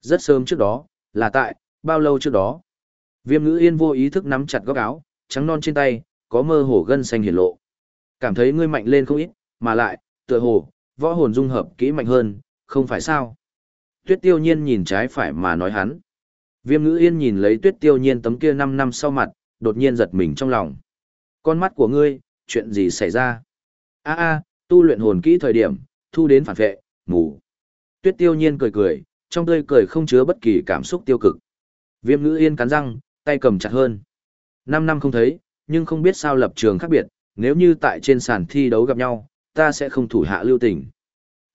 Rất sớm trước đó, là tại, bao lâu trước đó. Viêm ngữ yên vô ý thức nắm chặt góc áo, trắng non trên tay, có mơ hồ gân xanh hiển lộ. Cảm thấy ngươi mạnh lên không ít, mà lại, tựa hồ, võ hồn dung hợp kỹ mạnh hơn, không phải sao. Tuyết tiêu nhiên nhìn trái phải mà nói hắn. Viêm ngữ yên nhìn lấy tuyết tiêu nhiên tấm kia 5 năm sau mặt, đột nhiên giật mình trong lòng. Con mắt của ngươi, chuyện gì xảy ra? a a tu luyện hồn kỹ thời điểm, thu đến phản vệ, ngủ. Tuyết tiêu nhiên cười cười, trong tươi cười không chứa bất kỳ cảm xúc tiêu cực. Viêm ngữ yên cắn răng, tay cầm chặt hơn. Năm năm không thấy, nhưng không biết sao lập trường khác biệt, nếu như tại trên sàn thi đấu gặp nhau, ta sẽ không thủ hạ lưu tình.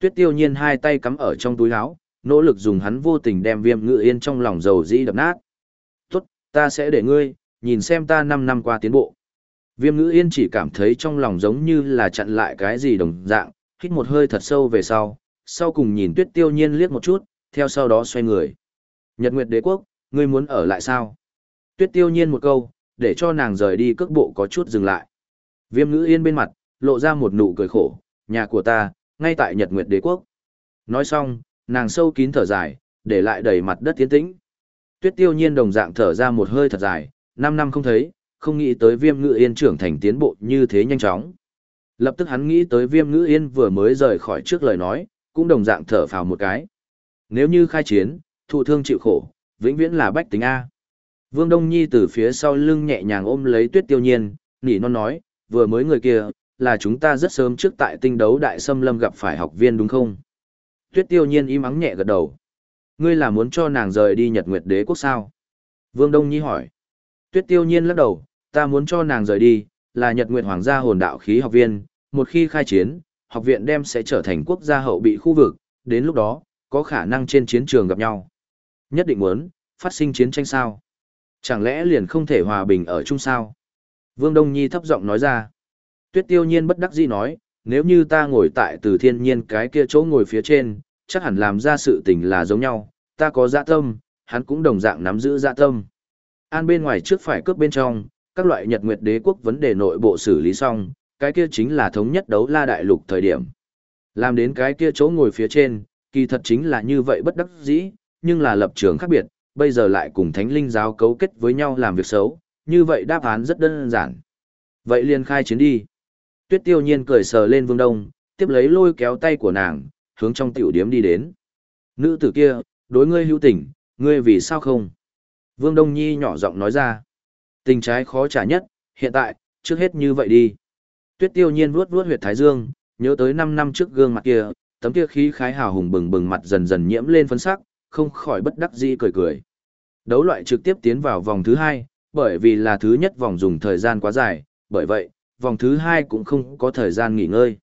Tuyết tiêu nhiên hai tay cắm ở trong túi áo, nỗ lực dùng hắn vô tình đem viêm ngữ yên trong lòng dầu dĩ đập nát. Tốt, ta sẽ để ngươi, nhìn xem ta năm năm qua tiến bộ. Viêm ngữ yên chỉ cảm thấy trong lòng giống như là chặn lại cái gì đồng dạng, hít một hơi thật sâu về sau, sau cùng nhìn tuyết tiêu nhiên liếc một chút, theo sau đó xoay người. Nhật Nguyệt Đế Quốc, ngươi muốn ở lại sao? Tuyết tiêu nhiên một câu, để cho nàng rời đi cước bộ có chút dừng lại. Viêm ngữ yên bên mặt, lộ ra một nụ cười khổ, nhà của ta, ngay tại Nhật Nguyệt Đế Quốc. Nói xong, nàng sâu kín thở dài, để lại đầy mặt đất tiến tĩnh. Tuyết tiêu nhiên đồng dạng thở ra một hơi thật dài, 5 năm không thấy, không nghĩ tới viêm ngữ yên trưởng thành tiến bộ như thế nhanh chóng. Lập tức hắn nghĩ tới viêm ngữ yên vừa mới rời khỏi trước lời nói, cũng đồng dạng thở phào một cái. Nếu như khai chiến, thụ thương chịu khổ, vĩnh viễn là bách tính A. Vương Đông Nhi từ phía sau lưng nhẹ nhàng ôm lấy tuyết tiêu nhiên, nỉ non nói, vừa mới người kia, là chúng ta rất sớm trước tại tinh đấu đại xâm lâm gặp phải học viên đúng không? Tuyết tiêu nhiên im ắng nhẹ gật đầu. Ngươi là muốn cho nàng rời đi Nhật Nguyệt Đế quốc sao? Vương Đông Nhi hỏi. Tuyết tiêu nhiên lắc đầu, ta muốn cho nàng rời đi, là Nhật Nguyệt Hoàng gia hồn đạo khí học viên, một khi khai chiến, học viện đem sẽ trở thành quốc gia hậu bị khu vực, đến lúc đó, có khả năng trên chiến trường gặp nhau. Nhất định muốn, phát sinh chiến tranh sao? Chẳng lẽ liền không thể hòa bình ở chung sao? Vương Đông Nhi thấp giọng nói ra. Tuyết tiêu nhiên bất đắc dĩ nói, nếu như ta ngồi tại từ thiên nhiên cái kia chỗ ngồi phía trên, chắc hẳn làm ra sự tình là giống nhau, ta có dạ tâm, hắn cũng đồng dạng nắm giữ dạ tâm. An bên ngoài trước phải cướp bên trong, các loại nhật nguyệt đế quốc vấn đề nội bộ xử lý xong, cái kia chính là thống nhất đấu la đại lục thời điểm. Làm đến cái kia chỗ ngồi phía trên, kỳ thật chính là như vậy bất đắc dĩ, nhưng là lập trường khác biệt, bây giờ lại cùng thánh linh giáo cấu kết với nhau làm việc xấu, như vậy đáp án rất đơn giản. Vậy liền khai chiến đi. Tuyết tiêu nhiên cười sờ lên vương đông, tiếp lấy lôi kéo tay của nàng, hướng trong tiểu điếm đi đến. Nữ tử kia, đối ngươi hữu tình, ngươi vì sao không? Vương Đông Nhi nhỏ giọng nói ra. Tình trái khó trả nhất, hiện tại, trước hết như vậy đi. Tuyết tiêu nhiên vuốt vuốt huyệt thái dương, nhớ tới 5 năm trước gương mặt kia, tấm kia khí khái hào hùng bừng bừng mặt dần dần nhiễm lên phấn sắc, không khỏi bất đắc dĩ cười cười. Đấu loại trực tiếp tiến vào vòng thứ hai, bởi vì là thứ nhất vòng dùng thời gian quá dài, bởi vậy, vòng thứ hai cũng không có thời gian nghỉ ngơi.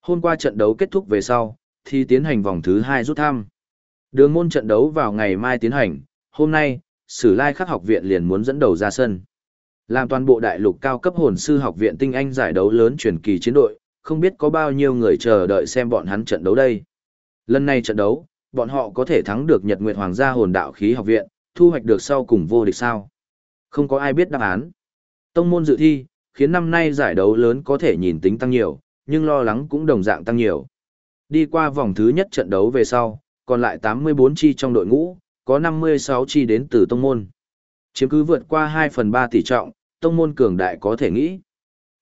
Hôm qua trận đấu kết thúc về sau, thì tiến hành vòng thứ hai rút thăm. Đường môn trận đấu vào ngày mai tiến hành, hôm nay, Sử Lai Khắc học viện liền muốn dẫn đầu ra sân. Làm toàn bộ đại lục cao cấp hồn sư học viện tinh anh giải đấu lớn truyền kỳ chiến đội, không biết có bao nhiêu người chờ đợi xem bọn hắn trận đấu đây. Lần này trận đấu, bọn họ có thể thắng được Nhật Nguyệt Hoàng gia hồn đạo khí học viện, thu hoạch được sau cùng vô địch sao? Không có ai biết đáp án. Tông môn dự thi, khiến năm nay giải đấu lớn có thể nhìn tính tăng nhiều, nhưng lo lắng cũng đồng dạng tăng nhiều. Đi qua vòng thứ nhất trận đấu về sau, còn lại 84 chi trong đội ngũ, có 56 chi đến từ tông môn. Chiếm cứ vượt qua 2 phần 3 tỷ trọng, tông môn cường đại có thể nghĩ.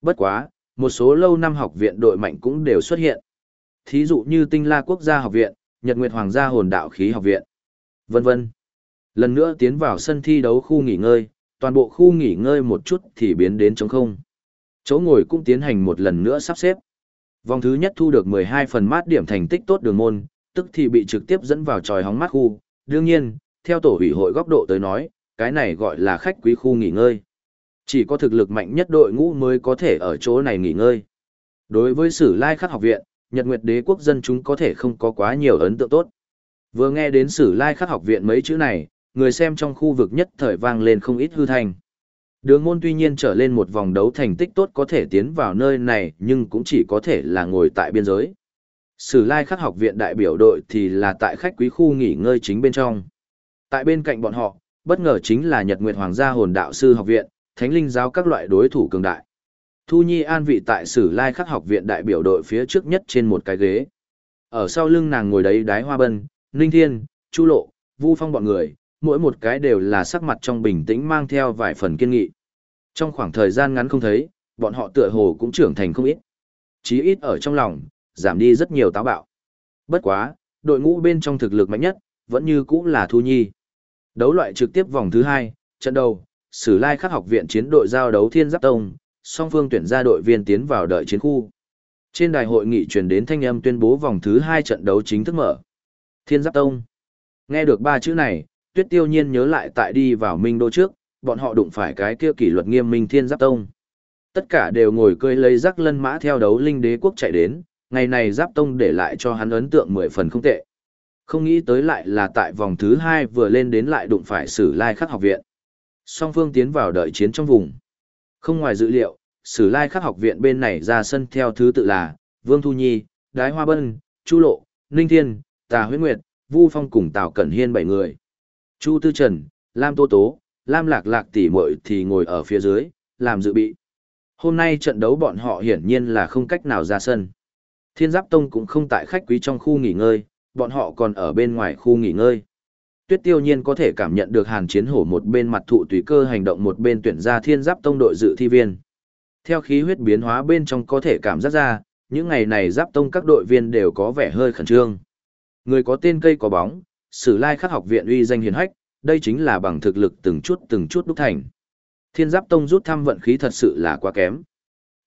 Bất quá, một số lâu năm học viện đội mạnh cũng đều xuất hiện. Thí dụ như Tinh La Quốc gia học viện, Nhật Nguyệt Hoàng gia hồn đạo khí học viện, vân vân. Lần nữa tiến vào sân thi đấu khu nghỉ ngơi, toàn bộ khu nghỉ ngơi một chút thì biến đến trống không. Chỗ ngồi cũng tiến hành một lần nữa sắp xếp. Vòng thứ nhất thu được 12 phần mát điểm thành tích tốt đường môn, tức thì bị trực tiếp dẫn vào tròi hóng mát khu. Đương nhiên, theo tổ ủy hội góc độ tới nói, cái này gọi là khách quý khu nghỉ ngơi. Chỉ có thực lực mạnh nhất đội ngũ mới có thể ở chỗ này nghỉ ngơi. Đối với sử lai khắc học viện, Nhật Nguyệt đế quốc dân chúng có thể không có quá nhiều ấn tượng tốt. Vừa nghe đến sử lai khắc học viện mấy chữ này, người xem trong khu vực nhất thời vang lên không ít hư thành. Đường môn tuy nhiên trở lên một vòng đấu thành tích tốt có thể tiến vào nơi này nhưng cũng chỉ có thể là ngồi tại biên giới. Sử lai khắc học viện đại biểu đội thì là tại khách quý khu nghỉ ngơi chính bên trong. Tại bên cạnh bọn họ, bất ngờ chính là Nhật Nguyệt Hoàng gia hồn đạo sư học viện, thánh linh giáo các loại đối thủ cường đại. Thu Nhi an vị tại Sử Lai Khắc học viện đại biểu đội phía trước nhất trên một cái ghế. Ở sau lưng nàng ngồi đấy đái hoa bân, Ninh Thiên, Chu Lộ, Vu Phong bọn người, mỗi một cái đều là sắc mặt trong bình tĩnh mang theo vài phần kiên nghị. Trong khoảng thời gian ngắn không thấy, bọn họ tựa hồ cũng trưởng thành không ít. Chí ít ở trong lòng, giảm đi rất nhiều táo bạo. Bất quá, đội ngũ bên trong thực lực mạnh nhất, vẫn như cũ là Thu Nhi. Đấu loại trực tiếp vòng thứ hai, trận đầu, Sử Lai Khắc học viện chiến đội giao đấu Thiên Giáp Tông, song phương tuyển ra đội viên tiến vào đợi chiến khu. Trên đài hội nghị truyền đến thanh âm tuyên bố vòng thứ hai trận đấu chính thức mở. Thiên Giáp Tông. Nghe được ba chữ này, Tuyết Tiêu Nhiên nhớ lại tại đi vào Minh Đô trước, bọn họ đụng phải cái kia kỷ luật nghiêm minh Thiên Giáp Tông. Tất cả đều ngồi cơi lấy rắc lân mã theo đấu linh đế quốc chạy đến, ngày này Giáp Tông để lại cho hắn ấn tượng mười phần không tệ. Không nghĩ tới lại là tại vòng thứ hai vừa lên đến lại đụng phải Sử Lai Khắc học viện. Song phương tiến vào đợi chiến trong vùng. Không ngoài dự liệu, Sử Lai Khắc học viện bên này ra sân theo thứ tự là Vương Thu Nhi, Đái Hoa Bân, Chu Lộ, Ninh Thiên, Tà Huyết Nguyệt, Vu Phong cùng Tào Cẩn Hiên bảy người. Chu Tư Trần, Lam Tô Tố, Lam Lạc Lạc tỷ muội thì ngồi ở phía dưới, làm dự bị. Hôm nay trận đấu bọn họ hiển nhiên là không cách nào ra sân. Thiên Giáp Tông cũng không tại khách quý trong khu nghỉ ngơi, bọn họ còn ở bên ngoài khu nghỉ ngơi. Tuyết Tiêu Nhiên có thể cảm nhận được Hàn Chiến Hổ một bên mặt thụ tùy cơ hành động một bên tuyển ra Thiên Giáp Tông đội dự thi viên. Theo khí huyết biến hóa bên trong có thể cảm giác ra, những ngày này Giáp Tông các đội viên đều có vẻ hơi khẩn trương. Người có tên cây có bóng, Sử Lai Khắc học viện uy danh hiển hách, đây chính là bằng thực lực từng chút từng chút đúc thành. Thiên Giáp Tông rút thăm vận khí thật sự là quá kém.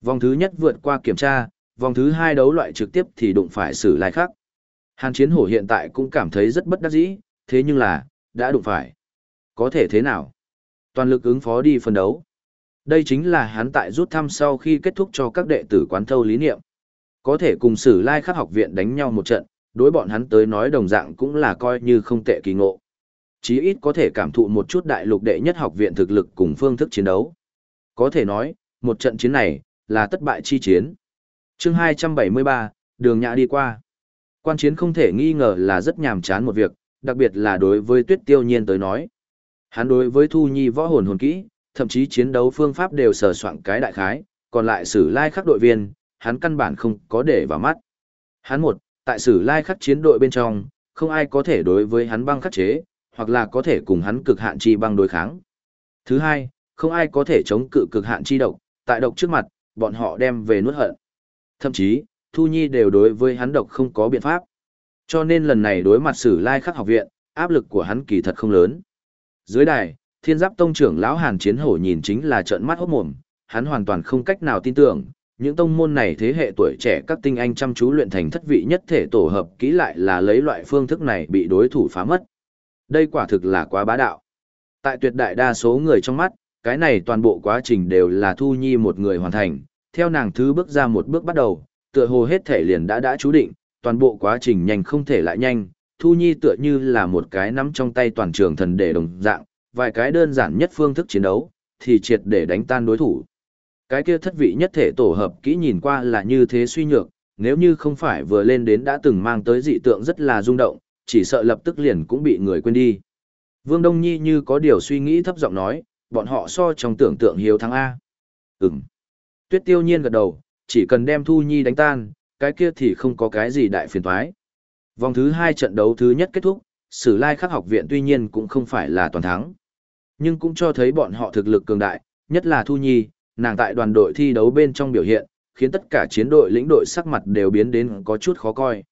Vòng thứ nhất vượt qua kiểm tra, vòng thứ hai đấu loại trực tiếp thì đụng phải Sử Lai Khắc. Hàn Chiến Hổ hiện tại cũng cảm thấy rất bất đắc dĩ, thế nhưng là, đã đụng phải. Có thể thế nào? Toàn lực ứng phó đi phân đấu. Đây chính là hắn tại rút thăm sau khi kết thúc cho các đệ tử quán thâu lý niệm. Có thể cùng Sử Lai Khắc học viện đánh nhau một trận, đối bọn hắn tới nói đồng dạng cũng là coi như không tệ kỳ ngộ. Chí ít có thể cảm thụ một chút đại lục đệ nhất học viện thực lực cùng phương thức chiến đấu. Có thể nói, một trận chiến này, là tất bại chi chiến. chương 273, đường nhã đi qua. Quan chiến không thể nghi ngờ là rất nhàm chán một việc, đặc biệt là đối với tuyết tiêu nhiên tới nói. Hắn đối với Thu Nhi võ hồn hồn kỹ, thậm chí chiến đấu phương pháp đều sờ soạn cái đại khái, còn lại sử lai khắc đội viên, hắn căn bản không có để vào mắt. Hắn một, tại sử lai khắc chiến đội bên trong, không ai có thể đối với hắn băng khắc chế, hoặc là có thể cùng hắn cực hạn chi băng đối kháng. Thứ hai, không ai có thể chống cự cực hạn chi độc, tại độc trước mặt, bọn họ đem về nuốt hận. Thậm chí, Thu Nhi đều đối với hắn độc không có biện pháp. Cho nên lần này đối mặt sử lai khắc học viện, áp lực của hắn kỳ thật không lớn. Dưới đài, thiên giáp tông trưởng lão Hàn Chiến Hổ nhìn chính là trợn mắt hốt mồm, hắn hoàn toàn không cách nào tin tưởng, những tông môn này thế hệ tuổi trẻ các tinh anh chăm chú luyện thành thất vị nhất thể tổ hợp kỹ lại là lấy loại phương thức này bị đối thủ phá mất. Đây quả thực là quá bá đạo. Tại tuyệt đại đa số người trong mắt, cái này toàn bộ quá trình đều là Thu Nhi một người hoàn thành, theo nàng thứ bước ra một bước bắt đầu, tựa hồ hết thể liền đã đã chú định, toàn bộ quá trình nhanh không thể lại nhanh, Thu Nhi tựa như là một cái nắm trong tay toàn trường thần để đồng dạng, vài cái đơn giản nhất phương thức chiến đấu, thì triệt để đánh tan đối thủ. Cái kia thất vị nhất thể tổ hợp kỹ nhìn qua là như thế suy nhược, nếu như không phải vừa lên đến đã từng mang tới dị tượng rất là rung động, chỉ sợ lập tức liền cũng bị người quên đi. Vương Đông Nhi như có điều suy nghĩ thấp giọng nói, bọn họ so trong tưởng tượng hiếu thắng A. Ừm. Tuyết tiêu nhiên gật đầu, chỉ cần đem Thu Nhi đánh tan, cái kia thì không có cái gì đại phiền toái. Vòng thứ hai trận đấu thứ nhất kết thúc, Sử Lai Khắc học viện tuy nhiên cũng không phải là toàn thắng, nhưng cũng cho thấy bọn họ thực lực cường đại, nhất là Thu Nhi, nàng tại đoàn đội thi đấu bên trong biểu hiện, khiến tất cả chiến đội lĩnh đội sắc mặt đều biến đến có chút khó coi.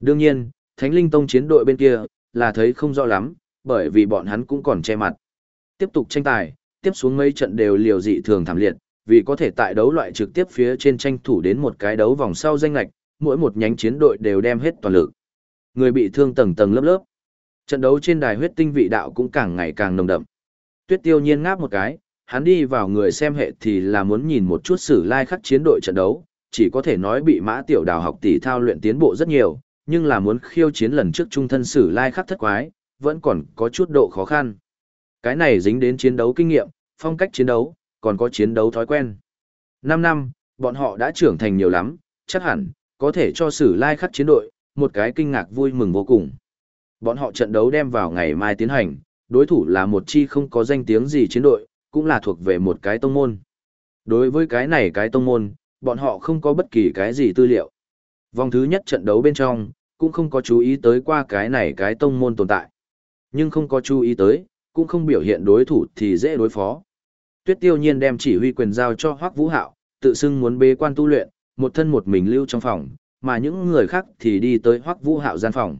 Đương nhiên, Thánh Linh Tông chiến đội bên kia, là thấy không rõ lắm, bởi vì bọn hắn cũng còn che mặt. Tiếp tục tranh tài, tiếp xuống mấy trận đều liều dị thường thảm liệt, vì có thể tại đấu loại trực tiếp phía trên tranh thủ đến một cái đấu vòng sau danh lạch, mỗi một nhánh chiến đội đều đem hết toàn lực. Người bị thương tầng tầng lớp lớp. Trận đấu trên đài huyết tinh vị đạo cũng càng ngày càng nồng đậm. Tuyết Tiêu Nhiên ngáp một cái, hắn đi vào người xem hệ thì là muốn nhìn một chút sử lai like khắc chiến đội trận đấu, chỉ có thể nói bị Mã Tiểu Đào học tỷ thao luyện tiến bộ rất nhiều, nhưng là muốn khiêu chiến lần trước trung thân sử lai like khắc thất quái, vẫn còn có chút độ khó khăn. Cái này dính đến chiến đấu kinh nghiệm, phong cách chiến đấu, còn có chiến đấu thói quen. 5 năm, bọn họ đã trưởng thành nhiều lắm, chắc hẳn, có thể cho sử lai khắc chiến đội, một cái kinh ngạc vui mừng vô cùng. Bọn họ trận đấu đem vào ngày mai tiến hành, đối thủ là một chi không có danh tiếng gì chiến đội, cũng là thuộc về một cái tông môn. Đối với cái này cái tông môn, bọn họ không có bất kỳ cái gì tư liệu. Vòng thứ nhất trận đấu bên trong, cũng không có chú ý tới qua cái này cái tông môn tồn tại. Nhưng không có chú ý tới, cũng không biểu hiện đối thủ thì dễ đối phó. Tuyết tiêu nhiên đem chỉ huy quyền giao cho Hoắc Vũ Hạo, tự xưng muốn bế quan tu luyện, một thân một mình lưu trong phòng, mà những người khác thì đi tới Hoắc Vũ Hạo gian phòng.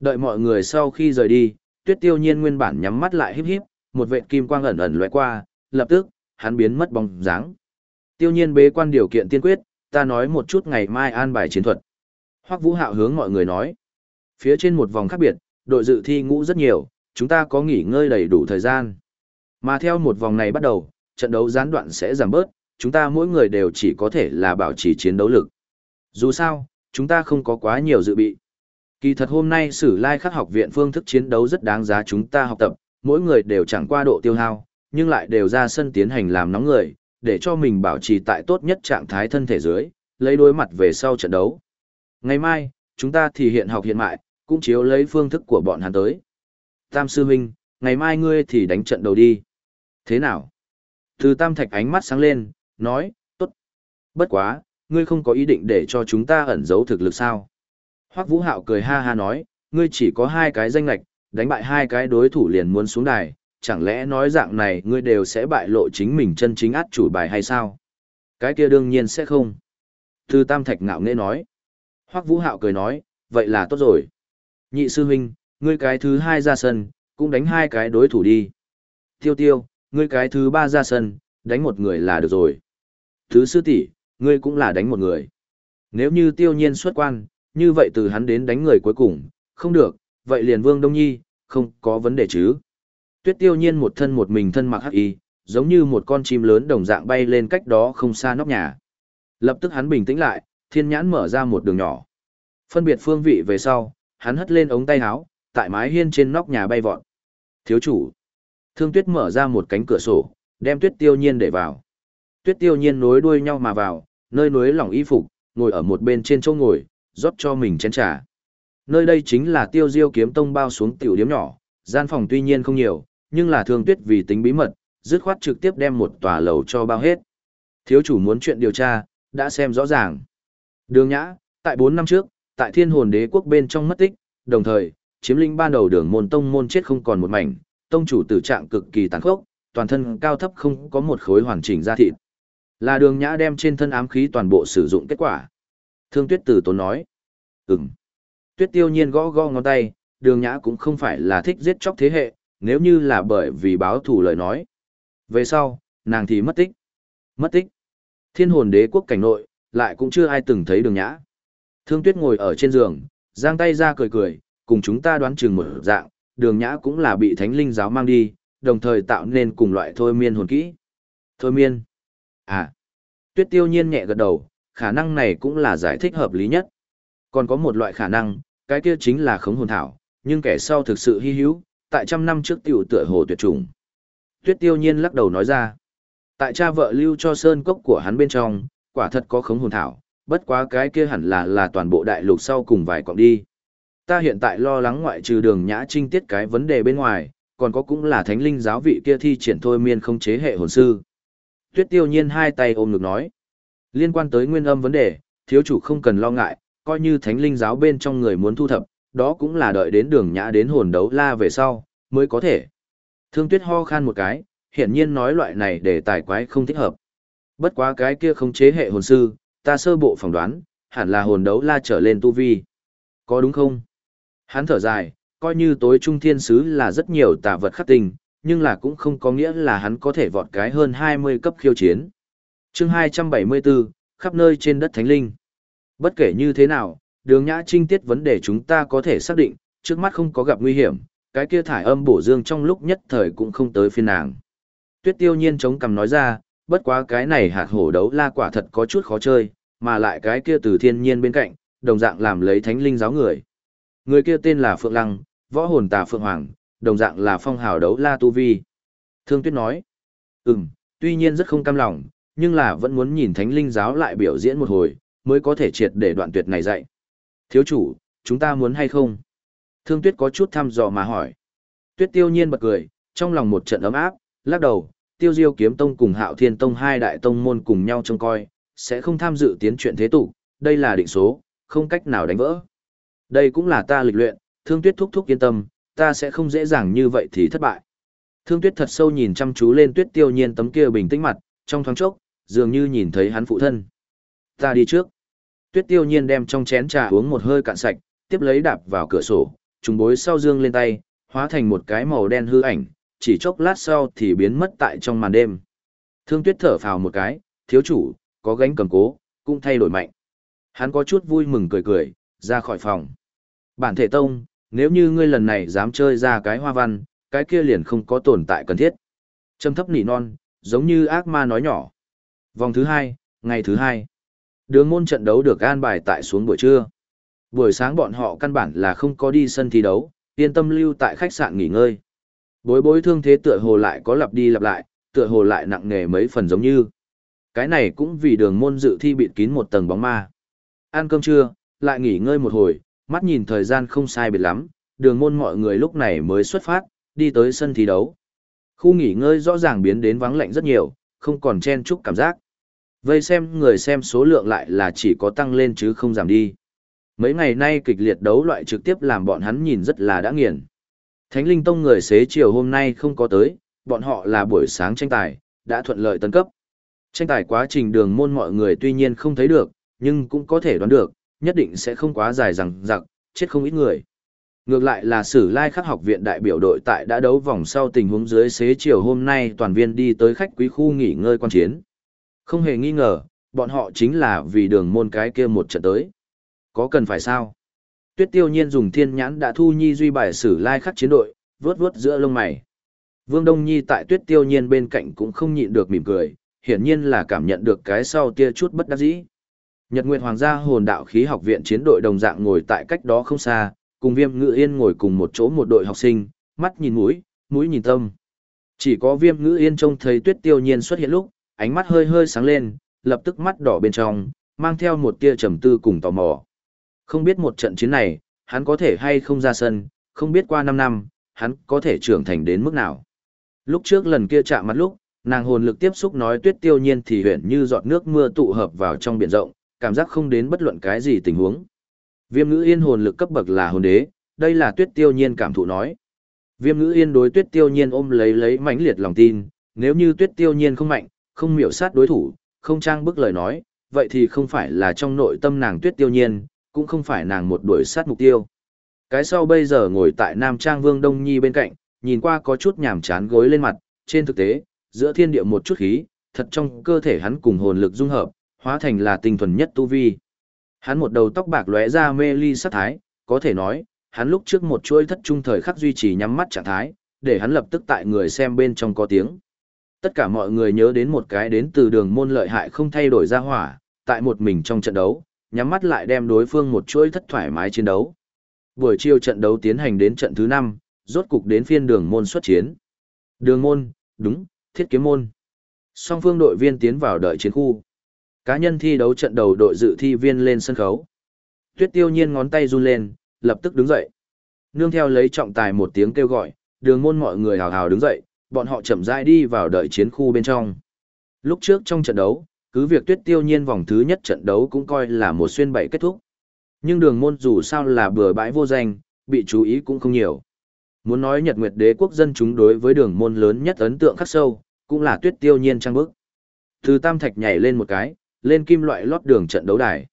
Đợi mọi người sau khi rời đi, Tuyết tiêu nhiên nguyên bản nhắm mắt lại híp híp, một vệt kim quang ẩn ẩn lóe qua, lập tức, hắn biến mất bóng dáng. Tiêu nhiên bế quan điều kiện tiên quyết, ta nói một chút ngày mai an bài chiến thuật. Hoắc Vũ Hạo hướng mọi người nói. Phía trên một vòng khác biệt, đội dự thi ngũ rất nhiều, chúng ta có nghỉ ngơi đầy đủ thời gian. Mà theo một vòng này bắt đầu, trận đấu gián đoạn sẽ giảm bớt, chúng ta mỗi người đều chỉ có thể là bảo trì chiến đấu lực. Dù sao, chúng ta không có quá nhiều dự bị. Kỳ thật hôm nay Sử Lai Khắc học viện phương thức chiến đấu rất đáng giá chúng ta học tập, mỗi người đều chẳng qua độ tiêu hao, nhưng lại đều ra sân tiến hành làm nóng người, để cho mình bảo trì tại tốt nhất trạng thái thân thể dưới, lấy đối mặt về sau trận đấu. Ngày mai, chúng ta thì hiện học hiện mại, cũng chiếu lấy phương thức của bọn hắn tới. Tam sư huynh, ngày mai ngươi thì đánh trận đầu đi. Thế nào? Từ Tam Thạch ánh mắt sáng lên, nói, tốt. Bất quá, ngươi không có ý định để cho chúng ta ẩn giấu thực lực sao? Hoắc Vũ Hạo cười ha ha nói, ngươi chỉ có hai cái danh lệch, đánh bại hai cái đối thủ liền muốn xuống đài, chẳng lẽ nói dạng này ngươi đều sẽ bại lộ chính mình chân chính át chủ bài hay sao? Cái kia đương nhiên sẽ không. Từ Tam Thạch ngạo nghễ nói. Hoắc Vũ Hạo cười nói, vậy là tốt rồi. Nhị sư huynh, ngươi cái thứ hai ra sân, cũng đánh hai cái đối thủ đi. Tiêu tiêu, ngươi cái thứ ba ra sân, đánh một người là được rồi. Thứ sư tỷ, ngươi cũng là đánh một người. Nếu như tiêu nhiên xuất quan, như vậy từ hắn đến đánh người cuối cùng, không được, vậy liền Vương Đông Nhi, không có vấn đề chứ. Tuyết tiêu nhiên một thân một mình thân mặc hắc y, giống như một con chim lớn đồng dạng bay lên cách đó không xa nóc nhà. Lập tức hắn bình tĩnh lại, thiên nhãn mở ra một đường nhỏ. Phân biệt phương vị về sau, hắn hất lên ống tay áo, tại mái hiên trên nóc nhà bay vọt. Thiếu chủ. Thương tuyết mở ra một cánh cửa sổ, đem tuyết tiêu nhiên để vào. Tuyết tiêu nhiên nối đuôi nhau mà vào, nơi núi lỏng y phục, ngồi ở một bên trên chỗ ngồi, rót cho mình chén trà. Nơi đây chính là tiêu diêu kiếm tông bao xuống tiểu điếm nhỏ, gian phòng tuy nhiên không nhiều, nhưng là thương tuyết vì tính bí mật, dứt khoát trực tiếp đem một tòa lầu cho bao hết. Thiếu chủ muốn chuyện điều tra, đã xem rõ ràng. Đường Nhã, tại 4 năm trước, tại thiên hồn đế quốc bên trong mất tích, đồng thời, chiếm lĩnh ban đầu đường môn tông môn chết không còn một mảnh, tông chủ tử trạng cực kỳ tàn khốc, toàn thân cao thấp không có một khối hoàn chỉnh da thịt. Là đường nhã đem trên thân ám khí toàn bộ sử dụng kết quả. Thương tuyết tử tốn nói. Ừm. Tuyết tiêu nhiên gõ gõ ngón tay, đường nhã cũng không phải là thích giết chóc thế hệ, nếu như là bởi vì báo thù lời nói. Về sau, nàng thì mất tích. Mất tích. Thiên hồn đế quốc cảnh nội, lại cũng chưa ai từng thấy đường nhã. Thương tuyết ngồi ở trên giường, giang tay ra cười cười, cùng chúng ta đoán chừng một dạng, đường nhã cũng là bị thánh linh giáo mang đi, đồng thời tạo nên cùng loại thôi miên hồn kỹ. Thôi miên. À. Tuyết tiêu nhiên nhẹ gật đầu, khả năng này cũng là giải thích hợp lý nhất. Còn có một loại khả năng, cái kia chính là khống hồn thảo, nhưng kẻ sau thực sự hy hữu, tại trăm năm trước tiểu tựa hồ tuyệt chủng. Tuyết tiêu nhiên lắc đầu nói ra. Tại cha vợ lưu cho sơn cốc của hắn bên trong, quả thật có khống hồn thảo, bất quá cái kia hẳn là là toàn bộ đại lục sau cùng vài cọng đi. Ta hiện tại lo lắng ngoại trừ đường nhã trinh tiết cái vấn đề bên ngoài, còn có cũng là thánh linh giáo vị kia thi triển thôi miên không chế hệ hồn sư. Tuyết tiêu nhiên hai tay ôm ngực nói. Liên quan tới nguyên âm vấn đề, thiếu chủ không cần lo ngại, coi như thánh linh giáo bên trong người muốn thu thập, đó cũng là đợi đến đường nhã đến hồn đấu la về sau, mới có thể. Thương tuyết ho khan một cái, hiển nhiên nói loại này để tài quái không thích hợp. Bất quá cái kia không chế hệ hồn sư, ta sơ bộ phỏng đoán, hẳn là hồn đấu la trở lên tu vi. Có đúng không? Hắn thở dài, coi như tối trung thiên sứ là rất nhiều tà vật khắc tình, nhưng là cũng không có nghĩa là hắn có thể vọt cái hơn 20 cấp khiêu chiến. chương 274, khắp nơi trên đất thánh linh. Bất kể như thế nào, đường nhã trinh tiết vấn đề chúng ta có thể xác định, trước mắt không có gặp nguy hiểm, cái kia thải âm bổ dương trong lúc nhất thời cũng không tới phiên nàng. Tuyết tiêu nhiên chống cằm nói ra, bất quá cái này hạt hổ đấu la quả thật có chút khó chơi, mà lại cái kia từ thiên nhiên bên cạnh, đồng dạng làm lấy thánh linh giáo người. Người kia tên là Phượng Lăng, võ hồn tà Phượng Hoàng, đồng dạng là phong hào đấu la tu vi. Thương Tuyết nói, ừm, tuy nhiên rất không cam lòng, nhưng là vẫn muốn nhìn thánh linh giáo lại biểu diễn một hồi, mới có thể triệt để đoạn tuyệt này dạy. Thiếu chủ, chúng ta muốn hay không? Thương Tuyết có chút thăm dò mà hỏi. Tuyết tiêu nhiên bật cười, trong lòng một trận ấm áp, lắc đầu, tiêu diêu kiếm tông cùng hạo thiên tông hai đại tông môn cùng nhau trông coi, sẽ không tham dự tiến chuyện thế tục, đây là định số, không cách nào đánh vỡ. Đây cũng là ta lịch luyện, thương tuyết thúc thúc yên tâm, ta sẽ không dễ dàng như vậy thì thất bại. Thương tuyết thật sâu nhìn chăm chú lên tuyết tiêu nhiên tấm kia bình tĩnh mặt, trong thoáng chốc, dường như nhìn thấy hắn phụ thân. Ta đi trước. Tuyết tiêu nhiên đem trong chén trà uống một hơi cạn sạch, tiếp lấy đạp vào cửa sổ, trùng bối sau dương lên tay, hóa thành một cái màu đen hư ảnh, chỉ chốc lát sau thì biến mất tại trong màn đêm. Thương tuyết thở phào một cái, thiếu chủ, có gánh cầm cố, cũng thay đổi mạnh. Hắn có chút vui mừng cười cười, ra khỏi phòng. Bản thể tông, nếu như ngươi lần này dám chơi ra cái hoa văn, cái kia liền không có tồn tại cần thiết. Trầm thấp nỉ non, giống như ác ma nói nhỏ. Vòng thứ hai, ngày thứ hai. Đường môn trận đấu được an bài tại xuống buổi trưa. Buổi sáng bọn họ căn bản là không có đi sân thi đấu, yên tâm lưu tại khách sạn nghỉ ngơi. Bối bối thương thế tựa hồ lại có lặp đi lặp lại, tựa hồ lại nặng nề mấy phần giống như. Cái này cũng vì đường môn dự thi bịt kín một tầng bóng ma. Ăn cơm trưa, lại nghỉ ngơi một hồi, mắt nhìn thời gian không sai biệt lắm, đường môn mọi người lúc này mới xuất phát, đi tới sân thi đấu. Khu nghỉ ngơi rõ ràng biến đến vắng lạnh rất nhiều, không còn chen chúc cảm giác. Vây xem người xem số lượng lại là chỉ có tăng lên chứ không giảm đi. Mấy ngày nay kịch liệt đấu loại trực tiếp làm bọn hắn nhìn rất là đã nghiền. Thánh Linh Tông người xế chiều hôm nay không có tới, bọn họ là buổi sáng tranh tài, đã thuận lợi tấn cấp. Tranh tài quá trình đường môn mọi người tuy nhiên không thấy được, nhưng cũng có thể đoán được, nhất định sẽ không quá dài rằng giặc, chết không ít người. Ngược lại là Sử Lai Khắc học viện đại biểu đội tại đã đấu vòng sau tình huống dưới xế chiều hôm nay toàn viên đi tới khách quý khu nghỉ ngơi quan chiến. Không hề nghi ngờ, bọn họ chính là vì đường môn cái kia một trận tới. Có cần phải sao? Tuyết tiêu nhiên dùng thiên nhãn đã thu nhi duy bài Sử Lai Khắc chiến đội, vướt vướt giữa lông mày. Vương Đông Nhi tại tuyết tiêu nhiên bên cạnh cũng không nhịn được mỉm cười, hiển nhiên là cảm nhận được cái sau tia chút bất đắc dĩ. Nhật Nguyệt Hoàng gia hồn đạo khí học viện chiến đội đồng dạng ngồi tại cách đó không xa, cùng Viêm Ngự Yên ngồi cùng một chỗ một đội học sinh, mắt nhìn mũi, mũi nhìn tâm. Chỉ có Viêm Ngự Yên trông thấy Tuyết Tiêu Nhiên xuất hiện lúc, ánh mắt hơi hơi sáng lên, lập tức mắt đỏ bên trong, mang theo một tia trầm tư cùng tò mò. Không biết một trận chiến này, hắn có thể hay không ra sân, không biết qua 5 năm, hắn có thể trưởng thành đến mức nào. Lúc trước lần kia chạm mặt lúc, nàng hồn lực tiếp xúc nói tuyết tiêu nhiên thì huyện như giọt nước mưa tụ hợp vào trong biển rộng, cảm giác không đến bất luận cái gì tình huống. Viêm ngữ yên hồn lực cấp bậc là hồn đế, đây là tuyết tiêu nhiên cảm thụ nói. Viêm ngữ yên đối tuyết tiêu nhiên ôm lấy lấy mãnh liệt lòng tin, nếu như tuyết tiêu nhiên không mạnh, không miểu sát đối thủ, không trang bức lời nói, vậy thì không phải là trong nội tâm nàng tuyết tiêu nhiên, cũng không phải nàng một đuổi sát mục tiêu. Cái sau bây giờ ngồi tại Nam Trang Vương Đông Nhi bên cạnh, nhìn qua có chút nhàm chán gối lên mặt, trên thực tế, giữa thiên địa một chút khí, thật trong cơ thể hắn cùng hồn lực dung hợp, hóa thành là tinh thuần nhất tu vi. Hắn một đầu tóc bạc lóe ra mê ly sắc thái, có thể nói, hắn lúc trước một chuỗi thất trung thời khắc duy trì nhắm mắt trạng thái, để hắn lập tức tại người xem bên trong có tiếng. Tất cả mọi người nhớ đến một cái đến từ đường môn lợi hại không thay đổi ra hỏa, tại một mình trong trận đấu, nhắm mắt lại đem đối phương một chuỗi thất thoải mái chiến đấu. Buổi chiều trận đấu tiến hành đến trận thứ 5, rốt cục đến phiên đường môn xuất chiến. Đường môn, đúng, thiết kiếm môn. Song phương đội viên tiến vào đợi chiến khu. Cá nhân thi đấu trận đầu đội dự thi viên lên sân khấu. Tuyết tiêu nhiên ngón tay run lên, lập tức đứng dậy. Nương theo lấy trọng tài một tiếng kêu gọi, đường môn mọi người hào hào đứng dậy, bọn họ chậm rãi đi vào đợi chiến khu bên trong. Lúc trước trong trận đấu, cứ việc tuyết tiêu nhiên vòng thứ nhất trận đấu cũng coi là một xuyên bảy kết thúc. Nhưng đường môn dù sao là bừa bãi vô danh, bị chú ý cũng không nhiều. Muốn nói Nhật Nguyệt Đế quốc dân chúng đối với đường môn lớn nhất ấn tượng khắc sâu, cũng là tuyết tiêu nhiên trang bức. Từ tam thạch nhảy lên một cái, lên kim loại lót đường trận đấu đài.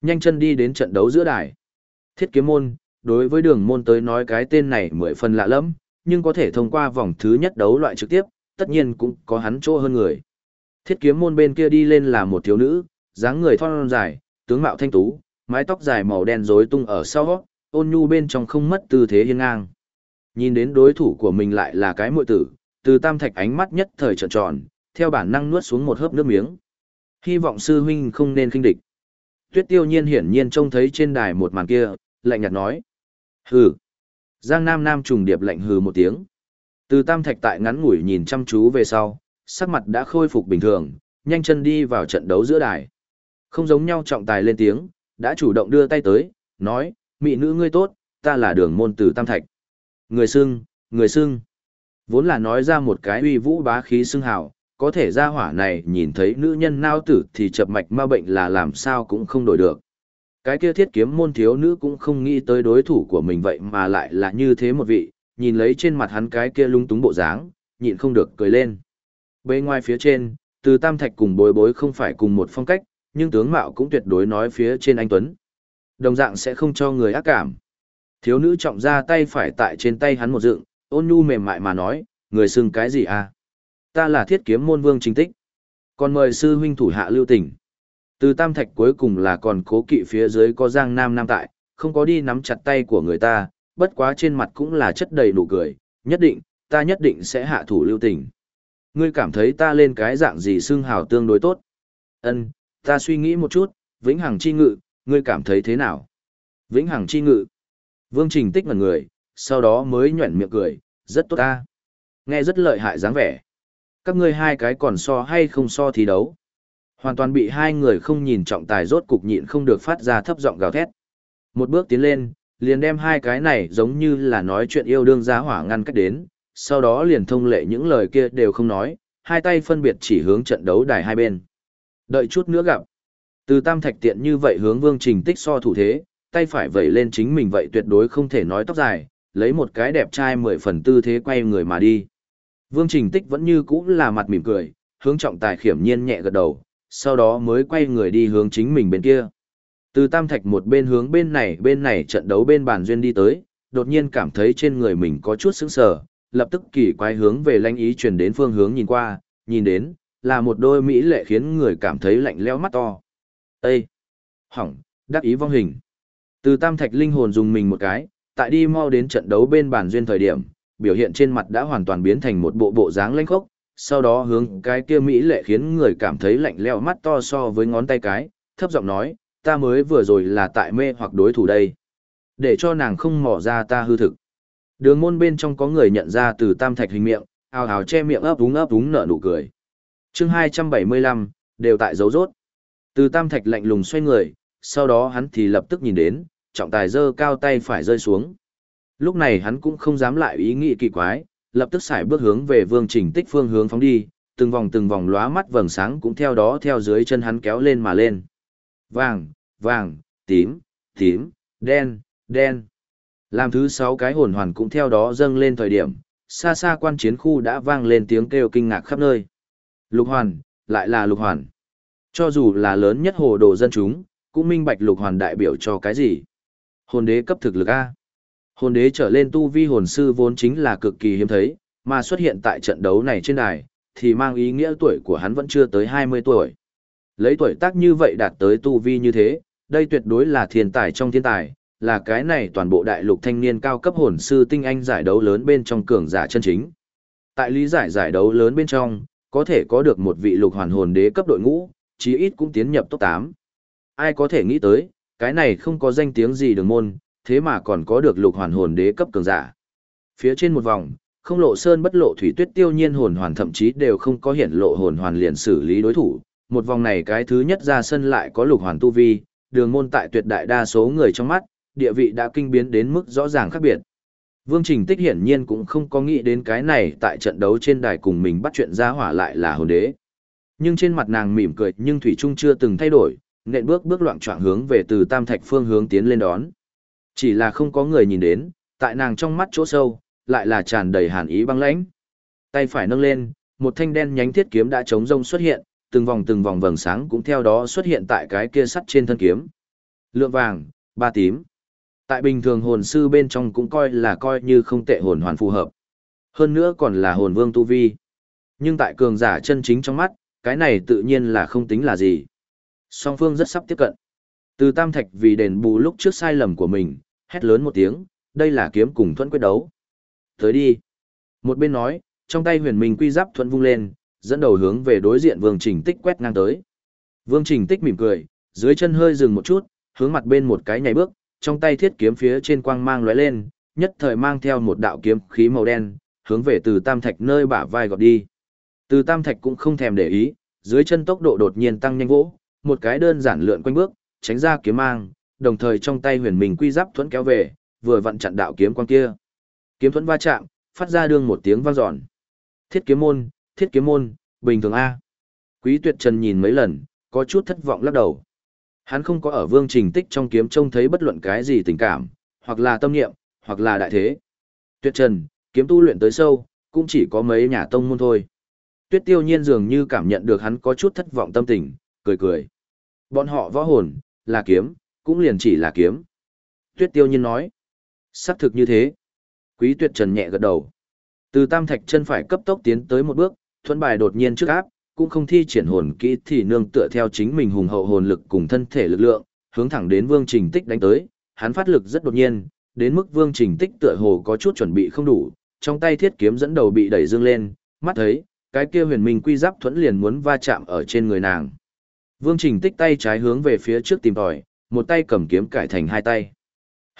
Nhanh chân đi đến trận đấu giữa đài. Thiết kiếm môn, đối với đường môn tới nói cái tên này mười phần lạ lẫm nhưng có thể thông qua vòng thứ nhất đấu loại trực tiếp, tất nhiên cũng có hắn chỗ hơn người. Thiết kiếm môn bên kia đi lên là một thiếu nữ, dáng người thon dài, tướng mạo thanh tú, mái tóc dài màu đen rối tung ở sau, ôn nhu bên trong không mất tư thế hiên ngang. Nhìn đến đối thủ của mình lại là cái muội tử, từ tam thạch ánh mắt nhất thời trợn tròn, theo bản năng nuốt xuống một hớp nước miếng. Hy vọng sư huynh không nên kinh địch. Tuyết tiêu nhiên hiển nhiên trông thấy trên đài một màn kia, lạnh nhạt nói. Hừ. Giang Nam Nam trùng điệp lạnh hừ một tiếng. Từ tam thạch tại ngắn ngủi nhìn chăm chú về sau, sắc mặt đã khôi phục bình thường, nhanh chân đi vào trận đấu giữa đài. Không giống nhau trọng tài lên tiếng, đã chủ động đưa tay tới, nói, mị nữ ngươi tốt, ta là đường môn từ tam thạch. Người xưng, người xưng. Vốn là nói ra một cái uy vũ bá khí xưng hào, có thể ra hỏa này nhìn thấy nữ nhân nao tử thì chập mạch ma bệnh là làm sao cũng không đổi được. Cái kia thiết kiếm môn thiếu nữ cũng không nghĩ tới đối thủ của mình vậy mà lại là như thế một vị, nhìn lấy trên mặt hắn cái kia lung túng bộ dáng, nhịn không được cười lên. Bên ngoài phía trên, từ tam thạch cùng bối bối không phải cùng một phong cách, nhưng tướng mạo cũng tuyệt đối nói phía trên anh Tuấn. Đồng dạng sẽ không cho người ác cảm. Thiếu nữ trọng ra tay phải tại trên tay hắn một dựng, ôn nhu mềm mại mà nói, người xưng cái gì à? Ta là thiết kiếm môn vương chính tích. Còn mời sư huynh thủ hạ lưu tình. Từ tam thạch cuối cùng là còn cố kỵ phía dưới có giang nam nam tại, không có đi nắm chặt tay của người ta, bất quá trên mặt cũng là chất đầy nụ cười, nhất định, ta nhất định sẽ hạ thủ lưu tình. Ngươi cảm thấy ta lên cái dạng gì xưng hào tương đối tốt? Ân, ta suy nghĩ một chút, vĩnh hằng chi ngự, ngươi cảm thấy thế nào? Vĩnh hằng chi ngự. Vương Trình tích ngần người, sau đó mới nhuẩn miệng cười, rất tốt ta. Nghe rất lợi hại dáng vẻ. Các ngươi hai cái còn so hay không so thì đấu. Hoàn toàn bị hai người không nhìn trọng tài rốt cục nhịn không được phát ra thấp giọng gào thét. Một bước tiến lên, liền đem hai cái này giống như là nói chuyện yêu đương giá hỏa ngăn cách đến, sau đó liền thông lệ những lời kia đều không nói, hai tay phân biệt chỉ hướng trận đấu đài hai bên. Đợi chút nữa gặp. Từ tam thạch tiện như vậy hướng vương trình tích so thủ thế, tay phải vẩy lên chính mình vậy tuyệt đối không thể nói tóc dài, lấy một cái đẹp trai mười phần tư thế quay người mà đi. Vương trình tích vẫn như cũ là mặt mỉm cười, hướng trọng tài khiểm nhiên nhẹ gật đầu, sau đó mới quay người đi hướng chính mình bên kia. Từ tam thạch một bên hướng bên này bên này trận đấu bên bàn duyên đi tới, đột nhiên cảm thấy trên người mình có chút sững sờ, lập tức kỳ quái hướng về lãnh ý truyền đến phương hướng nhìn qua, nhìn đến, là một đôi mỹ lệ khiến người cảm thấy lạnh lẽo mắt to. Ê! Hỏng, đắc ý vong hình. Từ tam thạch linh hồn dùng mình một cái, tại đi mau đến trận đấu bên bàn duyên thời điểm, biểu hiện trên mặt đã hoàn toàn biến thành một bộ bộ dáng lãnh khốc, sau đó hướng cái kia mỹ lệ khiến người cảm thấy lạnh lẽo mắt to so với ngón tay cái, thấp giọng nói, ta mới vừa rồi là tại mê hoặc đối thủ đây. Để cho nàng không mỏ ra ta hư thực. Đường môn bên trong có người nhận ra từ tam thạch hình miệng, ào ào che miệng ấp úng ấp úng nở nụ cười. chương 275, đều tại dấu rốt. Từ tam thạch lạnh lùng xoay người, sau đó hắn thì lập tức nhìn đến, trọng tài giơ cao tay phải rơi xuống. Lúc này hắn cũng không dám lại ý nghĩ kỳ quái, lập tức xài bước hướng về vương trình tích phương hướng phóng đi, từng vòng từng vòng lóa mắt vầng sáng cũng theo đó theo dưới chân hắn kéo lên mà lên. Vàng, vàng, tím, tím, đen, đen. Làm thứ sáu cái hồn hoàn cũng theo đó dâng lên thời điểm, xa xa quan chiến khu đã vang lên tiếng kêu kinh ngạc khắp nơi. Lục hoàn, lại là lục hoàn. Cho dù là lớn nhất hồ đồ dân chúng, cũng minh bạch lục hoàn đại biểu cho cái gì. Hồn đế cấp thực lực A. Hồn đế trở lên tu vi hồn sư vốn chính là cực kỳ hiếm thấy, mà xuất hiện tại trận đấu này trên đài, thì mang ý nghĩa tuổi của hắn vẫn chưa tới 20 tuổi. Lấy tuổi tác như vậy đạt tới tu vi như thế, đây tuyệt đối là thiên tài trong thiên tài, là cái này toàn bộ đại lục thanh niên cao cấp hồn sư tinh anh giải đấu lớn bên trong cường giả chân chính. Tại lý giải giải đấu lớn bên trong, có thể có được một vị lục hoàn hồn đế cấp đội ngũ, chí ít cũng tiến nhập top 8. Ai có thể nghĩ tới, cái này không có danh tiếng gì đường môn, thế mà còn có được lục hoàn hồn đế cấp cường giả. Phía trên một vòng, không lộ sơn bất lộ thủy tuyết tiêu nhiên hồn hoàn thậm chí đều không có hiện lộ hồn hoàn liền xử lý đối thủ. Một vòng này cái thứ nhất ra sân lại có lục hoàn tu vi, đường môn tại tuyệt đại đa số người trong mắt, địa vị đã kinh biến đến mức rõ ràng khác biệt. Vương Trình Tích hiển nhiên cũng không có nghĩ đến cái này tại trận đấu trên đài cùng mình bắt chuyện ra hỏa lại là hồn đế. Nhưng trên mặt nàng mỉm cười nhưng Thủy Trung chưa từng thay đổi, nện bước bước loạn trọng hướng về từ Tam Thạch phương hướng tiến lên đón. Chỉ là không có người nhìn đến, tại nàng trong mắt chỗ sâu, lại là tràn đầy hàn ý băng lãnh. Tay phải nâng lên, một thanh đen nhánh thiết kiếm đã chống rông xuất hiện, từng vòng từng vòng vầng sáng cũng theo đó xuất hiện tại cái kia sắt trên thân kiếm. Lượng vàng, ba tím. Tại bình thường hồn sư bên trong cũng coi là coi như không tệ hồn hoàn phù hợp. Hơn nữa còn là hồn vương tu vi. Nhưng tại cường giả chân chính trong mắt, cái này tự nhiên là không tính là gì. Song phương rất sắp tiếp cận. Từ Tam Thạch vì đền bù lúc trước sai lầm của mình, hét lớn một tiếng, đây là kiếm cùng thuẫn quyết đấu. Tới đi. Một bên nói, trong tay huyền minh quy giáp thuẫn vung lên, dẫn đầu hướng về đối diện Vương Trình Tích quét ngang tới. Vương Trình Tích mỉm cười, dưới chân hơi dừng một chút, hướng mặt bên một cái nhảy bước, trong tay thiết kiếm phía trên quang mang lóe lên, nhất thời mang theo một đạo kiếm khí màu đen, hướng về từ Tam Thạch nơi bả vai gọt đi. Từ Tam Thạch cũng không thèm để ý, dưới chân tốc độ đột nhiên tăng nhanh vỗ, một cái đơn giản lượn quanh bước, tránh ra kiếm mang, đồng thời trong tay huyền mình quy giáp thuẫn kéo về, vừa vặn chặn đạo kiếm quang kia. Kiếm thuẫn va chạm, phát ra đương một tiếng vang dọn. Thiết kiếm môn, thiết kiếm môn, bình thường A. Quý tuyệt trần nhìn mấy lần, có chút thất vọng lắc đầu. Hắn không có ở vương trình tích trong kiếm trông thấy bất luận cái gì tình cảm, hoặc là tâm niệm, hoặc là đại thế. Tuyệt trần, kiếm tu luyện tới sâu, cũng chỉ có mấy nhà tông môn thôi. Tuyết tiêu nhiên dường như cảm nhận được hắn có chút thất vọng tâm tình, cười cười. Bọn họ võ hồn, là kiếm, cũng liền chỉ là kiếm. Tuyết tiêu nhiên nói. Sắc thực như thế. Quý tuyệt trần nhẹ gật đầu. Từ tam thạch chân phải cấp tốc tiến tới một bước, thuẫn bài đột nhiên trước áp, cũng không thi triển hồn kỹ thì nương tựa theo chính mình hùng hậu hồn lực cùng thân thể lực lượng, hướng thẳng đến vương trình tích đánh tới, hắn phát lực rất đột nhiên, đến mức vương trình tích tựa hồ có chút chuẩn bị không đủ, trong tay thiết kiếm dẫn đầu bị đẩy dương lên, mắt thấy, cái kia huyền minh quy giáp thuẫn liền muốn va chạm ở trên người nàng. Vương trình tích tay trái hướng về phía trước tìm tòi, một tay cầm kiếm cải thành hai tay.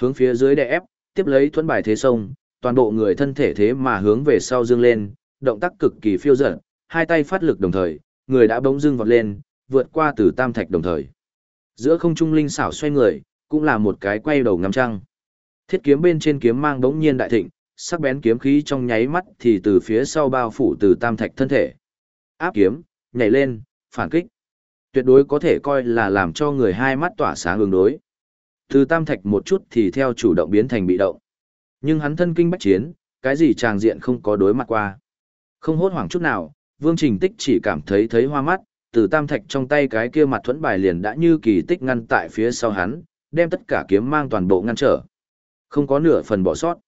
Hướng phía dưới đè ép, tiếp lấy thuẫn bài thế sông, toàn bộ người thân thể thế mà hướng về sau dương lên, động tác cực kỳ phiêu dở, hai tay phát lực đồng thời, người đã bỗng dưng vọt lên, vượt qua từ tam thạch đồng thời. Giữa không trung linh xảo xoay người, cũng là một cái quay đầu ngắm trăng. Thiết kiếm bên trên kiếm mang bỗng nhiên đại thịnh, sắc bén kiếm khí trong nháy mắt thì từ phía sau bao phủ từ tam thạch thân thể. Áp kiếm, nhảy lên, phản kích. Tuyệt đối có thể coi là làm cho người hai mắt tỏa sáng ứng đối. Từ tam thạch một chút thì theo chủ động biến thành bị động. Nhưng hắn thân kinh bách chiến, cái gì tràng diện không có đối mặt qua. Không hốt hoảng chút nào, Vương Trình Tích chỉ cảm thấy thấy hoa mắt, từ tam thạch trong tay cái kia mặt thuẫn bài liền đã như kỳ tích ngăn tại phía sau hắn, đem tất cả kiếm mang toàn bộ ngăn trở. Không có nửa phần bỏ sót.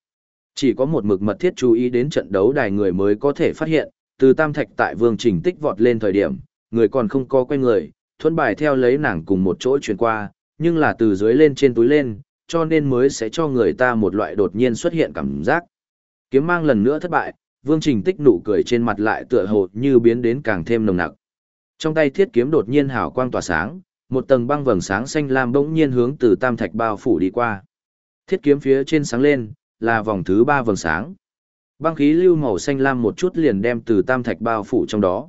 Chỉ có một mực mật thiết chú ý đến trận đấu đài người mới có thể phát hiện, từ tam thạch tại Vương Trình Tích vọt lên thời điểm, người còn không có quay người, thuẫn bài theo lấy nàng cùng một chỗ chuyển qua, nhưng là từ dưới lên trên túi lên, cho nên mới sẽ cho người ta một loại đột nhiên xuất hiện cảm giác. Kiếm mang lần nữa thất bại, Vương Trình Tích nụ cười trên mặt lại tựa hồ như biến đến càng thêm nồng nặc. Trong tay thiết kiếm đột nhiên hào quang tỏa sáng, một tầng băng vầng sáng xanh lam bỗng nhiên hướng từ tam thạch bao phủ đi qua. Thiết kiếm phía trên sáng lên, là vòng thứ ba vầng sáng. Băng khí lưu màu xanh lam một chút liền đem từ tam thạch bao phủ trong đó.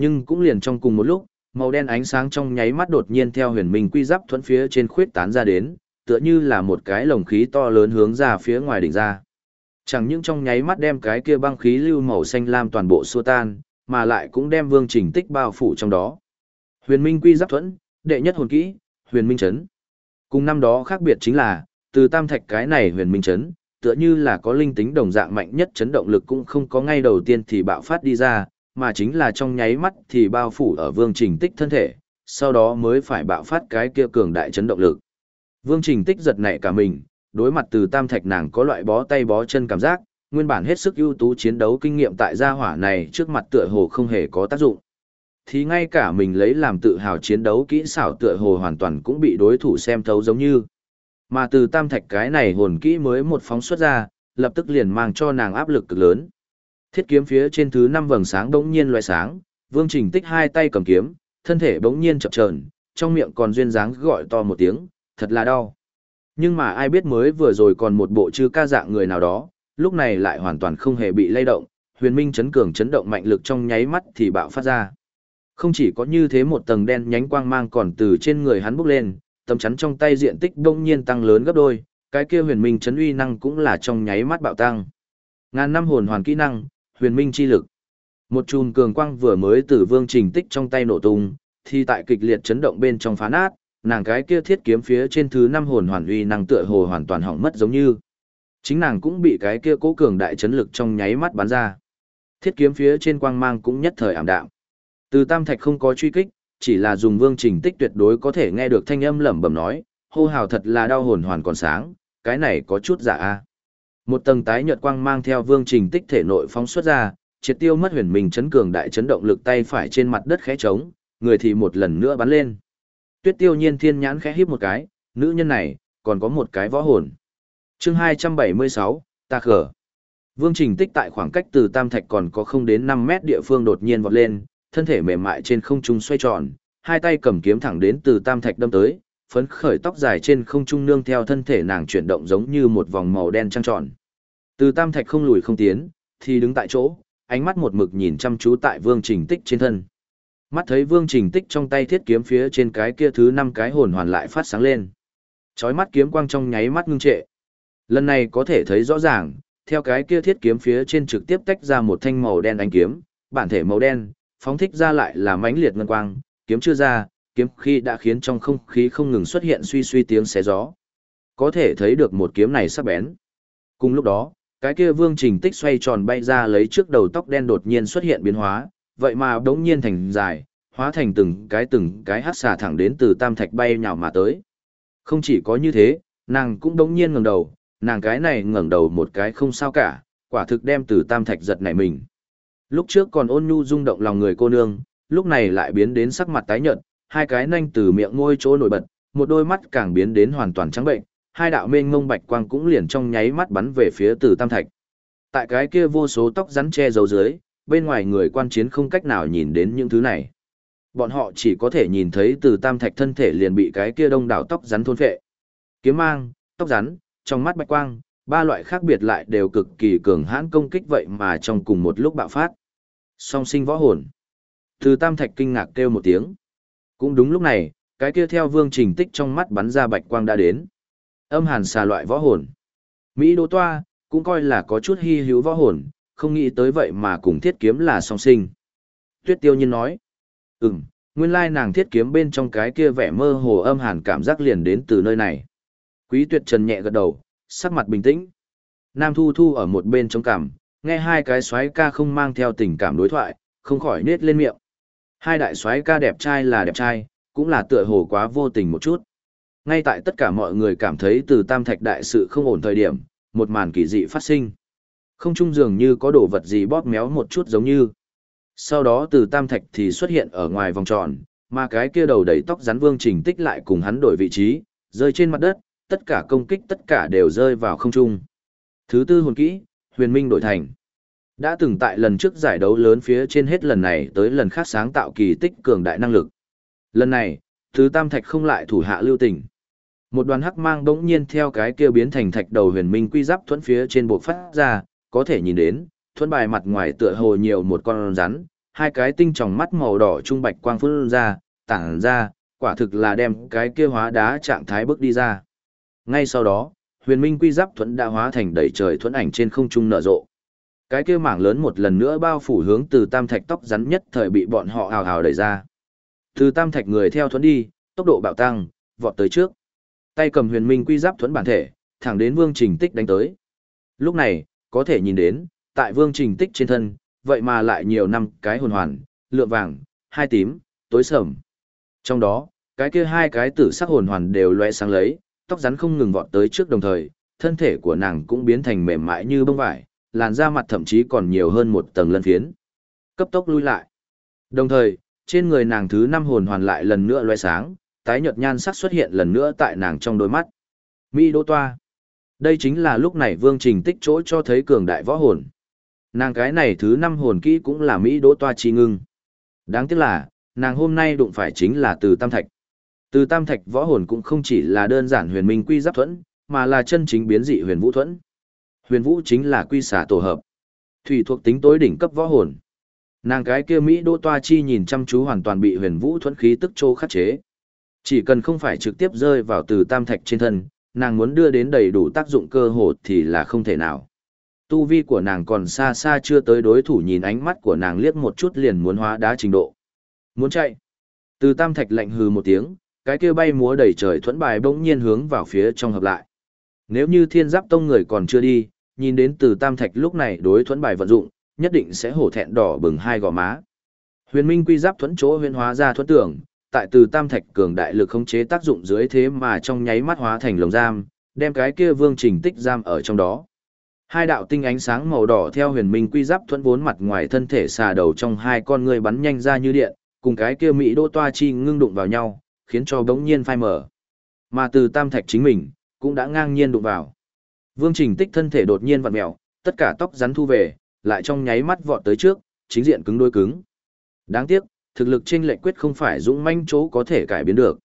Nhưng cũng liền trong cùng một lúc, màu đen ánh sáng trong nháy mắt đột nhiên theo huyền minh quy giáp thuẫn phía trên khuyết tán ra đến, tựa như là một cái lồng khí to lớn hướng ra phía ngoài đỉnh ra. Chẳng những trong nháy mắt đem cái kia băng khí lưu màu xanh lam toàn bộ xua tan, mà lại cũng đem vương trình tích bao phủ trong đó. Huyền minh quy giáp thuẫn, đệ nhất hồn kỹ, huyền minh chấn. Cùng năm đó khác biệt chính là, từ tam thạch cái này huyền minh chấn, tựa như là có linh tính đồng dạng mạnh nhất chấn động lực cũng không có ngay đầu tiên thì bạo phát đi ra, mà chính là trong nháy mắt thì bao phủ ở vương trình tích thân thể, sau đó mới phải bạo phát cái kia cường đại chấn động lực. Vương trình tích giật nảy cả mình, đối mặt từ tam thạch nàng có loại bó tay bó chân cảm giác, nguyên bản hết sức ưu tú chiến đấu kinh nghiệm tại gia hỏa này trước mặt tựa hồ không hề có tác dụng. Thì ngay cả mình lấy làm tự hào chiến đấu kỹ xảo tựa hồ hoàn toàn cũng bị đối thủ xem thấu giống như. Mà từ tam thạch cái này hồn kỹ mới một phóng xuất ra, lập tức liền mang cho nàng áp lực cực lớn. Thiết kiếm phía trên thứ năm vầng sáng bỗng nhiên loại sáng, Vương Trình Tích hai tay cầm kiếm, thân thể bỗng nhiên chập chờn, trong miệng còn duyên dáng gọi to một tiếng, thật là đau. Nhưng mà ai biết mới vừa rồi còn một bộ chư ca dạng người nào đó, lúc này lại hoàn toàn không hề bị lay động, huyền minh chấn cường chấn động mạnh lực trong nháy mắt thì bạo phát ra. Không chỉ có như thế một tầng đen nhánh quang mang còn từ trên người hắn bốc lên, tấm chắn trong tay diện tích đông nhiên tăng lớn gấp đôi, cái kia huyền minh chấn uy năng cũng là trong nháy mắt bạo tăng. Ngàn năm hồn hoàn kỹ năng, huyền minh chi lực. Một chùm cường quang vừa mới từ vương trình tích trong tay nổ tung, thì tại kịch liệt chấn động bên trong phá nát, nàng cái kia thiết kiếm phía trên thứ năm hồn hoàn uy năng tựa hồ hoàn toàn hỏng mất giống như. Chính nàng cũng bị cái kia cố cường đại chấn lực trong nháy mắt bắn ra. Thiết kiếm phía trên quang mang cũng nhất thời ảm đạm. Từ Tam Thạch không có truy kích, chỉ là dùng vương trình tích tuyệt đối có thể nghe được thanh âm lẩm bẩm nói, hô hào thật là đau hồn hoàn còn sáng, cái này có chút giả a. Một tầng tái nhợt quang mang theo vương trình tích thể nội phóng xuất ra, triệt tiêu mất huyền mình chấn cường đại chấn động lực tay phải trên mặt đất khẽ trống, người thì một lần nữa bắn lên. Tuyết tiêu nhiên thiên nhãn khẽ híp một cái, nữ nhân này, còn có một cái võ hồn. chương 276, ta khở. Vương Trình Tích tại khoảng cách từ Tam Thạch còn có không đến 5 mét địa phương đột nhiên vọt lên, thân thể mềm mại trên không trung xoay tròn, hai tay cầm kiếm thẳng đến từ Tam Thạch đâm tới, phấn khởi tóc dài trên không trung nương theo thân thể nàng chuyển động giống như một vòng màu đen trăng tròn. Từ Tam Thạch không lùi không tiến, thì đứng tại chỗ, ánh mắt một mực nhìn chăm chú tại Vương Trình Tích trên thân. Mắt thấy Vương Trình Tích trong tay thiết kiếm phía trên cái kia thứ năm cái hồn hoàn lại phát sáng lên. Chói mắt kiếm quang trong nháy mắt ngưng trệ. Lần này có thể thấy rõ ràng, theo cái kia thiết kiếm phía trên trực tiếp tách ra một thanh màu đen ánh kiếm, bản thể màu đen, phóng thích ra lại là mãnh liệt ngân quang, kiếm chưa ra, kiếm khi đã khiến trong không khí không ngừng xuất hiện suy suy tiếng xé gió. Có thể thấy được một kiếm này sắc bén. Cùng lúc đó, Cái kia vương trình tích xoay tròn bay ra lấy trước đầu tóc đen đột nhiên xuất hiện biến hóa, vậy mà đống nhiên thành dài, hóa thành từng cái từng cái hát xà thẳng đến từ tam thạch bay nhào mà tới. Không chỉ có như thế, nàng cũng đống nhiên ngẩng đầu, nàng cái này ngẩng đầu một cái không sao cả, quả thực đem từ tam thạch giật nảy mình. Lúc trước còn ôn nhu rung động lòng người cô nương, lúc này lại biến đến sắc mặt tái nhợt, hai cái nanh từ miệng ngôi chỗ nổi bật, một đôi mắt càng biến đến hoàn toàn trắng bệnh, hai đạo mênh mông bạch quang cũng liền trong nháy mắt bắn về phía từ tam thạch. Tại cái kia vô số tóc rắn che giấu dưới, bên ngoài người quan chiến không cách nào nhìn đến những thứ này. Bọn họ chỉ có thể nhìn thấy từ tam thạch thân thể liền bị cái kia đông đảo tóc rắn thôn phệ. Kiếm mang, tóc rắn, trong mắt bạch quang, ba loại khác biệt lại đều cực kỳ cường hãn công kích vậy mà trong cùng một lúc bạo phát. Song sinh võ hồn. Từ tam thạch kinh ngạc kêu một tiếng. Cũng đúng lúc này, cái kia theo vương trình tích trong mắt bắn ra bạch quang đã đến. Âm hàn xà loại võ hồn. Mỹ đô toa, cũng coi là có chút hy hữu võ hồn, không nghĩ tới vậy mà cùng thiết kiếm là song sinh. Tuyết tiêu nhiên nói. Ừm, nguyên lai nàng thiết kiếm bên trong cái kia vẻ mơ hồ âm hàn cảm giác liền đến từ nơi này. Quý tuyệt trần nhẹ gật đầu, sắc mặt bình tĩnh. Nam Thu Thu ở một bên trong cảm, nghe hai cái xoáy ca không mang theo tình cảm đối thoại, không khỏi nết lên miệng. Hai đại xoáy ca đẹp trai là đẹp trai, cũng là tựa hồ quá vô tình một chút. Ngay tại tất cả mọi người cảm thấy từ tam thạch đại sự không ổn thời điểm, một màn kỳ dị phát sinh. Không trung dường như có đồ vật gì bóp méo một chút giống như. Sau đó từ tam thạch thì xuất hiện ở ngoài vòng tròn, mà cái kia đầu đầy tóc rắn vương trình tích lại cùng hắn đổi vị trí, rơi trên mặt đất, tất cả công kích tất cả đều rơi vào không trung. Thứ tư hồn kỹ, huyền minh đổi thành. Đã từng tại lần trước giải đấu lớn phía trên hết lần này tới lần khác sáng tạo kỳ tích cường đại năng lực. Lần này, thứ tam thạch không lại thủ hạ lưu tình. Một đoàn hắc mang đống nhiên theo cái kia biến thành thạch đầu huyền minh quy giáp thuẫn phía trên bộ phát ra, có thể nhìn đến, thuẫn bài mặt ngoài tựa hồ nhiều một con rắn, hai cái tinh tròng mắt màu đỏ trung bạch quang phun ra, tản ra, quả thực là đem cái kia hóa đá trạng thái bước đi ra. Ngay sau đó, huyền minh quy giáp thuẫn đã hóa thành đầy trời thuẫn ảnh trên không trung nở rộ. Cái kia mảng lớn một lần nữa bao phủ hướng từ tam thạch tóc rắn nhất thời bị bọn họ hào hào đẩy ra. Từ tam thạch người theo thuẫn đi, tốc độ bạo tăng, vọt tới trước. Tay cầm huyền minh quy giáp thuẫn bản thể, thẳng đến vương trình tích đánh tới. Lúc này, có thể nhìn đến, tại vương trình tích trên thân, vậy mà lại nhiều năm cái hồn hoàn, lượng vàng, hai tím, tối sầm. Trong đó, cái kia hai cái tử sắc hồn hoàn đều loe sáng lấy, tóc rắn không ngừng vọt tới trước đồng thời, thân thể của nàng cũng biến thành mềm mại như bông vải, làn da mặt thậm chí còn nhiều hơn một tầng lân phiến. Cấp tốc lui lại. Đồng thời, trên người nàng thứ năm hồn hoàn lại lần nữa loe sáng, tái nhợt nhan sắc xuất hiện lần nữa tại nàng trong đôi mắt. Mỹ Đô Toa. Đây chính là lúc này Vương Trình tích chỗ cho thấy cường đại võ hồn. Nàng cái này thứ năm hồn kỹ cũng là Mỹ Đỗ Toa chi ngưng. Đáng tiếc là, nàng hôm nay đụng phải chính là từ Tam Thạch. Từ Tam Thạch võ hồn cũng không chỉ là đơn giản huyền minh quy giáp thuẫn, mà là chân chính biến dị huyền vũ thuẫn. Huyền vũ chính là quy xả tổ hợp. Thủy thuộc tính tối đỉnh cấp võ hồn. Nàng cái kia Mỹ Đỗ Toa chi nhìn chăm chú hoàn toàn bị huyền vũ thuẫn khí tức trô khắc chế. Chỉ cần không phải trực tiếp rơi vào từ tam thạch trên thân, nàng muốn đưa đến đầy đủ tác dụng cơ hồ thì là không thể nào. Tu vi của nàng còn xa xa chưa tới đối thủ nhìn ánh mắt của nàng liếc một chút liền muốn hóa đá trình độ. Muốn chạy. Từ tam thạch lạnh hừ một tiếng, cái kia bay múa đầy trời thuẫn bài bỗng nhiên hướng vào phía trong hợp lại. Nếu như thiên giáp tông người còn chưa đi, nhìn đến từ tam thạch lúc này đối thuẫn bài vận dụng, nhất định sẽ hổ thẹn đỏ bừng hai gò má. Huyền Minh quy giáp thuẫn chỗ huyền hóa ra thuẫn tưởng, tại từ tam thạch cường đại lực khống chế tác dụng dưới thế mà trong nháy mắt hóa thành lồng giam, đem cái kia vương trình tích giam ở trong đó. Hai đạo tinh ánh sáng màu đỏ theo huyền minh quy giáp thuẫn vốn mặt ngoài thân thể xà đầu trong hai con người bắn nhanh ra như điện, cùng cái kia mỹ đô toa chi ngưng đụng vào nhau, khiến cho đống nhiên phai mở. Mà từ tam thạch chính mình, cũng đã ngang nhiên đụng vào. Vương trình tích thân thể đột nhiên vặn mèo, tất cả tóc rắn thu về, lại trong nháy mắt vọt tới trước, chính diện cứng đối cứng. Đáng tiếc, thực lực trên lệnh quyết không phải dũng manh chỗ có thể cải biến được.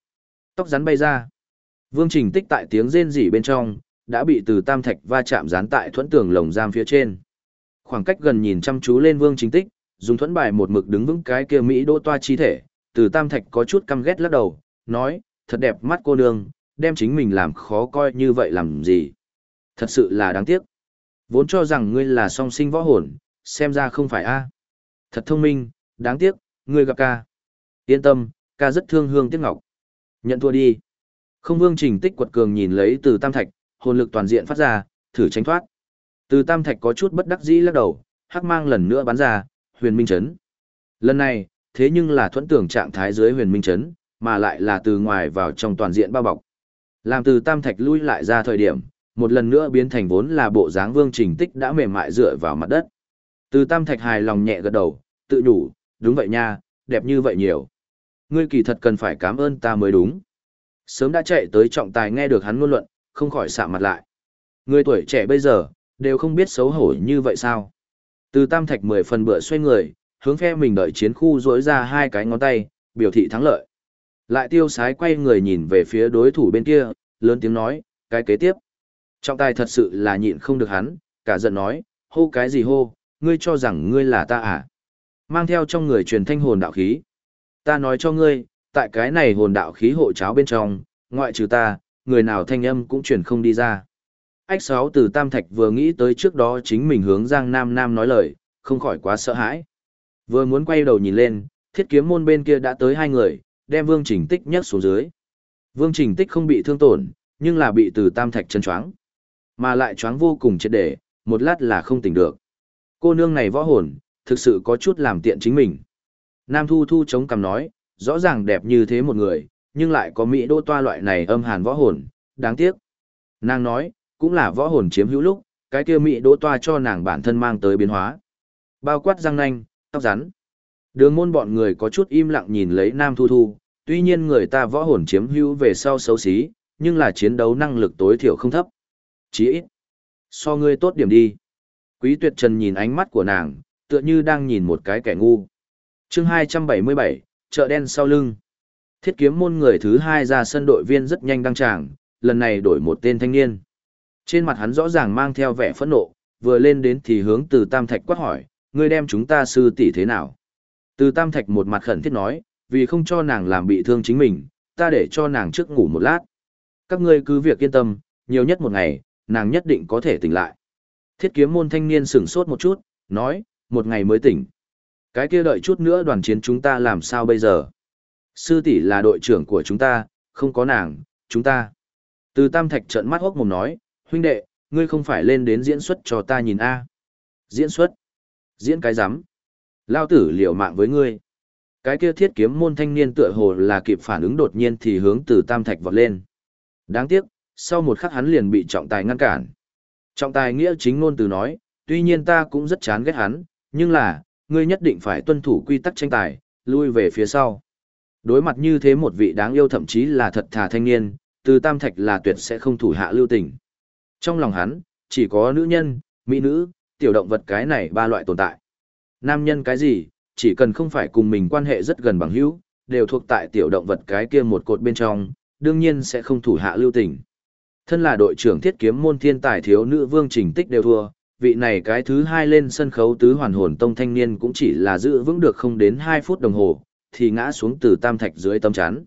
Tóc rắn bay ra. Vương Trình Tích tại tiếng rên rỉ bên trong, đã bị từ tam thạch va chạm dán tại thuẫn tường lồng giam phía trên. Khoảng cách gần nhìn chăm chú lên Vương Trình Tích, dùng thuẫn bài một mực đứng vững cái kia Mỹ đô toa chi thể, từ tam thạch có chút căm ghét lắc đầu, nói, thật đẹp mắt cô nương, đem chính mình làm khó coi như vậy làm gì. Thật sự là đáng tiếc. Vốn cho rằng ngươi là song sinh võ hồn, xem ra không phải a. Thật thông minh, đáng tiếc, ngươi gặp ca. Yên tâm, ca rất thương hương tiếc ngọc. Nhận thua đi. Không vương trình tích quật cường nhìn lấy từ tam thạch, hồn lực toàn diện phát ra, thử tránh thoát. Từ Tam Thạch có chút bất đắc dĩ lắc đầu, hắc mang lần nữa bắn ra, huyền minh chấn. Lần này, thế nhưng là thuẫn tưởng trạng thái dưới huyền minh chấn, mà lại là từ ngoài vào trong toàn diện bao bọc. Làm từ Tam Thạch lui lại ra thời điểm, một lần nữa biến thành vốn là bộ dáng vương trình tích đã mềm mại dựa vào mặt đất. Từ Tam Thạch hài lòng nhẹ gật đầu, tự đủ, đúng vậy nha, đẹp như vậy nhiều. Ngươi kỳ thật cần phải cảm ơn ta mới đúng. Sớm đã chạy tới trọng tài nghe được hắn ngôn luận, không khỏi sạm mặt lại. Người tuổi trẻ bây giờ, đều không biết xấu hổ như vậy sao. Từ Tam Thạch mười phần bựa xoay người, hướng phe mình đợi chiến khu rỗi ra hai cái ngón tay, biểu thị thắng lợi. Lại tiêu sái quay người nhìn về phía đối thủ bên kia, lớn tiếng nói, cái kế tiếp. Trọng tài thật sự là nhịn không được hắn, cả giận nói, hô cái gì hô, ngươi cho rằng ngươi là ta à? Mang theo trong người truyền thanh hồn đạo khí. Ta nói cho ngươi, tại cái này hồn đạo khí hộ cháo bên trong, ngoại trừ ta, người nào thanh âm cũng truyền không đi ra. Ách sáu từ Tam Thạch vừa nghĩ tới trước đó chính mình hướng Giang Nam Nam nói lời, không khỏi quá sợ hãi. Vừa muốn quay đầu nhìn lên, thiết kiếm môn bên kia đã tới hai người, đem Vương Trình Tích nhấc xuống dưới. Vương Trình Tích không bị thương tổn, nhưng là bị từ Tam Thạch chân choáng. Mà lại choáng vô cùng triệt để, một lát là không tỉnh được. Cô nương này võ hồn, thực sự có chút làm tiện chính mình. Nam Thu Thu chống cằm nói, rõ ràng đẹp như thế một người, nhưng lại có Mỹ đô toa loại này âm hàn võ hồn, đáng tiếc. Nàng nói, cũng là võ hồn chiếm hữu lúc, cái kia Mỹ đô toa cho nàng bản thân mang tới biến hóa. Bao quát răng nanh, tóc rắn. Đường môn bọn người có chút im lặng nhìn lấy Nam Thu Thu, tuy nhiên người ta võ hồn chiếm hữu về sau xấu xí, nhưng là chiến đấu năng lực tối thiểu không thấp. Chí ít. So ngươi tốt điểm đi. Quý tuyệt trần nhìn ánh mắt của nàng, tựa như đang nhìn một cái kẻ ngu. chương 277, chợ đen sau lưng. Thiết kiếm môn người thứ hai ra sân đội viên rất nhanh đăng tràng, lần này đổi một tên thanh niên. Trên mặt hắn rõ ràng mang theo vẻ phẫn nộ, vừa lên đến thì hướng từ Tam Thạch quát hỏi, ngươi đem chúng ta sư tỷ thế nào? Từ Tam Thạch một mặt khẩn thiết nói, vì không cho nàng làm bị thương chính mình, ta để cho nàng trước ngủ một lát. Các ngươi cứ việc yên tâm, nhiều nhất một ngày, nàng nhất định có thể tỉnh lại. Thiết kiếm môn thanh niên sửng sốt một chút, nói, một ngày mới tỉnh. Cái kia đợi chút nữa đoàn chiến chúng ta làm sao bây giờ? Sư tỷ là đội trưởng của chúng ta, không có nàng, chúng ta. Từ Tam Thạch trợn mắt hốc mồm nói, huynh đệ, ngươi không phải lên đến diễn xuất cho ta nhìn a? Diễn xuất? Diễn cái rắm Lao tử liều mạng với ngươi. Cái kia thiết kiếm môn thanh niên tựa hồ là kịp phản ứng đột nhiên thì hướng từ Tam Thạch vọt lên. Đáng tiếc, sau một khắc hắn liền bị trọng tài ngăn cản. Trọng tài nghĩa chính ngôn từ nói, tuy nhiên ta cũng rất chán ghét hắn, nhưng là, ngươi nhất định phải tuân thủ quy tắc tranh tài, lui về phía sau. Đối mặt như thế một vị đáng yêu thậm chí là thật thà thanh niên, từ tam thạch là tuyệt sẽ không thủ hạ lưu tình. Trong lòng hắn, chỉ có nữ nhân, mỹ nữ, tiểu động vật cái này ba loại tồn tại. Nam nhân cái gì, chỉ cần không phải cùng mình quan hệ rất gần bằng hữu, đều thuộc tại tiểu động vật cái kia một cột bên trong, đương nhiên sẽ không thủ hạ lưu tình. Thân là đội trưởng thiết kiếm môn thiên tài thiếu nữ vương trình tích đều thua, vị này cái thứ hai lên sân khấu tứ hoàn hồn tông thanh niên cũng chỉ là giữ vững được không đến 2 phút đồng hồ, thì ngã xuống từ tam thạch dưới tâm chán.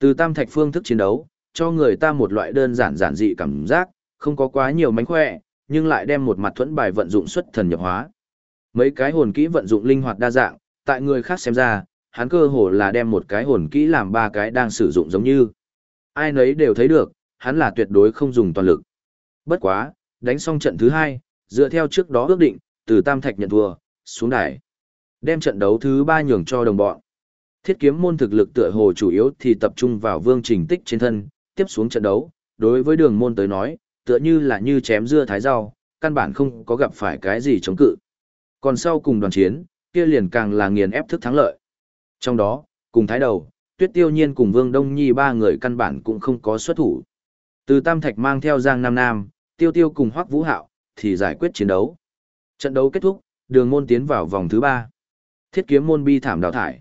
Từ tam thạch phương thức chiến đấu, cho người ta một loại đơn giản giản dị cảm giác, không có quá nhiều mánh khỏe, nhưng lại đem một mặt thuẫn bài vận dụng xuất thần nhập hóa. Mấy cái hồn kỹ vận dụng linh hoạt đa dạng, tại người khác xem ra, hắn cơ hồ là đem một cái hồn kỹ làm ba cái đang sử dụng giống như. Ai nấy đều thấy được, hắn là tuyệt đối không dùng toàn lực. Bất quá, đánh xong trận thứ hai, dựa theo trước đó ước định, từ Tam Thạch nhận thua, xuống đài. Đem trận đấu thứ ba nhường cho đồng bọn. Thiết kiếm môn thực lực tựa hồ chủ yếu thì tập trung vào vương trình tích trên thân, tiếp xuống trận đấu, đối với đường môn tới nói, tựa như là như chém dưa thái rau, căn bản không có gặp phải cái gì chống cự. Còn sau cùng đoàn chiến, kia liền càng là nghiền ép thức thắng lợi. Trong đó, cùng thái đầu, tuyết tiêu nhiên cùng vương đông nhi ba người căn bản cũng không có xuất thủ. Từ Tam Thạch mang theo Giang Nam Nam, tiêu tiêu cùng Hoắc Vũ Hạo, thì giải quyết chiến đấu. Trận đấu kết thúc, đường môn tiến vào vòng thứ ba. Thiết kiếm môn bi thảm đào thải.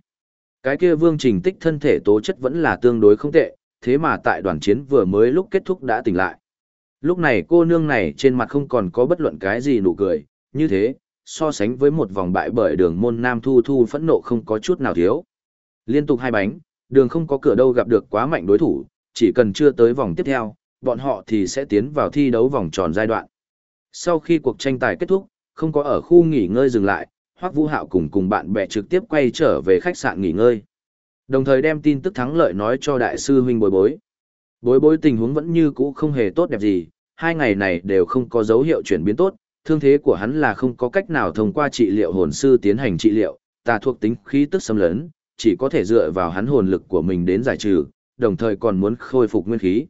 Cái kia vương trình tích thân thể tố chất vẫn là tương đối không tệ, thế mà tại đoàn chiến vừa mới lúc kết thúc đã tỉnh lại. Lúc này cô nương này trên mặt không còn có bất luận cái gì nụ cười, như thế, so sánh với một vòng bại bởi đường môn nam thu thu phẫn nộ không có chút nào thiếu. Liên tục hai bánh, đường không có cửa đâu gặp được quá mạnh đối thủ, chỉ cần chưa tới vòng tiếp theo, bọn họ thì sẽ tiến vào thi đấu vòng tròn giai đoạn. Sau khi cuộc tranh tài kết thúc, không có ở khu nghỉ ngơi dừng lại, Hoắc Vũ Hạo cùng cùng bạn bè trực tiếp quay trở về khách sạn nghỉ ngơi. Đồng thời đem tin tức thắng lợi nói cho đại sư huynh bối bối. Bối bối tình huống vẫn như cũ không hề tốt đẹp gì, hai ngày này đều không có dấu hiệu chuyển biến tốt, thương thế của hắn là không có cách nào thông qua trị liệu hồn sư tiến hành trị liệu, tà thuộc tính khí tức xâm lấn, chỉ có thể dựa vào hắn hồn lực của mình đến giải trừ, đồng thời còn muốn khôi phục nguyên khí.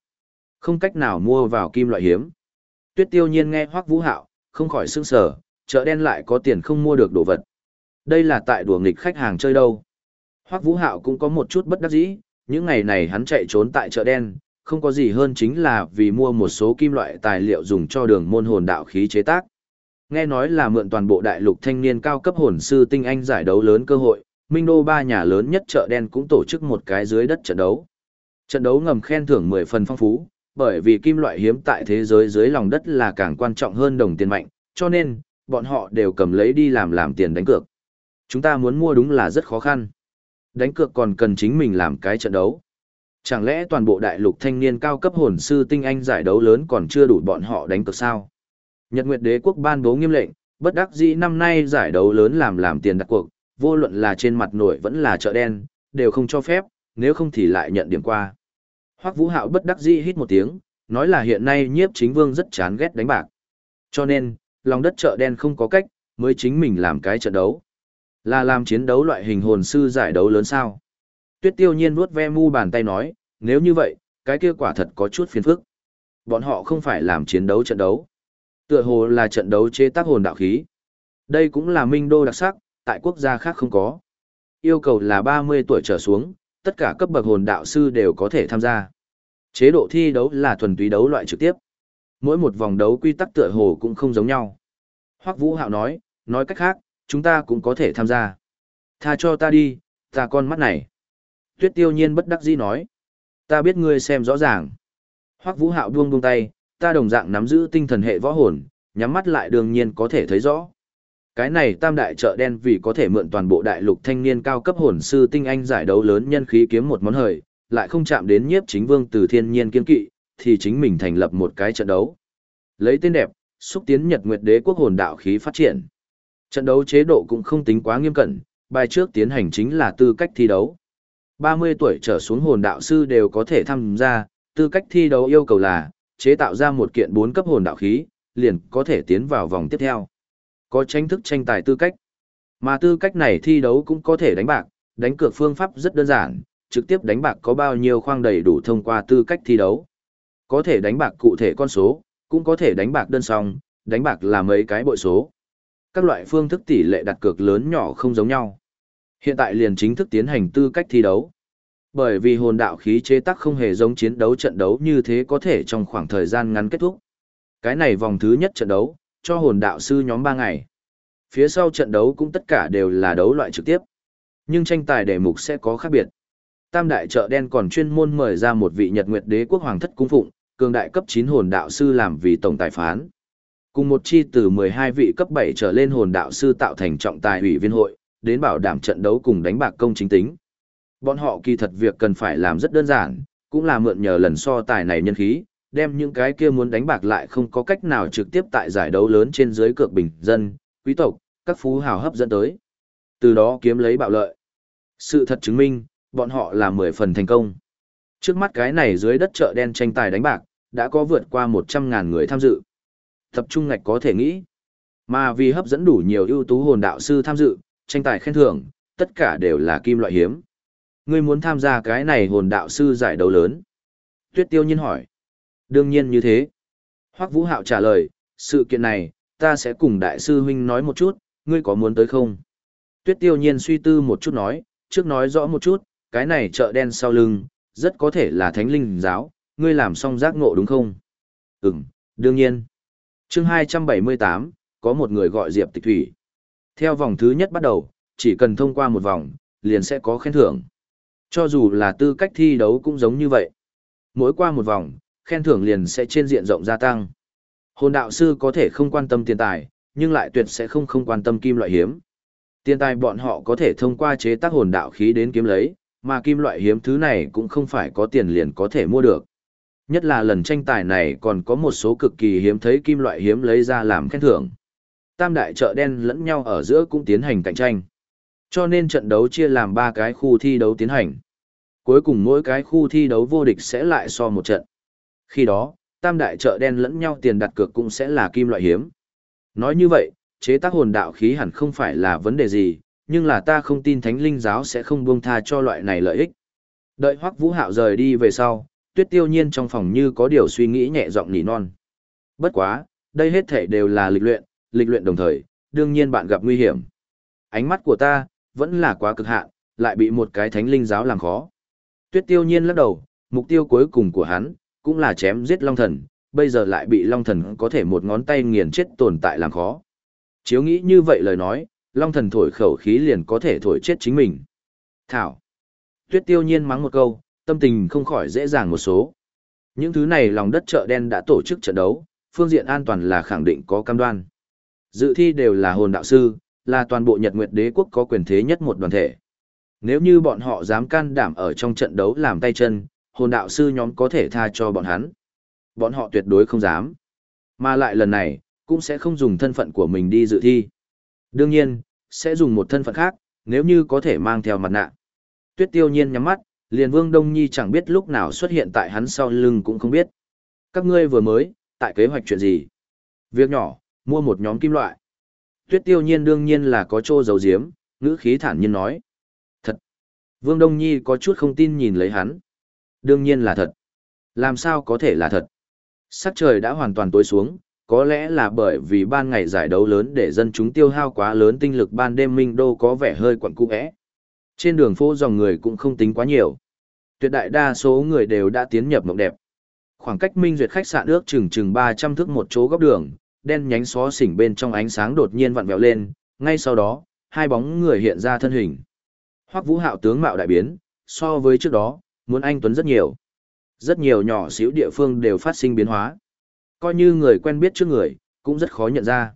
Không cách nào mua vào kim loại hiếm. Tuyết tiêu nhiên nghe Hoắc Vũ Hạo, không khỏi sững sờ, chợ đen lại có tiền không mua được đồ vật. Đây là tại đùa nghịch khách hàng chơi đâu. Hoắc Vũ Hạo cũng có một chút bất đắc dĩ, những ngày này hắn chạy trốn tại chợ đen, không có gì hơn chính là vì mua một số kim loại tài liệu dùng cho đường môn hồn đạo khí chế tác. Nghe nói là mượn toàn bộ đại lục thanh niên cao cấp hồn sư tinh anh giải đấu lớn cơ hội, Minh Đô ba nhà lớn nhất chợ đen cũng tổ chức một cái dưới đất trận đấu. Trận đấu ngầm khen thưởng 10 phần phong phú, bởi vì kim loại hiếm tại thế giới dưới lòng đất là càng quan trọng hơn đồng tiền mạnh, cho nên, bọn họ đều cầm lấy đi làm làm tiền đánh cược. Chúng ta muốn mua đúng là rất khó khăn. Đánh cược còn cần chính mình làm cái trận đấu. Chẳng lẽ toàn bộ đại lục thanh niên cao cấp hồn sư tinh anh giải đấu lớn còn chưa đủ bọn họ đánh cược sao? Nhật Nguyệt Đế quốc ban bố nghiêm lệnh, bất đắc dĩ năm nay giải đấu lớn làm làm tiền đặt cuộc, vô luận là trên mặt nổi vẫn là chợ đen, đều không cho phép, nếu không thì lại nhận điểm qua. Hoắc Vũ Hạo bất đắc dĩ hít một tiếng, nói là hiện nay nhiếp chính vương rất chán ghét đánh bạc. Cho nên, lòng đất chợ đen không có cách, mới chính mình làm cái trận đấu. Là làm chiến đấu loại hình hồn sư giải đấu lớn sao? Tuyết tiêu nhiên vuốt ve mu bàn tay nói, nếu như vậy, cái kia quả thật có chút phiền phức. Bọn họ không phải làm chiến đấu trận đấu. Tựa hồ là trận đấu chế tác hồn đạo khí. Đây cũng là minh đô đặc sắc, tại quốc gia khác không có. Yêu cầu là 30 tuổi trở xuống, tất cả cấp bậc hồn đạo sư đều có thể tham gia. Chế độ thi đấu là thuần túy đấu loại trực tiếp. Mỗi một vòng đấu quy tắc tựa hồ cũng không giống nhau. Hoắc Vũ Hạo nói, nói cách khác, chúng ta cũng có thể tham gia. Tha cho ta đi, ta con mắt này. Tuyết tiêu nhiên bất đắc dĩ nói. Ta biết ngươi xem rõ ràng. Hoắc Vũ Hạo buông buông tay, ta đồng dạng nắm giữ tinh thần hệ võ hồn, nhắm mắt lại đương nhiên có thể thấy rõ. Cái này tam đại chợ đen vì có thể mượn toàn bộ đại lục thanh niên cao cấp hồn sư tinh anh giải đấu lớn nhân khí kiếm một món hời, lại không chạm đến nhiếp chính vương từ thiên nhiên kiên kỵ, thì chính mình thành lập một cái trận đấu. Lấy tên đẹp, xúc tiến Nhật Nguyệt Đế quốc hồn đạo khí phát triển. Trận đấu chế độ cũng không tính quá nghiêm cẩn, bài trước tiến hành chính là tư cách thi đấu. 30 tuổi trở xuống hồn đạo sư đều có thể tham gia, tư cách thi đấu yêu cầu là chế tạo ra một kiện 4 cấp hồn đạo khí, liền có thể tiến vào vòng tiếp theo. Có tranh thức tranh tài tư cách. Mà tư cách này thi đấu cũng có thể đánh bạc, đánh cược phương pháp rất đơn giản, trực tiếp đánh bạc có bao nhiêu khoang đầy đủ thông qua tư cách thi đấu. Có thể đánh bạc cụ thể con số, cũng có thể đánh bạc đơn song, đánh bạc là mấy cái bội số. Các loại phương thức tỷ lệ đặt cược lớn nhỏ không giống nhau. Hiện tại liền chính thức tiến hành tư cách thi đấu. Bởi vì hồn đạo khí chế tác không hề giống chiến đấu trận đấu như thế có thể trong khoảng thời gian ngắn kết thúc. Cái này vòng thứ nhất trận đấu, cho hồn đạo sư nhóm 3 ngày. Phía sau trận đấu cũng tất cả đều là đấu loại trực tiếp. Nhưng tranh tài đề mục sẽ có khác biệt. Tam đại chợ đen còn chuyên môn mời ra một vị Nhật Nguyệt Đế quốc hoàng thất cung phụng, cường đại cấp 9 hồn đạo sư làm vì tổng tài phán. Cùng một chi từ 12 vị cấp 7 trở lên hồn đạo sư tạo thành trọng tài ủy viên hội, đến bảo đảm trận đấu cùng đánh bạc công chính tính. Bọn họ kỳ thật việc cần phải làm rất đơn giản, cũng là mượn nhờ lần so tài này nhân khí, đem những cái kia muốn đánh bạc lại không có cách nào trực tiếp tại giải đấu lớn trên dưới cược bình dân, quý tộc, các phú hào hấp dẫn tới. Từ đó kiếm lấy bạo lợi. Sự thật chứng minh, bọn họ là 10 phần thành công. Trước mắt cái này dưới đất chợ đen tranh tài đánh bạc, đã có vượt qua 100.000 người tham dự. Tập trung ngạch có thể nghĩ. Mà vì hấp dẫn đủ nhiều ưu tú hồn đạo sư tham dự, tranh tài khen thưởng, tất cả đều là kim loại hiếm. Ngươi muốn tham gia cái này hồn đạo sư giải đấu lớn. Tuyết tiêu nhiên hỏi. Đương nhiên như thế. Hoắc Vũ Hạo trả lời, sự kiện này, ta sẽ cùng đại sư huynh nói một chút, ngươi có muốn tới không? Tuyết tiêu nhiên suy tư một chút nói, trước nói rõ một chút, cái này chợ đen sau lưng, rất có thể là thánh linh giáo, ngươi làm xong giác ngộ đúng không? Ừm, đương nhiên. chương 278, có một người gọi Diệp Tịch Thủy. Theo vòng thứ nhất bắt đầu, chỉ cần thông qua một vòng, liền sẽ có khen thưởng. Cho dù là tư cách thi đấu cũng giống như vậy. Mỗi qua một vòng, khen thưởng liền sẽ trên diện rộng gia tăng. Hồn đạo sư có thể không quan tâm tiền tài, nhưng lại tuyệt sẽ không không quan tâm kim loại hiếm. Tiền tài bọn họ có thể thông qua chế tác hồn đạo khí đến kiếm lấy, mà kim loại hiếm thứ này cũng không phải có tiền liền có thể mua được. Nhất là lần tranh tài này còn có một số cực kỳ hiếm thấy kim loại hiếm lấy ra làm khen thưởng. Tam đại chợ đen lẫn nhau ở giữa cũng tiến hành cạnh tranh. Cho nên trận đấu chia làm ba cái khu thi đấu tiến hành. Cuối cùng mỗi cái khu thi đấu vô địch sẽ lại so một trận. Khi đó, tam đại chợ đen lẫn nhau tiền đặt cược cũng sẽ là kim loại hiếm. Nói như vậy, chế tác hồn đạo khí hẳn không phải là vấn đề gì, nhưng là ta không tin thánh linh giáo sẽ không buông tha cho loại này lợi ích. Đợi Hoắc Vũ Hạo rời đi về sau, Tuyết Tiêu Nhiên trong phòng như có điều suy nghĩ nhẹ giọng nỉ non. Bất quá, đây hết thể đều là lịch luyện, lịch luyện đồng thời, đương nhiên bạn gặp nguy hiểm. Ánh mắt của ta, vẫn là quá cực hạn, lại bị một cái thánh linh giáo làm khó. Tuyết Tiêu Nhiên lắc đầu, mục tiêu cuối cùng của hắn, cũng là chém giết Long Thần, bây giờ lại bị Long Thần có thể một ngón tay nghiền chết tồn tại làm khó. Chiếu nghĩ như vậy lời nói, Long Thần thổi khẩu khí liền có thể thổi chết chính mình. Thảo. Tuyết Tiêu Nhiên mắng một câu, tâm tình không khỏi dễ dàng một số. Những thứ này lòng đất chợ đen đã tổ chức trận đấu, phương diện an toàn là khẳng định có cam đoan. Dự thi đều là hồn đạo sư, là toàn bộ Nhật Nguyệt Đế quốc có quyền thế nhất một đoàn thể. Nếu như bọn họ dám can đảm ở trong trận đấu làm tay chân, hồn đạo sư nhóm có thể tha cho bọn hắn. Bọn họ tuyệt đối không dám. Mà lại lần này, cũng sẽ không dùng thân phận của mình đi dự thi. Đương nhiên, sẽ dùng một thân phận khác, nếu như có thể mang theo mặt nạ. Tuyết tiêu nhiên nhắm mắt, liền vương Đông Nhi chẳng biết lúc nào xuất hiện tại hắn sau lưng cũng không biết. Các ngươi vừa mới, tại kế hoạch chuyện gì? Việc nhỏ, mua một nhóm kim loại. Tuyết tiêu nhiên đương nhiên là có trô dầu diếm, ngữ khí thản nhiên nói. Thật. Vương Đông Nhi có chút không tin nhìn lấy hắn. Đương nhiên là thật. Làm sao có thể là thật? Sắc trời đã hoàn toàn tối xuống, có lẽ là bởi vì ban ngày giải đấu lớn để dân chúng tiêu hao quá lớn tinh lực ban đêm Minh Đô có vẻ hơi quặn cũ vẽ. Trên đường phố dòng người cũng không tính quá nhiều. Tuyệt đại đa số người đều đã tiến nhập mộng đẹp. Khoảng cách Minh Duyệt khách sạn ước chừng chừng 300 thước một chỗ góc đường, đen nhánh xó xỉnh bên trong ánh sáng đột nhiên vặn vẹo lên, ngay sau đó, hai bóng người hiện ra thân hình. Hoắc Vũ Hạo tướng mạo đại biến, so với trước đó, muốn anh tuấn rất nhiều. Rất nhiều nhỏ xíu địa phương đều phát sinh biến hóa. Coi như người quen biết trước người, cũng rất khó nhận ra.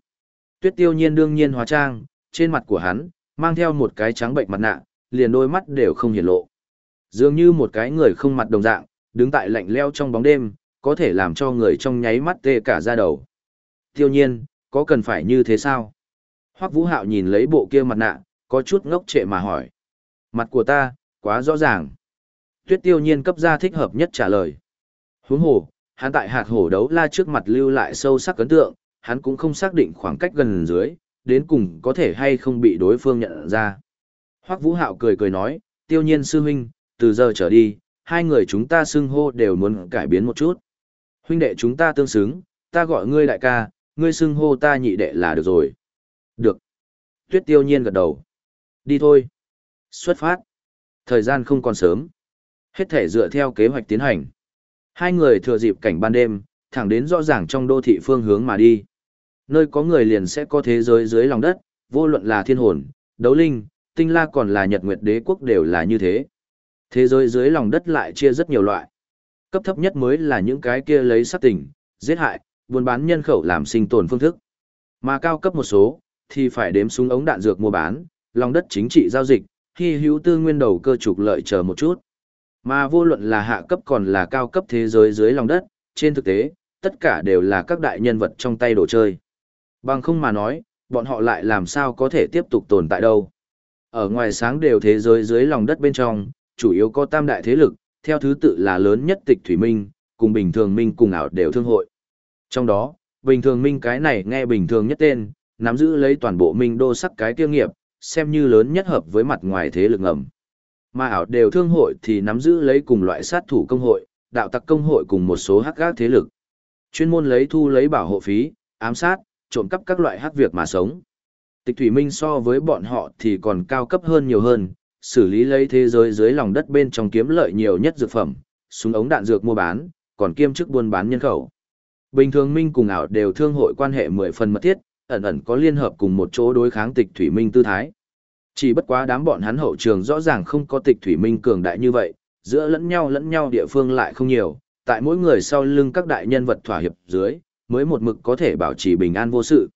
Tuyết Tiêu Nhiên đương nhiên hóa trang, trên mặt của hắn mang theo một cái trắng bệnh mặt nạ, liền đôi mắt đều không hiển lộ. Dường như một cái người không mặt đồng dạng, đứng tại lạnh leo trong bóng đêm, có thể làm cho người trong nháy mắt tê cả da đầu. Tiêu nhiên, có cần phải như thế sao? Hoắc Vũ Hạo nhìn lấy bộ kia mặt nạ, có chút ngốc trệ mà hỏi. Mặt của ta, quá rõ ràng. Tuyết tiêu nhiên cấp ra thích hợp nhất trả lời. Huống hồ, hắn tại hạt hổ đấu la trước mặt lưu lại sâu sắc ấn tượng, hắn cũng không xác định khoảng cách gần dưới, đến cùng có thể hay không bị đối phương nhận ra. Hoắc Vũ Hạo cười cười nói, tiêu nhiên sư huynh, từ giờ trở đi, hai người chúng ta xưng hô đều muốn cải biến một chút. Huynh đệ chúng ta tương xứng, ta gọi ngươi đại ca, ngươi xưng hô ta nhị đệ là được rồi. Được. Tuyết tiêu nhiên gật đầu. Đi thôi. Xuất phát. Thời gian không còn sớm. Hết thể dựa theo kế hoạch tiến hành. Hai người thừa dịp cảnh ban đêm, thẳng đến rõ ràng trong đô thị phương hướng mà đi. Nơi có người liền sẽ có thế giới dưới lòng đất, vô luận là thiên hồn, đấu linh, tinh la còn là nhật nguyệt đế quốc đều là như thế. Thế giới dưới lòng đất lại chia rất nhiều loại. Cấp thấp nhất mới là những cái kia lấy sát tỉnh, giết hại, buôn bán nhân khẩu làm sinh tồn phương thức. Mà cao cấp một số, thì phải đếm súng ống đạn dược mua bán, lòng đất chính trị giao dịch, khi hữu tư nguyên đầu cơ trục lợi chờ một chút. Mà vô luận là hạ cấp còn là cao cấp thế giới dưới lòng đất, trên thực tế, tất cả đều là các đại nhân vật trong tay đồ chơi. Bằng không mà nói, bọn họ lại làm sao có thể tiếp tục tồn tại đâu. Ở ngoài sáng đều thế giới dưới lòng đất bên trong, chủ yếu có tam đại thế lực, theo thứ tự là lớn nhất tịch thủy minh, cùng bình thường minh cùng ảo đều thương hội. Trong đó, bình thường minh cái này nghe bình thường nhất tên, nắm giữ lấy toàn bộ minh đô sắc cái tiêu nghiệp, xem như lớn nhất hợp với mặt ngoài thế lực ngầm. Mà ảo đều thương hội thì nắm giữ lấy cùng loại sát thủ công hội, đạo tặc công hội cùng một số hắc gác thế lực. Chuyên môn lấy thu lấy bảo hộ phí, ám sát, trộm cắp các loại hắc việc mà sống. Tịch thủy minh so với bọn họ thì còn cao cấp hơn nhiều hơn, xử lý lấy thế giới dưới lòng đất bên trong kiếm lợi nhiều nhất dược phẩm, súng ống đạn dược mua bán, còn kiêm chức buôn bán nhân khẩu. Bình thường Minh cùng ảo đều thương hội quan hệ mười phần mật thiết, ẩn ẩn có liên hợp cùng một chỗ đối kháng tịch thủy minh tư thái. Chỉ bất quá đám bọn hắn hậu trường rõ ràng không có tịch thủy minh cường đại như vậy, giữa lẫn nhau lẫn nhau địa phương lại không nhiều, tại mỗi người sau lưng các đại nhân vật thỏa hiệp dưới, mới một mực có thể bảo trì bình an vô sự.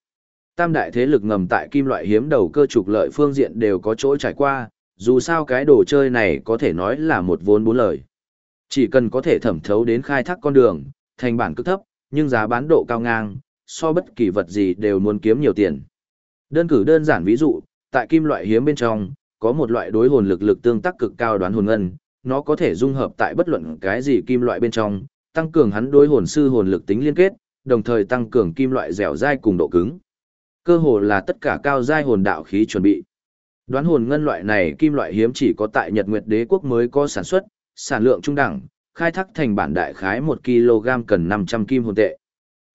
Tam đại thế lực ngầm tại kim loại hiếm đầu cơ trục lợi phương diện đều có chỗ trải qua, dù sao cái đồ chơi này có thể nói là một vốn bốn lời. Chỉ cần có thể thẩm thấu đến khai thác con đường, thành bản cực thấp, nhưng giá bán độ cao ngang, so bất kỳ vật gì đều muốn kiếm nhiều tiền. Đơn cử đơn giản ví dụ, tại kim loại hiếm bên trong, có một loại đối hồn lực lực tương tác cực cao đoán hồn ngân, nó có thể dung hợp tại bất luận cái gì kim loại bên trong, tăng cường hắn đối hồn sư hồn lực tính liên kết, đồng thời tăng cường kim loại dẻo dai cùng độ cứng. Cơ hồ là tất cả cao giai hồn đạo khí chuẩn bị. Đoán hồn ngân loại này kim loại hiếm chỉ có tại Nhật Nguyệt Đế quốc mới có sản xuất, sản lượng trung đẳng, khai thác thành bản đại khái 1 kg cần 500 kim hồn tệ.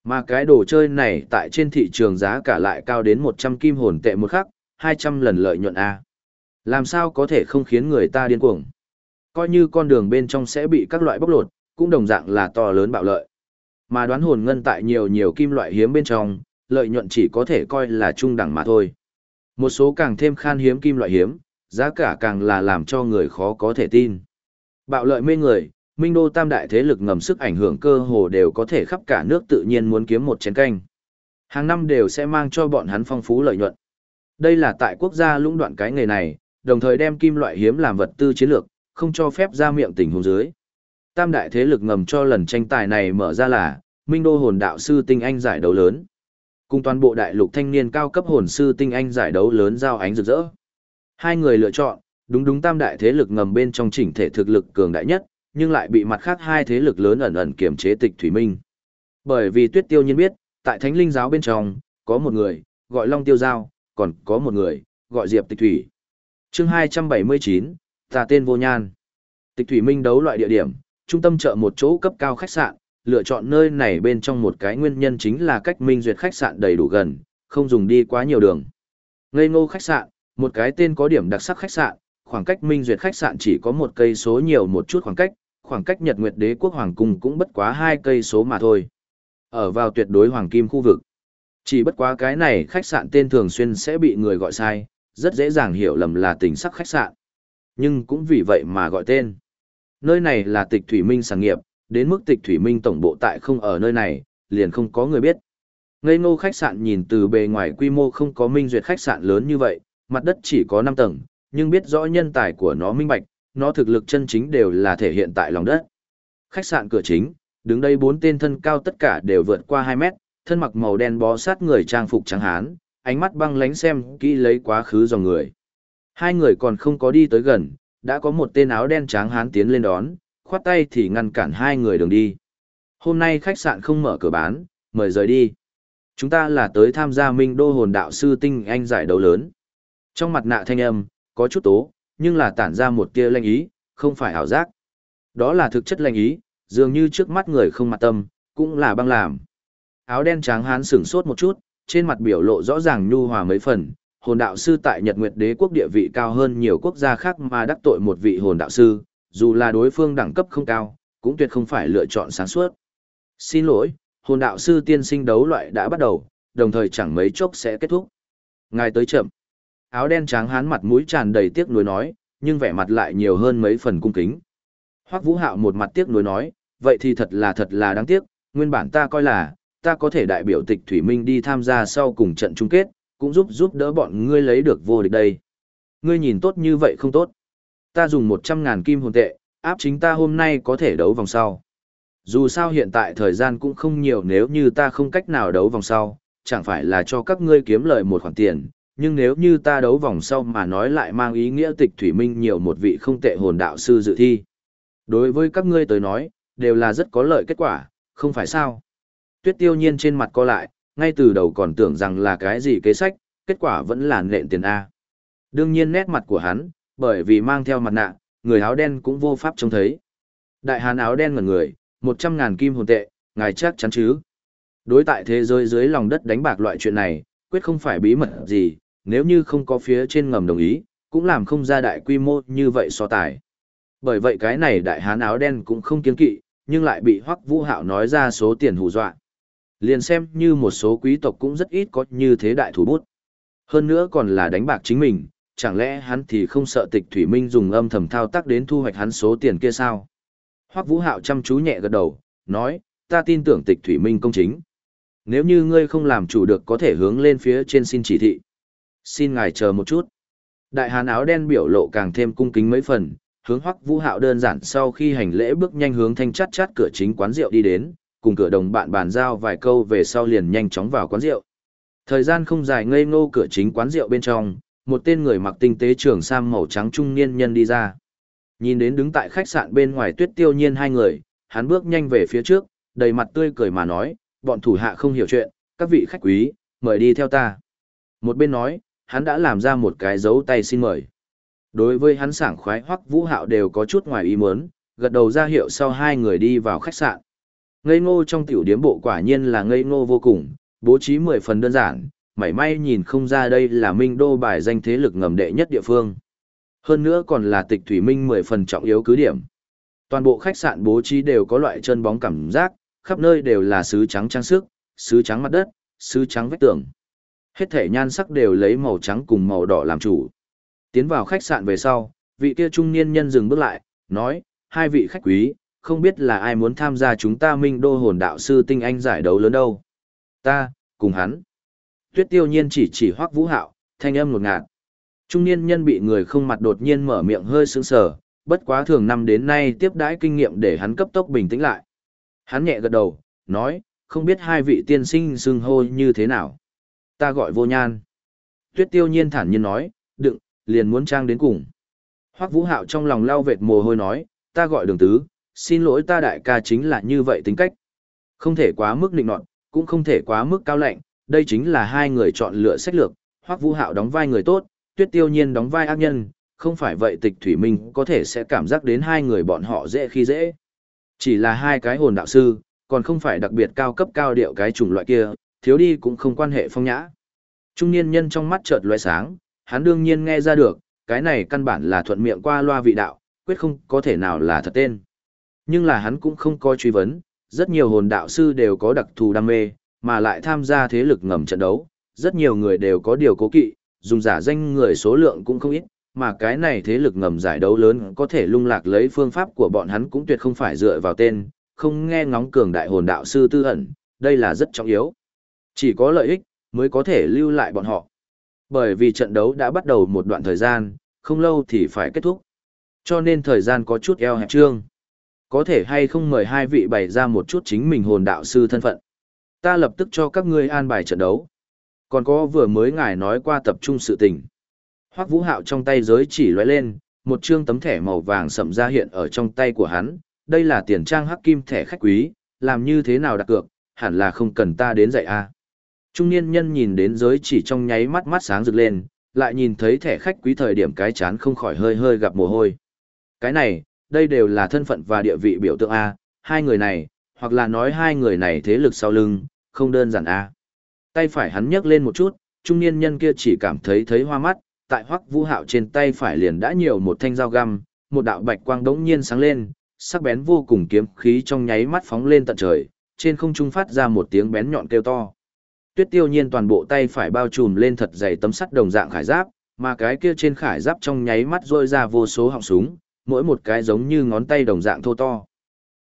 Mà cái đồ chơi này tại trên thị trường giá cả lại cao đến 100 kim hồn tệ một khắc, 200 lần lợi nhuận A. Làm sao có thể không khiến người ta điên cuồng? Coi như con đường bên trong sẽ bị các loại bóc lột, cũng đồng dạng là to lớn bạo lợi. Mà đoán hồn ngân tại nhiều nhiều kim loại hiếm bên trong, lợi nhuận chỉ có thể coi là trung đẳng mà thôi. Một số càng thêm khan hiếm kim loại hiếm, giá cả càng là làm cho người khó có thể tin. Bạo lợi mê người, Minh Đô tam đại thế lực ngầm sức ảnh hưởng cơ hồ đều có thể khắp cả nước tự nhiên muốn kiếm một chén canh. Hàng năm đều sẽ mang cho bọn hắn phong phú lợi nhuận. Đây là tại quốc gia lũng đoạn cái nghề này, đồng thời đem kim loại hiếm làm vật tư chiến lược, không cho phép ra miệng tình huống dưới. Tam đại thế lực ngầm cho lần tranh tài này mở ra là Minh Đô hồn đạo sư tinh anh giải đấu lớn. Cùng toàn bộ đại lục thanh niên cao cấp hồn sư tinh anh giải đấu lớn giao ánh rực rỡ. Hai người lựa chọn, đúng đúng tam đại thế lực ngầm bên trong chỉnh thể thực lực cường đại nhất, nhưng lại bị mặt khác hai thế lực lớn ẩn ẩn kiểm chế tịch thủy minh. Bởi vì tuyết tiêu nhiên biết, tại thánh linh giáo bên trong, có một người, gọi Long Tiêu Giao, còn có một người, gọi Diệp Tịch Thủy. chương 279, ta tên Vô Nhan. Tịch Thủy Minh đấu loại địa điểm, trung tâm chợ một chỗ cấp cao khách sạn, lựa chọn nơi này bên trong một cái nguyên nhân chính là cách Minh duyệt khách sạn đầy đủ gần, không dùng đi quá nhiều đường. Ngây ngô khách sạn, một cái tên có điểm đặc sắc khách sạn, khoảng cách Minh duyệt khách sạn chỉ có một cây số nhiều một chút khoảng cách, khoảng cách Nhật Nguyệt Đế quốc hoàng cung cũng bất quá hai cây số mà thôi. Ở vào tuyệt đối hoàng kim khu vực. Chỉ bất quá cái này khách sạn tên thường xuyên sẽ bị người gọi sai, rất dễ dàng hiểu lầm là tình sắc khách sạn. Nhưng cũng vì vậy mà gọi tên. Nơi này là tịch thủy minh sản nghiệp, đến mức tịch thủy minh tổng bộ tại không ở nơi này, liền không có người biết. Ngây ngô khách sạn nhìn từ bề ngoài quy mô không có minh duyệt khách sạn lớn như vậy, mặt đất chỉ có 5 tầng, nhưng biết rõ nhân tài của nó minh bạch, nó thực lực chân chính đều là thể hiện tại lòng đất. Khách sạn cửa chính, đứng đây bốn tên thân cao tất cả đều vượt qua 2 mét, thân mặc màu đen bó sát người trang phục trắng hán, ánh mắt băng lánh xem kỹ lấy quá khứ dòng người. Hai người còn không có đi tới gần, đã có một tên áo đen trắng hán tiến lên đón, khoát tay thì ngăn cản hai người đường đi. Hôm nay khách sạn không mở cửa bán, mời rời đi. Chúng ta là tới tham gia Minh Đô Hồn Đạo Sư Tinh Anh giải đấu lớn. Trong mặt nạ thanh âm, có chút tố, nhưng là tản ra một tia lanh ý, không phải ảo giác. Đó là thực chất lanh ý, dường như trước mắt người không mặt tâm, cũng là băng làm. Áo đen trắng hán sửng sốt một chút, trên mặt biểu lộ rõ ràng nhu hòa mấy phần, hồn đạo sư tại Nhật Nguyệt Đế quốc địa vị cao hơn nhiều quốc gia khác mà đắc tội một vị hồn đạo sư, dù là đối phương đẳng cấp không cao, cũng tuyệt không phải lựa chọn sáng suốt. Xin lỗi, hồn đạo sư tiên sinh đấu loại đã bắt đầu, đồng thời chẳng mấy chốc sẽ kết thúc. Ngài tới chậm. Áo đen trắng hán mặt mũi tràn đầy tiếc nuối nói, nhưng vẻ mặt lại nhiều hơn mấy phần cung kính. Hoắc Vũ Hạo một mặt tiếc nuối nói, vậy thì thật là thật là đáng tiếc, nguyên bản ta coi là, ta có thể đại biểu tịch Thủy Minh đi tham gia sau cùng trận chung kết, cũng giúp giúp đỡ bọn ngươi lấy được vô địch đây. Ngươi nhìn tốt như vậy không tốt. Ta dùng 100.000 kim hồn tệ, áp chính ta hôm nay có thể đấu vòng sau. Dù sao hiện tại thời gian cũng không nhiều nếu như ta không cách nào đấu vòng sau, chẳng phải là cho các ngươi kiếm lợi một khoản tiền, nhưng nếu như ta đấu vòng sau mà nói lại mang ý nghĩa tịch thủy minh nhiều một vị không tệ hồn đạo sư dự thi. Đối với các ngươi tới nói, đều là rất có lợi kết quả, không phải sao? Tuyết tiêu nhiên trên mặt co lại, ngay từ đầu còn tưởng rằng là cái gì kế sách, kết quả vẫn là nện tiền A. Đương nhiên nét mặt của hắn, bởi vì mang theo mặt nạ, người áo đen cũng vô pháp trông thấy. Đại hán áo đen ngần người, một trăm ngàn kim hồn tệ, ngài chắc chắn chứ. Đối tại thế giới dưới lòng đất đánh bạc loại chuyện này, quyết không phải bí mật gì, nếu như không có phía trên ngầm đồng ý, cũng làm không ra đại quy mô như vậy so tài. Bởi vậy cái này đại hán áo đen cũng không kiên kỵ, nhưng lại bị Hoắc Vũ Hạo nói ra số tiền hù dọa. Liền xem như một số quý tộc cũng rất ít có như thế đại thủ bút. Hơn nữa còn là đánh bạc chính mình, chẳng lẽ hắn thì không sợ tịch thủy minh dùng âm thầm thao tác đến thu hoạch hắn số tiền kia sao? Hoắc Vũ Hạo chăm chú nhẹ gật đầu, nói, ta tin tưởng tịch thủy minh công chính. Nếu như ngươi không làm chủ được có thể hướng lên phía trên xin chỉ thị. Xin ngài chờ một chút. Đại hán áo đen biểu lộ càng thêm cung kính mấy phần, hướng Hoắc Vũ Hạo đơn giản sau khi hành lễ bước nhanh hướng thanh chát chát cửa chính quán rượu đi đến, cùng cửa đồng bạn bàn giao vài câu về sau liền nhanh chóng vào quán rượu. Thời gian không dài ngây ngô cửa chính quán rượu bên trong, một tên người mặc tinh tế trường sam màu trắng trung niên nhân đi ra. Nhìn đến đứng tại khách sạn bên ngoài tuyết tiêu nhiên hai người, hắn bước nhanh về phía trước, đầy mặt tươi cười mà nói, bọn thủ hạ không hiểu chuyện, các vị khách quý, mời đi theo ta. Một bên nói, hắn đã làm ra một cái dấu tay xin mời. Đối với hắn sảng khoái hoắc vũ hạo đều có chút ngoài ý muốn, gật đầu ra hiệu sau hai người đi vào khách sạn. Ngây ngô trong tiểu điếm bộ quả nhiên là ngây ngô vô cùng, bố trí mười phần đơn giản, mảy may nhìn không ra đây là minh đô bài danh thế lực ngầm đệ nhất địa phương. Hơn nữa còn là tịch thủy minh mười phần trọng yếu cứ điểm. Toàn bộ khách sạn bố trí đều có loại chân bóng cảm giác, khắp nơi đều là sứ trắng trang sức, sứ trắng mặt đất, sứ trắng vách tường. Hết thể nhan sắc đều lấy màu trắng cùng màu đỏ làm chủ. Tiến vào khách sạn về sau, vị kia trung niên nhân dừng bước lại, nói, hai vị khách quý, không biết là ai muốn tham gia chúng ta minh đô hồn đạo sư tinh anh giải đấu lớn đâu. Ta, cùng hắn. Tuyết tiêu nhiên chỉ chỉ hoắc vũ hạo, thanh âm ngột ngạt. Trung niên nhân bị người không mặt đột nhiên mở miệng hơi sững sờ, bất quá thường năm đến nay tiếp đãi kinh nghiệm để hắn cấp tốc bình tĩnh lại. Hắn nhẹ gật đầu, nói, không biết hai vị tiên sinh xưng hô như thế nào. Ta gọi vô nhan. Tuyết tiêu nhiên thản nhiên nói, đựng, liền muốn trang đến cùng. Hoắc vũ hạo trong lòng lau vệt mồ hôi nói, ta gọi đường tứ, xin lỗi ta đại ca chính là như vậy tính cách. Không thể quá mức định nọt, cũng không thể quá mức cao lạnh, đây chính là hai người chọn lựa sách lược, Hoắc Vũ Hạo đóng vai người tốt, Tuyết Tiêu Nhiên đóng vai ác nhân, không phải vậy Tịch Thủy Minh có thể sẽ cảm giác đến hai người bọn họ dễ khi dễ. Chỉ là hai cái hồn đạo sư, còn không phải đặc biệt cao cấp cao điệu cái chủng loại kia, thiếu đi cũng không quan hệ phong nhã. Trung niên nhân trong mắt chợt lóe sáng, hắn đương nhiên nghe ra được, cái này căn bản là thuận miệng qua loa vị đạo, quyết không có thể nào là thật tên. Nhưng là hắn cũng không coi truy vấn, rất nhiều hồn đạo sư đều có đặc thù đam mê, mà lại tham gia thế lực ngầm trận đấu, rất nhiều người đều có điều cố kỵ, dùng giả danh người số lượng cũng không ít, mà cái này thế lực ngầm giải đấu lớn có thể lung lạc lấy phương pháp của bọn hắn cũng tuyệt không phải dựa vào tên, không nghe ngóng cường đại hồn đạo sư tư ẩn, đây là rất trọng yếu. Chỉ có lợi ích, mới có thể lưu lại bọn họ. Bởi vì trận đấu đã bắt đầu một đoạn thời gian, không lâu thì phải kết thúc. Cho nên thời gian có chút eo hẹp trương. Có thể hay không mời hai vị bày ra một chút chính mình hồn đạo sư thân phận. Ta lập tức cho các ngươi an bài trận đấu. Còn có vừa mới ngài nói qua tập trung sự tình. Hoắc Vũ Hạo trong tay giới chỉ lóe lên, một chương tấm thẻ màu vàng sậm ra hiện ở trong tay của hắn, đây là tiền trang hắc kim thẻ khách quý, làm như thế nào đặt cược, hẳn là không cần ta đến dạy a. Trung niên nhân nhìn đến giới chỉ trong nháy mắt mắt sáng rực lên, lại nhìn thấy thẻ khách quý thời điểm cái chán không khỏi hơi hơi gặp mồ hôi. Cái này, đây đều là thân phận và địa vị biểu tượng A, hai người này, hoặc là nói hai người này thế lực sau lưng, không đơn giản A. Tay phải hắn nhấc lên một chút, trung niên nhân kia chỉ cảm thấy thấy hoa mắt, tại hoắc vũ hạo trên tay phải liền đã nhiều một thanh dao găm, một đạo bạch quang đống nhiên sáng lên, sắc bén vô cùng kiếm khí trong nháy mắt phóng lên tận trời, trên không trung phát ra một tiếng bén nhọn kêu to. Tuyết tiêu nhiên toàn bộ tay phải bao trùm lên thật dày tấm sắt đồng dạng khải giáp, mà cái kia trên khải giáp trong nháy mắt rôi ra vô số họng súng, mỗi một cái giống như ngón tay đồng dạng thô to.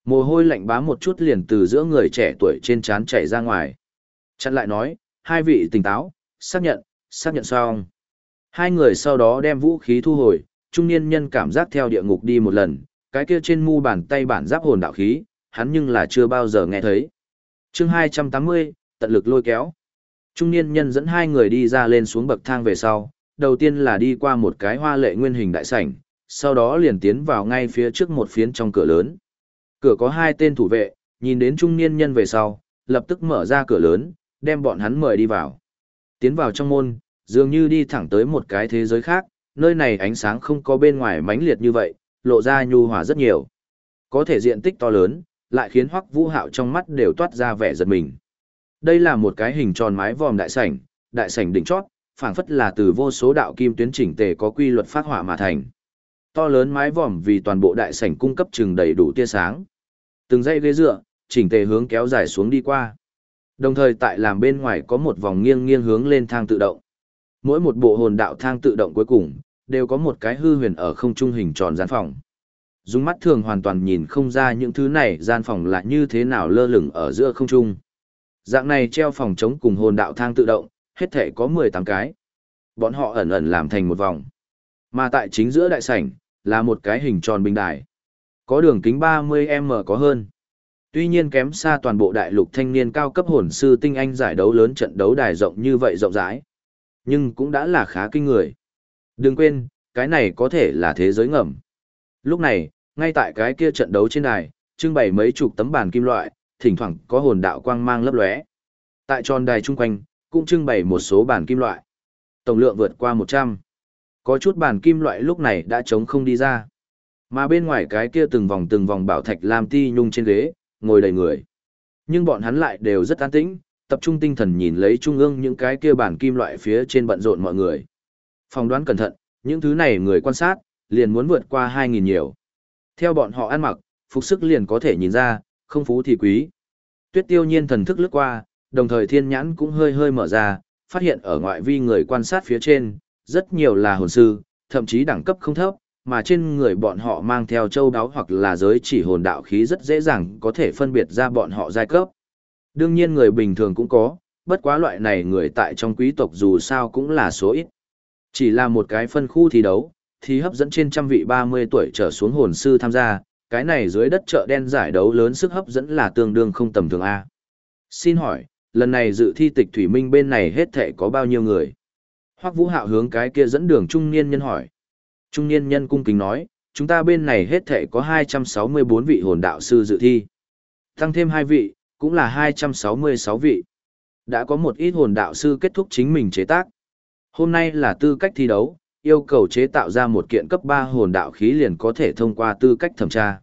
Mồ hôi lạnh bá một chút liền từ giữa người trẻ tuổi trên trán chảy ra ngoài. Chặn lại nói, hai vị tỉnh táo, xác nhận, xác nhận xong. Hai người sau đó đem vũ khí thu hồi, trung niên nhân cảm giác theo địa ngục đi một lần, cái kia trên mu bàn tay bản giáp hồn đạo khí, hắn nhưng là chưa bao giờ nghe thấy. chương 280, tận lực lôi kéo. Trung niên nhân dẫn hai người đi ra lên xuống bậc thang về sau, đầu tiên là đi qua một cái hoa lệ nguyên hình đại sảnh, sau đó liền tiến vào ngay phía trước một phiến trong cửa lớn. Cửa có hai tên thủ vệ, nhìn đến trung niên nhân về sau, lập tức mở ra cửa lớn, đem bọn hắn mời đi vào. Tiến vào trong môn, dường như đi thẳng tới một cái thế giới khác, nơi này ánh sáng không có bên ngoài mãnh liệt như vậy, lộ ra nhu hòa rất nhiều. Có thể diện tích to lớn, lại khiến Hoắc Vũ Hạo trong mắt đều toát ra vẻ giật mình. Đây là một cái hình tròn mái vòm đại sảnh, đại sảnh đỉnh chót, phảng phất là từ vô số đạo kim tuyến chỉnh tề có quy luật phát hỏa mà thành. To lớn mái vòm vì toàn bộ đại sảnh cung cấp chừng đầy đủ tia sáng. Từng dãy ghế dựa, chỉnh tề hướng kéo dài xuống đi qua. Đồng thời tại làm bên ngoài có một vòng nghiêng nghiêng hướng lên thang tự động. Mỗi một bộ hồn đạo thang tự động cuối cùng, đều có một cái hư huyền ở không trung hình tròn gian phòng. Dùng mắt thường hoàn toàn nhìn không ra những thứ này gian phòng là như thế nào lơ lửng ở giữa không trung. Dạng này treo phòng chống cùng hồn đạo thang tự động, hết thể có 18 cái. Bọn họ ẩn ẩn làm thành một vòng. Mà tại chính giữa đại sảnh, là một cái hình tròn bình đài. Có đường kính 30m có hơn. Tuy nhiên kém xa toàn bộ đại lục thanh niên cao cấp hồn sư tinh anh giải đấu lớn trận đấu đài rộng như vậy rộng rãi. Nhưng cũng đã là khá kinh người. Đừng quên, cái này có thể là thế giới ngầm. Lúc này, ngay tại cái kia trận đấu trên đài, trưng bày mấy chục tấm bàn kim loại, thỉnh thoảng có hồn đạo quang mang lấp lóe. Tại tròn đài chung quanh, cũng trưng bày một số bàn kim loại. Tổng lượng vượt qua 100. Có chút bàn kim loại lúc này đã trống không đi ra. Mà bên ngoài cái kia từng vòng từng vòng bảo thạch lam ti nhung trên ghế, ngồi đầy người. Nhưng bọn hắn lại đều rất an tĩnh, tập trung tinh thần nhìn lấy trung ương những cái kia bàn kim loại phía trên bận rộn mọi người. Phòng đoán cẩn thận, những thứ này người quan sát, liền muốn vượt qua 2.000 nhiều. Theo bọn họ ăn mặc, phục sức liền có thể nhìn ra, không phú thì quý. Tuyết tiêu nhiên thần thức lướt qua, đồng thời thiên nhãn cũng hơi hơi mở ra, phát hiện ở ngoại vi người quan sát phía trên, rất nhiều là hồn sư, thậm chí đẳng cấp không thấp, mà trên người bọn họ mang theo châu đáo hoặc là giới chỉ hồn đạo khí rất dễ dàng có thể phân biệt ra bọn họ giai cấp. Đương nhiên người bình thường cũng có, bất quá loại này người tại trong quý tộc dù sao cũng là số ít. Chỉ là một cái phân khu thi đấu, thì hấp dẫn trên trăm vị 30 tuổi trở xuống hồn sư tham gia, cái này dưới đất chợ đen giải đấu lớn sức hấp dẫn là tương đương không tầm thường A. Xin hỏi, lần này dự thi tịch thủy minh bên này hết thể có bao nhiêu người? Hoắc Vũ Hạo hướng cái kia dẫn đường trung niên nhân hỏi. Trung niên nhân cung kính nói, chúng ta bên này hết thể có 264 vị hồn đạo sư dự thi. Tăng thêm 2 vị, cũng là 266 vị. Đã có một ít hồn đạo sư kết thúc chính mình chế tác. Hôm nay là tư cách thi đấu, yêu cầu chế tạo ra một kiện cấp 3 hồn đạo khí liền có thể thông qua tư cách thẩm tra.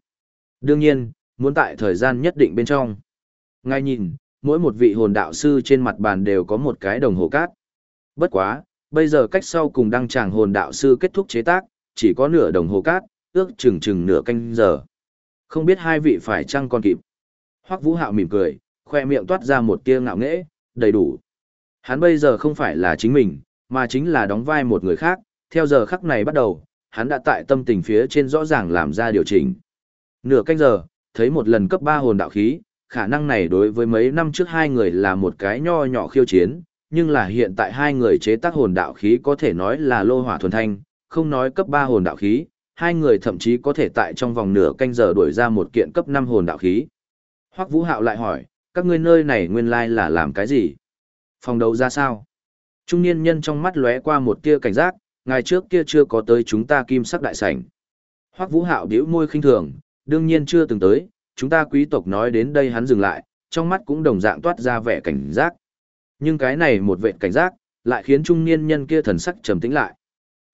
Đương nhiên, muốn tại thời gian nhất định bên trong. Ngay nhìn, mỗi một vị hồn đạo sư trên mặt bàn đều có một cái đồng hồ cát. Bất quá, bây giờ cách sau cùng đăng tràng hồn đạo sư kết thúc chế tác, chỉ có nửa đồng hồ cát, ước chừng chừng nửa canh giờ. Không biết hai vị phải chăng còn kịp. Hoắc Vũ Hạo mỉm cười, khoe miệng toát ra một tia ngạo nghễ, đầy đủ. Hắn bây giờ không phải là chính mình, mà chính là đóng vai một người khác, theo giờ khắc này bắt đầu, hắn đã tại tâm tình phía trên rõ ràng làm ra điều chỉnh. Nửa canh giờ, thấy một lần cấp 3 hồn đạo khí, khả năng này đối với mấy năm trước hai người là một cái nho nhỏ khiêu chiến, nhưng là hiện tại hai người chế tác hồn đạo khí có thể nói là lô hỏa thuần thanh, không nói cấp 3 hồn đạo khí, hai người thậm chí có thể tại trong vòng nửa canh giờ đuổi ra một kiện cấp 5 hồn đạo khí. Hoắc Vũ Hạo lại hỏi, các ngươi nơi này nguyên lai là làm cái gì? Phòng đấu ra sao? Trung niên nhân trong mắt lóe qua một tia cảnh giác, ngày trước kia chưa có tới chúng ta kim sắc đại sảnh. Hoắc Vũ Hạo bĩu môi khinh thường, đương nhiên chưa từng tới, chúng ta quý tộc nói đến đây hắn dừng lại, trong mắt cũng đồng dạng toát ra vẻ cảnh giác. Nhưng cái này một vệ cảnh giác, lại khiến trung niên nhân kia thần sắc trầm tĩnh lại.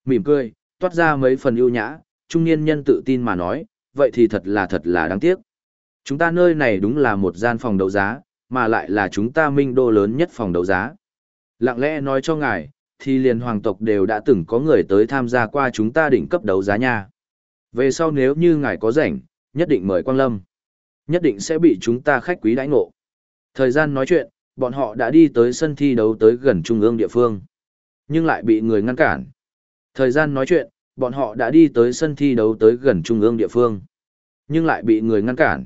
Mỉm cười, toát ra mấy phần ưu nhã, trung niên nhân tự tin mà nói, vậy thì thật là thật là đáng tiếc. Chúng ta nơi này đúng là một gian phòng đấu giá, mà lại là chúng ta minh đô lớn nhất phòng đấu giá. Lặng lẽ nói cho ngài, thì liền hoàng tộc đều đã từng có người tới tham gia qua chúng ta đỉnh cấp đấu giá nha. Về sau nếu như ngài có rảnh, nhất định mời Quang Lâm. Nhất định sẽ bị chúng ta khách quý đãi ngộ. Thời gian nói chuyện, bọn họ đã đi tới sân thi đấu tới gần trung ương địa phương. Nhưng lại bị người ngăn cản. Thời gian nói chuyện, bọn họ đã đi tới sân thi đấu tới gần trung ương địa phương. Nhưng lại bị người ngăn cản.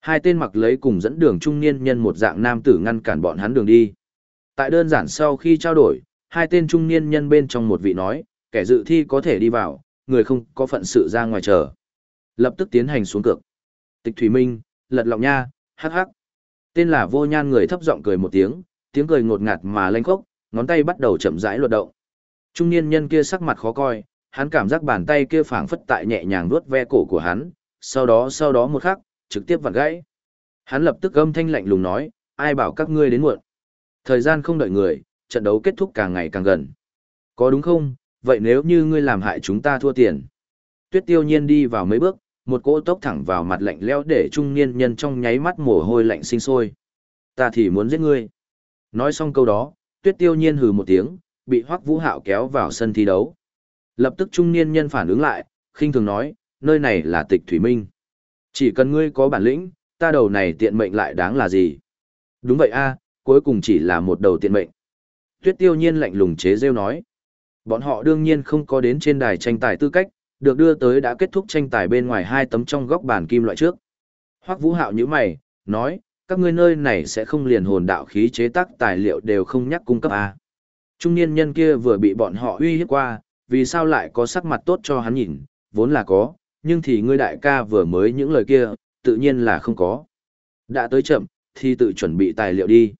Hai tên mặc lấy cùng dẫn đường trung niên nhân một dạng nam tử ngăn cản bọn hắn đường đi. Tại đơn giản sau khi trao đổi, hai tên trung niên nhân bên trong một vị nói, kẻ dự thi có thể đi vào, người không có phận sự ra ngoài chờ. Lập tức tiến hành xuống cược. Tịch Thủy Minh, lật lọng nha, hắc hắc. Tên là vô nhan người thấp giọng cười một tiếng, tiếng cười ngột ngạt mà lanh khốc, ngón tay bắt đầu chậm rãi luật động. Trung niên nhân kia sắc mặt khó coi, hắn cảm giác bàn tay kia phảng phất tại nhẹ nhàng vuốt ve cổ của hắn, sau đó sau đó một khắc, trực tiếp vặn gãy. Hắn lập tức âm thanh lạnh lùng nói, ai bảo các ngươi đến muộn. Thời gian không đợi người, trận đấu kết thúc càng ngày càng gần. Có đúng không, vậy nếu như ngươi làm hại chúng ta thua tiền. Tuyết tiêu nhiên đi vào mấy bước, một cỗ tốc thẳng vào mặt lạnh leo để trung niên nhân trong nháy mắt mồ hôi lạnh sinh sôi. Ta thì muốn giết ngươi. Nói xong câu đó, tuyết tiêu nhiên hừ một tiếng, bị hoắc vũ hạo kéo vào sân thi đấu. Lập tức trung niên nhân phản ứng lại, khinh thường nói, nơi này là tịch thủy minh. Chỉ cần ngươi có bản lĩnh, ta đầu này tiện mệnh lại đáng là gì? Đúng vậy a, cuối cùng chỉ là một đầu tiện mệnh. Tuyết tiêu nhiên lạnh lùng chế rêu nói. Bọn họ đương nhiên không có đến trên đài tranh tài tư cách, được đưa tới đã kết thúc tranh tài bên ngoài hai tấm trong góc bàn kim loại trước. Hoắc Vũ Hạo như mày, nói, các ngươi nơi này sẽ không liền hồn đạo khí chế tác tài liệu đều không nhắc cung cấp à. Trung niên nhân kia vừa bị bọn họ uy hiếp qua, vì sao lại có sắc mặt tốt cho hắn nhìn, vốn là có, nhưng thì ngươi đại ca vừa mới những lời kia, tự nhiên là không có. Đã tới chậm, thì tự chuẩn bị tài liệu đi.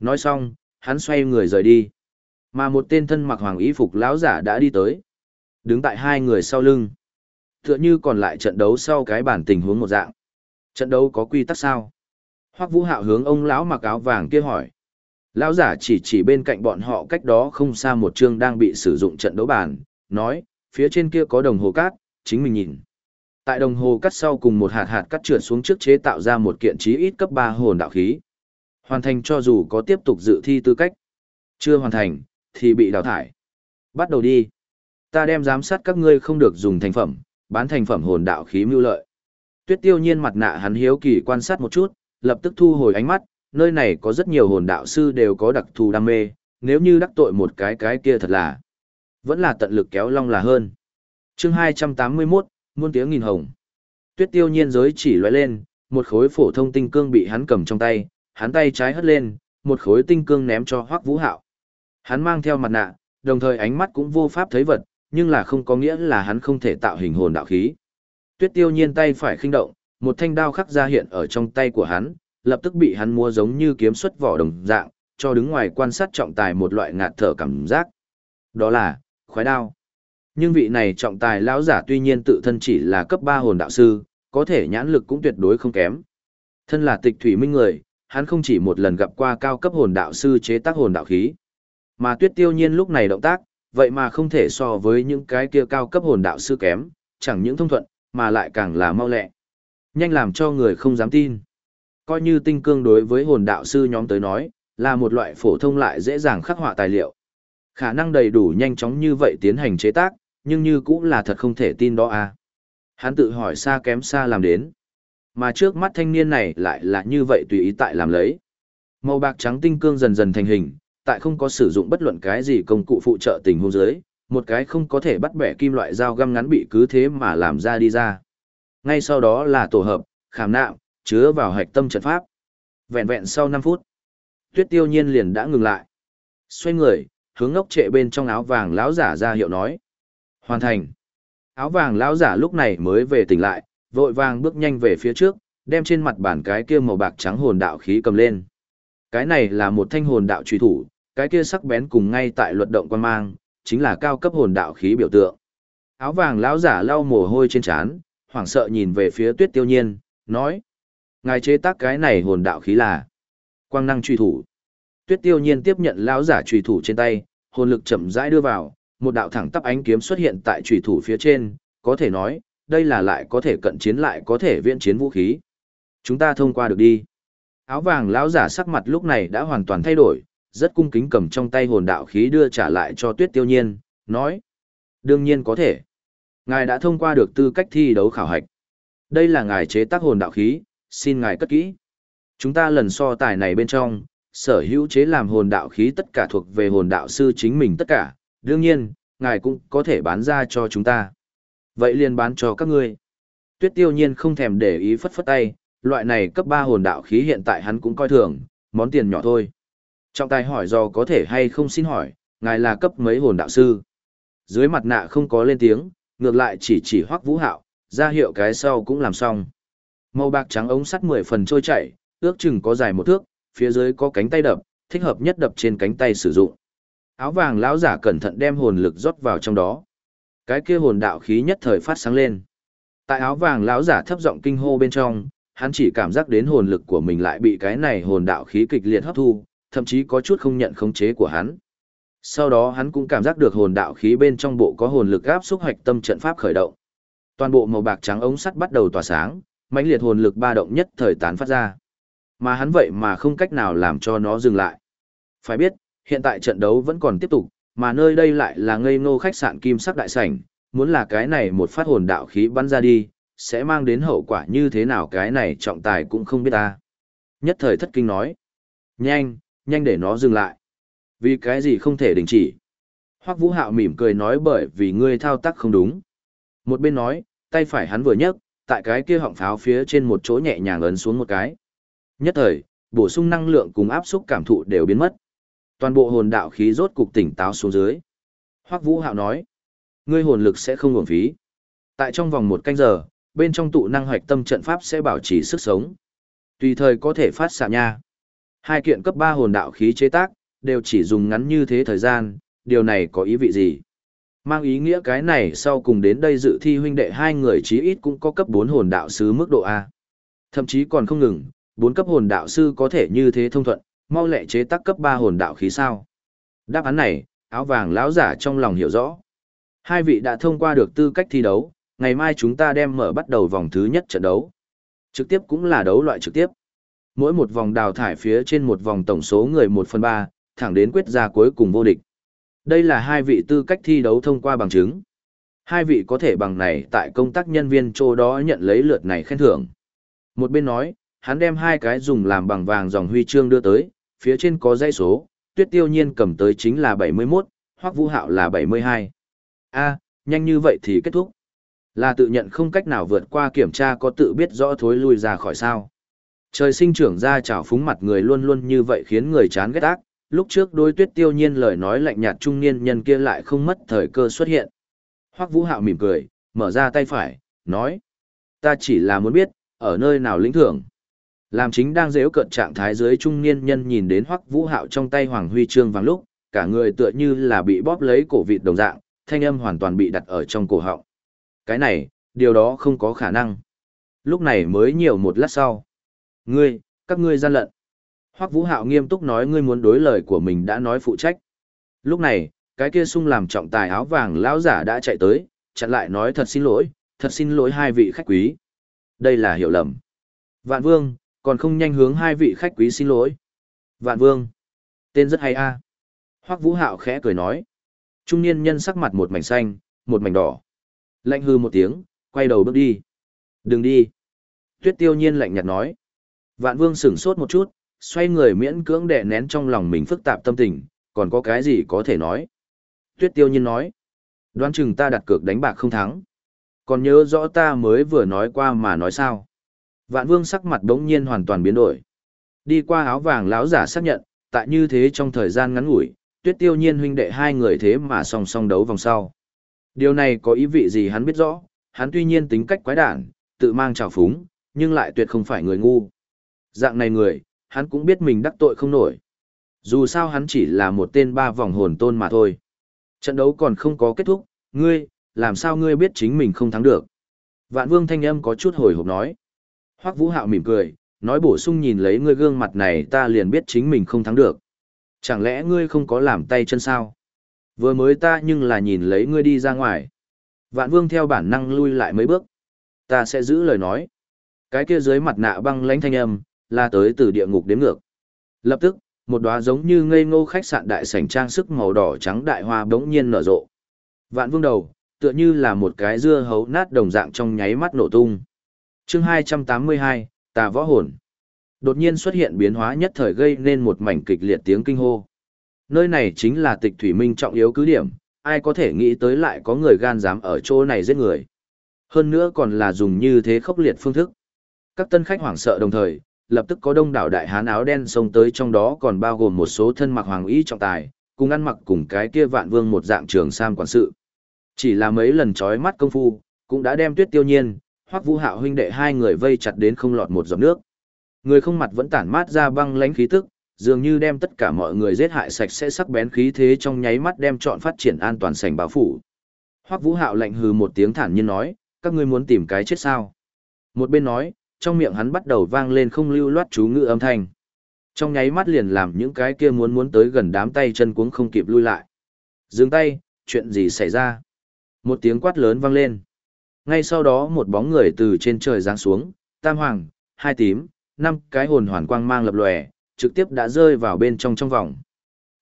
Nói xong, hắn xoay người rời đi. Mà một tên thân mặc hoàng y phục lão giả đã đi tới. Đứng tại hai người sau lưng. Tựa như còn lại trận đấu sau cái bản tình huống một dạng. Trận đấu có quy tắc sao? Hoắc Vũ Hạo hướng ông lão mặc áo vàng kia hỏi. Lão giả chỉ chỉ bên cạnh bọn họ cách đó không xa một chương đang bị sử dụng trận đấu bàn, nói, phía trên kia có đồng hồ cát, chính mình nhìn. Tại đồng hồ cắt sau cùng một hạt hạt cắt trượt xuống trước chế tạo ra một kiện chí ít cấp 3 hồn đạo khí. Hoàn thành cho dù có tiếp tục dự thi tư cách. Chưa hoàn thành, thì bị đào thải. Bắt đầu đi. Ta đem giám sát các ngươi không được dùng thành phẩm, bán thành phẩm hồn đạo khí mưu lợi. Tuyết tiêu nhiên mặt nạ hắn hiếu kỳ quan sát một chút, lập tức thu hồi ánh mắt, nơi này có rất nhiều hồn đạo sư đều có đặc thù đam mê, nếu như đắc tội một cái cái kia thật là, vẫn là tận lực kéo long là hơn. chương 281, muôn tiếng nghìn hồng. Tuyết tiêu nhiên giới chỉ loại lên, một khối phổ thông tinh cương bị hắn cầm trong tay, hắn tay trái hất lên, một khối tinh cương ném cho Hoắc Vũ Hạo. Hắn mang theo mặt nạ, đồng thời ánh mắt cũng vô pháp thấy vật, nhưng là không có nghĩa là hắn không thể tạo hình hồn đạo khí. Tuyết tiêu nhiên tay phải khinh động, một thanh đao khắc ra hiện ở trong tay của hắn, lập tức bị hắn mua giống như kiếm xuất vỏ đồng dạng, cho đứng ngoài quan sát trọng tài một loại ngạt thở cảm giác. Đó là, khoái đao. Nhưng vị này trọng tài lão giả tuy nhiên tự thân chỉ là cấp 3 hồn đạo sư, có thể nhãn lực cũng tuyệt đối không kém. Thân là tịch thủy minh người, hắn không chỉ một lần gặp qua cao cấp hồn đạo sư chế tác hồn đạo khí. Mà tuyết tiêu nhiên lúc này động tác, vậy mà không thể so với những cái kia cao cấp hồn đạo sư kém, chẳng những thông thuận, mà lại càng là mau lẹ. Nhanh làm cho người không dám tin. Coi như tinh cương đối với hồn đạo sư nhóm tới nói, là một loại phổ thông lại dễ dàng khắc họa tài liệu. Khả năng đầy đủ nhanh chóng như vậy tiến hành chế tác, nhưng như cũng là thật không thể tin đó à. Hắn tự hỏi xa kém xa làm đến. Mà trước mắt thanh niên này lại là như vậy tùy ý tại làm lấy. Màu bạc trắng tinh cương dần dần thành hình, tại không có sử dụng bất luận cái gì công cụ phụ trợ tình huống dưới, một cái không có thể bắt bẻ kim loại dao găm ngắn bị cứ thế mà làm ra đi ra. Ngay sau đó là tổ hợp, khảm nạm, chứa vào hạch tâm trận pháp. Vẹn vẹn sau 5 phút, Tuyết Tiêu Nhiên liền đã ngừng lại. Xoay người, hướng ngốc trệ bên trong áo vàng lão giả ra hiệu nói: "Hoàn thành." Áo vàng lão giả lúc này mới về tỉnh lại, vội vàng bước nhanh về phía trước, đem trên mặt bản cái kia màu bạc trắng hồn đạo khí cầm lên. Cái này là một thanh hồn đạo truy thủ, cái kia sắc bén cùng ngay tại luật động quan mang, chính là cao cấp hồn đạo khí biểu tượng. Áo vàng lão giả lau mồ hôi trên trán, hoảng sợ nhìn về phía Tuyết Tiêu Nhiên, nói: "Ngài chế tác cái này hồn đạo khí là quang năng truy thủ." Tuyết Tiêu Nhiên tiếp nhận lão giả truy thủ trên tay, hồn lực chậm rãi đưa vào, một đạo thẳng tắp ánh kiếm xuất hiện tại truy thủ phía trên, có thể nói, đây là lại có thể cận chiến lại có thể viễn chiến vũ khí. Chúng ta thông qua được đi. Áo vàng lão giả sắc mặt lúc này đã hoàn toàn thay đổi, rất cung kính cầm trong tay hồn đạo khí đưa trả lại cho Tuyết Tiêu Nhiên, nói: "Đương nhiên có thể. Ngài đã thông qua được tư cách thi đấu khảo hạch. Đây là ngài chế tác hồn đạo khí, xin ngài cất kỹ. Chúng ta lần so tài này bên trong, sở hữu chế làm hồn đạo khí tất cả thuộc về hồn đạo sư chính mình tất cả, đương nhiên, ngài cũng có thể bán ra cho chúng ta. Vậy liền bán cho các ngươi. Tuyết tiêu nhiên không thèm để ý phất phất tay, loại này cấp 3 hồn đạo khí hiện tại hắn cũng coi thường, món tiền nhỏ thôi. Trọng tài hỏi do có thể hay không xin hỏi, ngài là cấp mấy hồn đạo sư. Dưới mặt nạ không có lên tiếng, ngược lại chỉ chỉ hoắc vũ hạo, ra hiệu cái sau cũng làm xong. Màu bạc trắng ống sắt 10 phần trôi chảy, ước chừng có dài một thước, phía dưới có cánh tay đập, thích hợp nhất đập trên cánh tay sử dụng. Áo vàng lão giả cẩn thận đem hồn lực rót vào trong đó. Cái kia hồn đạo khí nhất thời phát sáng lên. Tại áo vàng lão giả thấp giọng kinh hô bên trong, hắn chỉ cảm giác đến hồn lực của mình lại bị cái này hồn đạo khí kịch liệt hấp thu, thậm chí có chút không nhận khống chế của hắn. Sau đó hắn cũng cảm giác được hồn đạo khí bên trong bộ có hồn lực áp xúc hoạch tâm trận pháp khởi động. Toàn bộ màu bạc trắng ống sắt bắt đầu tỏa sáng, mãnh liệt hồn lực ba động nhất thời tán phát ra. Mà hắn vậy mà không cách nào làm cho nó dừng lại. Phải biết, hiện tại trận đấu vẫn còn tiếp tục, mà nơi đây lại là ngây ngô khách sạn kim sắc đại sảnh, muốn là cái này một phát hồn đạo khí bắn ra đi, sẽ mang đến hậu quả như thế nào cái này trọng tài cũng không biết ta. Nhất thời thất kinh nói, nhanh, nhanh để nó dừng lại. Vì cái gì không thể đình chỉ. Hoắc Vũ Hạo mỉm cười nói bởi vì ngươi thao tác không đúng. Một bên nói, tay phải hắn vừa nhấc, tại cái kia họng pháo phía trên một chỗ nhẹ nhàng ấn xuống một cái. Nhất thời, bổ sung năng lượng cùng áp xúc cảm thụ đều biến mất. Toàn bộ hồn đạo khí rốt cục tỉnh táo xuống dưới. Hoắc Vũ Hạo nói, ngươi hồn lực sẽ không uổng phí. Tại trong vòng một canh giờ, bên trong tụ năng hoạch tâm trận pháp sẽ bảo trì sức sống. Tùy thời có thể phát xạ nha. Hai kiện cấp 3 hồn đạo khí chế tác, đều chỉ dùng ngắn như thế thời gian, điều này có ý vị gì? Mang ý nghĩa cái này sau cùng đến đây dự thi huynh đệ hai người chí ít cũng có cấp 4 hồn đạo sứ mức độ A. Thậm chí còn không ngừng, bốn cấp hồn đạo sư có thể như thế thông thuận, mau lẹ chế tác cấp ba hồn đạo khí sao? Đáp án này, áo vàng lão giả trong lòng hiểu rõ. Hai vị đã thông qua được tư cách thi đấu, ngày mai chúng ta đem mở bắt đầu vòng thứ nhất trận đấu. Trực tiếp cũng là đấu loại trực tiếp. Mỗi một vòng đào thải phía trên một vòng tổng số người 1 phần 3, thẳng đến quyết ra cuối cùng vô địch. Đây là hai vị tư cách thi đấu thông qua bằng chứng. Hai vị có thể bằng này tại công tác nhân viên chỗ đó nhận lấy lượt này khen thưởng. Một bên nói, hắn đem hai cái dùng làm bằng vàng dòng huy chương đưa tới, phía trên có dãy số, tuyết tiêu nhiên cầm tới chính là 71, hoặc vũ hạo là 72. a nhanh như vậy thì kết thúc. Là tự nhận không cách nào vượt qua kiểm tra có tự biết rõ thối lui ra khỏi sao. Trời sinh trưởng ra trào phúng mặt người luôn luôn như vậy khiến người chán ghét ác, lúc trước đôi tuyết tiêu nhiên lời nói lạnh nhạt trung niên nhân kia lại không mất thời cơ xuất hiện. Hoắc Vũ Hạo mỉm cười, mở ra tay phải, nói. Ta chỉ là muốn biết, ở nơi nào lĩnh thưởng. Làm chính đang dễu cận trạng thái dưới trung niên nhân nhìn đến Hoắc Vũ Hạo trong tay Hoàng Huy Trương vàng lúc, cả người tựa như là bị bóp lấy cổ vịt đồng dạng, thanh âm hoàn toàn bị đặt ở trong cổ họng. Cái này, điều đó không có khả năng. Lúc này mới nhiều một lát sau. Ngươi, các ngươi gian lận. Hoắc Vũ Hạo nghiêm túc nói ngươi muốn đối lời của mình đã nói phụ trách. Lúc này, cái kia sung làm trọng tài áo vàng lão giả đã chạy tới, chặn lại nói thật xin lỗi, thật xin lỗi hai vị khách quý. Đây là hiểu lầm. Vạn Vương, còn không nhanh hướng hai vị khách quý xin lỗi. Vạn Vương, tên rất hay a. À. Hoắc Vũ Hạo khẽ cười nói. Trung niên nhân sắc mặt một mảnh xanh, một mảnh đỏ. Lạnh hư một tiếng, quay đầu bước đi. Đừng đi. Tuyết tiêu nhiên lạnh nhạt nói. Vạn Vương sửng sốt một chút, xoay người miễn cưỡng đè nén trong lòng mình phức tạp tâm tình, còn có cái gì có thể nói. Tuyết tiêu nhiên nói, đoán chừng ta đặt cược đánh bạc không thắng. Còn nhớ rõ ta mới vừa nói qua mà nói sao. Vạn vương sắc mặt đống nhiên hoàn toàn biến đổi. Đi qua áo vàng lão giả xác nhận, tại như thế trong thời gian ngắn ngủi, tuyết tiêu nhiên huynh đệ hai người thế mà song song đấu vòng sau. Điều này có ý vị gì hắn biết rõ, hắn tuy nhiên tính cách quái đản, tự mang trào phúng, nhưng lại tuyệt không phải người ngu. Dạng này người, hắn cũng biết mình đắc tội không nổi. Dù sao hắn chỉ là một tên ba vòng hồn tôn mà thôi. Trận đấu còn không có kết thúc, ngươi, làm sao ngươi biết chính mình không thắng được? Vạn vương thanh âm có chút hồi hộp nói. Hoắc vũ hạo mỉm cười, nói bổ sung nhìn lấy ngươi gương mặt này ta liền biết chính mình không thắng được. Chẳng lẽ ngươi không có làm tay chân sao? Vừa mới ta nhưng là nhìn lấy ngươi đi ra ngoài. Vạn vương theo bản năng lui lại mấy bước. Ta sẽ giữ lời nói. Cái kia dưới mặt nạ băng lãnh thanh âm, là tới từ địa ngục đếm ngược. Lập tức, một đóa giống như ngây ngô khách sạn đại sảnh trang sức màu đỏ trắng đại hoa bỗng nhiên nở rộ. Vạn vương đầu, tựa như là một cái dưa hấu nát đồng dạng trong nháy mắt nổ tung. chương 282, tà võ hồn. Đột nhiên xuất hiện biến hóa nhất thời gây nên một mảnh kịch liệt tiếng kinh hô. Nơi này chính là tịch thủy minh trọng yếu cứ điểm, ai có thể nghĩ tới lại có người gan dám ở chỗ này giết người. Hơn nữa còn là dùng như thế khốc liệt phương thức. Các tân khách hoảng sợ đồng thời, lập tức có đông đảo đại hán áo đen xông tới trong đó còn bao gồm một số thân mặc hoàng y trọng tài, cùng ăn mặc cùng cái kia vạn vương một dạng trường sam quản sự. Chỉ là mấy lần chói mắt công phu, cũng đã đem tuyết tiêu nhiên, hoặc vũ hạo huynh đệ hai người vây chặt đến không lọt một giọt nước. Người không mặt vẫn tản mát ra băng lãnh khí tức, dường như đem tất cả mọi người giết hại sạch sẽ sắc bén khí thế trong nháy mắt đem chọn phát triển an toàn sảnh báo phủ. Hoắc Vũ Hạo lạnh hừ một tiếng thản nhiên nói, các ngươi muốn tìm cái chết sao? Một bên nói, trong miệng hắn bắt đầu vang lên không lưu loát chú ngữ âm thanh. Trong nháy mắt liền làm những cái kia muốn muốn tới gần đám tay chân cuống không kịp lui lại. Dừng tay, chuyện gì xảy ra? Một tiếng quát lớn vang lên. Ngay sau đó một bóng người từ trên trời giáng xuống, tam hoàng, hai tím, năm cái hồn hoàn quang mang lập lòe, trực tiếp đã rơi vào bên trong trong vòng.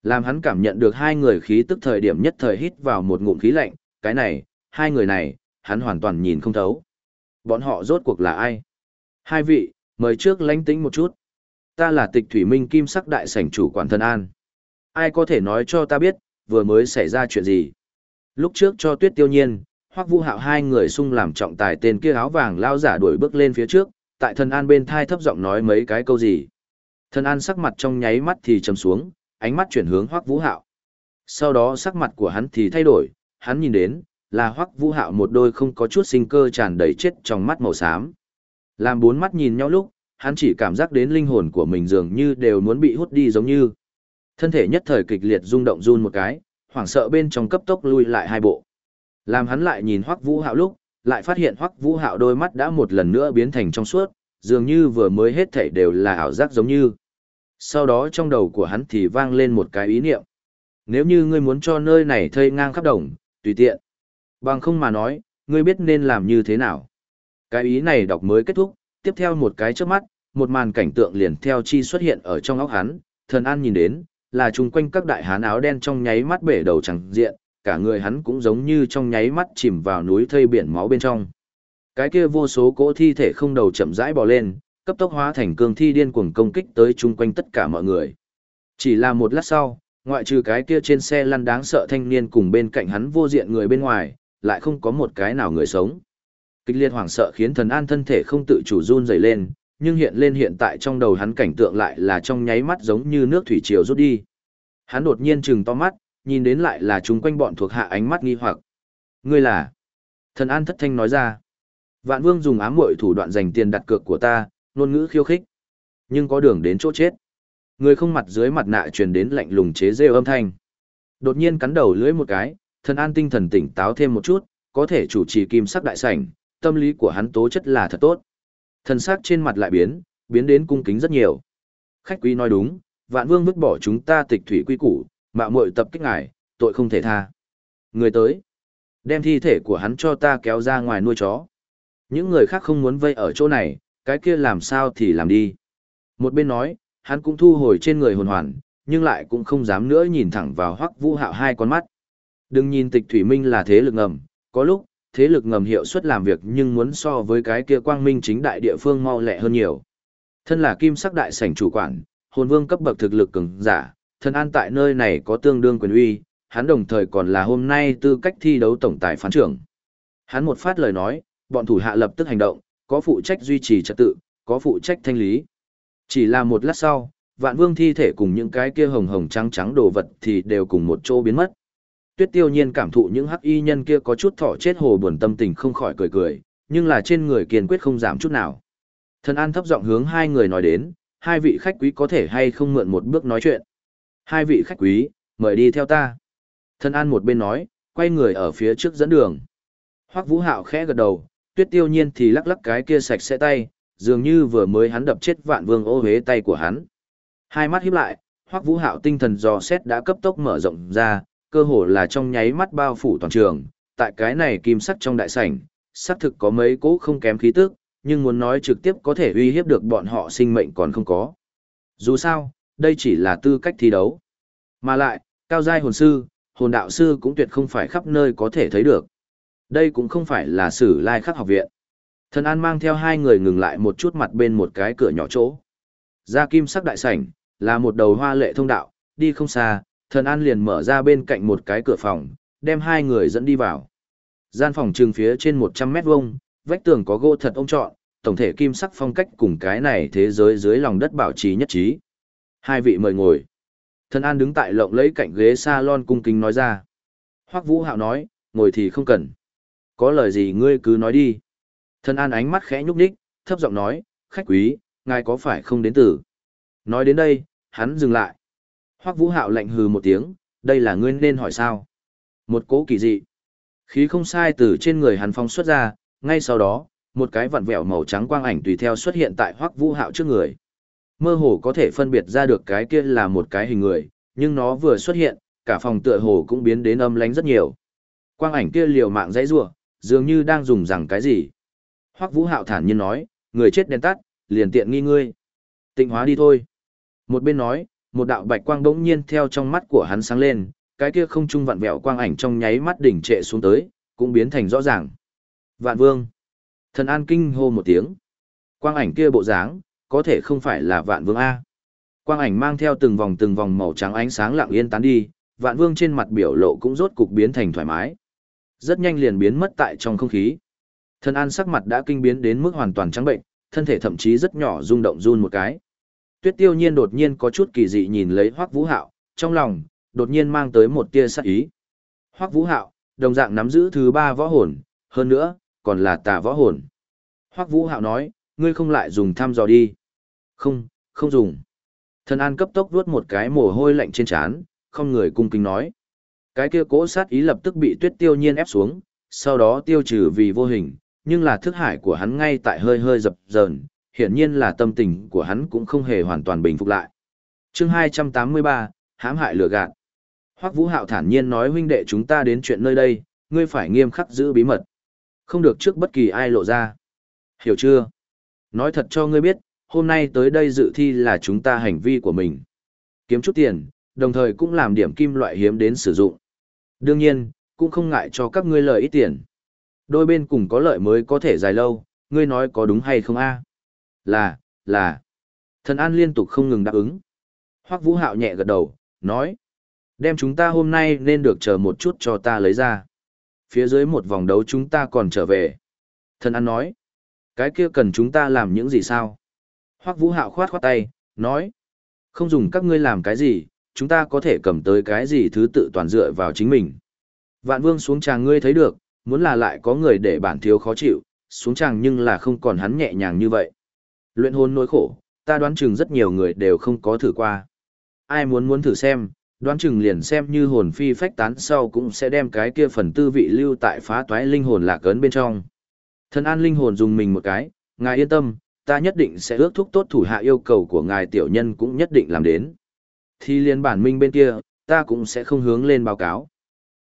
Làm hắn cảm nhận được hai người khí tức thời điểm nhất thời hít vào một ngụm khí lạnh, cái này, hai người này, hắn hoàn toàn nhìn không thấu. Bọn họ rốt cuộc là ai? Hai vị, mời trước lánh tĩnh một chút. Ta là tịch thủy minh kim sắc đại sảnh chủ quản thân an. Ai có thể nói cho ta biết, vừa mới xảy ra chuyện gì? Lúc trước cho tuyết tiêu nhiên, hoắc vu hạo hai người sung làm trọng tài tên kia áo vàng lao giả đuổi bước lên phía trước, tại thân an bên thai thấp giọng nói mấy cái câu gì. thân an sắc mặt trong nháy mắt thì trầm xuống, ánh mắt chuyển hướng hoắc vũ hạo. Sau đó sắc mặt của hắn thì thay đổi, hắn nhìn đến, là hoắc vũ hạo một đôi không có chút sinh cơ tràn đầy chết trong mắt màu xám. Làm bốn mắt nhìn nhau lúc, hắn chỉ cảm giác đến linh hồn của mình dường như đều muốn bị hút đi giống như. Thân thể nhất thời kịch liệt rung động run một cái, hoảng sợ bên trong cấp tốc lui lại hai bộ. Làm hắn lại nhìn Hoắc Vũ Hạo lúc, lại phát hiện Hoắc Vũ Hạo đôi mắt đã một lần nữa biến thành trong suốt, dường như vừa mới hết thảy đều là ảo giác giống như. Sau đó trong đầu của hắn thì vang lên một cái ý niệm. Nếu như ngươi muốn cho nơi này thây ngang khắp đồng, tùy tiện. Bằng không mà nói, ngươi biết nên làm như thế nào. Cái ý này đọc mới kết thúc, tiếp theo một cái trước mắt, một màn cảnh tượng liền theo chi xuất hiện ở trong óc hắn, thần an nhìn đến, là chung quanh các đại hán áo đen trong nháy mắt bể đầu chẳng diện, cả người hắn cũng giống như trong nháy mắt chìm vào núi thây biển máu bên trong. Cái kia vô số cỗ thi thể không đầu chậm rãi bò lên, cấp tốc hóa thành cương thi điên cuồng công kích tới chung quanh tất cả mọi người. Chỉ là một lát sau, ngoại trừ cái kia trên xe lăn đáng sợ thanh niên cùng bên cạnh hắn vô diện người bên ngoài, lại không có một cái nào người sống. Kịch liệt hoảng sợ khiến thần an thân thể không tự chủ run rẩy lên, nhưng hiện lên hiện tại trong đầu hắn cảnh tượng lại là trong nháy mắt giống như nước thủy triều rút đi. Hắn đột nhiên trừng to mắt, nhìn đến lại là chúng quanh bọn thuộc hạ ánh mắt nghi hoặc. Ngươi là? Thần an thất thanh nói ra. Vạn vương dùng ám muội thủ đoạn giành tiền đặt cược của ta, ngôn ngữ khiêu khích. Nhưng có đường đến chỗ chết. Người không mặt dưới mặt nạ truyền đến lạnh lùng chế rêu âm thanh. Đột nhiên cắn đầu lưỡi một cái, thần an tinh thần tỉnh táo thêm một chút, có thể chủ trì kim sắc đại sảnh, tâm lý của hắn tố chất là thật tốt. Thần sắc trên mặt lại biến, biến đến cung kính rất nhiều. Khách quý nói đúng, vạn vương vứt bỏ chúng ta tịch thủy quy củ, mạo muội tập kích ngài, tội không thể tha. Người tới, đem thi thể của hắn cho ta kéo ra ngoài nuôi chó. Những người khác không muốn vây ở chỗ này, cái kia làm sao thì làm đi. Một bên nói, hắn cũng thu hồi trên người hồn hoàn, nhưng lại cũng không dám nữa nhìn thẳng vào hoắc vũ hạo hai con mắt. Đừng nhìn tịch thủy minh là thế lực ngầm, có lúc, thế lực ngầm hiệu suất làm việc nhưng muốn so với cái kia quang minh chính đại địa phương mau lẹ hơn nhiều. Thân là kim sắc đại sảnh chủ quản, hồn vương cấp bậc thực lực cường giả, thân an tại nơi này có tương đương quyền uy, hắn đồng thời còn là hôm nay tư cách thi đấu tổng tài phán trưởng. Hắn một phát lời nói, bọn thủ hạ lập tức hành động, có phụ trách duy trì trật tự, có phụ trách thanh lý. Chỉ là một lát sau, vạn vương thi thể cùng những cái kia hồng hồng trắng trắng đồ vật thì đều cùng một chỗ biến mất. Tuyết tiêu nhiên cảm thụ những hắc y nhân kia có chút thỏ chết hồ buồn tâm tình không khỏi cười cười, nhưng là trên người kiên quyết không giảm chút nào. Thần An thấp giọng hướng hai người nói đến, hai vị khách quý có thể hay không mượn một bước nói chuyện. Hai vị khách quý, mời đi theo ta. Thần An một bên nói, quay người ở phía trước dẫn đường. Hoắc Vũ Hạo khẽ gật đầu, Tuyết Tiêu Nhiên thì lắc lắc cái kia sạch sẽ tay, dường như vừa mới hắn đập chết Vạn Vương ô hế tay của hắn. Hai mắt híp lại, Hoắc Vũ Hạo tinh thần dò xét đã cấp tốc mở rộng ra, cơ hồ là trong nháy mắt bao phủ toàn trường, tại cái này kim sắc trong đại sảnh, xác thực có mấy cỗ không kém khí tức, nhưng muốn nói trực tiếp có thể uy hiếp được bọn họ sinh mệnh còn không có. Dù sao, đây chỉ là tư cách thi đấu. Mà lại, cao giai hồn sư, hồn đạo sư cũng tuyệt không phải khắp nơi có thể thấy được. Đây cũng không phải là sử lai khắc học viện. Thần An mang theo hai người ngừng lại một chút mặt bên một cái cửa nhỏ chỗ. Ra kim sắc đại sảnh, là một đầu hoa lệ thông đạo, đi không xa, thần an liền mở ra bên cạnh một cái cửa phòng, đem hai người dẫn đi vào. Gian phòng trường phía trên 100 mét vuông, vách tường có gỗ thật ông trọn, tổng thể kim sắc phong cách cùng cái này thế giới dưới lòng đất bảo trì nhất trí. Hai vị mời ngồi. Thần an đứng tại lộng lấy cạnh ghế salon cung kính nói ra. Hoắc Vũ Hạo nói, ngồi thì không cần. Có lời gì ngươi cứ nói đi. Thần an ánh mắt khẽ nhúc nhích, thấp giọng nói, khách quý, ngài có phải không đến từ? Nói đến đây, hắn dừng lại. Hoắc Vũ Hạo lạnh hừ một tiếng, đây là ngươi nên hỏi sao? Một cố kỳ dị. Khí không sai từ trên người hắn phong xuất ra, ngay sau đó, một cái vặn vẹo màu trắng quang ảnh tùy theo xuất hiện tại Hoắc Vũ Hạo trước người. Mơ hồ có thể phân biệt ra được cái kia là một cái hình người, nhưng nó vừa xuất hiện, cả phòng tựa hồ cũng biến đến âm lánh rất nhiều. Quang ảnh kia liều mạng dãy rủa, dường như đang dùng rằng cái gì. Hoắc Vũ Hạo thản nhiên nói, người chết đen tắt, liền tiện nghi ngươi. Tịnh hóa đi thôi. Một bên nói, một đạo bạch quang đống nhiên theo trong mắt của hắn sáng lên, cái kia không trung vặn vẹo quang ảnh trong nháy mắt đỉnh trệ xuống tới, cũng biến thành rõ ràng. Vạn Vương. Thần An kinh hô một tiếng. Quang ảnh kia bộ dáng, có thể không phải là Vạn Vương A. Quang ảnh mang theo từng vòng từng vòng màu trắng ánh sáng lặng yên tán đi, Vạn Vương trên mặt biểu lộ cũng rốt cục biến thành thoải mái. Rất nhanh liền biến mất tại trong không khí. Thần An sắc mặt đã kinh biến đến mức hoàn toàn trắng bệnh, thân thể thậm chí rất nhỏ rung động run một cái. Tuyết tiêu nhiên đột nhiên có chút kỳ dị nhìn lấy Hoắc Vũ Hạo, trong lòng, đột nhiên mang tới một tia sát ý. Hoắc Vũ Hạo, đồng dạng nắm giữ thứ ba võ hồn, hơn nữa, còn là tà võ hồn. Hoắc Vũ Hạo nói, ngươi không lại dùng thăm dò đi. Không, không dùng. Thần An cấp tốc vuốt một cái mồ hôi lạnh trên trán, không người cung kính nói. Cái kia cố sát ý lập tức bị tuyết tiêu nhiên ép xuống, sau đó tiêu trừ vì vô hình, nhưng là thức hải của hắn ngay tại hơi hơi dập dờn, hiển nhiên là tâm tình của hắn cũng không hề hoàn toàn bình phục lại. chương 283, hãm hại lừa gạt. Hoắc Vũ Hạo thản nhiên nói huynh đệ chúng ta đến chuyện nơi đây, ngươi phải nghiêm khắc giữ bí mật. Không được trước bất kỳ ai lộ ra. Hiểu chưa? Nói thật cho ngươi biết, hôm nay tới đây dự thi là chúng ta hành vi của mình. Kiếm chút tiền, đồng thời cũng làm điểm kim loại hiếm đến sử dụng. Đương nhiên, cũng không ngại cho các ngươi lợi ít tiền. Đôi bên cùng có lợi mới có thể dài lâu, ngươi nói có đúng hay không a? Là, là. Thần An liên tục không ngừng đáp ứng. Hoắc Vũ Hạo nhẹ gật đầu, nói. Đem chúng ta hôm nay nên được chờ một chút cho ta lấy ra. Phía dưới một vòng đấu chúng ta còn trở về. Thần An nói. Cái kia cần chúng ta làm những gì sao? Hoắc Vũ Hạo khoát khoát tay, nói. Không dùng các ngươi làm cái gì, chúng ta có thể cầm tới cái gì thứ tự toàn dựa vào chính mình. Vạn Vương xuống tràng ngươi thấy được, muốn là lại có người để bản thiếu khó chịu, xuống tràng nhưng là không còn hắn nhẹ nhàng như vậy. Luyện hồn nỗi khổ, ta đoán chừng rất nhiều người đều không có thử qua. Ai muốn muốn thử xem, đoán chừng liền xem như hồn phi phách tán sau cũng sẽ đem cái kia phần tư vị lưu tại phá toái linh hồn lạc ấn bên trong. Thần an linh hồn dùng mình một cái, ngài yên tâm, ta nhất định sẽ ước thúc tốt thủ hạ yêu cầu của ngài tiểu nhân cũng nhất định làm đến. Thì liên bản minh bên kia, ta cũng sẽ không hướng lên báo cáo.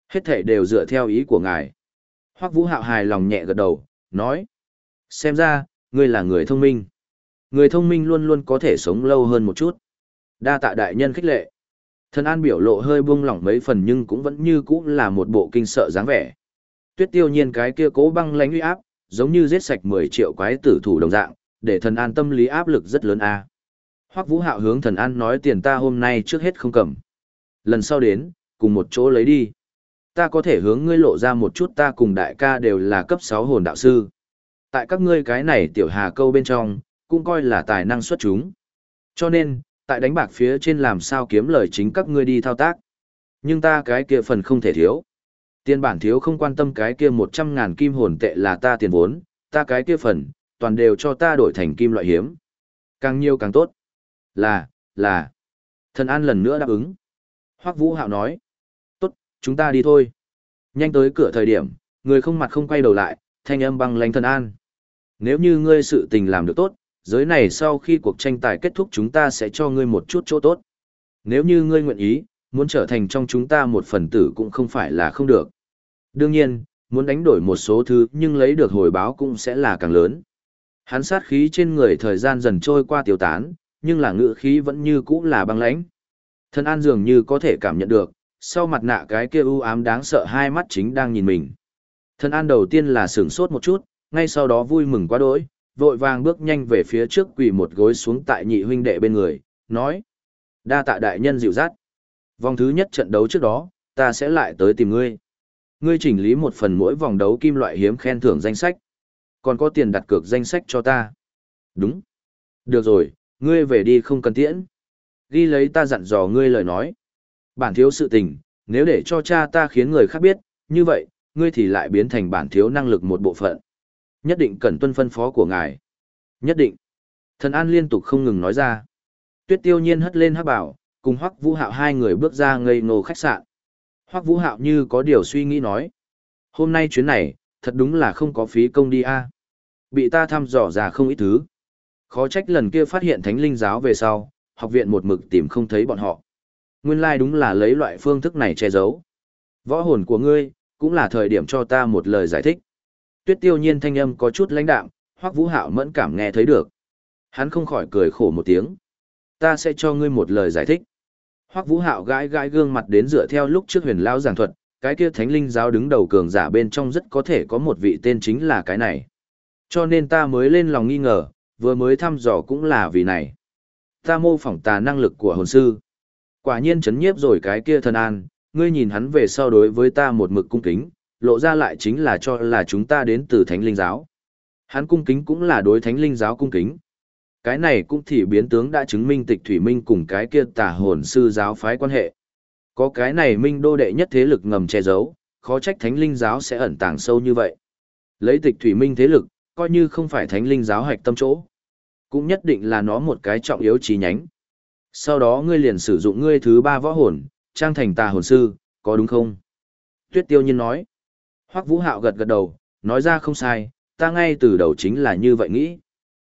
Hết thể đều dựa theo ý của ngài. Hoắc Vũ Hạo hài lòng nhẹ gật đầu, nói. Xem ra, ngươi là người thông minh. Người thông minh luôn luôn có thể sống lâu hơn một chút. Đa tạ đại nhân khích lệ. Thần An biểu lộ hơi buông lỏng mấy phần nhưng cũng vẫn như cũ là một bộ kinh sợ dáng vẻ. Tuyết tiêu nhiên cái kia cố băng lãnh uy áp, giống như giết sạch 10 triệu quái tử thủ đồng dạng, để thần an tâm lý áp lực rất lớn a. Hoắc Vũ Hạo hướng thần an nói tiền ta hôm nay trước hết không cầm. Lần sau đến, cùng một chỗ lấy đi. Ta có thể hướng ngươi lộ ra một chút ta cùng đại ca đều là cấp 6 hồn đạo sư. Tại các ngươi cái này tiểu hà câu bên trong, cũng coi là tài năng xuất chúng. Cho nên, tại đánh bạc phía trên làm sao kiếm lời chính các ngươi đi thao tác. Nhưng ta cái kia phần không thể thiếu. Tiền bản thiếu không quan tâm cái kia 100 ngàn kim hồn tệ là ta tiền vốn, ta cái kia phần, toàn đều cho ta đổi thành kim loại hiếm. Càng nhiều càng tốt. Là, là. Thần An lần nữa đáp ứng. Hoắc Vũ Hạo nói. Tốt, chúng ta đi thôi. Nhanh tới cửa thời điểm, người không mặt không quay đầu lại, thanh âm băng lãnh thần An. Nếu như ngươi sự tình làm được tốt, giới này sau khi cuộc tranh tài kết thúc chúng ta sẽ cho ngươi một chút chỗ tốt. Nếu như ngươi nguyện ý, muốn trở thành trong chúng ta một phần tử cũng không phải là không được. Đương nhiên, muốn đánh đổi một số thứ nhưng lấy được hồi báo cũng sẽ là càng lớn. Hắn sát khí trên người thời gian dần trôi qua tiêu tán, nhưng là ngữ khí vẫn như cũ là băng lãnh. Thân an dường như có thể cảm nhận được, sau mặt nạ cái kia u ám đáng sợ hai mắt chính đang nhìn mình. Thân an đầu tiên là sửng sốt một chút, ngay sau đó vui mừng quá đỗi, vội vàng bước nhanh về phía trước quỳ một gối xuống tại nhị huynh đệ bên người, nói. Đa tạ đại nhân dịu dắt. Vòng thứ nhất trận đấu trước đó, ta sẽ lại tới tìm ngươi. Ngươi chỉnh lý một phần mỗi vòng đấu kim loại hiếm khen thưởng danh sách. Còn có tiền đặt cược danh sách cho ta. Đúng. Được rồi, ngươi về đi không cần tiễn. Ghi lấy ta dặn dò ngươi lời nói. Bản thiếu sự tình, nếu để cho cha ta khiến người khác biết, như vậy, ngươi thì lại biến thành bản thiếu năng lực một bộ phận. Nhất định cần tuân phân phó của ngài. Nhất định. Thần An liên tục không ngừng nói ra. Tuyết tiêu nhiên hất lên hắc bảo, cùng Hoắc Vũ Hạo hai người bước ra ngây ngô khách sạn. Hoắc Vũ Hạo như có điều suy nghĩ nói. Hôm nay chuyến này, thật đúng là không có phí công đi a. Bị ta thăm dò ra không ít thứ. Khó trách lần kia phát hiện thánh linh giáo về sau, học viện một mực tìm không thấy bọn họ. Nguyên lai like đúng là lấy loại phương thức này che giấu. Võ hồn của ngươi, cũng là thời điểm cho ta một lời giải thích. Tuyết tiêu nhiên thanh âm có chút lãnh đạm, Hoắc Vũ Hạo mẫn cảm nghe thấy được. Hắn không khỏi cười khổ một tiếng. Ta sẽ cho ngươi một lời giải thích. Hoắc Vũ Hạo gãi gãi gương mặt đến dựa theo lúc trước huyền lão giảng thuật, cái kia thánh linh giáo đứng đầu cường giả bên trong rất có thể có một vị tên chính là cái này. Cho nên ta mới lên lòng nghi ngờ, vừa mới thăm dò cũng là vì này. Ta mô phỏng tà năng lực của hồn sư. Quả nhiên chấn nhiếp rồi cái kia thần an, ngươi nhìn hắn về sau đối với ta một mực cung kính, lộ ra lại chính là cho là chúng ta đến từ thánh linh giáo. Hắn cung kính cũng là đối thánh linh giáo cung kính. Cái này cũng thì biến tướng đã chứng minh tịch thủy minh cùng cái kia tà hồn sư giáo phái quan hệ. Có cái này minh đô đệ nhất thế lực ngầm che giấu, khó trách thánh linh giáo sẽ ẩn tàng sâu như vậy. Lấy tịch thủy minh thế lực, coi như không phải thánh linh giáo hạch tâm chỗ. Cũng nhất định là nó một cái trọng yếu chi nhánh. Sau đó ngươi liền sử dụng ngươi thứ ba võ hồn, trang thành tà hồn sư, có đúng không? Tuyết tiêu nhiên nói. Hoắc Vũ Hạo gật gật đầu, nói ra không sai, ta ngay từ đầu chính là như vậy nghĩ.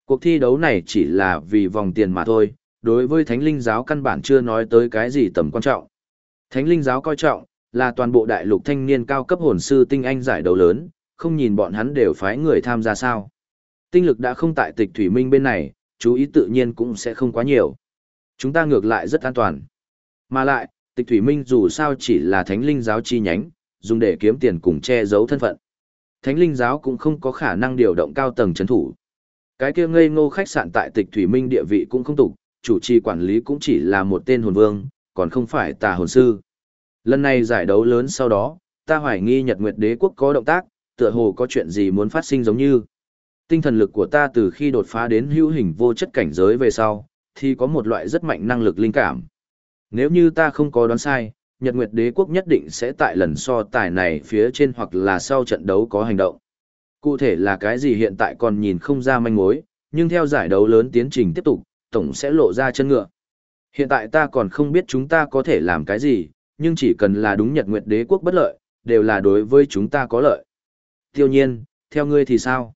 Cuộc thi đấu này chỉ là vì vòng tiền mà thôi, đối với thánh linh giáo căn bản chưa nói tới cái gì tầm quan trọng. Thánh linh giáo coi trọng, là toàn bộ đại lục thanh niên cao cấp hồn sư tinh anh giải đấu lớn, không nhìn bọn hắn đều phái người tham gia sao. Tinh lực đã không tại tịch thủy minh bên này, chú ý tự nhiên cũng sẽ không quá nhiều. Chúng ta ngược lại rất an toàn. Mà lại, tịch thủy minh dù sao chỉ là thánh linh giáo chi nhánh, dùng để kiếm tiền cùng che giấu thân phận. Thánh linh giáo cũng không có khả năng điều động cao tầng chấn thủ. Cái kia ngây ngô khách sạn tại tịch thủy minh địa vị cũng không tục, chủ trì quản lý cũng chỉ là một tên hồn vương, còn không phải tà hồn sư. Lần này giải đấu lớn sau đó, ta hoài nghi Nhật Nguyệt Đế quốc có động tác, tựa hồ có chuyện gì muốn phát sinh giống như. Tinh thần lực của ta từ khi đột phá đến hữu hình vô chất cảnh giới về sau, thì có một loại rất mạnh năng lực linh cảm. Nếu như ta không có đoán sai, Nhật Nguyệt Đế quốc nhất định sẽ tại lần so tài này phía trên hoặc là sau trận đấu có hành động. Cụ thể là cái gì hiện tại còn nhìn không ra manh mối, nhưng theo giải đấu lớn tiến trình tiếp tục, tổng sẽ lộ ra chân ngựa. Hiện tại ta còn không biết chúng ta có thể làm cái gì, nhưng chỉ cần là đúng Nhật Nguyệt Đế quốc bất lợi, đều là đối với chúng ta có lợi. Tiêu nhiên, theo ngươi thì sao?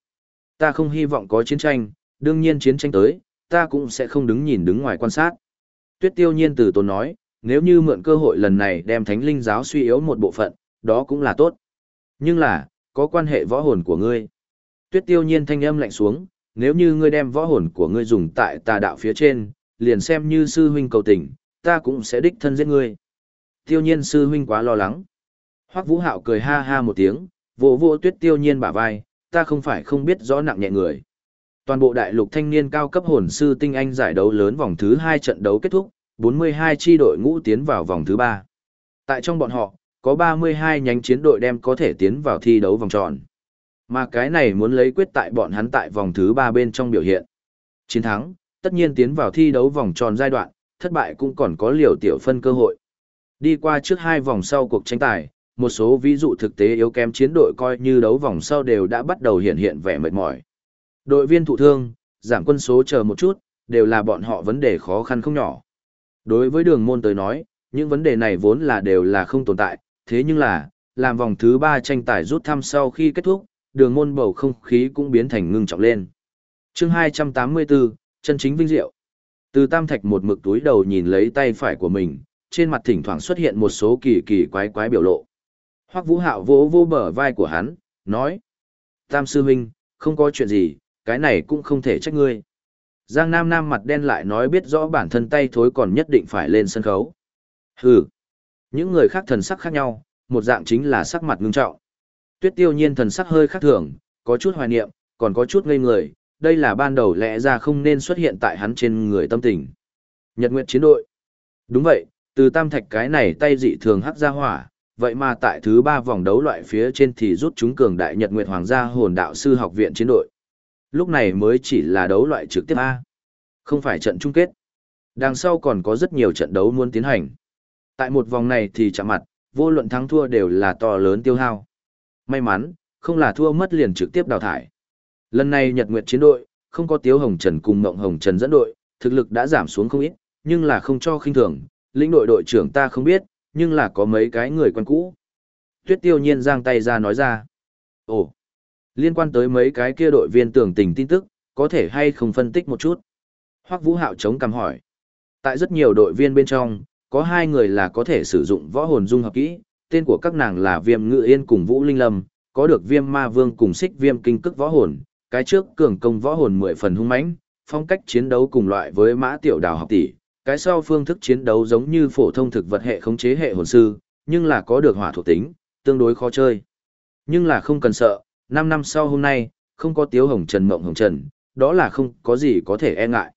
Ta không hy vọng có chiến tranh, đương nhiên chiến tranh tới, ta cũng sẽ không đứng nhìn đứng ngoài quan sát. Tuyết tiêu nhiên từ tốn nói, nếu như mượn cơ hội lần này đem thánh linh giáo suy yếu một bộ phận, đó cũng là tốt. Nhưng là, có quan hệ võ hồn của ngươi. Tuyết tiêu nhiên thanh âm lạnh xuống, nếu như ngươi đem võ hồn của ngươi dùng tại tà đạo phía trên, liền xem như sư huynh cầu tình, ta cũng sẽ đích thân giết ngươi. Tiêu nhiên sư huynh quá lo lắng. Hoắc Vũ Hạo cười ha ha một tiếng, vỗ vỗ tuyết tiêu nhiên bả vai, ta không phải không biết rõ nặng nhẹ người. Toàn bộ đại lục thanh niên cao cấp hồn sư tinh anh giải đấu lớn vòng thứ 2 trận đấu kết thúc, 42 chi đội ngũ tiến vào vòng thứ 3. Tại trong bọn họ, có 32 nhánh chiến đội đem có thể tiến vào thi đấu vòng tròn. Mà cái này muốn lấy quyết tại bọn hắn tại vòng thứ 3 bên trong biểu hiện. Chiến thắng, tất nhiên tiến vào thi đấu vòng tròn giai đoạn, thất bại cũng còn có liều tiểu phân cơ hội. Đi qua trước hai vòng sau cuộc tranh tài, một số ví dụ thực tế yếu kém chiến đội coi như đấu vòng sau đều đã bắt đầu hiện hiện vẻ mệt mỏi. Đội viên thụ thương, giảm quân số chờ một chút, đều là bọn họ vấn đề khó khăn không nhỏ. Đối với đường môn tới nói, những vấn đề này vốn là đều là không tồn tại, thế nhưng là, làm vòng thứ ba tranh tài rút thăm sau khi kết thúc, đường môn bầu không khí cũng biến thành ngưng trọng lên. chương 284, chân chính vinh diệu. Từ tam thạch một mực túi đầu nhìn lấy tay phải của mình, trên mặt thỉnh thoảng xuất hiện một số kỳ kỳ quái quái biểu lộ. Hoắc Vũ Hạo vỗ vô bờ vai của hắn, nói: "Tam sư huynh, không có chuyện gì, cái này cũng không thể trách ngươi." Giang Nam Nam mặt đen lại nói biết rõ bản thân tay thối còn nhất định phải lên sân khấu. Hừ. Những người khác thần sắc khác nhau, một dạng chính là sắc mặt ngưng trọng. Tuyết Tiêu Nhiên thần sắc hơi khác thường, có chút hoài niệm, còn có chút ngây người, đây là ban đầu lẽ ra không nên xuất hiện tại hắn trên người tâm tình. Nhật Nguyệt chiến đội. Đúng vậy, từ tam thạch cái này tay dị thường hắc ra hỏa, vậy mà tại thứ ba vòng đấu loại phía trên thì rút chúng cường đại Nhật Nguyệt Hoàng gia hồn đạo sư học viện chiến đội. Lúc này mới chỉ là đấu loại trực tiếp A, không phải trận chung kết. Đằng sau còn có rất nhiều trận đấu muốn tiến hành. Tại một vòng này thì chạm mặt, vô luận thắng thua đều là to lớn tiêu hao. May mắn, không là thua mất liền trực tiếp đào thải. Lần này Nhật Nguyệt chiến đội, không có Tiếu Hồng Trần cùng Mộng Hồng Trần dẫn đội, thực lực đã giảm xuống không ít, nhưng là không cho khinh thường, lĩnh đội đội trưởng ta không biết, nhưng là có mấy cái người quen cũ. Tuyết tiêu nhiên giang tay ra nói ra. Ồ, liên quan tới mấy cái kia đội viên tưởng tình tin tức, có thể hay không phân tích một chút. Hoắc Vũ Hạo chống cằm hỏi. Tại rất nhiều đội viên bên trong, có hai người là có thể sử dụng võ hồn dung hợp kỹ, tên của các nàng là Viêm Ngự Yên cùng Vũ Linh Lâm, có được Viêm Ma Vương cùng Xích Viêm Kinh Cức võ hồn, cái trước cường công võ hồn mười phần hung mãnh, phong cách chiến đấu cùng loại với Mã Tiểu Đào học tỷ, cái sau phương thức chiến đấu giống như phổ thông thực vật hệ khống chế hệ hồn sư, nhưng là có được hỏa thuộc tính, tương đối khó chơi. Nhưng là không cần sợ, 5 năm sau hôm nay, không có tiếu hồng trần mộng hồng trần, đó là không có gì có thể e ngại.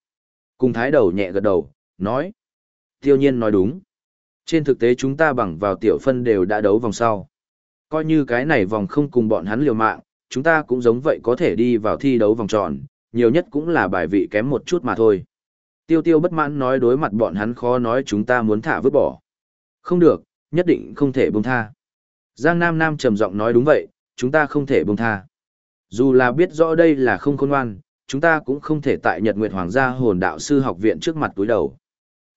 Cùng thái đầu nhẹ gật đầu, nói. Tiêu nhiên nói đúng. Trên thực tế chúng ta bằng vào tiểu phân đều đã đấu vòng sau. Coi như cái này vòng không cùng bọn hắn liều mạng, chúng ta cũng giống vậy có thể đi vào thi đấu vòng tròn, nhiều nhất cũng là bài vị kém một chút mà thôi. Tiêu tiêu bất mãn nói đối mặt bọn hắn khó nói chúng ta muốn thả vứt bỏ. Không được, nhất định không thể buông tha. Giang Nam Nam trầm giọng nói đúng vậy, chúng ta không thể buông tha. Dù là biết rõ đây là không khôn ngoan, chúng ta cũng không thể tại Nhật Nguyệt Hoàng gia hồn đạo sư học viện trước mặt túi đầu.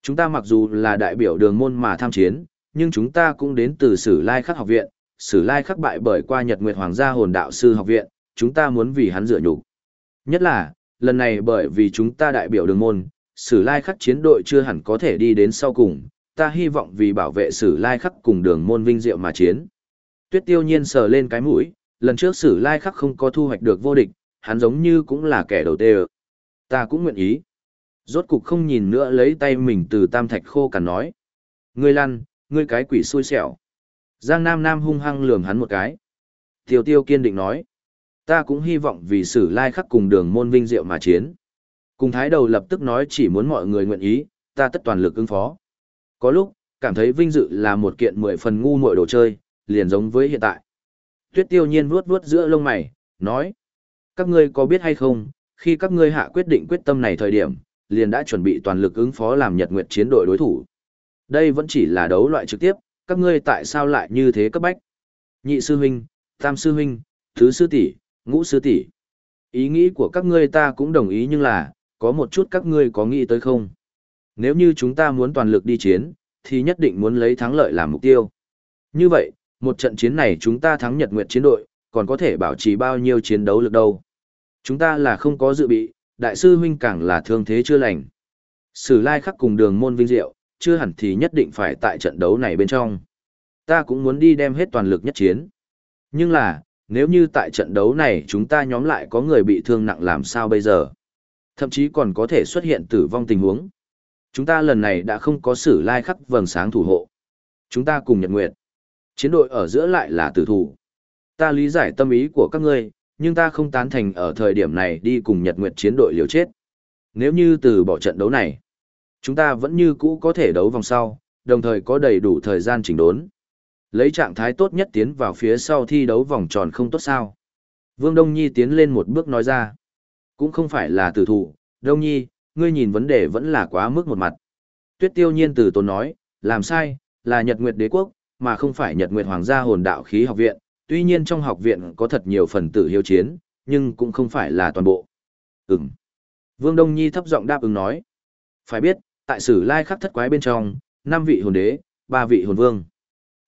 Chúng ta mặc dù là đại biểu đường môn mà tham chiến, nhưng chúng ta cũng đến từ Sử Lai Khắc học viện, Sử Lai Khắc bại bởi qua Nhật Nguyệt Hoàng gia hồn đạo sư học viện, chúng ta muốn vì hắn dựa nhục. Nhất là, lần này bởi vì chúng ta đại biểu đường môn, Sử lai khắc chiến đội chưa hẳn có thể đi đến sau cùng, ta hy vọng vì bảo vệ sử lai khắc cùng đường môn vinh diệu mà chiến. Tuyết tiêu nhiên sờ lên cái mũi, lần trước sử lai khắc không có thu hoạch được vô địch, hắn giống như cũng là kẻ đầu tê Ta cũng nguyện ý. Rốt cục không nhìn nữa lấy tay mình từ tam thạch khô cằn nói. Ngươi lăn, ngươi cái quỷ xui xẻo. Giang Nam Nam hung hăng lườm hắn một cái. Tiêu tiêu kiên định nói. Ta cũng hy vọng vì sử lai khắc cùng đường môn vinh diệu mà chiến. Cùng thái đầu lập tức nói chỉ muốn mọi người nguyện ý, ta tất toàn lực ứng phó. Có lúc, cảm thấy vinh dự là một kiện mười phần ngu muội đồ chơi, liền giống với hiện tại. Tuyết tiêu nhiên vuốt vuốt giữa lông mày, nói. Các ngươi có biết hay không, khi các ngươi hạ quyết định quyết tâm này thời điểm, liền đã chuẩn bị toàn lực ứng phó làm nhật nguyệt chiến đội đối thủ. Đây vẫn chỉ là đấu loại trực tiếp, các ngươi tại sao lại như thế cấp bách? Nhị sư huynh, tam sư huynh, thứ sư tỷ, ngũ sư tỷ. Ý nghĩ của các ngươi ta cũng đồng ý nhưng là, có một chút các ngươi có nghĩ tới không? Nếu như chúng ta muốn toàn lực đi chiến, thì nhất định muốn lấy thắng lợi làm mục tiêu. Như vậy, một trận chiến này chúng ta thắng Nhật Nguyệt chiến đội, còn có thể bảo trì bao nhiêu chiến đấu lực đâu. Chúng ta là không có dự bị, đại sư huynh càng là thương thế chưa lành. Sử lai khắc cùng đường môn vinh diệu, chưa hẳn thì nhất định phải tại trận đấu này bên trong. Ta cũng muốn đi đem hết toàn lực nhất chiến. Nhưng là, nếu như tại trận đấu này chúng ta nhóm lại có người bị thương nặng làm sao bây giờ? Thậm chí còn có thể xuất hiện tử vong tình huống. Chúng ta lần này đã không có sử lai khắc vầng sáng thủ hộ. Chúng ta cùng nhật nguyệt. Chiến đội ở giữa lại là tử thủ. Ta lý giải tâm ý của các ngươi, nhưng ta không tán thành ở thời điểm này đi cùng nhật nguyệt chiến đội liều chết. Nếu như từ bỏ trận đấu này, chúng ta vẫn như cũ có thể đấu vòng sau, đồng thời có đầy đủ thời gian chỉnh đốn. Lấy trạng thái tốt nhất tiến vào phía sau thi đấu vòng tròn không tốt sao. Vương Đông Nhi tiến lên một bước nói ra. Cũng không phải là tử thủ, Đông Nhi, ngươi nhìn vấn đề vẫn là quá mức một mặt. Tuyết tiêu nhiên từ tốn nói, làm sai, là Nhật Nguyệt Đế Quốc, mà không phải Nhật Nguyệt Hoàng gia hồn đạo khí học viện, tuy nhiên trong học viện có thật nhiều phần tử hiếu chiến, nhưng cũng không phải là toàn bộ. Ừm. Vương Đông Nhi thấp giọng đáp ứng nói. Phải biết, tại sử lai khắc thất quái bên trong, năm vị hồn đế, ba vị hồn vương.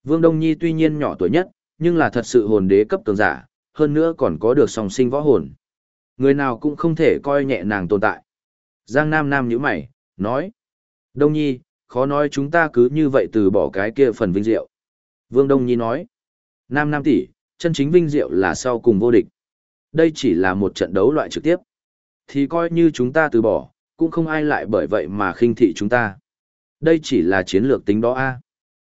Vương Đông Nhi tuy nhiên nhỏ tuổi nhất, nhưng là thật sự hồn đế cấp cường giả, hơn nữa còn có được song sinh võ hồn. Người nào cũng không thể coi nhẹ nàng tồn tại. Giang Nam Nam nhíu mày, nói. Đông Nhi, khó nói chúng ta cứ như vậy từ bỏ cái kia phần vinh diệu. Vương Đông Nhi nói. Nam Nam tỷ, chân chính vinh diệu là sau cùng vô địch. Đây chỉ là một trận đấu loại trực tiếp. Thì coi như chúng ta từ bỏ, cũng không ai lại bởi vậy mà khinh thị chúng ta. Đây chỉ là chiến lược tính đó a.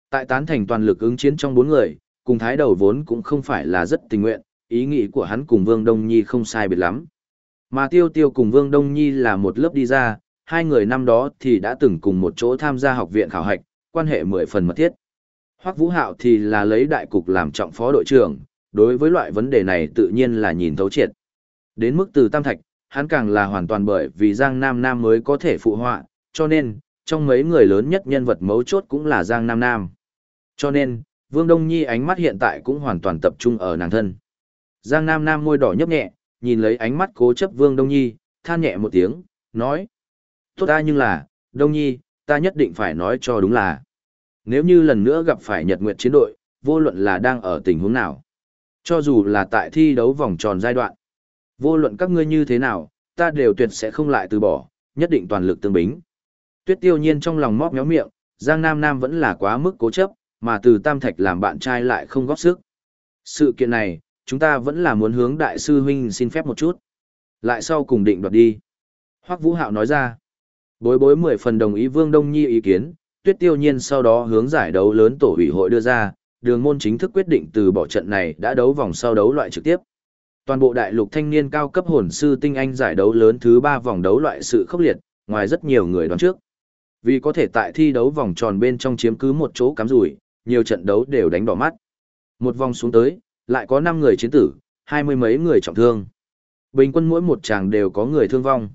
Tại tán thành toàn lực ứng chiến trong bốn người, cùng thái đầu vốn cũng không phải là rất tình nguyện, ý nghĩ của hắn cùng Vương Đông Nhi không sai biệt lắm. Mà Tiêu Tiêu cùng Vương Đông Nhi là một lớp đi ra, hai người năm đó thì đã từng cùng một chỗ tham gia học viện khảo hạch, quan hệ mười phần mật thiết. Hoắc Vũ Hạo thì là lấy đại cục làm trọng phó đội trưởng, đối với loại vấn đề này tự nhiên là nhìn thấu triệt. Đến mức từ Tam Thạch, hắn càng là hoàn toàn bởi vì Giang Nam Nam mới có thể phụ họa, cho nên, trong mấy người lớn nhất nhân vật mấu chốt cũng là Giang Nam Nam. Cho nên, Vương Đông Nhi ánh mắt hiện tại cũng hoàn toàn tập trung ở nàng thân. Giang Nam Nam môi đỏ nhấp nhẹ, nhìn lấy ánh mắt cố chấp Vương Đông Nhi, than nhẹ một tiếng, nói. Tốt ta nhưng là, Đông Nhi, ta nhất định phải nói cho đúng là. Nếu như lần nữa gặp phải Nhật Nguyệt chiến đội, vô luận là đang ở tình huống nào. Cho dù là tại thi đấu vòng tròn giai đoạn. Vô luận các ngươi như thế nào, ta đều tuyệt sẽ không lại từ bỏ, nhất định toàn lực tương bính. Tuyết tiêu nhiên trong lòng móc méo miệng, Giang Nam Nam vẫn là quá mức cố chấp, mà từ Tam Thạch làm bạn trai lại không góp sức. Sự kiện này, chúng ta vẫn là muốn hướng đại sư huynh xin phép một chút. Lại sau cùng định đoạt đi. Hoắc Vũ Hạo nói ra. Bối bối mười phần đồng ý Vương Đông Nhi ý kiến, Tuyết Tiêu Nhiên sau đó hướng giải đấu lớn tổ ủy hội đưa ra, đường môn chính thức quyết định từ bỏ trận này đã đấu vòng sau đấu loại trực tiếp. Toàn bộ đại lục thanh niên cao cấp hồn sư tinh anh giải đấu lớn thứ ba vòng đấu loại sự khốc liệt, ngoài rất nhiều người đoán trước. Vì có thể tại thi đấu vòng tròn bên trong chiếm cứ một chỗ cắm rủi, nhiều trận đấu đều đánh đỏ mắt. Một vòng xuống tới, lại có 5 người chiến tử, hai mươi mấy người trọng thương. Bình quân mỗi một tràng đều có người thương vong.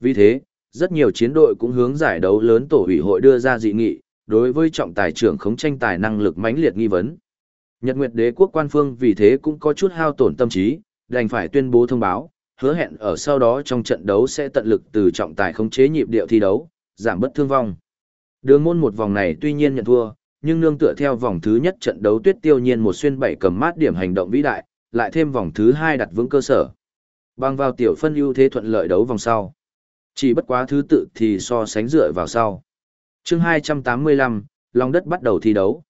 Vì thế, rất nhiều chiến đội cũng hướng giải đấu lớn tổ ủy hội đưa ra dị nghị, đối với trọng tài trưởng khống tranh tài năng lực mãnh liệt nghi vấn. Nhật Nguyệt Đế quốc quan phương vì thế cũng có chút hao tổn tâm trí, đành phải tuyên bố thông báo, hứa hẹn ở sau đó trong trận đấu sẽ tận lực từ trọng tài khống chế nhịp điệu thi đấu, giảm bất thương vong. Đường môn một vòng này tuy nhiên nhận thua, nhưng nương tựa theo vòng thứ nhất trận đấu tuyết tiêu nhiên một xuyên bảy cầm mát điểm hành động vĩ đại, lại thêm vòng thứ hai đặt vững cơ sở. Bằng vào tiểu phân ưu thế thuận lợi đấu vòng sau. Chỉ bất quá thứ tự thì so sánh dựa vào sau. chương 285, lòng đất bắt đầu thi đấu.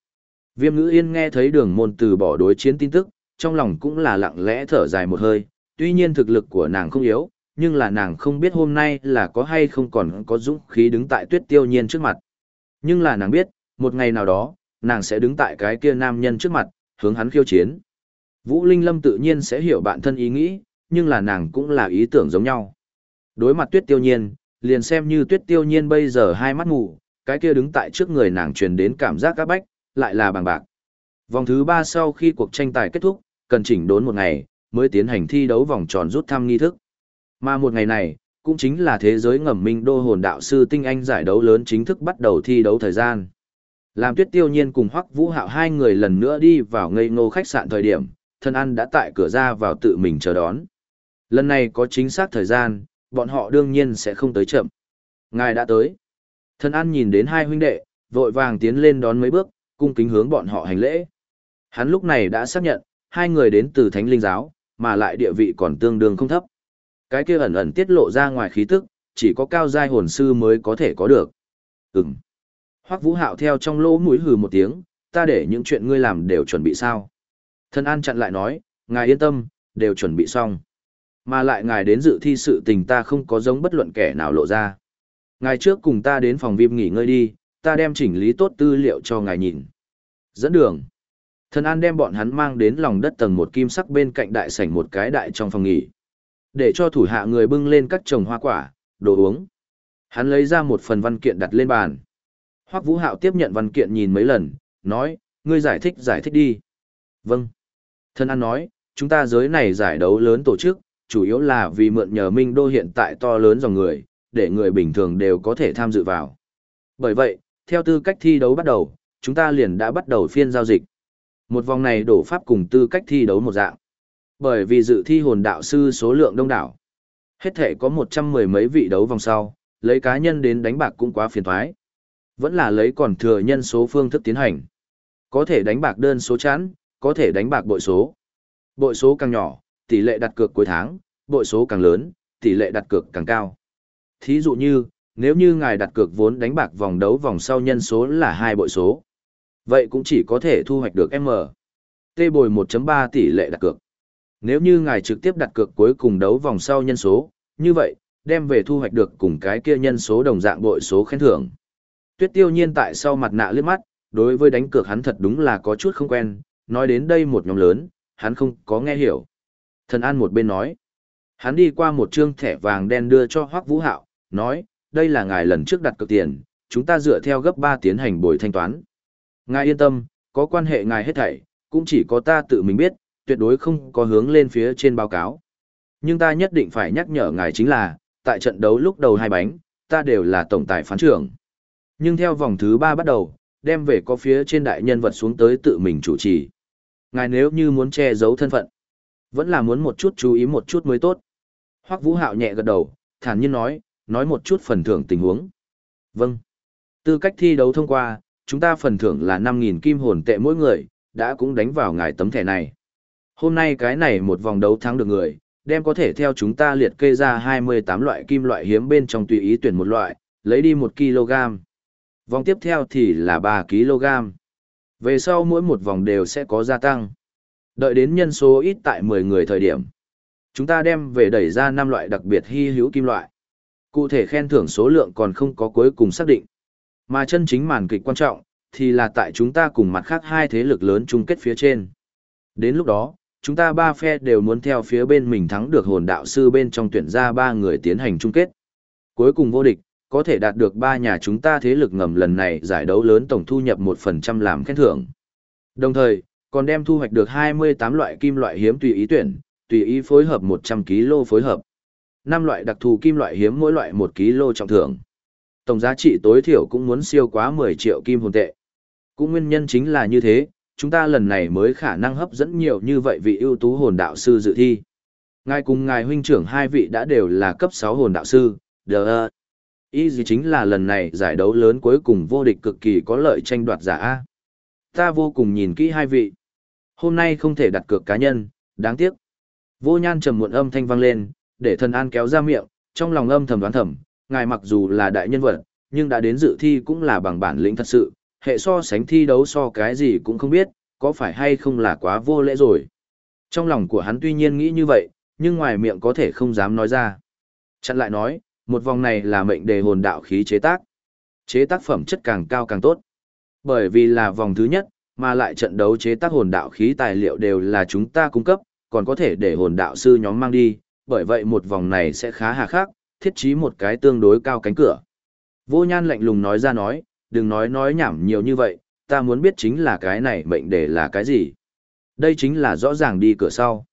Viêm ngữ yên nghe thấy đường môn từ bỏ đối chiến tin tức, trong lòng cũng là lặng lẽ thở dài một hơi, tuy nhiên thực lực của nàng không yếu, nhưng là nàng không biết hôm nay là có hay không còn có dũng khí đứng tại tuyết tiêu nhiên trước mặt. Nhưng là nàng biết, một ngày nào đó, nàng sẽ đứng tại cái kia nam nhân trước mặt, hướng hắn khiêu chiến. Vũ Linh Lâm tự nhiên sẽ hiểu bản thân ý nghĩ, nhưng là nàng cũng là ý tưởng giống nhau. Đối mặt tuyết tiêu nhiên, liền xem như tuyết tiêu nhiên bây giờ hai mắt ngủ, cái kia đứng tại trước người nàng truyền đến cảm giác các bách, lại là bằng bạc. Vòng thứ ba sau khi cuộc tranh tài kết thúc, cần chỉnh đốn một ngày, mới tiến hành thi đấu vòng tròn rút thăm nghi thức. Mà một ngày này, cũng chính là thế giới ngầm minh đô hồn đạo sư tinh anh giải đấu lớn chính thức bắt đầu thi đấu thời gian. Làm tuyết tiêu nhiên cùng hoắc vũ hạo hai người lần nữa đi vào ngây ngô khách sạn thời điểm, thân ăn đã tại cửa ra vào tự mình chờ đón. Lần này có chính xác thời gian, bọn họ đương nhiên sẽ không tới chậm. Ngài đã tới. Thân an nhìn đến hai huynh đệ, vội vàng tiến lên đón mấy bước, cung kính hướng bọn họ hành lễ. Hắn lúc này đã xác nhận, hai người đến từ thánh linh giáo, mà lại địa vị còn tương đương không thấp. Cái kia ẩn ẩn tiết lộ ra ngoài khí tức, chỉ có cao giai hồn sư mới có thể có được. Ừm. Hoắc Vũ Hạo theo trong lỗ mũi hừ một tiếng, ta để những chuyện ngươi làm đều chuẩn bị sao. Thân An chặn lại nói, ngài yên tâm, đều chuẩn bị xong. Mà lại ngài đến dự thi sự tình ta không có giống bất luận kẻ nào lộ ra. Ngài trước cùng ta đến phòng viêm nghỉ ngơi đi, ta đem chỉnh lý tốt tư liệu cho ngài nhìn. Dẫn đường. Thần An đem bọn hắn mang đến lòng đất tầng một kim sắc bên cạnh đại sảnh một cái đại trong phòng nghỉ. Để cho thủ hạ người bưng lên các trồng hoa quả, đồ uống. Hắn lấy ra một phần văn kiện đặt lên bàn. Hoắc Vũ Hạo tiếp nhận văn kiện nhìn mấy lần, nói, ngươi giải thích giải thích đi. Vâng. Thần An nói, chúng ta giới này giải đấu lớn tổ chức, chủ yếu là vì mượn nhờ Minh Đô hiện tại to lớn dòng người, để người bình thường đều có thể tham dự vào. Bởi vậy, theo tư cách thi đấu bắt đầu, chúng ta liền đã bắt đầu phiên giao dịch. Một vòng này đổ pháp cùng tư cách thi đấu một dạng. Bởi vì dự thi hồn đạo sư số lượng đông đảo. Hết thể có một trăm mười mấy vị đấu vòng sau, lấy cá nhân đến đánh bạc cũng quá phiền thoái. Vẫn là lấy còn thừa nhân số phương thức tiến hành. Có thể đánh bạc đơn số chán, có thể đánh bạc bội số. Bội số càng nhỏ, tỷ lệ đặt cược cuối tháng, bội số càng lớn, tỷ lệ đặt cược càng cao. Thí dụ như, nếu như ngài đặt cược vốn đánh bạc vòng đấu vòng sau nhân số là hai bội số. Vậy cũng chỉ có thể thu hoạch được M. T bồi 1.3 tỷ lệ đặt cược. Nếu như ngài trực tiếp đặt cược cuối cùng đấu vòng sau nhân số, như vậy, đem về thu hoạch được cùng cái kia nhân số đồng dạng bội số khen thưởng. Tuyết tiêu nhiên tại sau mặt nạ liếc mắt, đối với đánh cược hắn thật đúng là có chút không quen, nói đến đây một nhóm lớn, hắn không có nghe hiểu. Thần An một bên nói, hắn đi qua một trương thẻ vàng đen đưa cho Hoắc Vũ Hạo, nói, đây là ngài lần trước đặt cược tiền, chúng ta dựa theo gấp 3 tiến hành bồi thanh toán. Ngài yên tâm, có quan hệ ngài hết thảy, cũng chỉ có ta tự mình biết, tuyệt đối không có hướng lên phía trên báo cáo. Nhưng ta nhất định phải nhắc nhở ngài chính là, tại trận đấu lúc đầu hai bánh, ta đều là tổng tài phán trưởng. Nhưng theo vòng thứ ba bắt đầu, đem về có phía trên đại nhân vật xuống tới tự mình chủ trì. Ngài nếu như muốn che giấu thân phận, vẫn là muốn một chút chú ý một chút mới tốt. Hoắc Vũ Hạo nhẹ gật đầu, thản nhiên nói, nói một chút phần thưởng tình huống. Vâng. Tư cách thi đấu thông qua, chúng ta phần thưởng là 5.000 kim hồn tệ mỗi người, đã cũng đánh vào ngài tấm thẻ này. Hôm nay cái này một vòng đấu thắng được người, đem có thể theo chúng ta liệt kê ra 28 loại kim loại hiếm bên trong tùy ý tuyển một loại, lấy đi 1 kg. Vòng tiếp theo thì là 3 kg. Về sau mỗi một vòng đều sẽ có gia tăng. Đợi đến nhân số ít tại 10 người thời điểm. Chúng ta đem về đẩy ra 5 loại đặc biệt hy hữu kim loại. Cụ thể khen thưởng số lượng còn không có cuối cùng xác định. Mà chân chính màn kịch quan trọng, thì là tại chúng ta cùng mặt khác hai thế lực lớn chung kết phía trên. Đến lúc đó, chúng ta ba phe đều muốn theo phía bên mình thắng được hồn đạo sư bên trong tuyển ra ba người tiến hành chung kết. Cuối cùng vô địch, có thể đạt được ba nhà chúng ta thế lực ngầm lần này giải đấu lớn tổng thu nhập 1% làm khen thưởng. Đồng thời, còn đem thu hoạch được 28 loại kim loại hiếm tùy ý tuyển, tùy ý phối hợp 100 kg phối hợp. 5 loại đặc thù kim loại hiếm mỗi loại 1 kg trọng thưởng. Tổng giá trị tối thiểu cũng muốn siêu quá 10 triệu kim hồn tệ. Cũng nguyên nhân chính là như thế, chúng ta lần này mới khả năng hấp dẫn nhiều như vậy vị ưu tú hồn đạo sư dự thi. Ngài cùng ngài huynh trưởng hai vị đã đều là cấp 6 hồn đạo sư, đờ Ý gì chính là lần này giải đấu lớn cuối cùng vô địch cực kỳ có lợi tranh đoạt giả A. Ta vô cùng nhìn kỹ hai vị. Hôm nay không thể đặt cược cá nhân, đáng tiếc. Vô nhan trầm muộn âm thanh vang lên, để thần an kéo ra miệng, trong lòng âm thầm đoán thầm, ngài mặc dù là đại nhân vật, nhưng đã đến dự thi cũng là bằng bản lĩnh thật sự, hệ so sánh thi đấu so cái gì cũng không biết, có phải hay không là quá vô lễ rồi. Trong lòng của hắn tuy nhiên nghĩ như vậy, nhưng ngoài miệng có thể không dám nói ra. Chặn lại nói, một vòng này là mệnh đề hồn đạo khí chế tác. Chế tác phẩm chất càng cao càng tốt. Bởi vì là vòng thứ nhất, mà lại trận đấu chế tác hồn đạo khí tài liệu đều là chúng ta cung cấp, còn có thể để hồn đạo sư nhóm mang đi, bởi vậy một vòng này sẽ khá hà khắc, thiết trí một cái tương đối cao cánh cửa. Vô nhan lạnh lùng nói ra nói, đừng nói nói nhảm nhiều như vậy, ta muốn biết chính là cái này mệnh đề là cái gì. Đây chính là rõ ràng đi cửa sau.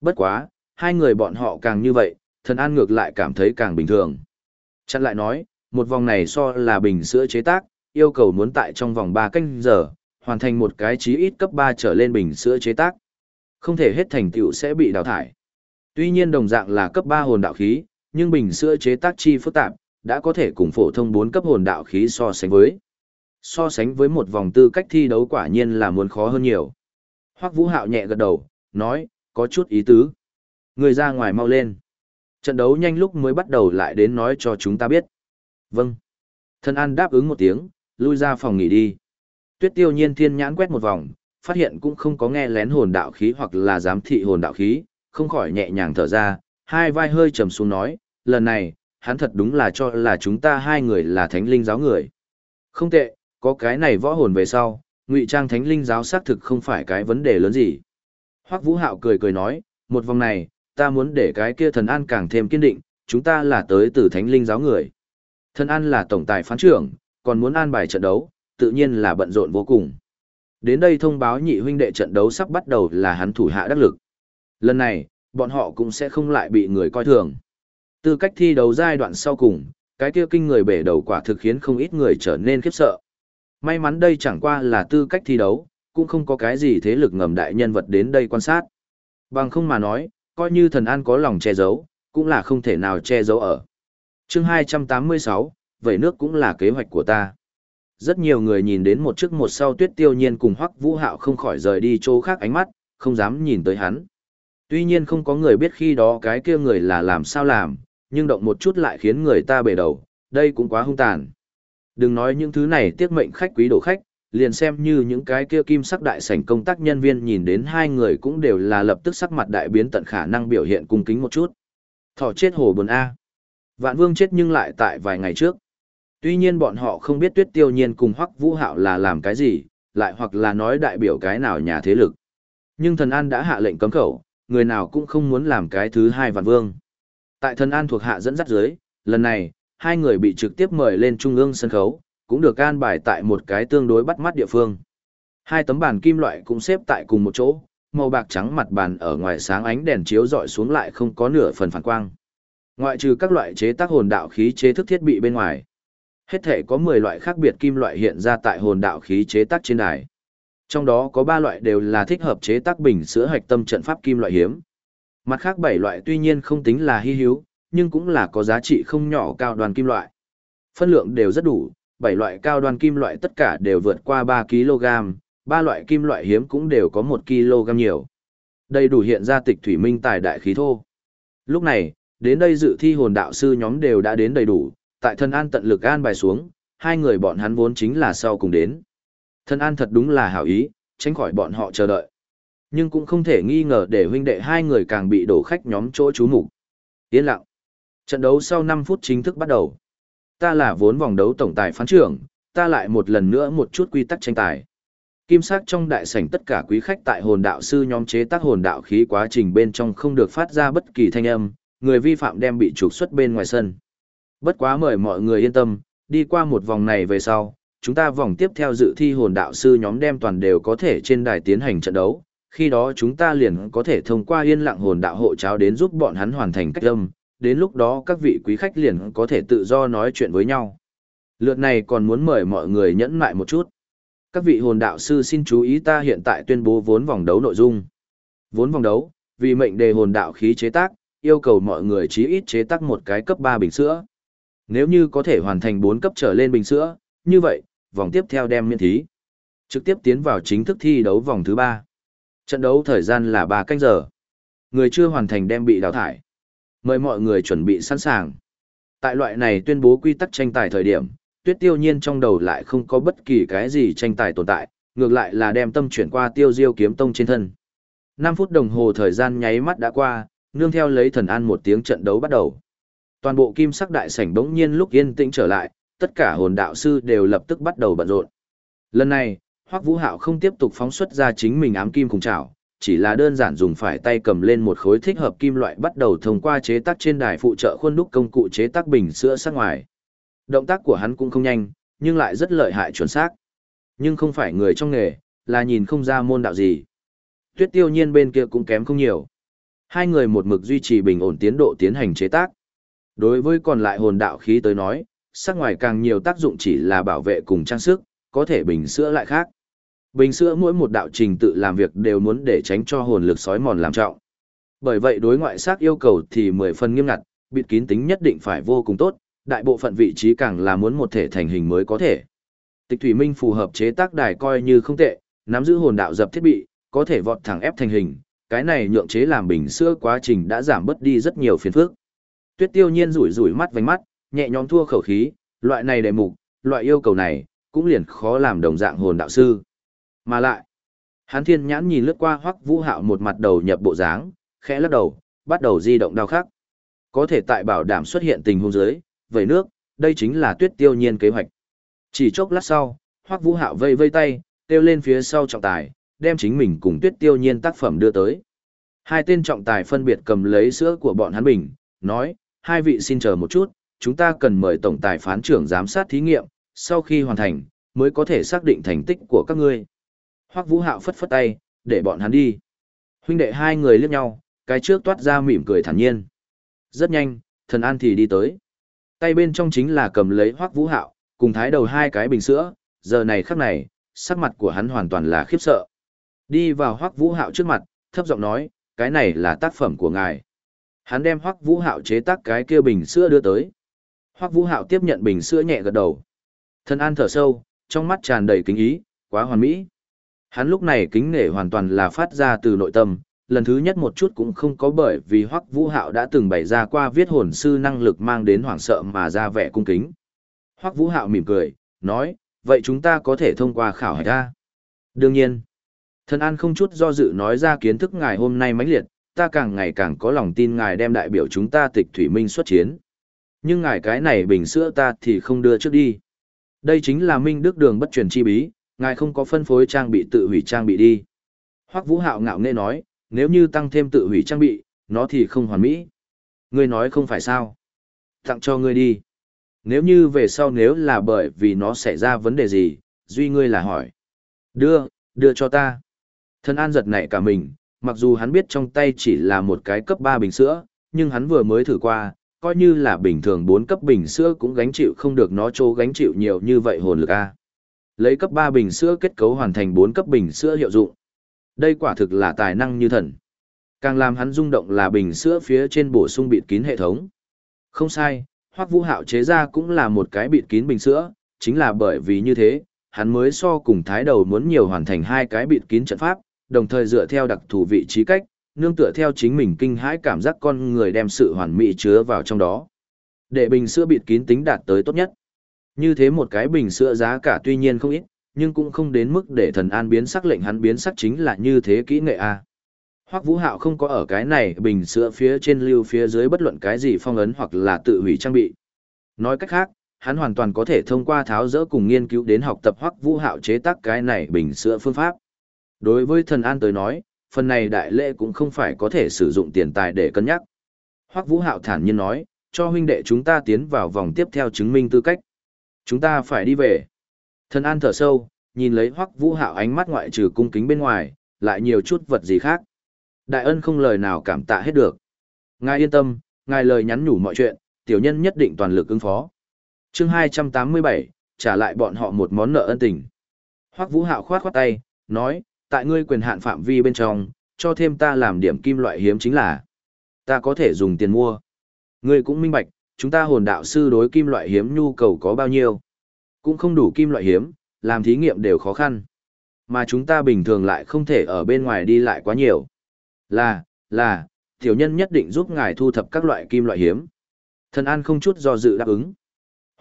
Bất quá, hai người bọn họ càng như vậy, thần an ngược lại cảm thấy càng bình thường. Chặn lại nói, một vòng này so là bình sữa chế tác, yêu cầu muốn tại trong vòng 3 canh giờ, hoàn thành một cái chí ít cấp 3 trở lên bình sữa chế tác. Không thể hết thành tựu sẽ bị đào thải. Tuy nhiên đồng dạng là cấp 3 hồn đạo khí, nhưng bình sữa chế tác chi phức tạp, đã có thể cùng phổ thông 4 cấp hồn đạo khí so sánh với. So sánh với một vòng tư cách thi đấu quả nhiên là muốn khó hơn nhiều. Hoắc Vũ Hạo nhẹ gật đầu, nói, có chút ý tứ. Người ra ngoài mau lên. Trận đấu nhanh lúc mới bắt đầu lại đến nói cho chúng ta biết. Vâng. Thân An đáp ứng một tiếng, lui ra phòng nghỉ đi. Tuyết tiêu nhiên thiên nhãn quét một vòng, phát hiện cũng không có nghe lén hồn đạo khí hoặc là giám thị hồn đạo khí, không khỏi nhẹ nhàng thở ra, hai vai hơi trầm xuống nói, lần này, hắn thật đúng là cho là chúng ta hai người là thánh linh giáo người. Không tệ, có cái này võ hồn về sau, ngụy trang thánh linh giáo xác thực không phải cái vấn đề lớn gì. Hoắc Vũ Hạo cười cười nói, một vòng này, ta muốn để cái kia thần an càng thêm kiên định, chúng ta là tới từ thánh linh giáo người. Thần an là tổng tài phán trưởng, còn muốn an bài trận đấu, tự nhiên là bận rộn vô cùng. Đến đây thông báo nhị huynh đệ trận đấu sắp bắt đầu là hắn thủ hạ đắc lực. Lần này, bọn họ cũng sẽ không lại bị người coi thường. Tư cách thi đấu giai đoạn sau cùng, cái kia kinh người bể đầu quả thực khiến không ít người trở nên khiếp sợ. May mắn đây chẳng qua là tư cách thi đấu, cũng không có cái gì thế lực ngầm đại nhân vật đến đây quan sát. Bằng không mà nói, coi như thần an có lòng che giấu, cũng là không thể nào che giấu ở. chương 286, vậy nước cũng là kế hoạch của ta. Rất nhiều người nhìn đến một trước một sau tuyết tiêu nhiên cùng hoắc vũ hạo không khỏi rời đi chỗ khác ánh mắt, không dám nhìn tới hắn. Tuy nhiên không có người biết khi đó cái kia người là làm sao làm, nhưng động một chút lại khiến người ta bể đầu, đây cũng quá hung tàn. Đừng nói những thứ này tiếc mệnh khách quý đồ khách, liền xem như những cái kia kim sắc đại sảnh công tác nhân viên nhìn đến hai người cũng đều là lập tức sắc mặt đại biến tận khả năng biểu hiện cung kính một chút. Thỏ chết hồ buồn A. Vạn vương chết nhưng lại tại vài ngày trước. Tuy nhiên bọn họ không biết tuyết tiêu nhiên cùng hoắc vũ hạo là làm cái gì, lại hoặc là nói đại biểu cái nào nhà thế lực. Nhưng thần an đã hạ lệnh cấm khẩu, người nào cũng không muốn làm cái thứ hai vạn vương. Tại thần an thuộc hạ dẫn dắt dưới, lần này, hai người bị trực tiếp mời lên trung ương sân khấu, cũng được an bài tại một cái tương đối bắt mắt địa phương. Hai tấm bàn kim loại cũng xếp tại cùng một chỗ, màu bạc trắng mặt bàn ở ngoài sáng ánh đèn chiếu rọi xuống lại không có nửa phần phản quang. Ngoại trừ các loại chế tác hồn đạo khí chế thức thiết bị bên ngoài. Hết thể có 10 loại khác biệt kim loại hiện ra tại hồn đạo khí chế tác trên đài. Trong đó có 3 loại đều là thích hợp chế tác bình sữa hạch tâm trận pháp kim loại hiếm. Mặt khác 7 loại tuy nhiên không tính là hy hữu, nhưng cũng là có giá trị không nhỏ cao đoàn kim loại. Phân lượng đều rất đủ, 7 loại cao đoàn kim loại tất cả đều vượt qua 3 kg, 3 loại kim loại hiếm cũng đều có 1 kg nhiều. Đây đủ hiện ra tịch thủy minh tài đại khí thô. Lúc này, đến đây dự thi hồn đạo sư nhóm đều đã đến đầy đủ, tại thân an tận lực an bài xuống, hai người bọn hắn vốn chính là sau cùng đến. Thân an thật đúng là hảo ý, tránh khỏi bọn họ chờ đợi. Nhưng cũng không thể nghi ngờ để huynh đệ hai người càng bị đổ khách nhóm chỗ chú mục Yên lặng. Trận đấu sau 5 phút chính thức bắt đầu. Ta là vốn vòng đấu tổng tài phán trưởng, ta lại một lần nữa một chút quy tắc tranh tài. Kim sắc trong đại sảnh tất cả quý khách tại hồn đạo sư nhóm chế tác hồn đạo khí quá trình bên trong không được phát ra bất kỳ thanh âm, người vi phạm đem bị trục xuất bên ngoài sân. Bất quá mời mọi người yên tâm, đi qua một vòng này về sau, chúng ta vòng tiếp theo dự thi hồn đạo sư nhóm đem toàn đều có thể trên đài tiến hành trận đấu, khi đó chúng ta liền có thể thông qua yên lặng hồn đạo hộ cháo đến giúp bọn hắn hoàn thành cách âm, đến lúc đó các vị quý khách liền có thể tự do nói chuyện với nhau. Lượt này còn muốn mời mọi người nhẫn lại một chút. Các vị hồn đạo sư xin chú ý ta hiện tại tuyên bố vốn vòng đấu nội dung. Vốn vòng đấu, vì mệnh đề hồn đạo khí chế tác, yêu cầu mọi người chí ít chế tác một cái cấp 3 bình sữa. Nếu như có thể hoàn thành 4 cấp trở lên bình sữa, như vậy, vòng tiếp theo đem miễn thí. Trực tiếp tiến vào chính thức thi đấu vòng thứ 3. Trận đấu thời gian là 3 canh giờ. Người chưa hoàn thành đem bị đào thải. Mời mọi người chuẩn bị sẵn sàng. Tại loại này tuyên bố quy tắc tranh tài thời điểm, tuyết tiêu nhiên trong đầu lại không có bất kỳ cái gì tranh tài tồn tại, ngược lại là đem tâm chuyển qua tiêu diêu kiếm tông trên thân. 5 phút đồng hồ thời gian nháy mắt đã qua, nương theo lấy thần an một tiếng trận đấu bắt đầu. Toàn bộ kim sắc đại sảnh bỗng nhiên lúc yên tĩnh trở lại, tất cả hồn đạo sư đều lập tức bắt đầu bận rộn. Lần này, Hoắc Vũ Hạo không tiếp tục phóng xuất ra chính mình ám kim cùng chảo, chỉ là đơn giản dùng phải tay cầm lên một khối thích hợp kim loại bắt đầu thông qua chế tác trên đài phụ trợ khuôn đúc công cụ chế tác bình sữa sát ngoài. Động tác của hắn cũng không nhanh, nhưng lại rất lợi hại chuẩn xác. Nhưng không phải người trong nghề, là nhìn không ra môn đạo gì. Tuyết tiêu nhiên bên kia cũng kém không nhiều. Hai người một mực duy trì bình ổn tiến độ tiến hành chế tác. Đối với còn lại hồn đạo khí tới nói, sắc ngoài càng nhiều tác dụng chỉ là bảo vệ cùng trang sức, có thể bình sữa lại khác. Bình sữa mỗi một đạo trình tự làm việc đều muốn để tránh cho hồn lực sói mòn làm trọng. Bởi vậy đối ngoại sắc yêu cầu thì mười phần nghiêm ngặt, bịt kín tính nhất định phải vô cùng tốt, đại bộ phận vị trí càng là muốn một thể thành hình mới có thể. Tịch Thủy Minh phù hợp chế tác đài coi như không tệ, nắm giữ hồn đạo dập thiết bị, có thể vọt thẳng ép thành hình, cái này nhượng chế làm bình sữa quá trình đã giảm bớt đi rất nhiều phiền phức. Tuyết Tiêu Nhiên rủi rủi mắt vành mắt, nhẹ nhõm thua khẩu khí, loại này đề mục, loại yêu cầu này, cũng liền khó làm đồng dạng hồn đạo sư. Mà lại, Hán Thiên Nhãn nhìn lướt qua Hoắc Vũ Hạo một mặt đầu nhập bộ dáng, khẽ lắc đầu, bắt đầu di động đao khắc. Có thể tại bảo đảm xuất hiện tình huống dưới, vẩy nước, đây chính là Tuyết Tiêu Nhiên kế hoạch. Chỉ chốc lát sau, Hoắc Vũ Hạo vây vây tay, kêu lên phía sau trọng tài, đem chính mình cùng Tuyết Tiêu Nhiên tác phẩm đưa tới. Hai tên trọng tài phân biệt cầm lấy sữa của bọn hắn bình, nói, hai vị xin chờ một chút, chúng ta cần mời tổng tài phán trưởng giám sát thí nghiệm, sau khi hoàn thành, mới có thể xác định thành tích của các ngươi. Hoắc Vũ Hạo phất phất tay, để bọn hắn đi. Huynh đệ hai người liếc nhau, cái trước toát ra mỉm cười thản nhiên. Rất nhanh, thần an thì đi tới. Tay bên trong chính là cầm lấy Hoắc Vũ Hạo, cùng thái đầu hai cái bình sữa, giờ này khắc này, sắc mặt của hắn hoàn toàn là khiếp sợ. Đi vào Hoắc Vũ Hạo trước mặt, thấp giọng nói, cái này là tác phẩm của ngài. Hắn đem Hoắc Vũ Hạo chế tác cái kia bình sữa đưa tới. Hoắc Vũ Hạo tiếp nhận bình sữa nhẹ gật đầu. Thân An thở sâu, trong mắt tràn đầy kính ý, quá hoàn mỹ. Hắn lúc này kính nể hoàn toàn là phát ra từ nội tâm, lần thứ nhất một chút cũng không có bởi vì Hoắc Vũ Hạo đã từng bày ra qua viết hồn sư năng lực mang đến hoảng sợ mà ra vẻ cung kính. Hoắc Vũ Hạo mỉm cười, nói, vậy chúng ta có thể thông qua khảo hạch ra. Đương nhiên, Thân an không chút do dự nói ra kiến thức ngài hôm nay mãnh liệt, ta càng ngày càng có lòng tin ngài đem đại biểu chúng ta tịch thủy minh xuất chiến. Nhưng ngài cái này bình sữa ta thì không đưa trước đi. Đây chính là minh đức đường bất truyền chi bí, ngài không có phân phối trang bị tự hủy trang bị đi. Hoắc Vũ Hạo ngạo nghễ nói, nếu như tăng thêm tự hủy trang bị, nó thì không hoàn mỹ. Ngươi nói không phải sao? Tặng cho ngươi đi. Nếu như về sau nếu là bởi vì nó xảy ra vấn đề gì, duy ngươi là hỏi. Đưa, đưa cho ta. Thân an giật nảy cả mình, mặc dù hắn biết trong tay chỉ là một cái cấp 3 bình sữa, nhưng hắn vừa mới thử qua, coi như là bình thường 4 cấp bình sữa cũng gánh chịu không được nó trô gánh chịu nhiều như vậy hồn lực A. Lấy cấp 3 bình sữa kết cấu hoàn thành 4 cấp bình sữa hiệu dụng. Đây quả thực là tài năng như thần. Càng làm hắn rung động là bình sữa phía trên bổ sung bịt kín hệ thống. Không sai, Hoắc Vũ Hạo chế ra cũng là một cái bịt kín bình sữa, chính là bởi vì như thế, hắn mới so cùng thái đầu muốn nhiều hoàn thành hai cái bịt kín trận pháp, đồng thời dựa theo đặc thù vị trí cách, nương tựa theo chính mình kinh hãi cảm giác con người đem sự hoàn mỹ chứa vào trong đó. Để bình sữa bịt kín tính đạt tới tốt nhất. Như thế một cái bình sữa giá cả tuy nhiên không ít, nhưng cũng không đến mức để thần an biến sắc lệnh hắn biến sắc chính là như thế kỹ nghệ a. Hoắc Vũ Hạo không có ở cái này bình sữa phía trên lưu phía dưới bất luận cái gì phong ấn hoặc là tự hủy trang bị. Nói cách khác, hắn hoàn toàn có thể thông qua tháo dỡ cùng nghiên cứu đến học tập Hoắc Vũ Hạo chế tác cái này bình sữa phương pháp. Đối với thần an tới nói, phần này đại lễ cũng không phải có thể sử dụng tiền tài để cân nhắc. Hoắc Vũ Hạo thản nhiên nói, cho huynh đệ chúng ta tiến vào vòng tiếp theo chứng minh tư cách. Chúng ta phải đi về. Thần An thở sâu, nhìn lấy Hoắc Vũ Hạo ánh mắt ngoại trừ cung kính bên ngoài, lại nhiều chút vật gì khác. Đại ân không lời nào cảm tạ hết được. Ngài yên tâm, ngài lời nhắn nhủ mọi chuyện, tiểu nhân nhất định toàn lực ứng phó. Chương 287, trả lại bọn họ một món nợ ân tình. Hoắc Vũ Hạo khoát khoát tay, nói, tại ngươi quyền hạn phạm vi bên trong, cho thêm ta làm điểm kim loại hiếm chính là ta có thể dùng tiền mua. Ngươi cũng minh bạch, chúng ta hồn đạo sư đối kim loại hiếm nhu cầu có bao nhiêu. Cũng không đủ kim loại hiếm, làm thí nghiệm đều khó khăn. Mà chúng ta bình thường lại không thể ở bên ngoài đi lại quá nhiều. Là, là, tiểu nhân nhất định giúp ngài thu thập các loại kim loại hiếm. Thần An không chút do dự đáp ứng.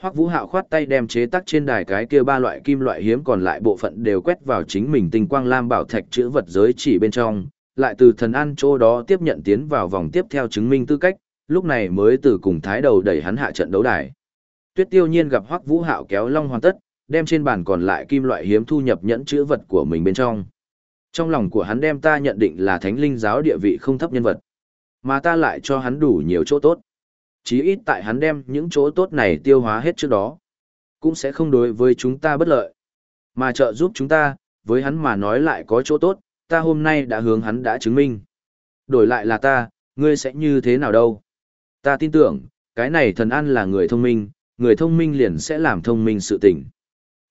Hoắc Vũ Hạo khoát tay đem chế tác trên đài cái kia ba loại kim loại hiếm còn lại bộ phận đều quét vào chính mình tinh quang lam bảo thạch chữ vật giới chỉ bên trong, lại từ thần an chỗ đó tiếp nhận tiến vào vòng tiếp theo chứng minh tư cách, lúc này mới từ cùng thái đầu đẩy hắn hạ trận đấu đài. Tuyết Tiêu Nhiên gặp Hoắc Vũ Hạo kéo long hoàn tất, đem trên bàn còn lại kim loại hiếm thu nhập nhẫn chữ vật của mình bên trong. Trong lòng của hắn đem ta nhận định là thánh linh giáo địa vị không thấp nhân vật, mà ta lại cho hắn đủ nhiều chỗ tốt. Chí ít tại hắn đem những chỗ tốt này tiêu hóa hết trước đó, cũng sẽ không đối với chúng ta bất lợi. Mà trợ giúp chúng ta, với hắn mà nói lại có chỗ tốt, ta hôm nay đã hướng hắn đã chứng minh. Đổi lại là ta, ngươi sẽ như thế nào đâu? Ta tin tưởng, cái này thần an là người thông minh, người thông minh liền sẽ làm thông minh sự tình.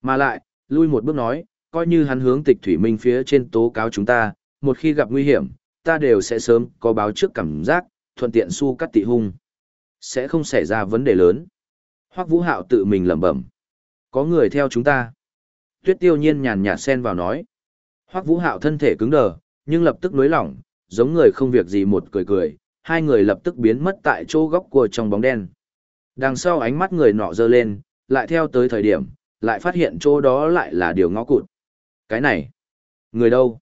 Mà lại, lui một bước nói, coi như hắn hướng tịch thủy minh phía trên tố cáo chúng ta, một khi gặp nguy hiểm, ta đều sẽ sớm có báo trước cảm giác, thuận tiện su cắt tị hung. Sẽ không xảy ra vấn đề lớn. Hoắc Vũ Hạo tự mình lẩm bẩm. Có người theo chúng ta. Tuyết tiêu nhiên nhàn nhạt xen vào nói. Hoắc Vũ Hạo thân thể cứng đờ, nhưng lập tức nới lỏng, giống người không việc gì một cười cười, hai người lập tức biến mất tại chỗ góc của trong bóng đen. Đằng sau ánh mắt người nọ dơ lên, lại theo tới thời điểm, lại phát hiện chỗ đó lại là điều ngõ cụt. Cái này, người đâu?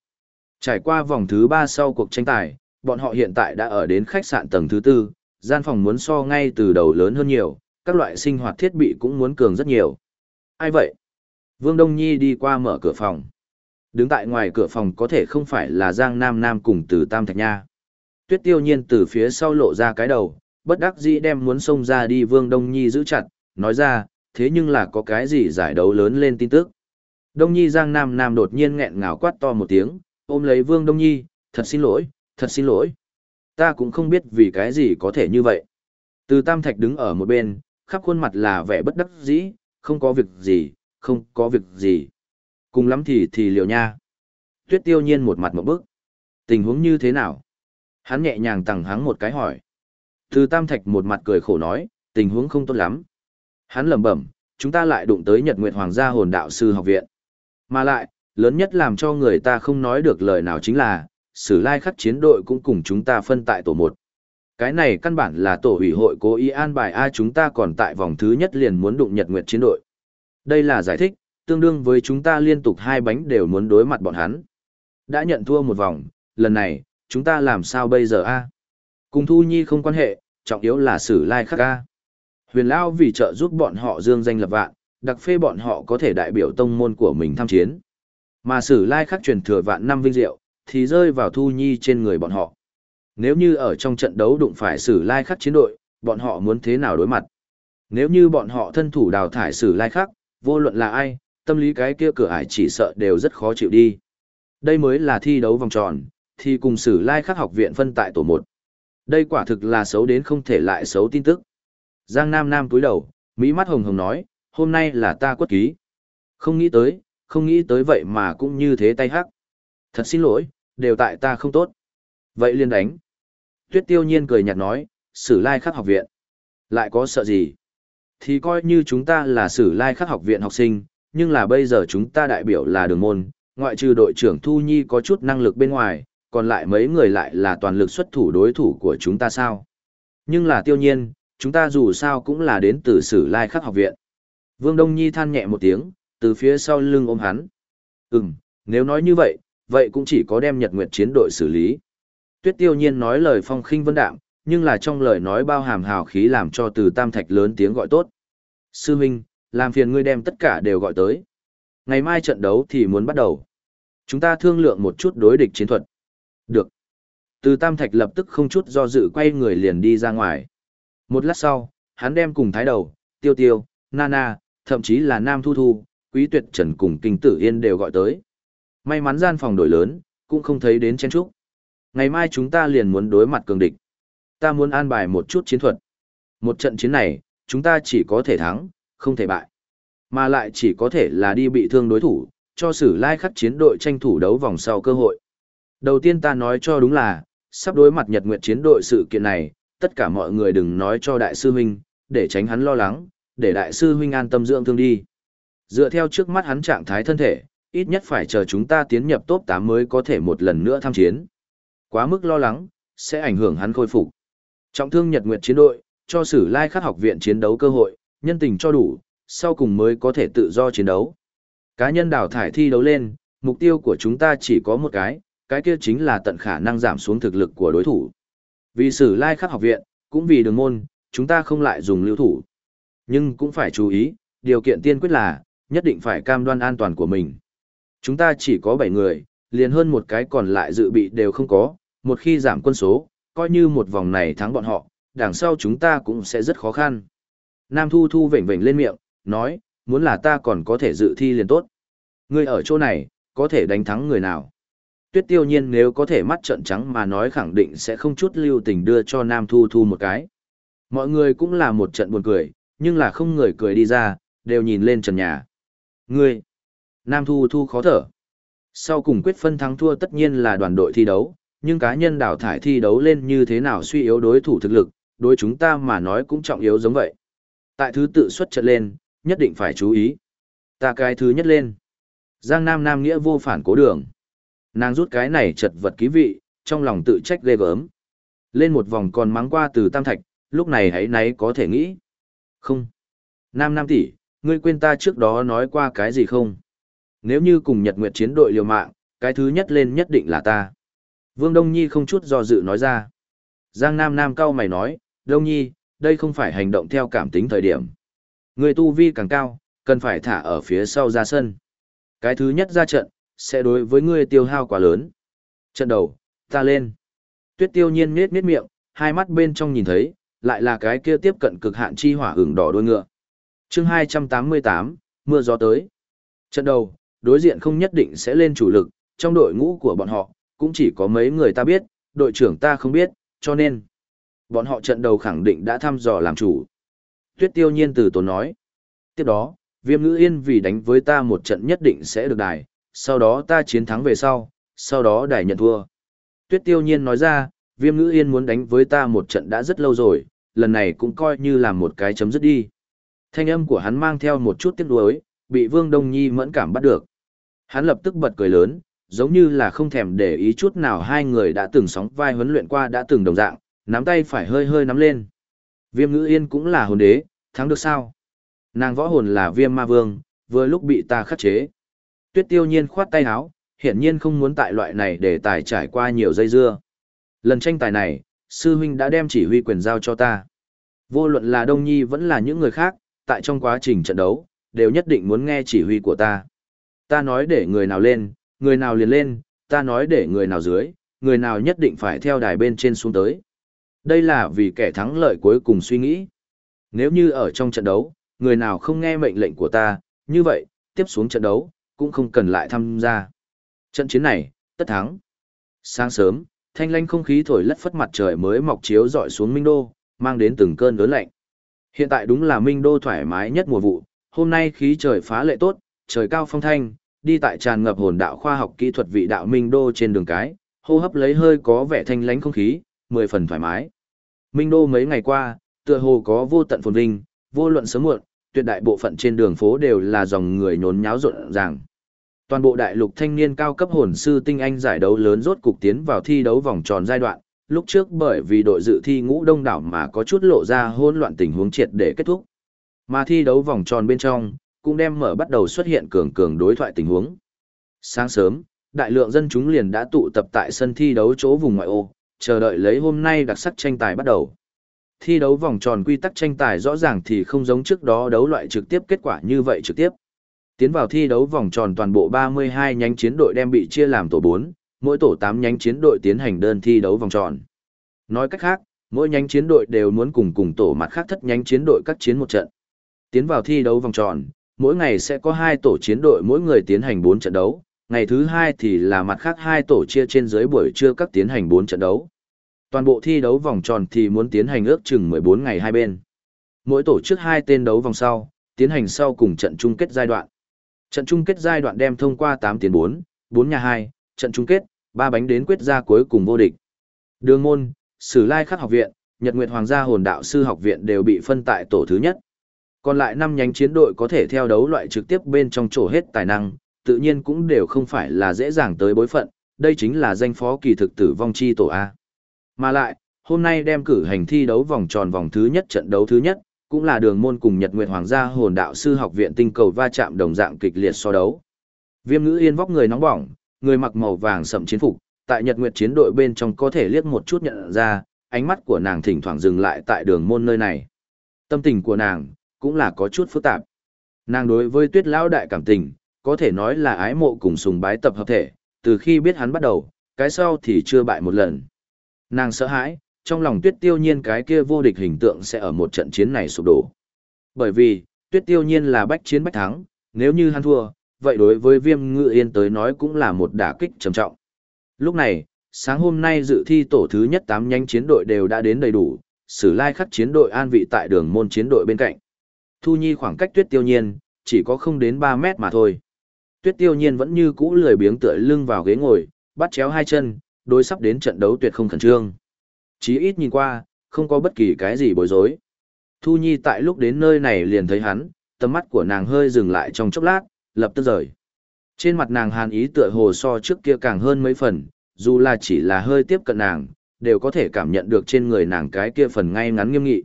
Trải qua vòng thứ ba sau cuộc tranh tài, bọn họ hiện tại đã ở đến khách sạn tầng thứ tư, gian phòng muốn so ngay từ đầu lớn hơn nhiều, các loại sinh hoạt thiết bị cũng muốn cường rất nhiều. Ai vậy? Vương Đông Nhi đi qua mở cửa phòng. Đứng tại ngoài cửa phòng có thể không phải là Giang Nam Nam cùng từ Tam Thạch Nha. Tuyết tiêu nhiên từ phía sau lộ ra cái đầu, bất đắc dĩ đem muốn xông ra đi Vương Đông Nhi giữ chặt, nói ra, thế nhưng là có cái gì giải đấu lớn lên tin tức. Đông Nhi Giang Nam Nam đột nhiên nghẹn ngào quát to một tiếng, ôm lấy Vương Đông Nhi, thật xin lỗi, thật xin lỗi. Ta cũng không biết vì cái gì có thể như vậy. Từ Tam Thạch đứng ở một bên, khắp khuôn mặt là vẻ bất đắc dĩ, không có việc gì, không có việc gì. Cùng lắm thì thì liệu nha. Tuyết tiêu nhiên một mặt một bước. Tình huống như thế nào? Hắn nhẹ nhàng tằng hắng một cái hỏi. Từ Tam Thạch một mặt cười khổ nói, tình huống không tốt lắm. Hắn lẩm bẩm, chúng ta lại đụng tới Nhật Nguyệt Hoàng gia hồn đạo sư học viện. Mà lại, lớn nhất làm cho người ta không nói được lời nào chính là, sử lai khắc chiến đội cũng cùng chúng ta phân tại tổ một. Cái này căn bản là tổ ủy hội cố ý an bài a chúng ta còn tại vòng thứ nhất liền muốn đụng Nhật Nguyệt chiến đội. Đây là giải thích, tương đương với chúng ta liên tục hai bánh đều muốn đối mặt bọn hắn. Đã nhận thua một vòng, lần này, chúng ta làm sao bây giờ a? Cùng Thu Nhi không quan hệ, trọng yếu là sử lai khắc a. Huyền Lao vì trợ giúp bọn họ dương danh lập vạn, đặc phê bọn họ có thể đại biểu tông môn của mình tham chiến. Mà sử lai khắc truyền thừa vạn năm vinh diệu, thì rơi vào Thu Nhi trên người bọn họ. Nếu như ở trong trận đấu đụng phải sử lai khắc chiến đội, bọn họ muốn thế nào đối mặt? Nếu như bọn họ thân thủ đào thải sử lai khắc, vô luận là ai, tâm lý cái kia cửa ải chỉ sợ đều rất khó chịu đi. Đây mới là thi đấu vòng tròn, thì cùng sử lai khắc học viện phân tại tổ 1. Đây quả thực là xấu đến không thể lại xấu tin tức. Giang Nam Nam túi đầu, Mỹ mắt hồng hồng nói, hôm nay là ta quất ký. Không nghĩ tới, không nghĩ tới vậy mà cũng như thế tay hắc. Thật xin lỗi, đều tại ta không tốt. Vậy liên đánh. Tuyết tiêu nhiên cười nhạt nói, sử lai khắc học viện. Lại có sợ gì? Thì coi như chúng ta là sử lai khắc học viện học sinh, nhưng là bây giờ chúng ta đại biểu là đường môn, ngoại trừ đội trưởng Thu Nhi có chút năng lực bên ngoài, còn lại mấy người lại là toàn lực xuất thủ đối thủ của chúng ta sao. Nhưng là tiêu nhiên, chúng ta dù sao cũng là đến từ sử lai khắc học viện. Vương Đông Nhi than nhẹ một tiếng, từ phía sau lưng ôm hắn. Ừm, nếu nói như vậy, vậy cũng chỉ có đem nhật nguyệt chiến đội xử lý. Tuyết tiêu nhiên nói lời phong khinh vân đạm, nhưng là trong lời nói bao hàm hào khí làm cho từ tam thạch lớn tiếng gọi tốt. Sư Minh, làm phiền ngươi đem tất cả đều gọi tới. Ngày mai trận đấu thì muốn bắt đầu. Chúng ta thương lượng một chút đối địch chiến thuật. Được. Từ Tam Thạch lập tức không chút do dự quay người liền đi ra ngoài. Một lát sau, hắn đem cùng thái đầu, tiêu tiêu, nana, thậm chí là Nam Thu Thu, Quý Tuyệt Trần cùng Kinh Tử Yên đều gọi tới. May mắn gian phòng đổi lớn, cũng không thấy đến chen trúc. Ngày mai chúng ta liền muốn đối mặt cường địch. Ta muốn an bài một chút chiến thuật. Một trận chiến này, chúng ta chỉ có thể thắng, không thể bại. Mà lại chỉ có thể là đi bị thương đối thủ, cho sử lai khắc chiến đội tranh thủ đấu vòng sau cơ hội. Đầu tiên ta nói cho đúng là, sắp đối mặt nhật nguyện chiến đội sự kiện này, tất cả mọi người đừng nói cho đại sư huynh, để tránh hắn lo lắng, để đại sư huynh an tâm dưỡng thương đi. Dựa theo trước mắt hắn trạng thái thân thể, ít nhất phải chờ chúng ta tiến nhập top 8 mới có thể một lần nữa tham chiến. Quá mức lo lắng, sẽ ảnh hưởng hắn khôi phục. Trọng thương Nhật Nguyệt chiến đội, cho Sử Lai Khắc học viện chiến đấu cơ hội, nhân tình cho đủ, sau cùng mới có thể tự do chiến đấu. Cá nhân đào thải thi đấu lên, mục tiêu của chúng ta chỉ có một cái, cái kia chính là tận khả năng giảm xuống thực lực của đối thủ. Vì Sử Lai Khắc học viện, cũng vì đường môn, chúng ta không lại dùng lưu thủ. Nhưng cũng phải chú ý, điều kiện tiên quyết là, nhất định phải cam đoan an toàn của mình. Chúng ta chỉ có 7 người, liền hơn một cái còn lại dự bị đều không có, một khi giảm quân số, coi như một vòng này thắng bọn họ, đằng sau chúng ta cũng sẽ rất khó khăn. Nam Thu Thu vểnh vểnh lên miệng, nói, muốn là ta còn có thể dự thi liền tốt. Người ở chỗ này, có thể đánh thắng người nào? Tuyết tiêu nhiên nếu có thể mắt trợn trắng mà nói khẳng định sẽ không chút lưu tình đưa cho Nam Thu Thu một cái. Mọi người cũng là một trận buồn cười, nhưng là không người cười đi ra, đều nhìn lên trần nhà. Ngươi! Nam Thu Thu khó thở. Sau cùng quyết phân thắng thua tất nhiên là đoàn đội thi đấu, nhưng cá nhân đào thải thi đấu lên như thế nào suy yếu đối thủ thực lực, đối chúng ta mà nói cũng trọng yếu giống vậy. Tại thứ tự xuất trận lên, nhất định phải chú ý. Ta cái thứ nhất lên. Giang Nam Nam nghĩa vô phản cố đường. Nàng rút cái này chật vật ký vị, trong lòng tự trách ghê gớm. Lên một vòng còn mắng qua từ Tam Thạch, lúc này hãy nấy có thể nghĩ. Không. Nam Nam tỷ, ngươi quên ta trước đó nói qua cái gì không? Nếu như cùng Nhật Nguyệt chiến đội liều mạng, cái thứ nhất lên nhất định là ta. Vương Đông Nhi không chút do dự nói ra. Giang Nam Nam cao mày nói, Đông Nhi, đây không phải hành động theo cảm tính thời điểm. Người tu vi càng cao, cần phải thả ở phía sau ra sân. Cái thứ nhất ra trận, sẽ đối với ngươi tiêu hao quá lớn. Trận đầu, ta lên. Tuyết tiêu nhiên miết miết miệng, hai mắt bên trong nhìn thấy, lại là cái kia tiếp cận cực hạn chi hỏa hưởng đỏ đôi ngựa. chương 288, mưa gió tới. Trận đầu, đối diện không nhất định sẽ lên chủ lực, trong đội ngũ của bọn họ, cũng chỉ có mấy người ta biết, đội trưởng ta không biết, cho nên, bọn họ trận đầu khẳng định đã thăm dò làm chủ. Tuyết tiêu nhiên từ tốn nói. Tiếp đó, viêm ngữ yên vì đánh với ta một trận nhất định sẽ được đài, sau đó ta chiến thắng về sau, sau đó đài nhận thua. Tuyết tiêu nhiên nói ra, viêm ngữ yên muốn đánh với ta một trận đã rất lâu rồi, lần này cũng coi như là một cái chấm dứt đi. Thanh âm của hắn mang theo một chút tiếc nuối, bị Vương Đông Nhi mẫn cảm bắt được. Hắn lập tức bật cười lớn, giống như là không thèm để ý chút nào hai người đã từng sóng vai huấn luyện qua đã từng đồng dạng, nắm tay phải hơi hơi nắm lên. Viêm ngữ yên cũng là hồn đế, thắng được sao? Nàng võ hồn là viêm ma vương, vừa lúc bị ta khắc chế. Tuyết tiêu nhiên khoát tay áo, hiển nhiên không muốn tại loại này để tài trải qua nhiều dây dưa. Lần tranh tài này, sư huynh đã đem chỉ huy quyền giao cho ta. Vô luận là Đông Nhi vẫn là những người khác, tại trong quá trình trận đấu, đều nhất định muốn nghe chỉ huy của ta. Ta nói để người nào lên, người nào liền lên, ta nói để người nào dưới, người nào nhất định phải theo đài bên trên xuống tới. Đây là vì kẻ thắng lợi cuối cùng suy nghĩ. Nếu như ở trong trận đấu, người nào không nghe mệnh lệnh của ta, như vậy, tiếp xuống trận đấu, cũng không cần lại tham gia. Trận chiến này, tất thắng. Sáng sớm, thanh lanh không khí thổi lất phất mặt trời mới mọc chiếu dọi xuống Minh Đô, mang đến từng cơn lớn lạnh. Hiện tại đúng là Minh Đô thoải mái nhất mùa vụ, hôm nay khí trời phá lệ tốt, trời cao phong thanh, đi tại tràn ngập hồn đạo khoa học kỹ thuật vị đạo Minh Đô trên đường cái, hô hấp lấy hơi có vẻ thanh lánh không khí, mười phần thoải mái. Minh Đô mấy ngày qua, tựa hồ có vô tận phồn vinh, vô luận sớm muộn, tuyệt đại bộ phận trên đường phố đều là dòng người nhốn nháo rộn ràng. Toàn bộ đại lục thanh niên cao cấp hồn sư tinh anh giải đấu lớn rốt cục tiến vào thi đấu vòng tròn giai đoạn, lúc trước bởi vì đội dự thi ngũ đông đảo mà có chút lộ ra hỗn loạn tình huống triệt để kết thúc. Mà thi đấu vòng tròn bên trong, cũng đem mở bắt đầu xuất hiện cường cường đối thoại tình huống. Sáng sớm, đại lượng dân chúng liền đã tụ tập tại sân thi đấu chỗ vùng ngoại ô, chờ đợi lấy hôm nay đặc sắc tranh tài bắt đầu. Thi đấu vòng tròn quy tắc tranh tài rõ ràng thì không giống trước đó đấu loại trực tiếp kết quả như vậy trực tiếp. Tiến vào thi đấu vòng tròn toàn bộ 32 nhánh chiến đội đem bị chia làm tổ 4, mỗi tổ 8 nhánh chiến đội tiến hành đơn thi đấu vòng tròn. Nói cách khác, mỗi nhánh chiến đội đều muốn cùng cùng tổ mặt khác thất nhánh chiến đội các chiến một trận. Tiến vào thi đấu vòng tròn, mỗi ngày sẽ có 2 tổ chiến đội mỗi người tiến hành 4 trận đấu, ngày thứ 2 thì là mặt khác 2 tổ chia trên dưới buổi trưa các tiến hành 4 trận đấu. Toàn bộ thi đấu vòng tròn thì muốn tiến hành ước chừng 14 ngày hai bên. Mỗi tổ trước 2 tên đấu vòng sau, tiến hành sau cùng trận chung kết giai đoạn. Trận chung kết giai đoạn đem thông qua 8 tiến 4, 4 nhà 2, trận chung kết, 3 bánh đến quyết ra cuối cùng vô địch. Đường môn, Sử Lai Khắc học viện, Nhật Nguyệt Hoàng gia Hồn Đạo sư học viện đều bị phân tại tổ thứ nhất. Còn lại năm nhánh chiến đội có thể theo đấu loại trực tiếp bên trong chỗ hết tài năng, tự nhiên cũng đều không phải là dễ dàng tới bối phận, đây chính là danh phó kỳ thực tử vong chi tổ A. Mà lại, hôm nay đem cử hành thi đấu vòng tròn vòng thứ nhất trận đấu thứ nhất, cũng là đường môn cùng Nhật Nguyệt Hoàng gia hồn đạo sư học viện tinh cầu va chạm đồng dạng kịch liệt so đấu. Viêm ngữ yên vóc người nóng bỏng, người mặc màu vàng sậm chiến phục, tại Nhật Nguyệt chiến đội bên trong có thể liếc một chút nhận ra, ánh mắt của nàng thỉnh thoảng dừng lại tại đường môn nơi này. Tâm tình của nàng cũng là có chút phức tạp. Nàng đối với Tuyết lão đại cảm tình, có thể nói là ái mộ cùng sùng bái tập hợp thể, từ khi biết hắn bắt đầu, cái sau thì chưa bại một lần. Nàng sợ hãi, trong lòng tuyết tiêu nhiên cái kia vô địch hình tượng sẽ ở một trận chiến này sụp đổ. Bởi vì, tuyết tiêu nhiên là bách chiến bách thắng, nếu như hắn thua, vậy đối với viêm ngự yên tới nói cũng là một đả kích trầm trọng. Lúc này, sáng hôm nay dự thi tổ thứ nhất 8 nhanh chiến đội đều đã đến đầy đủ, sử lai khắc chiến đội an vị tại đường môn chiến đội bên cạnh. Thu Nhi khoảng cách tuyết tiêu nhiên, chỉ có không đến 3 mét mà thôi. Tuyết tiêu nhiên vẫn như cũ lười biếng tựa lưng vào ghế ngồi, bắt chéo hai chân, đối sắp đến trận đấu tuyệt không khẩn trương. Chí ít nhìn qua, không có bất kỳ cái gì bối rối. Thu Nhi tại lúc đến nơi này liền thấy hắn, tầm mắt của nàng hơi dừng lại trong chốc lát, lập tức rời. Trên mặt nàng hàn ý tựa hồ so trước kia càng hơn mấy phần, dù là chỉ là hơi tiếp cận nàng, đều có thể cảm nhận được trên người nàng cái kia phần ngay ngắn nghiêm nghị.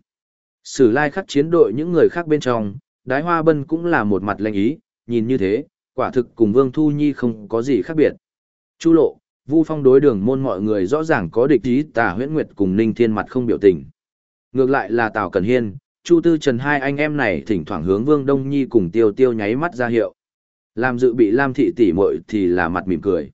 Sử lai khắc chiến đội những người khác bên trong, đái hoa bân cũng là một mặt lệnh ý, nhìn như thế, quả thực cùng Vương Thu Nhi không có gì khác biệt. Chu lộ, Vu Phong đối đường môn mọi người rõ ràng có địch ý tà huyễn nguyệt cùng Ninh Thiên mặt không biểu tình. Ngược lại là Tào Cần Hiên, Chu Tư Trần hai anh em này thỉnh thoảng hướng Vương Đông Nhi cùng Tiêu Tiêu nháy mắt ra hiệu. Làm dự bị Lam thị tỷ muội thì là mặt mỉm cười.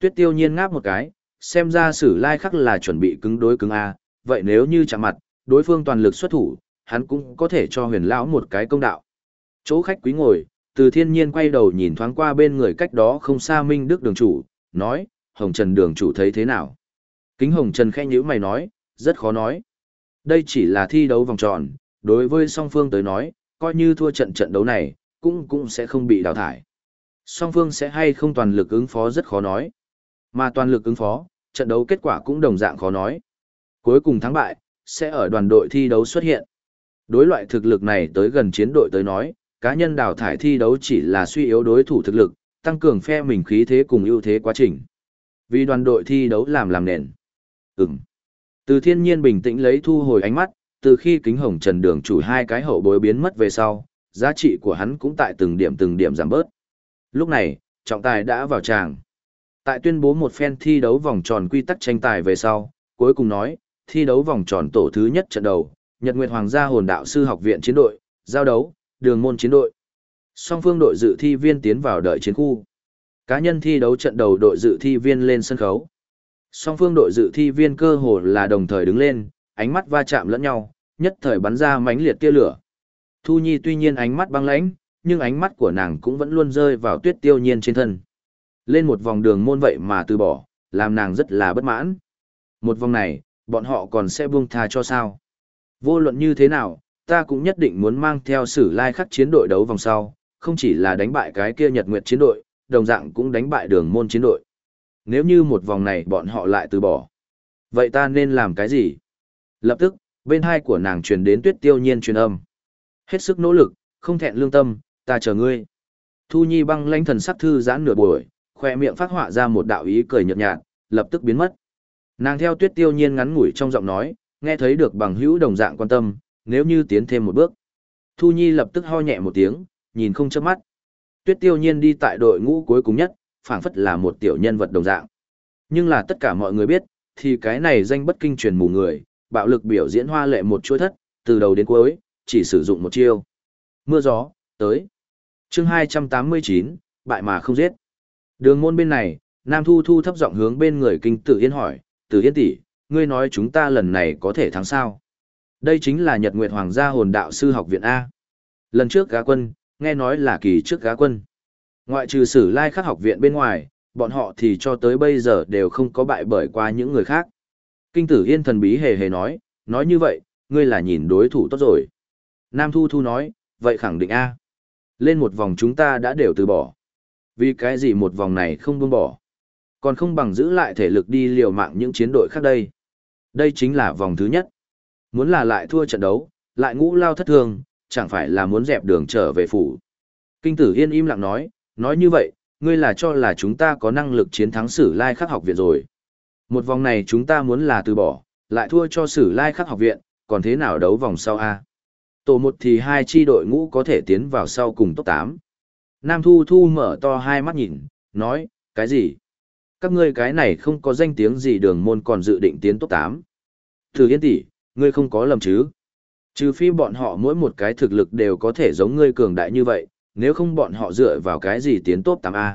Tuyết Tiêu nhiên ngáp một cái, xem ra sử lai khắc là chuẩn bị cứng đối cứng a, vậy nếu như chạm mặt, đối phương toàn lực xuất thủ, hắn cũng có thể cho Huyền lão một cái công đạo. Chỗ khách quý ngồi, Từ Thiên Nhiên quay đầu nhìn thoáng qua bên người cách đó không xa Minh Đức đường chủ, nói, Hồng Trần đường chủ thấy thế nào? Kính Hồng Trần khẽ nhíu mày nói, rất khó nói. Đây chỉ là thi đấu vòng tròn, đối với song phương tới nói, coi như thua trận trận đấu này, cũng cũng sẽ không bị đào thải. Song phương sẽ hay không toàn lực ứng phó rất khó nói. Mà toàn lực ứng phó, trận đấu kết quả cũng đồng dạng khó nói. Cuối cùng thắng bại, sẽ ở đoàn đội thi đấu xuất hiện. Đối loại thực lực này tới gần chiến đội tới nói, cá nhân đào thải thi đấu chỉ là suy yếu đối thủ thực lực, tăng cường phe mình khí thế cùng ưu thế quá trình. Vì đoàn đội thi đấu làm làm nền. Ừm. Từ thiên nhiên bình tĩnh lấy thu hồi ánh mắt, từ khi kính hồng trần đường chủ hai cái hậu bối biến mất về sau, giá trị của hắn cũng tại từng điểm từng điểm giảm bớt. Lúc này, trọng tài đã vào tràng. Tại tuyên bố một phen thi đấu vòng tròn quy tắc tranh tài về sau, cuối cùng nói, thi đấu vòng tròn tổ thứ nhất trận đầu, Nhật Nguyệt Hoàng gia hồn đạo sư học viện chiến đội, giao đấu, đường môn chiến đội. Song phương đội dự thi viên tiến vào đợi chiến khu. Cá nhân thi đấu trận đầu đội dự thi viên lên sân khấu. Song phương đội dự thi viên cơ hồ là đồng thời đứng lên, ánh mắt va chạm lẫn nhau, nhất thời bắn ra mãnh liệt tia lửa. Thu Nhi tuy nhiên ánh mắt băng lãnh, nhưng ánh mắt của nàng cũng vẫn luôn rơi vào tuyết tiêu nhiên trên thân. Lên một vòng đường môn vậy mà từ bỏ, làm nàng rất là bất mãn. Một vòng này, bọn họ còn sẽ buông tha cho sao? Vô luận như thế nào, ta cũng nhất định muốn mang theo sử lai khắc chiến đội đấu vòng sau, không chỉ là đánh bại cái kia nhật nguyệt chiến đội, đồng dạng cũng đánh bại đường môn chiến đội. Nếu như một vòng này bọn họ lại từ bỏ, vậy ta nên làm cái gì? Lập tức, bên hai của nàng truyền đến tuyết tiêu nhiên truyền âm. Hết sức nỗ lực, không thẹn lương tâm, ta chờ ngươi. Thu Nhi băng lãnh thần sắc thư giãn nửa buổi, khoe miệng phát họa ra một đạo ý cười nhợt nhạt, lập tức biến mất. Nàng theo tuyết tiêu nhiên ngắn ngủi trong giọng nói, nghe thấy được bằng hữu đồng dạng quan tâm, nếu như tiến thêm một bước. Thu Nhi lập tức ho nhẹ một tiếng, nhìn không chớp mắt. Tuyết tiêu nhiên đi tại đội ngũ cuối cùng nhất, phảng phất là một tiểu nhân vật đồng dạng. Nhưng là tất cả mọi người biết, thì cái này danh bất kinh truyền mù người, bạo lực biểu diễn hoa lệ một chuỗi thất, từ đầu đến cuối, chỉ sử dụng một chiêu. Mưa gió, tới. chương 289, bại mà không giết. Đường môn bên này, Nam Thu Thu thấp giọng hướng bên người kinh tử yên hỏi, tử yên tỷ, ngươi nói chúng ta lần này có thể thắng sao? Đây chính là Nhật Nguyệt Hoàng gia hồn đạo sư học viện A. Lần trước gá quân, nghe nói là kỳ trước gá quân. Ngoại trừ sử lai khắc học viện bên ngoài, bọn họ thì cho tới bây giờ đều không có bại bởi qua những người khác. Kinh tử yên thần bí hề hề nói, nói như vậy, ngươi là nhìn đối thủ tốt rồi. Nam Thu Thu nói, vậy khẳng định A. Lên một vòng chúng ta đã đều từ bỏ. Vì cái gì một vòng này không buông bỏ. Còn không bằng giữ lại thể lực đi liều mạng những chiến đội khác đây. Đây chính là vòng thứ nhất. Muốn là lại thua trận đấu, lại ngũ lao thất thường, chẳng phải là muốn dẹp đường trở về phủ. Kinh tử yên im lặng nói, nói như vậy, ngươi là cho là chúng ta có năng lực chiến thắng sử lai khắc học viện rồi. Một vòng này chúng ta muốn là từ bỏ, Lại thua cho sử lai khắc học viện, còn thế nào đấu vòng sau A. Tổ một thì hai chi đội ngũ có thể tiến vào sau cùng top 8. Nam Thu Thu mở to hai mắt nhìn, nói, cái gì? Các ngươi cái này không có danh tiếng gì đường môn còn dự định tiến top 8. Thử yên tỷ, ngươi không có lầm chứ? Trừ phi bọn họ mỗi một cái thực lực đều có thể giống ngươi cường đại như vậy, nếu không bọn họ dựa vào cái gì tiến top 8A.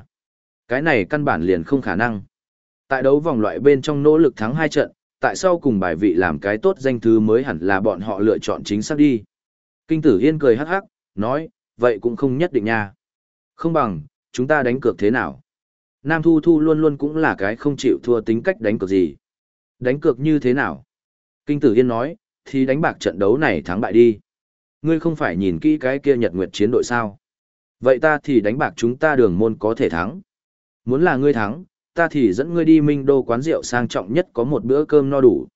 Cái này căn bản liền không khả năng. Tại đấu vòng loại bên trong nỗ lực thắng hai trận, tại sao cùng bài vị làm cái tốt danh thứ mới hẳn là bọn họ lựa chọn chính xác đi. Kinh tử yên cười hắc hắc, nói, vậy cũng không nhất định nha. Không bằng, chúng ta đánh cược thế nào? Nam Thu Thu luôn luôn cũng là cái không chịu thua tính cách đánh cược gì. Đánh cược như thế nào? Kinh tử yên nói, thì đánh bạc trận đấu này thắng bại đi. Ngươi không phải nhìn kỹ cái kia nhật nguyệt chiến đội sao? Vậy ta thì đánh bạc chúng ta đường môn có thể thắng. Muốn là ngươi thắng, ta thì dẫn ngươi đi minh đô quán rượu sang trọng nhất có một bữa cơm no đủ.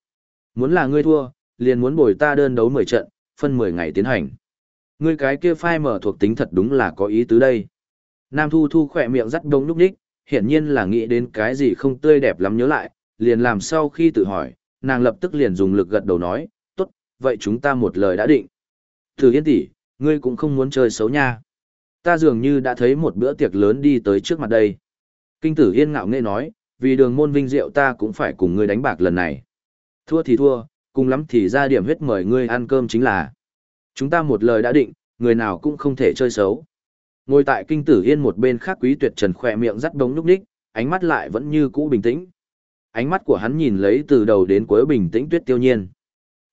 Muốn là ngươi thua, liền muốn bồi ta đơn đấu 10 trận, phân 10 ngày tiến hành. Ngươi cái kia phai mở thuộc tính thật đúng là có ý tứ đây. Nam Thu Thu khỏe miệng rắt đông lúc đích, hiển nhiên là nghĩ đến cái gì không tươi đẹp lắm nhớ lại, liền làm sau khi tự hỏi, nàng lập tức liền dùng lực gật đầu nói, tốt, vậy chúng ta một lời đã định. Thử yên tỷ, ngươi cũng không muốn chơi xấu nha. Ta dường như đã thấy một bữa tiệc lớn đi tới trước mặt đây. Kinh tử yên ngạo nghe nói, vì đường môn vinh diệu ta cũng phải cùng ngươi đánh bạc lần này. Thua thì thua, cùng lắm thì ra điểm huyết mời ngươi ăn cơm chính là. Chúng ta một lời đã định, người nào cũng không thể chơi xấu. Ngồi tại kinh tử yên một bên khác quý tuyệt trần khỏe miệng rắt đống núc đích, ánh mắt lại vẫn như cũ bình tĩnh. Ánh mắt của hắn nhìn lấy từ đầu đến cuối bình tĩnh tuyết tiêu nhiên.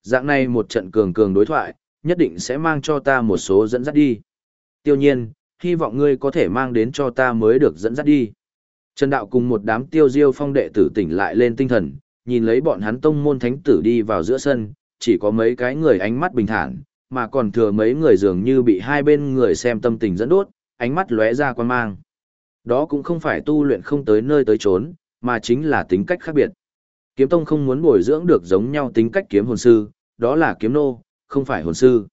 Dạng này một trận cường cường đối thoại, nhất định sẽ mang cho ta một số dẫn dắt đi. Tiêu nhiên, hy vọng ngươi có thể mang đến cho ta mới được dẫn dắt đi. Trần Đạo cùng một đám tiêu diêu phong đệ tử tỉnh lại lên tinh thần, nhìn lấy bọn hắn tông môn thánh tử đi vào giữa sân, chỉ có mấy cái người ánh mắt bình thản, mà còn thừa mấy người dường như bị hai bên người xem tâm tình dẫn đốt, ánh mắt lóe ra quan mang. Đó cũng không phải tu luyện không tới nơi tới chốn, mà chính là tính cách khác biệt. Kiếm tông không muốn bồi dưỡng được giống nhau tính cách kiếm hồn sư, đó là kiếm nô, không phải hồn sư.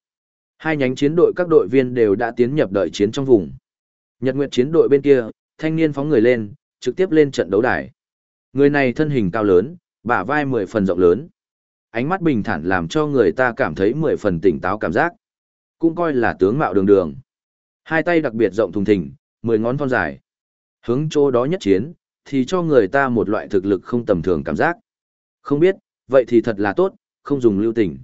Hai nhánh chiến đội các đội viên đều đã tiến nhập đợi chiến trong vùng. Nhật Nguyệt chiến đội bên kia, thanh niên phóng người lên, trực tiếp lên trận đấu đài. Người này thân hình cao lớn, bả vai mười phần rộng lớn. Ánh mắt bình thản làm cho người ta cảm thấy mười phần tỉnh táo cảm giác. Cũng coi là tướng mạo đường đường. Hai tay đặc biệt rộng thùng thình, mười ngón thon dài. Hướng chỗ đó nhất chiến, thì cho người ta một loại thực lực không tầm thường cảm giác. Không biết, vậy thì thật là tốt, không dùng lưu tình.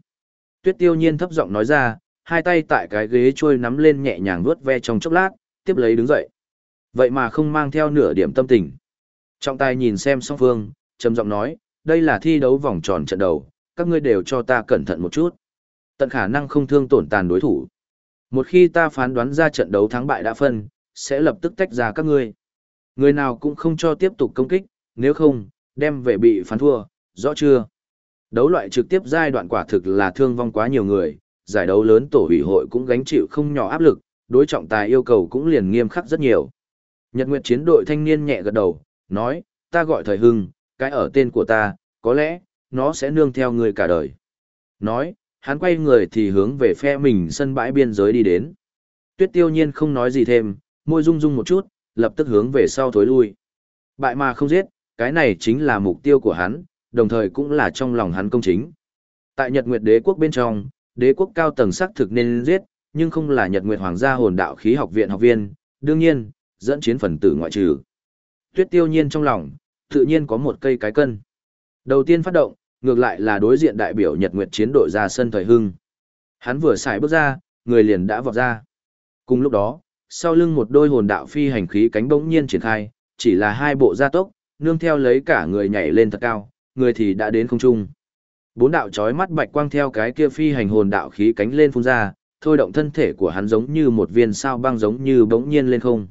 Tuyết tiêu nhiên thấp giọng nói ra, hai tay tại cái ghế trôi nắm lên nhẹ nhàng vuốt ve trong chốc lát, tiếp lấy đứng dậy. Vậy mà không mang theo nửa điểm tâm tình. Trọng tài nhìn xem song phương, trầm giọng nói, đây là thi đấu vòng tròn trận đầu, các ngươi đều cho ta cẩn thận một chút. Tận khả năng không thương tổn tàn đối thủ. Một khi ta phán đoán ra trận đấu thắng bại đã phân, sẽ lập tức tách ra các ngươi. Người nào cũng không cho tiếp tục công kích, nếu không, đem về bị phán thua, rõ chưa? Đấu loại trực tiếp giai đoạn quả thực là thương vong quá nhiều người, giải đấu lớn tổ ủy hội cũng gánh chịu không nhỏ áp lực, đối trọng tài yêu cầu cũng liền nghiêm khắc rất nhiều. Nhật Nguyệt chiến đội thanh niên nhẹ gật đầu, nói, ta gọi thời hưng, cái ở tên của ta, có lẽ, nó sẽ nương theo người cả đời. Nói, hắn quay người thì hướng về phe mình sân bãi biên giới đi đến. Tuyết tiêu nhiên không nói gì thêm, môi rung rung một chút, lập tức hướng về sau thối lui. Bại mà không giết, cái này chính là mục tiêu của hắn, đồng thời cũng là trong lòng hắn công chính. Tại Nhật Nguyệt đế quốc bên trong, đế quốc cao tầng sắc thực nên giết, nhưng không là Nhật Nguyệt Hoàng gia hồn đạo khí học viện học viên, đương nhiên, dẫn chiến phần tử ngoại trừ. Tuyết tiêu nhiên trong lòng, tự nhiên có một cây cái cân. Đầu tiên phát động, ngược lại là đối diện đại biểu Nhật Nguyệt chiến đội ra sân thời hưng. Hắn vừa xài bước ra, người liền đã vọt ra. Cùng lúc đó, sau lưng một đôi hồn đạo phi hành khí cánh bỗng nhiên triển khai, chỉ là hai bộ gia tốc, nương theo lấy cả người nhảy lên thật cao, người thì đã đến không trung. Bốn đạo chói mắt bạch quang theo cái kia phi hành hồn đạo khí cánh lên phun ra, thôi động thân thể của hắn giống như một viên sao băng giống như bỗng nhiên lên không.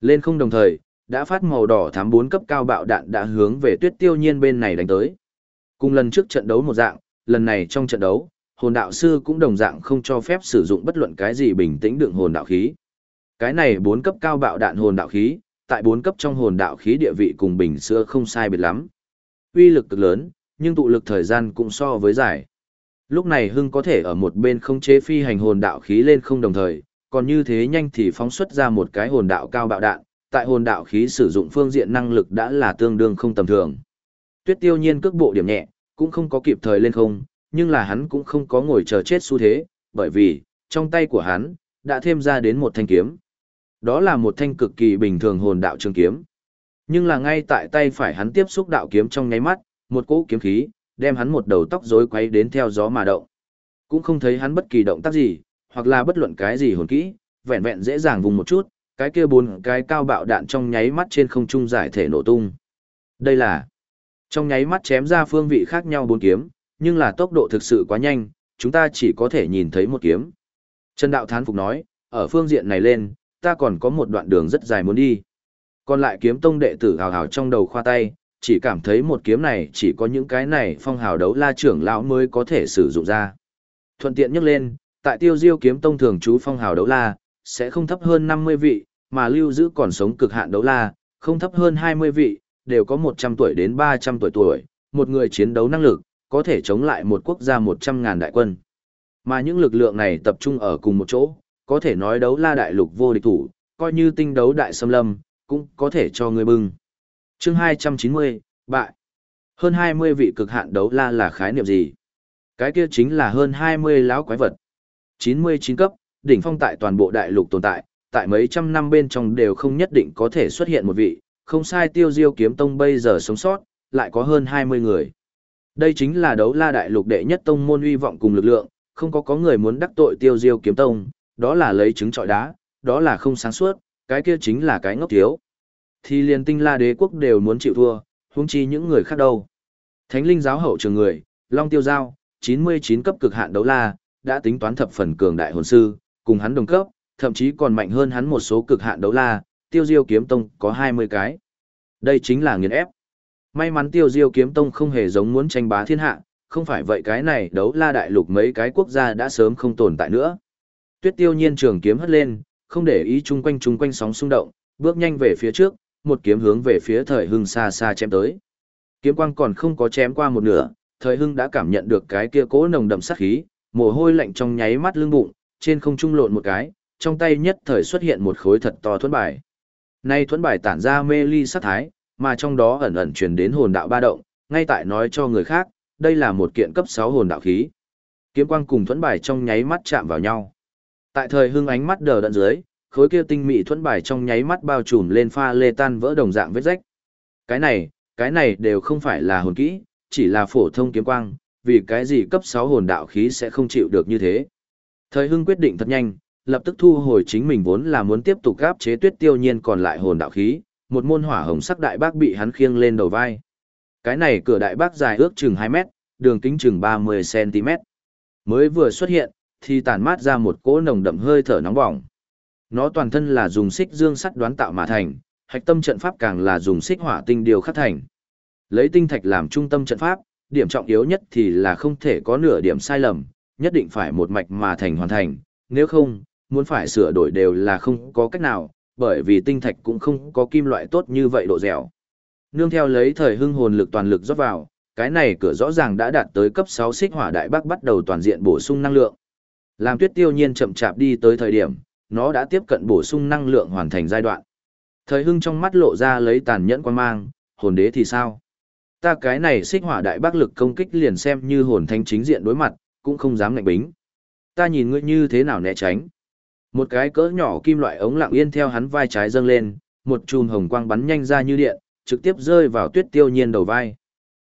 Lên không đồng thời, đã phát màu đỏ thám bốn cấp cao bạo đạn đã hướng về tuyết tiêu nhiên bên này đánh tới. Cùng lần trước trận đấu một dạng, lần này trong trận đấu, hồn đạo sư cũng đồng dạng không cho phép sử dụng bất luận cái gì bình tĩnh đựng hồn đạo khí. Cái này bốn cấp cao bạo đạn hồn đạo khí, tại bốn cấp trong hồn đạo khí địa vị cùng bình xưa không sai biệt lắm. Uy lực cực lớn, nhưng tụ lực thời gian cũng so với giải. Lúc này Hưng có thể ở một bên không chế phi hành hồn đạo khí lên không đồng thời, còn như thế nhanh thì phóng xuất ra một cái hồn đạo cao bạo đạn, tại hồn đạo khí sử dụng phương diện năng lực đã là tương đương không tầm thường. Tuyết Tiêu Nhiên cước bộ điểm nhẹ, cũng không có kịp thời lên không, nhưng là hắn cũng không có ngồi chờ chết xu thế, bởi vì, trong tay của hắn, đã thêm ra đến một thanh kiếm. Đó là một thanh cực kỳ bình thường hồn đạo trường kiếm. Nhưng là ngay tại tay phải hắn tiếp xúc đạo kiếm trong nháy mắt, một cỗ kiếm khí, đem hắn một đầu tóc rối quay đến theo gió mà động. Cũng không thấy hắn bất kỳ động tác gì, hoặc là bất luận cái gì hồn kỹ, vẹn vẹn dễ dàng vùng một chút, cái kia bốn cái cao bạo đạn trong nháy mắt trên không trung giải thể nổ tung. Đây là trong nháy mắt chém ra phương vị khác nhau bốn kiếm, nhưng là tốc độ thực sự quá nhanh, chúng ta chỉ có thể nhìn thấy một kiếm. Trần Đạo thán phục nói, ở phương diện này lên, ta còn có một đoạn đường rất dài muốn đi. Còn lại kiếm tông đệ tử hào hào trong đầu khoa tay, chỉ cảm thấy một kiếm này chỉ có những cái này phong hào đấu la trưởng lão mới có thể sử dụng ra. Thuận tiện nhắc lên, tại tiêu diêu kiếm tông thường trú phong hào đấu la, sẽ không thấp hơn 50 vị, mà lưu giữ còn sống cực hạn đấu la, không thấp hơn 20 vị, đều có 100 tuổi đến 300 tuổi tuổi, một người chiến đấu năng lực, có thể chống lại một quốc gia 100 ngàn đại quân. Mà những lực lượng này tập trung ở cùng một chỗ, có thể nói đấu la đại lục vô địch thủ, coi như tinh đấu đại xâm lâm, cũng có thể cho người bưng. chương 290, bại. Hơn 20 vị cực hạn đấu la là khái niệm gì? Cái kia chính là hơn 20 lão quái vật. 99 cấp, đỉnh phong tại toàn bộ đại lục tồn tại, tại mấy trăm năm bên trong đều không nhất định có thể xuất hiện một vị, không sai tiêu diêu kiếm tông bây giờ sống sót, lại có hơn 20 người. Đây chính là đấu la đại lục đệ nhất tông môn uy vọng cùng lực lượng, không có có người muốn đắc tội tiêu diêu kiếm tông, đó là lấy trứng trọi đá, đó là không sáng suốt, cái kia chính là cái ngốc thiếu. Thì liền tinh la đế quốc đều muốn chịu thua, huống chi những người khác đâu. Thánh linh giáo hậu trường người, Long Tiêu Giao, 99 cấp cực hạn đấu la, đã tính toán thập phần cường đại hồn sư, cùng hắn đồng cấp, thậm chí còn mạnh hơn hắn một số cực hạn đấu la, tiêu diêu kiếm tông có 20 cái. Đây chính là nghiền ép. May mắn tiêu diêu kiếm tông không hề giống muốn tranh bá thiên hạ, không phải vậy cái này đấu la đại lục mấy cái quốc gia đã sớm không tồn tại nữa. Tuyết tiêu nhiên trường kiếm hất lên, không để ý chung quanh chung quanh sóng xung động, bước nhanh về phía trước, một kiếm hướng về phía thời hưng xa xa chém tới. Kiếm quang còn không có chém qua một nửa, thời hưng đã cảm nhận được cái kia cố nồng đậm sát khí, mồ hôi lạnh trong nháy mắt lưng bụng, trên không trung lộn một cái, trong tay nhất thời xuất hiện một khối thật to thuẫn bài. Nay thuẫn bài tản ra mê ly sát thái, mà trong đó ẩn ẩn truyền đến hồn đạo ba động, ngay tại nói cho người khác, đây là một kiện cấp 6 hồn đạo khí. Kiếm quang cùng thuẫn bài trong nháy mắt chạm vào nhau. Tại thời hưng ánh mắt đờ đẫn dưới, khối kia tinh mị thuẫn bài trong nháy mắt bao trùm lên pha lê tan vỡ đồng dạng vết rách. Cái này, cái này đều không phải là hồn kỹ, chỉ là phổ thông kiếm quang, vì cái gì cấp 6 hồn đạo khí sẽ không chịu được như thế. Thời hưng quyết định thật nhanh, lập tức thu hồi chính mình vốn là muốn tiếp tục gáp chế tuyết tiêu nhiên còn lại hồn đạo khí, một môn hỏa hồng sắc đại bác bị hắn khiêng lên đầu vai. Cái này cửa đại bác dài ước chừng 2 mét, đường kính chừng 30 cm. Mới vừa xuất hiện, thì tản mát ra một cỗ nồng đậm hơi thở nóng bỏng. Nó toàn thân là dùng xích dương sắt đoán tạo mà thành, hạch tâm trận pháp càng là dùng xích hỏa tinh điều khắc thành. Lấy tinh thạch làm trung tâm trận pháp, điểm trọng yếu nhất thì là không thể có nửa điểm sai lầm, nhất định phải một mạch mà thành hoàn thành, nếu không, muốn phải sửa đổi đều là không có cách nào, bởi vì tinh thạch cũng không có kim loại tốt như vậy độ dẻo. Nương theo lấy thời hưng hồn lực toàn lực rót vào, cái này cửa rõ ràng đã đạt tới cấp 6 xích hỏa đại bác bắt đầu toàn diện bổ sung năng lượng. Làm tuyết tiêu nhiên chậm chạp đi tới thời điểm, nó đã tiếp cận bổ sung năng lượng hoàn thành giai đoạn. Thời hưng trong mắt lộ ra lấy tàn nhẫn quan mang, hồn đế thì sao? Ta cái này xích hỏa đại bác lực công kích liền xem như hồn thanh chính diện đối mặt, cũng không dám ngạnh bính. Ta nhìn ngươi như thế nào né tránh. Một cái cỡ nhỏ kim loại ống lặng yên theo hắn vai trái dâng lên, một chùm hồng quang bắn nhanh ra như điện, trực tiếp rơi vào tuyết tiêu nhiên đầu vai.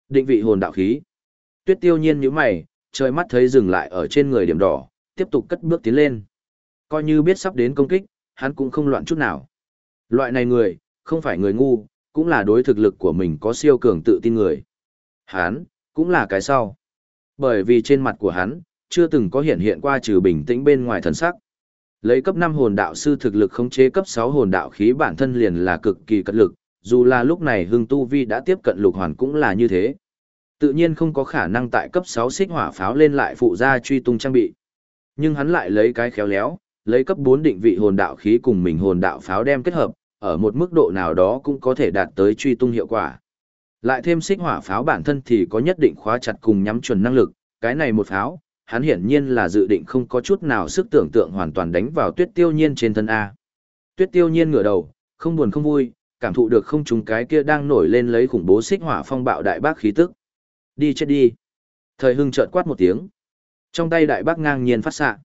Định vị hồn đạo khí. Tuyết tiêu nhiên nhíu mày, trời mắt thấy dừng lại ở trên người điểm đỏ, tiếp tục cất bước tiến lên. Coi như biết sắp đến công kích, hắn cũng không loạn chút nào. Loại này người, không phải người ngu, cũng là đối thực lực của mình có siêu cường tự tin người. Hắn, cũng là cái sau. Bởi vì trên mặt của hắn, chưa từng có hiện hiện qua trừ bình tĩnh bên ngoài thần sắc. Lấy cấp 5 hồn đạo sư thực lực khống chế cấp 6 hồn đạo khí bản thân liền là cực kỳ cật lực, dù là lúc này hưng tu vi đã tiếp cận lục hoàn cũng là như thế. Tự nhiên không có khả năng tại cấp 6 xích hỏa pháo lên lại phụ ra truy tung trang bị. Nhưng hắn lại lấy cái khéo léo, lấy cấp 4 định vị hồn đạo khí cùng mình hồn đạo pháo đem kết hợp, ở một mức độ nào đó cũng có thể đạt tới truy tung hiệu quả. Lại thêm xích hỏa pháo bản thân thì có nhất định khóa chặt cùng nhắm chuẩn năng lực, cái này một pháo, hắn hiển nhiên là dự định không có chút nào sức tưởng tượng hoàn toàn đánh vào tuyết tiêu nhiên trên thân A. Tuyết tiêu nhiên ngửa đầu, không buồn không vui, cảm thụ được không trùng cái kia đang nổi lên lấy khủng bố xích hỏa phong bạo đại bác khí tức. Đi chết đi. Thời hưng chợt quát một tiếng. Trong tay đại bác ngang nhiên phát xạ.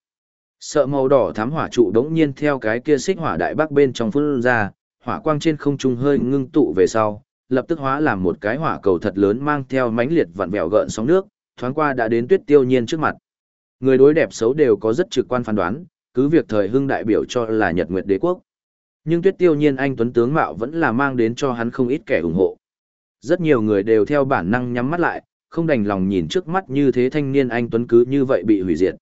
Sợ màu đỏ thám hỏa trụ đống nhiên theo cái kia xích hỏa đại bác bên trong phun ra, hỏa quang trên không trung hơi ngưng tụ về sau, lập tức hóa làm một cái hỏa cầu thật lớn mang theo mãnh liệt vặn vẹo gợn sóng nước, thoáng qua đã đến tuyết tiêu nhiên trước mặt. Người đối đẹp xấu đều có rất trực quan phán đoán, cứ việc thời hưng đại biểu cho là Nhật Nguyệt Đế quốc. Nhưng tuyết tiêu nhiên anh Tuấn Tướng Mạo vẫn là mang đến cho hắn không ít kẻ ủng hộ. Rất nhiều người đều theo bản năng nhắm mắt lại, không đành lòng nhìn trước mắt như thế thanh niên anh Tuấn cứ như vậy bị hủy diệt.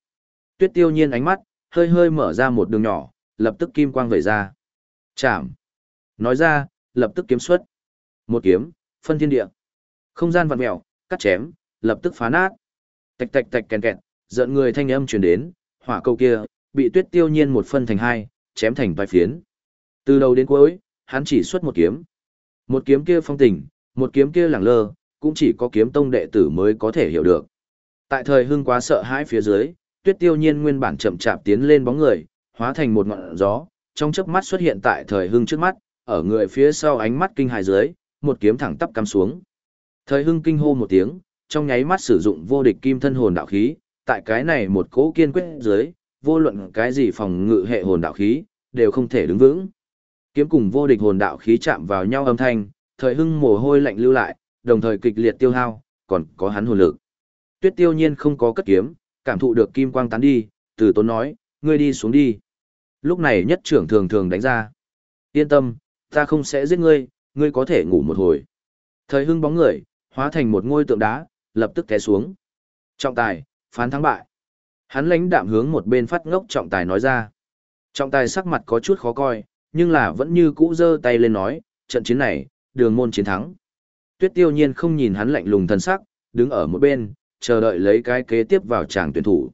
Tuyết tiêu nhiên ánh mắt, hơi hơi mở ra một đường nhỏ, lập tức kim quang vẩy ra. Chạm. Nói ra, lập tức kiếm xuất. Một kiếm, phân thiên địa. Không gian vặn mèo, cắt chém, lập tức phá nát. Tạch tạch tạch kèn kẹt, giận người thanh âm truyền đến, hỏa câu kia, bị tuyết tiêu nhiên một phân thành hai, chém thành vài phiến. Từ đầu đến cuối, hắn chỉ xuất một kiếm. Một kiếm kia phong tình, một kiếm kia lẳng lơ, cũng chỉ có kiếm tông đệ tử mới có thể hiểu được. Tại thời hưng quá sợ hãi phía dưới, tuyết tiêu nhiên nguyên bản chậm chạp tiến lên bóng người, hóa thành một ngọn gió, trong chớp mắt xuất hiện tại thời hưng trước mắt, ở người phía sau ánh mắt kinh hài dưới, một kiếm thẳng tắp cắm xuống. Thời hưng kinh hô một tiếng, trong nháy mắt sử dụng vô địch kim thân hồn đạo khí, tại cái này một cỗ kiên quyết dưới, vô luận cái gì phòng ngự hệ hồn đạo khí, đều không thể đứng vững. Kiếm cùng vô địch hồn đạo khí chạm vào nhau âm thanh, thời hưng mồ hôi lạnh lưu lại, đồng thời kịch liệt tiêu hao, còn có hắn hồn lực. Tuyết tiêu nhiên không có cất kiếm, cảm thụ được kim quang tán đi, từ tốn nói, ngươi đi xuống đi. Lúc này nhất trưởng thường thường đánh ra. Yên tâm, ta không sẽ giết ngươi, ngươi có thể ngủ một hồi. Thời hưng bóng người, hóa thành một ngôi tượng đá, lập tức té xuống. Trọng tài, phán thắng bại. Hắn lãnh đạm hướng một bên phát ngốc trọng tài nói ra. Trọng tài sắc mặt có chút khó coi, nhưng là vẫn như cũ giơ tay lên nói, trận chiến này, đường môn chiến thắng. Tuyết tiêu nhiên không nhìn hắn lạnh lùng thân sắc, đứng ở một bên, chờ đợi lấy cái kế tiếp vào tràng tuyển thủ.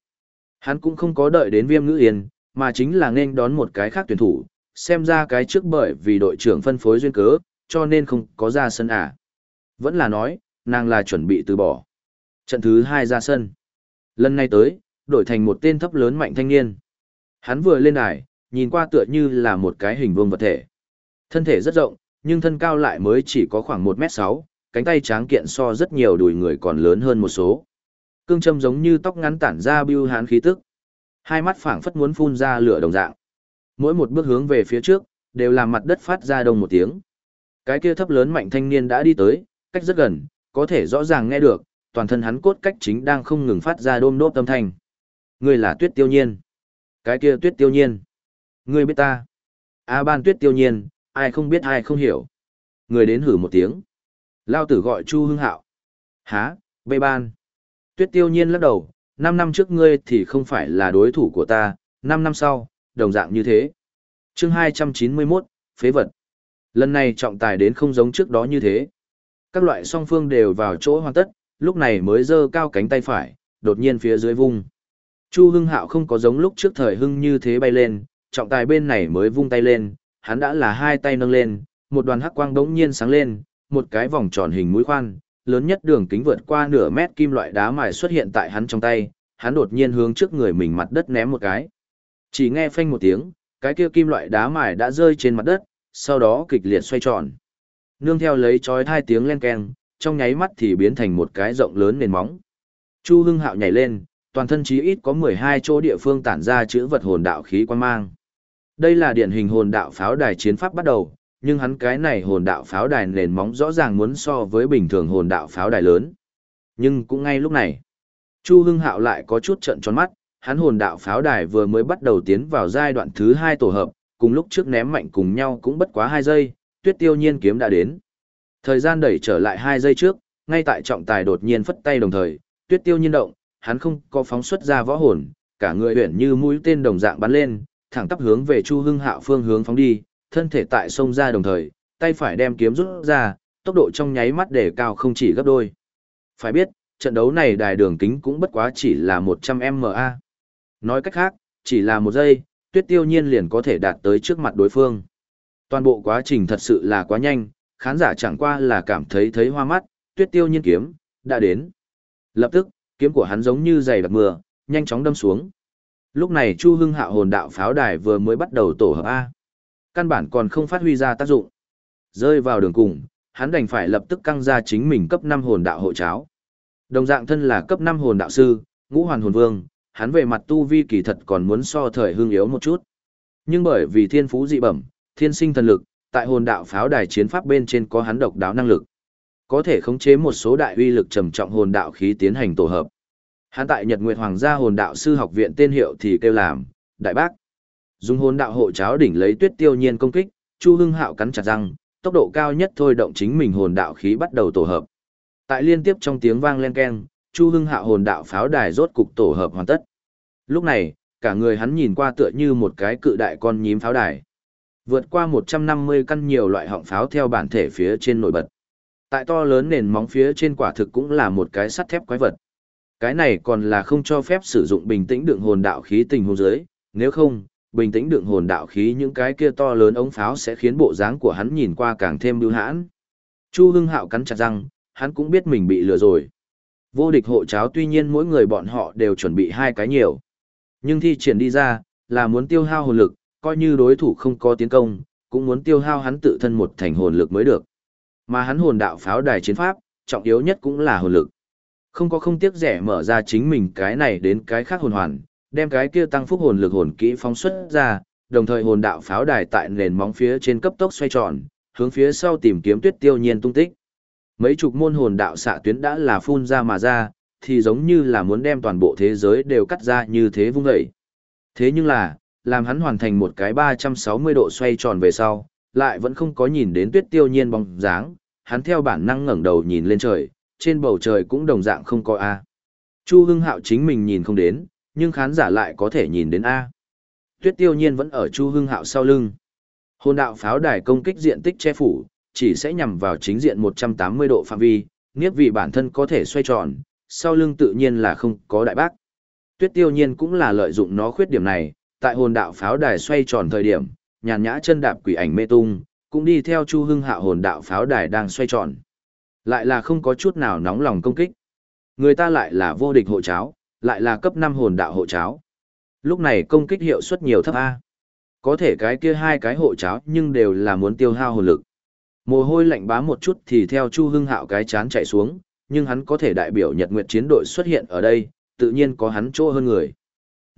Hắn cũng không có đợi đến viêm ngữ yên, mà chính là nên đón một cái khác tuyển thủ, xem ra cái trước bởi vì đội trưởng phân phối duyên cớ, cho nên không có ra sân à. Vẫn là nói, nàng là chuẩn bị từ bỏ. Trận thứ hai ra sân. Lần này tới, đổi thành một tên thấp lớn mạnh thanh niên. Hắn vừa lên đài, nhìn qua tựa như là một cái hình vuông vật thể. Thân thể rất rộng, nhưng thân cao lại mới chỉ có khoảng 1m6, cánh tay tráng kiện so rất nhiều đùi người còn lớn hơn một số. Cương châm giống như tóc ngắn tản ra bưu hán khí tức. Hai mắt phảng phất muốn phun ra lửa đồng dạng. Mỗi một bước hướng về phía trước, đều làm mặt đất phát ra đông một tiếng. Cái kia thấp lớn mạnh thanh niên đã đi tới, cách rất gần, có thể rõ ràng nghe được, toàn thân hắn cốt cách chính đang không ngừng phát ra đôm đốp âm thanh. Ngươi là tuyết tiêu nhiên. Cái kia tuyết tiêu nhiên. ngươi biết ta. A ban tuyết tiêu nhiên, ai không biết ai không hiểu. Người đến hử một tiếng. Lao tử gọi Chu Hưng Hạo. Há, bê ban. Tuyết tiêu nhiên lắc đầu, năm năm trước ngươi thì không phải là đối thủ của ta, năm năm sau, đồng dạng như thế. chương 291, phế vật. Lần này trọng tài đến không giống trước đó như thế. Các loại song phương đều vào chỗ hoàn tất, lúc này mới giơ cao cánh tay phải, đột nhiên phía dưới vung. Chu Hưng Hạo không có giống lúc trước thời hưng như thế bay lên, trọng tài bên này mới vung tay lên, hắn đã là hai tay nâng lên, một đoàn hắc quang đống nhiên sáng lên, một cái vòng tròn hình mũi khoan, lớn nhất đường kính vượt qua nửa mét kim loại đá mài xuất hiện tại hắn trong tay, hắn đột nhiên hướng trước người mình mặt đất ném một cái. Chỉ nghe phanh một tiếng, cái kia kim loại đá mài đã rơi trên mặt đất, sau đó kịch liệt xoay tròn. Nương theo lấy chói hai tiếng len keng, trong nháy mắt thì biến thành một cái rộng lớn nền móng. Chu Hưng Hạo nhảy lên, toàn thân chí ít có 12 chỗ địa phương tản ra chữ vật hồn đạo khí quan mang. Đây là điển hình hồn đạo pháo đài chiến pháp bắt đầu, nhưng hắn cái này hồn đạo pháo đài nền móng rõ ràng muốn so với bình thường hồn đạo pháo đài lớn. Nhưng cũng ngay lúc này, Chu Hưng Hạo lại có chút trận tròn mắt, hắn hồn đạo pháo đài vừa mới bắt đầu tiến vào giai đoạn thứ hai tổ hợp, cùng lúc trước ném mạnh cùng nhau cũng bất quá 2 giây, tuyết tiêu nhiên kiếm đã đến. Thời gian đẩy trở lại 2 giây trước, ngay tại trọng tài đột nhiên phất tay đồng thời, tuyết tiêu nhiên động, hắn không có phóng xuất ra võ hồn, cả người huyển như mũi tên đồng dạng bắn lên, thẳng tắp hướng về Chu Hưng Hạo phương hướng phóng đi, thân thể tại sông ra đồng thời, tay phải đem kiếm rút ra, tốc độ trong nháy mắt để cao không chỉ gấp đôi. Phải biết, trận đấu này đài đường kính cũng bất quá chỉ là 100m Nói cách khác, chỉ là một giây, tuyết tiêu nhiên liền có thể đạt tới trước mặt đối phương. Toàn bộ quá trình thật sự là quá nhanh, khán giả chẳng qua là cảm thấy thấy hoa mắt, tuyết tiêu nhiên kiếm, đã đến. Lập tức, kiếm của hắn giống như giày đặc mưa, nhanh chóng đâm xuống. Lúc này Chu Hưng Hạo hồn đạo pháo đài vừa mới bắt đầu tổ hợp A. Căn bản còn không phát huy ra tác dụng. Rơi vào đường cùng, hắn đành phải lập tức căng ra chính mình cấp 5 hồn đạo hộ cháo. Đồng dạng thân là cấp 5 hồn đạo sư, ngũ hoàn hồn vương, hắn về mặt tu vi kỳ thật còn muốn so thời hương yếu một chút. Nhưng bởi vì thiên phú dị bẩm, thiên sinh thần lực, tại hồn đạo pháo đài chiến pháp bên trên có hắn độc đáo năng lực. Có thể khống chế một số đại uy lực trầm trọng hồn đạo khí tiến hành tổ hợp. Hắn tại Nhật Nguyệt Hoàng gia hồn đạo sư học viện tên hiệu thì kêu làm, đại bác. Dùng hồn đạo hộ cháo đỉnh lấy tuyết tiêu nhiên công kích, Chu Hưng Hạo cắn chặt răng, tốc độ cao nhất thôi động chính mình hồn đạo khí bắt đầu tổ hợp. Tại liên tiếp trong tiếng vang len keng, Chu Hưng Hạo hồn đạo pháo đài rốt cục tổ hợp hoàn tất. Lúc này, cả người hắn nhìn qua tựa như một cái cự đại con nhím pháo đài. Vượt qua 150 căn nhiều loại họng pháo theo bản thể phía trên nổi bật. Tại to lớn nền móng phía trên quả thực cũng là một cái sắt thép quái vật. Cái này còn là không cho phép sử dụng bình tĩnh đựng hồn đạo khí tình huống dưới, nếu không, bình tĩnh đựng hồn đạo khí những cái kia to lớn ống pháo sẽ khiến bộ dáng của hắn nhìn qua càng thêm bưu hãn. Chu Hưng Hạo cắn chặt răng, hắn cũng biết mình bị lừa rồi. Vô địch hộ cháo tuy nhiên mỗi người bọn họ đều chuẩn bị hai cái nhiều. Nhưng thi triển đi ra, là muốn tiêu hao hồn lực, coi như đối thủ không có tiến công, cũng muốn tiêu hao hắn tự thân một thành hồn lực mới được. Mà hắn hồn đạo pháo đài chiến pháp, trọng yếu nhất cũng là hồn lực. Không có không tiếc rẻ mở ra chính mình cái này đến cái khác hồn hoàn, đem cái kia tăng phúc hồn lực hồn kỹ phóng xuất ra, đồng thời hồn đạo pháo đài tại nền móng phía trên cấp tốc xoay tròn, hướng phía sau tìm kiếm tuyết tiêu nhiên tung tích. Mấy chục môn hồn đạo xạ tuyến đã là phun ra mà ra, thì giống như là muốn đem toàn bộ thế giới đều cắt ra như thế vung dậy. Thế nhưng là, làm hắn hoàn thành một cái 360 độ xoay tròn về sau, lại vẫn không có nhìn đến tuyết tiêu nhiên bóng dáng, hắn theo bản năng ngẩng đầu nhìn lên trời, trên bầu trời cũng đồng dạng không có A. Chu Hưng Hạo chính mình nhìn không đến, nhưng khán giả lại có thể nhìn đến A. Tuyết tiêu nhiên vẫn ở Chu Hưng Hạo sau lưng. Hồn đạo pháo đài công kích diện tích che phủ, chỉ sẽ nhằm vào chính diện 180 độ phạm vi, nghiếp vì bản thân có thể xoay tròn, sau lưng tự nhiên là không có đại bác. Tuyết tiêu nhiên cũng là lợi dụng nó khuyết điểm này, tại hồn đạo pháo đài xoay tròn thời điểm, nhàn nhã chân đạp quỷ ảnh mê tung, cũng đi theo Chu Hưng Hạo hồn đạo pháo đài đang xoay tròn. Lại là không có chút nào nóng lòng công kích. Người ta lại là vô địch hộ cháo, lại là cấp 5 hồn đạo hộ cháo. Lúc này công kích hiệu suất nhiều thấp A. Có thể cái kia hai cái hộ cháo nhưng đều là muốn tiêu hao hồn lực. Mồ hôi lạnh bá một chút thì theo Chu Hưng Hạo cái chán chạy xuống, nhưng hắn có thể đại biểu Nhật Nguyệt chiến đội xuất hiện ở đây, tự nhiên có hắn chỗ hơn người.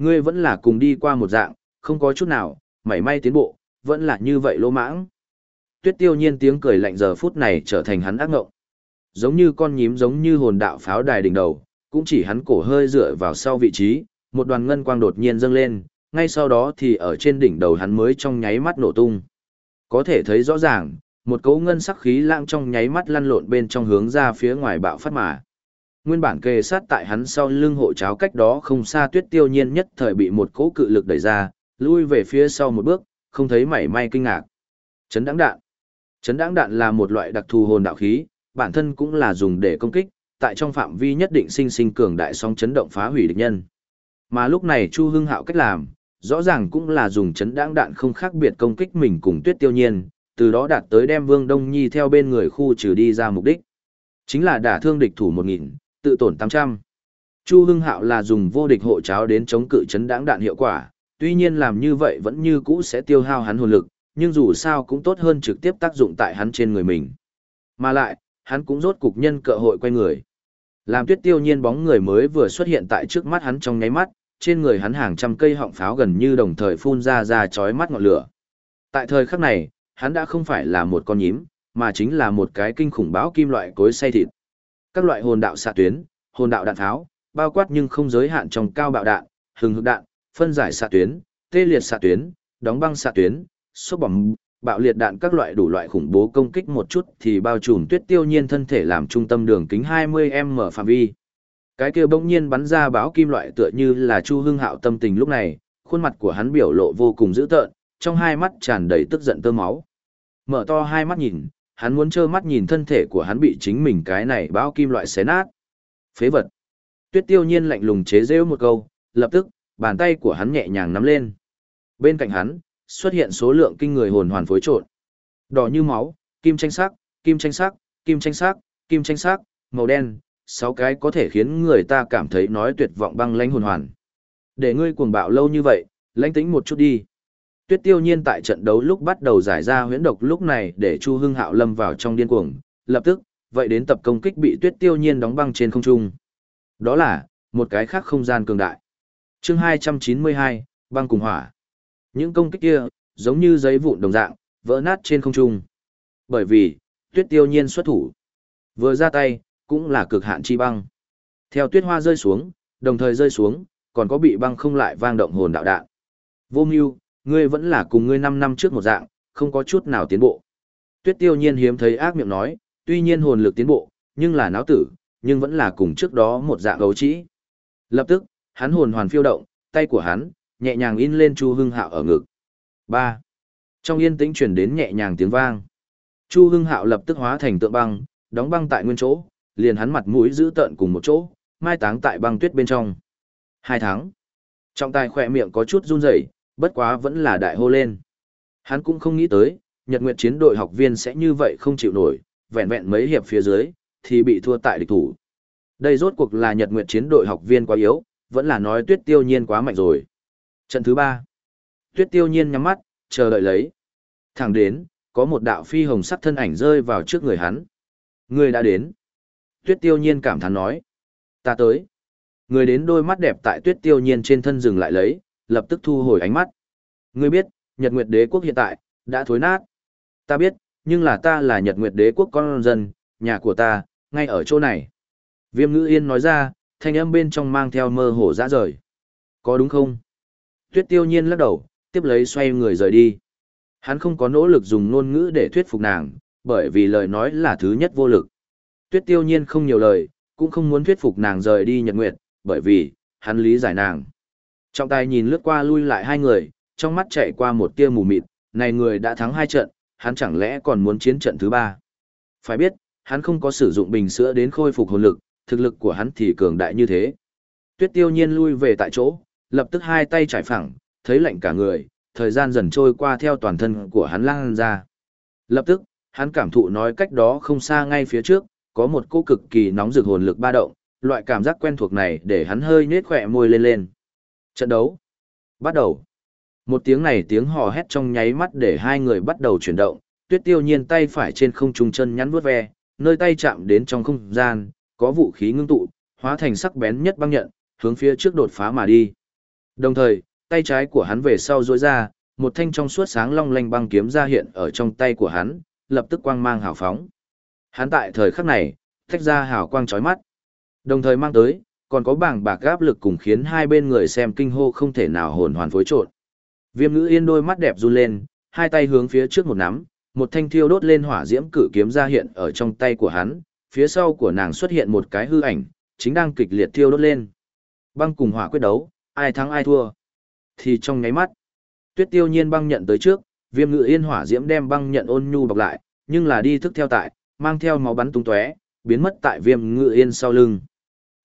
Ngươi vẫn là cùng đi qua một dạng, không có chút nào, mảy may tiến bộ, vẫn là như vậy lô mãng. Tuyết tiêu nhiên tiếng cười lạnh giờ phút này trở thành hắn ác ngộng. Giống như con nhím giống như hồn đạo pháo đài đỉnh đầu, cũng chỉ hắn cổ hơi dựa vào sau vị trí, một đoàn ngân quang đột nhiên dâng lên, ngay sau đó thì ở trên đỉnh đầu hắn mới trong nháy mắt nổ tung. Có thể thấy rõ ràng, một cấu ngân sắc khí lãng trong nháy mắt lăn lộn bên trong hướng ra phía ngoài bạo phát mà. Nguyên bản kề sát tại hắn sau lưng hộ cháo cách đó không xa tuyết tiêu nhiên nhất thời bị một cỗ cự lực đẩy ra, lui về phía sau một bước, không thấy mảy may kinh ngạc. Chấn đáng đạn. Chấn đáng đạn là một loại đặc thù hồn đạo khí, bản thân cũng là dùng để công kích, tại trong phạm vi nhất định sinh sinh cường đại song chấn động phá hủy địch nhân. Mà lúc này Chu Hưng Hạo cách làm, rõ ràng cũng là dùng chấn đáng đạn không khác biệt công kích mình cùng Tuyết Tiêu Nhiên, từ đó đạt tới đem Vương Đông Nhi theo bên người khu trừ đi ra mục đích. Chính là đả thương địch thủ 1000, tự tổn 800. Chu Hưng Hạo là dùng vô địch hộ cháo đến chống cự chấn đáng đạn hiệu quả, tuy nhiên làm như vậy vẫn như cũ sẽ tiêu hao hắn hồn lực, nhưng dù sao cũng tốt hơn trực tiếp tác dụng tại hắn trên người mình. Mà lại, hắn cũng rốt cục nhân cơ hội quay người. Làm tuyết tiêu nhiên bóng người mới vừa xuất hiện tại trước mắt hắn trong nháy mắt, trên người hắn hàng trăm cây họng pháo gần như đồng thời phun ra ra chói mắt ngọn lửa. Tại thời khắc này, hắn đã không phải là một con nhím, mà chính là một cái kinh khủng báo kim loại cối xay thịt. Các loại hồn đạo xạ tuyến, hồn đạo đạn tháo, bao quát nhưng không giới hạn trong cao bạo đạn, hừng hực đạn, phân giải xạ tuyến, tê liệt xạ tuyến, đóng băng xạ tuyến, số bỏng, bạo liệt đạn các loại đủ loại khủng bố công kích một chút thì bao trùm tuyết tiêu nhiên thân thể làm trung tâm đường kính 20m phạm vi. Cái kia bỗng nhiên bắn ra báo kim loại tựa như là Chu Hưng Hạo tâm tình lúc này, khuôn mặt của hắn biểu lộ vô cùng dữ tợn, trong hai mắt tràn đầy tức giận tơ máu. Mở to hai mắt nhìn, hắn muốn trơ mắt nhìn thân thể của hắn bị chính mình cái này bão kim loại xé nát. Phế vật. Tuyết tiêu nhiên lạnh lùng chế rêu một câu, lập tức, bàn tay của hắn nhẹ nhàng nắm lên. Bên cạnh hắn, xuất hiện số lượng kinh người hồn hoàn phối trộn. Đỏ như máu, kim tranh sắc, kim tranh sắc, kim tranh sắc, kim tranh sắc, màu đen, sáu cái có thể khiến người ta cảm thấy nói tuyệt vọng băng lãnh hồn hoàn. Để ngươi cuồng bạo lâu như vậy, lãnh tĩnh một chút đi. Tuyết Tiêu Nhiên tại trận đấu lúc bắt đầu giải ra huyễn độc lúc này để Chu Hưng Hạo lâm vào trong điên cuồng, lập tức, vậy đến tập công kích bị tuyết tiêu nhiên đóng băng trên không trung. Đó là, một cái khác không gian cường đại. chương 292, băng cùng hỏa. Những công kích kia, giống như giấy vụn đồng dạng, vỡ nát trên không trung. Bởi vì, tuyết tiêu nhiên xuất thủ. Vừa ra tay, cũng là cực hạn chi băng. Theo tuyết hoa rơi xuống, đồng thời rơi xuống, còn có bị băng không lại vang động hồn đạo đạn. Vô mưu, ngươi vẫn là cùng ngươi 5 năm trước một dạng, không có chút nào tiến bộ. Tuyết tiêu nhiên hiếm thấy ác miệng nói, tuy nhiên hồn lực tiến bộ, nhưng là náo tử, nhưng vẫn là cùng trước đó một dạng ấu trĩ. Lập tức, hắn hồn hoàn phiêu động, tay của hắn, nhẹ nhàng in lên Chu Hưng Hạo ở ngực. 3. Trong yên tĩnh truyền đến nhẹ nhàng tiếng vang. Chu Hưng Hạo lập tức hóa thành tượng băng, đóng băng tại nguyên chỗ, liền hắn mặt mũi giữ tợn cùng một chỗ, mai táng tại băng tuyết bên trong. Hai tháng. Trong tài khỏe miệng có chút run rẩy, bất quá vẫn là đại hô lên. Hắn cũng không nghĩ tới, Nhật Nguyệt chiến đội học viên sẽ như vậy không chịu nổi, vẹn vẹn mấy hiệp phía dưới, thì bị thua tại địch thủ. Đây rốt cuộc là Nhật Nguyệt chiến đội học viên quá yếu, vẫn là nói Tuyết Tiêu Nhiên quá mạnh rồi. Trận thứ ba, Tuyết Tiêu Nhiên nhắm mắt, chờ đợi lấy. Thẳng đến, có một đạo phi hồng sắc thân ảnh rơi vào trước người hắn. Người đã đến. Tuyết Tiêu Nhiên cảm thán nói. Ta tới. Người đến đôi mắt đẹp tại Tuyết Tiêu Nhiên trên thân dừng lại lấy, lập tức thu hồi ánh mắt. Ngươi biết, Nhật Nguyệt Đế quốc hiện tại đã thối nát. Ta biết, nhưng là ta là Nhật Nguyệt Đế quốc con dân, nhà của ta ngay ở chỗ này. Viêm Ngữ Yên nói ra, thanh âm bên trong mang theo mơ hồ dã rời. Có đúng không? Tuyết Tiêu Nhiên lắc đầu, tiếp lấy xoay người rời đi. Hắn không có nỗ lực dùng ngôn ngữ để thuyết phục nàng, bởi vì lời nói là thứ nhất vô lực. Tuyết Tiêu Nhiên không nhiều lời, cũng không muốn thuyết phục nàng rời đi Nhật Nguyệt, bởi vì, hắn lý giải nàng. Trọng tài nhìn lướt qua lui lại hai người, trong mắt chạy qua một tia mù mịt, này người đã thắng hai trận, hắn chẳng lẽ còn muốn chiến trận thứ ba. Phải biết, hắn không có sử dụng bình sữa đến khôi phục hồn lực, thực lực của hắn thì cường đại như thế. Tuyết tiêu nhiên lui về tại chỗ, lập tức hai tay trải phẳng, thấy lạnh cả người, thời gian dần trôi qua theo toàn thân của hắn lan ra. Lập tức, hắn cảm thụ nói cách đó không xa ngay phía trước, có một cô cực kỳ nóng rực hồn lực ba động, loại cảm giác quen thuộc này để hắn hơi nết khỏe môi lên lên. Trận đấu. Bắt đầu. Một tiếng này tiếng hò hét trong nháy mắt để hai người bắt đầu chuyển động, tuyết tiêu nhiên tay phải trên không trung chân nhắn vuốt ve, nơi tay chạm đến trong không gian, có vũ khí ngưng tụ, hóa thành sắc bén nhất băng nhận, hướng phía trước đột phá mà đi. Đồng thời, tay trái của hắn về sau duỗi ra, một thanh trong suốt sáng long lanh băng kiếm ra hiện ở trong tay của hắn, lập tức quang mang hào phóng. Hắn tại thời khắc này, thách ra hào quang chói mắt. Đồng thời mang tới, còn có bảng bạc áp lực cùng khiến hai bên người xem kinh hô không thể nào hồn hoàn phối trộn. Viêm ngữ yên đôi mắt đẹp run lên, hai tay hướng phía trước một nắm, một thanh thiêu đốt lên hỏa diễm cử kiếm ra hiện ở trong tay của hắn, phía sau của nàng xuất hiện một cái hư ảnh, chính đang kịch liệt thiêu đốt lên. Băng cùng hỏa quyết đấu, ai thắng ai thua. Thì trong nháy mắt, tuyết tiêu nhiên băng nhận tới trước, viêm ngữ yên hỏa diễm đem băng nhận ôn nhu bọc lại, nhưng là đi thức theo tại, mang theo máu bắn tung tóe, biến mất tại viêm ngữ yên sau lưng.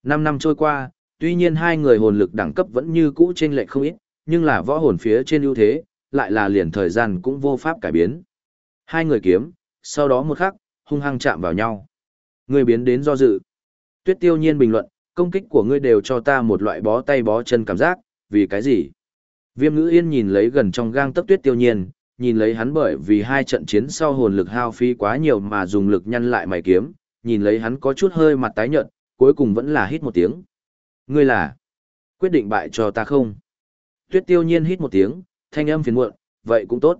Năm năm trôi qua, tuy nhiên hai người hồn lực đẳng cấp vẫn như cũ trên lệch không ít, nhưng là võ hồn phía trên ưu thế, lại là liền thời gian cũng vô pháp cải biến. Hai người kiếm, sau đó một khắc, hung hăng chạm vào nhau. Người biến đến do dự. Tuyết tiêu nhiên bình luận, công kích của ngươi đều cho ta một loại bó tay bó chân cảm giác, vì cái gì? Viêm ngữ yên nhìn lấy gần trong gang tấc tuyết tiêu nhiên, nhìn lấy hắn bởi vì hai trận chiến sau hồn lực hao phí quá nhiều mà dùng lực nhăn lại mày kiếm, nhìn lấy hắn có chút hơi mặt tái nhợt, cuối cùng vẫn là hít một tiếng. Ngươi là, quyết định bại cho ta không? Tuyết tiêu nhiên hít một tiếng, thanh âm phiền muộn, vậy cũng tốt.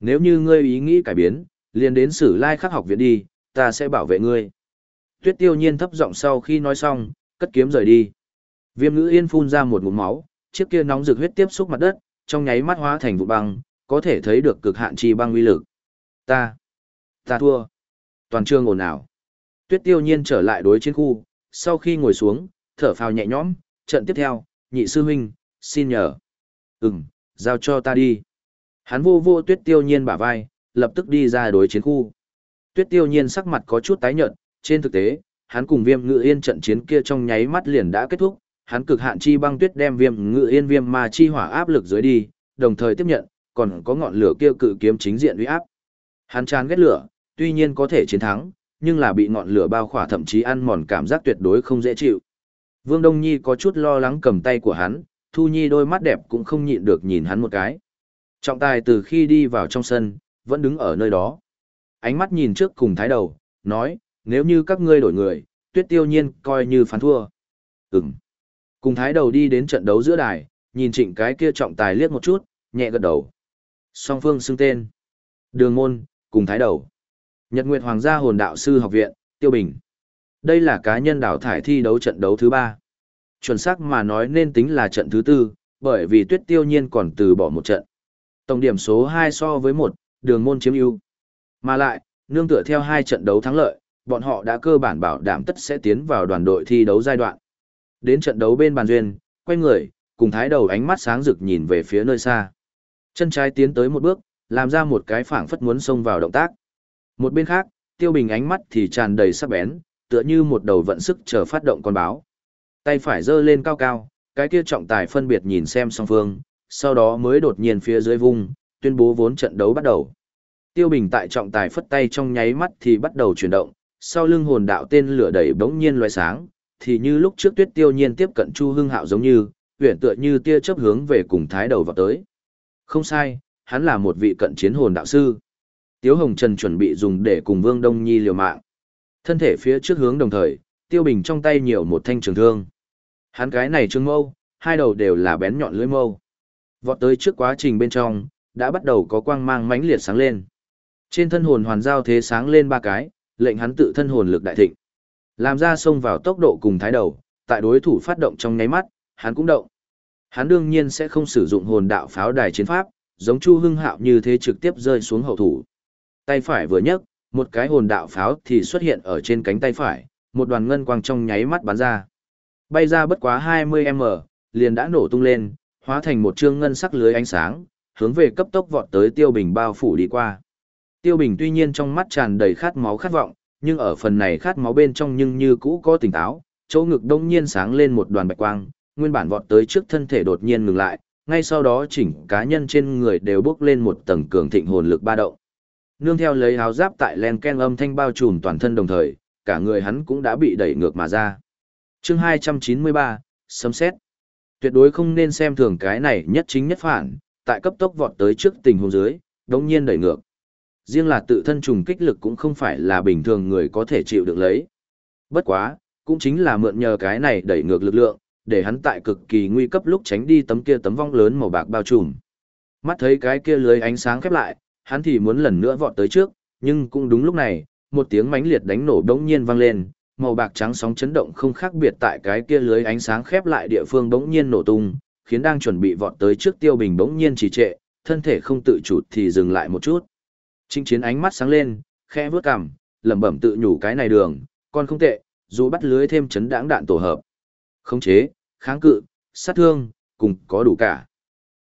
Nếu như ngươi ý nghĩ cải biến, liền đến sử lai khắc học viện đi, ta sẽ bảo vệ ngươi. Tuyết tiêu nhiên thấp giọng sau khi nói xong, cất kiếm rời đi. Viêm ngữ yên phun ra một ngụm máu, chiếc kia nóng rực huyết tiếp xúc mặt đất, trong nháy mắt hóa thành vụ băng, có thể thấy được cực hạn chi băng uy lực. Ta, ta thua. Toàn trường ồn ào. Tuyết tiêu nhiên trở lại đối chiến khu, sau khi ngồi xuống, thở phào nhẹ nhõm, trận tiếp theo, nhị sư huynh, xin nhờ. Ừm, giao cho ta đi. Hắn vô vô tuyết tiêu nhiên bả vai, lập tức đi ra đối chiến khu. Tuyết tiêu nhiên sắc mặt có chút tái nhợt, trên thực tế, hắn cùng viêm ngự yên trận chiến kia trong nháy mắt liền đã kết thúc, hắn cực hạn chi băng tuyết đem viêm ngự yên viêm mà chi hỏa áp lực dưới đi, đồng thời tiếp nhận, còn có ngọn lửa kia cự kiếm chính diện uy áp. Hắn chán ghét lửa, tuy nhiên có thể chiến thắng, nhưng là bị ngọn lửa bao khỏa thậm chí ăn mòn cảm giác tuyệt đối không dễ chịu. Vương Đông Nhi có chút lo lắng cầm tay của hắn, Thu Nhi đôi mắt đẹp cũng không nhịn được nhìn hắn một cái. Trọng tài từ khi đi vào trong sân, vẫn đứng ở nơi đó. Ánh mắt nhìn trước cùng thái đầu, nói, nếu như các ngươi đổi người, tuyết tiêu nhiên coi như phán thua. Ừm. Cùng thái đầu đi đến trận đấu giữa đài, nhìn trịnh cái kia trọng tài liếc một chút, nhẹ gật đầu. Song phương xưng tên. Đường môn, cùng thái đầu. Nhật Nguyệt Hoàng gia hồn đạo sư học viện, Tiêu Bình. Đây là cá nhân đảo thải thi đấu trận đấu thứ ba. Chuẩn xác mà nói nên tính là trận thứ tư, bởi vì tuyết tiêu nhiên còn từ bỏ một trận. Tổng điểm số 2 so với 1, đường môn chiếm ưu. Mà lại, nương tựa theo hai trận đấu thắng lợi, bọn họ đã cơ bản bảo đảm tất sẽ tiến vào đoàn đội thi đấu giai đoạn. Đến trận đấu bên bàn duyên, quay người, cùng thái đầu ánh mắt sáng rực nhìn về phía nơi xa. Chân trái tiến tới một bước, làm ra một cái phảng phất muốn xông vào động tác. Một bên khác, Tiêu Bình ánh mắt thì tràn đầy sắc bén, tựa như một đầu vận sức chờ phát động con báo. Tay phải giơ lên cao cao, cái kia trọng tài phân biệt nhìn xem song phương, sau đó mới đột nhiên phía dưới vung, tuyên bố vốn trận đấu bắt đầu. Tiêu Bình tại trọng tài phất tay trong nháy mắt thì bắt đầu chuyển động, sau lưng hồn đạo tên lửa đẩy bỗng nhiên loé sáng, thì như lúc trước Tuyết Tiêu Nhiên tiếp cận Chu Hưng Hạo giống như, huyền tựa như tia chớp hướng về cùng thái đầu vào tới. Không sai, hắn là một vị cận chiến hồn đạo sư. Tiếu Hồng Trần chuẩn bị dùng để cùng Vương Đông Nhi liều mạng. Thân thể phía trước hướng đồng thời, Tiêu Bình trong tay nhiều một thanh trường thương. Hắn cái này trường mâu, hai đầu đều là bén nhọn lưỡi mâu. Vọt tới trước quá trình bên trong, đã bắt đầu có quang mang mãnh liệt sáng lên. Trên thân hồn hoàn giao thế sáng lên ba cái, lệnh hắn tự thân hồn lực đại thịnh. Làm ra xông vào tốc độ cùng thái đầu, tại đối thủ phát động trong nháy mắt, hắn cũng động. Hắn đương nhiên sẽ không sử dụng hồn đạo pháo đài chiến pháp, giống Chu Hưng Hạo như thế trực tiếp rơi xuống hậu thủ. Tay phải vừa nhấc, một cái hồn đạo pháo thì xuất hiện ở trên cánh tay phải, một đoàn ngân quang trong nháy mắt bắn ra. Bay ra bất quá 20m, liền đã nổ tung lên, hóa thành một chương ngân sắc lưới ánh sáng, hướng về cấp tốc vọt tới Tiêu Bình bao phủ đi qua. Tiêu Bình tuy nhiên trong mắt tràn đầy khát máu khát vọng, nhưng ở phần này khát máu bên trong nhưng như cũ có tỉnh táo, chỗ ngực đông nhiên sáng lên một đoàn bạch quang, nguyên bản vọt tới trước thân thể đột nhiên ngừng lại, ngay sau đó chỉnh cá nhân trên người đều bước lên một tầng cường thịnh hồn lực ba động. Nương theo lấy áo giáp tại len ken âm thanh bao trùm toàn thân đồng thời, cả người hắn cũng đã bị đẩy ngược mà ra. Chương 293, sấm xét. Tuyệt đối không nên xem thường cái này nhất chính nhất phản, tại cấp tốc vọt tới trước tình huống dưới, đống nhiên đẩy ngược. Riêng là tự thân trùng kích lực cũng không phải là bình thường người có thể chịu được lấy. Bất quá, cũng chính là mượn nhờ cái này đẩy ngược lực lượng, để hắn tại cực kỳ nguy cấp lúc tránh đi tấm kia tấm vong lớn màu bạc bao trùm. Mắt thấy cái kia lưới ánh sáng khép lại, hắn thì muốn lần nữa vọt tới trước, nhưng cũng đúng lúc này, một tiếng mãnh liệt đánh nổ đống nhiên vang lên, màu bạc trắng sóng chấn động không khác biệt tại cái kia lưới ánh sáng khép lại địa phương đống nhiên nổ tung, khiến đang chuẩn bị vọt tới trước tiêu bình đống nhiên trì trệ, thân thể không tự chủ thì dừng lại một chút. Trinh chiến ánh mắt sáng lên, khẽ vướt cằm, lẩm bẩm tự nhủ cái này đường, còn không tệ, dù bắt lưới thêm chấn đãng đạn tổ hợp. Khống chế, kháng cự, sát thương, cùng có đủ cả.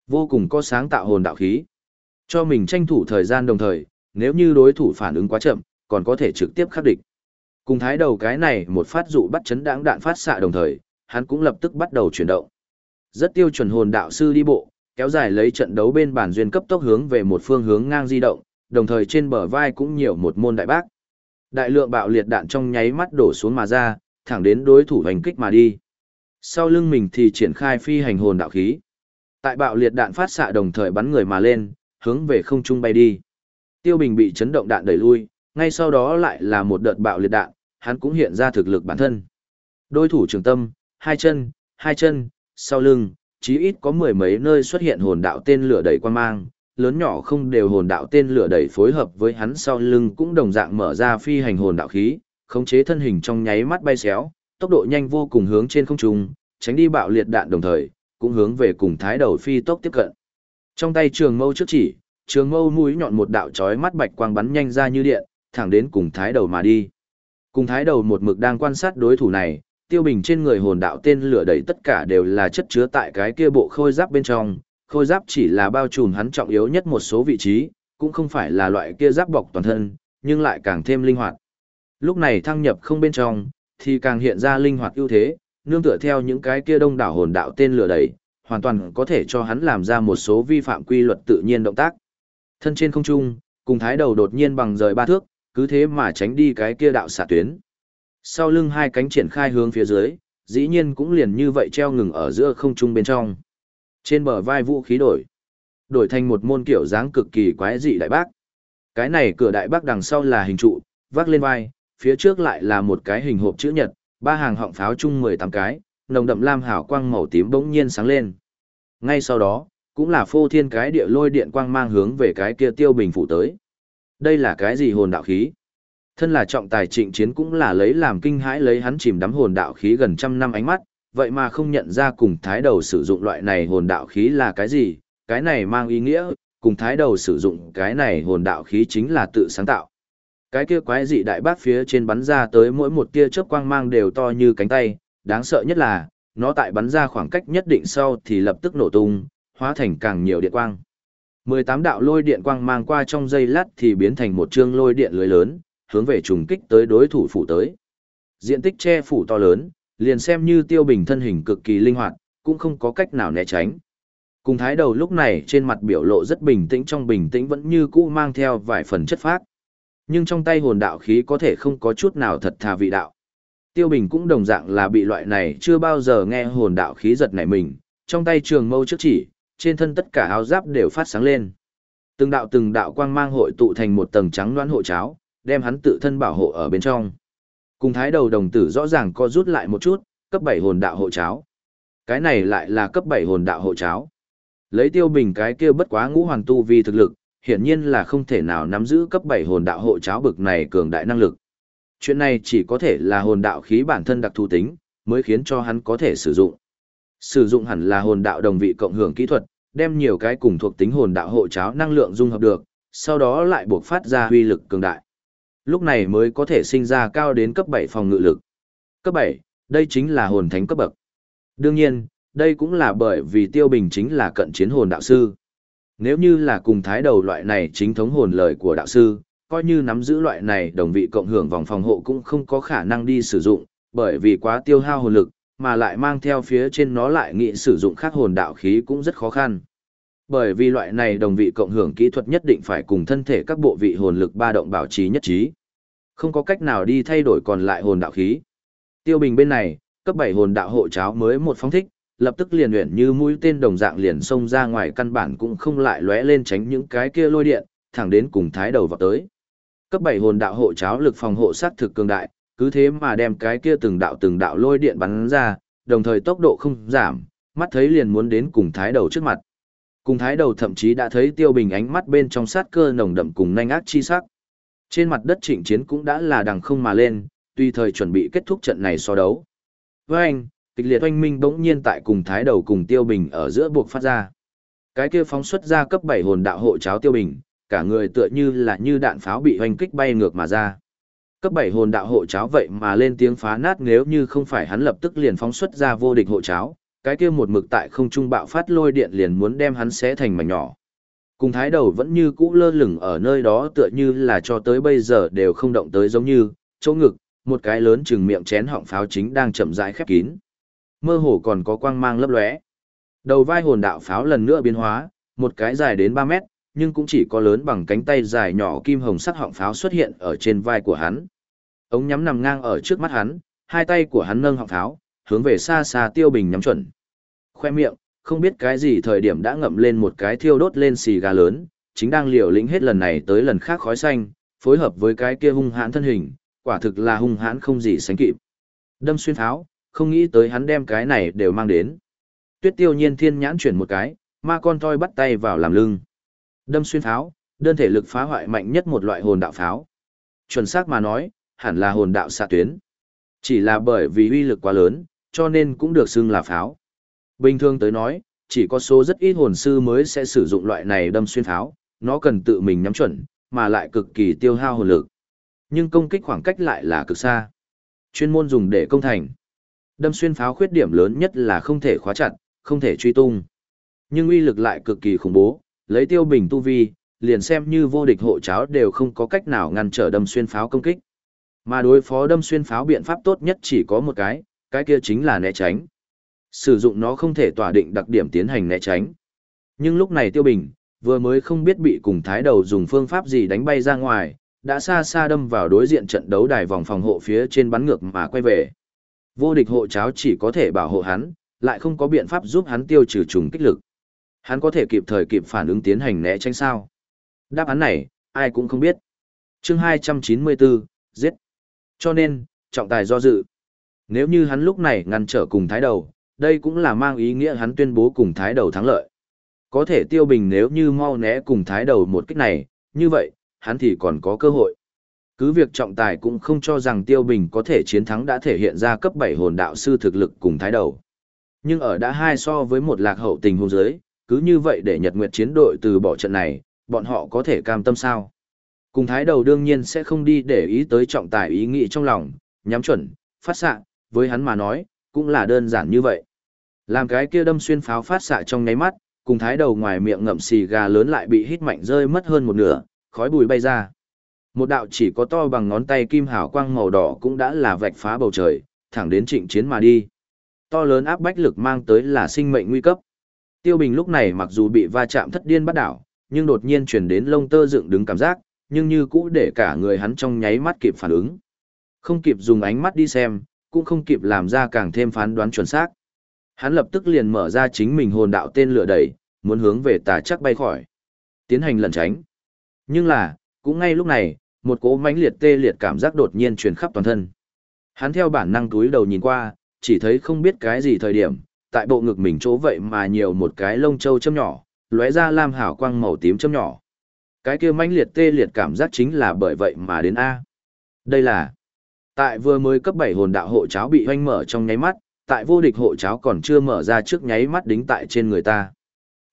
Vô cùng có sáng tạo hồn đạo khí. Cho mình tranh thủ thời gian đồng thời, nếu như đối thủ phản ứng quá chậm, còn có thể trực tiếp khắc địch. Cùng thái đầu cái này một phát dụ bắt chấn đãng đạn phát xạ đồng thời, hắn cũng lập tức bắt đầu chuyển động. Rất tiêu chuẩn hồn đạo sư đi bộ, kéo dài lấy trận đấu bên bản duyên cấp tốc hướng về một phương hướng ngang di động, đồng thời trên bờ vai cũng nhiều một môn đại bác. Đại lượng bạo liệt đạn trong nháy mắt đổ xuống mà ra, thẳng đến đối thủ hành kích mà đi. Sau lưng mình thì triển khai phi hành hồn đạo khí. Tại bạo liệt đạn phát xạ đồng thời bắn người mà lên, hướng về không trung bay đi. Tiêu Bình bị chấn động đạn đẩy lui, ngay sau đó lại là một đợt bạo liệt đạn, hắn cũng hiện ra thực lực bản thân. Đôi thủ trường tâm, hai chân, hai chân, sau lưng, chí ít có mười mấy nơi xuất hiện hồn đạo tên lửa đẩy quan mang, lớn nhỏ không đều hồn đạo tên lửa đẩy phối hợp với hắn sau lưng cũng đồng dạng mở ra phi hành hồn đạo khí, khống chế thân hình trong nháy mắt bay xéo, tốc độ nhanh vô cùng hướng trên không trung, tránh đi bạo liệt đạn đồng thời, cũng hướng về cùng thái đầu phi tốc tiếp cận. Trong tay trường mâu trước chỉ, trường mâu mũi nhọn một đạo chói mắt bạch quang bắn nhanh ra như điện, thẳng đến cùng thái đầu mà đi. Cùng thái đầu một mực đang quan sát đối thủ này, tiêu bình trên người hồn đạo tên lửa đầy tất cả đều là chất chứa tại cái kia bộ khôi giáp bên trong, khôi giáp chỉ là bao trùm hắn trọng yếu nhất một số vị trí, cũng không phải là loại kia giáp bọc toàn thân, nhưng lại càng thêm linh hoạt. Lúc này thăng nhập không bên trong, thì càng hiện ra linh hoạt ưu thế, nương tựa theo những cái kia đông đảo hồn đạo tên lửa đầy hoàn toàn có thể cho hắn làm ra một số vi phạm quy luật tự nhiên động tác. Thân trên không trung, cùng thái đầu đột nhiên bằng rời ba thước, cứ thế mà tránh đi cái kia đạo xạ tuyến. Sau lưng hai cánh triển khai hướng phía dưới, dĩ nhiên cũng liền như vậy treo ngừng ở giữa không trung bên trong. Trên bờ vai vũ khí đổi, đổi thành một môn kiểu dáng cực kỳ quái dị đại bác. Cái này cửa đại bác đằng sau là hình trụ, vác lên vai, phía trước lại là một cái hình hộp chữ nhật, ba hàng họng pháo chung 18 cái, nồng đậm lam hào quang màu tím bỗng nhiên sáng lên. Ngay sau đó, cũng là phô thiên cái địa lôi điện quang mang hướng về cái kia tiêu bình phủ tới. Đây là cái gì hồn đạo khí? Thân là trọng tài trịnh chiến cũng là lấy làm kinh hãi lấy hắn chìm đắm hồn đạo khí gần trăm năm ánh mắt, vậy mà không nhận ra cùng thái đầu sử dụng loại này hồn đạo khí là cái gì, cái này mang ý nghĩa, cùng thái đầu sử dụng cái này hồn đạo khí chính là tự sáng tạo. Cái kia quái dị đại bác phía trên bắn ra tới mỗi một tia chớp quang mang đều to như cánh tay, đáng sợ nhất là, nó tại bắn ra khoảng cách nhất định sau thì lập tức nổ tung, hóa thành càng nhiều điện quang. 18 đạo lôi điện quang mang qua trong giây lát thì biến thành một chương lôi điện lưới lớn, hướng về trùng kích tới đối thủ phủ tới. Diện tích che phủ to lớn, liền xem như tiêu bình thân hình cực kỳ linh hoạt, cũng không có cách nào né tránh. Cùng thái đầu lúc này trên mặt biểu lộ rất bình tĩnh trong bình tĩnh vẫn như cũ mang theo vài phần chất phác. Nhưng trong tay hồn đạo khí có thể không có chút nào thật thà vị đạo. Tiêu bình cũng đồng dạng là bị loại này chưa bao giờ nghe hồn đạo khí giật nảy mình, trong tay trường mâu trước chỉ, trên thân tất cả áo giáp đều phát sáng lên. Từng đạo từng đạo quang mang hội tụ thành một tầng trắng đoán hộ cháo, đem hắn tự thân bảo hộ ở bên trong. Cùng thái đầu đồng tử rõ ràng co rút lại một chút, cấp 7 hồn đạo hộ cháo. Cái này lại là cấp 7 hồn đạo hộ cháo. Lấy tiêu bình cái kia bất quá ngũ hoàng tu vi thực lực, hiển nhiên là không thể nào nắm giữ cấp 7 hồn đạo hộ cháo bực này cường đại năng lực. Chuyện này chỉ có thể là hồn đạo khí bản thân đặc thù tính, mới khiến cho hắn có thể sử dụng. Sử dụng hẳn là hồn đạo đồng vị cộng hưởng kỹ thuật, đem nhiều cái cùng thuộc tính hồn đạo hộ cháo năng lượng dung hợp được, sau đó lại buộc phát ra huy lực cường đại. Lúc này mới có thể sinh ra cao đến cấp 7 phòng ngự lực. Cấp 7, đây chính là hồn thánh cấp bậc. Đương nhiên, đây cũng là bởi vì Tiêu Bình chính là cận chiến hồn đạo sư. Nếu như là cùng thái đầu loại này chính thống hồn lời của đạo sư, coi như nắm giữ loại này đồng vị cộng hưởng vòng phòng hộ cũng không có khả năng đi sử dụng, bởi vì quá tiêu hao hồn lực, mà lại mang theo phía trên nó lại nghĩ sử dụng khác hồn đạo khí cũng rất khó khăn. Bởi vì loại này đồng vị cộng hưởng kỹ thuật nhất định phải cùng thân thể các bộ vị hồn lực ba động bảo trì nhất trí. Không có cách nào đi thay đổi còn lại hồn đạo khí. Tiêu Bình bên này, cấp 7 hồn đạo hộ cháo mới một phóng thích, lập tức liền luyện như mũi tên đồng dạng liền xông ra ngoài căn bản cũng không lại lóe lên tránh những cái kia lôi điện, thẳng đến cùng thái đầu vào tới. Cấp 7 hồn đạo hộ cháo lực phòng hộ sát thực cường đại, cứ thế mà đem cái kia từng đạo từng đạo lôi điện bắn ra, đồng thời tốc độ không giảm, mắt thấy liền muốn đến cùng thái đầu trước mặt. Cùng thái đầu thậm chí đã thấy tiêu bình ánh mắt bên trong sát cơ nồng đậm cùng nhanh ác chi sắc. Trên mặt đất trịnh chiến cũng đã là đằng không mà lên, tùy thời chuẩn bị kết thúc trận này so đấu. Với anh, kịch liệt oanh minh bỗng nhiên tại cùng thái đầu cùng tiêu bình ở giữa buộc phát ra. Cái kia phóng xuất ra cấp 7 hồn đạo hộ cháo tiêu bình, cả người tựa như là như đạn pháo bị hoành kích bay ngược mà ra. Cấp 7 hồn đạo hộ cháo vậy mà lên tiếng phá nát nếu như không phải hắn lập tức liền phóng xuất ra vô địch hộ cháo, cái kia một mực tại không trung bạo phát lôi điện liền muốn đem hắn xé thành mảnh nhỏ. Cùng thái đầu vẫn như cũ lơ lửng ở nơi đó tựa như là cho tới bây giờ đều không động tới giống như, chỗ ngực, một cái lớn chừng miệng chén họng pháo chính đang chậm rãi khép kín. Mơ hồ còn có quang mang lấp lóe. Đầu vai hồn đạo pháo lần nữa biến hóa, một cái dài đến 3 mét, nhưng cũng chỉ có lớn bằng cánh tay dài nhỏ kim hồng sắc họng pháo xuất hiện ở trên vai của hắn. Ống nhắm nằm ngang ở trước mắt hắn, hai tay của hắn nâng họng pháo, hướng về xa xa tiêu bình nhắm chuẩn. Khoe miệng, không biết cái gì thời điểm đã ngậm lên một cái thiêu đốt lên xì gà lớn, chính đang liều lĩnh hết lần này tới lần khác khói xanh, phối hợp với cái kia hung hãn thân hình, quả thực là hung hãn không gì sánh kịp. Đâm xuyên pháo, không nghĩ tới hắn đem cái này đều mang đến. Tuyết tiêu nhiên thiên nhãn chuyển một cái, ma con toi bắt tay vào làm lưng. Đâm xuyên pháo, đơn thể lực phá hoại mạnh nhất một loại hồn đạo pháo. Chuẩn xác mà nói, hẳn là hồn đạo xạ tuyến. Chỉ là bởi vì uy lực quá lớn, cho nên cũng được xưng là pháo. Bình thường tới nói, chỉ có số rất ít hồn sư mới sẽ sử dụng loại này đâm xuyên pháo, nó cần tự mình nhắm chuẩn, mà lại cực kỳ tiêu hao hồn lực. Nhưng công kích khoảng cách lại là cực xa. Chuyên môn dùng để công thành. Đâm xuyên pháo khuyết điểm lớn nhất là không thể khóa chặt, không thể truy tung. Nhưng uy lực lại cực kỳ khủng bố, lấy tiêu bình tu vi, liền xem như vô địch hộ cháo đều không có cách nào ngăn trở đâm xuyên pháo công kích. Mà đối phó đâm xuyên pháo biện pháp tốt nhất chỉ có một cái, cái kia chính là né tránh. Sử dụng nó không thể tỏa định đặc điểm tiến hành né tránh. Nhưng lúc này Tiêu Bình, vừa mới không biết bị cùng thái đầu dùng phương pháp gì đánh bay ra ngoài, đã xa xa đâm vào đối diện trận đấu đài vòng phòng hộ phía trên bắn ngược mà quay về. Vô địch hộ cháo chỉ có thể bảo hộ hắn, lại không có biện pháp giúp hắn tiêu trừ trùng kích lực. Hắn có thể kịp thời kịp phản ứng tiến hành né tránh sao? Đáp án này, ai cũng không biết. Chương 294, giết. Cho nên, trọng tài do dự. Nếu như hắn lúc này ngăn trở cùng thái đầu, đây cũng là mang ý nghĩa hắn tuyên bố cùng thái đầu thắng lợi. Có thể tiêu bình nếu như mau né cùng thái đầu một cách này, như vậy, hắn thì còn có cơ hội. Cứ việc trọng tài cũng không cho rằng tiêu bình có thể chiến thắng đã thể hiện ra cấp 7 hồn đạo sư thực lực cùng thái đầu. Nhưng ở đã hai so với một lạc hậu tình huống giới, cứ như vậy để Nhật Nguyệt chiến đội từ bỏ trận này, bọn họ có thể cam tâm sao? Cùng thái đầu đương nhiên sẽ không đi để ý tới trọng tài ý nghĩ trong lòng, nhắm chuẩn, phát xạ, với hắn mà nói, cũng là đơn giản như vậy. Làm cái kia đâm xuyên pháo phát xạ trong nháy mắt, cùng thái đầu ngoài miệng ngậm xì gà lớn lại bị hít mạnh rơi mất hơn một nửa, khói bụi bay ra. Một đạo chỉ có to bằng ngón tay kim hào quang màu đỏ cũng đã là vạch phá bầu trời, thẳng đến trịnh chiến mà đi. To lớn áp bách lực mang tới là sinh mệnh nguy cấp. Tiêu Bình lúc này mặc dù bị va chạm thất điên bắt đảo, nhưng đột nhiên chuyển đến lông tơ dựng đứng cảm giác, nhưng như cũ để cả người hắn trong nháy mắt kịp phản ứng. Không kịp dùng ánh mắt đi xem, cũng không kịp làm ra càng thêm phán đoán chuẩn xác. Hắn lập tức liền mở ra chính mình hồn đạo tên lửa đẩy, muốn hướng về tà chắc bay khỏi. Tiến hành lẩn tránh. Nhưng là, cũng ngay lúc này, một cỗ mãnh liệt tê liệt cảm giác đột nhiên truyền khắp toàn thân. Hắn theo bản năng túi đầu nhìn qua, chỉ thấy không biết cái gì thời điểm, tại bộ ngực mình chỗ vậy mà nhiều một cái lông châu châm nhỏ, lóe ra lam hảo quang màu tím châm nhỏ. Cái kia mãnh liệt tê liệt cảm giác chính là bởi vậy mà đến A. Đây là Tại vừa mới cấp 7 hồn đạo hộ cháo bị hoanh mở trong nháy mắt, tại vô địch hộ cháo còn chưa mở ra trước nháy mắt đính tại trên người ta.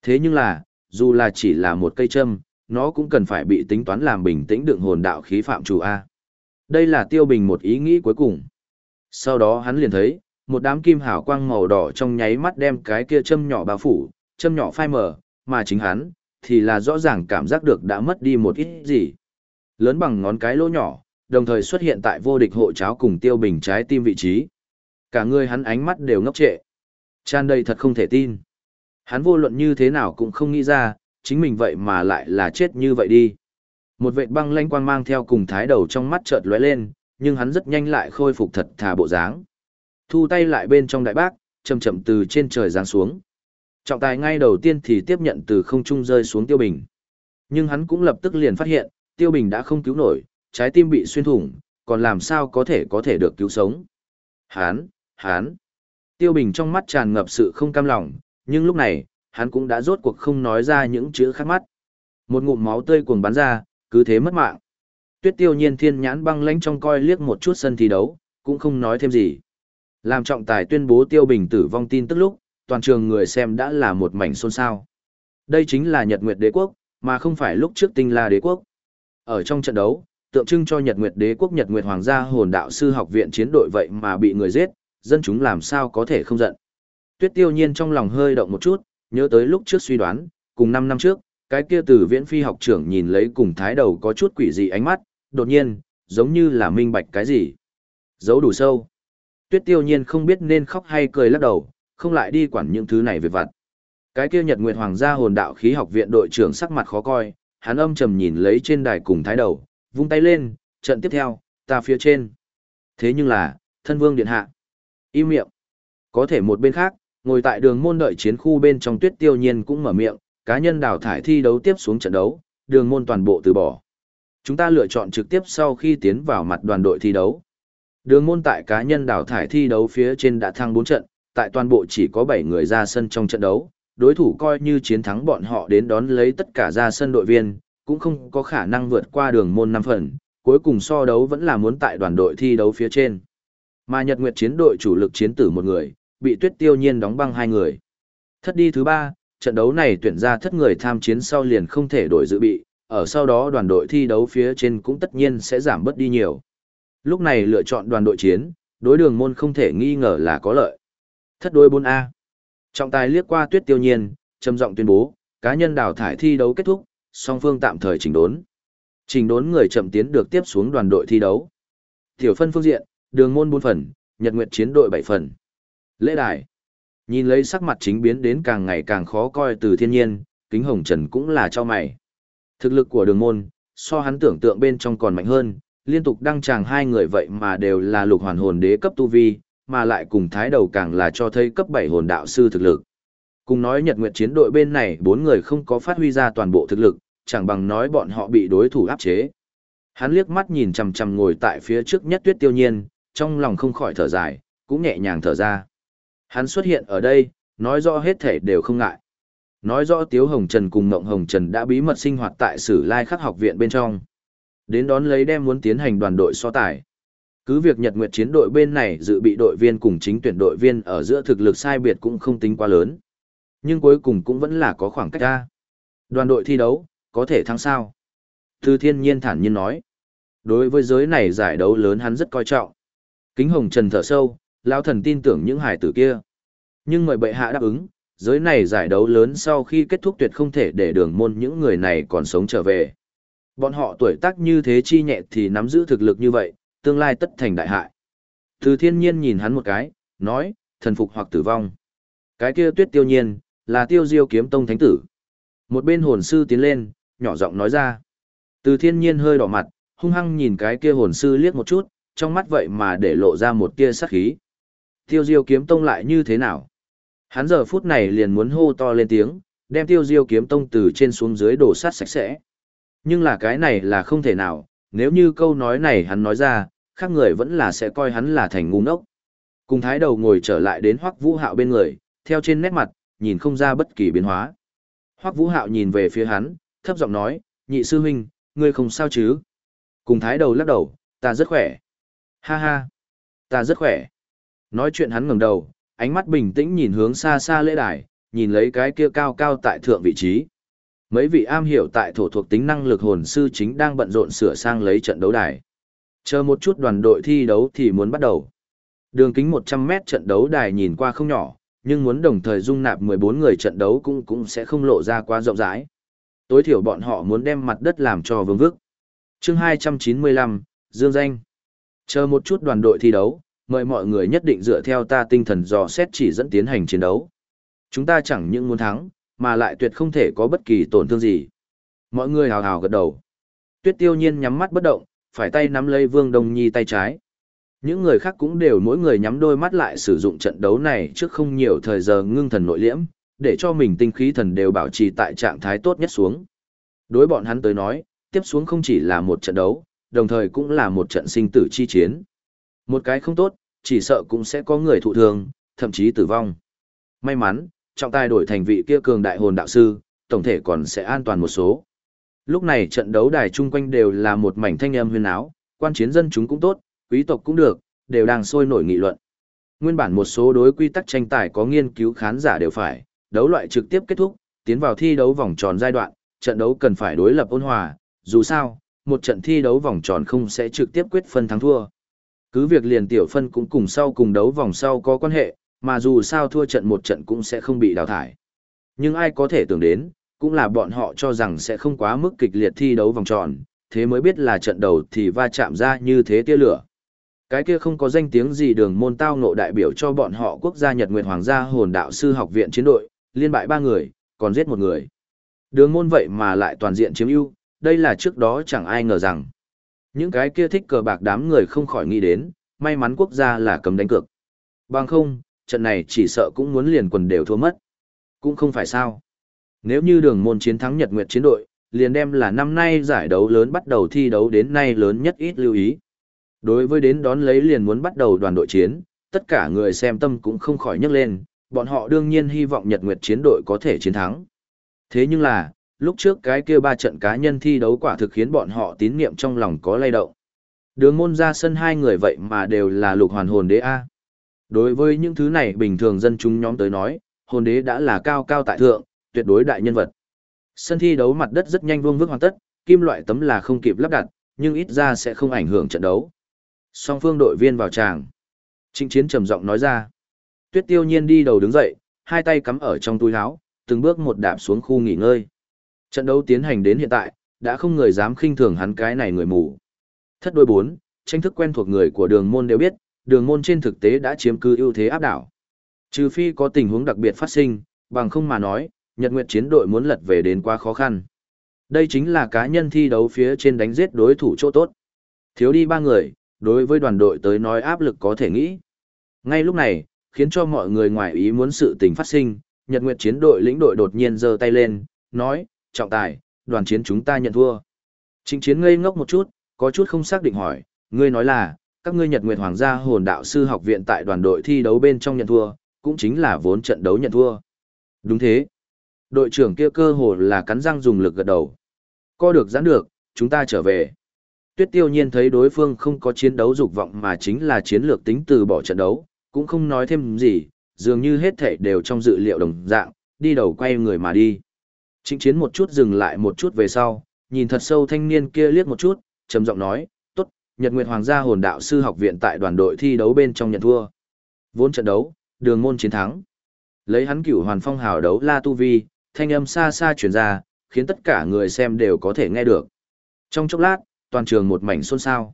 Thế nhưng là, dù là chỉ là một cây châm, nó cũng cần phải bị tính toán làm bình tĩnh đựng hồn đạo khí phạm chủ A. Đây là tiêu bình một ý nghĩ cuối cùng. Sau đó hắn liền thấy, một đám kim hào quang màu đỏ trong nháy mắt đem cái kia châm nhỏ bao phủ, châm nhỏ phai mờ, mà chính hắn, thì là rõ ràng cảm giác được đã mất đi một ít gì. Lớn bằng ngón cái lỗ nhỏ, đồng thời xuất hiện tại vô địch hộ cháo cùng tiêu bình trái tim vị trí. Cả người hắn ánh mắt đều ngốc trệ. Chan đây thật không thể tin. Hắn vô luận như thế nào cũng không nghĩ ra, chính mình vậy mà lại là chết như vậy đi. Một vệ băng lanh quang mang theo cùng thái đầu trong mắt chợt lóe lên, nhưng hắn rất nhanh lại khôi phục thật thà bộ dáng. Thu tay lại bên trong đại bác, chậm chậm từ trên trời giáng xuống. Trọng tài ngay đầu tiên thì tiếp nhận từ không trung rơi xuống tiêu bình. Nhưng hắn cũng lập tức liền phát hiện, tiêu bình đã không cứu nổi, trái tim bị xuyên thủng, còn làm sao có thể có thể được cứu sống. Hán, hán. Tiêu Bình trong mắt tràn ngập sự không cam lòng, nhưng lúc này, hắn cũng đã rốt cuộc không nói ra những chữ khác mắt. Một ngụm máu tươi cuồng bắn ra, cứ thế mất mạng. Tuyết tiêu nhiên thiên nhãn băng lãnh trong coi liếc một chút sân thi đấu, cũng không nói thêm gì. Làm trọng tài tuyên bố tiêu bình tử vong tin tức lúc, toàn trường người xem đã là một mảnh xôn xao. Đây chính là Nhật Nguyệt Đế Quốc, mà không phải lúc trước tinh la đế quốc. Ở trong trận đấu, tượng trưng cho Nhật Nguyệt Đế quốc Nhật Nguyệt Hoàng gia hồn đạo sư học viện chiến đội vậy mà bị người giết, dân chúng làm sao có thể không giận. Tuyết Tiêu Nhiên trong lòng hơi động một chút, nhớ tới lúc trước suy đoán, cùng 5 năm trước, cái kia từ viễn phi học trưởng nhìn lấy cùng thái đầu có chút quỷ dị ánh mắt, đột nhiên, giống như là minh bạch cái gì. Giấu đủ sâu. Tuyết Tiêu Nhiên không biết nên khóc hay cười lắc đầu, không lại đi quản những thứ này về vặt. Cái kia Nhật Nguyệt Hoàng gia hồn đạo khí học viện đội trưởng sắc mặt khó coi, hắn âm trầm nhìn lấy trên đài cùng thái đầu, vung tay lên, trận tiếp theo, ta phía trên. Thế nhưng là, thân vương điện hạ. Im miệng. Có thể một bên khác, ngồi tại đường môn đợi chiến khu bên trong tuyết tiêu nhiên cũng mở miệng, cá nhân đào thải thi đấu tiếp xuống trận đấu, đường môn toàn bộ từ bỏ. Chúng ta lựa chọn trực tiếp sau khi tiến vào mặt đoàn đội thi đấu. Đường môn tại cá nhân đào thải thi đấu phía trên đã thăng 4 trận, tại toàn bộ chỉ có 7 người ra sân trong trận đấu, đối thủ coi như chiến thắng bọn họ đến đón lấy tất cả ra sân đội viên, cũng không có khả năng vượt qua đường môn năm phần, cuối cùng so đấu vẫn là muốn tại đoàn đội thi đấu phía trên. Mà Nhật Nguyệt chiến đội chủ lực chiến tử một người, bị Tuyết Tiêu Nhiên đóng băng hai người. Thất đi thứ ba, trận đấu này tuyển ra thất người tham chiến sau liền không thể đổi dự bị, ở sau đó đoàn đội thi đấu phía trên cũng tất nhiên sẽ giảm bớt đi nhiều. Lúc này lựa chọn đoàn đội chiến, đối đường môn không thể nghi ngờ là có lợi. Thất đối 4A. Trọng tài liếc qua Tuyết Tiêu Nhiên, trầm giọng tuyên bố, cá nhân đào thải thi đấu kết thúc, song phương tạm thời chỉnh đốn. Chỉnh đốn người chậm tiến được tiếp xuống đoàn đội thi đấu. Tiểu phân phương diện, đường môn 4 phần, nhật nguyệt chiến đội 7 phần. Lễ đài. Nhìn lấy sắc mặt chính biến đến càng ngày càng khó coi từ thiên nhiên, kính hồng trần cũng là cho mày. Thực lực của đường môn, so hắn tưởng tượng bên trong còn mạnh hơn, liên tục đăng tràng hai người vậy mà đều là lục hoàn hồn đế cấp tu vi, mà lại cùng thái đầu càng là cho thấy cấp 7 hồn đạo sư thực lực. Cùng nói Nhật Nguyệt chiến đội bên này bốn người không có phát huy ra toàn bộ thực lực, chẳng bằng nói bọn họ bị đối thủ áp chế. Hắn liếc mắt nhìn chằm chằm ngồi tại phía trước nhất tuyết tiêu nhiên, trong lòng không khỏi thở dài, cũng nhẹ nhàng thở ra. Hắn xuất hiện ở đây, nói rõ hết thể đều không ngại. Nói rõ Tiếu Hồng Trần cùng Ngộng Hồng Trần đã bí mật sinh hoạt tại Sử Lai Khắc học viện bên trong. Đến đón lấy đem muốn tiến hành đoàn đội so tài. Cứ việc Nhật Nguyệt chiến đội bên này dự bị đội viên cùng chính tuyển đội viên ở giữa thực lực sai biệt cũng không tính quá lớn. Nhưng cuối cùng cũng vẫn là có khoảng cách ra. Đoàn đội thi đấu, có thể thắng sao? Thư Thiên Nhiên thản nhiên nói. Đối với giới này giải đấu lớn hắn rất coi trọng. Kính Hồng Trần thở sâu, lão thần tin tưởng những hải tử kia. Nhưng mời bệ hạ đáp ứng, giới này giải đấu lớn sau khi kết thúc tuyệt không thể để đường môn những người này còn sống trở về. Bọn họ tuổi tác như thế chi nhẹ thì nắm giữ thực lực như vậy, tương lai tất thành đại hại. Từ thiên nhiên nhìn hắn một cái, nói, thần phục hoặc tử vong. Cái kia tuyết tiêu nhiên, là tiêu diêu kiếm tông thánh tử. Một bên hồn sư tiến lên, nhỏ giọng nói ra. Từ thiên nhiên hơi đỏ mặt, hung hăng nhìn cái kia hồn sư liếc một chút, trong mắt vậy mà để lộ ra một tia sát khí. Tiêu diêu kiếm tông lại như thế nào? Hắn giờ phút này liền muốn hô to lên tiếng, đem tiêu diêu kiếm tông từ trên xuống dưới đổ sát sạch sẽ. Nhưng là cái này là không thể nào, nếu như câu nói này hắn nói ra, khác người vẫn là sẽ coi hắn là thành ngu ngốc. Cùng thái đầu ngồi trở lại đến hoắc vũ hạo bên người, theo trên nét mặt, nhìn không ra bất kỳ biến hóa. hoắc vũ hạo nhìn về phía hắn, thấp giọng nói, nhị sư huynh, ngươi không sao chứ? Cùng thái đầu lắc đầu, ta rất khỏe. Ha ha, ta rất khỏe. Nói chuyện hắn ngẩng đầu, ánh mắt bình tĩnh nhìn hướng xa xa lễ đài, nhìn lấy cái kia cao cao tại thượng vị trí. Mấy vị am hiểu tại thổ thuộc tính năng lực hồn sư chính đang bận rộn sửa sang lấy trận đấu đài. Chờ một chút đoàn đội thi đấu thì muốn bắt đầu. Đường kính 100 mét trận đấu đài nhìn qua không nhỏ, nhưng muốn đồng thời dung nạp 14 người trận đấu cũng cũng sẽ không lộ ra quá rộng rãi. Tối thiểu bọn họ muốn đem mặt đất làm cho vương vức. Chương 295, Dương danh. Chờ một chút đoàn đội thi đấu, mời mọi người nhất định dựa theo ta tinh thần dò xét chỉ dẫn tiến hành chiến đấu. Chúng ta chẳng những muốn thắng, mà lại tuyệt không thể có bất kỳ tổn thương gì. Mọi người hào hào gật đầu. Tuyết tiêu nhiên nhắm mắt bất động, phải tay nắm lấy Vương Đông Nhi tay trái. Những người khác cũng đều mỗi người nhắm đôi mắt lại sử dụng trận đấu này trước không nhiều thời giờ ngưng thần nội liễm, để cho mình tinh khí thần đều bảo trì tại trạng thái tốt nhất xuống. Đối bọn hắn tới nói, tiếp xuống không chỉ là một trận đấu, đồng thời cũng là một trận sinh tử chi chiến. Một cái không tốt, chỉ sợ cũng sẽ có người thụ thương, thậm chí tử vong. May mắn, trọng tài đổi thành vị kia cường đại hồn đạo sư, tổng thể còn sẽ an toàn một số. Lúc này trận đấu đài chung quanh đều là một mảnh thanh âm huyên áo, quan chiến dân chúng cũng tốt, quý tộc cũng được, đều đang sôi nổi nghị luận. Nguyên bản một số đối quy tắc tranh tài có nghiên cứu khán giả đều phải, đấu loại trực tiếp kết thúc, tiến vào thi đấu vòng tròn giai đoạn, trận đấu cần phải đối lập ôn hòa, dù sao, một trận thi đấu vòng tròn không sẽ trực tiếp quyết phân thắng thua. Cứ việc liền tiểu phân cũng cùng sau cùng đấu vòng sau có quan hệ, mà dù sao thua trận một trận cũng sẽ không bị đào thải. Nhưng ai có thể tưởng đến, cũng là bọn họ cho rằng sẽ không quá mức kịch liệt thi đấu vòng tròn, thế mới biết là trận đầu thì va chạm ra như thế tia lửa. Cái kia không có danh tiếng gì đường môn tao ngộ đại biểu cho bọn họ quốc gia Nhật Nguyệt Hoàng gia hồn đạo sư học viện chiến đội, liên bại ba người, còn giết một người. Đường môn vậy mà lại toàn diện chiếm ưu, đây là trước đó chẳng ai ngờ rằng. Những cái kia thích cờ bạc đám người không khỏi nghĩ đến, may mắn quốc gia là cấm đánh cược. Bằng không, trận này chỉ sợ cũng muốn liền quần đều thua mất. Cũng không phải sao. Nếu như đường môn chiến thắng Nhật Nguyệt chiến đội, liền đem là năm nay giải đấu lớn bắt đầu thi đấu đến nay lớn nhất ít lưu ý. Đối với đến đón lấy liền muốn bắt đầu đoàn đội chiến, tất cả người xem tâm cũng không khỏi nhấc lên, bọn họ đương nhiên hy vọng Nhật Nguyệt chiến đội có thể chiến thắng. Thế nhưng là, lúc trước cái kia ba trận cá nhân thi đấu quả thực khiến bọn họ tín niệm trong lòng có lay động. Đường môn ra sân hai người vậy mà đều là lục hoàn hồn đế A. Đối với những thứ này bình thường dân chúng nhóm tới nói, hồn đế đã là cao cao tại thượng, tuyệt đối đại nhân vật. Sân thi đấu mặt đất rất nhanh vuông vức hoàn tất, kim loại tấm là không kịp lắp đặt, nhưng ít ra sẽ không ảnh hưởng trận đấu. Song phương đội viên vào tràng. Trịnh chiến trầm giọng nói ra. Tuyết tiêu nhiên đi đầu đứng dậy, hai tay cắm ở trong túi áo, từng bước một đạp xuống khu nghỉ ngơi. Trận đấu tiến hành đến hiện tại, đã không người dám khinh thường hắn cái này người mù. Thất đôi bốn, tranh thức quen thuộc người của đường môn đều biết, đường môn trên thực tế đã chiếm cứ ưu thế áp đảo. Trừ phi có tình huống đặc biệt phát sinh, bằng không mà nói, Nhật Nguyệt chiến đội muốn lật về đến quá khó khăn. Đây chính là cá nhân thi đấu phía trên đánh giết đối thủ chỗ tốt. Thiếu đi ba người, đối với đoàn đội tới nói áp lực có thể nghĩ. Ngay lúc này, khiến cho mọi người ngoài ý muốn sự tình phát sinh, Nhật Nguyệt chiến đội lĩnh đội đột nhiên giơ tay lên, nói, trọng tài, đoàn chiến chúng ta nhận thua. Trịnh chiến ngây ngốc một chút, có chút không xác định hỏi, ngươi nói là, các ngươi Nhật Nguyệt Hoàng gia hồn đạo sư học viện tại đoàn đội thi đấu bên trong nhận thua, cũng chính là vốn trận đấu nhận thua. Đúng thế. Đội trưởng kia cơ hồ là cắn răng dùng lực gật đầu. Co được giãn được, chúng ta trở về. Tuyết tiêu nhiên thấy đối phương không có chiến đấu dục vọng mà chính là chiến lược tính từ bỏ trận đấu, cũng không nói thêm gì, dường như hết thể đều trong dự liệu đồng dạng, đi đầu quay người mà đi. Trịnh chiến một chút dừng lại một chút về sau, nhìn thật sâu thanh niên kia liếc một chút, trầm giọng nói, Nhật Nguyệt Hoàng gia hồn đạo sư học viện tại đoàn đội thi đấu bên trong nhận thua. Vốn trận đấu, đường môn chiến thắng. Lấy hắn cửu hoàn phong hào đấu la tu vi, thanh âm xa xa truyền ra, khiến tất cả người xem đều có thể nghe được. Trong chốc lát, toàn trường một mảnh xôn xao.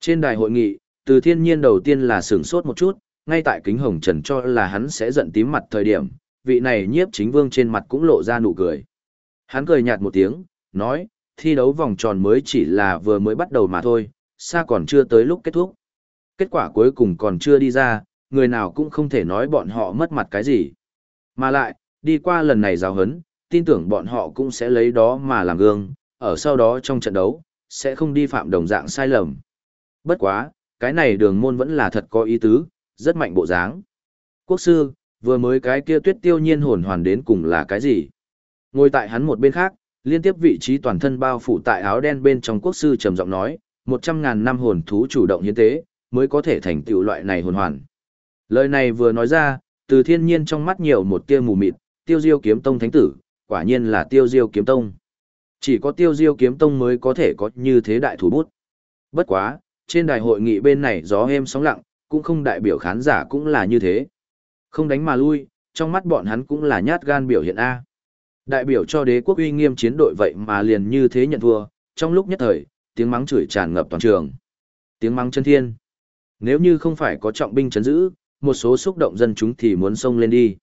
Trên đài hội nghị, từ thiên nhiên đầu tiên là sửng sốt một chút, ngay tại kính hồng trần cho là hắn sẽ giận tím mặt thời điểm, vị này nhiếp chính vương trên mặt cũng lộ ra nụ cười. Hắn cười nhạt một tiếng, nói, thi đấu vòng tròn mới chỉ là vừa mới bắt đầu mà thôi, xa còn chưa tới lúc kết thúc. Kết quả cuối cùng còn chưa đi ra, người nào cũng không thể nói bọn họ mất mặt cái gì. Mà lại, đi qua lần này giáo hấn, tin tưởng bọn họ cũng sẽ lấy đó mà làm gương, ở sau đó trong trận đấu, sẽ không đi phạm đồng dạng sai lầm. Bất quá, cái này đường môn vẫn là thật có ý tứ, rất mạnh bộ dáng. Quốc sư, vừa mới cái kia tuyết tiêu nhiên hồn hoàn đến cùng là cái gì? Ngồi tại hắn một bên khác, liên tiếp vị trí toàn thân bao phủ tại áo đen bên trong quốc sư trầm giọng nói, một trăm ngàn năm hồn thú chủ động hiến tế, mới có thể thành tựu loại này hồn hoàn. Lời này vừa nói ra, từ thiên nhiên trong mắt nhiều một tia mù mịt, tiêu diêu kiếm tông thánh tử, quả nhiên là tiêu diêu kiếm tông. Chỉ có tiêu diêu kiếm tông mới có thể có như thế đại thủ bút. Bất quá, trên đài hội nghị bên này gió êm sóng lặng, cũng không đại biểu khán giả cũng là như thế. Không đánh mà lui, trong mắt bọn hắn cũng là nhát gan biểu hiện A. Đại biểu cho đế quốc uy nghiêm chiến đội vậy mà liền như thế nhận thua, trong lúc nhất thời, tiếng mắng chửi tràn ngập toàn trường. Tiếng mắng chân thiên. Nếu như không phải có trọng binh chấn giữ, một số xúc động dân chúng thì muốn xông lên đi.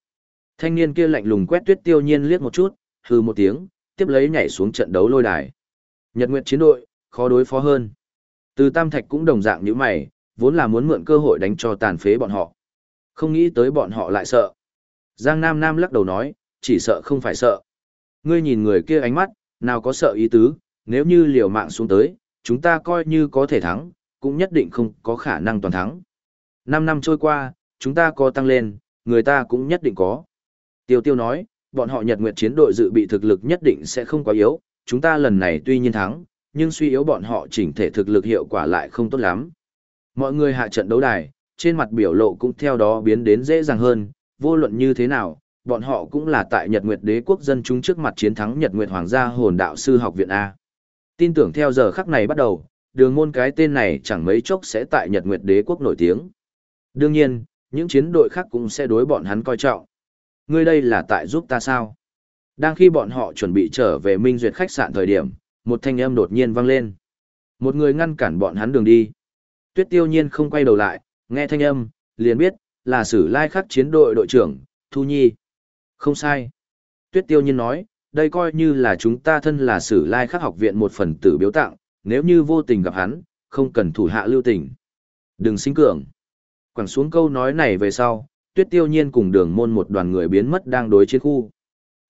Thanh niên kia lạnh lùng quét tuyết tiêu nhiên liếc một chút, hừ một tiếng, tiếp lấy nhảy xuống trận đấu lôi đài. Nhật Nguyệt chiến đội, khó đối phó hơn. Từ Tam Thạch cũng đồng dạng như mày, vốn là muốn mượn cơ hội đánh cho tàn phế bọn họ. Không nghĩ tới bọn họ lại sợ. Giang Nam Nam lắc đầu nói, chỉ sợ không phải sợ. Ngươi nhìn người kia ánh mắt, nào có sợ ý tứ, nếu như liều mạng xuống tới, chúng ta coi như có thể thắng, cũng nhất định không có khả năng toàn thắng. Năm năm trôi qua, chúng ta có tăng lên, người ta cũng nhất định có. Tiêu tiêu nói, bọn họ Nhật Nguyệt chiến đội dự bị thực lực nhất định sẽ không quá yếu, chúng ta lần này tuy nhiên thắng, nhưng suy yếu bọn họ chỉnh thể thực lực hiệu quả lại không tốt lắm. Mọi người hạ trận đấu đài, trên mặt biểu lộ cũng theo đó biến đến dễ dàng hơn, vô luận như thế nào, bọn họ cũng là tại Nhật Nguyệt đế quốc dân chúng trước mặt chiến thắng Nhật Nguyệt Hoàng gia hồn đạo sư học viện A. Tin tưởng theo giờ khắc này bắt đầu, đường môn cái tên này chẳng mấy chốc sẽ tại Nhật Nguyệt đế quốc nổi tiếng. Đương nhiên, những chiến đội khác cũng sẽ đối bọn hắn coi trọng. Ngươi đây là tại giúp ta sao? Đang khi bọn họ chuẩn bị trở về Minh Duyệt khách sạn thời điểm, một thanh âm đột nhiên vang lên. Một người ngăn cản bọn hắn đường đi. Tuyết tiêu nhiên không quay đầu lại, nghe thanh âm, liền biết, là sử lai khắc chiến đội đội trưởng, Thu Nhi. Không sai. Tuyết tiêu nhiên nói, đây coi như là chúng ta thân là sử lai khắc học viện một phần tử biếu tặng, nếu như vô tình gặp hắn, không cần thủ hạ lưu tình. Đừng sinh cường. Quẳng xuống câu nói này về sau, tuyết tiêu nhiên cùng đường môn một đoàn người biến mất đang đối chiến khu.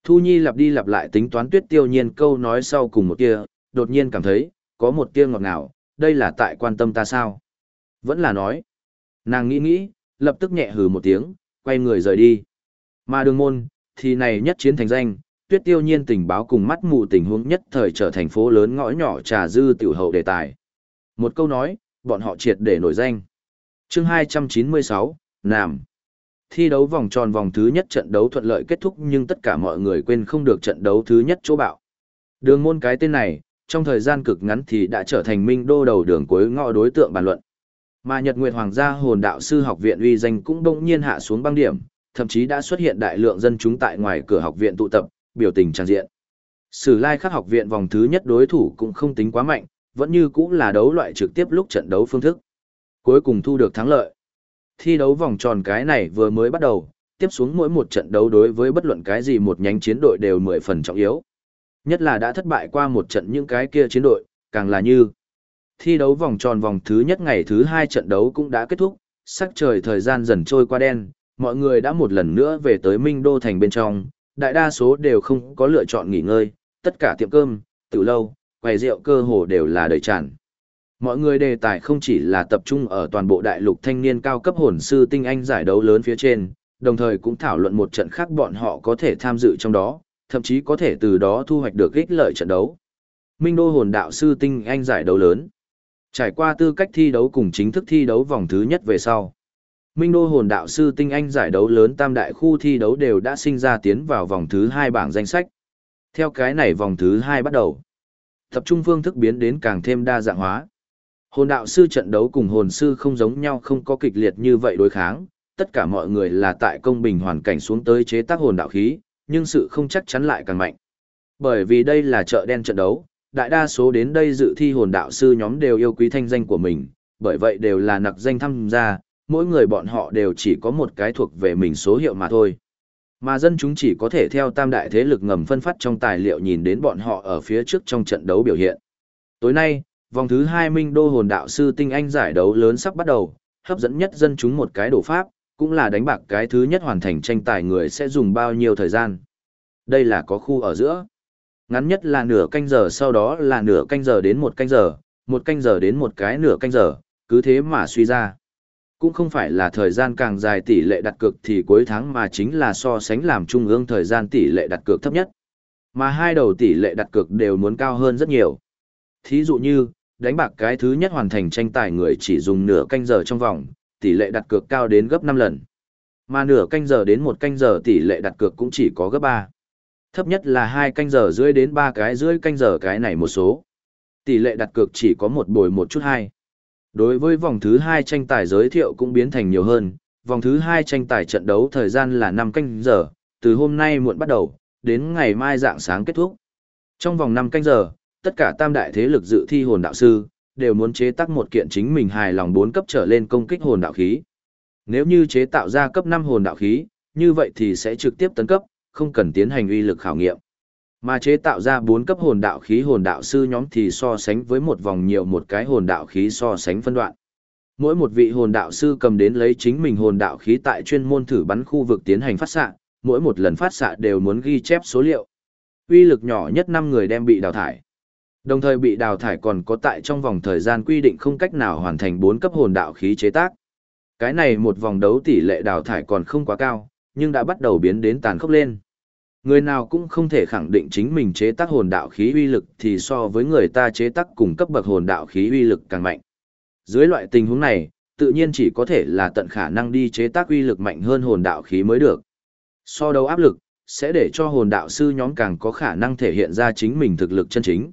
Thu Nhi lặp đi lặp lại tính toán tuyết tiêu nhiên câu nói sau cùng một kia, đột nhiên cảm thấy, có một tia ngọt ngào, đây là tại quan tâm ta sao? Vẫn là nói. Nàng nghĩ nghĩ, lập tức nhẹ hừ một tiếng, quay người rời đi. Mà đường môn, thì này nhất chiến thành danh, tuyết tiêu nhiên tình báo cùng mắt mù tình huống nhất thời trở thành phố lớn ngõ nhỏ trà dư tiểu hậu đề tài. Một câu nói, bọn họ triệt để nổi danh. chương 296, Nam. Thi đấu vòng tròn vòng thứ nhất trận đấu thuận lợi kết thúc nhưng tất cả mọi người quên không được trận đấu thứ nhất chỗ bạo. Đường môn cái tên này, trong thời gian cực ngắn thì đã trở thành minh đô đầu đường cuối ngõ đối tượng bàn luận. Mà Nhật Nguyệt Hoàng gia hồn đạo sư học viện uy danh cũng đông nhiên hạ xuống băng điểm, thậm chí đã xuất hiện đại lượng dân chúng tại ngoài cửa học viện tụ tập, biểu tình trang diện. Sử lai khắc học viện vòng thứ nhất đối thủ cũng không tính quá mạnh, vẫn như cũng là đấu loại trực tiếp lúc trận đấu phương thức. Cuối cùng thu được thắng lợi. Thi đấu vòng tròn cái này vừa mới bắt đầu, tiếp xuống mỗi một trận đấu đối với bất luận cái gì một nhánh chiến đội đều mười phần trọng yếu. Nhất là đã thất bại qua một trận những cái kia chiến đội, càng là như. Thi đấu vòng tròn vòng thứ nhất ngày thứ hai trận đấu cũng đã kết thúc, sắc trời thời gian dần trôi qua đen, mọi người đã một lần nữa về tới Minh Đô Thành bên trong, đại đa số đều không có lựa chọn nghỉ ngơi, tất cả tiệm cơm, tiểu lâu, quầy rượu cơ hồ đều là đầy tràn. Mọi người đề tài không chỉ là tập trung ở toàn bộ đại lục thanh niên cao cấp hồn sư tinh anh giải đấu lớn phía trên, đồng thời cũng thảo luận một trận khác bọn họ có thể tham dự trong đó, thậm chí có thể từ đó thu hoạch được ích lợi trận đấu. Minh Đô hồn đạo sư tinh anh giải đấu lớn. Trải qua tư cách thi đấu cùng chính thức thi đấu vòng thứ nhất về sau. Minh Đô hồn đạo sư tinh anh giải đấu lớn tam đại khu thi đấu đều đã sinh ra tiến vào vòng thứ hai bảng danh sách. Theo cái này vòng thứ hai bắt đầu. Tập trung phương thức biến đến càng thêm đa dạng hóa. Hồn đạo sư trận đấu cùng hồn sư không giống nhau không có kịch liệt như vậy đối kháng, tất cả mọi người là tại công bình hoàn cảnh xuống tới chế tác hồn đạo khí, nhưng sự không chắc chắn lại càng mạnh. Bởi vì đây là chợ đen trận đấu, đại đa số đến đây dự thi hồn đạo sư nhóm đều yêu quý thanh danh của mình, bởi vậy đều là nặc danh tham gia, mỗi người bọn họ đều chỉ có một cái thuộc về mình số hiệu mà thôi. Mà dân chúng chỉ có thể theo tam đại thế lực ngầm phân phát trong tài liệu nhìn đến bọn họ ở phía trước trong trận đấu biểu hiện. Tối nay, vòng thứ hai Minh Đô Hồn Đạo Sư Tinh Anh giải đấu lớn sắp bắt đầu, hấp dẫn nhất dân chúng một cái đổ pháp, cũng là đánh bạc cái thứ nhất hoàn thành tranh tài người sẽ dùng bao nhiêu thời gian. Đây là có khu ở giữa. Ngắn nhất là nửa canh giờ sau đó là nửa canh giờ đến một canh giờ, một canh giờ đến một cái nửa canh giờ, cứ thế mà suy ra. Cũng không phải là thời gian càng dài tỷ lệ đặt cược thì cuối tháng mà chính là so sánh làm trung ương thời gian tỷ lệ đặt cược thấp nhất. Mà hai đầu tỷ lệ đặt cược đều muốn cao hơn rất nhiều. Thí dụ như, đánh bạc cái thứ nhất hoàn thành tranh tài người chỉ dùng nửa canh giờ trong vòng, tỷ lệ đặt cược cao đến gấp 5 lần. Mà nửa canh giờ đến một canh giờ tỷ lệ đặt cược cũng chỉ có gấp 3. Thấp nhất là hai canh giờ rưỡi đến ba cái rưỡi canh giờ cái này một số. Tỷ lệ đặt cược chỉ có một bồi một chút hai. Đối với vòng thứ hai tranh tài giới thiệu cũng biến thành nhiều hơn, vòng thứ hai tranh tài trận đấu thời gian là 5 canh giờ, từ hôm nay muộn bắt đầu, đến ngày mai dạng sáng kết thúc. Trong vòng 5 canh giờ, tất cả tam đại thế lực dự thi hồn đạo sư, đều muốn chế tác một kiện chính mình hài lòng 4 cấp trở lên công kích hồn đạo khí. Nếu như chế tạo ra cấp 5 hồn đạo khí, như vậy thì sẽ trực tiếp tấn cấp, không cần tiến hành uy lực khảo nghiệm. Mà chế tạo ra bốn cấp hồn đạo khí hồn đạo sư nhóm thì so sánh với một vòng nhiều một cái hồn đạo khí so sánh phân đoạn. Mỗi một vị hồn đạo sư cầm đến lấy chính mình hồn đạo khí tại chuyên môn thử bắn khu vực tiến hành phát xạ, mỗi một lần phát xạ đều muốn ghi chép số liệu. Uy lực nhỏ nhất năm người đem bị đào thải. Đồng thời bị đào thải còn có tại trong vòng thời gian quy định không cách nào hoàn thành bốn cấp hồn đạo khí chế tác. Cái này một vòng đấu tỷ lệ đào thải còn không quá cao, nhưng đã bắt đầu biến đến tàn khốc lên. Người nào cũng không thể khẳng định chính mình chế tác hồn đạo khí uy lực thì so với người ta chế tác cùng cấp bậc hồn đạo khí uy lực càng mạnh. Dưới loại tình huống này, tự nhiên chỉ có thể là tận khả năng đi chế tác uy lực mạnh hơn hồn đạo khí mới được. So đấu áp lực, sẽ để cho hồn đạo sư nhóm càng có khả năng thể hiện ra chính mình thực lực chân chính.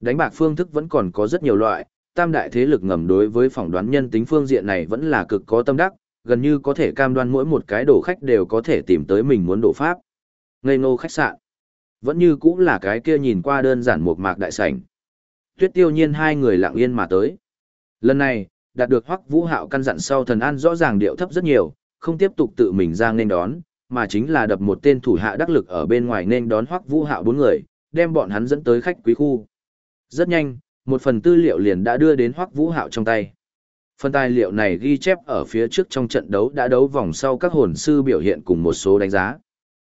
Đánh bạc phương thức vẫn còn có rất nhiều loại, tam đại thế lực ngầm đối với phỏng đoán nhân tính phương diện này vẫn là cực có tâm đắc, gần như có thể cam đoan mỗi một cái đổ khách đều có thể tìm tới mình muốn đổ pháp. Ngây ngô khách sạn. Vẫn như cũng là cái kia nhìn qua đơn giản một mạc đại sảnh. Tuyết tiêu nhiên hai người lặng yên mà tới. Lần này, đạt được hoắc vũ hạo căn dặn sau thần an rõ ràng điệu thấp rất nhiều, không tiếp tục tự mình ra nên đón, mà chính là đập một tên thủ hạ đắc lực ở bên ngoài nên đón hoắc vũ hạo bốn người, đem bọn hắn dẫn tới khách quý khu. Rất nhanh, một phần tư liệu liền đã đưa đến hoắc vũ hạo trong tay. Phần tài liệu này ghi chép ở phía trước trong trận đấu đã đấu vòng sau các hồn sư biểu hiện cùng một số đánh giá.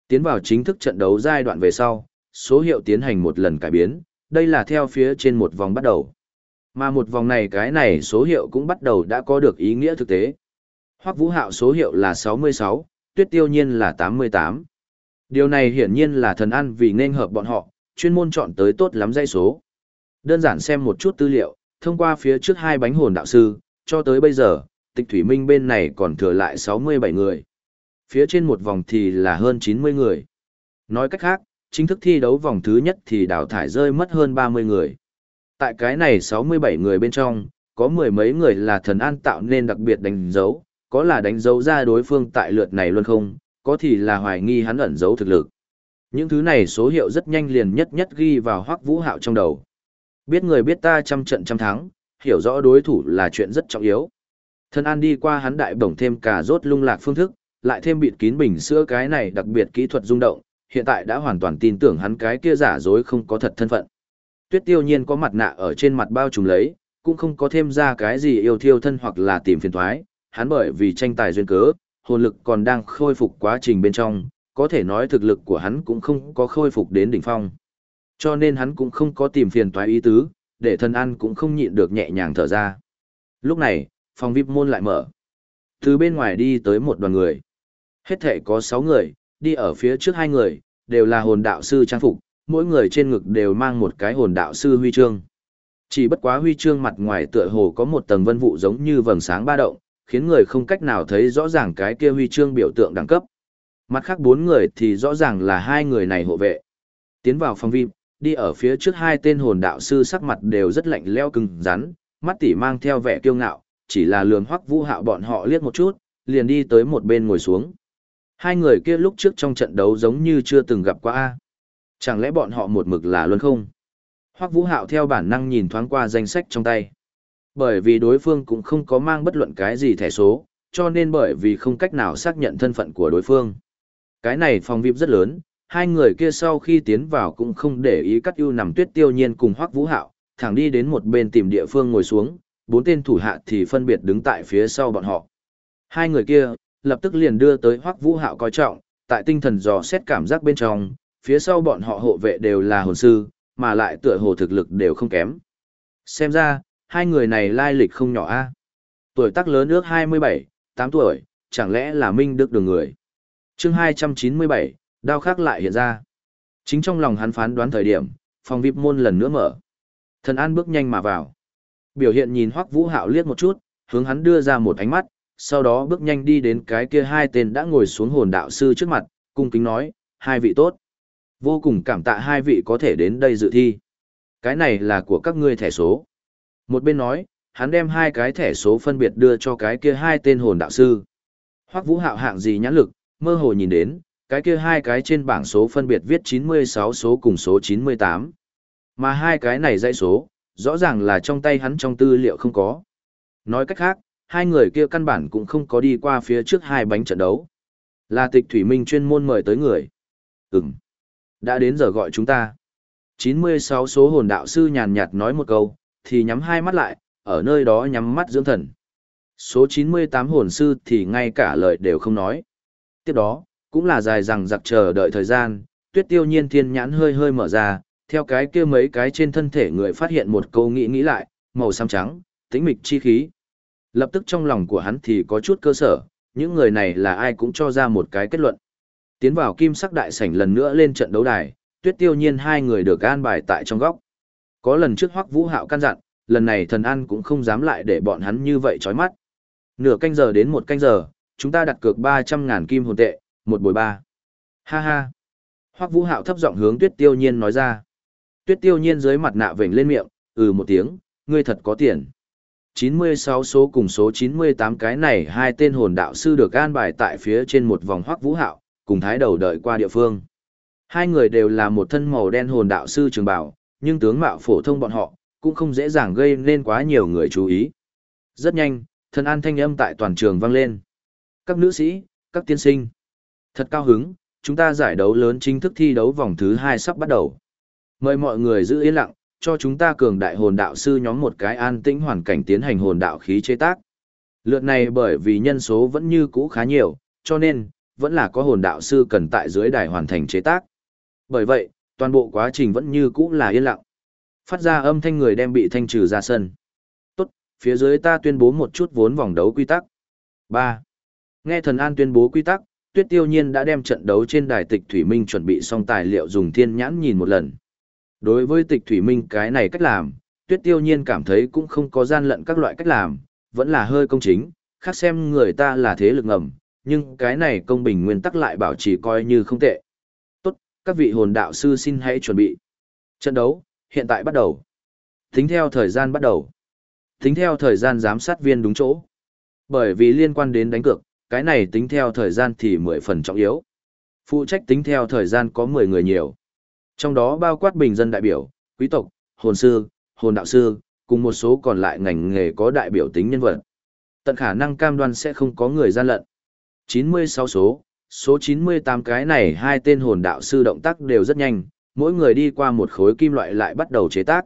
Tiến vào chính thức trận đấu giai đoạn về sau, số hiệu tiến hành một lần cải biến, đây là theo phía trên một vòng bắt đầu. Mà một vòng này cái này số hiệu cũng bắt đầu đã có được ý nghĩa thực tế. Hoắc Vũ Hạo số hiệu là 66, Tuyết Tiêu Nhiên là 88. Điều này hiển nhiên là thần ăn vì nên hợp bọn họ, chuyên môn chọn tới tốt lắm dây số. Đơn giản xem một chút tư liệu, thông qua phía trước hai bánh hồn đạo sư, cho tới bây giờ, tịch thủy minh bên này còn thừa lại 67 người. Phía trên một vòng thì là hơn 90 người. Nói cách khác, chính thức thi đấu vòng thứ nhất thì đào thải rơi mất hơn 30 người. Tại cái này 67 người bên trong, có mười mấy người là thần an tạo nên đặc biệt đánh dấu, có là đánh dấu ra đối phương tại lượt này luôn không, có thì là hoài nghi hắn ẩn dấu thực lực. Những thứ này số hiệu rất nhanh liền nhất nhất ghi vào hoắc vũ hạo trong đầu. Biết người biết ta trăm trận trăm thắng, hiểu rõ đối thủ là chuyện rất trọng yếu. Thần An đi qua hắn đại bổng thêm cả rốt lung lạc phương thức, lại thêm bịt kín bình sữa cái này đặc biệt kỹ thuật rung động, hiện tại đã hoàn toàn tin tưởng hắn cái kia giả dối không có thật thân phận. Tuyết tiêu nhiên có mặt nạ ở trên mặt bao trùm lấy, cũng không có thêm ra cái gì yêu thiêu thân hoặc là tìm phiền thoái, hắn bởi vì tranh tài duyên cớ, hồn lực còn đang khôi phục quá trình bên trong, có thể nói thực lực của hắn cũng không có khôi phục đến đỉnh phong. Cho nên hắn cũng không có tìm phiền toái ý tứ, để thân ăn cũng không nhịn được nhẹ nhàng thở ra. Lúc này, phòng VIP môn lại mở. Từ bên ngoài đi tới một đoàn người. Hết thể có 6 người, đi ở phía trước hai người, đều là hồn đạo sư trang phục, mỗi người trên ngực đều mang một cái hồn đạo sư huy chương. Chỉ bất quá huy chương mặt ngoài tựa hồ có một tầng vân vụ giống như vầng sáng ba động, khiến người không cách nào thấy rõ ràng cái kia huy chương biểu tượng đẳng cấp. Mặt khác bốn người thì rõ ràng là hai người này hộ vệ. Tiến vào phòng VIP, đi ở phía trước hai tên hồn đạo sư sắc mặt đều rất lạnh leo cứng rắn, mắt tỉ mang theo vẻ kiêu ngạo, chỉ là lườm hoắc vũ hạo bọn họ liếc một chút, liền đi tới một bên ngồi xuống. Hai người kia lúc trước trong trận đấu giống như chưa từng gặp qua A. Chẳng lẽ bọn họ một mực là luôn không? Hoắc vũ hạo theo bản năng nhìn thoáng qua danh sách trong tay. Bởi vì đối phương cũng không có mang bất luận cái gì thẻ số, cho nên bởi vì không cách nào xác nhận thân phận của đối phương. Cái này phòng VIP rất lớn, hai người kia sau khi tiến vào cũng không để ý cắt ưu nằm tuyết tiêu nhiên cùng hoắc vũ hạo, thẳng đi đến một bên tìm địa phương ngồi xuống, bốn tên thủ hạ thì phân biệt đứng tại phía sau bọn họ. Hai người kia, lập tức liền đưa tới hoắc vũ hạo coi trọng, tại tinh thần dò xét cảm giác bên trong, phía sau bọn họ hộ vệ đều là hồn sư, mà lại tựa hồ thực lực đều không kém. Xem ra, hai người này lai lịch không nhỏ a. Tuổi tác lớn ước 27, 8 tuổi, chẳng lẽ là Minh Đức đường người. chương 297, đao khác lại hiện ra. Chính trong lòng hắn phán đoán thời điểm, phòng VIP môn lần nữa mở. Thần An bước nhanh mà vào. Biểu hiện nhìn Hoắc Vũ Hạo liếc một chút, hướng hắn đưa ra một ánh mắt, sau đó bước nhanh đi đến cái kia hai tên đã ngồi xuống hồn đạo sư trước mặt, cung kính nói, hai vị tốt. Vô cùng cảm tạ hai vị có thể đến đây dự thi. Cái này là của các ngươi thẻ số. Một bên nói, hắn đem hai cái thẻ số phân biệt đưa cho cái kia hai tên hồn đạo sư. Hoắc Vũ Hạo hạng gì nhãn lực, mơ hồ nhìn đến, cái kia hai cái trên bảng số phân biệt viết 96 số cùng số 98. Mà hai cái này dãy số, rõ ràng là trong tay hắn trong tư liệu không có. Nói cách khác, hai người kia căn bản cũng không có đi qua phía trước hai bánh trận đấu. Là tịch thủy minh chuyên môn mời tới người. Ừm. Đã đến giờ gọi chúng ta. 96 số hồn đạo sư nhàn nhạt nói một câu, thì nhắm hai mắt lại, ở nơi đó nhắm mắt dưỡng thần. Số 98 hồn sư thì ngay cả lời đều không nói. Tiếp đó, cũng là dài rằng giặc chờ đợi thời gian, tuyết tiêu nhiên thiên nhãn hơi hơi mở ra, theo cái kia mấy cái trên thân thể người phát hiện một câu nghĩ nghĩ lại, màu xám trắng, tĩnh mịch chi khí. Lập tức trong lòng của hắn thì có chút cơ sở, những người này là ai cũng cho ra một cái kết luận. Tiến vào kim sắc đại sảnh lần nữa lên trận đấu đài, tuyết tiêu nhiên hai người được an bài tại trong góc. Có lần trước hoắc vũ hạo căn dặn, lần này thần an cũng không dám lại để bọn hắn như vậy chói mắt. Nửa canh giờ đến một canh giờ, chúng ta đặt cược 300 ngàn kim hồn tệ, một buổi ba. Ha ha. Hoắc vũ hạo thấp giọng hướng tuyết tiêu nhiên nói ra. Tuyết tiêu nhiên dưới mặt nạ vểnh lên miệng, ừ một tiếng, ngươi thật có tiền. 96 số cùng số 98 cái này hai tên hồn đạo sư được an bài tại phía trên một vòng hoắc vũ hạo, cùng thái đầu đợi qua địa phương. Hai người đều là một thân màu đen hồn đạo sư trường bảo, nhưng tướng mạo phổ thông bọn họ, cũng không dễ dàng gây nên quá nhiều người chú ý. Rất nhanh, thần an thanh âm tại toàn trường vang lên. Các nữ sĩ, các tiên sinh. Thật cao hứng, chúng ta giải đấu lớn chính thức thi đấu vòng thứ hai sắp bắt đầu. Mời mọi người giữ yên lặng, cho chúng ta cường đại hồn đạo sư nhóm một cái an tĩnh hoàn cảnh tiến hành hồn đạo khí chế tác. Lượt này bởi vì nhân số vẫn như cũ khá nhiều, cho nên, vẫn là có hồn đạo sư cần tại dưới đài hoàn thành chế tác. Bởi vậy, toàn bộ quá trình vẫn như cũ là yên lặng. Phát ra âm thanh người đem bị thanh trừ ra sân. Tốt, phía dưới ta tuyên bố một chút vốn vòng đấu quy tắc. 3. Nghe thần an tuyên bố quy tắc, tuyết tiêu nhiên đã đem trận đấu trên đài tịch thủy minh chuẩn bị xong tài liệu dùng thiên nhãn nhìn một lần. Đối với tịch thủy minh cái này cách làm, tuyết tiêu nhiên cảm thấy cũng không có gian lận các loại cách làm, vẫn là hơi công chính, khác xem người ta là thế lực ngầm, nhưng cái này công bình nguyên tắc lại bảo trì coi như không tệ. Tốt, các vị hồn đạo sư xin hãy chuẩn bị. Trận đấu, hiện tại bắt đầu. Tính theo thời gian bắt đầu. Tính theo thời gian giám sát viên đúng chỗ. Bởi vì liên quan đến đánh cược, cái này tính theo thời gian thì 10 phần trọng yếu. Phụ trách tính theo thời gian có 10 người nhiều. Trong đó bao quát bình dân đại biểu, quý tộc, hồn sư, hồn đạo sư, cùng một số còn lại ngành nghề có đại biểu tính nhân vật. Tận khả năng cam đoan sẽ không có người gian lận. 96 số, số 98 cái này hai tên hồn đạo sư động tác đều rất nhanh, mỗi người đi qua một khối kim loại lại bắt đầu chế tác.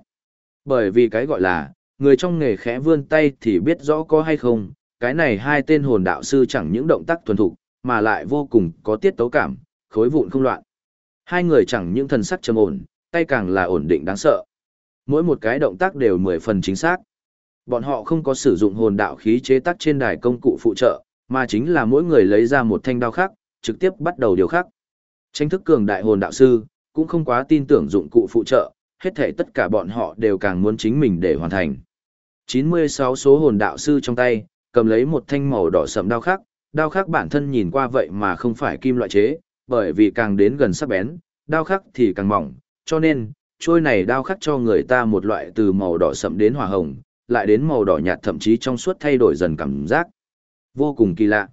Bởi vì cái gọi là, người trong nghề khẽ vươn tay thì biết rõ có hay không, cái này hai tên hồn đạo sư chẳng những động tác thuần thục, mà lại vô cùng có tiết tấu cảm, khối vụn không loạn. Hai người chẳng những thần sắc trầm ổn, tay càng là ổn định đáng sợ. Mỗi một cái động tác đều mười phần chính xác. Bọn họ không có sử dụng hồn đạo khí chế tác trên đài công cụ phụ trợ, mà chính là mỗi người lấy ra một thanh đao khác, trực tiếp bắt đầu điều khắc. Tranh thức cường đại hồn đạo sư, cũng không quá tin tưởng dụng cụ phụ trợ, hết thể tất cả bọn họ đều càng muốn chính mình để hoàn thành. 96 số hồn đạo sư trong tay, cầm lấy một thanh màu đỏ sẫm đao khắc, đao khắc bản thân nhìn qua vậy mà không phải kim loại chế, bởi vì càng đến gần sắc bén, đao khắc thì càng mỏng, cho nên, trôi này đao khắc cho người ta một loại từ màu đỏ sậm đến hỏa hồng, lại đến màu đỏ nhạt thậm chí trong suốt thay đổi dần cảm giác. Vô cùng kỳ lạ.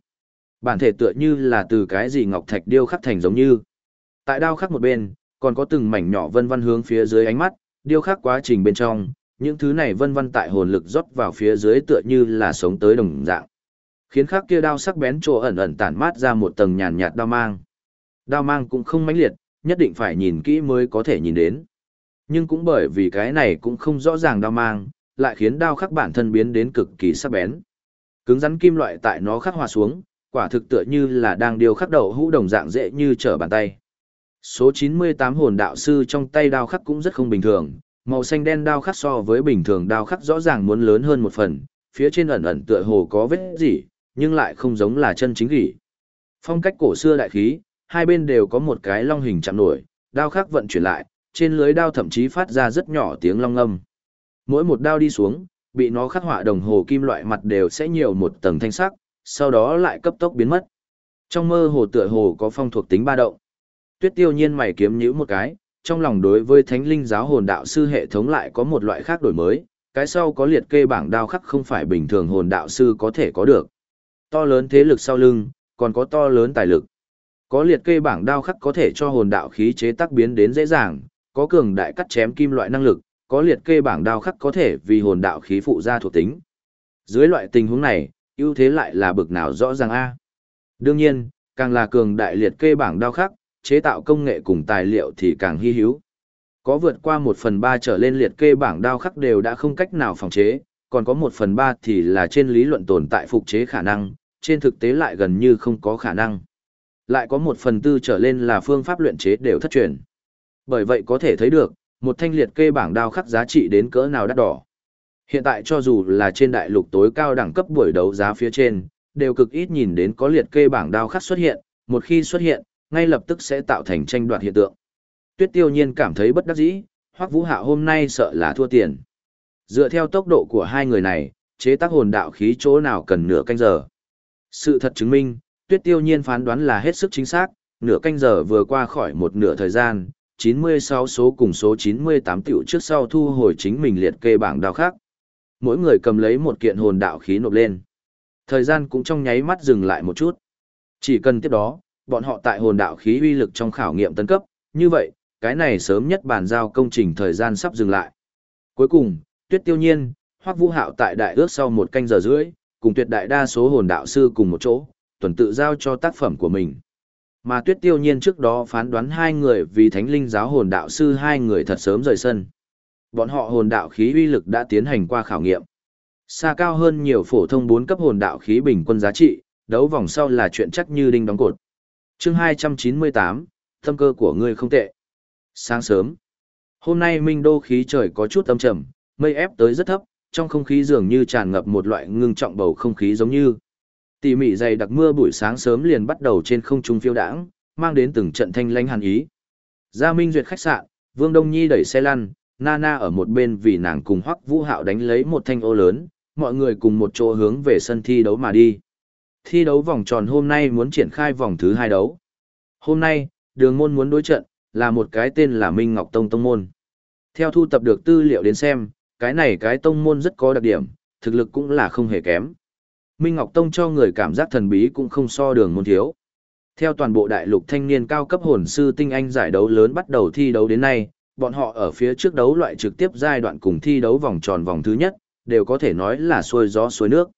Bản thể tựa như là từ cái gì ngọc thạch điêu khắc thành giống như. Tại đao khắc một bên, còn có từng mảnh nhỏ vân vân hướng phía dưới ánh mắt, điêu khắc quá trình bên trong, những thứ này vân vân tại hồn lực rót vào phía dưới tựa như là sống tới đồng dạng. Khiến khắc kia đao sắc bén chỗ ẩn ẩn tản mát ra một tầng nhàn nhạt đao mang. Đao mang cũng không mãnh liệt, nhất định phải nhìn kỹ mới có thể nhìn đến. Nhưng cũng bởi vì cái này cũng không rõ ràng đao mang, lại khiến đao khắc bản thân biến đến cực kỳ sắc bén. Cứng rắn kim loại tại nó khắc hòa xuống, quả thực tựa như là đang điều khắc đầu hũ đồng dạng dễ như trở bàn tay. Số 98 hồn đạo sư trong tay đao khắc cũng rất không bình thường, màu xanh đen đao khắc so với bình thường đao khắc rõ ràng muốn lớn hơn một phần, phía trên ẩn ẩn tựa hồ có vết gì, nhưng lại không giống là chân chính gỉ. Phong cách cổ xưa đại khí, hai bên đều có một cái long hình chạm nổi, đao khắc vận chuyển lại, trên lưới đao thậm chí phát ra rất nhỏ tiếng long âm. Mỗi một đao đi xuống, bị nó khắc họa đồng hồ kim loại mặt đều sẽ nhiều một tầng thanh sắc, sau đó lại cấp tốc biến mất. Trong mơ hồ tựa hồ có phong thuộc tính ba động. Tuyết tiêu nhiên mày kiếm nhíu một cái, trong lòng đối với thánh linh giáo hồn đạo sư hệ thống lại có một loại khác đổi mới, cái sau có liệt kê bảng đao khắc không phải bình thường hồn đạo sư có thể có được. To lớn thế lực sau lưng, còn có to lớn tài lực. Có liệt kê bảng đao khắc có thể cho hồn đạo khí chế tác biến đến dễ dàng, có cường đại cắt chém kim loại năng lực, có liệt kê bảng đao khắc có thể vì hồn đạo khí phụ ra thuộc tính. Dưới loại tình huống này, ưu thế lại là bực nào rõ ràng a. Đương nhiên, càng là cường đại liệt kê bảng đao khắc, chế tạo công nghệ cùng tài liệu thì càng hy hữu. Có vượt qua một phần ba trở lên liệt kê bảng đao khắc đều đã không cách nào phòng chế, còn có một phần ba thì là trên lý luận tồn tại phục chế khả năng, trên thực tế lại gần như không có khả năng. Lại có một phần tư trở lên là phương pháp luyện chế đều thất truyền. Bởi vậy có thể thấy được, một thanh liệt kê bảng đao khắc giá trị đến cỡ nào đắt đỏ. Hiện tại cho dù là trên đại lục tối cao đẳng cấp buổi đấu giá phía trên, đều cực ít nhìn đến có liệt kê bảng đao khắc xuất hiện, một khi xuất hiện, ngay lập tức sẽ tạo thành tranh đoạt hiện tượng. Tuyết tiêu nhiên cảm thấy bất đắc dĩ, hoắc vũ hạ hôm nay sợ là thua tiền. Dựa theo tốc độ của hai người này, chế tác hồn đạo khí chỗ nào cần nửa canh giờ. Sự thật chứng minh, tuyết tiêu nhiên phán đoán là hết sức chính xác, nửa canh giờ vừa qua khỏi một nửa thời gian, 96 số cùng số 98 tiểu trước sau thu hồi chính mình liệt kê bảng đao khác. Mỗi người cầm lấy một kiện hồn đạo khí nộp lên. Thời gian cũng trong nháy mắt dừng lại một chút. Chỉ cần tiếp đó, bọn họ tại hồn đạo khí uy lực trong khảo nghiệm tấn cấp, như vậy, cái này sớm nhất bàn giao công trình thời gian sắp dừng lại. Cuối cùng, Tuyết Tiêu Nhiên, Hoắc Vũ Hạo tại đại ước sau một canh giờ rưỡi, cùng tuyệt đại đa số hồn đạo sư cùng một chỗ, tuần tự giao cho tác phẩm của mình. Mà Tuyết Tiêu Nhiên trước đó phán đoán hai người vì Thánh Linh giáo hồn đạo sư hai người thật sớm rời sân. Bọn họ hồn đạo khí uy lực đã tiến hành qua khảo nghiệm. Xa cao hơn nhiều phổ thông 4 cấp hồn đạo khí bình quân giá trị, đấu vòng sau là chuyện chắc như đinh đóng cột chương 298, tâm cơ của ngươi không tệ. Sáng sớm, hôm nay minh đô khí trời có chút âm trầm, mây ép tới rất thấp, trong không khí dường như tràn ngập một loại ngưng trọng bầu không khí giống như. Tỉ mỉ dày đặc mưa buổi sáng sớm liền bắt đầu trên không trung phiêu đãng, mang đến từng trận thanh lanh hàn ý. Gia Minh duyệt khách sạn, Vương Đông Nhi đẩy xe lăn, Nana ở một bên vì nàng cùng Hoắc Vũ Hạo đánh lấy một thanh ô lớn, mọi người cùng một chỗ hướng về sân thi đấu mà đi. Thi đấu vòng tròn hôm nay muốn triển khai vòng thứ hai đấu. Hôm nay, đường môn muốn đối trận, là một cái tên là Minh Ngọc Tông Tông Môn. Theo thu tập được tư liệu đến xem, cái này cái tông môn rất có đặc điểm, thực lực cũng là không hề kém. Minh Ngọc Tông cho người cảm giác thần bí cũng không so đường môn thiếu. Theo toàn bộ đại lục thanh niên cao cấp hồn sư tinh anh giải đấu lớn bắt đầu thi đấu đến nay, bọn họ ở phía trước đấu loại trực tiếp giai đoạn cùng thi đấu vòng tròn vòng thứ nhất, đều có thể nói là xuôi gió xuôi nước.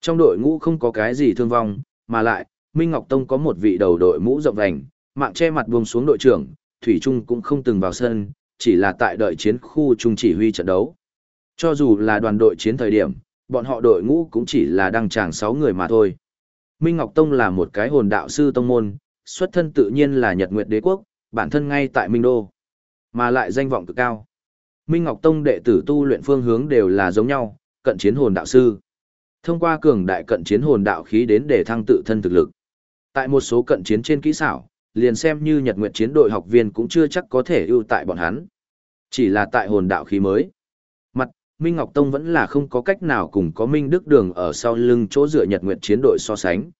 Trong đội ngũ không có cái gì thương vong, mà lại, Minh Ngọc Tông có một vị đầu đội mũ rộng vành, mạng che mặt buông xuống đội trưởng, Thủy Trung cũng không từng vào sân, chỉ là tại đợi chiến khu trung chỉ huy trận đấu. Cho dù là đoàn đội chiến thời điểm, bọn họ đội ngũ cũng chỉ là đăng tràng 6 người mà thôi. Minh Ngọc Tông là một cái hồn đạo sư tông môn, xuất thân tự nhiên là Nhật Nguyệt Đế Quốc, bản thân ngay tại Minh Đô, mà lại danh vọng cực cao. Minh Ngọc Tông đệ tử tu luyện phương hướng đều là giống nhau, cận chiến hồn đạo sư. Thông qua cường đại cận chiến hồn đạo khí đến để thăng tự thân thực lực. Tại một số cận chiến trên kỹ xảo, liền xem như Nhật Nguyệt chiến đội học viên cũng chưa chắc có thể ưu tại bọn hắn. Chỉ là tại hồn đạo khí mới. Minh Ngọc Tông vẫn là không có cách nào cùng có Minh Đức Đường ở sau lưng chỗ dựa Nhật Nguyệt chiến đội so sánh.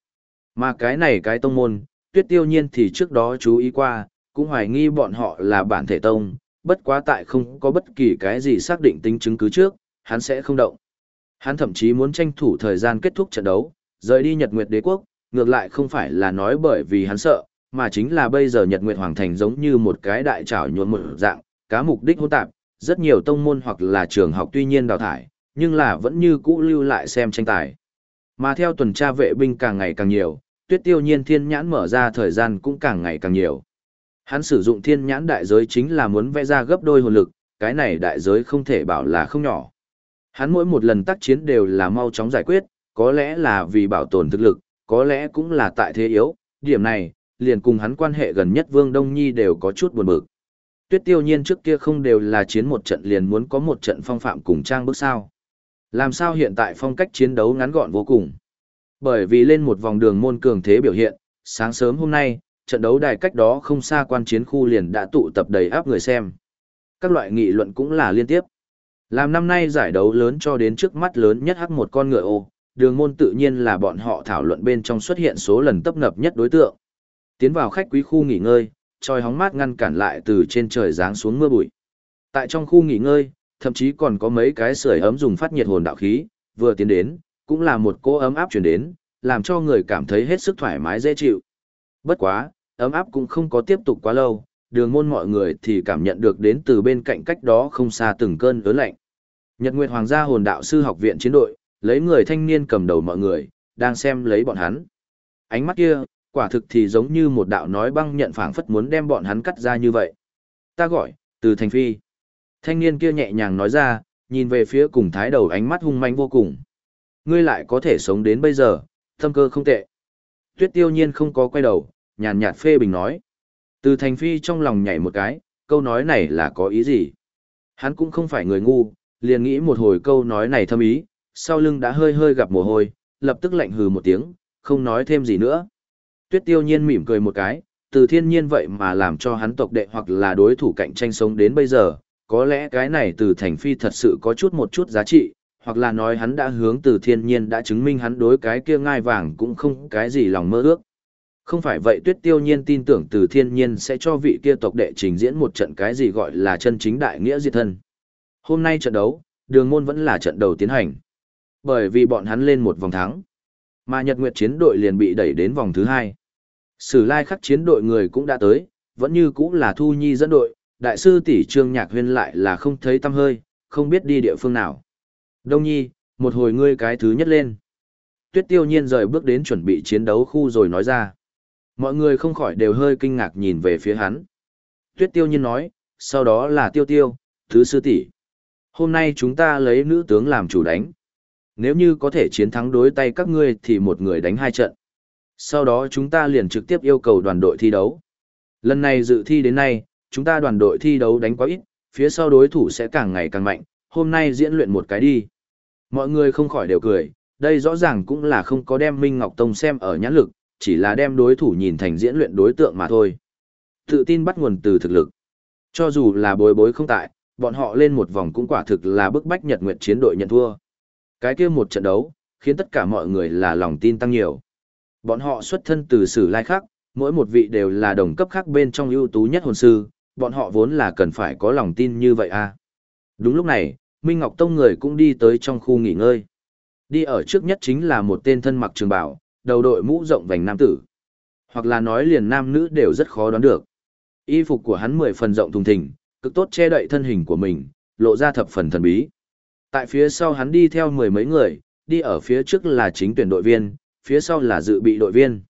Mà cái này cái tông môn, Tuyết Tiêu Nhiên thì trước đó chú ý qua, cũng hoài nghi bọn họ là bản thể tông, bất quá tại không có bất kỳ cái gì xác định tính chứng cứ trước, hắn sẽ không động. Hắn thậm chí muốn tranh thủ thời gian kết thúc trận đấu, rời đi Nhật Nguyệt Đế quốc, ngược lại không phải là nói bởi vì hắn sợ, mà chính là bây giờ Nhật Nguyệt Hoàng Thành giống như một cái đại trảo nhuộm một dạng, cá mục đích hỗn tạp, rất nhiều tông môn hoặc là trường học tuy nhiên đào thải, nhưng là vẫn như cũ lưu lại xem tranh tài. Mà theo tuần tra vệ binh càng ngày càng nhiều, tuyết tiêu nhiên thiên nhãn mở ra thời gian cũng càng ngày càng nhiều. Hắn sử dụng thiên nhãn đại giới chính là muốn vẽ ra gấp đôi hồn lực, cái này đại giới không thể bảo là không nhỏ. Hắn mỗi một lần tác chiến đều là mau chóng giải quyết, có lẽ là vì bảo tồn thực lực, có lẽ cũng là tại thế yếu, điểm này, liền cùng hắn quan hệ gần nhất Vương Đông Nhi đều có chút buồn bực. Tuyết tiêu nhiên trước kia không đều là chiến một trận liền muốn có một trận phong phạm cùng trang bước sao. Làm sao hiện tại phong cách chiến đấu ngắn gọn vô cùng. Bởi vì lên một vòng đường môn cường thế biểu hiện, sáng sớm hôm nay, trận đấu đài cách đó không xa quan chiến khu liền đã tụ tập đầy áp người xem. Các loại nghị luận cũng là liên tiếp. Làm năm nay giải đấu lớn cho đến trước mắt lớn nhất hắc một con ngựa ô, đường môn tự nhiên là bọn họ thảo luận bên trong xuất hiện số lần tấp nập nhất đối tượng. Tiến vào khách quý khu nghỉ ngơi, tròi hóng mát ngăn cản lại từ trên trời giáng xuống mưa bụi. Tại trong khu nghỉ ngơi, thậm chí còn có mấy cái sưởi ấm dùng phát nhiệt hồn đạo khí, vừa tiến đến, cũng là một cỗ ấm áp truyền đến, làm cho người cảm thấy hết sức thoải mái dễ chịu. Bất quá, ấm áp cũng không có tiếp tục quá lâu, đường môn mọi người thì cảm nhận được đến từ bên cạnh cách đó không xa từng cơn ớn lạnh. Nhật Nguyệt Hoàng gia hồn đạo sư học viện chiến đội, lấy người thanh niên cầm đầu mọi người, đang xem lấy bọn hắn. Ánh mắt kia, quả thực thì giống như một đạo nói băng nhận phảng phất muốn đem bọn hắn cắt ra như vậy. Ta gọi, từ thành phi. Thanh niên kia nhẹ nhàng nói ra, nhìn về phía cùng thái đầu ánh mắt hung manh vô cùng. Ngươi lại có thể sống đến bây giờ, tâm cơ không tệ. Tuyết tiêu nhiên không có quay đầu, nhàn nhạt phê bình nói. Từ thành phi trong lòng nhảy một cái, câu nói này là có ý gì? Hắn cũng không phải người ngu, liền nghĩ một hồi câu nói này thâm ý, sau lưng đã hơi hơi gặp mồ hôi, lập tức lạnh hừ một tiếng, không nói thêm gì nữa. Tuyết tiêu nhiên mỉm cười một cái, từ thiên nhiên vậy mà làm cho hắn tộc đệ hoặc là đối thủ cạnh tranh sống đến bây giờ, có lẽ cái này từ thành phi thật sự có chút một chút giá trị, hoặc là nói hắn đã hướng từ thiên nhiên đã chứng minh hắn đối cái kia ngai vàng cũng không cái gì lòng mơ ước. Không phải vậy tuyết tiêu nhiên tin tưởng từ thiên nhiên sẽ cho vị kia tộc đệ trình diễn một trận cái gì gọi là chân chính đại nghĩa diệt thân. Hôm nay trận đấu, đường môn vẫn là trận đầu tiến hành. Bởi vì bọn hắn lên một vòng thắng. Mà Nhật Nguyệt chiến đội liền bị đẩy đến vòng thứ hai. Sử lai khắc chiến đội người cũng đã tới, vẫn như cũng là Thu Nhi dẫn đội, đại sư tỷ Trương Nhạc Huyên lại là không thấy tâm hơi, không biết đi địa phương nào. Đông Nhi, một hồi ngươi cái thứ nhất lên. Tuyết tiêu nhiên rời bước đến chuẩn bị chiến đấu khu rồi nói ra. Mọi người không khỏi đều hơi kinh ngạc nhìn về phía hắn. Tuyết tiêu nhiên nói, sau đó là tiêu tiêu, thứ sư tỷ. Hôm nay chúng ta lấy nữ tướng làm chủ đánh. Nếu như có thể chiến thắng đối tay các ngươi thì một người đánh hai trận. Sau đó chúng ta liền trực tiếp yêu cầu đoàn đội thi đấu. Lần này dự thi đến nay, chúng ta đoàn đội thi đấu đánh quá ít, phía sau đối thủ sẽ càng ngày càng mạnh, hôm nay diễn luyện một cái đi. Mọi người không khỏi đều cười, đây rõ ràng cũng là không có đem Minh Ngọc Tông xem ở nhãn lực, chỉ là đem đối thủ nhìn thành diễn luyện đối tượng mà thôi. Tự tin bắt nguồn từ thực lực. Cho dù là bối bối không tại, bọn họ lên một vòng cũng quả thực là bức bách Nhật Nguyệt chiến đội nhận thua. Cái kia một trận đấu, khiến tất cả mọi người là lòng tin tăng nhiều. Bọn họ xuất thân từ sử lai khác, mỗi một vị đều là đồng cấp khác bên trong ưu tú nhất hồn sư, bọn họ vốn là cần phải có lòng tin như vậy à. Đúng lúc này, Minh Ngọc Tông người cũng đi tới trong khu nghỉ ngơi. Đi ở trước nhất chính là một tên thân mặc trường bảo, đầu đội mũ rộng vành nam tử. Hoặc là nói liền nam nữ đều rất khó đoán được. Y phục của hắn mười phần rộng thùng thình, cực tốt che đậy thân hình của mình, lộ ra thập phần thần bí. Tại phía sau hắn đi theo mười mấy người, đi ở phía trước là chính tuyển đội viên, phía sau là dự bị đội viên.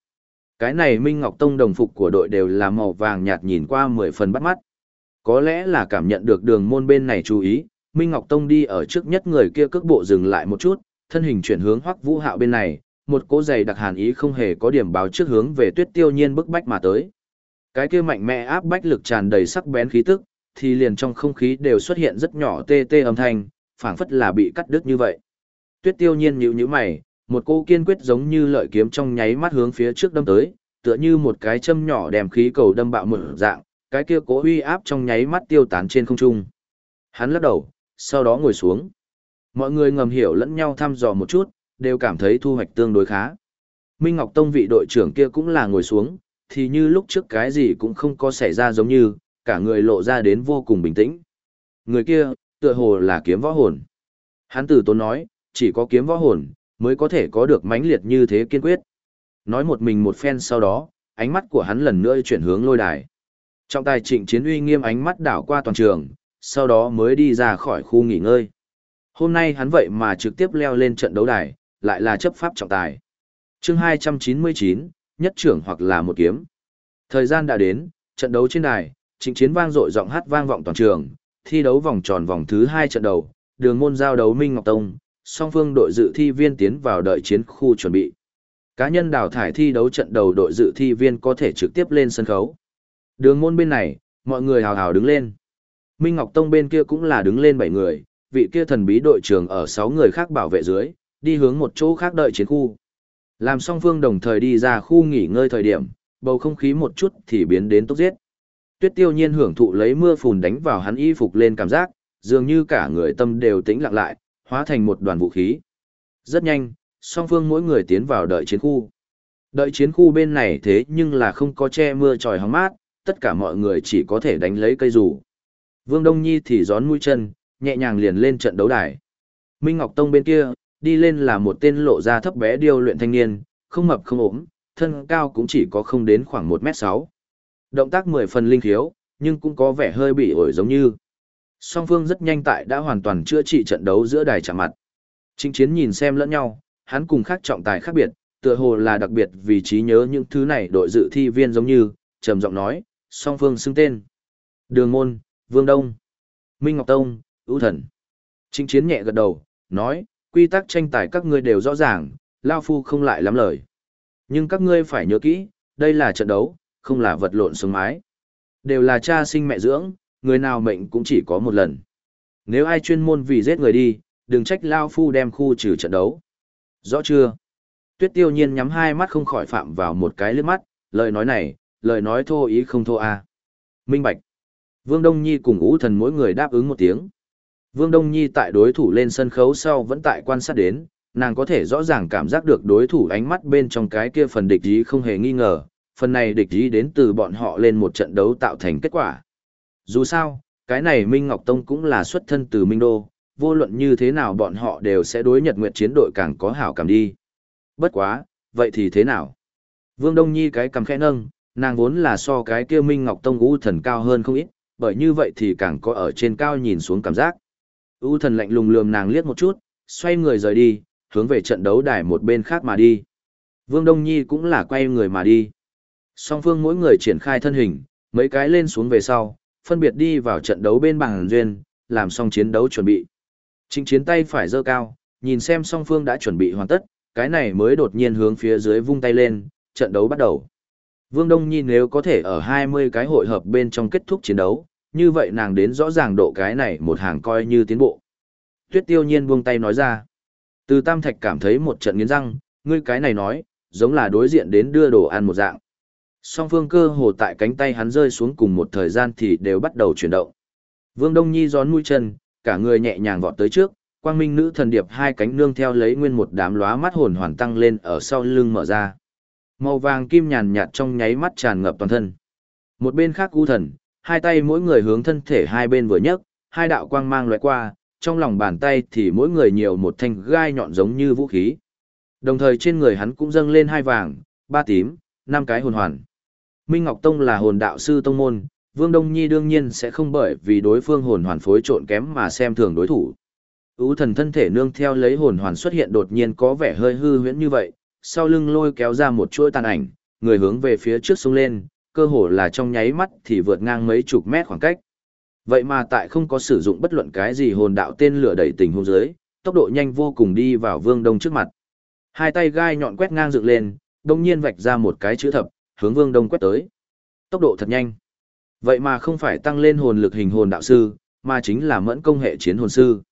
Cái này Minh Ngọc Tông đồng phục của đội đều là màu vàng nhạt nhìn qua mười phần bắt mắt. Có lẽ là cảm nhận được đường môn bên này chú ý, Minh Ngọc Tông đi ở trước nhất người kia cước bộ dừng lại một chút, thân hình chuyển hướng Hoắc Vũ Hạo bên này, một cỗ giày đặc hàn ý không hề có điểm báo trước hướng về Tuyết Tiêu Nhiên bức bách mà tới. Cái kia mạnh mẽ áp bách lực tràn đầy sắc bén khí tức, thì liền trong không khí đều xuất hiện rất nhỏ tê tê âm thanh, phảng phất là bị cắt đứt như vậy. Tuyết tiêu nhiên nhíu nhíu mày, một cô kiên quyết giống như lợi kiếm trong nháy mắt hướng phía trước đâm tới, tựa như một cái châm nhỏ đem khí cầu đâm bạo một dạng, cái kia cố uy áp trong nháy mắt tiêu tán trên không trung. Hắn lắc đầu, sau đó ngồi xuống. Mọi người ngầm hiểu lẫn nhau thăm dò một chút, đều cảm thấy thu hoạch tương đối khá. Minh Ngọc Tông vị đội trưởng kia cũng là ngồi xuống, thì như lúc trước cái gì cũng không có xảy ra giống như, cả người lộ ra đến vô cùng bình tĩnh. Người kia, tựa hồ là kiếm võ hồn. Hắn tử tốn nói, chỉ có kiếm võ hồn, mới có thể có được mãnh liệt như thế kiên quyết. Nói một mình một phen sau đó, ánh mắt của hắn lần nữa chuyển hướng lôi đài. Trọng tài trịnh chiến uy nghiêm ánh mắt đảo qua toàn trường, sau đó mới đi ra khỏi khu nghỉ ngơi. Hôm nay hắn vậy mà trực tiếp leo lên trận đấu đài, lại là chấp pháp trọng tài. chương 299, nhất trưởng hoặc là một kiếm. Thời gian đã đến, trận đấu trên đài, trịnh chiến vang dội giọng hát vang vọng toàn trường, thi đấu vòng tròn vòng thứ hai trận đầu, đường môn giao đấu Minh Ngọc Tông, song phương đội dự thi viên tiến vào đợi chiến khu chuẩn bị. Cá nhân đào thải thi đấu trận đầu đội dự thi viên có thể trực tiếp lên sân khấu. Đường môn bên này, mọi người hào hào đứng lên. Minh Ngọc Tông bên kia cũng là đứng lên 7 người, vị kia thần bí đội trưởng ở 6 người khác bảo vệ dưới, đi hướng một chỗ khác đợi chiến khu. Làm song phương đồng thời đi ra khu nghỉ ngơi thời điểm, bầu không khí một chút thì biến đến tốc giết. Tuyết tiêu nhiên hưởng thụ lấy mưa phùn đánh vào hắn y phục lên cảm giác, dường như cả người tâm đều tĩnh lặng lại, hóa thành một đoàn vũ khí. Rất nhanh, song phương mỗi người tiến vào đợi chiến khu. Đợi chiến khu bên này thế nhưng là không có che mưa tròi hóng mát, tất cả mọi người chỉ có thể đánh lấy cây rủ. Vương Đông Nhi thì gión mũi chân, nhẹ nhàng liền lên trận đấu đài. Minh Ngọc Tông bên kia, đi lên là một tên lộ ra thấp bé điêu luyện thanh niên, không mập không ốm, thân cao cũng chỉ có không đến khoảng 1m6. Động tác mười phần linh khiếu, nhưng cũng có vẻ hơi bị ổi giống như. Song phương rất nhanh tại đã hoàn toàn chữa trị trận đấu giữa đài chạm mặt. Trịnh chiến nhìn xem lẫn nhau, hắn cùng khác trọng tài khác biệt, tựa hồ là đặc biệt vì trí nhớ những thứ này đội dự thi viên giống như, trầm giọng nói, song phương xưng tên. Đường môn, Vương Đông, Minh Ngọc Tông, ưu thần. Trịnh chiến nhẹ gật đầu, nói, quy tắc tranh tài các ngươi đều rõ ràng, Lao Phu không lại lắm lời. Nhưng các ngươi phải nhớ kỹ, đây là trận đấu, không là vật lộn sống mái. Đều là cha sinh mẹ dưỡng, người nào mệnh cũng chỉ có một lần. Nếu ai chuyên môn vì giết người đi, đừng trách Lao Phu đem khu trừ trận đấu. Rõ chưa? Tuyết tiêu nhiên nhắm hai mắt không khỏi phạm vào một cái lướt mắt, lời nói này, lời nói thô ý không thô à. Minh Bạch. Vương Đông Nhi cùng Ú Thần mỗi người đáp ứng một tiếng. Vương Đông Nhi tại đối thủ lên sân khấu sau vẫn tại quan sát đến, nàng có thể rõ ràng cảm giác được đối thủ ánh mắt bên trong cái kia phần địch ý không hề nghi ngờ, phần này địch ý đến từ bọn họ lên một trận đấu tạo thành kết quả. Dù sao, cái này Minh Ngọc Tông cũng là xuất thân từ Minh Đô, vô luận như thế nào bọn họ đều sẽ đối Nhật Nguyệt chiến đội càng có hảo cảm đi. Bất quá, vậy thì thế nào? Vương Đông Nhi cái cầm khẽ nâng, nàng vốn là so cái kia Minh Ngọc Tông U thần cao hơn không ít, bởi như vậy thì càng có ở trên cao nhìn xuống cảm giác. U thần lạnh lùng lườm nàng liếc một chút, xoay người rời đi, hướng về trận đấu đài một bên khác mà đi. Vương Đông Nhi cũng là quay người mà đi. Song phương mỗi người triển khai thân hình, mấy cái lên xuống về sau, phân biệt đi vào trận đấu bên bảng duyên, làm xong chiến đấu chuẩn bị. Chính chiến tay phải giơ cao, nhìn xem song phương đã chuẩn bị hoàn tất, cái này mới đột nhiên hướng phía dưới vung tay lên, trận đấu bắt đầu. Vương Đông Nhi nếu có thể ở 20 cái hội hợp bên trong kết thúc chiến đấu, như vậy nàng đến rõ ràng độ cái này một hàng coi như tiến bộ. Tuyết tiêu nhiên buông tay nói ra. Từ Tam Thạch cảm thấy một trận nghiến răng, ngươi cái này nói, giống là đối diện đến đưa đồ ăn một dạng. Song phương cơ hồ tại cánh tay hắn rơi xuống cùng một thời gian thì đều bắt đầu chuyển động. Vương Đông Nhi gión mũi chân, cả người nhẹ nhàng vọt tới trước, quang minh nữ thần điệp hai cánh nương theo lấy nguyên một đám lóa mắt hồn hoàn tăng lên ở sau lưng mở ra. Màu vàng kim nhàn nhạt trong nháy mắt tràn ngập toàn thân. Một bên khác u thần, hai tay mỗi người hướng thân thể hai bên vừa nhấc, hai đạo quang mang lóe qua, trong lòng bàn tay thì mỗi người nhiều một thanh gai nhọn giống như vũ khí. Đồng thời trên người hắn cũng dâng lên hai vàng, ba tím, năm cái hồn hoàn. Minh Ngọc Tông là hồn đạo sư tông môn, Vương Đông Nhi đương nhiên sẽ không bởi vì đối phương hồn hoàn phối trộn kém mà xem thường đối thủ. Ú thần thân thể nương theo lấy hồn hoàn xuất hiện đột nhiên có vẻ hơi hư huyễn như vậy, sau lưng lôi kéo ra một chuỗi tàn ảnh, người hướng về phía trước sông lên, cơ hồ là trong nháy mắt thì vượt ngang mấy chục mét khoảng cách. Vậy mà tại không có sử dụng bất luận cái gì hồn đạo tên lửa đẩy tình hôn dưới, tốc độ nhanh vô cùng đi vào Vương Đông trước mặt. Hai tay gai nhọn quét ngang dựng lên, đồng nhiên vạch ra một cái chữ thập, hướng Vương Đông quét tới. Tốc độ thật nhanh. Vậy mà không phải tăng lên hồn lực hình hồn đạo sư, mà chính là mẫn công hệ chiến hồn sư.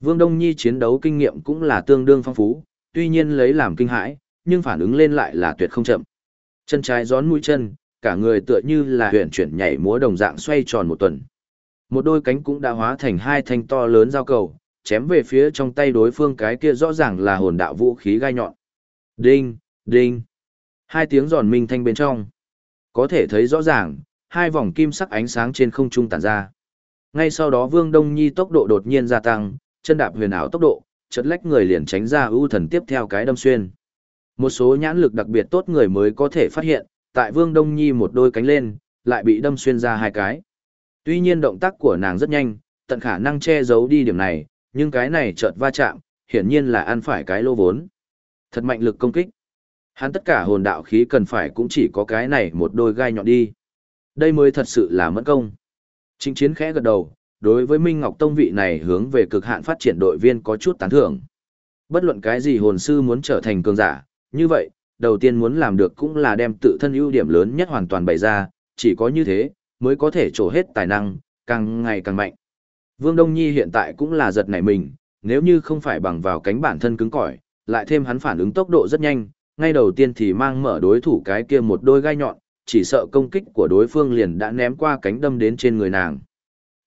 Vương Đông Nhi chiến đấu kinh nghiệm cũng là tương đương phong phú, tuy nhiên lấy làm kinh hãi, nhưng phản ứng lên lại là tuyệt không chậm. Chân trái gión mũi chân, cả người tựa như là huyền chuyển nhảy múa đồng dạng xoay tròn một tuần. Một đôi cánh cũng đã hóa thành hai thanh to lớn giao cầu, chém về phía trong tay đối phương cái kia rõ ràng là hồn đạo vũ khí gai nhọn. Đinh, đinh. Hai tiếng giòn minh thanh bên trong. Có thể thấy rõ ràng, hai vòng kim sắc ánh sáng trên không trung tản ra. Ngay sau đó Vương Đông Nhi tốc độ đột nhiên gia tăng, chân đạp huyền ảo tốc độ, chợt lách người liền tránh ra ưu thần tiếp theo cái đâm xuyên. Một số nhãn lực đặc biệt tốt người mới có thể phát hiện, tại Vương Đông Nhi một đôi cánh lên, lại bị đâm xuyên ra hai cái. Tuy nhiên động tác của nàng rất nhanh, tận khả năng che giấu đi điểm này, nhưng cái này chợt va chạm, hiển nhiên là ăn phải cái lô vốn. Thật mạnh lực công kích. Hắn tất cả hồn đạo khí cần phải cũng chỉ có cái này một đôi gai nhọn đi. Đây mới thật sự là mẫn công. Trịnh chiến khẽ gật đầu, đối với Minh Ngọc Tông vị này hướng về cực hạn phát triển đội viên có chút tán thưởng. Bất luận cái gì hồn sư muốn trở thành cường giả, như vậy, đầu tiên muốn làm được cũng là đem tự thân ưu điểm lớn nhất hoàn toàn bày ra, chỉ có như thế, mới có thể trổ hết tài năng, càng ngày càng mạnh. Vương Đông Nhi hiện tại cũng là giật nảy mình, nếu như không phải bằng vào cánh bản thân cứng cỏi, lại thêm hắn phản ứng tốc độ rất nhanh, ngay đầu tiên thì mang mở đối thủ cái kia một đôi gai nhọn, chỉ sợ công kích của đối phương liền đã ném qua cánh đâm đến trên người nàng.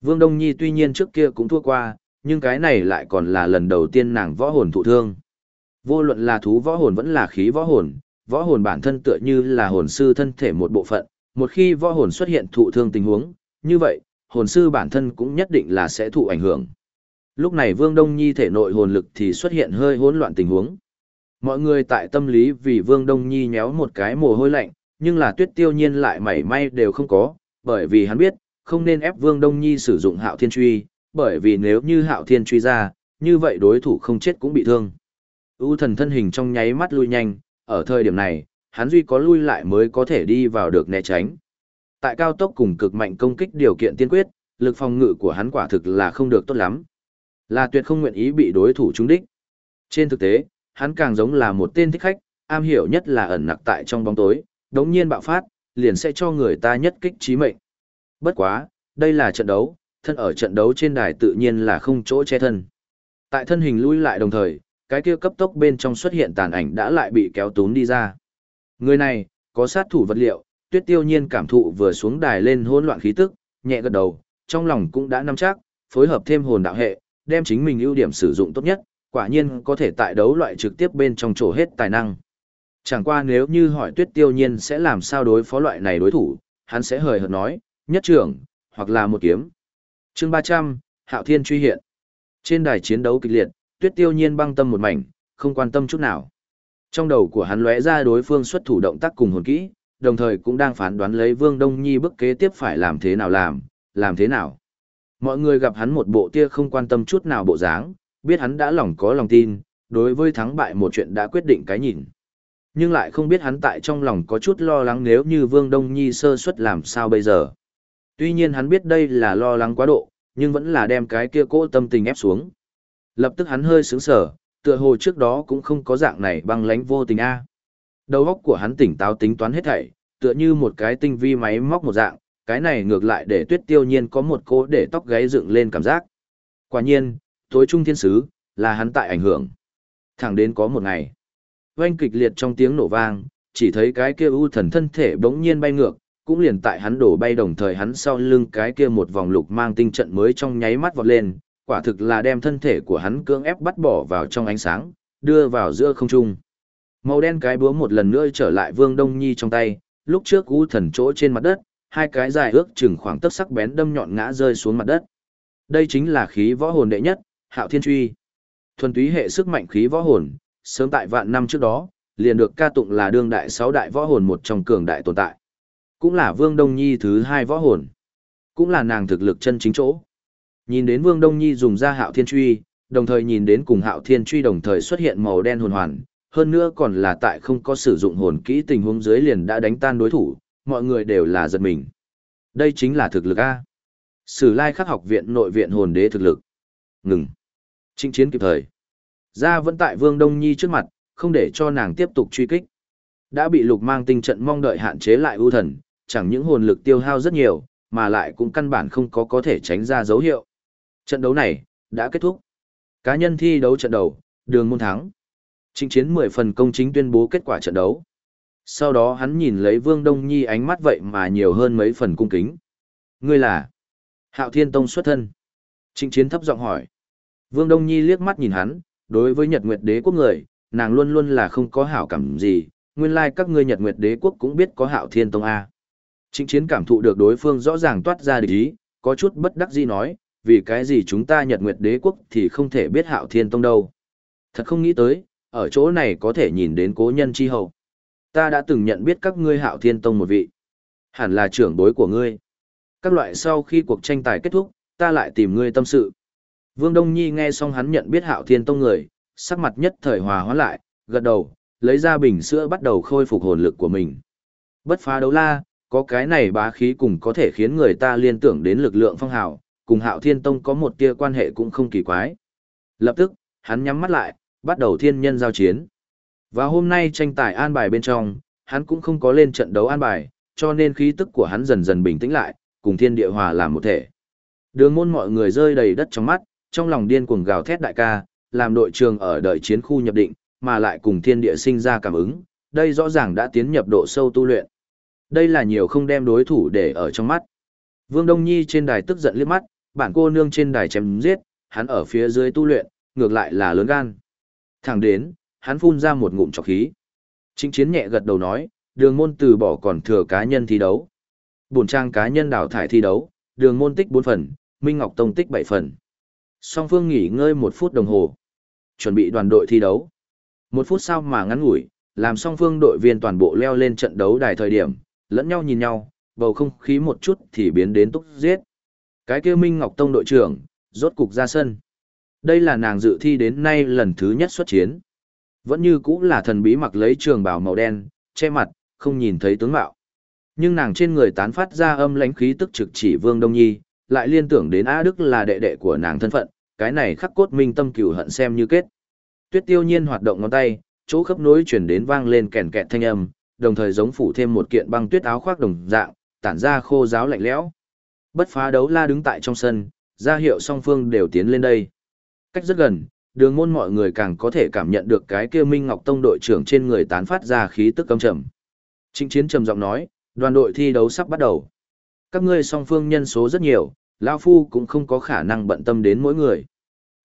Vương Đông Nhi tuy nhiên trước kia cũng thua qua, nhưng cái này lại còn là lần đầu tiên nàng võ hồn thụ thương. Vô luận là thú võ hồn vẫn là khí võ hồn, võ hồn bản thân tựa như là hồn sư thân thể một bộ phận, một khi võ hồn xuất hiện thụ thương tình huống, như vậy, hồn sư bản thân cũng nhất định là sẽ thụ ảnh hưởng. Lúc này Vương Đông Nhi thể nội hồn lực thì xuất hiện hơi hỗn loạn tình huống. Mọi người tại tâm lý vì Vương Đông Nhi nhéo một cái mồ hôi lạnh, nhưng là tuyết tiêu nhiên lại mảy may đều không có, bởi vì hắn biết, không nên ép Vương Đông Nhi sử dụng hạo thiên truy, bởi vì nếu như hạo thiên truy ra, như vậy đối thủ không chết cũng bị thương. U thần thân hình trong nháy mắt lui nhanh, ở thời điểm này, hắn duy có lui lại mới có thể đi vào được né tránh. Tại cao tốc cùng cực mạnh công kích điều kiện tiên quyết, lực phòng ngự của hắn quả thực là không được tốt lắm. Là tuyệt không nguyện ý bị đối thủ trúng đích. Trên thực tế, hắn càng giống là một tên thích khách, am hiểu nhất là ẩn nặc tại trong bóng tối, đống nhiên bạo phát, liền sẽ cho người ta nhất kích trí mệnh. Bất quá, đây là trận đấu, thân ở trận đấu trên đài tự nhiên là không chỗ che thân. Tại thân hình lui lại đồng thời, cái kia cấp tốc bên trong xuất hiện tàn ảnh đã lại bị kéo tún đi ra. Người này, có sát thủ vật liệu, tuyết tiêu nhiên cảm thụ vừa xuống đài lên hỗn loạn khí tức, nhẹ gật đầu, trong lòng cũng đã nắm chắc, phối hợp thêm hồn đạo hệ, đem chính mình ưu điểm sử dụng tốt nhất, quả nhiên có thể tại đấu loại trực tiếp bên trong chỗ hết tài năng. Chẳng qua nếu như hỏi tuyết tiêu nhiên sẽ làm sao đối phó loại này đối thủ, hắn sẽ hời hợt nói, nhất trưởng, hoặc là một kiếm. chương 300, Hạo Thiên truy hiện. Trên đài chiến đấu kịch liệt, tuyết tiêu nhiên băng tâm một mảnh, không quan tâm chút nào. Trong đầu của hắn lóe ra đối phương xuất thủ động tác cùng hồn kỹ, đồng thời cũng đang phán đoán lấy Vương Đông Nhi bức kế tiếp phải làm thế nào làm, làm thế nào. Mọi người gặp hắn một bộ tia không quan tâm chút nào bộ dáng, biết hắn đã lòng có lòng tin, đối với thắng bại một chuyện đã quyết định cái nhìn. Nhưng lại không biết hắn tại trong lòng có chút lo lắng nếu như Vương Đông Nhi sơ suất làm sao bây giờ. Tuy nhiên hắn biết đây là lo lắng quá độ, nhưng vẫn là đem cái kia cỗ tâm tình ép xuống. Lập tức hắn hơi sướng sở, tựa hồ trước đó cũng không có dạng này băng lánh vô tình a. Đầu óc của hắn tỉnh táo tính toán hết thảy, tựa như một cái tinh vi máy móc một dạng, cái này ngược lại để tuyết tiêu nhiên có một cô để tóc gáy dựng lên cảm giác. Quả nhiên, tối trung thiên sứ, là hắn tại ảnh hưởng. Thẳng đến có một ngày, oanh kịch liệt trong tiếng nổ vang, chỉ thấy cái kia u thần thân thể bỗng nhiên bay ngược, cũng liền tại hắn đổ bay đồng thời hắn sau lưng cái kia một vòng lục mang tinh trận mới trong nháy mắt vọt lên, quả thực là đem thân thể của hắn cưỡng ép bắt bỏ vào trong ánh sáng, đưa vào giữa không trung. Màu đen cái búa một lần nữa trở lại Vương Đông Nhi trong tay, lúc trước u thần chỗ trên mặt đất, hai cái dài ước chừng khoảng tấc sắc bén đâm nhọn ngã rơi xuống mặt đất. Đây chính là khí võ hồn đệ nhất, Hạo Thiên Truy. Thuần túy hệ sức mạnh khí võ hồn, sớm tại vạn năm trước đó, liền được ca tụng là đương đại sáu đại võ hồn một trong cường đại tồn tại. Cũng là Vương Đông Nhi thứ hai võ hồn. Cũng là nàng thực lực chân chính chỗ. Nhìn đến Vương Đông Nhi dùng ra Hạo Thiên Truy, đồng thời nhìn đến cùng Hạo Thiên Truy đồng thời xuất hiện màu đen hồn hoàn, hơn nữa còn là tại không có sử dụng hồn kỹ tình huống dưới liền đã đánh tan đối thủ, mọi người đều là giật mình. Đây chính là thực lực A. Sử lai khắc học viện nội viện hồn đế thực lực. Ngừng. Trịnh chiến kịp thời. Ra vẫn tại Vương Đông Nhi trước mặt, không để cho nàng tiếp tục truy kích. Đã bị lục mang tinh trận mong đợi hạn chế lại ưu thần, chẳng những hồn lực tiêu hao rất nhiều, mà lại cũng căn bản không có có thể tránh ra dấu hiệu. Trận đấu này, đã kết thúc. Cá nhân thi đấu trận đầu, đường môn thắng. Trịnh chiến 10 phần công chính tuyên bố kết quả trận đấu. Sau đó hắn nhìn lấy Vương Đông Nhi ánh mắt vậy mà nhiều hơn mấy phần cung kính. Ngươi là? Hạo Thiên Tông xuất thân. Trịnh chiến thấp giọng hỏi. Vương Đông Nhi liếc mắt nhìn hắn, đối với Nhật Nguyệt Đế quốc người, nàng luôn luôn là không có hảo cảm gì, nguyên lai like các ngươi Nhật Nguyệt Đế quốc cũng biết có Hạo Thiên Tông a. Trịnh chiến cảm thụ được đối phương rõ ràng toát ra địch ý, có chút bất đắc dĩ nói, vì cái gì chúng ta Nhật Nguyệt Đế quốc thì không thể biết Hạo Thiên Tông đâu. Thật không nghĩ tới, ở chỗ này có thể nhìn đến cố nhân chi hậu. Ta đã từng nhận biết các ngươi Hạo Thiên Tông một vị. Hẳn là trưởng bối của ngươi. Các loại sau khi cuộc tranh tài kết thúc, ta lại tìm ngươi tâm sự. Vương Đông Nhi nghe xong hắn nhận biết Hạo Thiên Tông người, sắc mặt nhất thời hòa hóa lại, gật đầu, lấy ra bình sữa bắt đầu khôi phục hồn lực của mình. Bất phá đấu la, có cái này bá khí cùng có thể khiến người ta liên tưởng đến lực lượng phong hào, cùng Hạo Thiên Tông có một tia quan hệ cũng không kỳ quái. Lập tức, hắn nhắm mắt lại, bắt đầu thiên nhân giao chiến. Và hôm nay tranh tài an bài bên trong, hắn cũng không có lên trận đấu an bài, cho nên khí tức của hắn dần dần bình tĩnh lại, cùng thiên địa hòa làm một thể. Đường môn mọi người rơi đầy đất trong mắt, trong lòng điên cuồng gào thét đại ca, làm đội trường ở đợi chiến khu nhập định, mà lại cùng thiên địa sinh ra cảm ứng, đây rõ ràng đã tiến nhập độ sâu tu luyện. Đây là nhiều không đem đối thủ để ở trong mắt. Vương Đông Nhi trên đài tức giận liếc mắt, bản cô nương trên đài chém giết, hắn ở phía dưới tu luyện, ngược lại là lớn gan. Thẳng đến, hắn phun ra một ngụm trọc khí. Chính chiến nhẹ gật đầu nói, đường môn từ bỏ còn thừa cá nhân thi đấu. Bổn trang cá nhân đào thải thi đấu, đường môn tích 4 phần, Minh Ngọc Tông tích 7 phần. Song phương nghỉ ngơi một phút đồng hồ. Chuẩn bị đoàn đội thi đấu. Một phút sau mà ngắn ngủi, làm song phương đội viên toàn bộ leo lên trận đấu đài thời điểm, lẫn nhau nhìn nhau, bầu không khí một chút thì biến đến túc giết. Cái kia Minh Ngọc Tông đội trưởng, rốt cục ra sân. Đây là nàng dự thi đến nay lần thứ nhất xuất chiến. Vẫn như cũ là thần bí mặc lấy trường bào màu đen, che mặt, không nhìn thấy tướng mạo. Nhưng nàng trên người tán phát ra âm lãnh khí tức trực chỉ Vương Đông Nhi, lại liên tưởng đến A Đức là đệ đệ của nàng thân phận, cái này khắc cốt minh tâm cửu hận xem như kết. Tuyết Tiêu Nhiên hoạt động ngón tay, chỗ khớp nối chuyển đến vang lên kèn kẹt thanh âm, đồng thời giống phủ thêm một kiện băng tuyết áo khoác đồng dạng, tản ra khô giáo lạnh lẽo. Bất phá đấu la đứng tại trong sân, ra hiệu song phương đều tiến lên đây. Cách rất gần, đường môn mọi người càng có thể cảm nhận được cái kia Minh Ngọc Tông đội trưởng trên người tán phát ra khí tức căm trầm. Trịnh chiến trầm giọng nói, đoàn đội thi đấu sắp bắt đầu. Các ngươi song phương nhân số rất nhiều, Lao Phu cũng không có khả năng bận tâm đến mỗi người.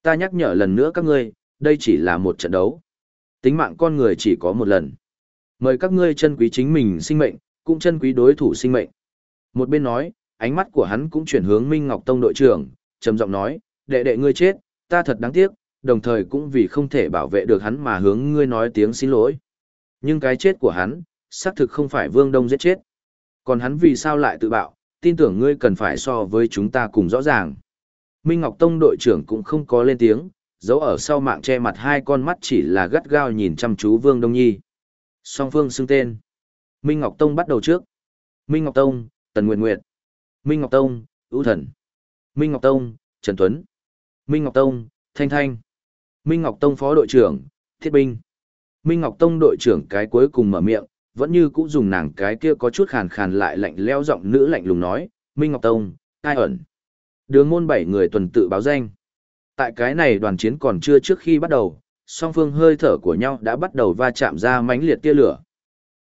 Ta nhắc nhở lần nữa các ngươi, đây chỉ là một trận đấu. Tính mạng con người chỉ có một lần. Mời các ngươi chân quý chính mình sinh mệnh, cũng chân quý đối thủ sinh mệnh. Một bên nói, ánh mắt của hắn cũng chuyển hướng Minh Ngọc Tông đội trưởng, trầm giọng nói, đệ đệ ngươi chết, ta thật đáng tiếc, đồng thời cũng vì không thể bảo vệ được hắn mà hướng ngươi nói tiếng xin lỗi. Nhưng cái chết của hắn, xác thực không phải Vương Đông giết chết. Còn hắn vì sao lại tự bạo, tin tưởng ngươi cần phải so với chúng ta cùng rõ ràng. Minh Ngọc Tông đội trưởng cũng không có lên tiếng, giấu ở sau mạng che mặt hai con mắt chỉ là gắt gao nhìn chăm chú Vương Đông Nhi. Song phương xưng tên. Minh Ngọc Tông bắt đầu trước. Minh Ngọc Tông, Tần Nguyệt Nguyệt. Minh Ngọc Tông, Ú thần. Minh Ngọc Tông, Trần Tuấn. Minh Ngọc Tông, Thanh Thanh. Minh Ngọc Tông phó đội trưởng, Thiết Binh. Minh Ngọc Tông đội trưởng cái cuối cùng mở miệng, vẫn như cũ dùng nàng cái kia có chút khàn khàn lại lạnh leo giọng nữ lạnh lùng nói, Minh Ngọc Tông, ai ẩn. Đường môn bảy người tuần tự báo danh. Tại cái này đoàn chiến còn chưa trước khi bắt đầu, song phương hơi thở của nhau đã bắt đầu va chạm ra mãnh liệt tia lửa.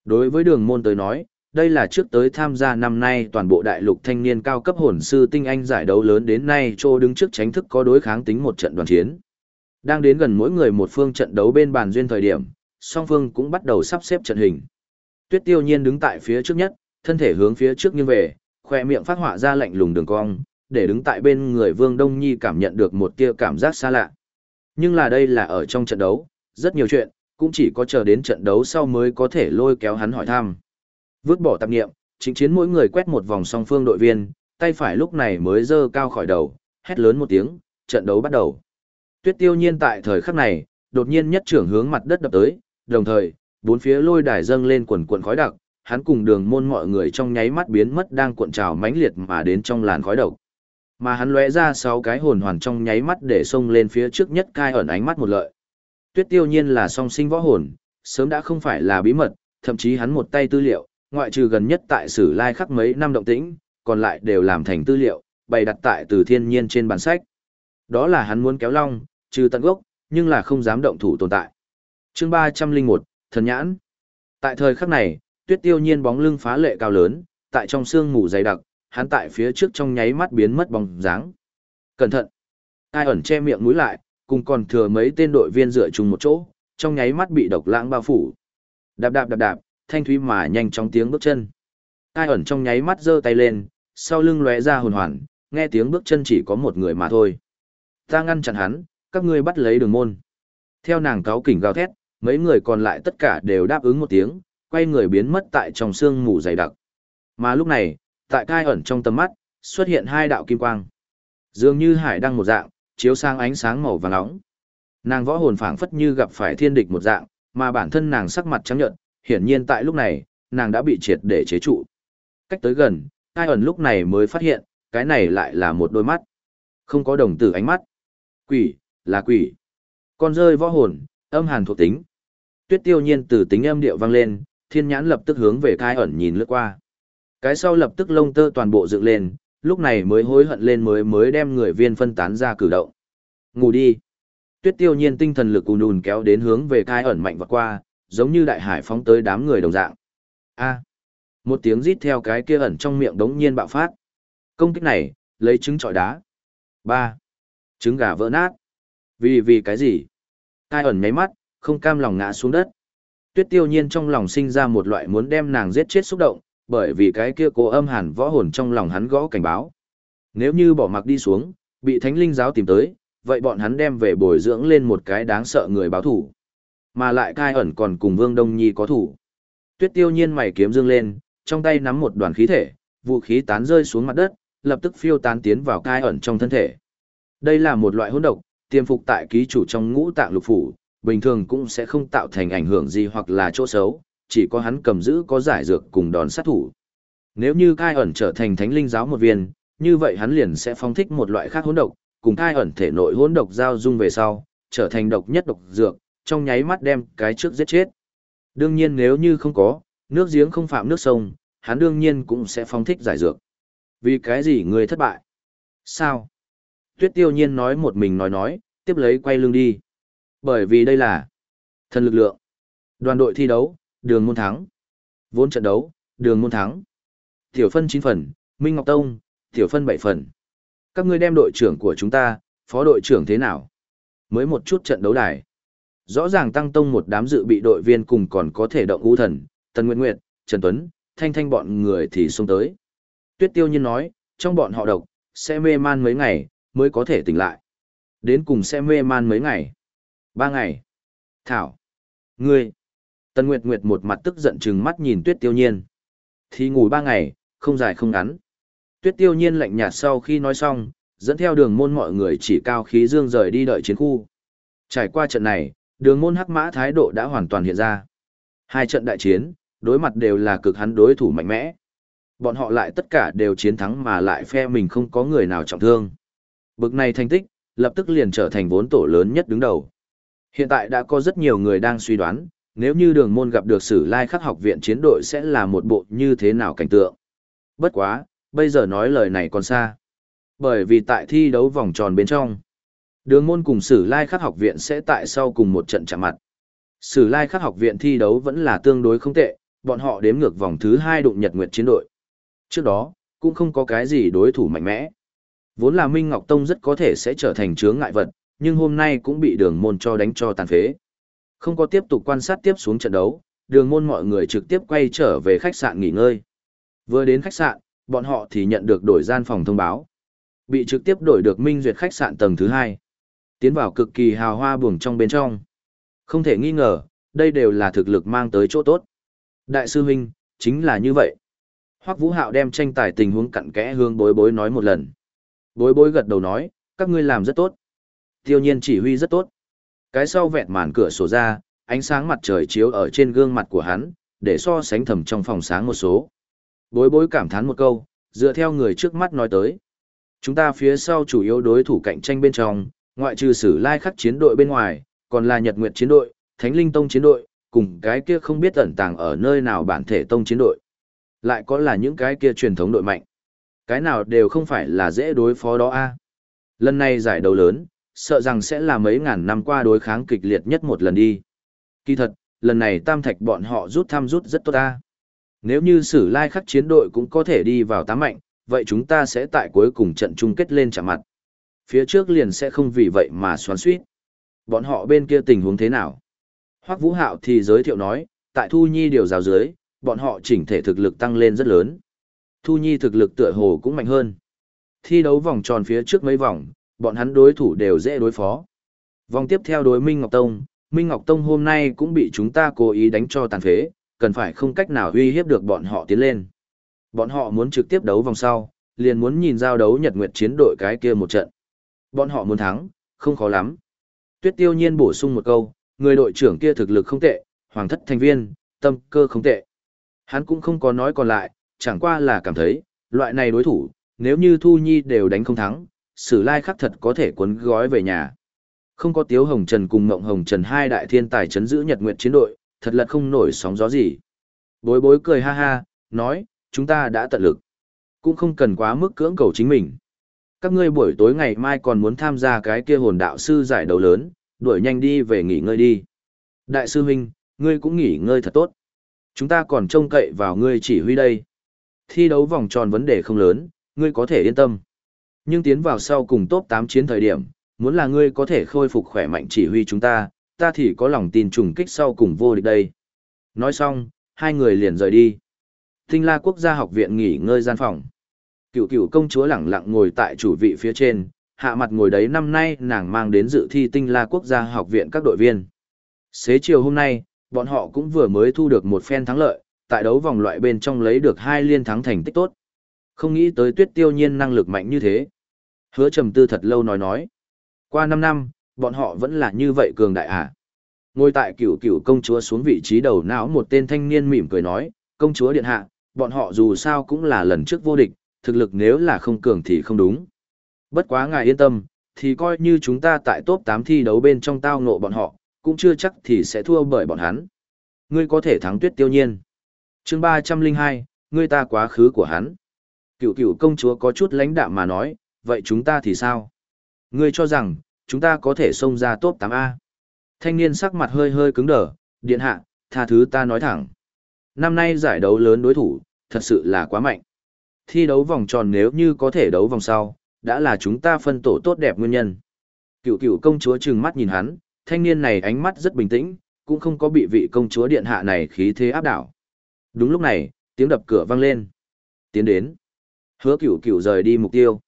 Đối với đường môn tới nói, đây là trước tới tham gia năm nay toàn bộ đại lục thanh niên cao cấp hồn sư tinh anh giải đấu lớn đến nay trô đứng trước tránh thức có đối kháng tính một trận đoàn chiến. Đang đến gần mỗi người một phương trận đấu bên bàn duyên thời điểm, song phương cũng bắt đầu sắp xếp trận hình. Tuyết tiêu nhiên đứng tại phía trước nhất, thân thể hướng phía trước nghiêng về, khoe miệng phát họa ra lạnh lùng đường cong, để đứng tại bên người Vương Đông Nhi cảm nhận được một tia cảm giác xa lạ. Nhưng là đây là ở trong trận đấu, rất nhiều chuyện, cũng chỉ có chờ đến trận đấu sau mới có thể lôi kéo hắn hỏi thăm. Vứt bỏ tạp nghiệm, chính chiến mỗi người quét một vòng song phương đội viên, tay phải lúc này mới dơ cao khỏi đầu, hét lớn một tiếng, trận đấu bắt đầu. Tuyết tiêu nhiên tại thời khắc này, đột nhiên nhất trưởng hướng mặt đất đập tới, đồng thời, bốn phía lôi đài dâng lên quần cuộn khói đặc, hắn cùng đường môn mọi người trong nháy mắt biến mất đang cuộn trào mãnh liệt mà đến trong làn khói độc. Mà hắn lóe ra sáu cái hồn hoàn trong nháy mắt để xông lên phía trước nhất cai ẩn ánh mắt một lợi. Tuyết tiêu nhiên là song sinh võ hồn, sớm đã không phải là bí mật, thậm chí hắn một tay tư liệu, ngoại trừ gần nhất tại sử lai khắc mấy năm động tĩnh, còn lại đều làm thành tư liệu, bày đặt tại từ thiên nhiên trên bản sách. Đó là hắn muốn kéo long, trừ tận gốc, nhưng là không dám động thủ tồn tại. chương 301, Thần Nhãn. Tại thời khắc này, tuyết tiêu nhiên bóng lưng phá lệ cao lớn, tại trong sương mù dày đặc, hắn tại phía trước trong nháy mắt biến mất bóng dáng. Cẩn thận! Ai ẩn che miệng mũi lại, cùng còn thừa mấy tên đội viên dựa chung một chỗ, trong nháy mắt bị độc lãng bao phủ. Đạp đạp đạp đạp, thanh thúy mà nhanh chóng tiếng bước chân. Ai ẩn trong nháy mắt giơ tay lên, sau lưng lóe ra hồn hoàn, nghe tiếng bước chân chỉ có một người mà thôi. Ta ngăn chặn hắn, các ngươi bắt lấy đường môn. Theo nàng cáo kỉnh gào thét, mấy người còn lại tất cả đều đáp ứng một tiếng, quay người biến mất tại trong sương mù dày đặc. Mà lúc này, tại cai ẩn trong tầm mắt, xuất hiện hai đạo kim quang. Dường như hải đăng một dạng, chiếu sang ánh sáng màu vàng nóng. Nàng võ hồn phảng phất như gặp phải thiên địch một dạng, mà bản thân nàng sắc mặt trắng nhợt, hiển nhiên tại lúc này, nàng đã bị triệt để chế trụ. Cách tới gần, cai ẩn lúc này mới phát hiện, cái này lại là một đôi mắt. Không có đồng tử ánh mắt. Quỷ, là quỷ. Con rơi võ hồn, âm hàn thuộc tính. Tuyết tiêu nhiên từ tính âm điệu vang lên, thiên nhãn lập tức hướng về Kai ẩn nhìn lướt qua. Cái sau lập tức lông tơ toàn bộ dựng lên, lúc này mới hối hận lên mới mới đem người viên phân tán ra cử động. Ngủ đi. Tuyết tiêu nhiên tinh thần lực ùn ùn kéo đến hướng về Kai ẩn mạnh vọt qua, giống như đại hải phóng tới đám người đồng dạng. A. À. Một tiếng rít theo cái kia ẩn trong miệng đống nhiên bạo phát. Công kích này, lấy trứng trọi đá. ba Trứng gà vỡ nát. Vì vì cái gì? Kai ẩn nháy mắt, không cam lòng ngã xuống đất. Tuyết tiêu nhiên trong lòng sinh ra một loại muốn đem nàng giết chết xúc động, bởi vì cái kia cô âm hàn võ hồn trong lòng hắn gõ cảnh báo. Nếu như bỏ mặc đi xuống, bị thánh linh giáo tìm tới, vậy bọn hắn đem về bồi dưỡng lên một cái đáng sợ người báo thủ. Mà lại cai ẩn còn cùng Vương Đông Nhi có thủ. Tuyết tiêu nhiên mày kiếm dương lên, trong tay nắm một đoàn khí thể, vũ khí tán rơi xuống mặt đất, lập tức phiêu tán tiến vào cai ẩn trong thân thể. Đây là một loại hỗn độc, tiềm phục tại ký chủ trong ngũ tạng lục phủ, bình thường cũng sẽ không tạo thành ảnh hưởng gì hoặc là chỗ xấu, chỉ có hắn cầm giữ có giải dược cùng đòn sát thủ. Nếu như Kai ẩn trở thành thánh linh giáo một viên, như vậy hắn liền sẽ phong thích một loại khác hỗn độc, cùng Kai ẩn thể nội hỗn độc giao dung về sau, trở thành độc nhất độc dược, trong nháy mắt đem cái trước giết chết. Đương nhiên nếu như không có, nước giếng không phạm nước sông, hắn đương nhiên cũng sẽ phong thích giải dược. Vì cái gì người thất bại? Sao? Tuyết tiêu nhiên nói một mình nói nói, tiếp lấy quay lưng đi. Bởi vì đây là thần lực lượng. Đoàn đội thi đấu, đường môn thắng. Vốn trận đấu, đường môn thắng. Tiểu phân 9 phần, Minh Ngọc Tông, tiểu phân 7 phần. Các ngươi đem đội trưởng của chúng ta, phó đội trưởng thế nào? Mới một chút trận đấu đài. Rõ ràng tăng tông một đám dự bị đội viên cùng còn có thể động ngũ thần, Tần Nguyệt Nguyệt, Trần Tuấn, Thanh Thanh bọn người thì xông tới. Tuyết Tiêu Nhiên nói, trong bọn họ độc, sẽ mê man mấy ngày, mới có thể tỉnh lại. Đến cùng sẽ mê man mấy ngày. Ba ngày. Thảo. Ngươi. Tần Nguyệt Nguyệt một mặt tức giận chừng mắt nhìn Tuyết Tiêu Nhiên. Thì ngủ ba ngày, không dài không ngắn. Tuyết Tiêu Nhiên lạnh nhạt sau khi nói xong, dẫn theo đường môn mọi người chỉ cao khí dương rời đi đợi chiến khu. Trải qua trận này, đường môn hắc mã thái độ đã hoàn toàn hiện ra. Hai trận đại chiến, đối mặt đều là cực hắn đối thủ mạnh mẽ. Bọn họ lại tất cả đều chiến thắng mà lại phe mình không có người nào trọng thương. Bực này thành tích, lập tức liền trở thành vốn tổ lớn nhất đứng đầu. Hiện tại đã có rất nhiều người đang suy đoán, nếu như đường môn gặp được sử lai khắc học viện chiến đội sẽ là một bộ như thế nào cảnh tượng. Bất quá, bây giờ nói lời này còn xa. Bởi vì tại thi đấu vòng tròn bên trong, đường môn cùng sử lai khắc học viện sẽ tại sau cùng một trận chạm mặt. Sử lai khắc học viện thi đấu vẫn là tương đối không tệ, bọn họ đếm ngược vòng thứ hai đụng nhật nguyệt chiến đội. Trước đó, cũng không có cái gì đối thủ mạnh mẽ. Vốn là Minh Ngọc Tông rất có thể sẽ trở thành chướng ngại vật, nhưng hôm nay cũng bị đường môn cho đánh cho tàn phế. Không có tiếp tục quan sát tiếp xuống trận đấu, đường môn mọi người trực tiếp quay trở về khách sạn nghỉ ngơi. Vừa đến khách sạn, bọn họ thì nhận được đổi gian phòng thông báo. Bị trực tiếp đổi được minh duyệt khách sạn tầng thứ hai. Tiến vào cực kỳ hào hoa buồng trong bên trong. Không thể nghi ngờ, đây đều là thực lực mang tới chỗ tốt. Đại sư huynh, chính là như vậy. Hoắc Vũ Hạo đem tranh tài tình huống cặn kẽ hương bối bối nói một lần. Bối bối gật đầu nói, các ngươi làm rất tốt. Tiêu nhiên chỉ huy rất tốt. Cái sau vẹn màn cửa sổ ra, ánh sáng mặt trời chiếu ở trên gương mặt của hắn, để so sánh thầm trong phòng sáng một số. Bối bối cảm thán một câu, dựa theo người trước mắt nói tới. Chúng ta phía sau chủ yếu đối thủ cạnh tranh bên trong, ngoại trừ sử lai khắc chiến đội bên ngoài, còn là Nhật Nguyệt chiến đội, Thánh Linh Tông chiến đội, cùng cái kia không biết ẩn tàng ở nơi nào bản thể tông chiến đội. Lại có là những cái kia truyền thống đội mạnh. Cái nào đều không phải là dễ đối phó đó a. Lần này giải đấu lớn, sợ rằng sẽ là mấy ngàn năm qua đối kháng kịch liệt nhất một lần đi. Kỳ thật, lần này tam thạch bọn họ rút thăm rút rất tốt ta. Nếu như sử lai khắc chiến đội cũng có thể đi vào tám mạnh, vậy chúng ta sẽ tại cuối cùng trận chung kết lên chạm mặt. Phía trước liền sẽ không vì vậy mà xoắn suýt. Bọn họ bên kia tình huống thế nào? Hoắc Vũ Hạo thì giới thiệu nói, tại Thu Nhi điều rào dưới, bọn họ chỉnh thể thực lực tăng lên rất lớn. Thu Nhi thực lực tựa hồ cũng mạnh hơn. Thi đấu vòng tròn phía trước mấy vòng, bọn hắn đối thủ đều dễ đối phó. Vòng tiếp theo đối Minh Ngọc Tông, Minh Ngọc Tông hôm nay cũng bị chúng ta cố ý đánh cho tàn phế, cần phải không cách nào uy hiếp được bọn họ tiến lên. Bọn họ muốn trực tiếp đấu vòng sau, liền muốn nhìn giao đấu Nhật Nguyệt chiến đội cái kia một trận. Bọn họ muốn thắng, không khó lắm. Tuyết Tiêu Nhiên bổ sung một câu, người đội trưởng kia thực lực không tệ, hoàng thất thành viên, tâm cơ không tệ. Hắn cũng không có nói còn lại, chẳng qua là cảm thấy, loại này đối thủ, nếu như Thu Nhi đều đánh không thắng, sử lai khắc thật có thể cuốn gói về nhà. Không có Tiếu Hồng Trần cùng Ngộng Hồng Trần hai đại thiên tài chấn giữ Nhật Nguyệt chiến đội, thật lật không nổi sóng gió gì. Bối bối cười ha ha, nói, chúng ta đã tận lực. Cũng không cần quá mức cưỡng cầu chính mình. Các ngươi buổi tối ngày mai còn muốn tham gia cái kia hồn đạo sư giải đấu lớn, đuổi nhanh đi về nghỉ ngơi đi. Đại sư huynh, ngươi cũng nghỉ ngơi thật tốt. Chúng ta còn trông cậy vào ngươi chỉ huy đây. Thi đấu vòng tròn vấn đề không lớn, ngươi có thể yên tâm. Nhưng tiến vào sau cùng top 8 chiến thời điểm, muốn là ngươi có thể khôi phục khỏe mạnh chỉ huy chúng ta, ta thì có lòng tin trùng kích sau cùng vô địch đây. Nói xong, hai người liền rời đi. Tinh la quốc gia học viện nghỉ ngơi gian phòng. Cựu cựu công chúa lẳng lặng ngồi tại chủ vị phía trên, hạ mặt ngồi đấy năm nay nàng mang đến dự thi tinh la quốc gia học viện các đội viên. Xế chiều hôm nay, bọn họ cũng vừa mới thu được một phen thắng lợi, tại đấu vòng loại bên trong lấy được hai liên thắng thành tích tốt. Không nghĩ tới tuyết tiêu nhiên năng lực mạnh như thế. Hứa trầm tư thật lâu nói nói. Qua 5 năm, bọn họ vẫn là như vậy cường đại à. Ngồi tại cửu cửu công chúa xuống vị trí đầu não một tên thanh niên mỉm cười nói, công chúa điện hạ, bọn họ dù sao cũng là lần trước vô địch, thực lực nếu là không cường thì không đúng. Bất quá ngài yên tâm, thì coi như chúng ta tại top 8 thi đấu bên trong tao ngộ bọn họ, cũng chưa chắc thì sẽ thua bởi bọn hắn. Ngươi có thể thắng tuyết tiêu nhiên. chương 302, ngươi ta quá khứ của hắn. Cựu cựu công chúa có chút lãnh đạm mà nói, vậy chúng ta thì sao? Ngươi cho rằng, chúng ta có thể xông ra top 8A. Thanh niên sắc mặt hơi hơi cứng đờ, điện hạ, tha thứ ta nói thẳng. Năm nay giải đấu lớn đối thủ, thật sự là quá mạnh. Thi đấu vòng tròn nếu như có thể đấu vòng sau, đã là chúng ta phân tổ tốt đẹp nguyên nhân. Cựu cựu công chúa trừng mắt nhìn hắn, thanh niên này ánh mắt rất bình tĩnh, cũng không có bị vị công chúa điện hạ này khí thế áp đảo. Đúng lúc này, tiếng đập cửa vang lên. Tiến đến. Hứa cựu cựu rời đi mục tiêu.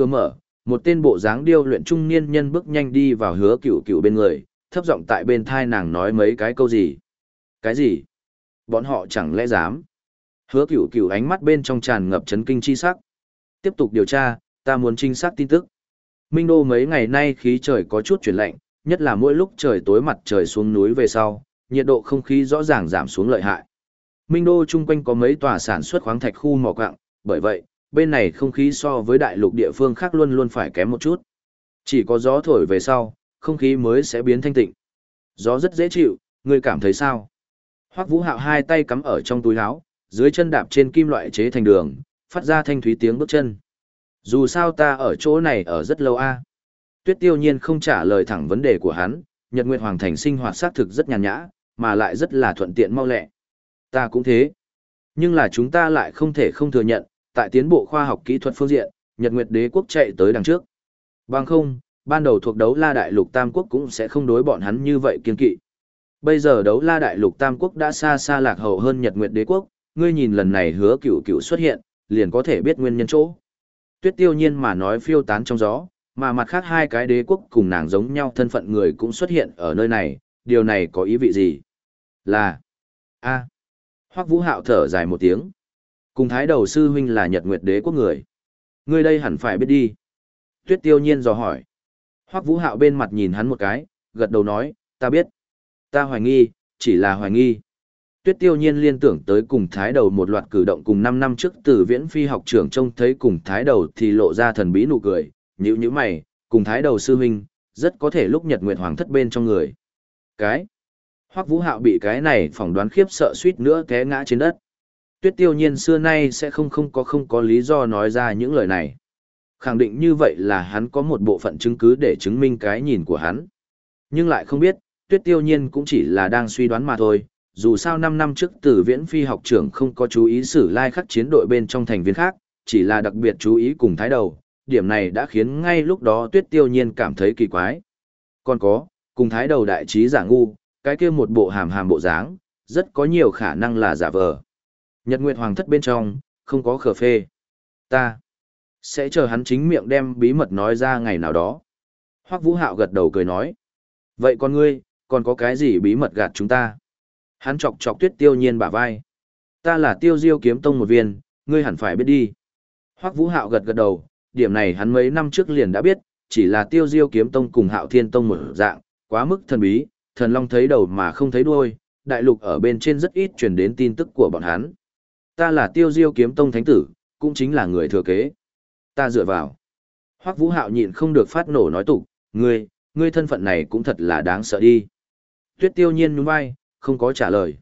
Cửa mở, một tên bộ dáng điêu luyện trung niên nhân bước nhanh đi vào hứa cửu cửu bên người, thấp giọng tại bên thai nàng nói mấy cái câu gì. Cái gì? Bọn họ chẳng lẽ dám? Hứa cửu cửu ánh mắt bên trong tràn ngập chấn kinh chi sắc. Tiếp tục điều tra, ta muốn trinh sát tin tức. Minh Đô mấy ngày nay khí trời có chút chuyển lạnh, nhất là mỗi lúc trời tối mặt trời xuống núi về sau, nhiệt độ không khí rõ ràng giảm xuống lợi hại. Minh Đô chung quanh có mấy tòa sản xuất khoáng thạch khu mỏ quặng, bởi vậy, bên này không khí so với đại lục địa phương khác luôn luôn phải kém một chút. Chỉ có gió thổi về sau, không khí mới sẽ biến thanh tịnh. Gió rất dễ chịu, ngươi cảm thấy sao? Hoắc Vũ Hạo hai tay cắm ở trong túi áo, dưới chân đạp trên kim loại chế thành đường, phát ra thanh thúy tiếng bước chân. Dù sao ta ở chỗ này ở rất lâu a. Tuyết Tiêu Nhiên không trả lời thẳng vấn đề của hắn, Nhật Nguyệt Hoàng Thành sinh hoạt xác thực rất nhàn nhã, mà lại rất là thuận tiện mau lẹ. Ta cũng thế. Nhưng là chúng ta lại không thể không thừa nhận, tại tiến bộ khoa học kỹ thuật phương diện, Nhật Nguyệt Đế quốc chạy tới đằng trước. Bằng không, ban đầu thuộc đấu La Đại Lục Tam Quốc cũng sẽ không đối bọn hắn như vậy kiên kỵ. Bây giờ đấu La Đại Lục Tam Quốc đã xa xa lạc hậu hơn Nhật Nguyệt Đế quốc, ngươi nhìn lần này hứa cửu cửu xuất hiện, liền có thể biết nguyên nhân chỗ. Tuyết tiêu nhiên mà nói phiêu tán trong gió, mà mặt khác hai cái đế quốc cùng nàng giống nhau thân phận người cũng xuất hiện ở nơi này, điều này có ý vị gì? Là A. Hoắc Vũ Hạo thở dài một tiếng. Cùng thái đầu sư huynh là Nhật Nguyệt đế quốc người. Ngươi đây hẳn phải biết đi. Tuyết tiêu nhiên dò hỏi. Hoắc Vũ Hạo bên mặt nhìn hắn một cái, gật đầu nói, ta biết. Ta hoài nghi, chỉ là hoài nghi. Tuyết tiêu nhiên liên tưởng tới cùng thái đầu một loạt cử động cùng 5 năm trước từ viễn phi học trưởng trông thấy cùng thái đầu thì lộ ra thần bí nụ cười, nhữ như mày, cùng thái đầu sư huynh, rất có thể lúc nhật nguyệt hoàng thất bên trong người. Cái. Hoắc vũ hạo bị cái này phỏng đoán khiếp sợ suýt nữa té ngã trên đất. Tuyết tiêu nhiên xưa nay sẽ không không có không có lý do nói ra những lời này. Khẳng định như vậy là hắn có một bộ phận chứng cứ để chứng minh cái nhìn của hắn. Nhưng lại không biết, tuyết tiêu nhiên cũng chỉ là đang suy đoán mà thôi. Dù sao 5 năm trước tử viễn phi học trưởng không có chú ý xử lai like khắc chiến đội bên trong thành viên khác, chỉ là đặc biệt chú ý cùng thái đầu, điểm này đã khiến ngay lúc đó tuyết tiêu nhiên cảm thấy kỳ quái. Còn có, cùng thái đầu đại trí giả ngu, cái kia một bộ hàm hàm bộ dáng, rất có nhiều khả năng là giả vờ. Nhật Nguyệt Hoàng thất bên trong, không có khờ phê. Ta sẽ chờ hắn chính miệng đem bí mật nói ra ngày nào đó. Hoắc Vũ Hạo gật đầu cười nói. Vậy con ngươi, còn có cái gì bí mật gạt chúng ta? Hắn chọc chọc tuyết tiêu nhiên bả vai. Ta là tiêu diêu kiếm tông một viên, ngươi hẳn phải biết đi. Hoắc Vũ Hạo gật gật đầu, điểm này hắn mấy năm trước liền đã biết, chỉ là tiêu diêu kiếm tông cùng hạo thiên tông một dạng, quá mức thần bí, thần long thấy đầu mà không thấy đuôi, đại lục ở bên trên rất ít truyền đến tin tức của bọn hắn. Ta là tiêu diêu kiếm tông thánh tử, cũng chính là người thừa kế. Ta dựa vào. Hoắc Vũ Hạo nhịn không được phát nổ nói tục, ngươi, ngươi thân phận này cũng thật là đáng sợ đi. Tuyết tiêu nhiên nhún vai, không có trả lời.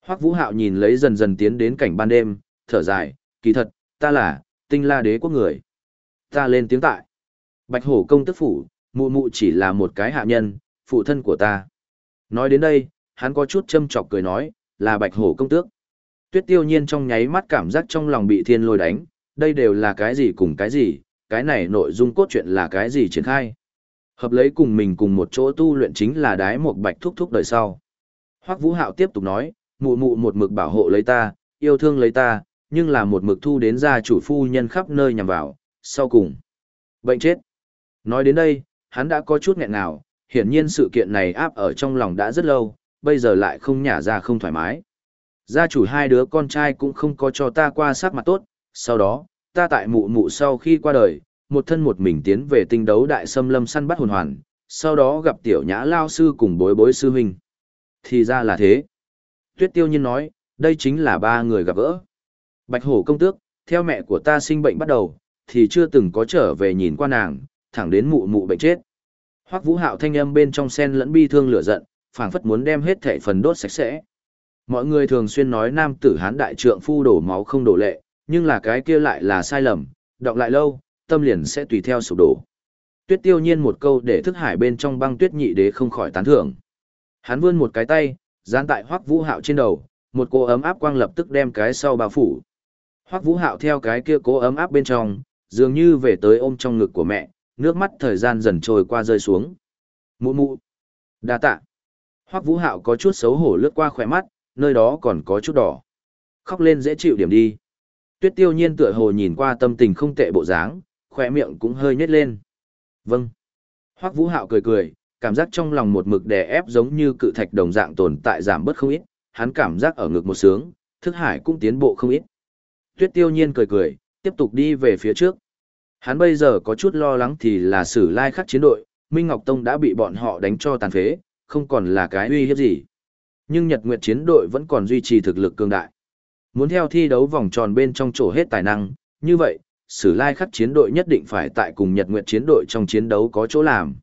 Hoắc Vũ Hạo nhìn lấy dần dần tiến đến cảnh ban đêm, thở dài, kỳ thật, ta là, tinh la đế quốc người. Ta lên tiếng tại. Bạch hổ công tức phủ, mụ mụ chỉ là một cái hạ nhân, phụ thân của ta. Nói đến đây, hắn có chút châm chọc cười nói, là bạch hổ công tước. Tuyết tiêu nhiên trong nháy mắt cảm giác trong lòng bị thiên lôi đánh, đây đều là cái gì cùng cái gì, cái này nội dung cốt truyện là cái gì triển khai. Hợp lấy cùng mình cùng một chỗ tu luyện chính là đái một bạch thúc thúc đời sau. Hoắc Vũ Hạo tiếp tục nói, mụ mụ một mực bảo hộ lấy ta, yêu thương lấy ta, nhưng là một mực thu đến gia chủ phu nhân khắp nơi nhằm vào, sau cùng. Bệnh chết. Nói đến đây, hắn đã có chút nghẹn nào, hiển nhiên sự kiện này áp ở trong lòng đã rất lâu, bây giờ lại không nhả ra không thoải mái. Gia chủ hai đứa con trai cũng không có cho ta qua sắc mặt tốt, sau đó, ta tại mụ mụ sau khi qua đời, một thân một mình tiến về tinh đấu đại xâm lâm săn bắt hồn hoàn, sau đó gặp tiểu nhã lao sư cùng bối bối sư huynh. Thì ra là thế. Tuyết tiêu nhiên nói, đây chính là ba người gặp gỡ. Bạch hổ công tước, theo mẹ của ta sinh bệnh bắt đầu, thì chưa từng có trở về nhìn qua nàng, thẳng đến mụ mụ bệnh chết. Hoắc Vũ Hạo thanh âm bên trong sen lẫn bi thương lửa giận, phảng phất muốn đem hết thể phần đốt sạch sẽ. Mọi người thường xuyên nói nam tử hán đại trượng phu đổ máu không đổ lệ, nhưng là cái kia lại là sai lầm, đọc lại lâu, tâm liền sẽ tùy theo sụp đổ. Tuyết tiêu nhiên một câu để thức hải bên trong băng tuyết nhị đế không khỏi tán thưởng. Hắn vươn một cái tay, dán tại hoắc vũ hạo trên đầu, một cô ấm áp quang lập tức đem cái sau bao phủ. Hoắc vũ hạo theo cái kia cố ấm áp bên trong, dường như về tới ôm trong ngực của mẹ, nước mắt thời gian dần trôi qua rơi xuống. Mụ mụ. đa tạ. Hoắc vũ hạo có chút xấu hổ lướt qua khỏe mắt, nơi đó còn có chút đỏ. Khóc lên dễ chịu điểm đi. Tuyết tiêu nhiên tựa hồ nhìn qua tâm tình không tệ bộ dáng, khỏe miệng cũng hơi nhếch lên. Vâng. Hoắc Vũ Hạo cười cười, cảm giác trong lòng một mực đè ép giống như cự thạch đồng dạng tồn tại giảm bớt không ít, hắn cảm giác ở ngực một sướng, thức hải cũng tiến bộ không ít. Tuyết tiêu nhiên cười cười, tiếp tục đi về phía trước. Hắn bây giờ có chút lo lắng thì là sử lai khắc chiến đội, Minh Ngọc Tông đã bị bọn họ đánh cho tàn phế, không còn là cái uy hiếp gì. Nhưng Nhật Nguyệt chiến đội vẫn còn duy trì thực lực cường đại. Muốn theo thi đấu vòng tròn bên trong chỗ hết tài năng, như vậy, Sử Lai Khắc chiến đội nhất định phải tại cùng Nhật Nguyệt chiến đội trong chiến đấu có chỗ làm.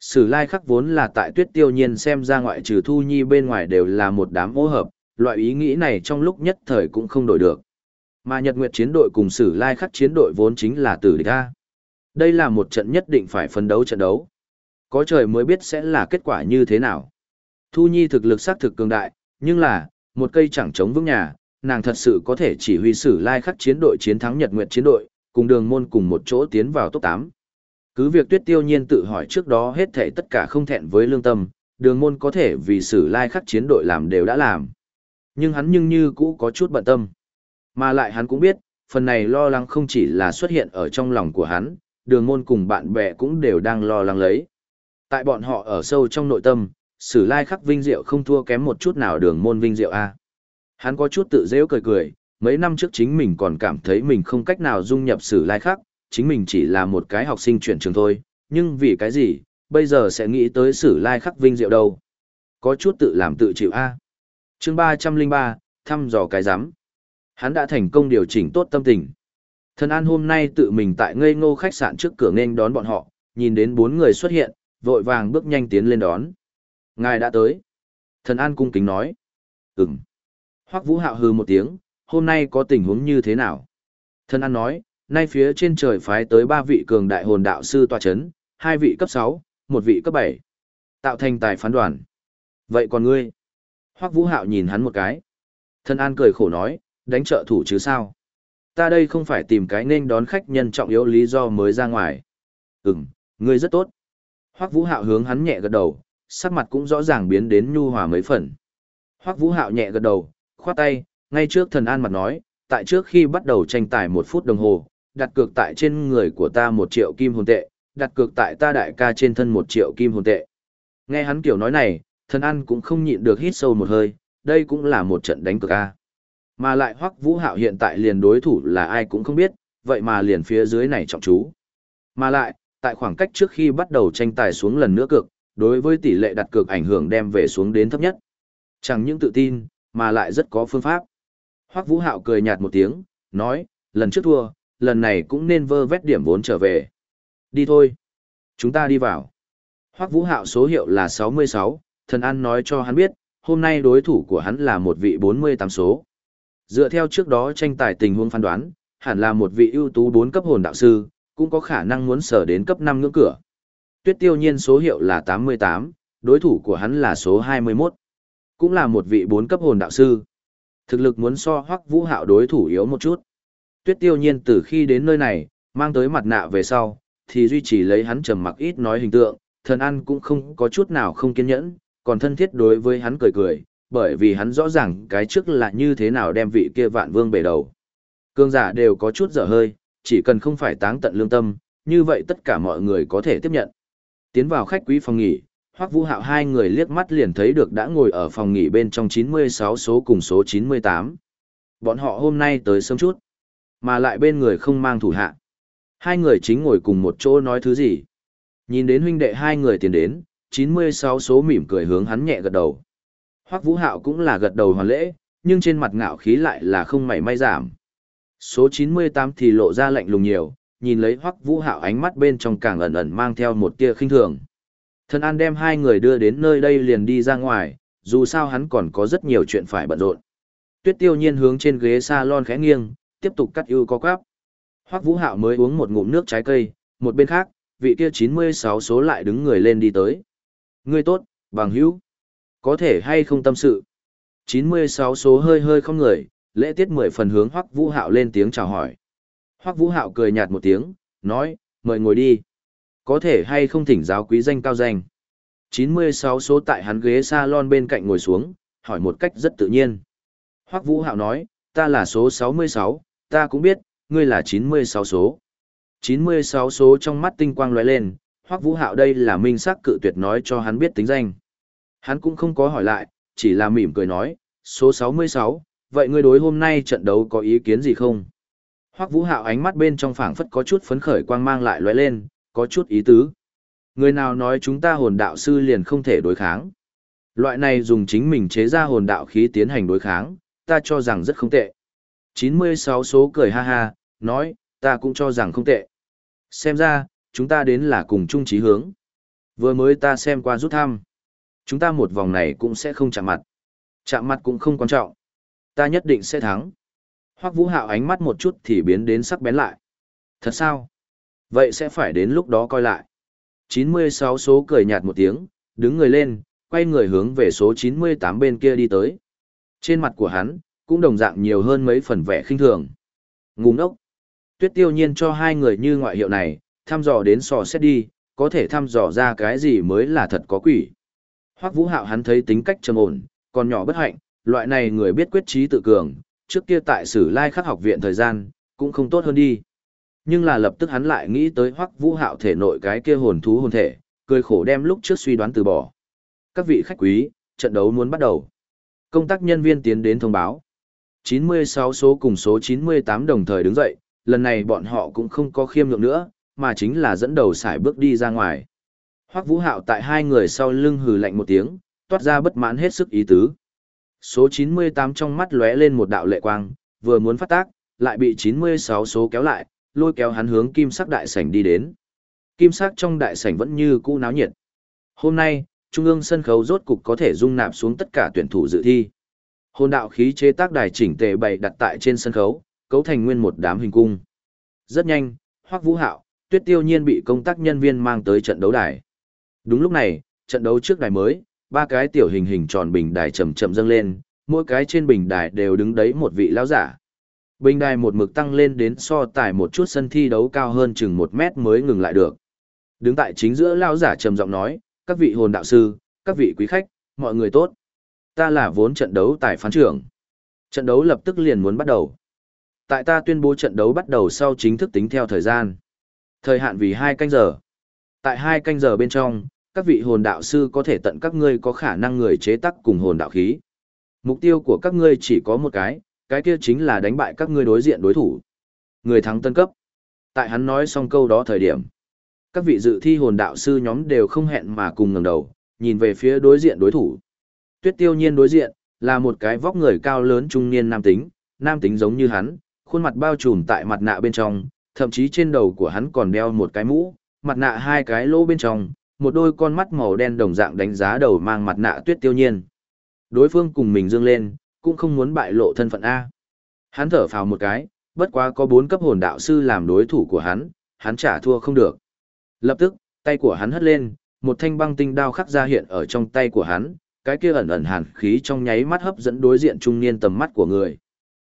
Sử Lai Khắc vốn là tại Tuyết Tiêu Nhiên xem ra ngoại trừ Thu Nhi bên ngoài đều là một đám ô hợp, loại ý nghĩ này trong lúc nhất thời cũng không đổi được. Mà Nhật Nguyệt chiến đội cùng Sử Lai Khắc chiến đội vốn chính là tử địch a. Đây là một trận nhất định phải phấn đấu trận đấu. Có trời mới biết sẽ là kết quả như thế nào. Thu Nhi thực lực xác thực cường đại, nhưng là, một cây chẳng chống vững nhà, nàng thật sự có thể chỉ huy sử lai khắc chiến đội chiến thắng Nhật Nguyệt chiến đội, cùng đường môn cùng một chỗ tiến vào top 8. Cứ việc tuyết tiêu nhiên tự hỏi trước đó hết thể tất cả không thẹn với lương tâm, đường môn có thể vì sử lai khắc chiến đội làm đều đã làm. Nhưng hắn nhưng như cũ có chút bận tâm. Mà lại hắn cũng biết, phần này lo lắng không chỉ là xuất hiện ở trong lòng của hắn, đường môn cùng bạn bè cũng đều đang lo lắng lấy. Tại bọn họ ở sâu trong nội tâm, sử lai khắc vinh diệu không thua kém một chút nào đường môn vinh diệu A. Hắn có chút tự dễu cười cười, mấy năm trước chính mình còn cảm thấy mình không cách nào dung nhập sử lai khắc, chính mình chỉ là một cái học sinh chuyển trường thôi, nhưng vì cái gì, bây giờ sẽ nghĩ tới sử lai khắc vinh diệu đâu. Có chút tự làm tự chịu A. chương ba trăm linh ba thăm dò cái giám. Hắn đã thành công điều chỉnh tốt tâm tình. Thần An hôm nay tự mình tại ngây ngô khách sạn trước cửa nghênh đón bọn họ, nhìn đến bốn người xuất hiện, vội vàng bước nhanh tiến lên đón. Ngài đã tới. Thần An cung kính nói. Ừm. Hoắc Vũ Hạo hừ một tiếng, hôm nay có tình huống như thế nào? Thần An nói, nay phía trên trời phái tới ba vị cường đại hồn đạo sư tòa chấn, hai vị cấp 6, một vị cấp 7. Tạo thành tài phán đoàn. Vậy còn ngươi? Hoắc Vũ Hạo nhìn hắn một cái. Thần An cười khổ nói, đánh trợ thủ chứ sao? Ta đây không phải tìm cái nên đón khách nhân trọng yếu lý do mới ra ngoài. Ừm, ngươi rất tốt. Hoắc Vũ Hạo hướng hắn nhẹ gật đầu, sắc mặt cũng rõ ràng biến đến nhu hòa mấy phần. Hoắc Vũ Hạo nhẹ gật đầu, khoát tay, ngay trước thần an mặt nói, tại trước khi bắt đầu tranh tài một phút đồng hồ, đặt cược tại trên người của ta một triệu kim hồn tệ, đặt cược tại ta đại ca trên thân một triệu kim hồn tệ. Nghe hắn kiểu nói này, thần an cũng không nhịn được hít sâu một hơi, đây cũng là một trận đánh cược a. Mà lại Hoắc Vũ Hạo hiện tại liền đối thủ là ai cũng không biết, vậy mà liền phía dưới này trọng chú. Mà lại, tại khoảng cách trước khi bắt đầu tranh tài xuống lần nữa cược, đối với tỷ lệ đặt cược ảnh hưởng đem về xuống đến thấp nhất. Chẳng những tự tin, mà lại rất có phương pháp. Hoắc Vũ Hạo cười nhạt một tiếng, nói, lần trước thua, lần này cũng nên vơ vét điểm vốn trở về. Đi thôi. Chúng ta đi vào. Hoắc Vũ Hạo số hiệu là 66, thần an nói cho hắn biết, hôm nay đối thủ của hắn là một vị 48 số. Dựa theo trước đó tranh tài tình huống phán đoán, hẳn là một vị ưu tú 4 cấp hồn đạo sư, cũng có khả năng muốn sở đến cấp 5 ngưỡng cửa. Tuyết tiêu nhiên số hiệu là 88, đối thủ của hắn là số 21. Cũng là một vị bốn cấp hồn đạo sư. Thực lực muốn so hoắc vũ hạo đối thủ yếu một chút. Tuyết tiêu nhiên từ khi đến nơi này, mang tới mặt nạ về sau, thì duy trì lấy hắn trầm mặc ít nói hình tượng, thần ăn cũng không có chút nào không kiên nhẫn, còn thân thiết đối với hắn cười cười, bởi vì hắn rõ ràng cái trước là như thế nào đem vị kia vạn vương bể đầu. Cương giả đều có chút dở hơi, chỉ cần không phải táng tận lương tâm, như vậy tất cả mọi người có thể tiếp nhận. Tiến vào khách quý phòng nghỉ, Hoắc Vũ Hạo hai người liếc mắt liền thấy được đã ngồi ở phòng nghỉ bên trong 96 số cùng số 98. Bọn họ hôm nay tới sớm chút, mà lại bên người không mang thủ hạ. Hai người chính ngồi cùng một chỗ nói thứ gì. Nhìn đến huynh đệ hai người tiến đến, 96 số mỉm cười hướng hắn nhẹ gật đầu. Hoắc Vũ Hạo cũng là gật đầu hoàn lễ, nhưng trên mặt ngạo khí lại là không mảy may giảm. Số 98 thì lộ ra lạnh lùng nhiều, nhìn lấy Hoắc Vũ Hạo ánh mắt bên trong càng ẩn ẩn mang theo một tia khinh thường. Thần An đem hai người đưa đến nơi đây liền đi ra ngoài, dù sao hắn còn có rất nhiều chuyện phải bận rộn. Tuyết Tiêu Nhiên hướng trên ghế salon khẽ nghiêng, tiếp tục cắt ưu co quắp. Hoắc Vũ Hạo mới uống một ngụm nước trái cây, một bên khác, vị kia 96 số lại đứng người lên đi tới. Ngươi tốt, bằng hữu. Có thể hay không tâm sự? 96 số hơi hơi không người, lễ tiết mười phần hướng Hoắc Vũ Hạo lên tiếng chào hỏi. Hoắc Vũ Hạo cười nhạt một tiếng, nói, mời ngồi đi. Có thể hay không thỉnh giáo quý danh cao danh. 96 số tại hắn ghế salon bên cạnh ngồi xuống, hỏi một cách rất tự nhiên. Hoắc Vũ Hạo nói, ta là số 66, ta cũng biết, ngươi là 96 số. 96 số trong mắt tinh quang lóe lên, Hoắc Vũ Hạo đây là minh xác cự tuyệt nói cho hắn biết tính danh. Hắn cũng không có hỏi lại, chỉ là mỉm cười nói, số 66, vậy ngươi đối hôm nay trận đấu có ý kiến gì không? Hoắc Vũ Hạo ánh mắt bên trong phảng phất có chút phấn khởi quang mang lại lóe lên, có chút ý tứ. Người nào nói chúng ta hồn đạo sư liền không thể đối kháng? Loại này dùng chính mình chế ra hồn đạo khí tiến hành đối kháng, ta cho rằng rất không tệ. 96 số cười ha ha, nói, ta cũng cho rằng không tệ. Xem ra, chúng ta đến là cùng chung chí hướng. Vừa mới ta xem qua rút thăm. Chúng ta một vòng này cũng sẽ không chạm mặt. Chạm mặt cũng không quan trọng. Ta nhất định sẽ thắng. Hoắc Vũ Hạo ánh mắt một chút thì biến đến sắc bén lại. Thật sao? Vậy sẽ phải đến lúc đó coi lại. 96 số cười nhạt một tiếng, đứng người lên, quay người hướng về số 98 bên kia đi tới. Trên mặt của hắn, cũng đồng dạng nhiều hơn mấy phần vẻ khinh thường. Ngu ngốc. Tuyết tiêu nhiên cho hai người như ngoại hiệu này, thăm dò đến sò xét đi, có thể thăm dò ra cái gì mới là thật có quỷ. Hoắc Vũ Hạo hắn thấy tính cách trầm ổn, còn nhỏ bất hạnh, loại này người biết quyết trí tự cường, trước kia tại Sử Lai Khắc học viện thời gian, cũng không tốt hơn đi. Nhưng là lập tức hắn lại nghĩ tới Hoắc Vũ Hạo thể nội cái kia hồn thú hồn thể, cười khổ đem lúc trước suy đoán từ bỏ. Các vị khách quý, trận đấu muốn bắt đầu. Công tác nhân viên tiến đến thông báo. 96 số cùng số 98 đồng thời đứng dậy, lần này bọn họ cũng không có khiêm nhượng nữa, mà chính là dẫn đầu xài bước đi ra ngoài. Hoắc Vũ Hạo tại hai người sau lưng hừ lạnh một tiếng, toát ra bất mãn hết sức ý tứ. Số 98 trong mắt lóe lên một đạo lệ quang, vừa muốn phát tác, lại bị 96 số kéo lại, lôi kéo hắn hướng kim sắc đại sảnh đi đến. Kim sắc trong đại sảnh vẫn như cũ náo nhiệt. Hôm nay, trung ương sân khấu rốt cục có thể dung nạp xuống tất cả tuyển thủ dự thi. Hồn đạo khí chế tác đài chỉnh tề bày đặt tại trên sân khấu, cấu thành nguyên một đám hình cung. Rất nhanh, Hoắc Vũ Hạo, Tuyết Tiêu Nhiên bị công tác nhân viên mang tới trận đấu đài. Đúng lúc này, trận đấu trước đài mới, ba cái tiểu hình hình tròn bình đài chậm chậm dâng lên, mỗi cái trên bình đài đều đứng đấy một vị lão giả. Bình đài một mực tăng lên đến so tài một chút sân thi đấu cao hơn chừng một mét mới ngừng lại được. Đứng tại chính giữa lão giả trầm giọng nói, các vị hồn đạo sư, các vị quý khách, mọi người tốt. Ta là vốn trận đấu tài phán trưởng. Trận đấu lập tức liền muốn bắt đầu. Tại ta tuyên bố trận đấu bắt đầu sau chính thức tính theo thời gian. Thời hạn vì hai canh giờ. Tại hai canh giờ bên trong, các vị hồn đạo sư có thể tận các ngươi có khả năng người chế tác cùng hồn đạo khí. Mục tiêu của các ngươi chỉ có một cái, cái kia chính là đánh bại các ngươi đối diện đối thủ. Người thắng tân cấp. Tại hắn nói xong câu đó thời điểm. Các vị dự thi hồn đạo sư nhóm đều không hẹn mà cùng ngẩng đầu, nhìn về phía đối diện đối thủ. Tuyết tiêu nhiên đối diện, là một cái vóc người cao lớn trung niên nam tính, nam tính giống như hắn, khuôn mặt bao trùm tại mặt nạ bên trong, thậm chí trên đầu của hắn còn đeo một cái mũ, mặt nạ hai cái lỗ bên trong, một đôi con mắt màu đen đồng dạng đánh giá đầu mang mặt nạ tuyết tiêu nhiên. Đối phương cùng mình dương lên, cũng không muốn bại lộ thân phận A. Hắn thở phào một cái, bất quá có bốn cấp hồn đạo sư làm đối thủ của hắn, hắn trả thua không được. Lập tức, tay của hắn hất lên, một thanh băng tinh đao khắc ra hiện ở trong tay của hắn, cái kia ẩn ẩn hàn khí trong nháy mắt hấp dẫn đối diện trung niên tầm mắt của người.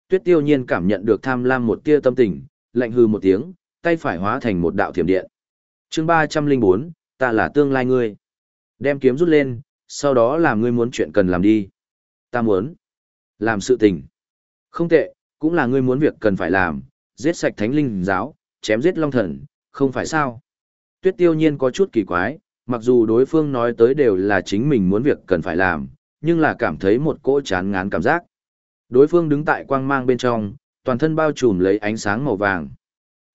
Tuyết Tiêu Nhiên cảm nhận được tham lam một tia tâm tình, lạnh hư một tiếng, tay phải hóa thành một đạo thiểm điện. Chương 304, ta là tương lai ngươi. Đem kiếm rút lên, sau đó làm ngươi muốn chuyện cần làm đi. Ta muốn làm sự tình. Không tệ, cũng là ngươi muốn việc cần phải làm, giết sạch thánh linh giáo, chém giết long thần, không phải sao? Tuyết Tiêu Nhiên có chút kỳ quái, mặc dù đối phương nói tới đều là chính mình muốn việc cần phải làm, nhưng là cảm thấy một cỗ chán ngán cảm giác. Đối phương đứng tại quang mang bên trong, toàn thân bao trùm lấy ánh sáng màu vàng.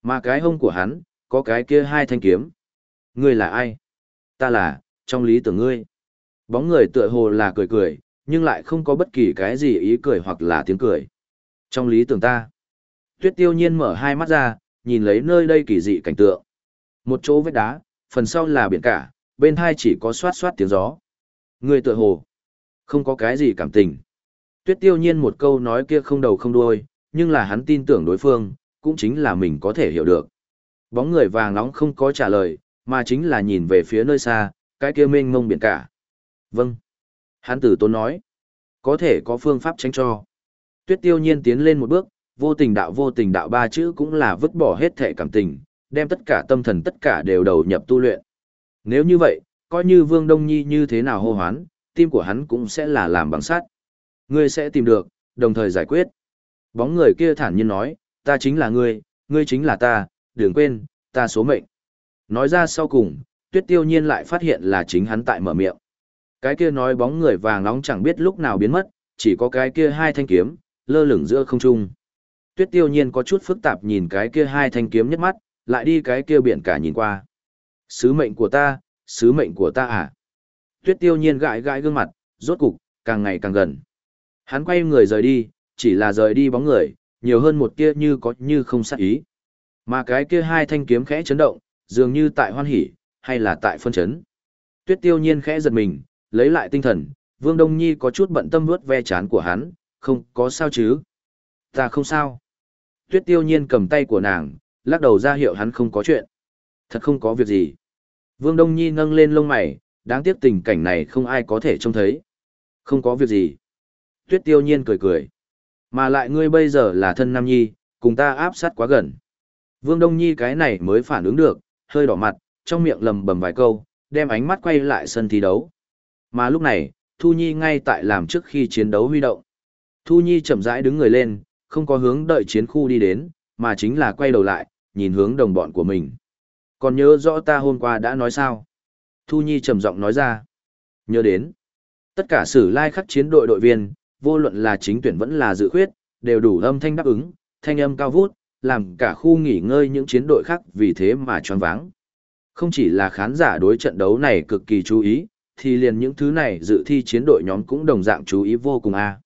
Mà cái hông của hắn, có cái kia hai thanh kiếm. Ngươi là ai? Ta là, trong lý tưởng ngươi. Bóng người tựa hồ là cười cười, nhưng lại không có bất kỳ cái gì ý cười hoặc là tiếng cười. Trong lý tưởng ta. Tuyết tiêu nhiên mở hai mắt ra, nhìn lấy nơi đây kỳ dị cảnh tượng. Một chỗ vết đá, phần sau là biển cả, bên hai chỉ có xoát xoát tiếng gió. Ngươi tựa hồ. Không có cái gì cảm tình. Tuyết tiêu nhiên một câu nói kia không đầu không đuôi, nhưng là hắn tin tưởng đối phương, cũng chính là mình có thể hiểu được. Bóng người vàng nóng không có trả lời, mà chính là nhìn về phía nơi xa, cái kia mênh mông biển cả. Vâng. hán tử tốn nói. Có thể có phương pháp tránh cho. Tuyết tiêu nhiên tiến lên một bước, vô tình đạo vô tình đạo ba chữ cũng là vứt bỏ hết thể cảm tình, đem tất cả tâm thần tất cả đều đầu nhập tu luyện. Nếu như vậy, coi như Vương Đông Nhi như thế nào hô hoán, tim của hắn cũng sẽ là làm bằng sắt. Ngươi sẽ tìm được, đồng thời giải quyết. Bóng người kia thản nhiên nói, ta chính là ngươi, ngươi chính là ta, đừng quên, ta số mệnh. Nói ra sau cùng, tuyết tiêu nhiên lại phát hiện là chính hắn tại mở miệng. Cái kia nói bóng người vàng nóng chẳng biết lúc nào biến mất, chỉ có cái kia hai thanh kiếm, lơ lửng giữa không trung. Tuyết tiêu nhiên có chút phức tạp nhìn cái kia hai thanh kiếm nhất mắt, lại đi cái kia biển cả nhìn qua. Sứ mệnh của ta, sứ mệnh của ta à? Tuyết tiêu nhiên gãi gãi gương mặt, rốt cục, càng ngày càng gần. Hắn quay người rời đi, chỉ là rời đi bóng người, nhiều hơn một kia như có như không sát ý. Mà cái kia hai thanh kiếm khẽ chấn động, dường như tại hoan hỉ, hay là tại phân chấn. Tuyết tiêu nhiên khẽ giật mình, lấy lại tinh thần, Vương Đông Nhi có chút bận tâm vuốt ve chán của hắn, không có sao chứ. Ta không sao. Tuyết tiêu nhiên cầm tay của nàng, lắc đầu ra hiệu hắn không có chuyện. Thật không có việc gì. Vương Đông Nhi nâng lên lông mày, đáng tiếc tình cảnh này không ai có thể trông thấy. Không có việc gì. Tuyết tiêu nhiên cười cười. Mà lại ngươi bây giờ là thân Nam Nhi, cùng ta áp sát quá gần. Vương Đông Nhi cái này mới phản ứng được, hơi đỏ mặt, trong miệng lầm bầm vài câu, đem ánh mắt quay lại sân thi đấu. Mà lúc này, Thu Nhi ngay tại làm trước khi chiến đấu huy động. Thu Nhi chậm rãi đứng người lên, không có hướng đợi chiến khu đi đến, mà chính là quay đầu lại, nhìn hướng đồng bọn của mình. Còn nhớ rõ ta hôm qua đã nói sao? Thu Nhi trầm giọng nói ra. Nhớ đến. Tất cả sử lai khắc chiến đội đội viên, vô luận là chính tuyển vẫn là dự khuyết, đều đủ âm thanh đáp ứng, thanh âm cao vút, làm cả khu nghỉ ngơi những chiến đội khác vì thế mà choáng váng. Không chỉ là khán giả đối trận đấu này cực kỳ chú ý, thì liền những thứ này dự thi chiến đội nhóm cũng đồng dạng chú ý vô cùng a.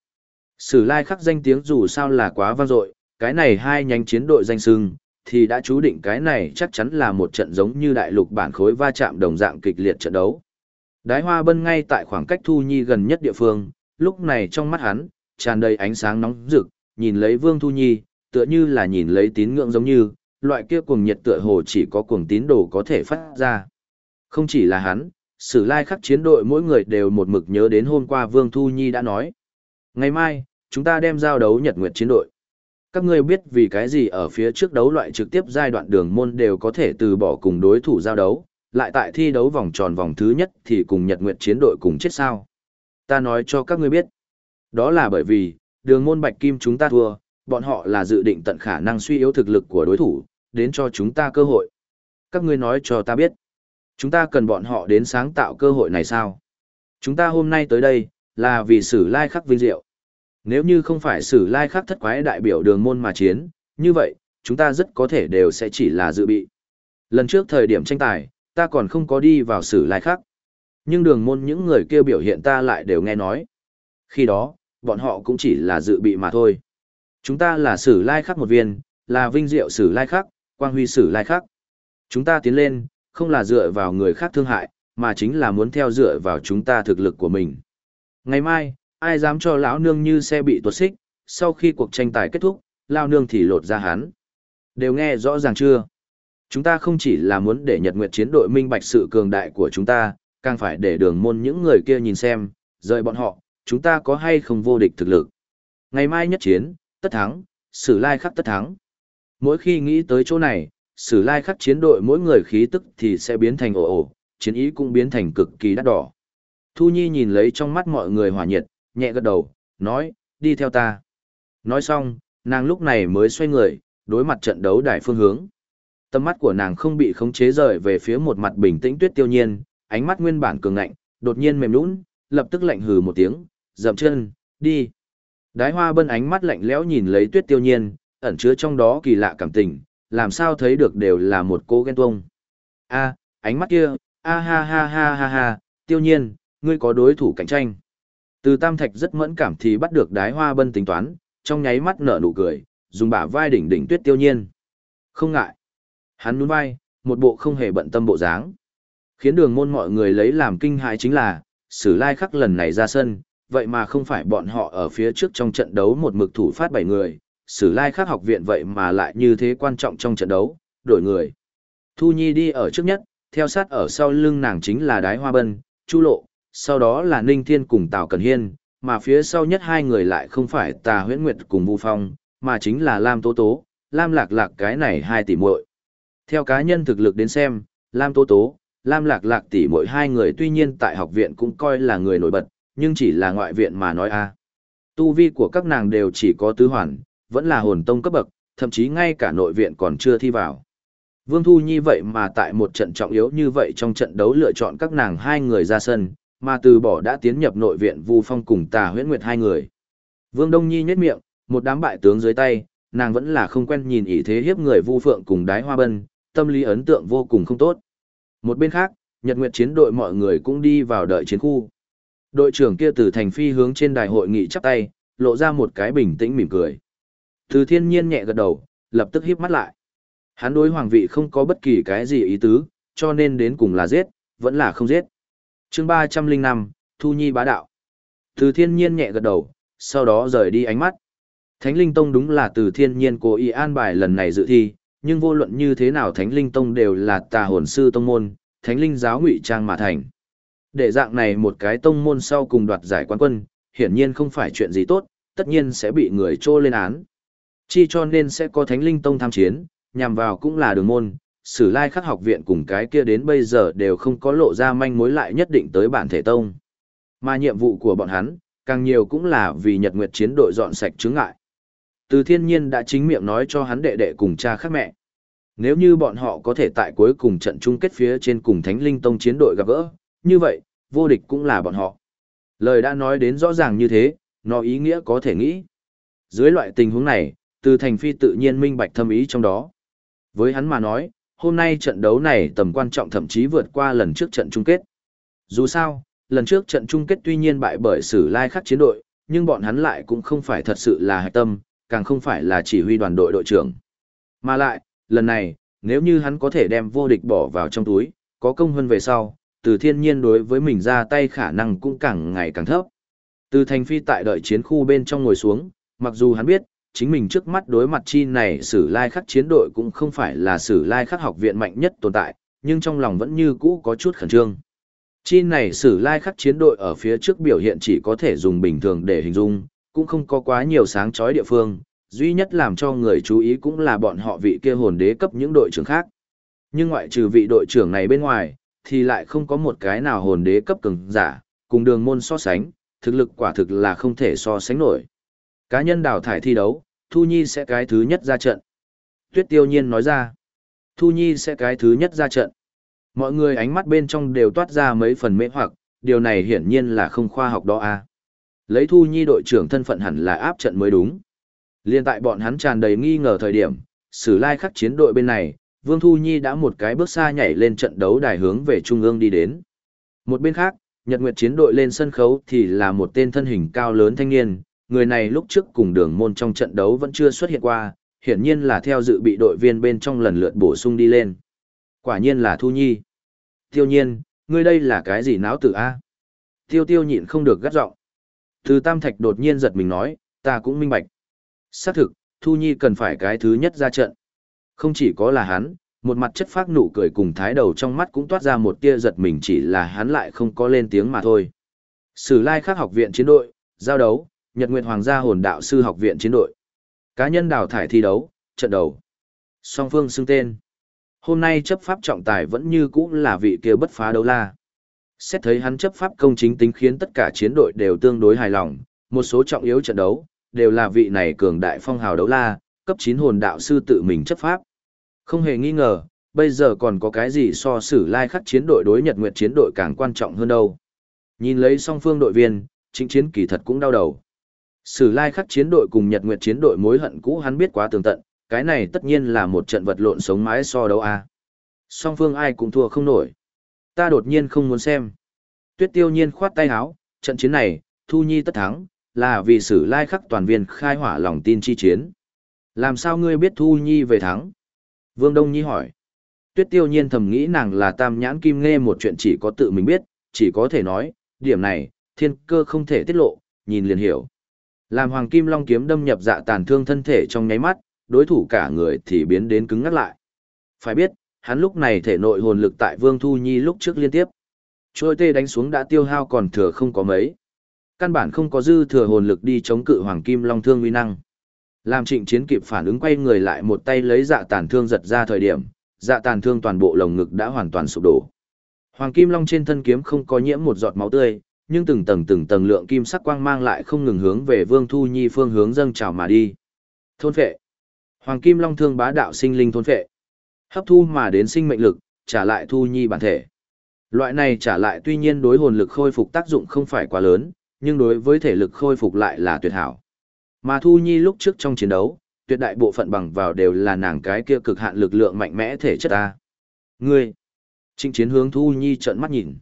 Sử lai khắc danh tiếng dù sao là quá vang dội, cái này hai nhánh chiến đội danh sưng, thì đã chú định cái này chắc chắn là một trận giống như đại lục bản khối va chạm đồng dạng kịch liệt trận đấu. Đái hoa bân ngay tại khoảng cách Thu Nhi gần nhất địa phương, lúc này trong mắt hắn, tràn đầy ánh sáng nóng rực, nhìn lấy Vương Thu Nhi, tựa như là nhìn lấy tín ngưỡng giống như, loại kia cuồng nhiệt tựa hồ chỉ có cuồng tín đồ có thể phát ra. Không chỉ là hắn, sử lai khắc chiến đội mỗi người đều một mực nhớ đến hôm qua Vương Thu Nhi đã nói. Ngày mai, chúng ta đem giao đấu Nhật Nguyệt chiến đội. Các ngươi biết vì cái gì ở phía trước đấu loại trực tiếp giai đoạn đường môn đều có thể từ bỏ cùng đối thủ giao đấu, lại tại thi đấu vòng tròn vòng thứ nhất thì cùng Nhật Nguyệt chiến đội cùng chết sao. Ta nói cho các ngươi biết. Đó là bởi vì, đường môn bạch kim chúng ta thua, bọn họ là dự định tận khả năng suy yếu thực lực của đối thủ, đến cho chúng ta cơ hội. Các ngươi nói cho ta biết. Chúng ta cần bọn họ đến sáng tạo cơ hội này sao? Chúng ta hôm nay tới đây, là vì sử lai khắc vinh diệu. Nếu như không phải sử lai khắc thất quái đại biểu đường môn mà chiến, như vậy, chúng ta rất có thể đều sẽ chỉ là dự bị. Lần trước thời điểm tranh tài, ta còn không có đi vào sử lai khắc. Nhưng đường môn những người kêu biểu hiện ta lại đều nghe nói. Khi đó, bọn họ cũng chỉ là dự bị mà thôi. Chúng ta là sử lai khắc một viên, là vinh diệu sử lai khắc, quang huy sử lai khắc. Chúng ta tiến lên, không là dựa vào người khác thương hại, mà chính là muốn theo dựa vào chúng ta thực lực của mình. Ngày mai, ai dám cho lão nương như xe bị tuột xích, sau khi cuộc tranh tài kết thúc, lão nương thì lột ra hắn. Đều nghe rõ ràng chưa? Chúng ta không chỉ là muốn để Nhật Nguyệt chiến đội minh bạch sự cường đại của chúng ta, càng phải để đường môn những người kia nhìn xem, rời bọn họ, chúng ta có hay không vô địch thực lực. Ngày mai nhất chiến, tất thắng, sử lai khắc tất thắng. Mỗi khi nghĩ tới chỗ này, sử lai khắc chiến đội mỗi người khí tức thì sẽ biến thành ồ ồ, chiến ý cũng biến thành cực kỳ đắt đỏ. Thu Nhi nhìn lấy trong mắt mọi người hòa nhiệt, nhẹ gật đầu, nói, đi theo ta. Nói xong, nàng lúc này mới xoay người, đối mặt trận đấu đài phương hướng. Tâm mắt của nàng không bị khống chế rời về phía một mặt bình tĩnh tuyết tiêu nhiên, ánh mắt nguyên bản cường ngạnh, đột nhiên mềm nũng, lập tức lạnh hừ một tiếng, dậm chân, đi. Đái hoa bân ánh mắt lạnh lẽo nhìn lấy tuyết tiêu nhiên, ẩn chứa trong đó kỳ lạ cảm tình, làm sao thấy được đều là một cô ghen tuông. A, ánh mắt kia, a ha ha ha ha ha, tiêu nhiên, ngươi có đối thủ cạnh tranh. Từ tam thạch rất mẫn cảm thì bắt được đái hoa bân tính toán, trong nháy mắt nở nụ cười, dùng bả vai đỉnh đỉnh tuyết tiêu nhiên. Không ngại. Hắn nhún vai, một bộ không hề bận tâm bộ dáng. Khiến đường môn mọi người lấy làm kinh hại chính là, sử lai khắc lần này ra sân, vậy mà không phải bọn họ ở phía trước trong trận đấu một mực thủ phát bảy người, sử lai khác học viện vậy mà lại như thế quan trọng trong trận đấu, đổi người. Thu Nhi đi ở trước nhất, theo sát ở sau lưng nàng chính là Đái Hoa Bân, Chu Lộ, sau đó là Ninh Thiên cùng Tào Cần Hiên, mà phía sau nhất hai người lại không phải Tà Huyễn Nguyệt cùng Vu Phong, mà chính là Lam Tố Tố, Lam Lạc Lạc cái này hai tỷ muội. Theo cá nhân thực lực đến xem, Lam Tố Tố, Lam Lạc Lạc tỷ muội hai người tuy nhiên tại học viện cũng coi là người nổi bật, nhưng chỉ là ngoại viện mà nói a. À. Tu vi của các nàng đều chỉ có tứ hoàn, vẫn là hồn tông cấp bậc, thậm chí ngay cả nội viện còn chưa thi vào. Vương Thu Nhi vậy mà tại một trận trọng yếu như vậy trong trận đấu lựa chọn các nàng hai người ra sân, mà từ bỏ đã tiến nhập nội viện Vu Phong cùng Tà Huyễn Nguyệt hai người. Vương Đông Nhi nhếch miệng, một đám bại tướng dưới tay, nàng vẫn là không quen nhìn ý thế hiếp người Vu Phượng cùng Đái Hoa Bân, tâm lý ấn tượng vô cùng không tốt. Một bên khác, Nhật Nguyệt chiến đội mọi người cũng đi vào đợi chiến khu. Đội trưởng kia từ thành phi hướng trên đài hội nghị chắp tay, lộ ra một cái bình tĩnh mỉm cười. Từ thiên nhiên nhẹ gật đầu, lập tức híp mắt lại. Hắn đối hoàng vị không có bất kỳ cái gì ý tứ, cho nên đến cùng là giết, vẫn là không giết. chương ba trăm linh năm Thu Nhi bá đạo. Từ thiên nhiên nhẹ gật đầu, sau đó rời đi ánh mắt. Thánh Linh Tông đúng là từ thiên nhiên cố ý an bài lần này dự thi, nhưng vô luận như thế nào Thánh Linh Tông đều là tà hồn sư tông môn, Thánh Linh giáo ngụy trang mà thành. Để dạng này một cái tông môn sau cùng đoạt giải quán quân, hiển nhiên không phải chuyện gì tốt, tất nhiên sẽ bị người trô lên án. Chi cho nên sẽ có Thánh Linh Tông tham chiến, nhằm vào cũng là đường môn, sử lai khắc học viện cùng cái kia đến bây giờ đều không có lộ ra manh mối lại nhất định tới bản thể tông. Mà nhiệm vụ của bọn hắn, càng nhiều cũng là vì Nhật Nguyệt chiến đội dọn sạch chứng ngại. Từ thiên nhiên đã chính miệng nói cho hắn đệ đệ cùng cha khác mẹ. Nếu như bọn họ có thể tại cuối cùng trận chung kết phía trên cùng Thánh Linh Tông chiến đội gặp gỡ, như vậy, vô địch cũng là bọn họ. Lời đã nói đến rõ ràng như thế, nó ý nghĩa có thể nghĩ. Dưới loại tình huống này, từ thành phi tự nhiên minh bạch thâm ý trong đó. Với hắn mà nói, hôm nay trận đấu này tầm quan trọng thậm chí vượt qua lần trước trận chung kết. Dù sao, lần trước trận chung kết tuy nhiên bại bởi sử lai khắc chiến đội, nhưng bọn hắn lại cũng không phải thật sự là hạch tâm, càng không phải là chỉ huy đoàn đội đội trưởng. Mà lại, lần này, nếu như hắn có thể đem vô địch bỏ vào trong túi, có công hơn về sau, từ thiên nhiên đối với mình ra tay khả năng cũng càng ngày càng thấp. Từ thành phi tại đợi chiến khu bên trong ngồi xuống, mặc dù hắn biết, chính mình trước mắt đối mặt chi này sử lai khắc chiến đội cũng không phải là sử lai khắc học viện mạnh nhất tồn tại, nhưng trong lòng vẫn như cũ có chút khẩn trương. Chi này sử lai khắc chiến đội ở phía trước biểu hiện chỉ có thể dùng bình thường để hình dung, cũng không có quá nhiều sáng chói địa phương, duy nhất làm cho người chú ý cũng là bọn họ vị kia hồn đế cấp những đội trưởng khác. Nhưng ngoại trừ vị đội trưởng này bên ngoài, thì lại không có một cái nào hồn đế cấp cường giả, cùng đường môn so sánh, thực lực quả thực là không thể so sánh nổi. Cá nhân đào thải thi đấu, Thu Nhi sẽ cái thứ nhất ra trận. Tuyết tiêu nhiên nói ra, Thu Nhi sẽ cái thứ nhất ra trận. Mọi người ánh mắt bên trong đều toát ra mấy phần mê hoặc, điều này hiển nhiên là không khoa học đó à. Lấy Thu Nhi đội trưởng thân phận hẳn là áp trận mới đúng. Liên tại bọn hắn tràn đầy nghi ngờ thời điểm, sử lai khắc chiến đội bên này, Vương Thu Nhi đã một cái bước xa nhảy lên trận đấu đài hướng về trung ương đi đến. Một bên khác, Nhật Nguyệt chiến đội lên sân khấu thì là một tên thân hình cao lớn thanh niên, người này lúc trước cùng đường môn trong trận đấu vẫn chưa xuất hiện qua, hiển nhiên là theo dự bị đội viên bên trong lần lượt bổ sung đi lên. Quả nhiên là Thu Nhi. Tiêu nhiên, ngươi đây là cái gì náo tử A? Tiêu tiêu nhịn không được gắt giọng. Từ Tam Thạch đột nhiên giật mình nói, ta cũng minh bạch. Xác thực, Thu Nhi cần phải cái thứ nhất ra trận. Không chỉ có là hắn, một mặt chất phác nụ cười cùng thái đầu trong mắt cũng toát ra một tia giật mình chỉ là hắn lại không có lên tiếng mà thôi. Sử lai khắc học viện chiến đội, giao đấu, Nhật Nguyệt Hoàng gia hồn đạo sư học viện chiến đội. Cá nhân đào thải thi đấu, trận đầu. Song phương xưng tên. Hôm nay chấp pháp trọng tài vẫn như cũ là vị kia bất phá đấu la. Xét thấy hắn chấp pháp công chính tính khiến tất cả chiến đội đều tương đối hài lòng, một số trọng yếu trận đấu, đều là vị này cường đại phong hào đấu la, cấp 9 hồn đạo sư tự mình chấp pháp. Không hề nghi ngờ, bây giờ còn có cái gì so sử lai khắc chiến đội đối Nhật Nguyệt chiến đội càng quan trọng hơn đâu. Nhìn lấy song phương đội viên, chính chiến kỳ thật cũng đau đầu. Sử lai khắc chiến đội cùng Nhật Nguyệt chiến đội mối hận cũ hắn biết quá tường tận, cái này tất nhiên là một trận vật lộn sống mái so đấu a. À. Song phương ai cũng thua không nổi. Ta đột nhiên không muốn xem. Tuyết tiêu nhiên khoát tay áo, trận chiến này, Thu Nhi tất thắng, là vì sử lai khắc toàn viên khai hỏa lòng tin chi chiến. Làm sao ngươi biết Thu Nhi về thắng? Vương Đông Nhi hỏi. Tuyết tiêu nhiên thầm nghĩ nàng là tam nhãn kim nghe một chuyện chỉ có tự mình biết, chỉ có thể nói, điểm này, thiên cơ không thể tiết lộ, nhìn liền hiểu. Làm hoàng kim long kiếm đâm nhập dạ tàn thương thân thể trong nháy mắt, đối thủ cả người thì biến đến cứng ngắt lại. Phải biết, hắn lúc này thể nội hồn lực tại Vương Thu Nhi lúc trước liên tiếp. Trôi tê đánh xuống đã tiêu hao còn thừa không có mấy. Căn bản không có dư thừa hồn lực đi chống cự hoàng kim long thương uy năng. Làm trịnh chiến kịp phản ứng quay người lại một tay lấy dạ tàn thương giật ra thời điểm, dạ tàn thương toàn bộ lồng ngực đã hoàn toàn sụp đổ. Hoàng kim long trên thân kiếm không có nhiễm một giọt máu tươi, nhưng từng tầng từng tầng lượng kim sắc quang mang lại không ngừng hướng về Vương Thu Nhi phương hướng dâng trào mà đi. Thôn phệ. Hoàng kim long thương bá đạo sinh linh thôn phệ. Hấp thu mà đến sinh mệnh lực, trả lại Thu Nhi bản thể. Loại này trả lại tuy nhiên đối hồn lực khôi phục tác dụng không phải quá lớn, nhưng đối với thể lực khôi phục lại là tuyệt hảo. Mà Thu Nhi lúc trước trong chiến đấu, tuyệt đại bộ phận bằng vào đều là nàng cái kia cực hạn lực lượng mạnh mẽ thể chất ta. Ngươi! Trịnh chiến hướng Thu Nhi trợn mắt nhìn.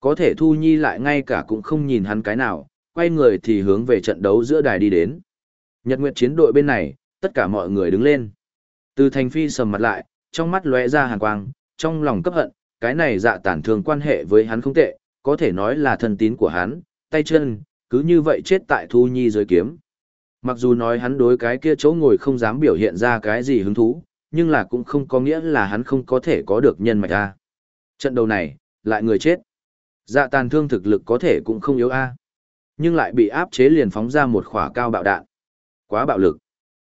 Có thể Thu Nhi lại ngay cả cũng không nhìn hắn cái nào, quay người thì hướng về trận đấu giữa đài đi đến. Nhật Nguyệt chiến đội bên này, tất cả mọi người đứng lên. Từ thành phi sầm mặt lại, trong mắt lóe ra hàn quang, trong lòng cấp hận, cái này dạ tản thường quan hệ với hắn không tệ, có thể nói là thân tín của hắn, tay chân, cứ như vậy chết tại Thu Nhi dưới kiếm. Mặc dù nói hắn đối cái kia chỗ ngồi không dám biểu hiện ra cái gì hứng thú, nhưng là cũng không có nghĩa là hắn không có thể có được nhân mạch A. Trận đầu này, lại người chết. Dạ tàn thương thực lực có thể cũng không yếu A. Nhưng lại bị áp chế liền phóng ra một khỏa cao bạo đạn. Quá bạo lực.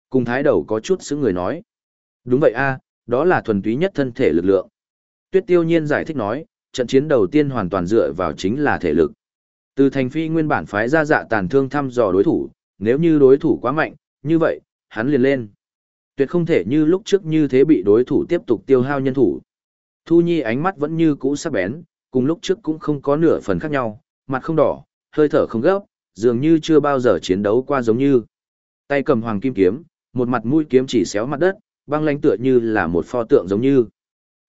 Cùng thái đầu có chút xứ người nói. Đúng vậy A, đó là thuần túy nhất thân thể lực lượng. Tuyết tiêu nhiên giải thích nói, trận chiến đầu tiên hoàn toàn dựa vào chính là thể lực. Từ thành phi nguyên bản phái ra dạ tàn thương thăm dò đối thủ, nếu như đối thủ quá mạnh, như vậy, hắn liền lên. Tuyệt không thể như lúc trước như thế bị đối thủ tiếp tục tiêu hao nhân thủ. Thu Nhi ánh mắt vẫn như cũ sắc bén, cùng lúc trước cũng không có nửa phần khác nhau, mặt không đỏ, hơi thở không gấp, dường như chưa bao giờ chiến đấu qua giống như. Tay cầm hoàng kim kiếm, một mặt mũi kiếm chỉ xéo mặt đất, băng lãnh tựa như là một pho tượng giống như.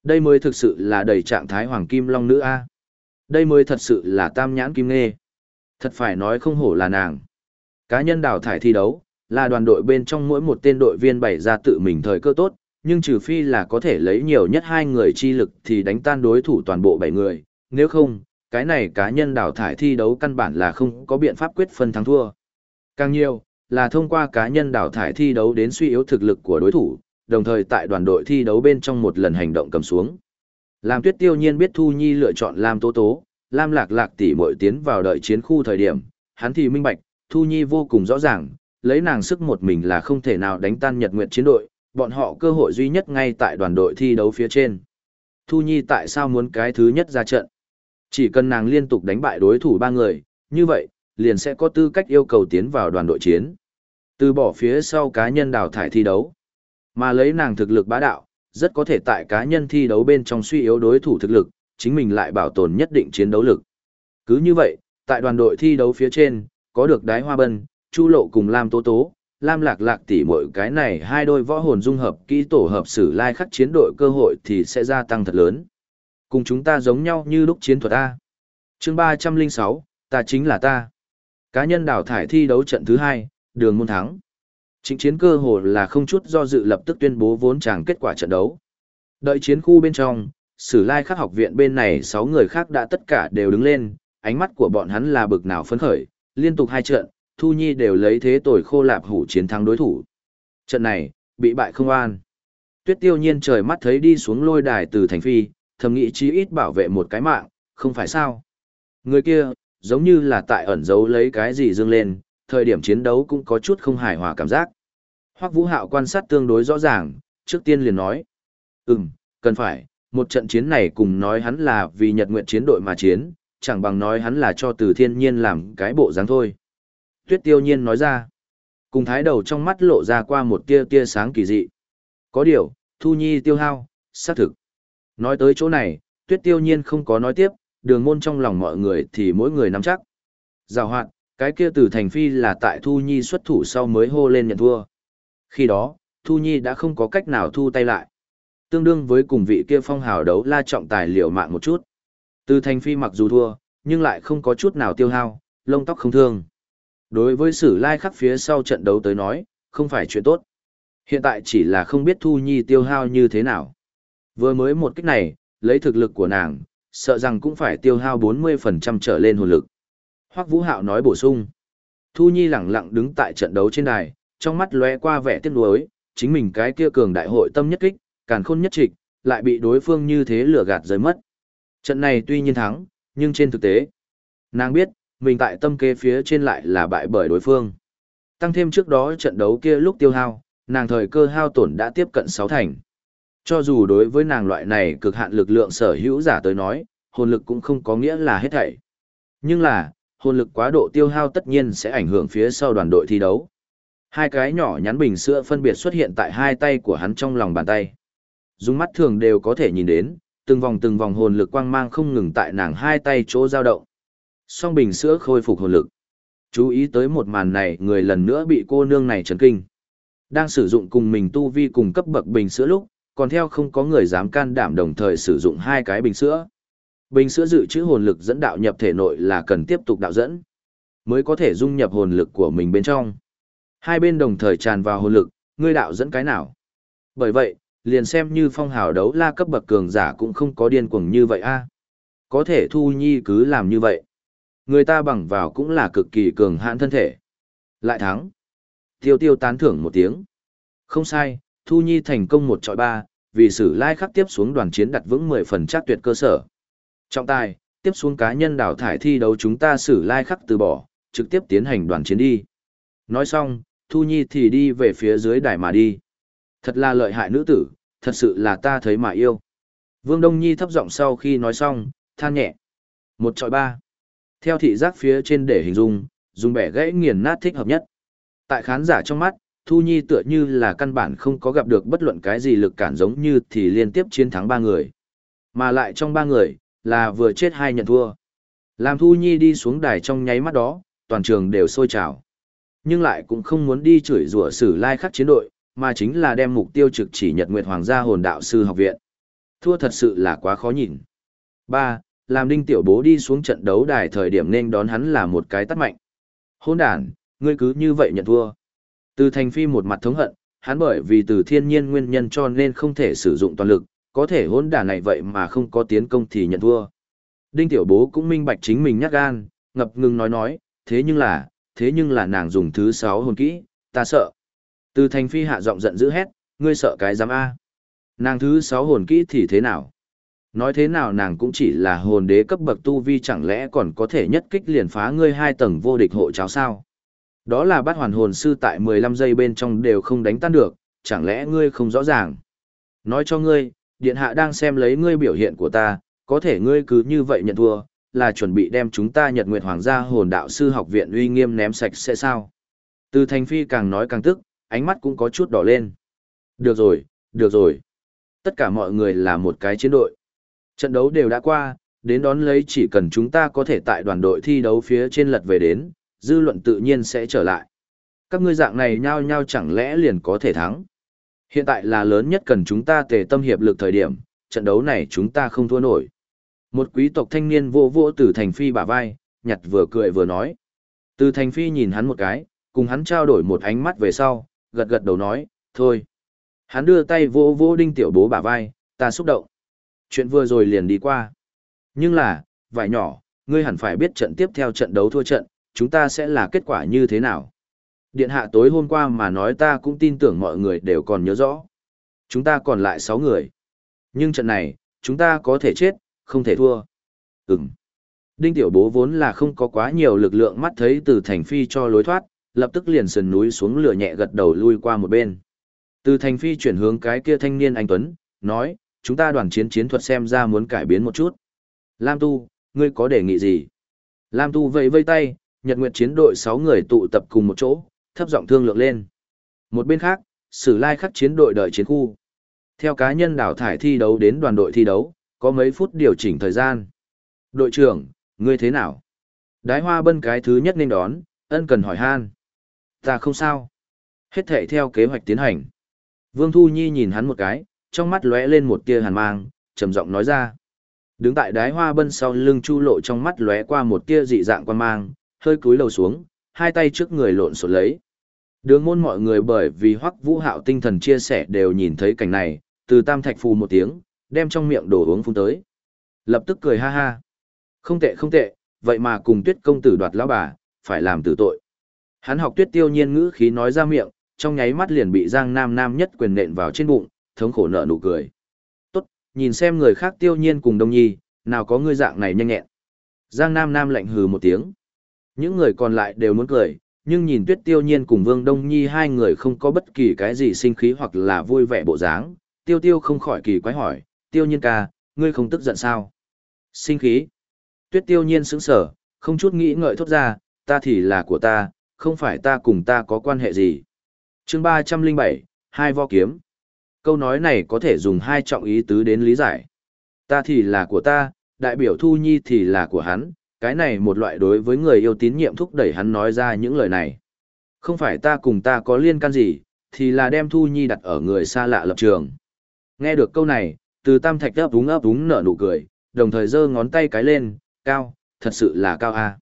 Đây mới thực sự là đầy trạng thái hoàng kim long nữ a. Đây mới thật sự là tam nhãn kim nghe. Thật phải nói không hổ là nàng. Cá nhân đào thải thi đấu, là đoàn đội bên trong mỗi một tên đội viên bày ra tự mình thời cơ tốt, nhưng trừ phi là có thể lấy nhiều nhất hai người chi lực thì đánh tan đối thủ toàn bộ bảy người, nếu không, Cái này cá nhân đào thải thi đấu căn bản là không có biện pháp quyết phân thắng thua. Càng nhiều, là thông qua cá nhân đào thải thi đấu đến suy yếu thực lực của đối thủ, đồng thời tại đoàn đội thi đấu bên trong một lần hành động cầm xuống. Lam Tuyết Tiêu Nhiên biết Thu Nhi lựa chọn Lam Tố Tố, Lam Lạc Lạc tỷ muội tiến vào đợi chiến khu thời điểm, hắn thì minh bạch, Thu Nhi vô cùng rõ ràng, lấy nàng sức một mình là không thể nào đánh tan Nhật Nguyệt chiến đội, bọn họ cơ hội duy nhất ngay tại đoàn đội thi đấu phía trên. Thu Nhi tại sao muốn cái thứ nhất ra trận? Chỉ cần nàng liên tục đánh bại đối thủ ba người, như vậy, liền sẽ có tư cách yêu cầu tiến vào đoàn đội chiến. Từ bỏ phía sau cá nhân đào thải thi đấu. Mà lấy nàng thực lực bá đạo, rất có thể tại cá nhân thi đấu bên trong suy yếu đối thủ thực lực, chính mình lại bảo tồn nhất định chiến đấu lực. Cứ như vậy, tại đoàn đội thi đấu phía trên, có được đái hoa bân, chu lộ cùng Lam Tố Tố, Lam Lạc Lạc tỷ mỗi cái này hai đôi võ hồn dung hợp kỹ tổ hợp sử lai khắc chiến đội cơ hội thì sẽ gia tăng thật lớn. Cùng chúng ta giống nhau như lúc chiến thuật A. chương 306, ta chính là ta. Cá nhân đào thải thi đấu trận thứ hai, đường môn thắng. Chính chiến cơ hồ là không chút do dự lập tức tuyên bố vốn chàng kết quả trận đấu. Đợi chiến khu bên trong, sử lai khắc học viện bên này sáu người khác đã tất cả đều đứng lên, ánh mắt của bọn hắn là bực nào phấn khởi, liên tục hai trận, Thu Nhi đều lấy thế tồi khô lạp hủ chiến thắng đối thủ. Trận này, bị bại không an. Tuyết tiêu nhiên trời mắt thấy đi xuống lôi đài từ thành phi, thầm nghĩ chí ít bảo vệ một cái mạng, không phải sao. Người kia, giống như là tại ẩn giấu lấy cái gì dương lên, thời điểm chiến đấu cũng có chút không hài hòa cảm giác. Hoắc Vũ Hạo quan sát tương đối rõ ràng, trước tiên liền nói. Ừm, cần phải, một trận chiến này cùng nói hắn là vì Nhật Nguyện chiến đội mà chiến, chẳng bằng nói hắn là cho từ thiên nhiên làm cái bộ dáng thôi. Tuyết tiêu nhiên nói ra. Cùng thái đầu trong mắt lộ ra qua một tia tia sáng kỳ dị. Có điều, Thu Nhi tiêu hao, xác thực. Nói tới chỗ này, tuyết tiêu nhiên không có nói tiếp, đường môn trong lòng mọi người thì mỗi người nắm chắc. Giào hoạn, cái kia từ thành phi là tại Thu Nhi xuất thủ sau mới hô lên nhận thua. Khi đó, Thu Nhi đã không có cách nào thu tay lại. Tương đương với cùng vị kia phong hào đấu la trọng tài liệu mạng một chút. Từ thành phi mặc dù thua, nhưng lại không có chút nào tiêu hao, lông tóc không thương. Đối với sử lai khắc phía sau trận đấu tới nói, không phải chuyện tốt. Hiện tại chỉ là không biết Thu Nhi tiêu hao như thế nào. Vừa mới một cách này, lấy thực lực của nàng, sợ rằng cũng phải tiêu hao 40% trở lên hồn lực. Hoắc Vũ Hạo nói bổ sung. Thu Nhi lẳng lặng đứng tại trận đấu trên đài, trong mắt lóe qua vẻ tiếc nuối, chính mình cái kia cường đại hội tâm nhất kích, càn khôn nhất trịch, lại bị đối phương như thế lừa gạt rơi mất. Trận này tuy nhiên thắng, nhưng trên thực tế, nàng biết, mình tại tâm kế phía trên lại là bại bởi đối phương. Tăng thêm trước đó trận đấu kia lúc tiêu hao, nàng thời cơ hao tổn đã tiếp cận 6 thành. Cho dù đối với nàng loại này cực hạn lực lượng sở hữu giả tới nói, hồn lực cũng không có nghĩa là hết thảy. Nhưng là, hồn lực quá độ tiêu hao tất nhiên sẽ ảnh hưởng phía sau đoàn đội thi đấu. Hai cái nhỏ nhắn bình sữa phân biệt xuất hiện tại hai tay của hắn trong lòng bàn tay. Dùng mắt thường đều có thể nhìn đến, từng vòng từng vòng hồn lực quang mang không ngừng tại nàng hai tay chỗ dao động. Song bình sữa khôi phục hồn lực. Chú ý tới một màn này, người lần nữa bị cô nương này chấn kinh. Đang sử dụng cùng mình tu vi cùng cấp bậc bình sữa lúc, còn theo không có người dám can đảm đồng thời sử dụng hai cái bình sữa. Bình sữa dự trữ hồn lực dẫn đạo nhập thể nội là cần tiếp tục đạo dẫn, mới có thể dung nhập hồn lực của mình bên trong. Hai bên đồng thời tràn vào hồn lực, ngươi đạo dẫn cái nào. Bởi vậy, liền xem như phong hào đấu la cấp bậc cường giả cũng không có điên cuồng như vậy a. Có thể Thu Nhi cứ làm như vậy. Người ta bằng vào cũng là cực kỳ cường hãn thân thể. Lại thắng. Tiêu tiêu tán thưởng một tiếng. Không sai, Thu Nhi thành công một trọi ba, vì sử lai khắc tiếp xuống đoàn chiến đặt vững 10 phần chắc tuyệt cơ sở. Trọng tài, tiếp xuống cá nhân đào thải thi đấu chúng ta sử lai khắc từ bỏ, trực tiếp tiến hành đoàn chiến đi. Nói xong, Thu Nhi thì đi về phía dưới đài mà đi. Thật là lợi hại nữ tử, thật sự là ta thấy mà yêu. Vương Đông Nhi thấp giọng sau khi nói xong, than nhẹ. Một trọi ba. Theo thị giác phía trên để hình dung, dùng bẻ gãy nghiền nát thích hợp nhất. Tại khán giả trong mắt, Thu Nhi tựa như là căn bản không có gặp được bất luận cái gì lực cản giống như thì liên tiếp chiến thắng ba người. Mà lại trong ba người, là vừa chết hai nhận thua. Làm Thu Nhi đi xuống đài trong nháy mắt đó, toàn trường đều sôi trào. Nhưng lại cũng không muốn đi chửi rủa sử lai khắc chiến đội, mà chính là đem mục tiêu trực chỉ Nhật Nguyệt Hoàng gia hồn đạo sư học viện. Thua thật sự là quá khó nhìn. 3. Làm đinh tiểu bố đi xuống trận đấu đài thời điểm nên đón hắn là một cái tắt mạnh. Hôn đàn, ngươi cứ như vậy nhận thua. Từ thành phi một mặt thống hận, hắn bởi vì từ thiên nhiên nguyên nhân cho nên không thể sử dụng toàn lực, có thể hỗn đàn này vậy mà không có tiến công thì nhận thua. Đinh tiểu bố cũng minh bạch chính mình nhát gan, ngập ngừng nói nói, thế nhưng là, thế nhưng là nàng dùng thứ sáu hồn kỹ, ta sợ. Từ thành phi hạ giọng giận dữ hét, ngươi sợ cái giám A. Nàng thứ sáu hồn kỹ thì thế nào? Nói thế nào nàng cũng chỉ là hồn đế cấp bậc tu vi chẳng lẽ còn có thể nhất kích liền phá ngươi hai tầng vô địch hộ cháo sao? Đó là bát hoàn hồn sư tại 15 giây bên trong đều không đánh tan được, chẳng lẽ ngươi không rõ ràng? Nói cho ngươi, điện hạ đang xem lấy ngươi biểu hiện của ta, có thể ngươi cứ như vậy nhận thua, là chuẩn bị đem chúng ta Nhật Nguyệt Hoàng gia hồn đạo sư học viện uy nghiêm ném sạch sẽ sao? Từ thành phi càng nói càng tức, ánh mắt cũng có chút đỏ lên. Được rồi, được rồi. Tất cả mọi người là một cái chiến đội. Trận đấu đều đã qua, đến đón lấy chỉ cần chúng ta có thể tại đoàn đội thi đấu phía trên lật về đến, dư luận tự nhiên sẽ trở lại. Các ngươi dạng này nhao nhao chẳng lẽ liền có thể thắng. Hiện tại là lớn nhất cần chúng ta tề tâm hiệp lực thời điểm, trận đấu này chúng ta không thua nổi. Một quý tộc thanh niên vô vô từ thành phi bả vai, nhặt vừa cười vừa nói. Từ thành phi nhìn hắn một cái, cùng hắn trao đổi một ánh mắt về sau, gật gật đầu nói, thôi. Hắn đưa tay vô vô đinh tiểu bố bả vai, ta xúc động. Chuyện vừa rồi liền đi qua. Nhưng là, vài nhỏ, ngươi hẳn phải biết trận tiếp theo trận đấu thua trận, chúng ta sẽ là kết quả như thế nào. Điện hạ tối hôm qua mà nói ta cũng tin tưởng mọi người đều còn nhớ rõ. Chúng ta còn lại 6 người. Nhưng trận này, chúng ta có thể chết, không thể thua. Ừm. Đinh tiểu bố vốn là không có quá nhiều lực lượng mắt thấy từ thành phi cho lối thoát, lập tức liền sườn núi xuống lửa nhẹ gật đầu lui qua một bên. Từ thành phi chuyển hướng cái kia thanh niên anh Tuấn, nói, chúng ta đoàn chiến chiến thuật xem ra muốn cải biến một chút. Lam Tu, ngươi có đề nghị gì? Lam Tu vẫy vây tay, Nhật Nguyệt chiến đội 6 người tụ tập cùng một chỗ, thấp giọng thương lượng lên. Một bên khác, Sử Lai khắc chiến đội đợi chiến khu. Theo cá nhân đảo thải thi đấu đến đoàn đội thi đấu, có mấy phút điều chỉnh thời gian. Đội trưởng, ngươi thế nào? Đái hoa bân cái thứ nhất nên đón, ân cần hỏi han. Ta không sao. Hết thệ theo kế hoạch tiến hành. Vương Thu Nhi nhìn hắn một cái, trong mắt lóe lên một tia hàn mang, trầm giọng nói ra. Đứng tại đái hoa bân sau lưng chu lộ trong mắt lóe qua một tia dị dạng quan mang, hơi cúi đầu xuống, hai tay trước người lộn xộn lấy. Đường môn mọi người bởi vì hoắc vũ hạo tinh thần chia sẻ đều nhìn thấy cảnh này, từ tam thạch phù một tiếng, đem trong miệng đổ uống phun tới. Lập tức cười ha ha. Không tệ không tệ, vậy mà cùng tuyết công tử đoạt lão bà, phải làm tử tội. Hắn học tuyết tiêu nhiên ngữ khí nói ra miệng, trong nháy mắt liền bị Giang Nam Nam nhất quyền nện vào trên bụng, thống khổ nợ nụ cười. Tốt, nhìn xem người khác tiêu nhiên cùng đông nhi, nào có ngươi dạng này nhanh nhẹn. Giang Nam Nam lạnh hừ một tiếng. Những người còn lại đều muốn cười, nhưng nhìn tuyết tiêu nhiên cùng Vương Đông Nhi hai người không có bất kỳ cái gì sinh khí hoặc là vui vẻ bộ dáng, tiêu tiêu không khỏi kỳ quái hỏi, tiêu nhiên ca, ngươi không tức giận sao? Sinh khí. Tuyết tiêu nhiên sững sở, không chút nghĩ ngợi thốt ra, ta thì là của ta, không phải ta cùng ta có quan hệ gì. chương ba trăm linh bảy hai vo kiếm. Câu nói này có thể dùng hai trọng ý tứ đến lý giải. Ta thì là của ta, đại biểu Thu Nhi thì là của hắn, cái này một loại đối với người yêu tín nhiệm thúc đẩy hắn nói ra những lời này. Không phải ta cùng ta có liên can gì, thì là đem Thu Nhi đặt ở người xa lạ lập trường. Nghe được câu này, từ tam thạch ấp úng ấp úng nở nụ cười, đồng thời giơ ngón tay cái lên, cao, thật sự là cao a.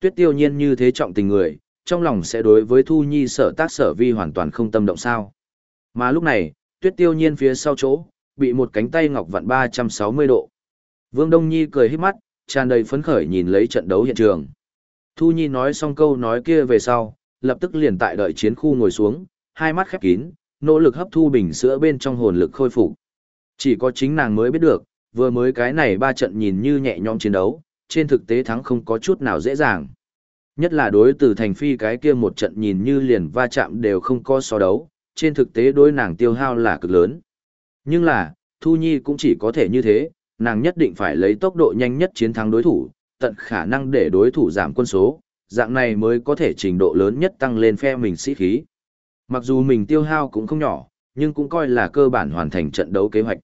Tuyết tiêu nhiên như thế trọng tình người, trong lòng sẽ đối với Thu Nhi sở tác sở vi hoàn toàn không tâm động sao. Mà lúc này, tuyết tiêu nhiên phía sau chỗ, bị một cánh tay ngọc vặn 360 độ. Vương Đông Nhi cười hít mắt, tràn đầy phấn khởi nhìn lấy trận đấu hiện trường. Thu Nhi nói xong câu nói kia về sau, lập tức liền tại đợi chiến khu ngồi xuống, hai mắt khép kín, nỗ lực hấp thu bình sữa bên trong hồn lực khôi phục. Chỉ có chính nàng mới biết được, vừa mới cái này ba trận nhìn như nhẹ nhõm chiến đấu, trên thực tế thắng không có chút nào dễ dàng. Nhất là đối từ thành phi cái kia một trận nhìn như liền va chạm đều không có so đấu, trên thực tế đối nàng tiêu hao là cực lớn. Nhưng là, Thu Nhi cũng chỉ có thể như thế, nàng nhất định phải lấy tốc độ nhanh nhất chiến thắng đối thủ, tận khả năng để đối thủ giảm quân số, dạng này mới có thể trình độ lớn nhất tăng lên phe mình sĩ khí. Mặc dù mình tiêu hao cũng không nhỏ, nhưng cũng coi là cơ bản hoàn thành trận đấu kế hoạch.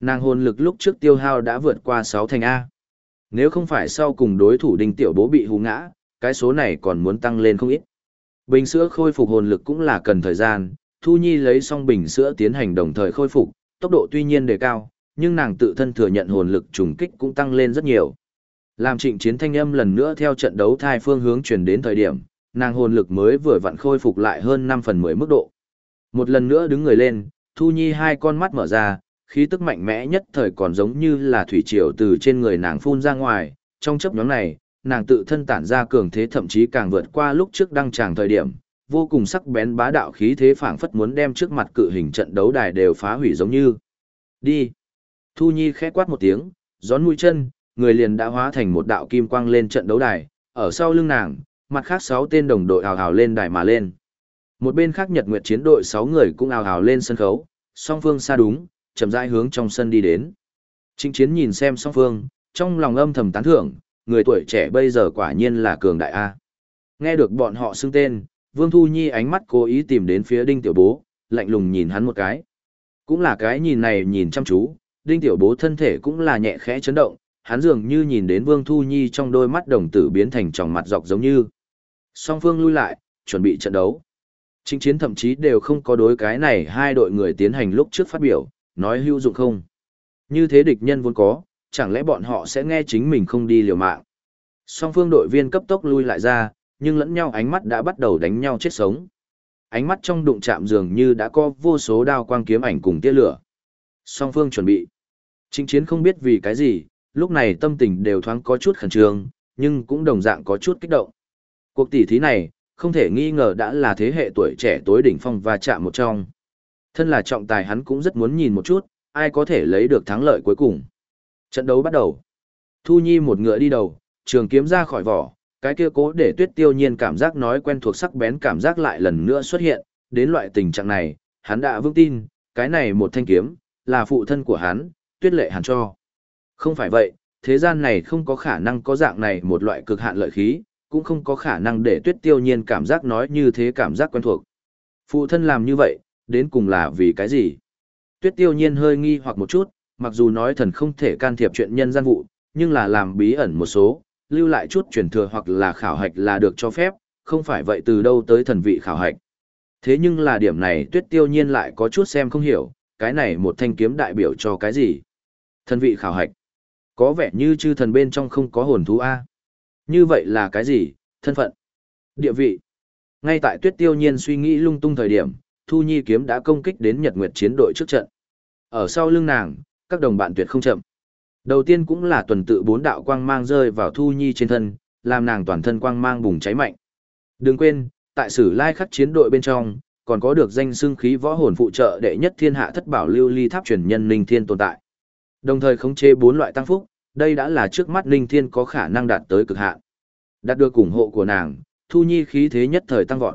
Nàng hồn lực lúc trước tiêu hao đã vượt qua 6 thành A. Nếu không phải sau cùng đối thủ đinh tiểu bố bị hú ngã, cái số này còn muốn tăng lên không ít. Bình sữa khôi phục hồn lực cũng là cần thời gian, Thu Nhi lấy xong bình sữa tiến hành đồng thời khôi phục, tốc độ tuy nhiên đề cao, nhưng nàng tự thân thừa nhận hồn lực trùng kích cũng tăng lên rất nhiều. Làm trịnh chiến thanh âm lần nữa theo trận đấu thai phương hướng chuyển đến thời điểm, nàng hồn lực mới vừa vặn khôi phục lại hơn 5 phần 10 mức độ. Một lần nữa đứng người lên, Thu Nhi hai con mắt mở ra, khí tức mạnh mẽ nhất thời còn giống như là thủy triều từ trên người nàng phun ra ngoài, trong chấp nhóm này, nàng tự thân tản ra cường thế thậm chí càng vượt qua lúc trước đăng tràng thời điểm, vô cùng sắc bén bá đạo khí thế phảng phất muốn đem trước mặt cự hình trận đấu đài đều phá hủy giống như. Đi. Thu Nhi khẽ quát một tiếng, gión mũi chân, người liền đã hóa thành một đạo kim quang lên trận đấu đài, ở sau lưng nàng, mặt khác sáu tên đồng đội hào hào lên đài mà lên. Một bên khác Nhật Nguyệt chiến đội sáu người cũng hào hào lên sân khấu, song phương xa đúng, chậm rãi hướng trong sân đi đến. Trịnh chiến nhìn xem song phương, trong lòng âm thầm tán thưởng, người tuổi trẻ bây giờ quả nhiên là cường đại A. Nghe được bọn họ xưng tên, Vương Thu Nhi ánh mắt cố ý tìm đến phía Đinh Tiểu Bố, lạnh lùng nhìn hắn một cái. Cũng là cái nhìn này nhìn chăm chú, Đinh Tiểu Bố thân thể cũng là nhẹ khẽ chấn động, hắn dường như nhìn đến Vương Thu Nhi trong đôi mắt đồng tử biến thành tròng mặt dọc giống như. Song phương lui lại, chuẩn bị trận đấu. Chính chiến thậm chí đều không có đối cái này hai đội người tiến hành lúc trước phát biểu, nói hữu dụng không. Như thế địch nhân vốn có, chẳng lẽ bọn họ sẽ nghe chính mình không đi liều mạng. Song phương đội viên cấp tốc lui lại ra, nhưng lẫn nhau ánh mắt đã bắt đầu đánh nhau chết sống. Ánh mắt trong đụng chạm dường như đã có vô số đao quang kiếm ảnh cùng tia lửa. Song phương chuẩn bị. Trịnh chiến không biết vì cái gì, lúc này tâm tình đều thoáng có chút khẩn trương, nhưng cũng đồng dạng có chút kích động. Cuộc tỷ thí này, không thể nghi ngờ đã là thế hệ tuổi trẻ tối đỉnh phong và chạm một trong. Thân là trọng tài hắn cũng rất muốn nhìn một chút, ai có thể lấy được thắng lợi cuối cùng. Trận đấu bắt đầu. Thu Nhi một ngựa đi đầu, trường kiếm ra khỏi vỏ, cái kia cố để tuyết tiêu nhiên cảm giác nói quen thuộc sắc bén cảm giác lại lần nữa xuất hiện, đến loại tình trạng này, hắn đã vững tin, cái này một thanh kiếm, là phụ thân của hắn, tuyết lệ hàn cho. Không phải vậy, thế gian này không có khả năng có dạng này một loại cực hạn lợi khí, cũng không có khả năng để tuyết tiêu nhiên cảm giác nói như thế cảm giác quen thuộc. Phụ thân làm như vậy, đến cùng là vì cái gì? Tuyết tiêu nhiên hơi nghi hoặc một chút, mặc dù nói thần không thể can thiệp chuyện nhân gian vụ, nhưng là làm bí ẩn một số, lưu lại chút truyền thừa hoặc là khảo hạch là được cho phép, không phải vậy từ đâu tới thần vị khảo hạch. Thế nhưng là điểm này tuyết tiêu nhiên lại có chút xem không hiểu, cái này một thanh kiếm đại biểu cho cái gì? Thần vị khảo hạch. Có vẻ như chư thần bên trong không có hồn thú A. Như vậy là cái gì? Thân phận. Địa vị. Ngay tại tuyết tiêu nhiên suy nghĩ lung tung thời điểm, Thu Nhi kiếm đã công kích đến Nhật Nguyệt chiến đội trước trận. Ở sau lưng nàng, các đồng bạn tuyệt không chậm. Đầu tiên cũng là tuần tự bốn đạo quang mang rơi vào Thu Nhi trên thân, làm nàng toàn thân quang mang bùng cháy mạnh. Đừng quên, tại sử lai khắc chiến đội bên trong, còn có được danh xưng khí võ hồn phụ trợ đệ nhất thiên hạ thất bảo lưu ly tháp truyền nhân linh thiên tồn tại. Đồng thời khống chế bốn loại tăng phúc, đây đã là trước mắt linh thiên có khả năng đạt tới cực hạn. Đạt được ủng hộ của nàng, Thu Nhi khí thế nhất thời tăng vọt.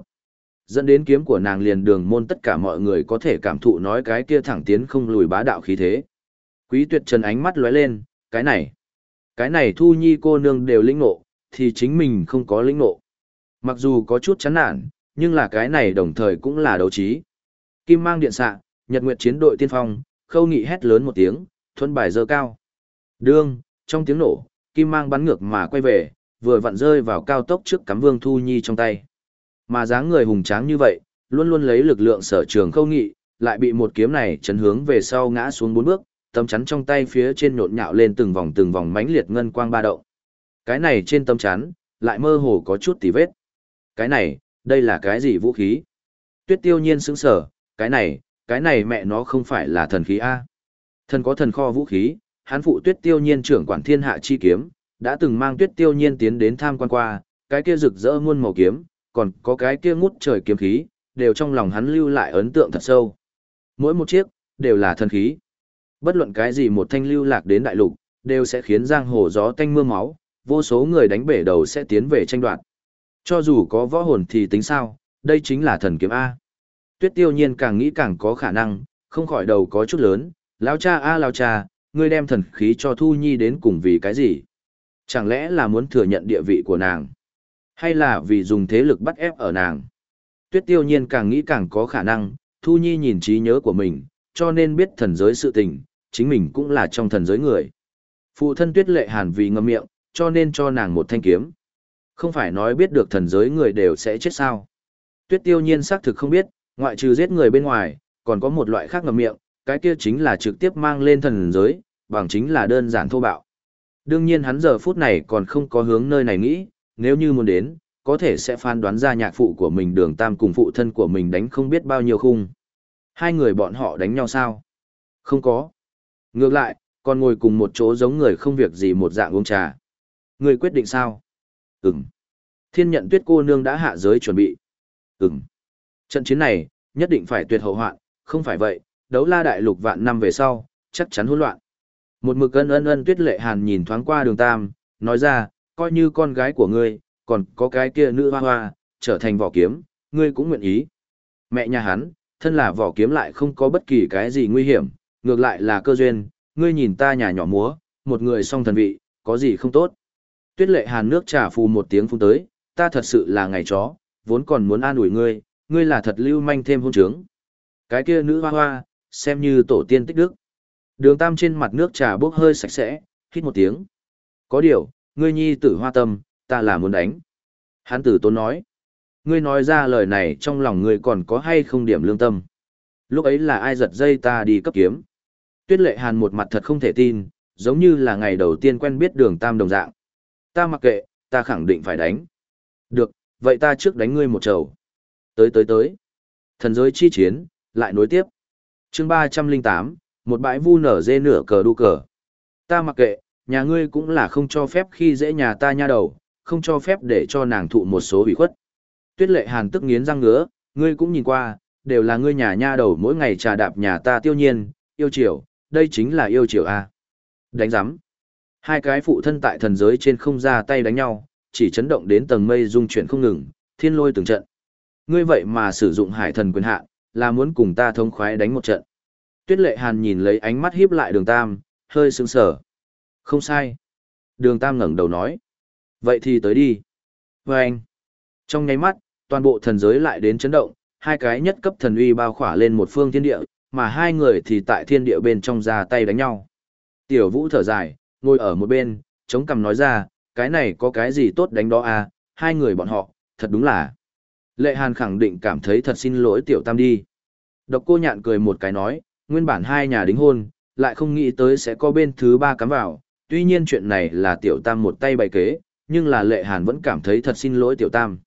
Dẫn đến kiếm của nàng liền đường môn tất cả mọi người có thể cảm thụ nói cái kia thẳng tiến không lùi bá đạo khí thế. Quý tuyệt trần ánh mắt lóe lên, cái này, cái này Thu Nhi cô nương đều lĩnh ngộ, thì chính mình không có lĩnh ngộ. Mặc dù có chút chán nản, nhưng là cái này đồng thời cũng là đấu trí. Kim mang điện xạ, Nhật Nguyệt chiến đội tiên phong, khâu nghị hét lớn một tiếng, thuân bài dơ cao. Đương, trong tiếng nổ, kim mang bắn ngược mà quay về, vừa vặn rơi vào cao tốc trước cắm vương thu nhi trong tay. Mà dáng người hùng tráng như vậy, luôn luôn lấy lực lượng sở trường khâu nghị, lại bị một kiếm này chấn hướng về sau ngã xuống bốn bước, tấm chắn trong tay phía trên nhộn nhạo lên từng vòng từng vòng mãnh liệt ngân quang ba động. Cái này trên tấm chắn, lại mơ hồ có chút tì vết. Cái này, đây là cái gì vũ khí? Tuyết tiêu nhiên sững sở, cái này, cái này mẹ nó không phải là thần khí A. Thần có thần kho vũ khí, hắn phụ tuyết tiêu nhiên trưởng quản thiên hạ chi kiếm, đã từng mang tuyết tiêu nhiên tiến đến tham quan qua, cái kia rực rỡ muôn màu kiếm, còn có cái kia ngút trời kiếm khí, đều trong lòng hắn lưu lại ấn tượng thật sâu. Mỗi một chiếc, đều là thần khí. Bất luận cái gì một thanh lưu lạc đến đại lục, đều sẽ khiến giang hồ gió tanh mưa máu, vô số người đánh bể đầu sẽ tiến về tranh đoạt. Cho dù có võ hồn thì tính sao, đây chính là thần kiếm A. Tuyết tiêu nhiên càng nghĩ càng có khả năng, không khỏi đầu có chút lớn, lao cha A lao cha, ngươi đem thần khí cho Thu Nhi đến cùng vì cái gì? Chẳng lẽ là muốn thừa nhận địa vị của nàng? Hay là vì dùng thế lực bắt ép ở nàng? Tuyết tiêu nhiên càng nghĩ càng có khả năng, Thu Nhi nhìn trí nhớ của mình, cho nên biết thần giới sự tình, chính mình cũng là trong thần giới người. Phụ thân tuyết lệ hàn vì ngậm miệng, cho nên cho nàng một thanh kiếm. Không phải nói biết được thần giới người đều sẽ chết sao. Tuyết tiêu nhiên xác thực không biết, ngoại trừ giết người bên ngoài, còn có một loại khác ngầm miệng, cái kia chính là trực tiếp mang lên thần giới, bằng chính là đơn giản thô bạo. Đương nhiên hắn giờ phút này còn không có hướng nơi này nghĩ, nếu như muốn đến, có thể sẽ phán đoán ra nhạc phụ của mình đường tam cùng phụ thân của mình đánh không biết bao nhiêu khung. Hai người bọn họ đánh nhau sao? Không có. Ngược lại, còn ngồi cùng một chỗ giống người không việc gì một dạng uống trà. Người quyết định sao? Ừm. Thiên nhận tuyết cô nương đã hạ giới chuẩn bị. Ừm. Trận chiến này, nhất định phải tuyệt hậu hoạn, không phải vậy, đấu la đại lục vạn năm về sau, chắc chắn hỗn loạn. Một mực ân ân ân tuyết lệ hàn nhìn thoáng qua đường tam, nói ra, coi như con gái của ngươi, còn có cái kia nữ hoa hoa, trở thành vỏ kiếm, ngươi cũng nguyện ý. Mẹ nhà hắn, thân là vỏ kiếm lại không có bất kỳ cái gì nguy hiểm, ngược lại là cơ duyên, ngươi nhìn ta nhà nhỏ múa, một người song thần vị, có gì không tốt. Tuyết lệ hàn nước trà phù một tiếng phun tới, ta thật sự là ngày chó, vốn còn muốn an ủi ngươi, ngươi là thật lưu manh thêm hôn trướng. Cái kia nữ hoa hoa, xem như tổ tiên tích đức. Đường tam trên mặt nước trà bốc hơi sạch sẽ, hít một tiếng. Có điều, ngươi nhi tử hoa tâm, ta là muốn đánh. Hán tử tốn nói. Ngươi nói ra lời này trong lòng ngươi còn có hay không điểm lương tâm. Lúc ấy là ai giật dây ta đi cấp kiếm. Tuyết lệ hàn một mặt thật không thể tin, giống như là ngày đầu tiên quen biết đường tam đồng dạng. Ta mặc kệ, ta khẳng định phải đánh. Được, vậy ta trước đánh ngươi một trầu. Tới tới tới. Thần giới chi chiến, lại nối tiếp. chương ba trăm linh tám một bãi vu nở dê nửa cờ đu cờ. Ta mặc kệ, nhà ngươi cũng là không cho phép khi dễ nhà ta nha đầu, không cho phép để cho nàng thụ một số ủy khuất. Tuyết lệ hàn tức nghiến răng ngứa, ngươi cũng nhìn qua, đều là ngươi nhà nha đầu mỗi ngày trà đạp nhà ta tiêu nhiên, yêu chiều, đây chính là yêu chiều A. Đánh giám. Hai cái phụ thân tại thần giới trên không ra tay đánh nhau, chỉ chấn động đến tầng mây dung chuyển không ngừng, thiên lôi từng trận. Ngươi vậy mà sử dụng hải thần quyền hạ, là muốn cùng ta thông khoái đánh một trận. Tuyết lệ hàn nhìn lấy ánh mắt hiếp lại đường tam, hơi sững sờ. Không sai. Đường tam ngẩng đầu nói. Vậy thì tới đi. Và anh. Trong nháy mắt, toàn bộ thần giới lại đến chấn động, hai cái nhất cấp thần uy bao khỏa lên một phương thiên địa, mà hai người thì tại thiên địa bên trong ra tay đánh nhau. Tiểu vũ thở dài, ngồi ở một bên, chống cằm nói ra, cái này có cái gì tốt đánh đó à, hai người bọn họ, thật đúng là. Lệ Hàn khẳng định cảm thấy thật xin lỗi tiểu tam đi. Độc cô nhạn cười một cái nói, nguyên bản hai nhà đính hôn, lại không nghĩ tới sẽ có bên thứ ba cắm vào, tuy nhiên chuyện này là tiểu tam một tay bày kế, nhưng là lệ hàn vẫn cảm thấy thật xin lỗi tiểu tam.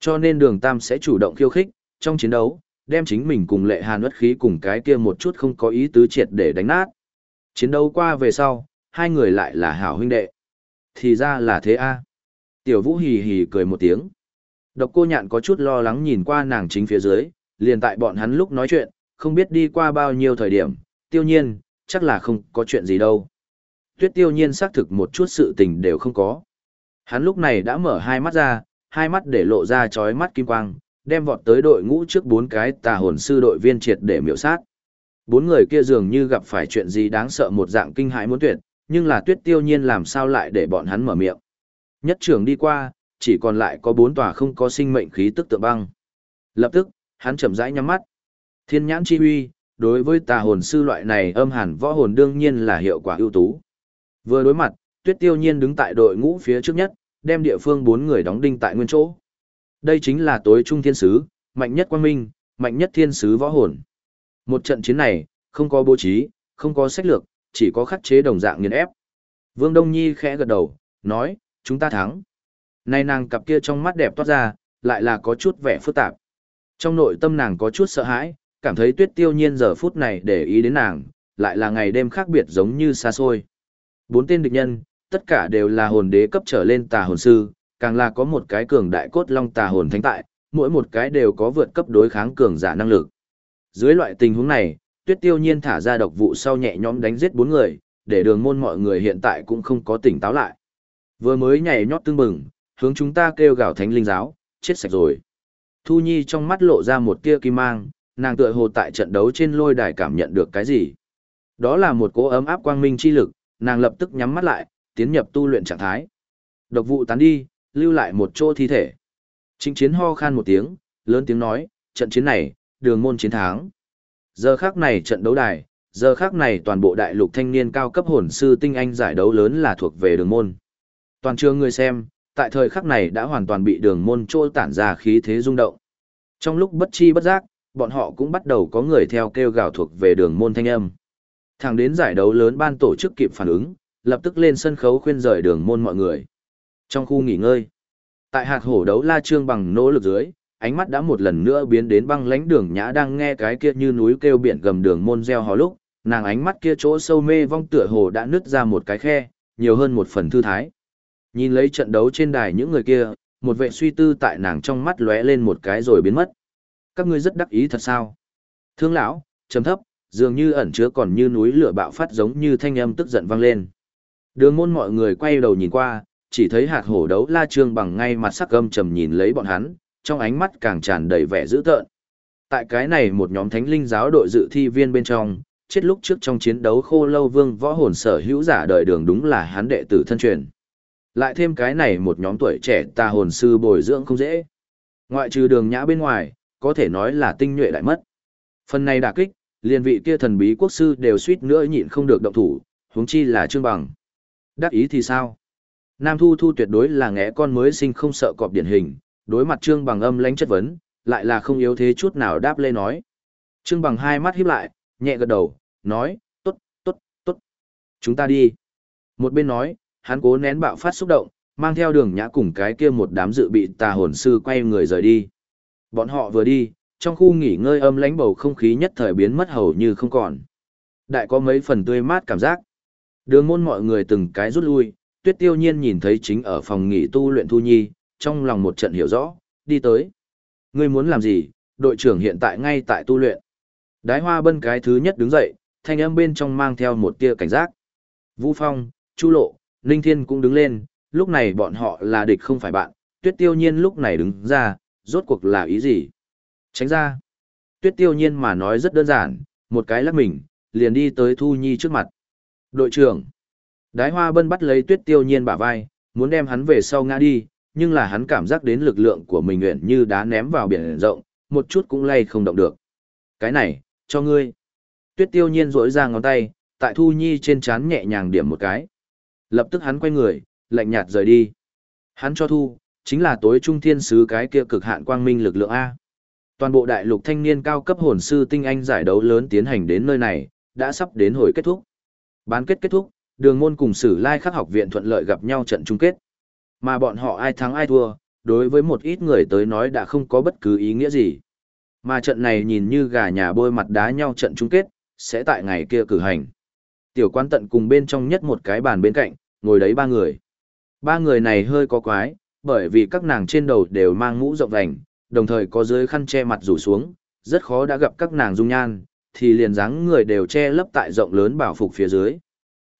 Cho nên đường tam sẽ chủ động khiêu khích, trong chiến đấu, đem chính mình cùng lệ hàn uất khí cùng cái kia một chút không có ý tứ triệt để đánh nát. Chiến đấu qua về sau, hai người lại là hảo huynh đệ. Thì ra là thế a. Tiểu vũ hì hì cười một tiếng. Độc cô nhạn có chút lo lắng nhìn qua nàng chính phía dưới, liền tại bọn hắn lúc nói chuyện, không biết đi qua bao nhiêu thời điểm, tiêu nhiên, chắc là không có chuyện gì đâu. Tuyết tiêu nhiên xác thực một chút sự tình đều không có. Hắn lúc này đã mở hai mắt ra, hai mắt để lộ ra chói mắt kim quang, đem vọt tới đội ngũ trước bốn cái tà hồn sư đội viên triệt để miểu sát. Bốn người kia dường như gặp phải chuyện gì đáng sợ một dạng kinh hãi muốn tuyệt, nhưng là tuyết tiêu nhiên làm sao lại để bọn hắn mở miệng. Nhất trưởng đi qua, chỉ còn lại có bốn tòa không có sinh mệnh khí tức tượng băng. Lập tức, hắn chậm rãi nhắm mắt. Thiên nhãn chi huy, đối với tà hồn sư loại này âm hẳn võ hồn đương nhiên là hiệu quả ưu tú. Vừa đối mặt, Tuyết Tiêu Nhiên đứng tại đội ngũ phía trước nhất, đem địa phương bốn người đóng đinh tại nguyên chỗ. Đây chính là tối trung thiên sứ, mạnh nhất quang minh, mạnh nhất thiên sứ võ hồn. Một trận chiến này, không có bố trí, không có sách lược, chỉ có khắc chế đồng dạng nghiền ép. Vương Đông Nhi khẽ gật đầu, nói, chúng ta thắng. Nay nàng cặp kia trong mắt đẹp toát ra, lại là có chút vẻ phức tạp. Trong nội tâm nàng có chút sợ hãi, cảm thấy tuyết tiêu nhiên giờ phút này để ý đến nàng, lại là ngày đêm khác biệt giống như xa xôi. Bốn tên địch nhân, tất cả đều là hồn đế cấp trở lên tà hồn sư, càng là có một cái cường đại cốt long tà hồn thánh tại, mỗi một cái đều có vượt cấp đối kháng cường giả năng lực. Dưới loại tình huống này, tuyết tiêu nhiên thả ra độc vụ sau nhẹ nhõm đánh giết bốn người, để đường môn mọi người hiện tại cũng không có tỉnh táo lại. Vừa mới nhảy nhót tương bừng, hướng chúng ta kêu gào thánh linh giáo, chết sạch rồi. Thu Nhi trong mắt lộ ra một tia kim mang, nàng tựa hồ tại trận đấu trên lôi đài cảm nhận được cái gì. Đó là một cỗ ấm áp quang minh chi lực, nàng lập tức nhắm mắt lại, tiến nhập tu luyện trạng thái. Độc vụ tán đi, lưu lại một chỗ thi thể. Trịnh chiến ho khan một tiếng, lớn tiếng nói, trận chiến này, đường môn chiến thắng. Giờ khác này trận đấu đài, giờ khác này toàn bộ đại lục thanh niên cao cấp hồn sư tinh anh giải đấu lớn là thuộc về đường môn. Toàn trường người xem, tại thời khắc này đã hoàn toàn bị đường môn trôi tản ra khí thế rung động. Trong lúc bất chi bất giác, bọn họ cũng bắt đầu có người theo kêu gào thuộc về đường môn thanh âm. Thẳng đến giải đấu lớn ban tổ chức kịp phản ứng, lập tức lên sân khấu khuyên rời đường môn mọi người. Trong khu nghỉ ngơi, tại hạt hổ đấu la trương bằng nỗ lực dưới, ánh mắt đã một lần nữa biến đến băng lãnh đường nhã đang nghe cái kia như núi kêu biển gầm đường môn reo hò lúc, Nàng ánh mắt kia chỗ sâu mê vong tựa hồ đã nứt ra một cái khe, nhiều hơn một phần thư thái. Nhìn lấy trận đấu trên đài những người kia, một vệ suy tư tại nàng trong mắt lóe lên một cái rồi biến mất. Các ngươi rất đắc ý thật sao? Thương lão, trầm thấp, dường như ẩn chứa còn như núi lửa bạo phát giống như thanh âm tức giận vang lên. Đường môn mọi người quay đầu nhìn qua, chỉ thấy hạt hổ đấu la trương bằng ngay mặt sắc âm trầm nhìn lấy bọn hắn, trong ánh mắt càng tràn đầy vẻ dữ tợn. Tại cái này một nhóm thánh linh giáo đội dự thi viên bên trong, chết lúc trước trong chiến đấu khô lâu vương võ hồn sở hữu giả đời đường đúng là hắn đệ tử thân truyền. Lại thêm cái này một nhóm tuổi trẻ ta hồn sư bồi dưỡng không dễ. Ngoại trừ đường nhã bên ngoài, có thể nói là tinh nhuệ đại mất. Phần này đả kích, liền vị kia thần bí quốc sư đều suýt nữa nhịn không được động thủ, huống chi là trương bằng. Đắc ý thì sao? Nam Thu Thu tuyệt đối là ngẽ con mới sinh không sợ cọp điển hình, đối mặt trương bằng âm lãnh chất vấn, lại là không yếu thế chút nào đáp lê nói. Trương bằng hai mắt híp lại, nhẹ gật đầu, nói, tốt, tốt, tốt. Chúng ta đi. Một bên nói, hắn cố nén bạo phát xúc động, mang theo đường nhã cùng cái kia một đám dự bị tà hồn sư quay người rời đi. Bọn họ vừa đi, trong khu nghỉ ngơi âm lãnh bầu không khí nhất thời biến mất hầu như không còn. Đại có mấy phần tươi mát cảm giác. Đường môn mọi người từng cái rút lui, tuyết tiêu nhiên nhìn thấy chính ở phòng nghỉ tu luyện thu nhi, trong lòng một trận hiểu rõ, đi tới. Ngươi muốn làm gì, đội trưởng hiện tại ngay tại tu luyện. Đái hoa bân cái thứ nhất đứng dậy, thanh âm bên trong mang theo một tia cảnh giác. Vũ Phong, Chu Lộ, Ninh Thiên cũng đứng lên, lúc này bọn họ là địch không phải bạn, tuyết tiêu nhiên lúc này đứng ra, rốt cuộc là ý gì? Tránh ra. Tuyết tiêu nhiên mà nói rất đơn giản, một cái lắc mình, liền đi tới Thu Nhi trước mặt. Đội trưởng. Đái hoa bân bắt lấy tuyết tiêu nhiên bả vai, muốn đem hắn về sau ngã đi, nhưng là hắn cảm giác đến lực lượng của mình nguyện như đá ném vào biển rộng, một chút cũng lay không động được. Cái này, cho ngươi. Tuyết tiêu nhiên rỗi ra ngón tay, tại Thu Nhi trên trán nhẹ nhàng điểm một cái. Lập tức hắn quay người, lạnh nhạt rời đi. Hắn cho Thu, chính là tối trung thiên sứ cái kia cực hạn quang minh lực lượng A. Toàn bộ đại lục thanh niên cao cấp hồn sư tinh anh giải đấu lớn tiến hành đến nơi này, đã sắp đến hồi kết thúc. Bán kết kết thúc, đường môn cùng sử lai khắc học viện thuận lợi gặp nhau trận chung kết. Mà bọn họ ai thắng ai thua, đối với một ít người tới nói đã không có bất cứ ý nghĩa gì. Mà trận này nhìn như gà nhà bôi mặt đá nhau trận chung kết, sẽ tại ngày kia cử hành. Tiểu quan tận cùng bên trong nhất một cái bàn bên cạnh, ngồi đấy ba người. Ba người này hơi có quái, bởi vì các nàng trên đầu đều mang mũ rộng vành, đồng thời có dưới khăn che mặt rủ xuống, rất khó đã gặp các nàng dung nhan, thì liền dáng người đều che lấp tại rộng lớn bảo phục phía dưới.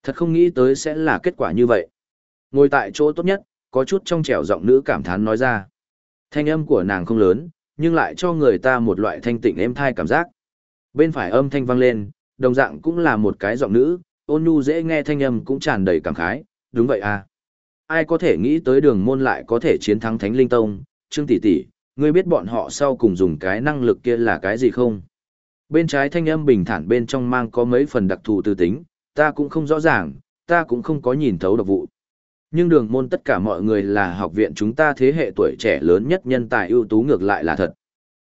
Thật không nghĩ tới sẽ là kết quả như vậy. Ngồi tại chỗ tốt nhất, có chút trong trẻo giọng nữ cảm thán nói ra. Thanh âm của nàng không lớn, nhưng lại cho người ta một loại thanh tịnh êm thai cảm giác. Bên phải âm thanh vang lên, đồng dạng cũng là một cái giọng nữ, ôn nhu dễ nghe thanh âm cũng tràn đầy cảm khái, đúng vậy à. Ai có thể nghĩ tới đường môn lại có thể chiến thắng Thánh Linh Tông, Trương Tỷ Tỷ, ngươi biết bọn họ sau cùng dùng cái năng lực kia là cái gì không? Bên trái thanh âm bình thản bên trong mang có mấy phần đặc thù tư tính, ta cũng không rõ ràng, ta cũng không có nhìn thấu độc vụ. Nhưng đường môn tất cả mọi người là học viện chúng ta thế hệ tuổi trẻ lớn nhất nhân tài ưu tú ngược lại là thật.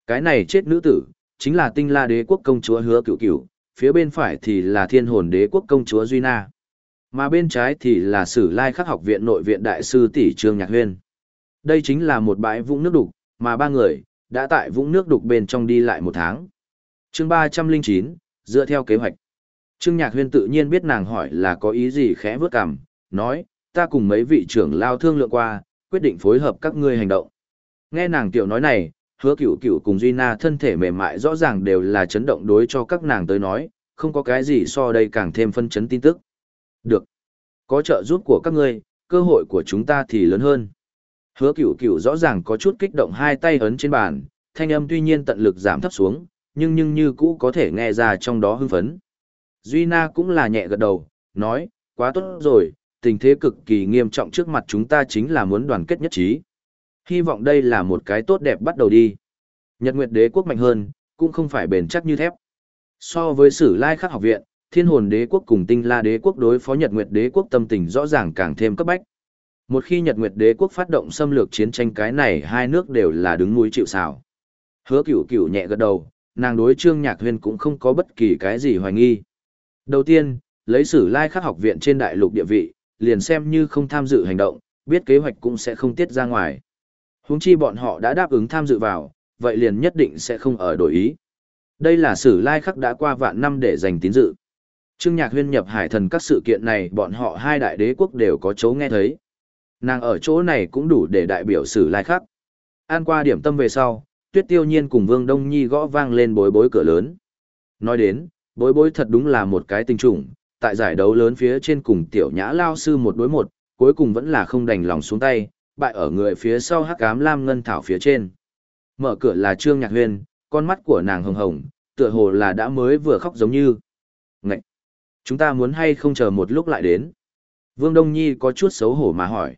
Cái này chết nữ tử, chính là tinh la đế quốc công chúa hứa cửu cửu, phía bên phải thì là thiên hồn đế quốc công chúa Duy Na. Mà bên trái thì là sử lai khắc học viện nội viện đại sư tỷ Trương Nhạc Huyên. Đây chính là một bãi vũng nước đục, mà ba người, đã tại vũng nước đục bên trong đi lại một tháng. chương ba trăm linh chín dựa theo kế hoạch. Trương Nhạc Huyên tự nhiên biết nàng hỏi là có ý gì khẽ vớt cằm, nói, ta cùng mấy vị trưởng lao thương lượng qua, quyết định phối hợp các ngươi hành động. Nghe nàng tiểu nói này, hứa cửu cửu cùng Duy Na thân thể mềm mại rõ ràng đều là chấn động đối cho các nàng tới nói, không có cái gì so đây càng thêm phân chấn tin tức. Được. Có trợ giúp của các ngươi, cơ hội của chúng ta thì lớn hơn. Hứa cửu cửu rõ ràng có chút kích động hai tay ấn trên bàn, thanh âm tuy nhiên tận lực giảm thấp xuống, nhưng nhưng như cũ có thể nghe ra trong đó hưng phấn. Duy Na cũng là nhẹ gật đầu, nói, quá tốt rồi, tình thế cực kỳ nghiêm trọng trước mặt chúng ta chính là muốn đoàn kết nhất trí. Hy vọng đây là một cái tốt đẹp bắt đầu đi. Nhật Nguyệt Đế quốc mạnh hơn, cũng không phải bền chắc như thép. So với Sử Lai Khắc học viện, Thiên Hồn Đế quốc cùng Tinh La Đế quốc đối phó Nhật Nguyệt Đế quốc tâm tình rõ ràng càng thêm cấp bách. Một khi Nhật Nguyệt Đế quốc phát động xâm lược chiến tranh cái này hai nước đều là đứng núi chịu sào. Hứa Cửu Cửu nhẹ gật đầu, nàng đối Trương Nhạc Huyên cũng không có bất kỳ cái gì hoài nghi. Đầu tiên, lấy Sử Lai Khắc học viện trên đại lục địa vị, liền xem như không tham dự hành động, biết kế hoạch cũng sẽ không tiết ra ngoài. Huống chi bọn họ đã đáp ứng tham dự vào, vậy liền nhất định sẽ không ở đổi ý. Đây là sử lai khắc đã qua vạn năm để giành tín dự. Trương Nhạc Huyên nhập hải thần các sự kiện này bọn họ hai đại đế quốc đều có chỗ nghe thấy. Nàng ở chỗ này cũng đủ để đại biểu sử lai khắc. An qua điểm tâm về sau, Tuyết Tiêu Nhiên cùng Vương Đông Nhi gõ vang lên bối bối cửa lớn. Nói đến, bối bối thật đúng là một cái tình trùng, tại giải đấu lớn phía trên cùng tiểu nhã lao sư một đối một, cuối cùng vẫn là không đành lòng xuống tay, bại ở người phía sau hắc ám lam ngân thảo phía trên. Mở cửa là Trương Nhạc Huyên, con mắt của nàng hồng hồng, tựa hồ là đã mới vừa khóc giống như. Ngậy! Chúng ta muốn hay không chờ một lúc lại đến? Vương Đông Nhi có chút xấu hổ mà hỏi.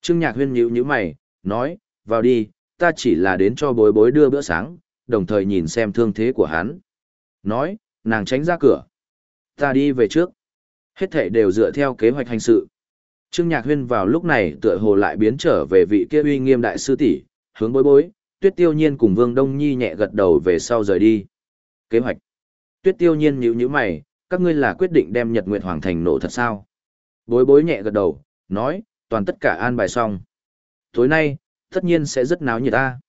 Trương Nhạc Huyên nhíu nhíu mày, nói, vào đi, ta chỉ là đến cho bối bối đưa bữa sáng, đồng thời nhìn xem thương thế của hắn. Nói, nàng tránh ra cửa. Ta đi về trước. Hết thể đều dựa theo kế hoạch hành sự. Trương Nhạc Huyên vào lúc này tựa hồ lại biến trở về vị kia uy nghiêm đại sư tỷ, hướng bối bối, Tuyết Tiêu Nhiên cùng Vương Đông Nhi nhẹ gật đầu về sau rời đi. Kế hoạch. Tuyết Tiêu Nhiên nhíu nhíu mày, các ngươi là quyết định đem Nhật Nguyệt Hoàng thành nổ thật sao? Bối bối nhẹ gật đầu, nói, toàn tất cả an bài xong. Tối nay, tất nhiên sẽ rất náo nhiệt ta.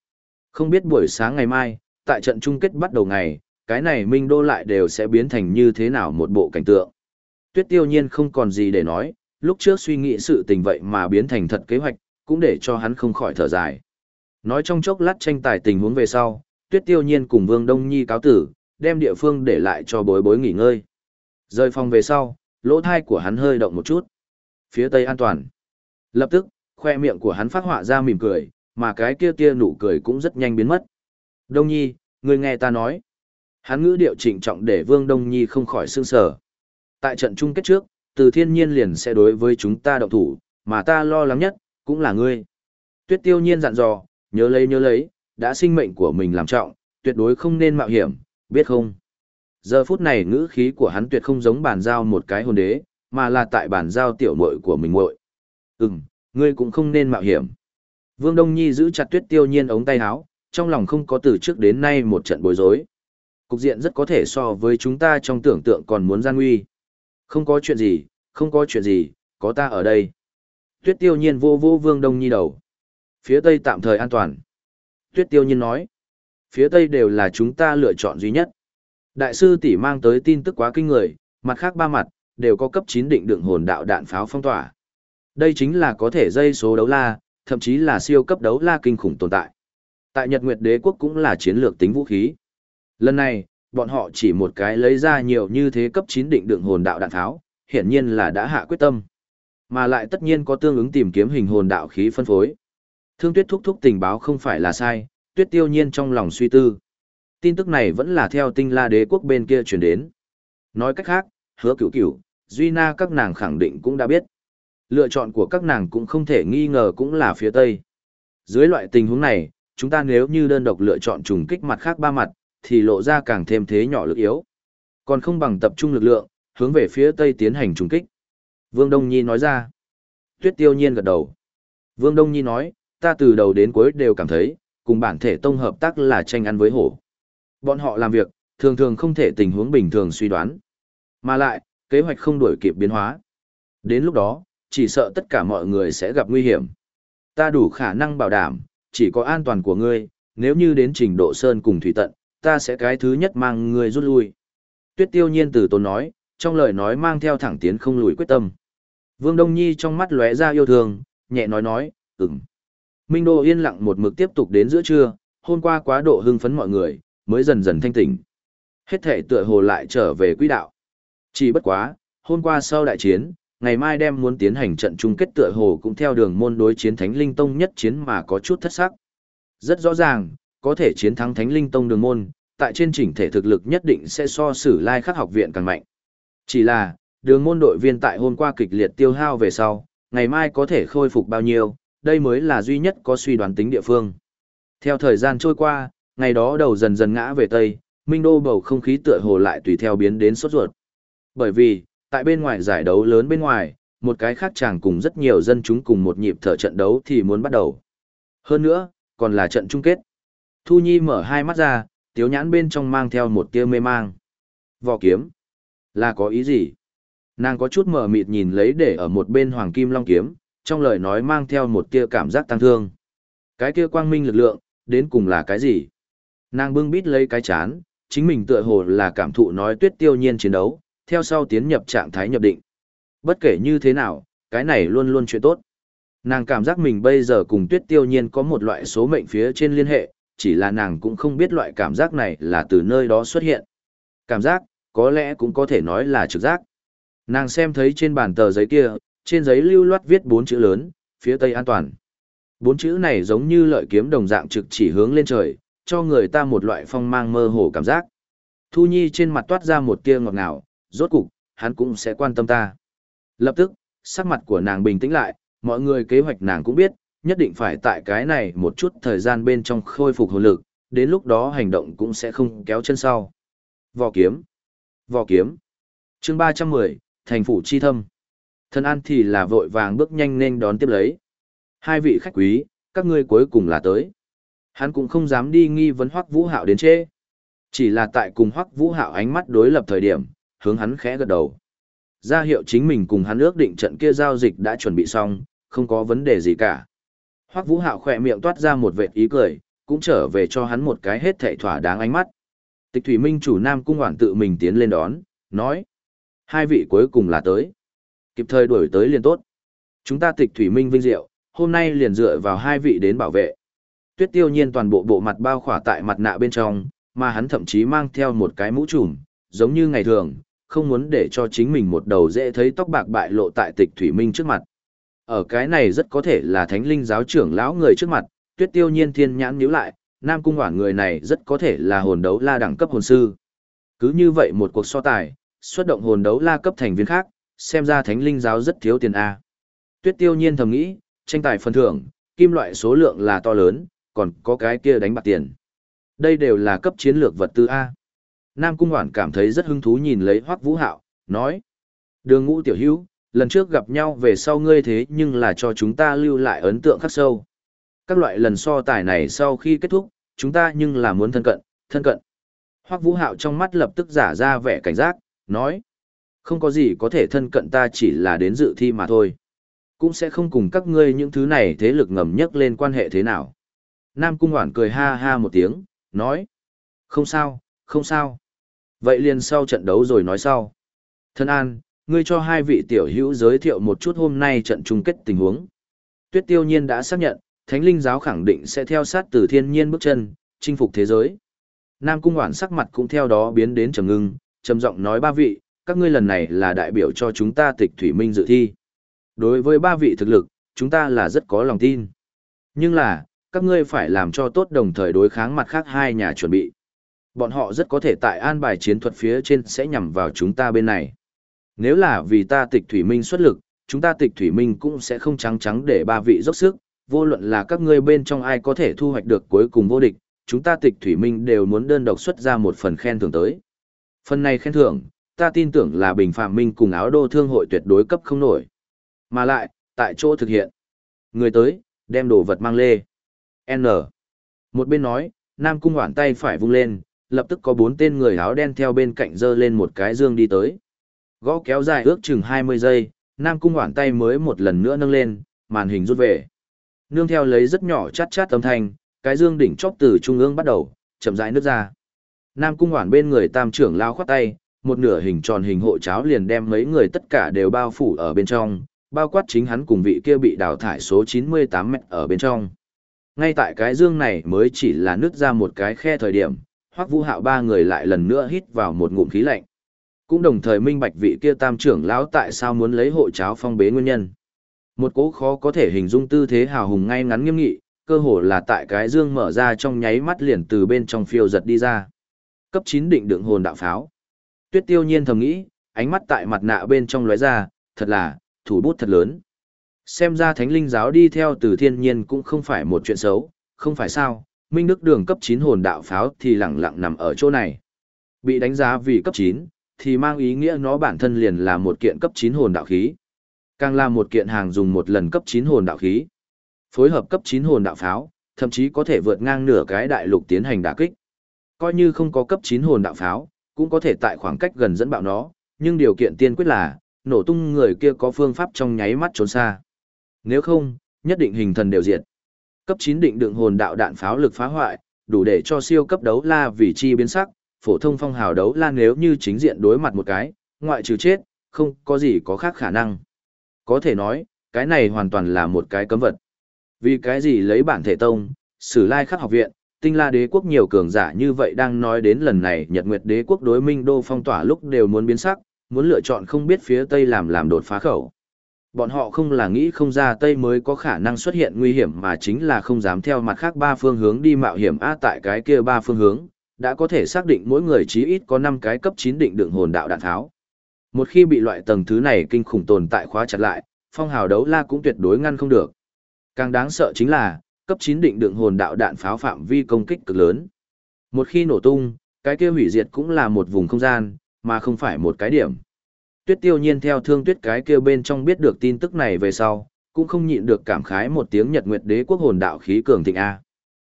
Không biết buổi sáng ngày mai, tại trận chung kết bắt đầu ngày, cái này Minh Đô lại đều sẽ biến thành như thế nào một bộ cảnh tượng. Tuyết tiêu nhiên không còn gì để nói, lúc trước suy nghĩ sự tình vậy mà biến thành thật kế hoạch, cũng để cho hắn không khỏi thở dài. Nói trong chốc lát tranh tài tình huống về sau, Tuyết tiêu nhiên cùng Vương Đông Nhi cáo tử, đem địa phương để lại cho bối bối nghỉ ngơi. Rời phòng về sau, lỗ thai của hắn hơi động một chút. Phía tây an toàn. Lập tức, khoe miệng của hắn phát họa ra mỉm cười, mà cái kia kia nụ cười cũng rất nhanh biến mất. Đông Nhi, người nghe ta nói. Hắn ngữ điệu trịnh trọng để Vương Đông Nhi không khỏi sương sở. Tại trận chung kết trước, từ thiên nhiên liền sẽ đối với chúng ta động thủ, mà ta lo lắng nhất, cũng là ngươi. Tuyết tiêu nhiên dặn dò, nhớ lấy nhớ lấy, đã sinh mệnh của mình làm trọng, tuyệt đối không nên mạo hiểm, biết không? Giờ phút này ngữ khí của hắn tuyệt không giống bản giao một cái hồn đế, mà là tại bản giao tiểu muội của mình muội. Ừm, ngươi cũng không nên mạo hiểm. Vương Đông Nhi giữ chặt tuyết tiêu nhiên ống tay áo, trong lòng không có từ trước đến nay một trận bối rối. Cục diện rất có thể so với chúng ta trong tưởng tượng còn muốn gian nguy. Không có chuyện gì, không có chuyện gì, có ta ở đây. Tuyết tiêu nhiên vô vô Vương Đông Nhi đầu. Phía Tây tạm thời an toàn. Tuyết tiêu nhiên nói. Phía Tây đều là chúng ta lựa chọn duy nhất. Đại sư tỷ mang tới tin tức quá kinh người, mặt khác ba mặt, đều có cấp 9 định đựng hồn đạo đạn pháo phong tỏa. Đây chính là có thể dây số đấu la, thậm chí là siêu cấp đấu la kinh khủng tồn tại. Tại Nhật Nguyệt Đế quốc cũng là chiến lược tính vũ khí. Lần này, bọn họ chỉ một cái lấy ra nhiều như thế cấp 9 định đường hồn đạo đạn tháo, hiển nhiên là đã hạ quyết tâm. Mà lại tất nhiên có tương ứng tìm kiếm hình hồn đạo khí phân phối. Thương Tuyết thúc thúc tình báo không phải là sai, Tuyết Tiêu Nhiên trong lòng suy tư. Tin tức này vẫn là theo Tinh La Đế quốc bên kia truyền đến. Nói cách khác, Hứa Cửu Cửu, Duy Na các nàng khẳng định cũng đã biết. Lựa chọn của các nàng cũng không thể nghi ngờ cũng là phía Tây. Dưới loại tình huống này, chúng ta nếu như đơn độc lựa chọn trùng kích mặt khác ba mặt, thì lộ ra càng thêm thế nhỏ lực yếu. Còn không bằng tập trung lực lượng, hướng về phía Tây tiến hành trùng kích. Vương Đông Nhi nói ra. Tuyết tiêu nhiên gật đầu. Vương Đông Nhi nói, ta từ đầu đến cuối đều cảm thấy, cùng bản thể tông hợp tác là tranh ăn với hổ. Bọn họ làm việc, thường thường không thể tình huống bình thường suy đoán. Mà lại, kế hoạch không đuổi kịp biến hóa. Đến lúc đó, chỉ sợ tất cả mọi người sẽ gặp nguy hiểm. Ta đủ khả năng bảo đảm, chỉ có an toàn của ngươi, nếu như đến trình độ sơn cùng thủy tận, ta sẽ cái thứ nhất mang người rút lui. Tuyết tiêu nhiên từ tốn nói, trong lời nói mang theo thẳng tiến không lùi quyết tâm. Vương Đông Nhi trong mắt lóe ra yêu thương, nhẹ nói nói, ừm. Minh Đô yên lặng một mực tiếp tục đến giữa trưa, hôm qua quá độ hưng phấn mọi người, mới dần dần thanh tỉnh. Hết thể tựa hồ lại trở về quỹ đạo. Chỉ bất quá, hôm qua sau đại chiến, ngày mai đem muốn tiến hành trận chung kết tựa hồ cũng theo đường môn đối chiến Thánh Linh Tông nhất chiến mà có chút thất sắc. Rất rõ ràng, có thể chiến thắng Thánh Linh Tông đường môn, tại trên chỉnh thể thực lực nhất định sẽ so sử lai khắc học viện càng mạnh. Chỉ là, đường môn đội viên tại hôm qua kịch liệt tiêu hao về sau, ngày mai có thể khôi phục bao nhiêu, đây mới là duy nhất có suy đoán tính địa phương. Theo thời gian trôi qua, ngày đó đầu dần dần ngã về Tây, Minh Đô bầu không khí tựa hồ lại tùy theo biến đến sốt ruột. Bởi vì, tại bên ngoài giải đấu lớn bên ngoài, một cái khác chàng cùng rất nhiều dân chúng cùng một nhịp thở trận đấu thì muốn bắt đầu. Hơn nữa, còn là trận chung kết. Thu Nhi mở hai mắt ra, tiếu nhãn bên trong mang theo một tia mê mang. Vỏ kiếm. Là có ý gì? Nàng có chút mở mịt nhìn lấy để ở một bên hoàng kim long kiếm, trong lời nói mang theo một tia cảm giác tăng thương. Cái kia quang minh lực lượng, đến cùng là cái gì? Nàng bưng bít lấy cái chán, chính mình tựa hồ là cảm thụ nói tuyết tiêu nhiên chiến đấu, theo sau tiến nhập trạng thái nhập định. Bất kể như thế nào, cái này luôn luôn chuyện tốt. Nàng cảm giác mình bây giờ cùng tuyết tiêu nhiên có một loại số mệnh phía trên liên hệ, chỉ là nàng cũng không biết loại cảm giác này là từ nơi đó xuất hiện. Cảm giác, có lẽ cũng có thể nói là trực giác. Nàng xem thấy trên bàn tờ giấy kia, trên giấy lưu loát viết bốn chữ lớn, phía tây an toàn. Bốn chữ này giống như lợi kiếm đồng dạng trực chỉ hướng lên trời, cho người ta một loại phong mang mơ hồ cảm giác. Thu Nhi trên mặt toát ra một tia ngọt ngào, rốt cục, hắn cũng sẽ quan tâm ta. Lập tức, sắc mặt của nàng bình tĩnh lại, mọi người kế hoạch nàng cũng biết, nhất định phải tại cái này một chút thời gian bên trong khôi phục hồn lực, đến lúc đó hành động cũng sẽ không kéo chân sau. Vò kiếm. Vò kiếm. chương 310, thành phủ chi thâm. Thân an thì là vội vàng bước nhanh nên đón tiếp lấy. Hai vị khách quý, các ngươi cuối cùng là tới. Hắn cũng không dám đi nghi vấn Hoắc Vũ Hạo đến chê. Chỉ là tại cùng Hoắc Vũ Hạo ánh mắt đối lập thời điểm, hướng hắn khẽ gật đầu. Ra hiệu chính mình cùng hắn ước định trận kia giao dịch đã chuẩn bị xong, không có vấn đề gì cả. Hoắc Vũ Hạo khỏe miệng toát ra một vệt ý cười, cũng trở về cho hắn một cái hết thảy thỏa đáng ánh mắt. Tịch Thủy Minh chủ Nam cung Hoản tự mình tiến lên đón, nói: "Hai vị cuối cùng là tới, kịp thời đuổi tới liền tốt. Chúng ta Tịch Thủy Minh vinh diệu, hôm nay liền dựa vào hai vị đến bảo vệ." Tuyết Tiêu Nhiên toàn bộ bộ mặt bao khỏa tại mặt nạ bên trong, mà hắn thậm chí mang theo một cái mũ trùm, giống như ngày thường, không muốn để cho chính mình một đầu dễ thấy tóc bạc bại lộ tại Tịch Thủy Minh trước mặt. Ở cái này rất có thể là thánh linh giáo trưởng lão người trước mặt, tuyết tiêu nhiên thiên nhãn nhíu lại, nam cung hoảng người này rất có thể là hồn đấu la đẳng cấp hồn sư. Cứ như vậy một cuộc so tài, xuất động hồn đấu la cấp thành viên khác, xem ra thánh linh giáo rất thiếu tiền A. Tuyết tiêu nhiên thầm nghĩ, tranh tài phần thưởng, kim loại số lượng là to lớn, còn có cái kia đánh bạc tiền. Đây đều là cấp chiến lược vật tư A. Nam Cung Hoản cảm thấy rất hứng thú nhìn lấy Hoắc Vũ Hạo, nói. Đường ngũ tiểu hữu, lần trước gặp nhau về sau ngươi thế nhưng là cho chúng ta lưu lại ấn tượng khắc sâu. Các loại lần so tài này sau khi kết thúc, chúng ta nhưng là muốn thân cận, thân cận. Hoắc Vũ Hạo trong mắt lập tức giả ra vẻ cảnh giác, nói. Không có gì có thể thân cận ta chỉ là đến dự thi mà thôi. Cũng sẽ không cùng các ngươi những thứ này thế lực ngầm nhất lên quan hệ thế nào. Nam Cung Hoản cười ha ha một tiếng, nói. Không sao, không sao. Vậy liền sau trận đấu rồi nói sau. Thân an, ngươi cho hai vị tiểu hữu giới thiệu một chút hôm nay trận chung kết tình huống. Tuyết tiêu nhiên đã xác nhận, Thánh Linh giáo khẳng định sẽ theo sát từ thiên nhiên bước chân, chinh phục thế giới. Nam Cung Hoản sắc mặt cũng theo đó biến đến trầm ngưng, trầm giọng nói ba vị, các ngươi lần này là đại biểu cho chúng ta tịch thủy minh dự thi. Đối với ba vị thực lực, chúng ta là rất có lòng tin. Nhưng là, các ngươi phải làm cho tốt đồng thời đối kháng mặt khác hai nhà chuẩn bị. Bọn họ rất có thể tại an bài chiến thuật phía trên sẽ nhằm vào chúng ta bên này. Nếu là vì ta tịch thủy minh xuất lực, chúng ta tịch thủy minh cũng sẽ không trắng trắng để ba vị dốc sức, vô luận là các ngươi bên trong ai có thể thu hoạch được cuối cùng vô địch, chúng ta tịch thủy minh đều muốn đơn độc xuất ra một phần khen thưởng tới. Phần này khen thưởng, ta tin tưởng là bình phạm minh cùng áo đô thương hội tuyệt đối cấp không nổi. Mà lại, tại chỗ thực hiện. Người tới, đem đồ vật mang lê. N. Một bên nói, Nam Cung hoảng tay phải vung lên, lập tức có bốn tên người áo đen theo bên cạnh dơ lên một cái dương đi tới. Gõ kéo dài ước chừng 20 giây, Nam Cung Hoản tay mới một lần nữa nâng lên, màn hình rút về. Nương theo lấy rất nhỏ chát chát âm thanh, cái dương đỉnh chóp từ trung ương bắt đầu, chậm rãi nước ra. Nam Cung Hoản bên người tam trưởng lao khoát tay, một nửa hình tròn hình hộ cháo liền đem mấy người tất cả đều bao phủ ở bên trong, bao quát chính hắn cùng vị kia bị đào thải số 98 mét ở bên trong. Ngay tại cái dương này mới chỉ là nứt ra một cái khe thời điểm, Hoắc Vũ Hạo ba người lại lần nữa hít vào một ngụm khí lạnh. Cũng đồng thời minh bạch vị kia tam trưởng lão tại sao muốn lấy hộ cháo phong bế nguyên nhân. Một cố khó có thể hình dung tư thế hào hùng ngay ngắn nghiêm nghị, cơ hồ là tại cái dương mở ra trong nháy mắt liền từ bên trong phiêu giật đi ra. Cấp 9 định đựng hồn đạo pháo. Tuyết tiêu nhiên thầm nghĩ, ánh mắt tại mặt nạ bên trong lóe ra, thật là, thủ bút thật lớn. Xem ra thánh linh giáo đi theo từ thiên nhiên cũng không phải một chuyện xấu, không phải sao, minh đức đường cấp 9 hồn đạo pháo thì lẳng lặng nằm ở chỗ này. Bị đánh giá vì cấp 9, thì mang ý nghĩa nó bản thân liền là một kiện cấp 9 hồn đạo khí. Càng là một kiện hàng dùng một lần cấp 9 hồn đạo khí. Phối hợp cấp 9 hồn đạo pháo, thậm chí có thể vượt ngang nửa cái đại lục tiến hành đả kích. Coi như không có cấp 9 hồn đạo pháo, cũng có thể tại khoảng cách gần dẫn bạo nó, nhưng điều kiện tiên quyết là, nổ tung người kia có phương pháp trong nháy mắt trốn xa. Nếu không, nhất định hình thần đều diệt. Cấp 9 định đựng hồn đạo đạn pháo lực phá hoại, đủ để cho siêu cấp đấu la vì chi biến sắc, phổ thông phong hào đấu la nếu như chính diện đối mặt một cái, ngoại trừ chết, không có gì có khác khả năng. Có thể nói, cái này hoàn toàn là một cái cấm vật. Vì cái gì lấy bản thể tông, sử lai khắc học viện, tinh la đế quốc nhiều cường giả như vậy đang nói đến lần này Nhật Nguyệt đế quốc đối minh đô phong tỏa lúc đều muốn biến sắc, muốn lựa chọn không biết phía Tây làm làm đột phá khẩu. Bọn họ không là nghĩ không ra Tây mới có khả năng xuất hiện nguy hiểm mà chính là không dám theo mặt khác ba phương hướng đi mạo hiểm a tại cái kia ba phương hướng, đã có thể xác định mỗi người chí ít có 5 cái cấp 9 định đường hồn đạo đạn tháo. Một khi bị loại tầng thứ này kinh khủng tồn tại khóa chặt lại, phong hào đấu la cũng tuyệt đối ngăn không được. Càng đáng sợ chính là, cấp 9 định đường hồn đạo đạn pháo phạm vi công kích cực lớn. Một khi nổ tung, cái kia hủy diệt cũng là một vùng không gian, mà không phải một cái điểm. Tuyết tiêu nhiên theo thương tuyết cái kia bên trong biết được tin tức này về sau, cũng không nhịn được cảm khái một tiếng nhật nguyệt đế quốc hồn đạo khí cường thịnh A.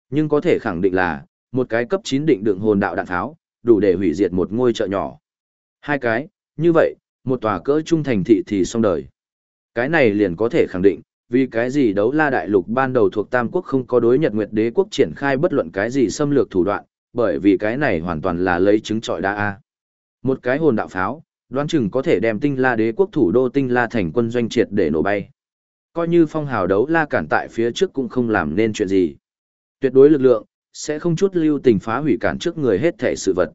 Nhưng có thể khẳng định là, một cái cấp 9 định đựng hồn đạo đạn tháo, đủ để hủy diệt một ngôi chợ nhỏ. Hai cái, như vậy, một tòa cỡ trung thành thị thì xong đời. Cái này liền có thể khẳng định, vì cái gì đấu la đại lục ban đầu thuộc Tam Quốc không có đối Nhật Nguyệt đế quốc triển khai bất luận cái gì xâm lược thủ đoạn, bởi vì cái này hoàn toàn là lấy chứng trọi đa A. Một cái hồn đạo pháo, đoán chừng có thể đem tinh la đế quốc thủ đô tinh la thành quân doanh triệt để nổ bay. Coi như phong hào đấu la cản tại phía trước cũng không làm nên chuyện gì. Tuyệt đối lực lượng, sẽ không chút lưu tình phá hủy cản trước người hết thể sự vật.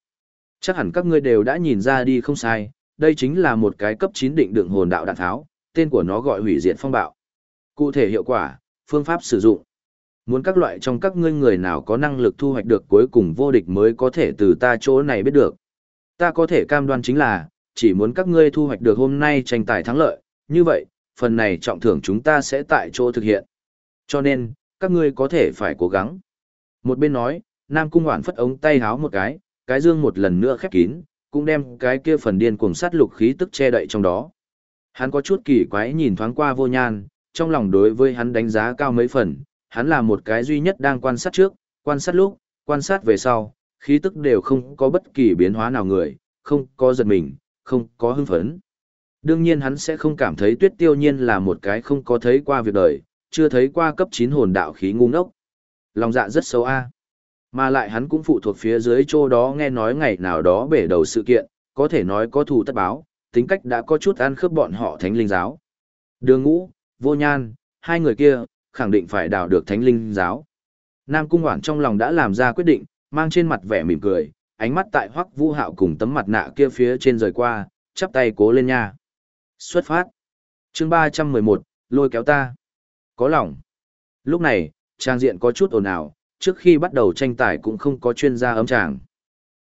Chắc hẳn các ngươi đều đã nhìn ra đi không sai, đây chính là một cái cấp 9 định đường hồn đạo đạn tháo, tên của nó gọi hủy diệt phong bạo. Cụ thể hiệu quả, phương pháp sử dụng. Muốn các loại trong các ngươi người nào có năng lực thu hoạch được cuối cùng vô địch mới có thể từ ta chỗ này biết được. Ta có thể cam đoan chính là, chỉ muốn các ngươi thu hoạch được hôm nay tranh tài thắng lợi, như vậy, phần này trọng thưởng chúng ta sẽ tại chỗ thực hiện. Cho nên, các ngươi có thể phải cố gắng. Một bên nói, Nam Cung Hoản phất ống tay háo một cái, cái dương một lần nữa khép kín, cũng đem cái kia phần điên cuồng sát lục khí tức che đậy trong đó. Hắn có chút kỳ quái nhìn thoáng qua vô nhan, trong lòng đối với hắn đánh giá cao mấy phần, hắn là một cái duy nhất đang quan sát trước, quan sát lúc, quan sát về sau, khí tức đều không có bất kỳ biến hóa nào người, không có giật mình, không có hưng phấn. Đương nhiên hắn sẽ không cảm thấy tuyết tiêu nhiên là một cái không có thấy qua việc đời, chưa thấy qua cấp 9 hồn đạo khí ngu ngốc. Lòng dạ rất xấu a. Mà lại hắn cũng phụ thuộc phía dưới chỗ đó nghe nói ngày nào đó bể đầu sự kiện, có thể nói có thù tất báo, tính cách đã có chút ăn khớp bọn họ thánh linh giáo. Đường ngũ, vô nhan, hai người kia, khẳng định phải đào được thánh linh giáo. Nam Cung quản trong lòng đã làm ra quyết định, mang trên mặt vẻ mỉm cười, ánh mắt tại hoắc vũ hạo cùng tấm mặt nạ kia phía trên rời qua, chắp tay cố lên nha. Xuất phát. chương ba trăm mười một lôi kéo ta. Có lòng. Lúc này, trang diện có chút ồn ào, trước khi bắt đầu tranh tài cũng không có chuyên gia ấm tràng.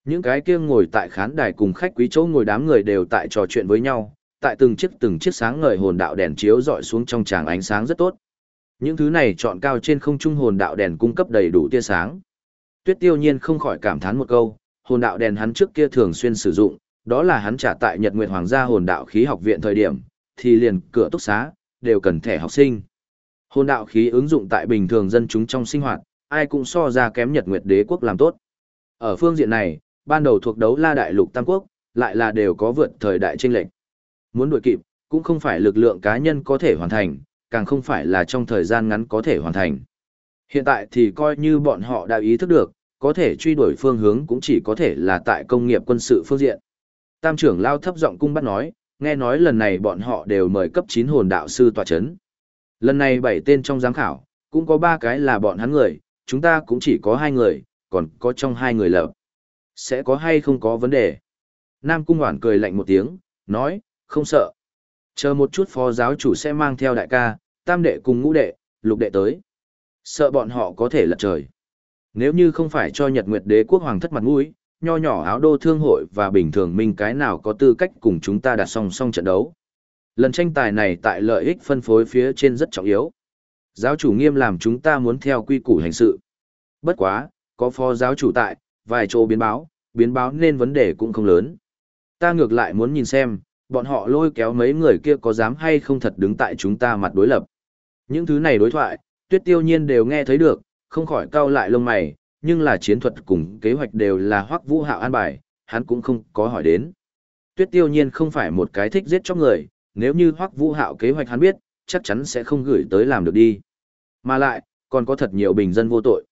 Những cái kia ngồi tại khán đài cùng khách quý chỗ ngồi đám người đều tại trò chuyện với nhau, tại từng chiếc từng chiếc sáng ngời hồn đạo đèn chiếu dọi xuống trong tràng ánh sáng rất tốt. Những thứ này chọn cao trên không trung hồn đạo đèn cung cấp đầy đủ tia sáng. Tuyết Tiêu Nhiên không khỏi cảm thán một câu, hồn đạo đèn hắn trước kia thường xuyên sử dụng, đó là hắn trả tại Nhật Nguyệt Hoàng gia hồn đạo khí học viện thời điểm, thì liền cửa túc xá đều cần thẻ học sinh. Hồn đạo khí ứng dụng tại bình thường dân chúng trong sinh hoạt, ai cũng so ra kém Nhật Nguyệt Đế quốc làm tốt. Ở phương diện này, ban đầu thuộc đấu La Đại Lục Tam Quốc, lại là đều có vượt thời đại chênh lệch. Muốn đuổi kịp, cũng không phải lực lượng cá nhân có thể hoàn thành, càng không phải là trong thời gian ngắn có thể hoàn thành. Hiện tại thì coi như bọn họ đã ý thức được, có thể truy đuổi phương hướng cũng chỉ có thể là tại công nghiệp quân sự phương diện. Tam trưởng lao thấp giọng cung bắt nói, nghe nói lần này bọn họ đều mời cấp 9 hồn đạo sư tòa chấn. Lần này bảy tên trong giám khảo, cũng có ba cái là bọn hắn người, chúng ta cũng chỉ có hai người, còn có trong hai người lợp Sẽ có hay không có vấn đề? Nam Cung Hoản cười lạnh một tiếng, nói, không sợ. Chờ một chút phó giáo chủ sẽ mang theo đại ca, tam đệ cùng ngũ đệ, lục đệ tới. Sợ bọn họ có thể lật trời. Nếu như không phải cho Nhật Nguyệt Đế quốc hoàng thất mặt mũi, nho nhỏ áo đô thương hội và bình thường minh cái nào có tư cách cùng chúng ta đặt song song trận đấu. Lần tranh tài này tại lợi ích phân phối phía trên rất trọng yếu. Giáo chủ nghiêm làm chúng ta muốn theo quy củ hành sự. Bất quá, có phó giáo chủ tại, vài chỗ biến báo, biến báo nên vấn đề cũng không lớn. Ta ngược lại muốn nhìn xem, bọn họ lôi kéo mấy người kia có dám hay không thật đứng tại chúng ta mặt đối lập. Những thứ này đối thoại, tuyết tiêu nhiên đều nghe thấy được, không khỏi cau lại lông mày, nhưng là chiến thuật cùng kế hoạch đều là hoắc vũ hạo an bài, hắn cũng không có hỏi đến. Tuyết tiêu nhiên không phải một cái thích giết chóc người, nếu như hoắc vũ hạo kế hoạch hắn biết, chắc chắn sẽ không gửi tới làm được đi. Mà lại, còn có thật nhiều bình dân vô tội.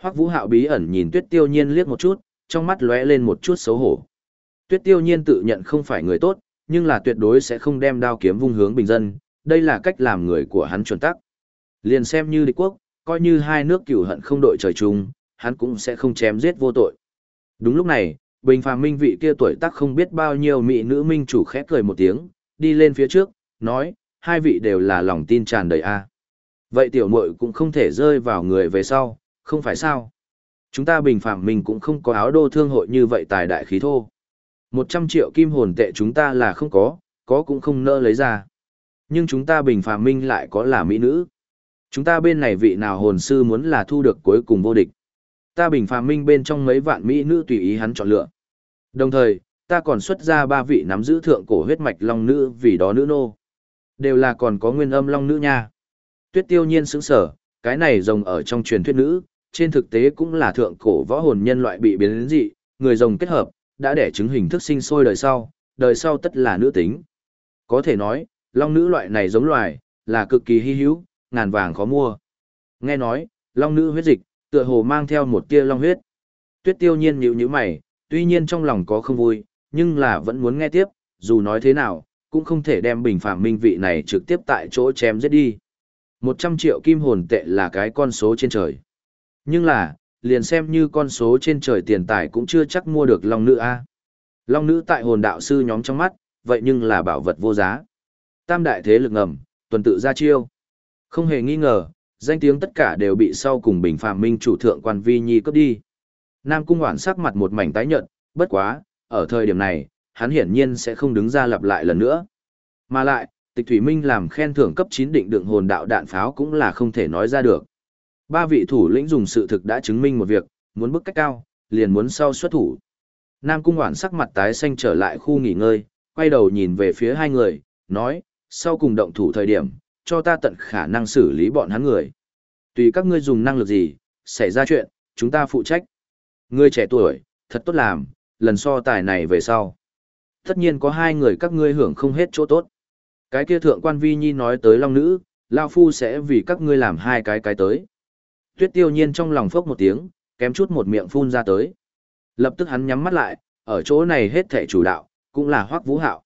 Hoắc vũ hạo bí ẩn nhìn tuyết tiêu nhiên liếc một chút, trong mắt lóe lên một chút xấu hổ. Tuyết tiêu nhiên tự nhận không phải người tốt, nhưng là tuyệt đối sẽ không đem đao kiếm vung hướng bình dân, đây là cách làm người của hắn chuẩn tắc. Liền xem như địch quốc, coi như hai nước cửu hận không đội trời chung, hắn cũng sẽ không chém giết vô tội. Đúng lúc này, Bình Phàm Minh vị kia tuổi tác không biết bao nhiêu mỹ nữ minh chủ khẽ cười một tiếng, đi lên phía trước, nói, hai vị đều là lòng tin tràn đầy a. Vậy tiểu muội cũng không thể rơi vào người về sau, không phải sao? Chúng ta Bình Phàm Minh cũng không có áo đô thương hội như vậy tài đại khí thô. Một trăm triệu kim hồn tệ chúng ta là không có, có cũng không nỡ lấy ra. Nhưng chúng ta Bình Phàm Minh lại có là mỹ nữ. Chúng ta bên này vị nào hồn sư muốn là thu được cuối cùng vô địch. Ta Bình Phàm Minh bên trong mấy vạn mỹ nữ tùy ý hắn chọn lựa. Đồng thời, ta còn xuất ra ba vị nắm giữ thượng cổ huyết mạch long nữ vì đó nữ nô. Đều là còn có nguyên âm long nữ nha. Tuyết tiêu nhiên sững sở, cái này rồng ở trong truyền thuyết nữ, trên thực tế cũng là thượng cổ võ hồn nhân loại bị biến đến dị, người rồng kết hợp, đã đẻ chứng hình thức sinh sôi đời sau, đời sau tất là nữ tính. Có thể nói, long nữ loại này giống loài, là cực kỳ hy hữu, ngàn vàng khó mua. Nghe nói, long nữ huyết dịch, tựa hồ mang theo một tia long huyết. Tuyết tiêu nhiên nhíu nhíu mày, tuy nhiên trong lòng có không vui, nhưng là vẫn muốn nghe tiếp, dù nói thế nào, cũng không thể đem bình phạm minh vị này trực tiếp tại chỗ chém giết đi. 100 triệu kim hồn tệ là cái con số trên trời. Nhưng là, liền xem như con số trên trời tiền tài cũng chưa chắc mua được long nữ a. Long nữ tại hồn đạo sư nhóm trong mắt, vậy nhưng là bảo vật vô giá. Tam đại thế lực ngầm, tuần tự ra chiêu. Không hề nghi ngờ, danh tiếng tất cả đều bị sau cùng bình phạm minh chủ thượng quan vi nhi cướp đi. Nam cung hoản sắc mặt một mảnh tái nhợt, bất quá, ở thời điểm này, hắn hiển nhiên sẽ không đứng ra lặp lại lần nữa. Mà lại, tịch thủy minh làm khen thưởng cấp 9 định đựng hồn đạo đạn pháo cũng là không thể nói ra được. Ba vị thủ lĩnh dùng sự thực đã chứng minh một việc, muốn bước cách cao, liền muốn sau xuất thủ. Nam cung hoản sắc mặt tái xanh trở lại khu nghỉ ngơi, quay đầu nhìn về phía hai người, nói, sau cùng động thủ thời điểm, cho ta tận khả năng xử lý bọn hắn người. Tùy các ngươi dùng năng lực gì, xảy ra chuyện, chúng ta phụ trách. Ngươi trẻ tuổi, thật tốt làm, lần so tài này về sau. Tất nhiên có hai người các ngươi hưởng không hết chỗ tốt. Cái kia thượng quan vi nhi nói tới long nữ, Lao Phu sẽ vì các ngươi làm hai cái cái tới. Tuyết tiêu nhiên trong lòng phốc một tiếng, kém chút một miệng phun ra tới. Lập tức hắn nhắm mắt lại, ở chỗ này hết thể chủ đạo, cũng là hoắc vũ hạo.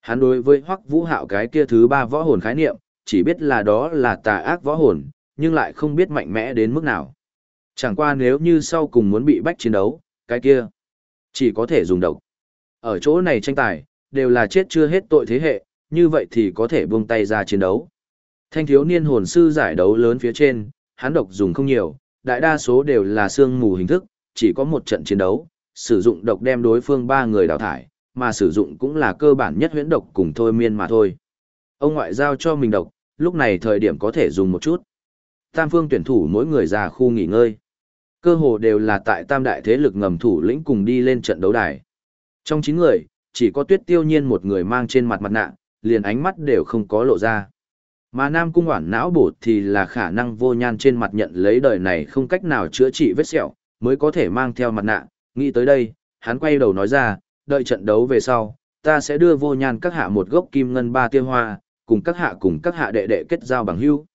Hắn đối với hoắc vũ hạo cái kia thứ ba võ hồn khái niệm, chỉ biết là đó là tà ác võ hồn, nhưng lại không biết mạnh mẽ đến mức nào. Chẳng qua nếu như sau cùng muốn bị bách chiến đấu, cái kia, chỉ có thể dùng độc. Ở chỗ này tranh tài, đều là chết chưa hết tội thế hệ, như vậy thì có thể buông tay ra chiến đấu. Thanh thiếu niên hồn sư giải đấu lớn phía trên, hắn độc dùng không nhiều, đại đa số đều là xương mù hình thức, chỉ có một trận chiến đấu, sử dụng độc đem đối phương ba người đào thải, mà sử dụng cũng là cơ bản nhất huyễn độc cùng thôi miên mà thôi. Ông ngoại giao cho mình độc, lúc này thời điểm có thể dùng một chút. Tam phương tuyển thủ mỗi người ra khu nghỉ ngơi. Cơ hồ đều là tại tam đại thế lực ngầm thủ lĩnh cùng đi lên trận đấu đài. Trong 9 người, chỉ có tuyết tiêu nhiên một người mang trên mặt mặt nạ, liền ánh mắt đều không có lộ ra. Mà Nam Cung Hoản não bổ thì là khả năng vô nhan trên mặt nhận lấy đời này không cách nào chữa trị vết sẹo, mới có thể mang theo mặt nạ. Nghĩ tới đây, hắn quay đầu nói ra, đợi trận đấu về sau, ta sẽ đưa vô nhan các hạ một gốc kim ngân ba tiêu hoa, cùng các hạ cùng các hạ đệ đệ kết giao bằng hữu.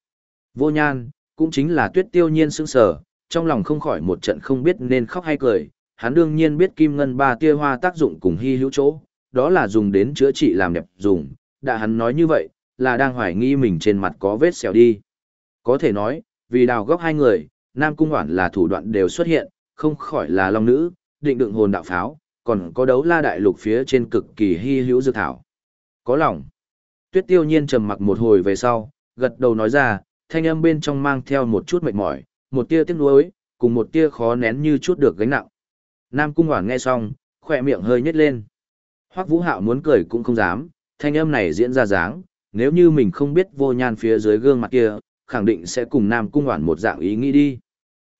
Vô nhan, cũng chính là tuyết tiêu nhiên sững sờ, trong lòng không khỏi một trận không biết nên khóc hay cười, hắn đương nhiên biết kim ngân ba tia hoa tác dụng cùng hy hữu chỗ, đó là dùng đến chữa trị làm đẹp dùng, đã hắn nói như vậy, là đang hoài nghi mình trên mặt có vết sẹo đi. Có thể nói, vì đào góc hai người, Nam Cung Hoản là thủ đoạn đều xuất hiện, không khỏi là long nữ, định đựng hồn đạo pháo, còn có đấu la đại lục phía trên cực kỳ hy hữu dược thảo. Có lòng. Tuyết tiêu nhiên trầm mặc một hồi về sau, gật đầu nói ra, thanh âm bên trong mang theo một chút mệt mỏi, một tia tiếc nuối, cùng một tia khó nén như chút được gánh nặng. Nam Cung Hoản nghe xong, khỏe miệng hơi nhếch lên. Hoắc Vũ Hạo muốn cười cũng không dám, thanh âm này diễn ra dáng, nếu như mình không biết vô nhan phía dưới gương mặt kia, khẳng định sẽ cùng Nam Cung Hoản một dạng ý nghĩ đi.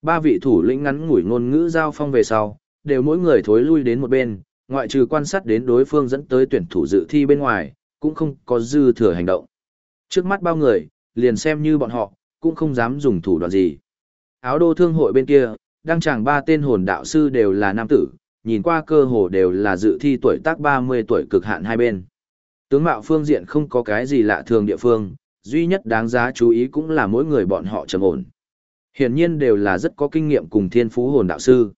Ba vị thủ lĩnh ngắn ngủi ngôn ngữ giao phong về sau, đều mỗi người thối lui đến một bên, ngoại trừ quan sát đến đối phương dẫn tới tuyển thủ dự thi bên ngoài, cũng không có dư thừa hành động. Trước mắt bao người, liền xem như bọn họ, cũng không dám dùng thủ đoạn gì. Áo đô thương hội bên kia, đang chẳng ba tên hồn đạo sư đều là nam tử, nhìn qua cơ hồ đều là dự thi tuổi tác 30 tuổi cực hạn hai bên. Tướng mạo phương diện không có cái gì lạ thường địa phương, duy nhất đáng giá chú ý cũng là mỗi người bọn họ trầm ổn. Hiển nhiên đều là rất có kinh nghiệm cùng thiên phú hồn đạo sư.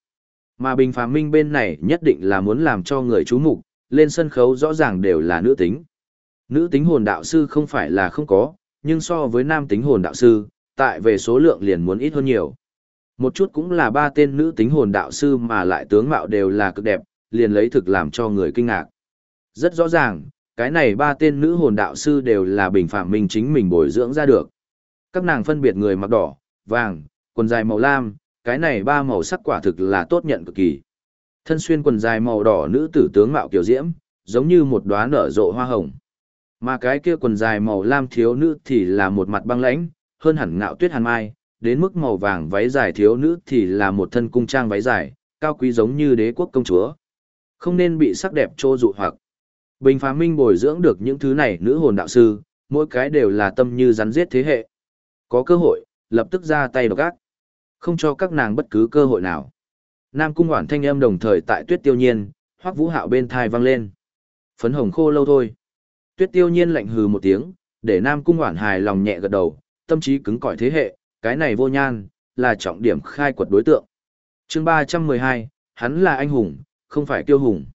Mà Bình Phàm Minh bên này nhất định là muốn làm cho người chú mục, lên sân khấu rõ ràng đều là nữ tính. Nữ tính hồn đạo sư không phải là không có, nhưng so với nam tính hồn đạo sư, tại về số lượng liền muốn ít hơn nhiều. Một chút cũng là ba tên nữ tính hồn đạo sư mà lại tướng mạo đều là cực đẹp, liền lấy thực làm cho người kinh ngạc. Rất rõ ràng, cái này ba tên nữ hồn đạo sư đều là bình phạm minh chính mình bồi dưỡng ra được. Các nàng phân biệt người mặc đỏ, vàng, quần dài màu lam, cái này ba màu sắc quả thực là tốt nhận cực kỳ. Thân xuyên quần dài màu đỏ nữ tử tướng mạo kiểu diễm, giống như một đóa nở rộ hoa hồng. Mà cái kia quần dài màu lam thiếu nữ thì là một mặt băng lãnh, hơn hẳn ngạo tuyết hàn mai, đến mức màu vàng váy dài thiếu nữ thì là một thân cung trang váy dài, cao quý giống như đế quốc công chúa. Không nên bị sắc đẹp trô dụ hoặc. Bình phá minh bồi dưỡng được những thứ này nữ hồn đạo sư, mỗi cái đều là tâm như rắn giết thế hệ. Có cơ hội, lập tức ra tay độc ác. Không cho các nàng bất cứ cơ hội nào. Nam cung hoản thanh âm đồng thời tại tuyết tiêu nhiên, hoắc vũ hạo bên thai vang lên. Phấn hồng khô lâu thôi. Tuyết tiêu nhiên lạnh hừ một tiếng, để Nam cung hoản hài lòng nhẹ gật đầu, tâm trí cứng cỏi thế hệ, cái này vô nhan, là trọng điểm khai quật đối tượng. chương ba trăm mười hai, hắn là anh hùng, không phải tiêu hùng.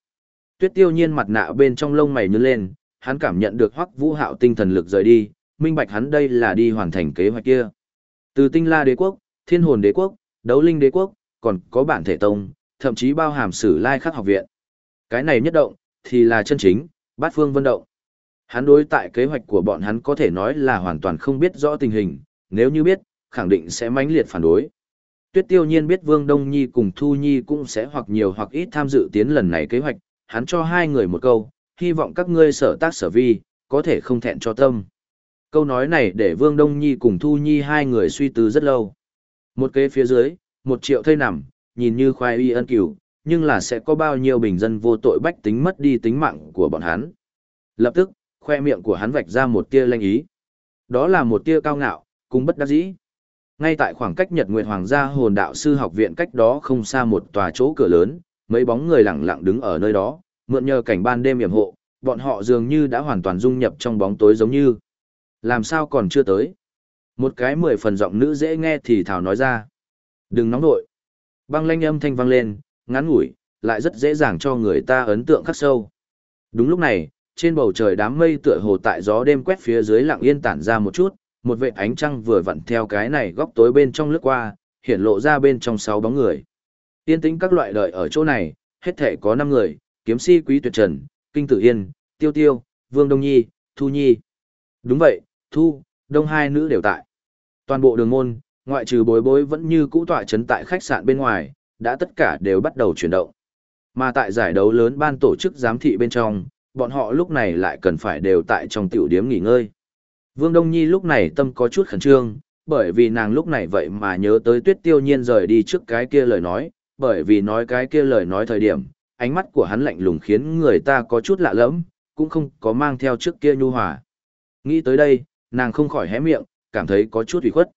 Tuyết tiêu nhiên mặt nạ bên trong lông mày nhướng lên, hắn cảm nhận được hoắc vũ hạo tinh thần lực rời đi, minh bạch hắn đây là đi hoàn thành kế hoạch kia. Từ tinh la đế quốc, thiên hồn đế quốc, đấu linh đế quốc, còn có bản thể tông, thậm chí bao hàm sử lai khắc học viện. Cái này nhất động, thì là chân chính, bát phương vân động. Hắn đối tại kế hoạch của bọn hắn có thể nói là hoàn toàn không biết rõ tình hình, nếu như biết, khẳng định sẽ mãnh liệt phản đối. Tuyết tiêu nhiên biết Vương Đông Nhi cùng Thu Nhi cũng sẽ hoặc nhiều hoặc ít tham dự tiến lần này kế hoạch, hắn cho hai người một câu, hy vọng các ngươi sở tác sở vi, có thể không thẹn cho tâm. Câu nói này để Vương Đông Nhi cùng Thu Nhi hai người suy tư rất lâu. Một kế phía dưới, một triệu thây nằm, nhìn như khoai y ân cửu, nhưng là sẽ có bao nhiêu bình dân vô tội bách tính mất đi tính mạng của bọn hắn. Lập tức, khoe miệng của hắn vạch ra một tia lanh ý. Đó là một tia cao ngạo, cũng bất đắc dĩ. Ngay tại khoảng cách Nhật Nguyệt Hoàng gia hồn đạo sư học viện cách đó không xa một tòa chỗ cửa lớn, mấy bóng người lặng lặng đứng ở nơi đó, mượn nhờ cảnh ban đêm yểm hộ, bọn họ dường như đã hoàn toàn dung nhập trong bóng tối giống như. Làm sao còn chưa tới? Một cái mười phần giọng nữ dễ nghe thì thảo nói ra. Đừng nóng nội. Băng lanh âm thanh vang lên, ngắn ngủi, lại rất dễ dàng cho người ta ấn tượng khắc sâu. Đúng lúc này, trên bầu trời đám mây tựa hồ tại gió đêm quét phía dưới lặng yên tản ra một chút, một vệ ánh trăng vừa vặn theo cái này góc tối bên trong lướt qua, hiện lộ ra bên trong sáu bóng người. Tiên tĩnh các loại đợi ở chỗ này, hết thể có 5 người, kiếm si quý tuyệt trần, kinh tử yên, tiêu tiêu, vương đông nhi, thu nhi. Đúng vậy, thu, đông hai nữ đều tại. Toàn bộ đường môn, ngoại trừ bối bối vẫn như cũ tọa chấn tại khách sạn bên ngoài, đã tất cả đều bắt đầu chuyển động. Mà tại giải đấu lớn ban tổ chức giám thị bên trong, bọn họ lúc này lại cần phải đều tại trong tiểu điếm nghỉ ngơi. Vương Đông Nhi lúc này tâm có chút khẩn trương, bởi vì nàng lúc này vậy mà nhớ tới tuyết tiêu nhiên rời đi trước cái kia lời nói, bởi vì nói cái kia lời nói thời điểm, ánh mắt của hắn lạnh lùng khiến người ta có chút lạ lẫm, cũng không có mang theo trước kia nhu hòa. Nghĩ tới đây, nàng không khỏi hé miệng, cảm thấy có chút ủy khuất.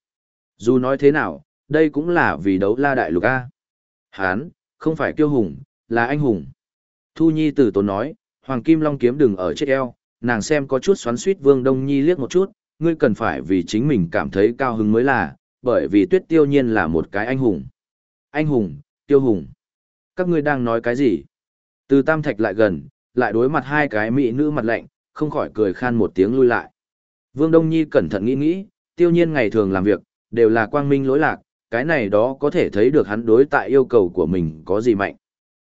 Dù nói thế nào, đây cũng là vì đấu la đại lục A. Hán, không phải kiêu hùng, là anh hùng. Thu Nhi tử tốn nói, Hoàng Kim Long kiếm đừng ở chết eo, nàng xem có chút xoắn suýt Vương Đông Nhi liếc một chút, ngươi cần phải vì chính mình cảm thấy cao hứng mới là, bởi vì tuyết tiêu nhiên là một cái anh hùng. Anh hùng, tiêu hùng. Các ngươi đang nói cái gì? Từ tam thạch lại gần, lại đối mặt hai cái mỹ nữ mặt lạnh, không khỏi cười khan một tiếng lui lại. Vương Đông Nhi cẩn thận nghĩ nghĩ, tiêu nhiên ngày thường làm việc, đều là quang minh lỗi lạc, cái này đó có thể thấy được hắn đối tại yêu cầu của mình có gì mạnh.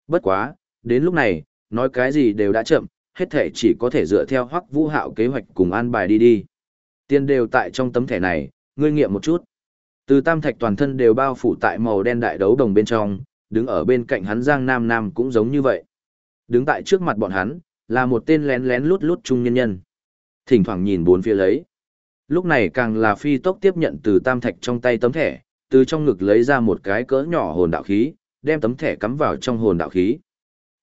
Bất quá, đến lúc này, nói cái gì đều đã chậm, hết thể chỉ có thể dựa theo hoắc vũ hạo kế hoạch cùng an bài đi đi. Tiền đều tại trong tấm thẻ này, ngươi nghiệm một chút. Từ tam thạch toàn thân đều bao phủ tại màu đen đại đấu đồng bên trong, đứng ở bên cạnh hắn Giang Nam Nam cũng giống như vậy. Đứng tại trước mặt bọn hắn, là một tên lén lén lút lút trung nhân nhân. Thỉnh thoảng nhìn bốn phía lấy. Lúc này càng là phi tốc tiếp nhận từ tam thạch trong tay tấm thẻ, từ trong ngực lấy ra một cái cỡ nhỏ hồn đạo khí, đem tấm thẻ cắm vào trong hồn đạo khí.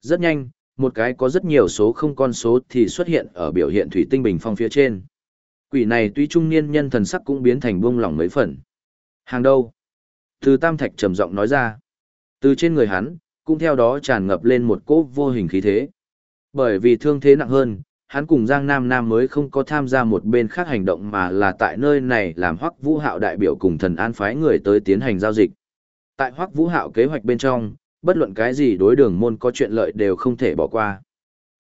Rất nhanh, một cái có rất nhiều số không con số thì xuất hiện ở biểu hiện thủy tinh bình phong phía trên. Quỷ này tuy trung niên nhân thần sắc cũng biến thành buông lỏng mấy phần. Hàng đâu? Từ tam thạch trầm giọng nói ra. Từ trên người hắn, cũng theo đó tràn ngập lên một cỗ vô hình khí thế. Bởi vì thương thế nặng hơn, hắn cùng Giang Nam Nam mới không có tham gia một bên khác hành động mà là tại nơi này làm Hoắc Vũ Hạo đại biểu cùng thần an phái người tới tiến hành giao dịch. Tại Hoắc Vũ Hạo kế hoạch bên trong, bất luận cái gì đối đường môn có chuyện lợi đều không thể bỏ qua.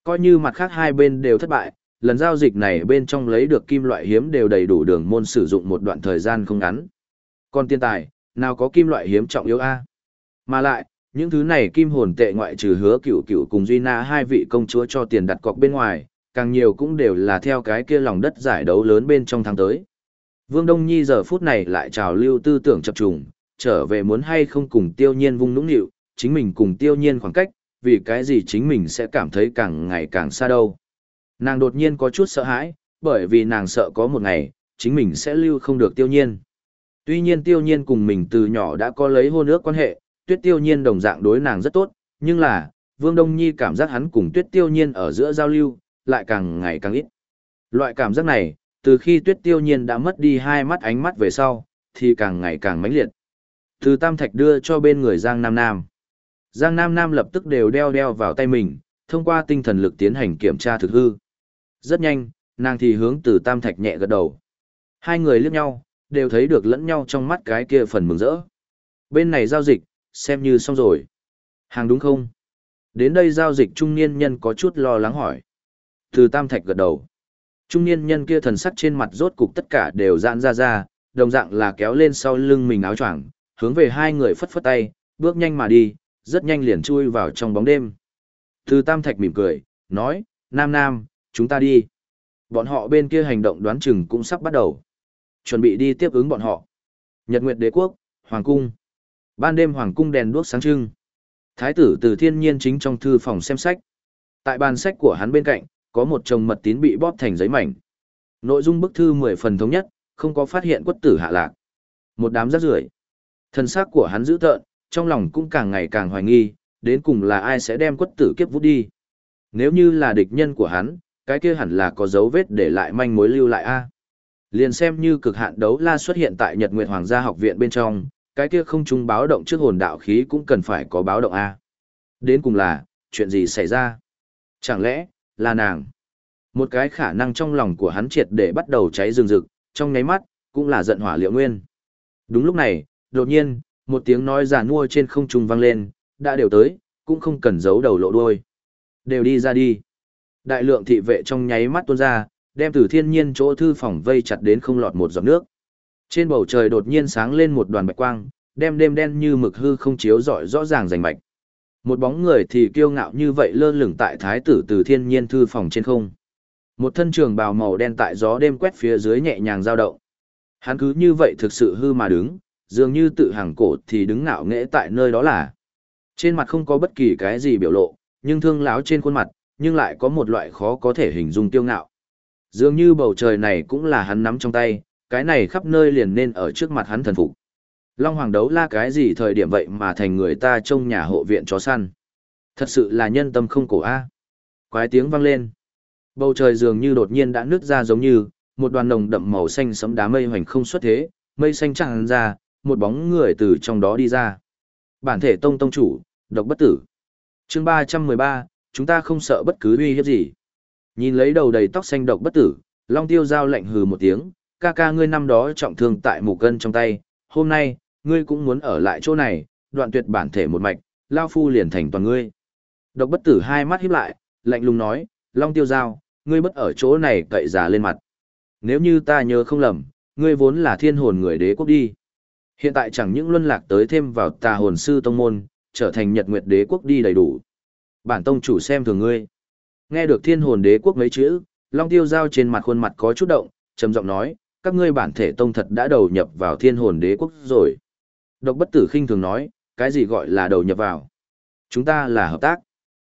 Coi như mặt khác hai bên đều thất bại, lần giao dịch này bên trong lấy được kim loại hiếm đều đầy đủ đường môn sử dụng một đoạn thời gian không ngắn. Còn tiền tài, nào có kim loại hiếm trọng yếu a? Mà lại, những thứ này kim hồn tệ ngoại trừ hứa cựu cựu cùng Duy Na hai vị công chúa cho tiền đặt cọc bên ngoài, càng nhiều cũng đều là theo cái kia lòng đất giải đấu lớn bên trong tháng tới. Vương Đông Nhi giờ phút này lại trào lưu tư tưởng chập trùng, trở về muốn hay không cùng tiêu nhiên vung nũng nịu, chính mình cùng tiêu nhiên khoảng cách, vì cái gì chính mình sẽ cảm thấy càng ngày càng xa đâu. Nàng đột nhiên có chút sợ hãi, bởi vì nàng sợ có một ngày, chính mình sẽ lưu không được tiêu nhiên. Tuy nhiên tiêu nhiên cùng mình từ nhỏ đã có lấy hôn ước quan hệ, tuyết tiêu nhiên đồng dạng đối nàng rất tốt, nhưng là, Vương Đông Nhi cảm giác hắn cùng tuyết tiêu nhiên ở giữa giao lưu, lại càng ngày càng ít. Loại cảm giác này, từ khi tuyết tiêu nhiên đã mất đi hai mắt ánh mắt về sau, thì càng ngày càng mãnh liệt. Từ Tam Thạch đưa cho bên người Giang Nam Nam. Giang Nam Nam lập tức đều đeo đeo vào tay mình, thông qua tinh thần lực tiến hành kiểm tra thực hư. Rất nhanh, nàng thì hướng từ Tam Thạch nhẹ gật đầu. Hai người liếc nhau, đều thấy được lẫn nhau trong mắt cái kia phần mừng rỡ. Bên này giao dịch, xem như xong rồi. Hàng đúng không? Đến đây giao dịch trung niên nhân có chút lo lắng hỏi. Từ Tam Thạch gật đầu. Trung niên nhân kia thần sắc trên mặt rốt cục tất cả đều giãn ra ra, đồng dạng là kéo lên sau lưng mình áo choàng, hướng về hai người phất phất tay, bước nhanh mà đi, rất nhanh liền chui vào trong bóng đêm. Từ Tam Thạch mỉm cười, nói, Nam Nam, chúng ta đi. Bọn họ bên kia hành động đoán chừng cũng sắp bắt đầu. Chuẩn bị đi tiếp ứng bọn họ. Nhật Nguyệt Đế Quốc, Hoàng Cung. Ban đêm Hoàng Cung đèn đuốc sáng trưng. Thái tử từ thiên nhiên chính trong thư phòng xem sách. Tại bàn sách của hắn bên cạnh, có một chồng mật tín bị bóp thành giấy mảnh. Nội dung bức thư mười phần thống nhất, không có phát hiện quất tử hạ lạc. Một đám rác rưởi. Thân xác của hắn dữ tợn, trong lòng cũng càng ngày càng hoài nghi, đến cùng là ai sẽ đem quất tử kiếp vút đi. Nếu như là địch nhân của hắn, cái kia hẳn là có dấu vết để lại manh mối lưu lại a. Liền xem như cực hạn đấu la xuất hiện tại Nhật Nguyệt Hoàng gia học viện bên trong, cái kia không trung báo động trước hồn đạo khí cũng cần phải có báo động a. Đến cùng là, chuyện gì xảy ra? Chẳng lẽ, là nàng? Một cái khả năng trong lòng của hắn triệt để bắt đầu cháy rừng rực, trong nháy mắt, cũng là giận hỏa liệu nguyên. Đúng lúc này, đột nhiên, một tiếng nói giả nua trên không trung vang lên, đã đều tới, cũng không cần giấu đầu lộ đuôi. Đều đi ra đi. Đại lượng thị vệ trong nháy mắt tuôn ra, đem từ thiên nhiên chỗ thư phòng vây chặt đến không lọt một giọt nước. Trên bầu trời đột nhiên sáng lên một đoàn bạch quang, đem đêm đen như mực hư không chiếu rọi rõ ràng rành mạch. Một bóng người thì kiêu ngạo như vậy lơ lửng tại thái tử từ thiên nhiên thư phòng trên không. Một thân trường bào màu đen tại gió đêm quét phía dưới nhẹ nhàng dao động. Hắn cứ như vậy thực sự hư mà đứng, dường như tự hàng cổ thì đứng ngạo nghễ tại nơi đó là. Trên mặt không có bất kỳ cái gì biểu lộ, nhưng thương láo trên khuôn mặt, nhưng lại có một loại khó có thể hình dung tiêu ngạo. Dường như bầu trời này cũng là hắn nắm trong tay, cái này khắp nơi liền nên ở trước mặt hắn thần phục. Long Hoàng đấu la cái gì thời điểm vậy mà thành người ta trong nhà hộ viện chó săn. Thật sự là nhân tâm không cổ a. Quái tiếng vang lên. Bầu trời dường như đột nhiên đã nứt ra giống như, một đoàn nồng đậm màu xanh sẫm đá mây hoành không xuất thế, mây xanh tràn ra, một bóng người từ trong đó đi ra. Bản thể tông tông chủ, độc bất tử. chương 313, chúng ta không sợ bất cứ uy hiếp gì. Nhìn lấy đầu đầy tóc xanh độc bất tử, Long Tiêu giao lạnh hừ một tiếng, ca ca ngươi năm đó trọng thương tại mục cân trong tay, hôm nay, ngươi cũng muốn ở lại chỗ này, đoạn tuyệt bản thể một mạch, Lao Phu liền thành toàn ngươi. Độc bất tử hai mắt híp lại, lạnh lùng nói, Long Tiêu giao, ngươi bất ở chỗ này cậy giả lên mặt. Nếu như ta nhớ không lầm, ngươi vốn là thiên hồn người đế quốc đi. Hiện tại chẳng những luân lạc tới thêm vào tà hồn sư tông môn, trở thành nhật nguyệt đế quốc đi đầy đủ. Bản tông chủ xem thường ngươi. Nghe được thiên hồn đế quốc mấy chữ, Long Tiêu Giao trên mặt khuôn mặt có chút động, trầm giọng nói, các ngươi bản thể tông thật đã đầu nhập vào thiên hồn đế quốc rồi. Độc bất tử khinh thường nói, cái gì gọi là đầu nhập vào? Chúng ta là hợp tác.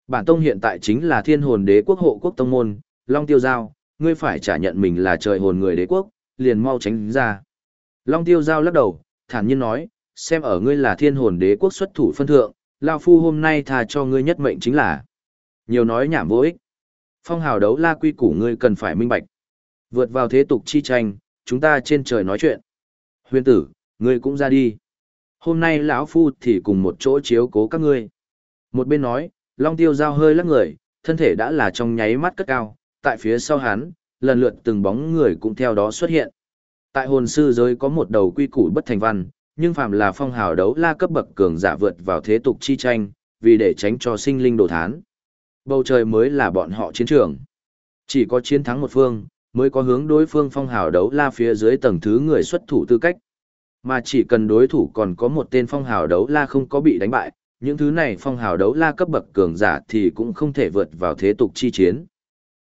Bản tông hiện tại chính là thiên hồn đế quốc hộ quốc tông môn, Long Tiêu Giao, ngươi phải trả nhận mình là trời hồn người đế quốc, liền mau tránh ra. Long Tiêu Giao lắc đầu, thản nhiên nói, xem ở ngươi là thiên hồn đế quốc xuất thủ phân thượng, Lao Phu hôm nay tha cho ngươi nhất mệnh chính là. Nhiều nói nhảm vô ích. Phong hào đấu la quy củ ngươi cần phải minh bạch. Vượt vào thế tục chi tranh, chúng ta trên trời nói chuyện. Huyền tử, ngươi cũng ra đi. Hôm nay lão Phu thì cùng một chỗ chiếu cố các ngươi. Một bên nói, Long Tiêu Giao hơi lắc người, thân thể đã là trong nháy mắt cất cao, tại phía sau hắn, lần lượt từng bóng người cũng theo đó xuất hiện. Tại hồn sư giới có một đầu quy củ bất thành văn, nhưng phàm là phong hào đấu la cấp bậc cường giả vượt vào thế tục chi tranh, vì để tránh cho sinh linh đồ thán. Bầu trời mới là bọn họ chiến trường. Chỉ có chiến thắng một phương, mới có hướng đối phương phong hào đấu la phía dưới tầng thứ người xuất thủ tư cách. Mà chỉ cần đối thủ còn có một tên phong hào đấu la không có bị đánh bại, những thứ này phong hào đấu la cấp bậc cường giả thì cũng không thể vượt vào thế tục chi chiến.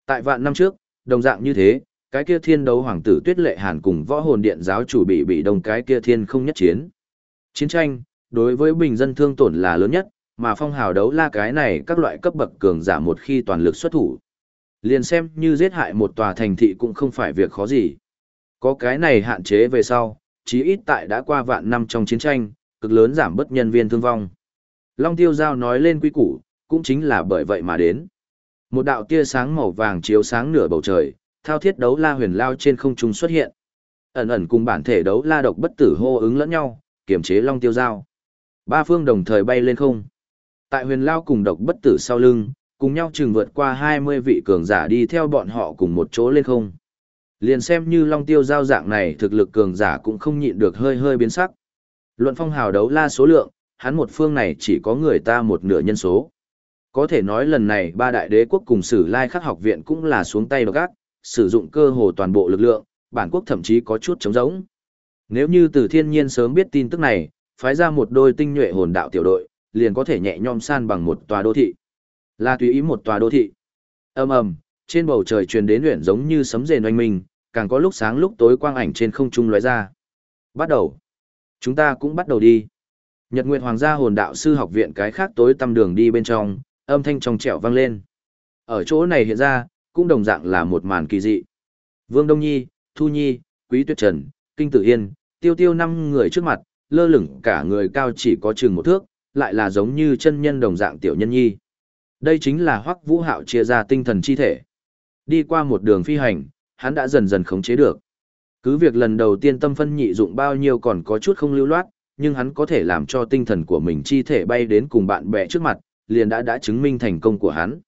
Tại vạn năm trước, đồng dạng như thế, cái kia thiên đấu hoàng tử tuyết lệ hàn cùng võ hồn điện giáo chủ bị bị đồng cái kia thiên không nhất chiến. Chiến tranh, đối với bình dân thương tổn là lớn nhất, mà phong hào đấu la cái này các loại cấp bậc cường giả một khi toàn lực xuất thủ. Liền xem như giết hại một tòa thành thị cũng không phải việc khó gì. Có cái này hạn chế về sau, chí ít tại đã qua vạn năm trong chiến tranh, cực lớn giảm bất nhân viên thương vong. Long tiêu giao nói lên quy củ, cũng chính là bởi vậy mà đến. Một đạo tia sáng màu vàng chiếu sáng nửa bầu trời, thao thiết đấu la huyền lao trên không trung xuất hiện. Ẩn ẩn cùng bản thể đấu la độc bất tử hô ứng lẫn nhau, kiểm chế long tiêu giao. Ba phương đồng thời bay lên không. Tại huyền lao cùng độc bất tử sau lưng, cùng nhau chừng vượt qua 20 vị cường giả đi theo bọn họ cùng một chỗ lên không. Liền xem như long tiêu giao dạng này thực lực cường giả cũng không nhịn được hơi hơi biến sắc. Luận phong hào đấu la số lượng, hắn một phương này chỉ có người ta một nửa nhân số. Có thể nói lần này ba đại đế quốc cùng sử lai khắc học viện cũng là xuống tay độc ác, sử dụng cơ hồ toàn bộ lực lượng, bản quốc thậm chí có chút chống giống. Nếu như từ thiên nhiên sớm biết tin tức này, phái ra một đôi tinh nhuệ hồn đạo tiểu đội, liền có thể nhẹ nhõm san bằng một tòa đô thị. Là tùy ý một tòa đô thị. Ầm ầm, trên bầu trời truyền đến luyện giống như sấm rền oanh minh, càng có lúc sáng lúc tối quang ảnh trên không trung lóe ra. Bắt đầu. Chúng ta cũng bắt đầu đi. Nhật Nguyệt Hoàng gia hồn đạo sư học viện cái khác tối tăm đường đi bên trong, âm thanh trong trẻo vang lên. Ở chỗ này hiện ra, cũng đồng dạng là một màn kỳ dị. Vương Đông Nhi, Thu Nhi, Quý Tuyết Trần, Kinh Tử Yên, tiêu tiêu năm người trước mặt, lơ lửng cả người cao chỉ có chừng một thước, lại là giống như chân nhân đồng dạng tiểu nhân nhi. Đây chính là Hoắc Vũ Hạo chia ra tinh thần chi thể. Đi qua một đường phi hành, hắn đã dần dần khống chế được. Cứ việc lần đầu tiên tâm phân nhị dụng bao nhiêu còn có chút không lưu loát, nhưng hắn có thể làm cho tinh thần của mình chi thể bay đến cùng bạn bè trước mặt, liền đã đã chứng minh thành công của hắn.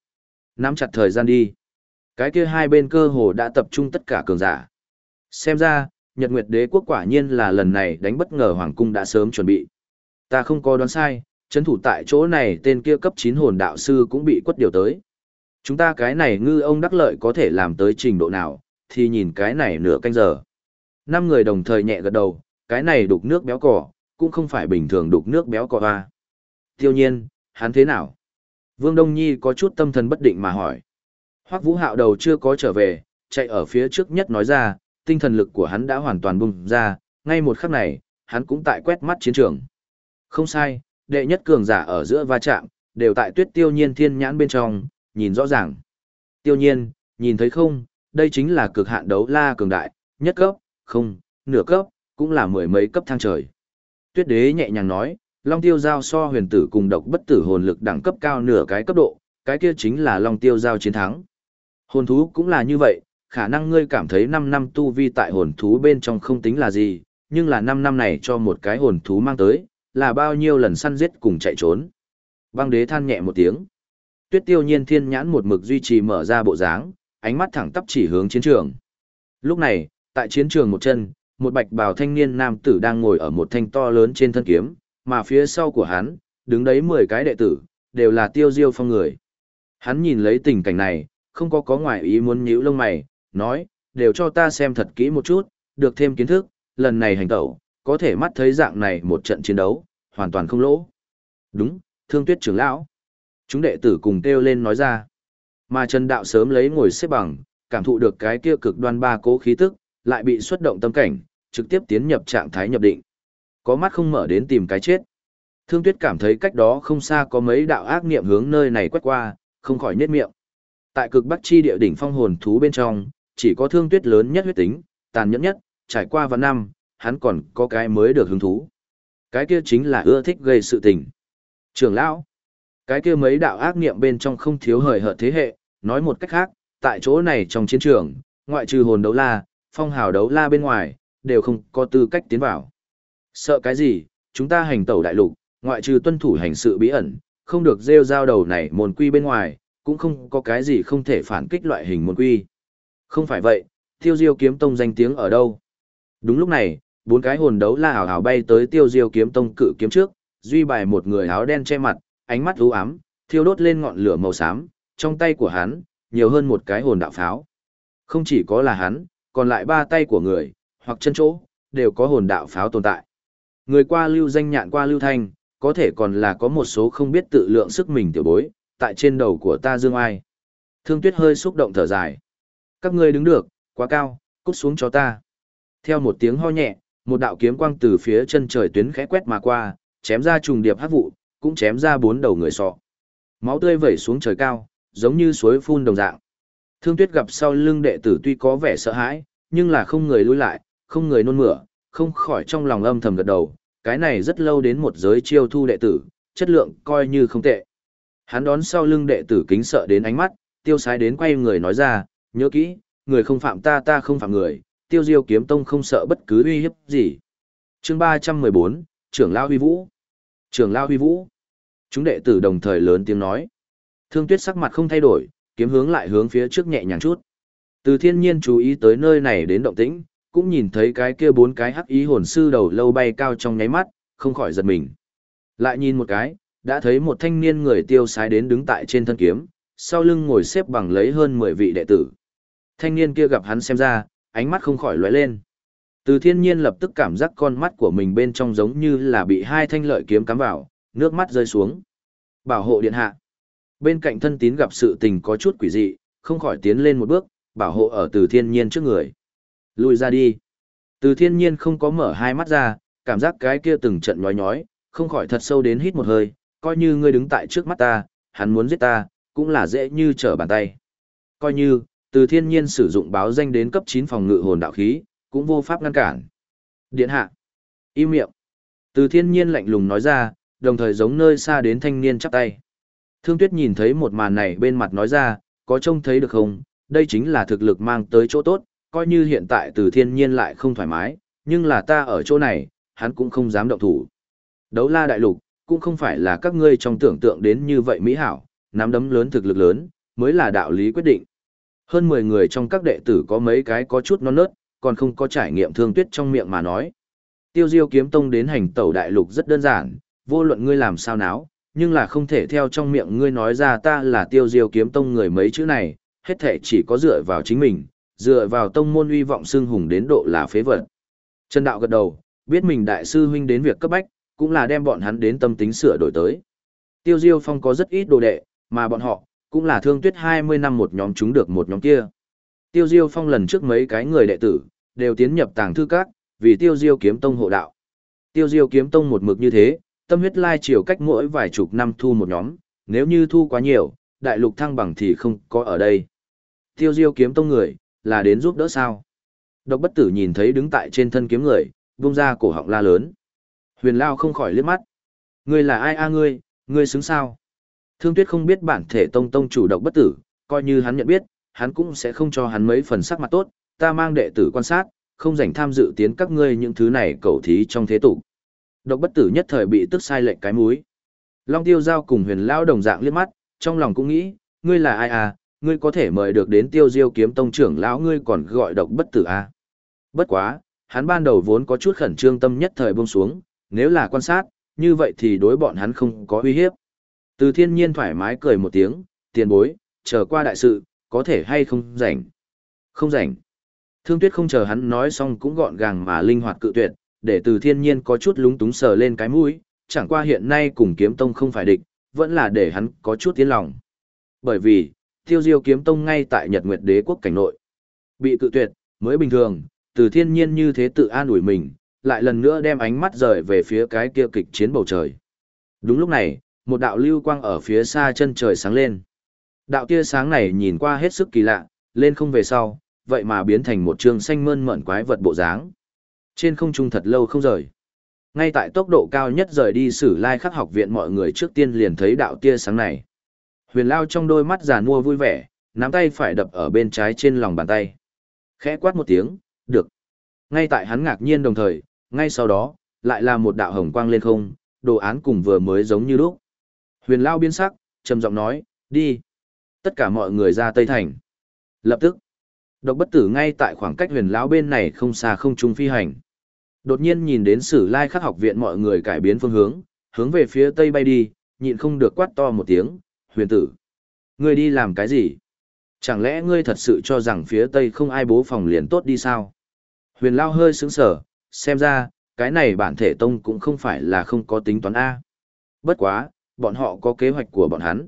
Nắm chặt thời gian đi. Cái kia hai bên cơ hồ đã tập trung tất cả cường giả. Xem ra, Nhật Nguyệt Đế quốc quả nhiên là lần này đánh bất ngờ Hoàng cung đã sớm chuẩn bị. Ta không có đoán sai, chấn thủ tại chỗ này tên kia cấp 9 hồn đạo sư cũng bị quất điều tới. Chúng ta cái này ngư ông đắc lợi có thể làm tới trình độ nào, thì nhìn cái này nửa canh giờ. Năm người đồng thời nhẹ gật đầu, cái này đục nước béo cỏ, cũng không phải bình thường đục nước béo cỏ hoa. Tiêu nhiên, hắn thế nào? Vương Đông Nhi có chút tâm thần bất định mà hỏi. Hoắc Vũ Hạo đầu chưa có trở về, chạy ở phía trước nhất nói ra, tinh thần lực của hắn đã hoàn toàn bùng ra, ngay một khắc này, hắn cũng tại quét mắt chiến trường. Không sai, đệ nhất cường giả ở giữa va chạm, đều tại tuyết tiêu nhiên thiên nhãn bên trong, nhìn rõ ràng. Tiêu nhiên, nhìn thấy không, đây chính là cực hạn đấu la cường đại, nhất cấp, không, nửa cấp, cũng là mười mấy cấp thang trời. Tuyết đế nhẹ nhàng nói, Long tiêu giao so huyền tử cùng độc bất tử hồn lực đẳng cấp cao nửa cái cấp độ, cái kia chính là Long tiêu giao chiến thắng. Hồn thú cũng là như vậy, khả năng ngươi cảm thấy 5 năm tu vi tại hồn thú bên trong không tính là gì, nhưng là 5 năm này cho một cái hồn thú mang tới, là bao nhiêu lần săn giết cùng chạy trốn. Băng đế than nhẹ một tiếng. Tuyết tiêu nhiên thiên nhãn một mực duy trì mở ra bộ dáng, ánh mắt thẳng tắp chỉ hướng chiến trường. Lúc này, tại chiến trường một chân, một bạch bào thanh niên nam tử đang ngồi ở một thanh to lớn trên thân kiếm, mà phía sau của hắn, đứng đấy 10 cái đệ tử, đều là tiêu diêu phong người. Hắn nhìn lấy tình cảnh này, không có có ngoại ý muốn nhíu lông mày, nói, đều cho ta xem thật kỹ một chút, được thêm kiến thức, lần này hành tẩu, có thể mắt thấy dạng này một trận chiến đấu, hoàn toàn không lỗ. Đúng, thương tuyết trưởng lão. Chúng đệ tử cùng kêu lên nói ra. Mà Trần Đạo sớm lấy ngồi xếp bằng, cảm thụ được cái kia cực đoan ba cố khí tức, lại bị xuất động tâm cảnh, trực tiếp tiến nhập trạng thái nhập định. Có mắt không mở đến tìm cái chết. Thương Tuyết cảm thấy cách đó không xa có mấy đạo ác niệm hướng nơi này quét qua, không khỏi nhếch miệng. Tại cực bắc chi địa đỉnh phong hồn thú bên trong, chỉ có Thương Tuyết lớn nhất huyết tính, tàn nhẫn nhất, trải qua vạn năm, hắn còn có cái mới được hứng thú. Cái kia chính là ưa thích gây sự tình. Trưởng lão, cái kia mấy đạo ác niệm bên trong không thiếu hời hợt thế hệ, nói một cách khác, tại chỗ này trong chiến trường, ngoại trừ hồn đấu la, phong hào đấu la bên ngoài, đều không có tư cách tiến vào. Sợ cái gì, chúng ta hành tẩu đại lục, ngoại trừ tuân thủ hành sự bí ẩn, không được rêu giao đầu này môn quy bên ngoài, cũng không có cái gì không thể phản kích loại hình môn quy. Không phải vậy, tiêu diêu kiếm tông danh tiếng ở đâu? Đúng lúc này, bốn cái hồn đấu la hào hào bay tới tiêu diêu kiếm tông cự kiếm trước, duy bài một người áo đen che mặt, ánh mắt u ám, thiêu đốt lên ngọn lửa màu xám, trong tay của hắn, nhiều hơn một cái hồn đạo pháo. Không chỉ có là hắn, còn lại ba tay của người, hoặc chân chỗ, đều có hồn đạo pháo tồn tại. Người qua lưu danh nhạn qua lưu thanh, có thể còn là có một số không biết tự lượng sức mình tiểu bối, tại trên đầu của ta dương ai. Thương tuyết hơi xúc động thở dài. Các ngươi đứng được, quá cao, cút xuống cho ta. Theo một tiếng ho nhẹ, một đạo kiếm quang từ phía chân trời tuyến khẽ quét mà qua, chém ra trùng điệp hắc vụ, cũng chém ra bốn đầu người sọ. Máu tươi vẩy xuống trời cao, giống như suối phun đồng dạng. Thương Tuyết gặp sau lưng đệ tử tuy có vẻ sợ hãi, nhưng là không người lui lại, không người nôn mửa, không khỏi trong lòng âm thầm gật đầu, cái này rất lâu đến một giới chiêu thu đệ tử, chất lượng coi như không tệ. Hắn đón sau lưng đệ tử kính sợ đến ánh mắt, tiêu sái đến quay người nói ra, nhớ kỹ, người không phạm ta ta không phạm người, tiêu diêu kiếm tông không sợ bất cứ uy hiếp gì. chương 314, trưởng lao huy vũ. Trưởng lao huy vũ. Chúng đệ tử đồng thời lớn tiếng nói. Thương tuyết sắc mặt không thay đổi, kiếm hướng lại hướng phía trước nhẹ nhàng chút. Từ thiên nhiên chú ý tới nơi này đến động tĩnh, cũng nhìn thấy cái kia bốn cái hắc ý hồn sư đầu lâu bay cao trong nháy mắt, không khỏi giật mình. Lại nhìn một cái, đã thấy một thanh niên người tiêu sái đến đứng tại trên thân kiếm, sau lưng ngồi xếp bằng lấy hơn 10 vị đệ tử. Thanh niên kia gặp hắn xem ra, ánh mắt không khỏi lóe lên. Từ thiên nhiên lập tức cảm giác con mắt của mình bên trong giống như là bị hai thanh lợi kiếm cắm vào, nước mắt rơi xuống. Bảo hộ điện hạ. Bên cạnh thân tín gặp sự tình có chút quỷ dị, không khỏi tiến lên một bước, bảo hộ ở từ thiên nhiên trước người. Lùi ra đi. Từ thiên nhiên không có mở hai mắt ra, cảm giác cái kia từng trận nhói nhói, không khỏi thật sâu đến hít một hơi, coi như ngươi đứng tại trước mắt ta, hắn muốn giết ta, cũng là dễ như trở bàn tay. Coi như, từ thiên nhiên sử dụng báo danh đến cấp 9 phòng ngự hồn đạo khí, cũng vô pháp ngăn cản. Điện hạ. Im miệng. Từ thiên nhiên lạnh lùng nói ra, đồng thời giống nơi xa đến thanh niên chắp tay. Thương tuyết nhìn thấy một màn này bên mặt nói ra, có trông thấy được không, đây chính là thực lực mang tới chỗ tốt, coi như hiện tại từ thiên nhiên lại không thoải mái, nhưng là ta ở chỗ này, hắn cũng không dám động thủ. Đấu la đại lục, cũng không phải là các ngươi trong tưởng tượng đến như vậy mỹ hảo, nắm đấm lớn thực lực lớn, mới là đạo lý quyết định. Hơn 10 người trong các đệ tử có mấy cái có chút non nớt, còn không có trải nghiệm thương tuyết trong miệng mà nói. Tiêu diêu kiếm tông đến hành tẩu đại lục rất đơn giản, vô luận ngươi làm sao náo, nhưng là không thể theo trong miệng ngươi nói ra ta là tiêu diêu kiếm tông người mấy chữ này, hết thể chỉ có dựa vào chính mình, dựa vào tông môn uy vọng xương hùng đến độ là phế vật. Trần Đạo gật đầu, biết mình đại sư huynh đến việc cấp bách, cũng là đem bọn hắn đến tâm tính sửa đổi tới. Tiêu Diêu Phong có rất ít đồ đệ, mà bọn họ, cũng là thương tuyết 20 năm một nhóm chúng được một nhóm kia. Tiêu Diêu Phong lần trước mấy cái người đệ tử, đều tiến nhập tàng thư các, vì Tiêu Diêu kiếm tông hộ đạo. Tiêu Diêu kiếm tông một mực như thế, tâm huyết lai chiều cách mỗi vài chục năm thu một nhóm, nếu như thu quá nhiều, đại lục thăng bằng thì không có ở đây. Tiêu Diêu kiếm tông người, là đến giúp đỡ sao? Độc bất tử nhìn thấy đứng tại trên thân kiếm người, vung ra cổ họng la lớn. Huyền Lao không khỏi liếc mắt. Ngươi là ai a ngươi, ngươi xứng sao? Thương Tuyết không biết bản thể tông tông chủ độc bất tử, coi như hắn nhận biết, hắn cũng sẽ không cho hắn mấy phần sắc mặt tốt, ta mang đệ tử quan sát, không dành tham dự tiến các ngươi những thứ này cầu thí trong thế tục. Độc bất tử nhất thời bị tức sai lệnh cái múi. Long tiêu giao cùng huyền lao đồng dạng liếc mắt, trong lòng cũng nghĩ, ngươi là ai à, ngươi có thể mời được đến tiêu diêu kiếm tông trưởng lão ngươi còn gọi độc bất tử à. Bất quá, hắn ban đầu vốn có chút khẩn trương tâm nhất thời buông xuống, nếu là quan sát, như vậy thì đối bọn hắn không có uy hiếp. Từ thiên nhiên thoải mái cười một tiếng, tiền bối, chờ qua đại sự, có thể hay không rảnh. Không rảnh. Thương tuyết không chờ hắn nói xong cũng gọn gàng mà linh hoạt cự tuyệt, để từ thiên nhiên có chút lúng túng sờ lên cái mũi, chẳng qua hiện nay cùng kiếm tông không phải địch, vẫn là để hắn có chút tiến lòng. Bởi vì, tiêu diêu kiếm tông ngay tại Nhật Nguyệt Đế quốc cảnh nội. Bị cự tuyệt, mới bình thường, từ thiên nhiên như thế tự an ủi mình, lại lần nữa đem ánh mắt rời về phía cái kia kịch chiến bầu trời. Đúng lúc này, một đạo lưu quang ở phía xa chân trời sáng lên. Đạo tia sáng này nhìn qua hết sức kỳ lạ, lên không về sau, vậy mà biến thành một trường xanh mơn mởn quái vật bộ dáng. Trên không trung thật lâu không rời. Ngay tại tốc độ cao nhất rời đi sử lai khắc học viện mọi người trước tiên liền thấy đạo tia sáng này. Huyền Lao trong đôi mắt già nua vui vẻ, nắm tay phải đập ở bên trái trên lòng bàn tay. Khẽ quát một tiếng, được. Ngay tại hắn ngạc nhiên đồng thời, ngay sau đó, lại là một đạo hồng quang lên không, đồ án cùng vừa mới giống như lúc. Huyền Lao biến sắc, trầm giọng nói, đi. Tất cả mọi người ra Tây Thành. Lập tức, độc bất tử ngay tại khoảng cách huyền lão bên này không xa không trung phi hành. Đột nhiên nhìn đến sử lai khắc học viện mọi người cải biến phương hướng, hướng về phía Tây bay đi, nhịn không được quát to một tiếng, huyền tử. Ngươi đi làm cái gì? Chẳng lẽ ngươi thật sự cho rằng phía tây không ai bố phòng liền tốt đi sao? Huyền Lao hơi sững sở, xem ra, cái này bản thể tông cũng không phải là không có tính toán A. Bất quá, bọn họ có kế hoạch của bọn hắn.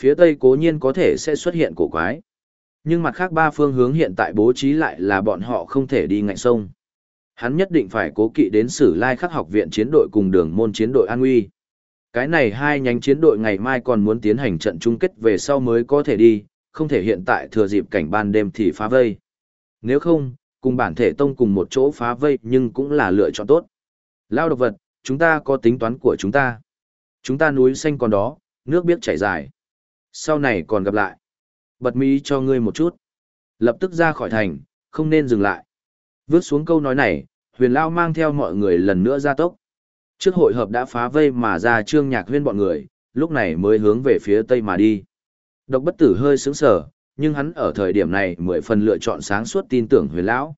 Phía tây cố nhiên có thể sẽ xuất hiện cổ quái. Nhưng mặt khác ba phương hướng hiện tại bố trí lại là bọn họ không thể đi ngạnh sông. Hắn nhất định phải cố kỵ đến sử lai khắc học viện chiến đội cùng đường môn chiến đội an nguy. Cái này hai nhánh chiến đội ngày mai còn muốn tiến hành trận chung kết về sau mới có thể đi, không thể hiện tại thừa dịp cảnh ban đêm thì phá vây. Nếu không, cùng bản thể tông cùng một chỗ phá vây nhưng cũng là lựa chọn tốt. Lao độc vật, chúng ta có tính toán của chúng ta. Chúng ta núi xanh còn đó, nước biết chảy dài. Sau này còn gặp lại. Bật mí cho ngươi một chút. Lập tức ra khỏi thành, không nên dừng lại. Vước xuống câu nói này, huyền lao mang theo mọi người lần nữa ra tốc. Trước hội hợp đã phá vây mà ra trương nhạc huyên bọn người, lúc này mới hướng về phía tây mà đi. Độc bất tử hơi sướng sở, nhưng hắn ở thời điểm này mười phần lựa chọn sáng suốt tin tưởng huyền lão.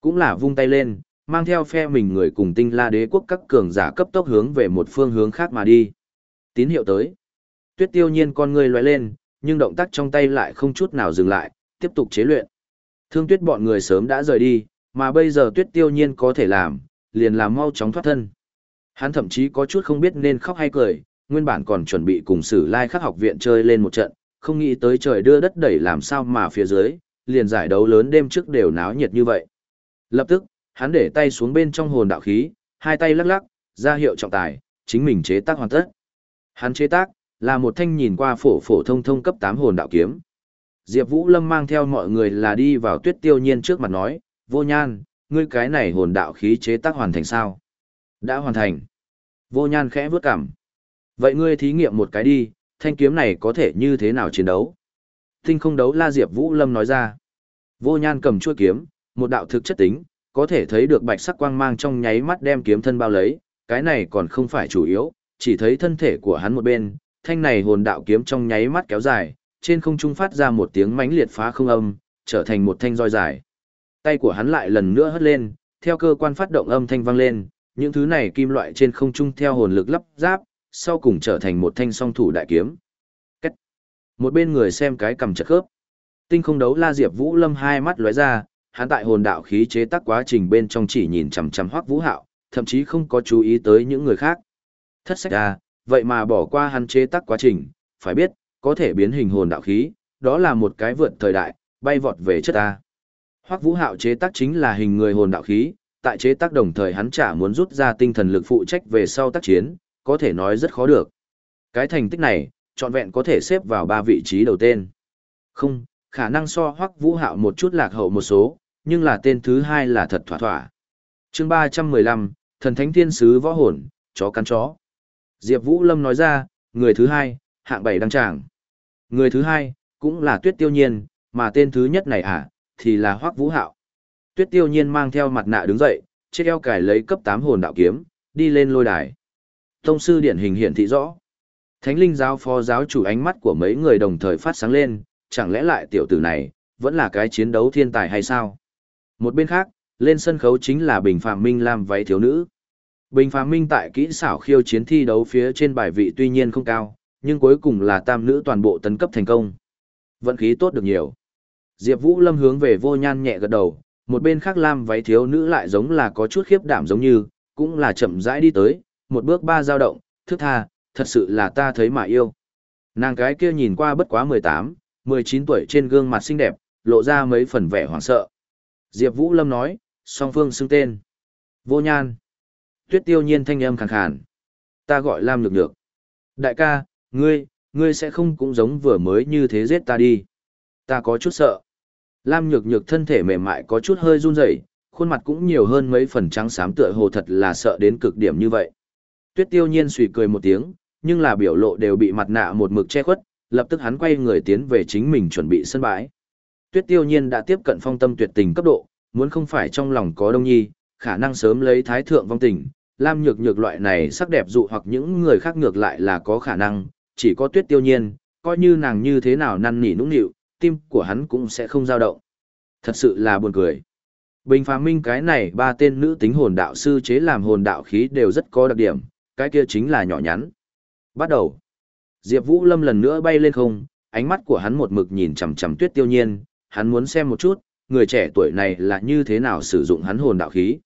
Cũng là vung tay lên, mang theo phe mình người cùng tinh la đế quốc các cường giả cấp tốc hướng về một phương hướng khác mà đi. Tín hiệu tới. Tuyết tiêu nhiên con người lóe lên, nhưng động tác trong tay lại không chút nào dừng lại, tiếp tục chế luyện. Thương tuyết bọn người sớm đã rời đi, mà bây giờ tuyết tiêu nhiên có thể làm, liền làm mau chóng thoát thân. Hắn thậm chí có chút không biết nên khóc hay cười, nguyên bản còn chuẩn bị cùng sử lai khắc học viện chơi lên một trận, không nghĩ tới trời đưa đất đẩy làm sao mà phía dưới, liền giải đấu lớn đêm trước đều náo nhiệt như vậy. Lập tức, hắn để tay xuống bên trong hồn đạo khí, hai tay lắc lắc, ra hiệu trọng tài, chính mình chế tác hoàn tất. Hắn chế tác, là một thanh nhìn qua phổ phổ thông thông cấp 8 hồn đạo kiếm. Diệp Vũ Lâm mang theo mọi người là đi vào tuyết tiêu nhiên trước mặt nói, vô nhan, ngươi cái này hồn đạo khí chế tác hoàn thành sao? Đã hoàn thành. Vô nhan khẽ vướt cảm. Vậy ngươi thí nghiệm một cái đi, thanh kiếm này có thể như thế nào chiến đấu? Tinh không đấu la Diệp Vũ Lâm nói ra. Vô nhan cầm chuôi kiếm, một đạo thực chất tính, có thể thấy được bạch sắc quang mang trong nháy mắt đem kiếm thân bao lấy, cái này còn không phải chủ yếu, chỉ thấy thân thể của hắn một bên, thanh này hồn đạo kiếm trong nháy mắt kéo dài, trên không trung phát ra một tiếng mãnh liệt phá không âm, trở thành một thanh roi dài. Tay của hắn lại lần nữa hất lên, theo cơ quan phát động âm thanh vang lên, những thứ này kim loại trên không trung theo hồn lực lắp ráp, sau cùng trở thành một thanh song thủ đại kiếm. Cách. Một bên người xem cái cầm chật khớp. Tinh không đấu la Diệp Vũ Lâm hai mắt lóe ra, hắn tại hồn đạo khí chế tác quá trình bên trong chỉ nhìn chằm chằm Hoắc Vũ Hạo, thậm chí không có chú ý tới những người khác. Thất sách ra, vậy mà bỏ qua hắn chế tác quá trình, phải biết, có thể biến hình hồn đạo khí, đó là một cái vượt thời đại, bay vọt về chất ta. Hoắc Vũ Hạo chế tác chính là hình người hồn đạo khí, tại chế tác đồng thời hắn chả muốn rút ra tinh thần lực phụ trách về sau tác chiến, có thể nói rất khó được. Cái thành tích này, trọn vẹn có thể xếp vào ba vị trí đầu tên. Không, khả năng so Hoắc Vũ Hạo một chút lạc hậu một số, nhưng là tên thứ hai là thật thỏa thỏa. Chương 315, Thần Thánh Thiên Sứ Võ Hồn, chó cắn chó. Diệp Vũ Lâm nói ra, người thứ hai, hạng bảy đăng tràng. Người thứ hai, cũng là Tuyết Tiêu Nhiên, mà tên thứ nhất này à, thì là Hoắc Vũ Hạo. Tuyết Tiêu Nhiên mang theo mặt nạ đứng dậy, chiếc eo cải lấy cấp 8 hồn đạo kiếm, đi lên lôi đài. Tông sư điển hình hiện thị rõ. Thánh linh giáo phó giáo chủ ánh mắt của mấy người đồng thời phát sáng lên, chẳng lẽ lại tiểu tử này, vẫn là cái chiến đấu thiên tài hay sao? Một bên khác, lên sân khấu chính là Bình Phạm Minh làm váy thiếu nữ. Bình Phạm Minh tại kỹ xảo khiêu chiến thi đấu phía trên bài vị tuy nhiên không cao, nhưng cuối cùng là tam nữ toàn bộ tấn cấp thành công. Vận khí tốt được nhiều. Diệp Vũ Lâm hướng về vô nhan nhẹ gật đầu, một bên khác lam váy thiếu nữ lại giống là có chút khiếp đảm giống như, cũng là chậm rãi đi tới, một bước ba dao động, thức tha, thật sự là ta thấy mà yêu. Nàng cái kia nhìn qua bất quá 18, 19 tuổi trên gương mặt xinh đẹp, lộ ra mấy phần vẻ hoảng sợ. Diệp Vũ Lâm nói, song phương xưng tên. Vô nhan. Tuyết tiêu nhiên thanh âm khàn khàn. Ta gọi Lam Nhược Nhược. Đại ca, ngươi, ngươi sẽ không cũng giống vừa mới như thế giết ta đi. Ta có chút sợ. Lam Nhược Nhược thân thể mềm mại có chút hơi run rẩy, khuôn mặt cũng nhiều hơn mấy phần trắng xám tựa hồ thật là sợ đến cực điểm như vậy. Tuyết tiêu nhiên suy cười một tiếng, nhưng là biểu lộ đều bị mặt nạ một mực che khuất, lập tức hắn quay người tiến về chính mình chuẩn bị sân bãi. Tuyết tiêu nhiên đã tiếp cận phong tâm tuyệt tình cấp độ, muốn không phải trong lòng có đông nhi, khả năng sớm lấy thái thượng vong tình, lam nhược nhược loại này sắc đẹp dụ hoặc những người khác ngược lại là có khả năng, chỉ có tuyết tiêu nhiên, coi như nàng như thế nào năn nỉ nũng nịu, tim của hắn cũng sẽ không dao động. Thật sự là buồn cười. Bình phá minh cái này ba tên nữ tính hồn đạo sư chế làm hồn đạo khí đều rất có đặc điểm, cái kia chính là nhỏ nhắn. Bắt đầu. Diệp Vũ Lâm lần nữa bay lên không, ánh mắt của hắn một mực nhìn chằm chằm tuyết tiêu nhiên, hắn muốn xem một chút, người trẻ tuổi này là như thế nào sử dụng hắn hồn đạo khí.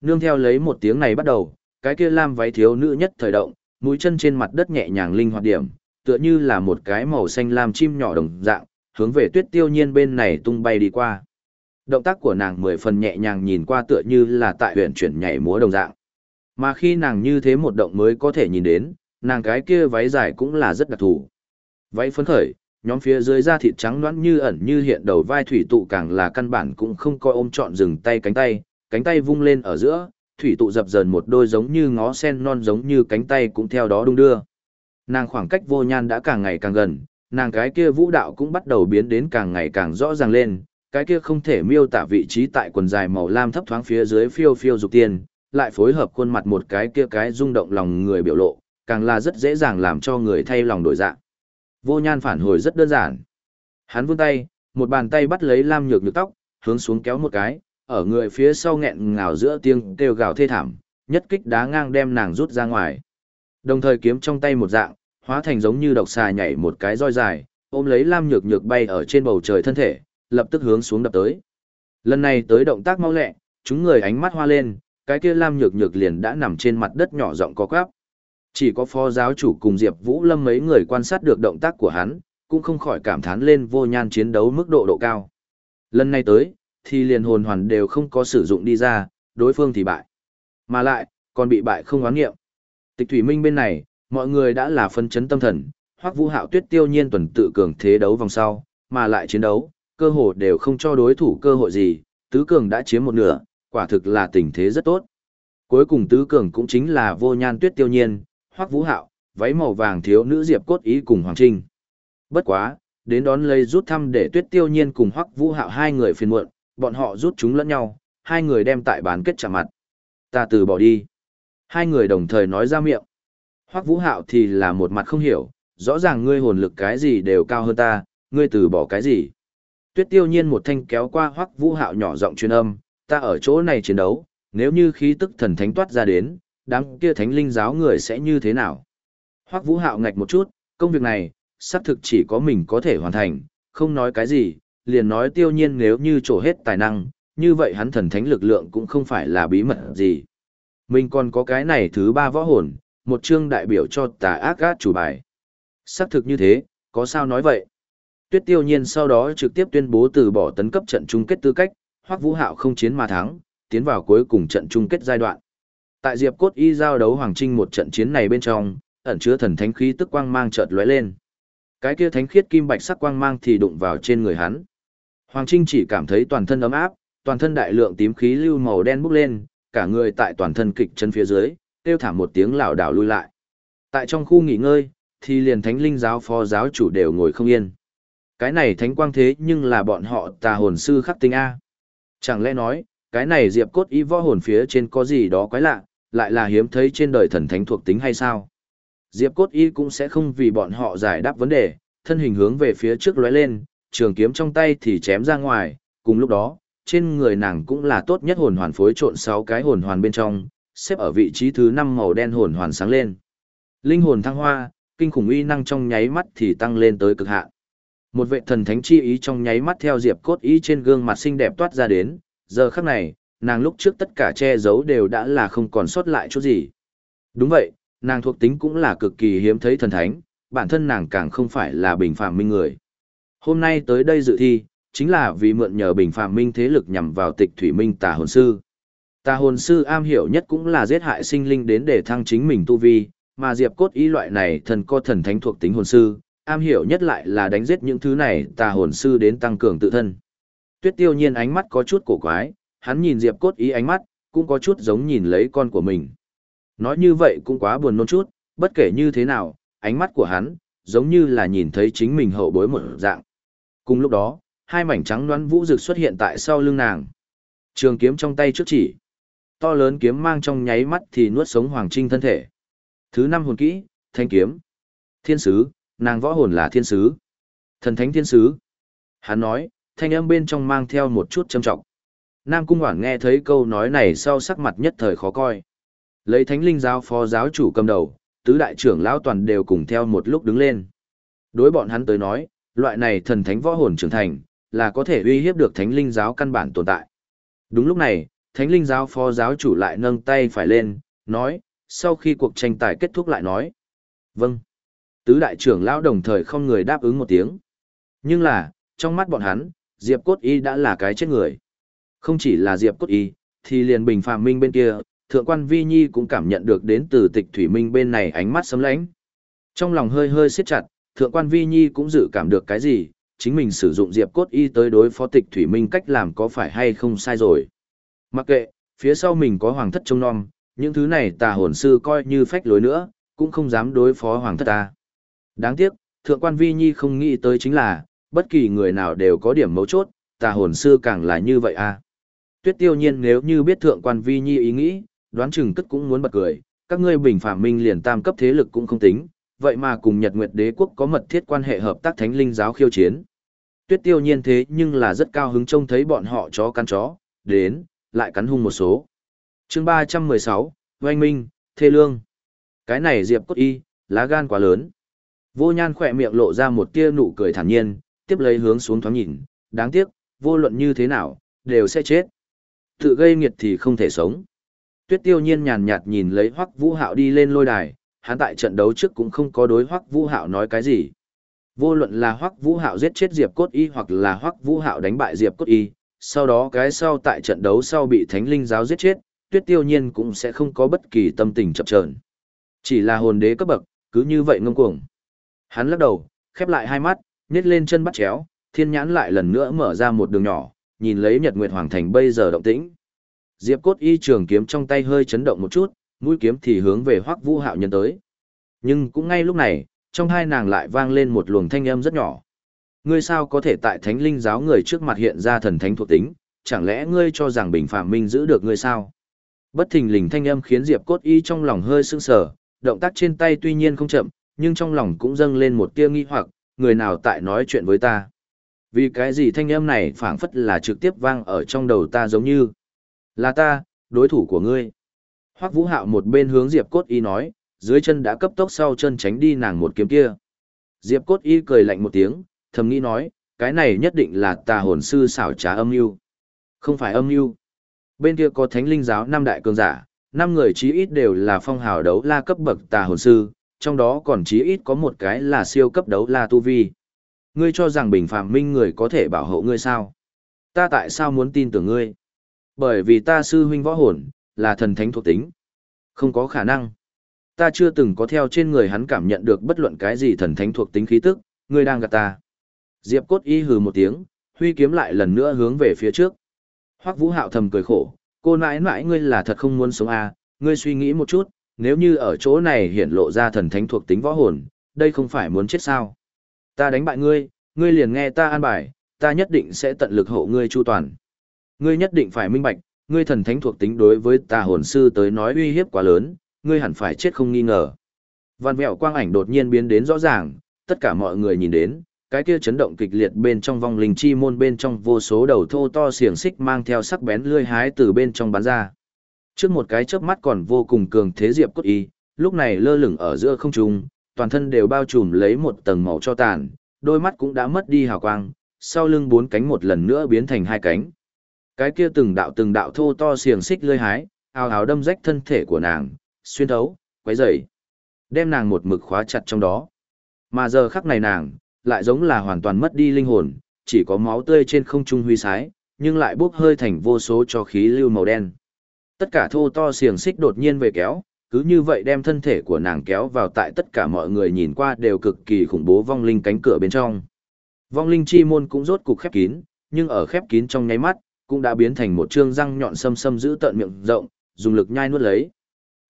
Nương theo lấy một tiếng này bắt đầu, cái kia lam váy thiếu nữ nhất thời động, mũi chân trên mặt đất nhẹ nhàng linh hoạt điểm, tựa như là một cái màu xanh lam chim nhỏ đồng dạng, hướng về tuyết tiêu nhiên bên này tung bay đi qua. Động tác của nàng mười phần nhẹ nhàng nhìn qua tựa như là tại huyện chuyển nhảy múa đồng dạng. Mà khi nàng như thế một động mới có thể nhìn đến, nàng cái kia váy dài cũng là rất đặc thù. Váy phấn khởi, nhóm phía dưới da thịt trắng nõn như ẩn như hiện đầu vai thủy tụ càng là căn bản cũng không coi ôm trọn dừng tay cánh tay, cánh tay vung lên ở giữa, thủy tụ dập dờn một đôi giống như ngó sen non giống như cánh tay cũng theo đó đung đưa. Nàng khoảng cách vô nhan đã càng ngày càng gần, nàng cái kia vũ đạo cũng bắt đầu biến đến càng ngày càng rõ ràng lên, cái kia không thể miêu tả vị trí tại quần dài màu lam thấp thoáng phía dưới phiêu phiêu dục tiên, lại phối hợp khuôn mặt một cái kia cái rung động lòng người biểu lộ, càng là rất dễ dàng làm cho người thay lòng đổi dạng. Vô nhan phản hồi rất đơn giản. Hắn vươn tay, một bàn tay bắt lấy lam nhược nhược tóc, hướng xuống kéo một cái, ở người phía sau nghẹn ngào giữa tiếng kêu gào thê thảm, nhất kích đá ngang đem nàng rút ra ngoài. Đồng thời kiếm trong tay một dạng, hóa thành giống như độc xà nhảy một cái roi dài, ôm lấy lam nhược nhược bay ở trên bầu trời thân thể, lập tức hướng xuống đập tới. Lần này tới động tác mau lẹ, chúng người ánh mắt hoa lên, cái kia lam nhược nhược liền đã nằm trên mặt đất nhỏ giọng có quáp. Chỉ có phó giáo chủ cùng Diệp Vũ Lâm mấy người quan sát được động tác của hắn, cũng không khỏi cảm thán lên vô nhan chiến đấu mức độ độ cao. Lần này tới, thì liền hồn hoàn đều không có sử dụng đi ra, đối phương thì bại. Mà lại, còn bị bại không oán nghiệm. Tịch Thủy Minh bên này, mọi người đã là phân chấn tâm thần, hoặc Vũ Hạo Tuyết tiêu nhiên tuần tự cường thế đấu vòng sau, mà lại chiến đấu, cơ hội đều không cho đối thủ cơ hội gì, tứ cường đã chiếm một nửa, quả thực là tình thế rất tốt. Cuối cùng tứ cường cũng chính là Vô Nhan Tuyết tiêu nhiên, Hoắc Vũ Hạo, váy màu vàng thiếu nữ Diệp Cốt Ý cùng Hoàng Trinh. Bất quá, đến đón lấy rút thăm để Tuyết Tiêu Nhiên cùng Hoắc Vũ Hạo hai người phiền muộn, bọn họ rút chúng lẫn nhau, hai người đem tại bán kết chạm mặt. Ta từ bỏ đi. Hai người đồng thời nói ra miệng. Hoắc Vũ Hạo thì là một mặt không hiểu, rõ ràng ngươi hồn lực cái gì đều cao hơn ta, ngươi từ bỏ cái gì. Tuyết Tiêu Nhiên một thanh kéo qua Hoắc Vũ Hạo nhỏ giọng truyền âm, ta ở chỗ này chiến đấu, nếu như khí tức thần thánh toát ra đến, đám kia thánh linh giáo người sẽ như thế nào? Hoắc Vũ Hạo ngạch một chút, công việc này, xác thực chỉ có mình có thể hoàn thành, không nói cái gì, liền nói tiêu nhiên nếu như trổ hết tài năng, như vậy hắn thần thánh lực lượng cũng không phải là bí mật gì. Mình còn có cái này thứ ba võ hồn, một chương đại biểu cho tà ác gát chủ bài. Xác thực như thế, có sao nói vậy? Tuyết tiêu nhiên sau đó trực tiếp tuyên bố từ bỏ tấn cấp trận chung kết tư cách, Hoắc Vũ Hạo không chiến mà thắng, tiến vào cuối cùng trận chung kết giai đoạn. Tại Diệp Cốt Y giao đấu Hoàng Trinh một trận chiến này bên trong, ẩn chứa thần thánh khí tức quang mang chợt lóe lên. Cái kia thánh khiết kim bạch sắc quang mang thì đụng vào trên người hắn. Hoàng Trinh chỉ cảm thấy toàn thân ấm áp, toàn thân đại lượng tím khí lưu màu đen bốc lên, cả người tại toàn thân kịch chân phía dưới, kêu thảm một tiếng lảo đảo lui lại. Tại trong khu nghỉ ngơi, thì liền thánh linh giáo phó giáo chủ đều ngồi không yên. Cái này thánh quang thế nhưng là bọn họ tà hồn sư khắc tinh A. Chẳng lẽ nói, cái này diệp cốt y võ hồn phía trên có gì đó quái lạ, lại là hiếm thấy trên đời thần thánh thuộc tính hay sao? Diệp cốt y cũng sẽ không vì bọn họ giải đáp vấn đề, thân hình hướng về phía trước lóe lên, trường kiếm trong tay thì chém ra ngoài, cùng lúc đó, trên người nàng cũng là tốt nhất hồn hoàn phối trộn 6 cái hồn hoàn bên trong, xếp ở vị trí thứ 5 màu đen hồn hoàn sáng lên. Linh hồn thăng hoa, kinh khủng uy năng trong nháy mắt thì tăng lên tới cực hạn. Một vệ thần thánh chi ý trong nháy mắt theo diệp cốt ý trên gương mặt xinh đẹp toát ra đến, giờ khắc này, nàng lúc trước tất cả che giấu đều đã là không còn sót lại chút gì. Đúng vậy, nàng thuộc tính cũng là cực kỳ hiếm thấy thần thánh, bản thân nàng càng không phải là bình phàm minh người. Hôm nay tới đây dự thi, chính là vì mượn nhờ bình phàm minh thế lực nhằm vào tịch thủy minh tà hồn sư. Tà hồn sư am hiểu nhất cũng là giết hại sinh linh đến để thăng chính mình tu vi, mà diệp cốt ý loại này thần co thần thánh thuộc tính hồn sư, am hiểu nhất lại là đánh giết những thứ này tà hồn sư đến tăng cường tự thân. Tuyết tiêu nhiên ánh mắt có chút cổ quái, hắn nhìn diệp cốt ý ánh mắt, cũng có chút giống nhìn lấy con của mình. Nói như vậy cũng quá buồn nôn chút, bất kể như thế nào, ánh mắt của hắn, giống như là nhìn thấy chính mình hậu bối một dạng. Cùng lúc đó, hai mảnh trắng đoán vũ rực xuất hiện tại sau lưng nàng. Trường kiếm trong tay trước chỉ. To lớn kiếm mang trong nháy mắt thì nuốt sống Hoàng Trinh thân thể. Thứ năm hồn kỹ, thanh kiếm. Thiên sứ, nàng võ hồn là thiên sứ. Thần thánh thiên sứ. Hắn nói, thanh âm bên trong mang theo một chút châm trọng. Nam Cung Hoảng nghe thấy câu nói này sau sắc mặt nhất thời khó coi. Lấy thánh linh giáo phó giáo chủ cầm đầu, tứ đại trưởng lão toàn đều cùng theo một lúc đứng lên. Đối bọn hắn tới nói, Loại này thần thánh võ hồn trưởng thành, là có thể uy hiếp được thánh linh giáo căn bản tồn tại. Đúng lúc này, thánh linh giáo phó giáo chủ lại nâng tay phải lên, nói, sau khi cuộc tranh tài kết thúc lại nói. Vâng. Tứ đại trưởng lão đồng thời không người đáp ứng một tiếng. Nhưng là, trong mắt bọn hắn, Diệp Cốt Y đã là cái chết người. Không chỉ là Diệp Cốt Y, thì liền bình phạm minh bên kia, thượng quan Vi Nhi cũng cảm nhận được đến từ tịch thủy minh bên này ánh mắt sấm lãnh. Trong lòng hơi hơi siết chặt, thượng quan Vi Nhi cũng dự cảm được cái gì, chính mình sử dụng Diệp Cốt Y tới đối phó tịch thủy minh cách làm có phải hay không sai rồi. Mặc kệ, phía sau mình có hoàng thất trông non, những thứ này tà hồn sư coi như phách lối nữa, cũng không dám đối phó hoàng thất ta. Đáng tiếc, thượng quan vi nhi không nghĩ tới chính là, bất kỳ người nào đều có điểm mấu chốt, tà hồn sư càng là như vậy à. Tuyết tiêu nhiên nếu như biết thượng quan vi nhi ý nghĩ, đoán chừng cất cũng muốn bật cười, các ngươi bình phạm minh liền tam cấp thế lực cũng không tính, vậy mà cùng Nhật Nguyệt Đế quốc có mật thiết quan hệ hợp tác thánh linh giáo khiêu chiến. Tuyết tiêu nhiên thế nhưng là rất cao hứng trông thấy bọn họ chó cắn chó, đến, lại cắn hung một số. chương 316, Oanh Minh, Thê Lương. Cái này Diệp Cốt Y, lá gan quá lớn. Vô nhan khỏe miệng lộ ra một tia nụ cười thản nhiên, tiếp lấy hướng xuống thoáng nhìn, đáng tiếc, vô luận như thế nào, đều sẽ chết. Tự gây nghiệt thì không thể sống. Tuyết tiêu nhiên nhàn nhạt nhìn lấy hoắc vũ hạo đi lên lôi đài, hắn tại trận đấu trước cũng không có đối hoắc vũ hạo nói cái gì. Vô luận là hoắc vũ hạo giết chết Diệp Cốt Y hoặc là hoắc vũ hạo đánh bại Diệp Cốt Y, sau đó cái sau tại trận đấu sau bị thánh linh giáo giết chết, tuyết tiêu nhiên cũng sẽ không có bất kỳ tâm tình chập chờn. Chỉ là hồn đế cấp bậc, cứ như vậy ngông cuồng. Hắn lắc đầu, khép lại hai mắt, nhét lên chân bắt chéo, thiên nhãn lại lần nữa mở ra một đường nhỏ, nhìn lấy Nhật Nguyệt Hoàng Thành bây giờ động tĩnh. Diệp cốt y trường kiếm trong tay hơi chấn động một chút, mũi kiếm thì hướng về Hoắc Vũ Hạo nhân tới. Nhưng cũng ngay lúc này, trong hai nàng lại vang lên một luồng thanh âm rất nhỏ. Ngươi sao có thể tại Thánh Linh giáo người trước mặt hiện ra thần thánh thuộc tính, chẳng lẽ ngươi cho rằng Bình Phạm Minh giữ được ngươi sao? Bất thình lình thanh âm khiến Diệp Cốt Y trong lòng hơi sững sờ, động tác trên tay tuy nhiên không chậm, nhưng trong lòng cũng dâng lên một tia nghi hoặc, người nào tại nói chuyện với ta. Vì cái gì thanh âm này phảng phất là trực tiếp vang ở trong đầu ta giống như là ta, đối thủ của ngươi. Hoắc Vũ Hạo một bên hướng Diệp Cốt Y nói, dưới chân đã cấp tốc sau chân tránh đi nàng một kiếm kia. Diệp Cốt Y cười lạnh một tiếng, thầm nghĩ nói, cái này nhất định là tà hồn sư xảo trá âm mưu. Không phải âm mưu. Bên kia có Thánh Linh giáo năm đại cường giả, năm người chí ít đều là phong hào đấu la cấp bậc tà hồn sư, trong đó còn chí ít có một cái là siêu cấp đấu la tu vi. Ngươi cho rằng bình phàm minh người có thể bảo hộ ngươi sao? Ta tại sao muốn tin tưởng ngươi? Bởi vì ta sư huynh võ hồn, là thần thánh thuộc tính. Không có khả năng. Ta chưa từng có theo trên người hắn cảm nhận được bất luận cái gì thần thánh thuộc tính khí tức, ngươi đang gạt ta. Diệp cốt y hừ một tiếng, huy kiếm lại lần nữa hướng về phía trước. Hoắc Vũ Hạo thầm cười khổ, cô nãi nãi ngươi là thật không muốn sống à, ngươi suy nghĩ một chút, nếu như ở chỗ này hiện lộ ra thần thánh thuộc tính võ hồn, đây không phải muốn chết sao. Ta đánh bại ngươi, ngươi liền nghe ta an bài, ta nhất định sẽ tận lực hộ ngươi chu toàn. Ngươi nhất định phải minh bạch, ngươi thần thánh thuộc tính đối với ta hồn sư tới nói uy hiếp quá lớn, ngươi hẳn phải chết không nghi ngờ. Văn mẹo quang ảnh đột nhiên biến đến rõ ràng, tất cả mọi người nhìn đến, cái kia chấn động kịch liệt bên trong vong linh chi môn bên trong vô số đầu thô to xiềng xích mang theo sắc bén lươi hái từ bên trong bắn ra. Trước một cái chớp mắt còn vô cùng cường thế diệp cốt y, lúc này lơ lửng ở giữa không trung, toàn thân đều bao trùm lấy một tầng màu cho tàn, đôi mắt cũng đã mất đi hào quang, sau lưng bốn cánh một lần nữa biến thành hai cánh. Cái kia từng đạo từng đạo thô to xiềng xích lơi hái, ào ào đâm rách thân thể của nàng, xuyên thấu, quấy rầy, đem nàng một mực khóa chặt trong đó. Mà giờ khắc này nàng, lại giống là hoàn toàn mất đi linh hồn, chỉ có máu tươi trên không trung huy sái, nhưng lại bốc hơi thành vô số cho khí lưu màu đen. Tất cả thô to xiềng xích đột nhiên về kéo, cứ như vậy đem thân thể của nàng kéo vào tại tất cả mọi người nhìn qua đều cực kỳ khủng bố vong linh cánh cửa bên trong. Vong linh chi môn cũng rốt cục khép kín, nhưng ở khép kín trong nháy mắt, cũng đã biến thành một trương răng nhọn xâm xâm giữ tận miệng rộng, dùng lực nhai nuốt lấy.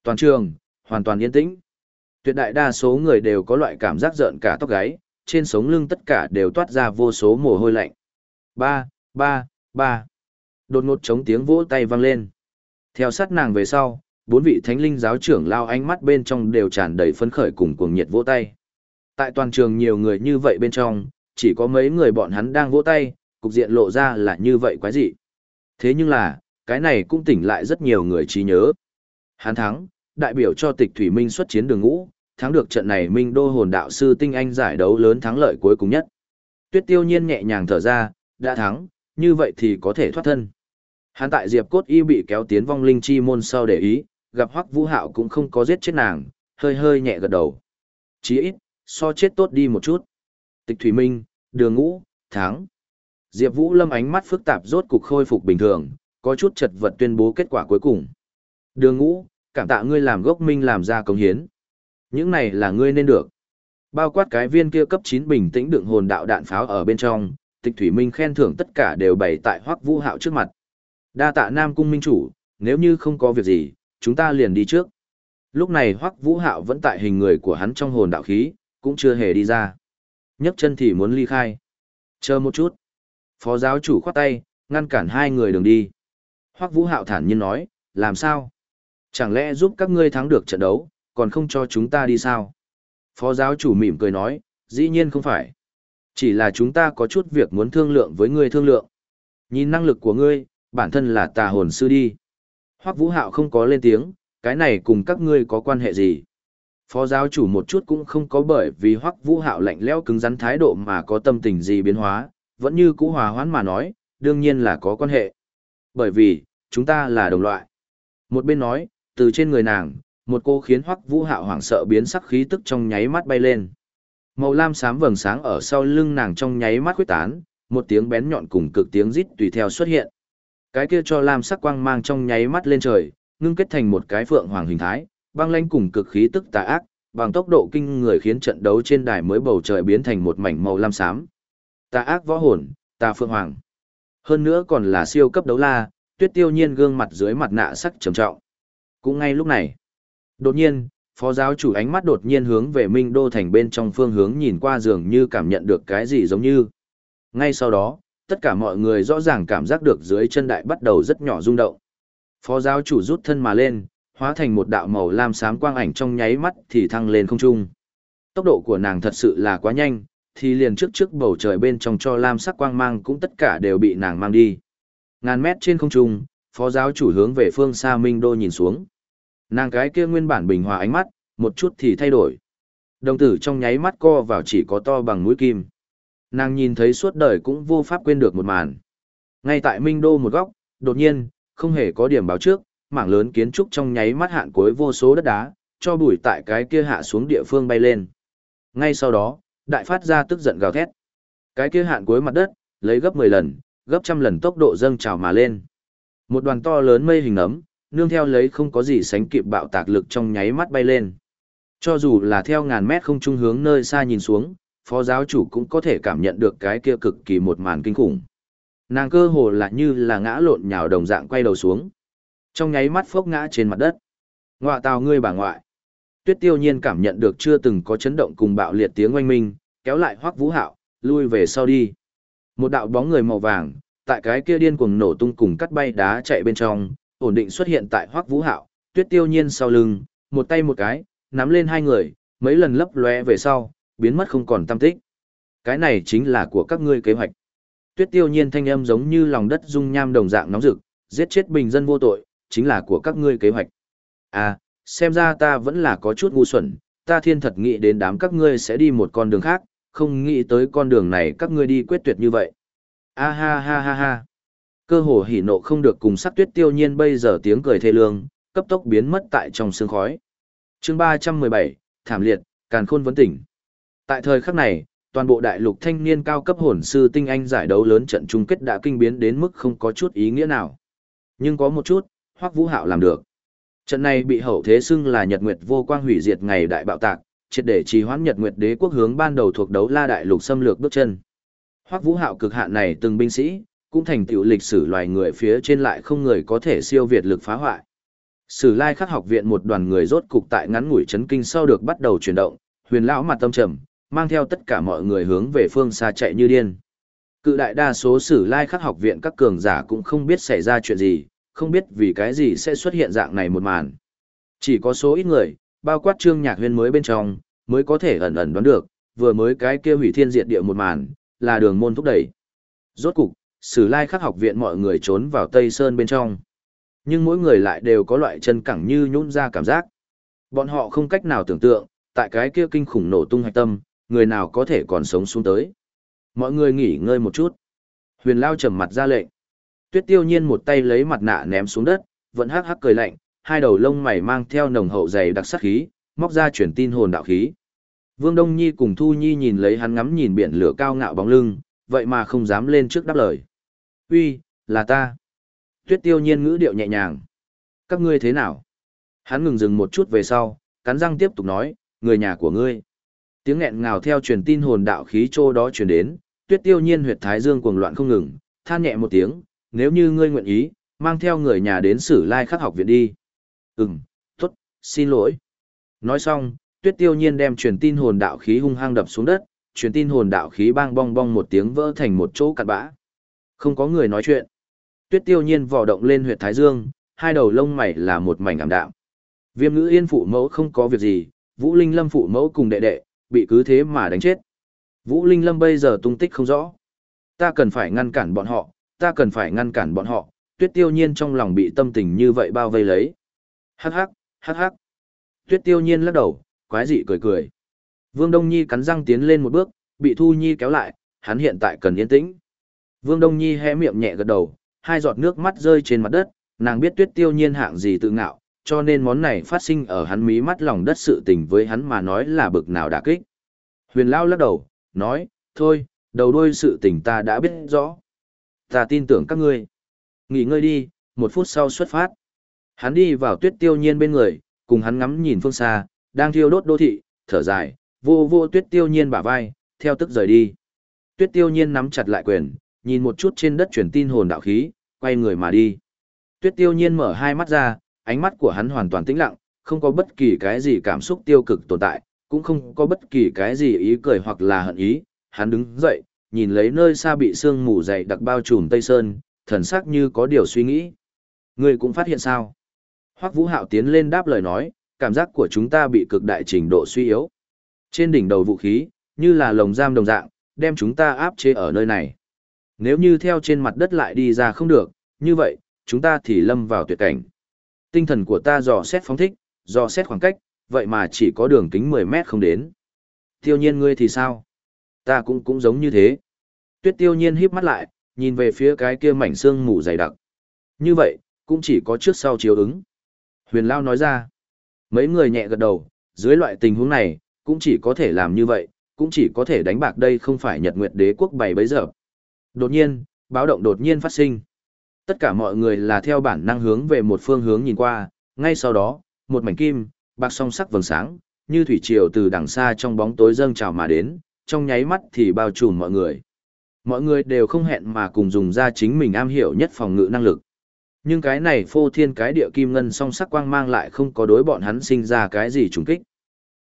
Toàn trường, hoàn toàn yên tĩnh. Tuyệt đại đa số người đều có loại cảm giác giận cả tóc gáy, trên sống lưng tất cả đều toát ra vô số mồ hôi lạnh. Ba, ba, ba. Đột ngột chống tiếng vỗ tay vang lên. Theo sát nàng về sau, bốn vị thánh linh giáo trưởng lao ánh mắt bên trong đều tràn đầy phấn khởi cùng cuồng nhiệt vỗ tay. Tại toàn trường nhiều người như vậy bên trong, chỉ có mấy người bọn hắn đang vỗ tay, cục diện lộ ra là như vậy quái dị. Thế nhưng là, cái này cũng tỉnh lại rất nhiều người trí nhớ. Hắn thắng, đại biểu cho tịch thủy minh xuất chiến đường ngũ, thắng được trận này minh đô hồn đạo sư tinh anh giải đấu lớn thắng lợi cuối cùng nhất. Tuyết tiêu nhiên nhẹ nhàng thở ra, đã thắng, như vậy thì có thể thoát thân. Hắn tại Diệp Cốt Y bị kéo tiến vong linh chi môn sau để ý, gặp Hoắc Vũ Hạo cũng không có giết chết nàng, hơi hơi nhẹ gật đầu. Chí ít, so chết tốt đi một chút. Tịch Thủy Minh, Đường Ngũ, thắng. Diệp Vũ Lâm ánh mắt phức tạp rốt cục khôi phục bình thường, có chút chật vật tuyên bố kết quả cuối cùng. Đường Ngũ, cảm tạ ngươi làm gốc minh làm ra công hiến. Những này là ngươi nên được. Bao quát cái viên kia cấp 9 bình tĩnh đựng hồn đạo đạn pháo ở bên trong, Tịch Thủy Minh khen thưởng tất cả đều bày tại Hoắc Vũ Hạo trước mặt. Đa tạ Nam cung minh chủ, nếu như không có việc gì, chúng ta liền đi trước. Lúc này Hoắc Vũ Hạo vẫn tại hình người của hắn trong hồn đạo khí, cũng chưa hề đi ra. nhấc chân thì muốn ly khai. Chờ một chút. Phó giáo chủ khoát tay, ngăn cản hai người đường đi. Hoắc Vũ Hạo thản nhiên nói, làm sao? Chẳng lẽ giúp các ngươi thắng được trận đấu, còn không cho chúng ta đi sao? Phó giáo chủ mỉm cười nói, dĩ nhiên không phải. Chỉ là chúng ta có chút việc muốn thương lượng với ngươi thương lượng. Nhìn năng lực của ngươi, bản thân là tà hồn sư đi. Hoắc Vũ Hạo không có lên tiếng, cái này cùng các ngươi có quan hệ gì? Phó giáo chủ một chút cũng không có bởi vì Hoắc Vũ Hạo lạnh lẽo cứng rắn thái độ mà có tâm tình gì biến hóa, vẫn như cũ hòa hoãn mà nói, đương nhiên là có quan hệ. Bởi vì, chúng ta là đồng loại. Một bên nói, từ trên người nàng, một cô khiến Hoắc Vũ Hạo hoảng sợ biến sắc khí tức trong nháy mắt bay lên. Màu lam xám vầng sáng ở sau lưng nàng trong nháy mắt quyết tán, một tiếng bén nhọn cùng cực tiếng rít tùy theo xuất hiện. Cái kia cho lam sắc quang mang trong nháy mắt lên trời, ngưng kết thành một cái phượng hoàng hình thái, băng lãnh cùng cực khí tức tà ác, bằng tốc độ kinh người khiến trận đấu trên đài mới bầu trời biến thành một mảnh màu lam xám. Tà ác võ hồn, tà phượng hoàng. Hơn nữa còn là siêu cấp đấu la, Tuyết Tiêu Nhiên gương mặt dưới mặt nạ sắc trầm trọng. Cũng ngay lúc này, đột nhiên, phó giáo chủ ánh mắt đột nhiên hướng về Minh Đô thành bên trong phương hướng nhìn qua dường như cảm nhận được cái gì giống như. Ngay sau đó, tất cả mọi người rõ ràng cảm giác được dưới chân đại bắt đầu rất nhỏ rung động. Phó giáo chủ rút thân mà lên, hóa thành một đạo màu lam xám quang ảnh trong nháy mắt thì thăng lên không trung. Tốc độ của nàng thật sự là quá nhanh, thì liền trước trước bầu trời bên trong cho lam sắc quang mang cũng tất cả đều bị nàng mang đi. Ngàn mét trên không trung, phó giáo chủ hướng về phương xa Minh Đô nhìn xuống. Nàng cái kia nguyên bản bình hòa ánh mắt, một chút thì thay đổi. Đồng tử trong nháy mắt co vào chỉ có to bằng mũi kim. Nàng nhìn thấy suốt đời cũng vô pháp quên được một màn. Ngay tại Minh Đô một góc, đột nhiên, không hề có điểm báo trước, mảng lớn kiến trúc trong nháy mắt hạn cuối vô số đất đá, cho bụi tại cái kia hạ xuống địa phương bay lên. Ngay sau đó, đại phát ra tức giận gào thét. Cái kia hạn cuối mặt đất, lấy gấp 10 lần, gấp trăm lần tốc độ dâng trào mà lên. Một đoàn to lớn mây hình ấm, nương theo lấy không có gì sánh kịp bạo tạc lực trong nháy mắt bay lên. Cho dù là theo ngàn mét không trung hướng nơi xa nhìn xuống, phó giáo chủ cũng có thể cảm nhận được cái kia cực kỳ một màn kinh khủng. Nàng cơ hồ là như là ngã lộn nhào đồng dạng quay đầu xuống. Trong nháy mắt phốc ngã trên mặt đất. Ngoạ tào ngươi bà ngoại. Tuyết tiêu nhiên cảm nhận được chưa từng có chấn động cùng bạo liệt tiếng oanh minh, kéo lại hoắc vũ hạo, lui về sau đi. Một đạo bóng người màu vàng, tại cái kia điên cuồng nổ tung cùng cắt bay đá chạy bên trong, ổn định xuất hiện tại hoắc vũ hạo, tuyết tiêu nhiên sau lưng, một tay một cái, nắm lên hai người, mấy lần lấp lóe về sau, biến mất không còn tâm tích. Cái này chính là của các ngươi kế hoạch. Tuyết tiêu nhiên thanh âm giống như lòng đất dung nham đồng dạng nóng rực, giết chết bình dân vô tội, chính là của các ngươi kế hoạch. À, xem ra ta vẫn là có chút ngu xuẩn, ta thiên thật nghĩ đến đám các ngươi sẽ đi một con đường khác, không nghĩ tới con đường này các ngươi đi quyết tuyệt như vậy. A ha ha ha ha. Cơ hồ hỉ nộ không được cùng sắc tuyết tiêu nhiên bây giờ tiếng cười thê lương, cấp tốc biến mất tại trong sương khói. chương 317, Thảm liệt, Càn khôn vấn tỉnh. Tại thời khắc này, toàn bộ đại lục thanh niên cao cấp hồn sư tinh anh giải đấu lớn trận chung kết đã kinh biến đến mức không có chút ý nghĩa nào. Nhưng có một chút, Hoắc Vũ Hạo làm được. Trận này bị hậu thế xưng là Nhật Nguyệt vô quang hủy diệt ngày đại bạo tạc, triệt để trì hoãn Nhật Nguyệt đế quốc hướng ban đầu thuộc đấu La đại lục xâm lược bước chân. Hoắc Vũ Hạo cực hạn này từng binh sĩ, cũng thành tựu lịch sử loài người phía trên lại không người có thể siêu việt lực phá hoại. Sử Lai Khắc học viện một đoàn người rốt cục tại ngắn ngủi chấn kinh sau được bắt đầu chuyển động, Huyền lão mặt tâm trầm, mang theo tất cả mọi người hướng về phương xa chạy như điên. Cự đại đa số Sử Lai Khắc học viện các cường giả cũng không biết xảy ra chuyện gì, không biết vì cái gì sẽ xuất hiện dạng này một màn. Chỉ có số ít người, bao quát Trương Nhạc Huyên mới bên trong, mới có thể ẩn ẩn đoán được, vừa mới cái kia hủy thiên diệt địa một màn, là đường môn thúc đẩy. Rốt cục, Sử Lai Khắc học viện mọi người trốn vào Tây Sơn bên trong. Nhưng mỗi người lại đều có loại chân cẳng như nhũn ra cảm giác. Bọn họ không cách nào tưởng tượng, tại cái kia kinh khủng nổ tung hạch tâm, người nào có thể còn sống xuống tới. Mọi người nghỉ ngơi một chút. Huyền Lao trầm mặt ra lệnh. Tuyết tiêu nhiên một tay lấy mặt nạ ném xuống đất, vẫn hắc hắc cười lạnh, hai đầu lông mày mang theo nồng hậu dày đặc sắc khí, móc ra truyền tin hồn đạo khí. Vương Đông Nhi cùng Thu Nhi nhìn lấy hắn ngắm nhìn biển lửa cao ngạo bóng lưng, vậy mà không dám lên trước đáp lời. Uy, là ta. Tuyết tiêu nhiên ngữ điệu nhẹ nhàng. Các ngươi thế nào? Hắn ngừng dừng một chút về sau, cắn răng tiếp tục nói, người nhà của ngươi. Tiếng nghẹn ngào theo truyền tin hồn đạo khí trô đó truyền đến, tuyết tiêu nhiên huyệt thái dương cuồng loạn không ngừng, than nhẹ một tiếng, nếu như ngươi nguyện ý, mang theo người nhà đến sử lai khắc học viện đi. Ừm, tốt, xin lỗi. Nói xong, tuyết tiêu nhiên đem truyền tin hồn đạo khí hung hăng đập xuống đất, truyền tin hồn đạo khí bang bong bong một tiếng vỡ thành một chỗ cặn bã. Không có người nói chuyện. Tuyết tiêu nhiên vò động lên huyệt thái dương, hai đầu lông mày là một mảnh ảm đạm. Viêm ngữ yên phụ mẫu không có việc gì, Vũ Linh Lâm phụ mẫu cùng đệ đệ, bị cứ thế mà đánh chết. Vũ Linh Lâm bây giờ tung tích không rõ. Ta cần phải ngăn cản bọn họ, ta cần phải ngăn cản bọn họ, tuyết tiêu nhiên trong lòng bị tâm tình như vậy bao vây lấy. Hắc hắc, hắc hắc. Tuyết tiêu nhiên lắc đầu, quái dị cười cười. Vương Đông Nhi cắn răng tiến lên một bước, bị Thu Nhi kéo lại, hắn hiện tại cần yên tĩnh. Vương Đông Nhi hé miệng nhẹ gật đầu, hai giọt nước mắt rơi trên mặt đất, nàng biết tuyết tiêu nhiên hạng gì tự ngạo, cho nên món này phát sinh ở hắn mí mắt lòng đất sự tình với hắn mà nói là bực nào đả kích. Huyền Lao lắc đầu, nói, thôi, đầu đuôi sự tình ta đã biết rõ. Ta tin tưởng các ngươi. Nghỉ ngơi đi, một phút sau xuất phát. Hắn đi vào tuyết tiêu nhiên bên người, cùng hắn ngắm nhìn phương xa, đang thiêu đốt đô thị, thở dài, vô vô tuyết tiêu nhiên bả vai, theo tức rời đi. Tuyết tiêu nhiên nắm chặt lại quyền, nhìn một chút trên đất truyền tin hồn đạo khí, quay người mà đi. Tuyết tiêu nhiên mở hai mắt ra, ánh mắt của hắn hoàn toàn tĩnh lặng, không có bất kỳ cái gì cảm xúc tiêu cực tồn tại, cũng không có bất kỳ cái gì ý cười hoặc là hận ý. Hắn đứng dậy, nhìn lấy nơi xa bị sương mù dày đặc bao trùm Tây Sơn, thần sắc như có điều suy nghĩ. Người cũng phát hiện sao? Hoắc Vũ Hạo tiến lên đáp lời nói, cảm giác của chúng ta bị cực đại trình độ suy yếu. Trên đỉnh đầu vũ khí, như là lồng giam đồng dạng, đem chúng ta áp chế ở nơi này. Nếu như theo trên mặt đất lại đi ra không được, như vậy, chúng ta thì lâm vào tuyệt cảnh. Tinh thần của ta dò xét phóng thích, dò xét khoảng cách, vậy mà chỉ có đường kính 10 mét không đến. Tiêu nhiên ngươi thì sao? Ta cũng cũng giống như thế. Tuyết tiêu nhiên híp mắt lại, nhìn về phía cái kia mảnh xương mù dày đặc. Như vậy, cũng chỉ có trước sau chiếu ứng. Huyền Lao nói ra. Mấy người nhẹ gật đầu, dưới loại tình huống này, cũng chỉ có thể làm như vậy, cũng chỉ có thể đánh bạc đây không phải Nhật Nguyệt Đế quốc bày bấy giờ. Đột nhiên, báo động đột nhiên phát sinh. Tất cả mọi người là theo bản năng hướng về một phương hướng nhìn qua, ngay sau đó, một mảnh kim, bạc song sắc vầng sáng, như thủy triều từ đằng xa trong bóng tối dâng trào mà đến, trong nháy mắt thì bao trùm mọi người. Mọi người đều không hẹn mà cùng dùng ra chính mình am hiểu nhất phòng ngự năng lực. Nhưng cái này phô thiên cái địa kim ngân song sắc quang mang lại không có đối bọn hắn sinh ra cái gì trùng kích.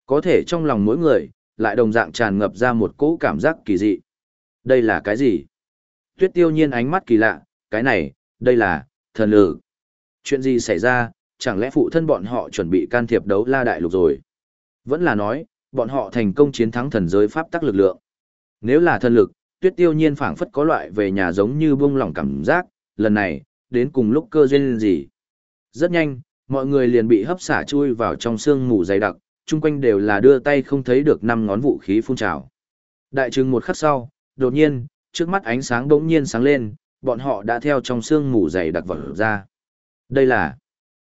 Có thể trong lòng mỗi người, lại đồng dạng tràn ngập ra một cỗ cảm giác kỳ dị. Đây là cái gì? Tuyết tiêu nhiên ánh mắt kỳ lạ, cái này, đây là, thần lử. Chuyện gì xảy ra, chẳng lẽ phụ thân bọn họ chuẩn bị can thiệp đấu la đại lục rồi? Vẫn là nói, bọn họ thành công chiến thắng thần giới pháp tắc lực lượng. Nếu là thần lực, tuyết tiêu nhiên phảng phất có loại về nhà giống như buông lỏng cảm giác, lần này, đến cùng lúc cơ duyên gì. Rất nhanh, mọi người liền bị hấp xả chui vào trong sương mù dày đặc, chung quanh đều là đưa tay không thấy được năm ngón vũ khí phun trào. Đại trừng một khắc sau, đột nhiên, trước mắt ánh sáng bỗng nhiên sáng lên, bọn họ đã theo trong sương mù dày đặc vật ra. Đây là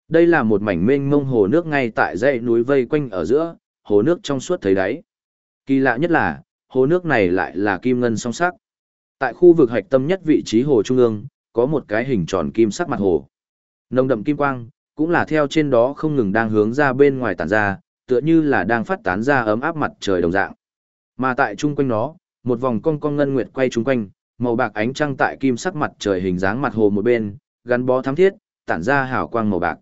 đây là một mảnh mênh mông hồ nước ngay tại dãy núi vây quanh ở giữa, hồ nước trong suốt thấy đáy. Kỳ lạ nhất là, hồ nước này lại là kim ngân song sắc. Tại khu vực hạch tâm nhất vị trí hồ trung ương, có một cái hình tròn kim sắc mặt hồ. Nồng đậm kim quang, cũng là theo trên đó không ngừng đang hướng ra bên ngoài tản ra, tựa như là đang phát tán ra ấm áp mặt trời đồng dạng. Mà tại trung quanh nó, một vòng cong cong ngân nguyệt quay trung quanh, màu bạc ánh trăng tại kim sắc mặt trời hình dáng mặt hồ một bên, gắn bó thắm thiết, tản ra hào quang màu bạc.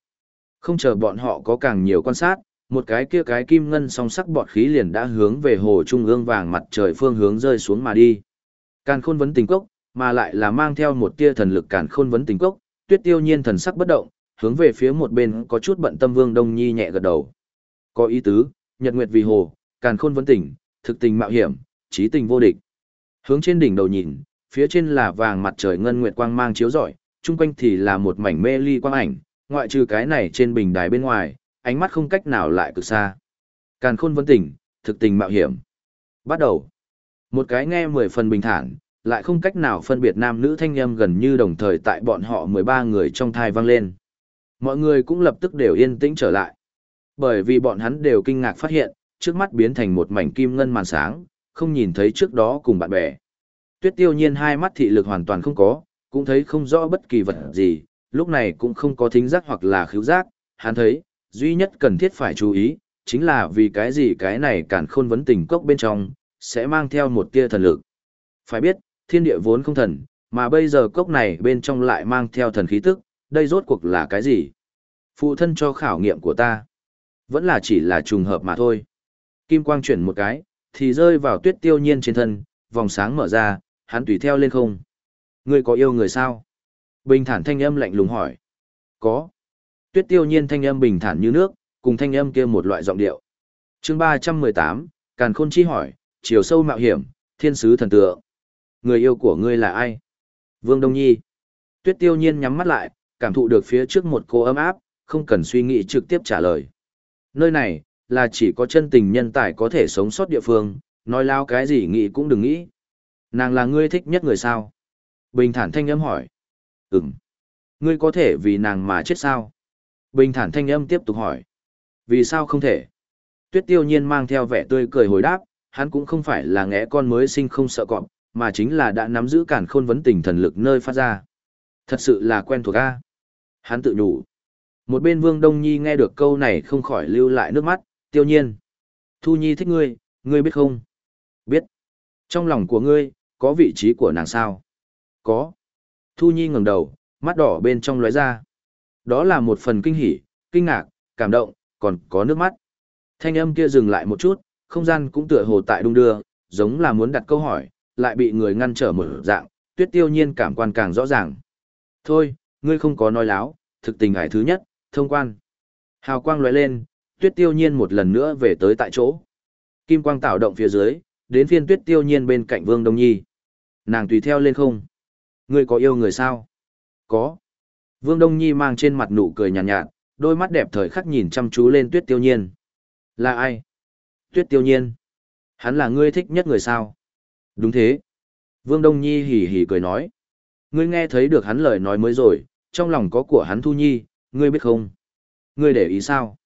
Không chờ bọn họ có càng nhiều quan sát, một cái kia cái kim ngân song sắc bọt khí liền đã hướng về hồ trung ương vàng mặt trời phương hướng rơi xuống mà đi. Càn khôn vấn tình cốc, mà lại là mang theo một tia thần lực càn khôn vấn tình cốc, tuyết tiêu nhiên thần sắc bất động, hướng về phía một bên có chút bận tâm vương đông nhi nhẹ gật đầu. Có ý tứ, nhật nguyệt vì hồ, càn khôn vấn tình, thực tình mạo hiểm, trí tình vô địch. Hướng trên đỉnh đầu nhìn, phía trên là vàng mặt trời ngân nguyệt quang mang chiếu rọi, chung quanh thì là một mảnh mê ly quang ảnh, ngoại trừ cái này trên bình đài bên ngoài, ánh mắt không cách nào lại cực xa. Càn khôn vấn tỉnh, thực tình mạo hiểm. Bắt đầu. Một cái nghe mười phần bình thản, lại không cách nào phân biệt nam nữ thanh âm gần như đồng thời tại bọn họ 13 người trong thai vang lên. Mọi người cũng lập tức đều yên tĩnh trở lại. Bởi vì bọn hắn đều kinh ngạc phát hiện, trước mắt biến thành một mảnh kim ngân màn sáng, không nhìn thấy trước đó cùng bạn bè. Tuyết tiêu nhiên hai mắt thị lực hoàn toàn không có, cũng thấy không rõ bất kỳ vật gì, lúc này cũng không có thính giác hoặc là khứu giác, hắn thấy, duy nhất cần thiết phải chú ý, chính là vì cái gì cái này cản khôn vấn tình cốc bên trong, sẽ mang theo một tia thần lực. Phải biết, thiên địa vốn không thần, mà bây giờ cốc này bên trong lại mang theo thần khí tức, đây rốt cuộc là cái gì? Phụ thân cho khảo nghiệm của ta. Vẫn là chỉ là trùng hợp mà thôi. Kim quang chuyển một cái, thì rơi vào tuyết tiêu nhiên trên thân, vòng sáng mở ra, hắn tùy theo lên không. Ngươi có yêu người sao? Bình thản thanh âm lạnh lùng hỏi. Có. Tuyết tiêu nhiên thanh âm bình thản như nước, cùng thanh âm kia một loại giọng điệu. chương ba trăm mười tám, Càn Khôn Chi hỏi, chiều sâu mạo hiểm, thiên sứ thần tượng. Người yêu của ngươi là ai? Vương Đông Nhi. Tuyết tiêu nhiên nhắm mắt lại, cảm thụ được phía trước một cô ấm áp, không cần suy nghĩ trực tiếp trả lời. Nơi này, là chỉ có chân tình nhân tài có thể sống sót địa phương, nói lao cái gì nghĩ cũng đừng nghĩ. Nàng là ngươi thích nhất người sao? Bình thản thanh âm hỏi. Ừm. Ngươi có thể vì nàng mà chết sao? Bình thản thanh âm tiếp tục hỏi. Vì sao không thể? Tuyết tiêu nhiên mang theo vẻ tươi cười hồi đáp, hắn cũng không phải là ngẽ con mới sinh không sợ cọp, mà chính là đã nắm giữ cản khôn vấn tình thần lực nơi phát ra. Thật sự là quen thuộc a. Hắn tự nhủ. Một bên Vương Đông Nhi nghe được câu này không khỏi lưu lại nước mắt, tiêu nhiên. Thu Nhi thích ngươi, ngươi biết không? Biết. Trong lòng của ngươi, có vị trí của nàng sao? Có. Thu Nhi ngẩng đầu, mắt đỏ bên trong lóe ra. Đó là một phần kinh hỉ, kinh ngạc, cảm động, còn có nước mắt. Thanh âm kia dừng lại một chút, không gian cũng tựa hồ tại đung đưa, giống là muốn đặt câu hỏi, lại bị người ngăn trở mở dạng, tuyết tiêu nhiên cảm quan càng rõ ràng. Thôi, ngươi không có nói láo, thực tình hải thứ nhất, thông quan. Hào quang lóe lên, tuyết tiêu nhiên một lần nữa về tới tại chỗ. Kim quang tạo động phía dưới, đến phiên tuyết tiêu nhiên bên cạnh vương đông nhi. Nàng tùy theo lên không. Ngươi có yêu người sao? Có. Vương Đông Nhi mang trên mặt nụ cười nhàn nhạt, nhạt, đôi mắt đẹp thời khắc nhìn chăm chú lên tuyết tiêu nhiên. Là ai? Tuyết tiêu nhiên. Hắn là ngươi thích nhất người sao? Đúng thế. Vương Đông Nhi hỉ hỉ cười nói. Ngươi nghe thấy được hắn lời nói mới rồi, trong lòng có của hắn Thu Nhi, ngươi biết không? Ngươi để ý sao?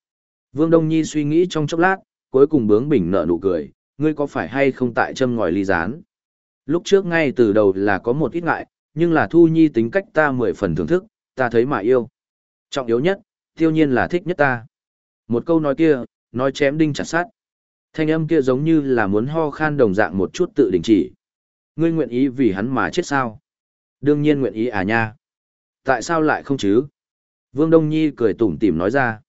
Vương Đông Nhi suy nghĩ trong chốc lát, cuối cùng bướng bỉnh nở nụ cười, ngươi có phải hay không tại châm ngòi ly gián? Lúc trước ngay từ đầu là có một ít ngại, nhưng là Thu Nhi tính cách ta mười phần thưởng thức, ta thấy mà yêu. Trọng yếu nhất, tiêu nhiên là thích nhất ta. Một câu nói kia, nói chém đinh chặt sát. Thanh âm kia giống như là muốn ho khan đồng dạng một chút tự đình chỉ. Ngươi nguyện ý vì hắn mà chết sao? Đương nhiên nguyện ý à nha. Tại sao lại không chứ? Vương Đông Nhi cười tủm tỉm nói ra.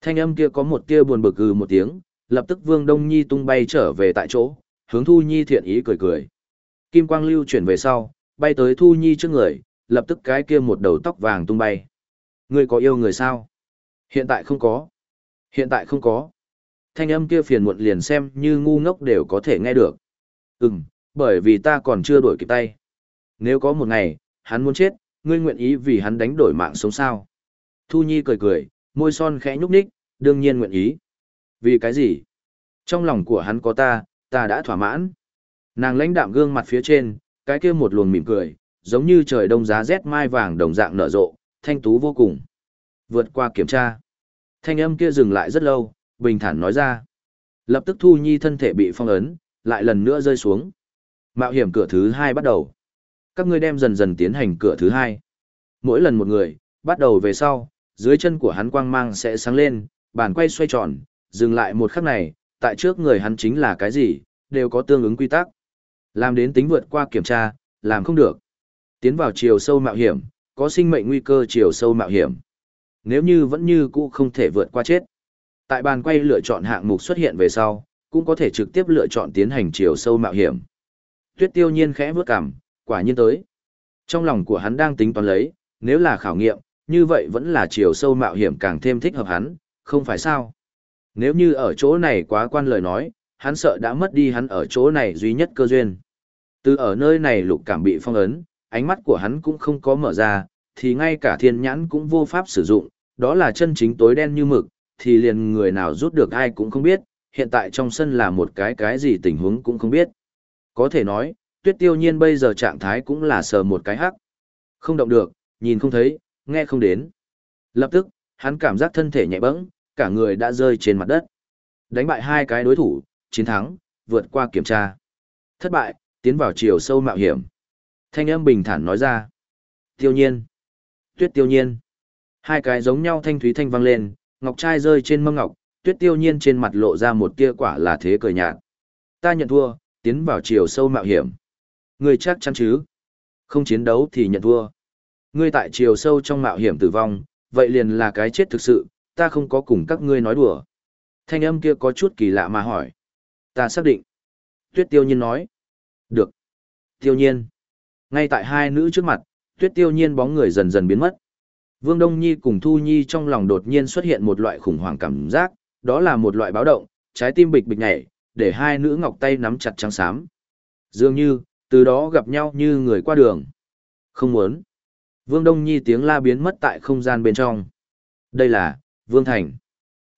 Thanh âm kia có một tia buồn bực gừ một tiếng, lập tức Vương Đông Nhi tung bay trở về tại chỗ, hướng Thu Nhi thiện ý cười cười. Kim quang lưu chuyển về sau, bay tới Thu Nhi trước người, lập tức cái kia một đầu tóc vàng tung bay. Ngươi có yêu người sao? Hiện tại không có. Hiện tại không có. Thanh âm kia phiền muộn liền xem như ngu ngốc đều có thể nghe được. Ừm, bởi vì ta còn chưa đổi kịp tay. Nếu có một ngày, hắn muốn chết, ngươi nguyện ý vì hắn đánh đổi mạng sống sao? Thu Nhi cười cười, môi son khẽ nhúc nhích, đương nhiên nguyện ý. Vì cái gì? Trong lòng của hắn có ta, ta đã thỏa mãn. Nàng lãnh đạm gương mặt phía trên, cái kia một luồng mỉm cười, giống như trời đông giá rét mai vàng đồng dạng nở rộ, thanh tú vô cùng. Vượt qua kiểm tra. Thanh âm kia dừng lại rất lâu, bình thản nói ra. Lập tức Thu Nhi thân thể bị phong ấn, lại lần nữa rơi xuống. Mạo hiểm cửa thứ hai bắt đầu. Các ngươi đem dần dần tiến hành cửa thứ hai. Mỗi lần một người, bắt đầu về sau, dưới chân của hắn quang mang sẽ sáng lên, bàn quay xoay tròn, dừng lại một khắc này, tại trước người hắn chính là cái gì, đều có tương ứng quy tắc. Làm đến tính vượt qua kiểm tra, làm không được. Tiến vào chiều sâu mạo hiểm, có sinh mệnh nguy cơ chiều sâu mạo hiểm. Nếu như vẫn như cũ không thể vượt qua chết. Tại bàn quay lựa chọn hạng mục xuất hiện về sau, cũng có thể trực tiếp lựa chọn tiến hành chiều sâu mạo hiểm. Tuyết tiêu nhiên khẽ bước cằm, quả nhiên tới. Trong lòng của hắn đang tính toán lấy, nếu là khảo nghiệm, như vậy vẫn là chiều sâu mạo hiểm càng thêm thích hợp hắn, không phải sao? Nếu như ở chỗ này quá quan lời nói, hắn sợ đã mất đi hắn ở chỗ này duy nhất cơ duyên. Từ ở nơi này lục cảm bị phong ấn, ánh mắt của hắn cũng không có mở ra, thì ngay cả thiên nhãn cũng vô pháp sử dụng, đó là chân chính tối đen như mực, thì liền người nào rút được ai cũng không biết, hiện tại trong sân là một cái cái gì tình huống cũng không biết. Có thể nói, tuyết tiêu nhiên bây giờ trạng thái cũng là sờ một cái hắc. Không động được, nhìn không thấy, nghe không đến. Lập tức, hắn cảm giác thân thể nhẹ bẫng, cả người đã rơi trên mặt đất. Đánh bại hai cái đối thủ, chiến thắng, vượt qua kiểm tra. Thất bại, tiến vào chiều sâu mạo hiểm. Thanh âm bình thản nói ra. Tiêu nhiên. Tuyết tiêu nhiên. Hai cái giống nhau thanh thúy thanh vang lên, ngọc trai rơi trên mâm ngọc, tuyết tiêu nhiên trên mặt lộ ra một tia quả là thế cười nhạt. Ta nhận thua, tiến vào chiều sâu mạo hiểm. Ngươi chắc chắn chứ? Không chiến đấu thì nhận thua. Ngươi tại chiều sâu trong mạo hiểm tử vong, vậy liền là cái chết thực sự, ta không có cùng các ngươi nói đùa. Thanh âm kia có chút kỳ lạ mà hỏi. Ta xác định. Tuyết tiêu nhiên nói. Được. Tiêu nhiên. Ngay tại hai nữ trước mặt, tuyết tiêu nhiên bóng người dần dần biến mất. Vương Đông Nhi cùng Thu Nhi trong lòng đột nhiên xuất hiện một loại khủng hoảng cảm giác, đó là một loại báo động, trái tim bịch bịch nhảy, để hai nữ ngọc tay nắm chặt trắng xám. Dường như, từ đó gặp nhau như người qua đường. Không muốn. Vương Đông Nhi tiếng la biến mất tại không gian bên trong. Đây là, Vương Thành.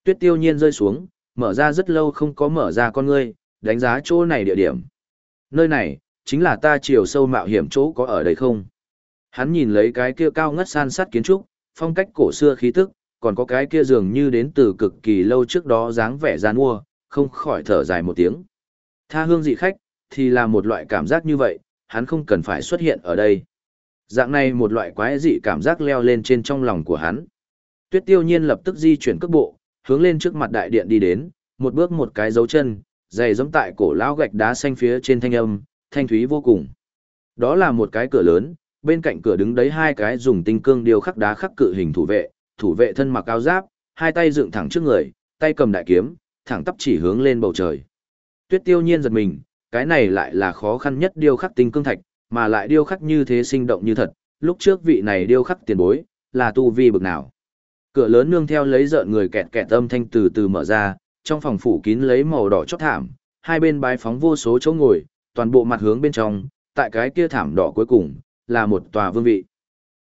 Tuyết tiêu nhiên rơi xuống, mở ra rất lâu không có mở ra con ngươi, đánh giá chỗ này địa điểm. Nơi này, chính là ta chiều sâu mạo hiểm chỗ có ở đây không? Hắn nhìn lấy cái kia cao ngất san sát kiến trúc, phong cách cổ xưa khí tức, còn có cái kia dường như đến từ cực kỳ lâu trước đó dáng vẻ gian mua, không khỏi thở dài một tiếng. Tha hương dị khách, thì là một loại cảm giác như vậy, hắn không cần phải xuất hiện ở đây. Dạng này một loại quái dị cảm giác leo lên trên trong lòng của hắn. Tuyết tiêu nhiên lập tức di chuyển cước bộ, hướng lên trước mặt đại điện đi đến, một bước một cái dấu chân, giày giống tại cổ lão gạch đá xanh phía trên thanh âm, thanh thúy vô cùng. Đó là một cái cửa lớn, bên cạnh cửa đứng đấy hai cái dùng tinh cương điêu khắc đá khắc cự hình thủ vệ, thủ vệ thân mặc áo giáp, hai tay dựng thẳng trước người, tay cầm đại kiếm, thẳng tắp chỉ hướng lên bầu trời. Tuyết Tiêu Nhiên giật mình, cái này lại là khó khăn nhất điêu khắc tinh cương thạch, mà lại điêu khắc như thế sinh động như thật, lúc trước vị này điêu khắc tiền bối, là tu vi bực nào. Cửa lớn nương theo lấy rợn người kẹt kẹt âm thanh từ từ mở ra, trong phòng phủ kín lấy màu đỏ chót thảm, hai bên bái phóng vô số chỗ ngồi, toàn bộ mặt hướng bên trong, tại cái kia thảm đỏ cuối cùng, là một tòa vương vị.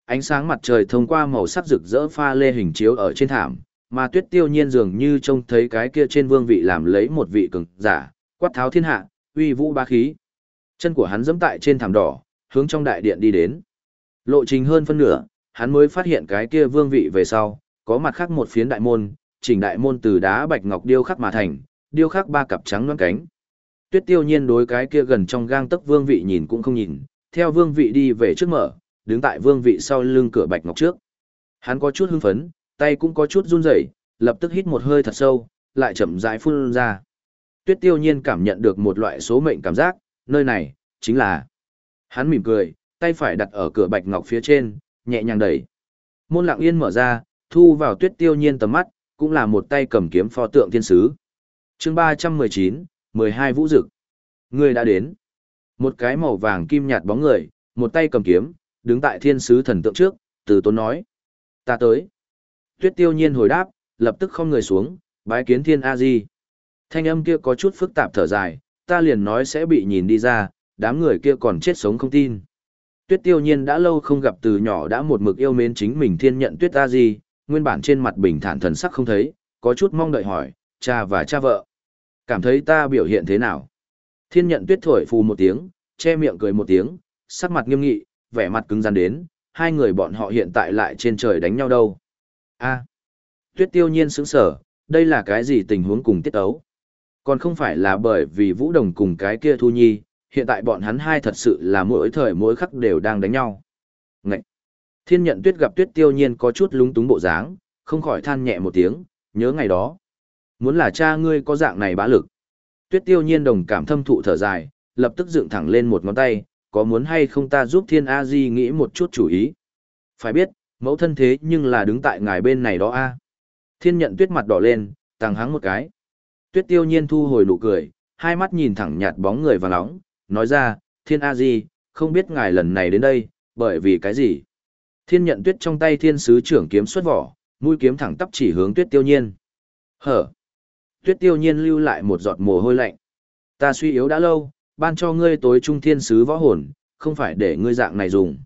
Ánh sáng mặt trời thông qua màu sắc rực rỡ pha lê hình chiếu ở trên thảm, mà tuyết tiêu nhiên dường như trông thấy cái kia trên vương vị làm lấy một vị cường giả, quát tháo thiên hạ, uy vũ ba khí. Chân của hắn dẫm tại trên thảm đỏ, hướng trong đại điện đi đến. Lộ trình hơn phân nửa, hắn mới phát hiện cái kia vương vị về sau, có mặt khác một phiến đại môn, chỉnh đại môn từ đá bạch ngọc điêu khắc mà thành, điêu khắc ba cặp trắng nõn cánh. Tuyết Tiêu Nhiên đối cái kia gần trong gang tấc vương vị nhìn cũng không nhìn, theo vương vị đi về trước mở, đứng tại vương vị sau lưng cửa bạch ngọc trước. Hắn có chút hưng phấn, tay cũng có chút run rẩy, lập tức hít một hơi thật sâu, lại chậm rãi phun ra. Tuyết Tiêu Nhiên cảm nhận được một loại số mệnh cảm giác, nơi này chính là. Hắn mỉm cười, tay phải đặt ở cửa bạch ngọc phía trên, nhẹ nhàng đẩy. Môn lặng yên mở ra, thu vào Tuyết Tiêu Nhiên tầm mắt, cũng là một tay cầm kiếm pho tượng thiên sứ. Chương ba trăm mười chín, mười hai vũ dực. Người đã đến. Một cái màu vàng kim nhạt bóng người, một tay cầm kiếm, đứng tại thiên sứ thần tượng trước, từ tốn nói. Ta tới. Tuyết tiêu nhiên hồi đáp, lập tức không người xuống, bái kiến thiên A-di. Thanh âm kia có chút phức tạp thở dài, ta liền nói sẽ bị nhìn đi ra, đám người kia còn chết sống không tin. Tuyết tiêu nhiên đã lâu không gặp từ nhỏ đã một mực yêu mến chính mình thiên nhận tuyết A-di, nguyên bản trên mặt bình thản thần sắc không thấy, có chút mong đợi hỏi, cha và cha vợ. Cảm thấy ta biểu hiện thế nào? Thiên nhận tuyết thổi phù một tiếng, che miệng cười một tiếng, sắc mặt nghiêm nghị, vẻ mặt cứng rắn đến, hai người bọn họ hiện tại lại trên trời đánh nhau đâu. a tuyết tiêu nhiên sững sở, đây là cái gì tình huống cùng tiết ấu? Còn không phải là bởi vì vũ đồng cùng cái kia thu nhi, hiện tại bọn hắn hai thật sự là mỗi thời mỗi khắc đều đang đánh nhau. Ngậy! Thiên nhận tuyết gặp tuyết tiêu nhiên có chút lúng túng bộ dáng, không khỏi than nhẹ một tiếng, nhớ ngày đó. Muốn là cha ngươi có dạng này bá lực. Tuyết tiêu nhiên đồng cảm thâm thụ thở dài, lập tức dựng thẳng lên một ngón tay, có muốn hay không ta giúp thiên A Di nghĩ một chút chủ ý. Phải biết, mẫu thân thế nhưng là đứng tại ngài bên này đó a. Thiên nhận tuyết mặt đỏ lên, tăng hắng một cái. Tuyết tiêu nhiên thu hồi nụ cười, hai mắt nhìn thẳng nhạt bóng người và nóng, nói ra, thiên A Di, không biết ngài lần này đến đây, bởi vì cái gì. Thiên nhận tuyết trong tay thiên sứ trưởng kiếm xuất vỏ, mũi kiếm thẳng tắp chỉ hướng tuyết tiêu nhiên. Hở! Tuyết tiêu nhiên lưu lại một giọt mồ hôi lạnh. Ta suy yếu đã lâu, ban cho ngươi tối trung thiên sứ võ hồn, không phải để ngươi dạng này dùng.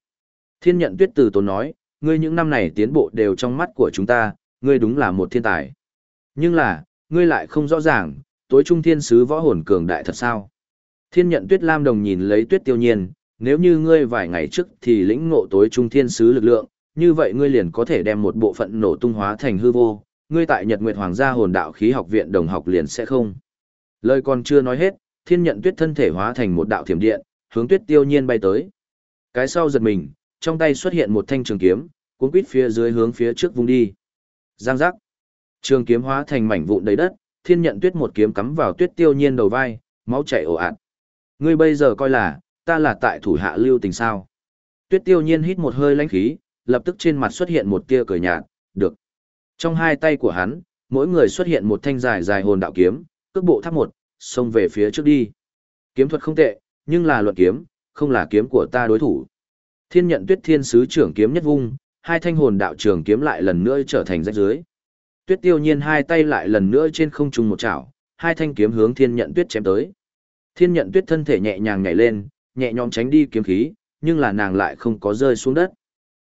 Thiên nhận tuyết từ tốn nói, ngươi những năm này tiến bộ đều trong mắt của chúng ta, ngươi đúng là một thiên tài. Nhưng là, ngươi lại không rõ ràng, tối trung thiên sứ võ hồn cường đại thật sao. Thiên nhận tuyết lam đồng nhìn lấy tuyết tiêu nhiên, nếu như ngươi vài ngày trước thì lĩnh ngộ tối trung thiên sứ lực lượng, như vậy ngươi liền có thể đem một bộ phận nổ tung hóa thành hư vô, ngươi tại Nhật Nguyệt Hoàng gia hồn đạo khí học viện đồng học liền sẽ không. Lời còn chưa nói hết, thiên nhận tuyết thân thể hóa thành một đạo thiểm điện, hướng tuyết tiêu nhiên bay tới. Cái sau giật mình, trong tay xuất hiện một thanh trường kiếm, cuốn quít phía dưới hướng phía trước vung đi. Giang giác. Trường kiếm hóa thành mảnh vụn đầy đất, thiên nhận tuyết một kiếm cắm vào tuyết tiêu nhiên đầu vai, máu chảy ồ ạt. Ngươi bây giờ coi là, ta là tại thủ hạ lưu tình sao. Tuyết tiêu nhiên hít một hơi lãnh khí, lập tức trên mặt xuất hiện một tia cười nhạt, được. Trong hai tay của hắn, mỗi người xuất hiện một thanh dài dài hồn đạo kiếm, cước bộ tháp một, xông về phía trước đi. Kiếm thuật không tệ, nhưng là luận kiếm, không là kiếm của ta đối thủ. Thiên nhận tuyết thiên sứ trưởng kiếm nhất vung, hai thanh hồn đạo trường kiếm lại lần nữa trở thành rách dưới. Tuyết tiêu nhiên hai tay lại lần nữa trên không trung một chảo, hai thanh kiếm hướng thiên nhận tuyết chém tới. Thiên nhận tuyết thân thể nhẹ nhàng nhảy lên, nhẹ nhõm tránh đi kiếm khí, nhưng là nàng lại không có rơi xuống đất.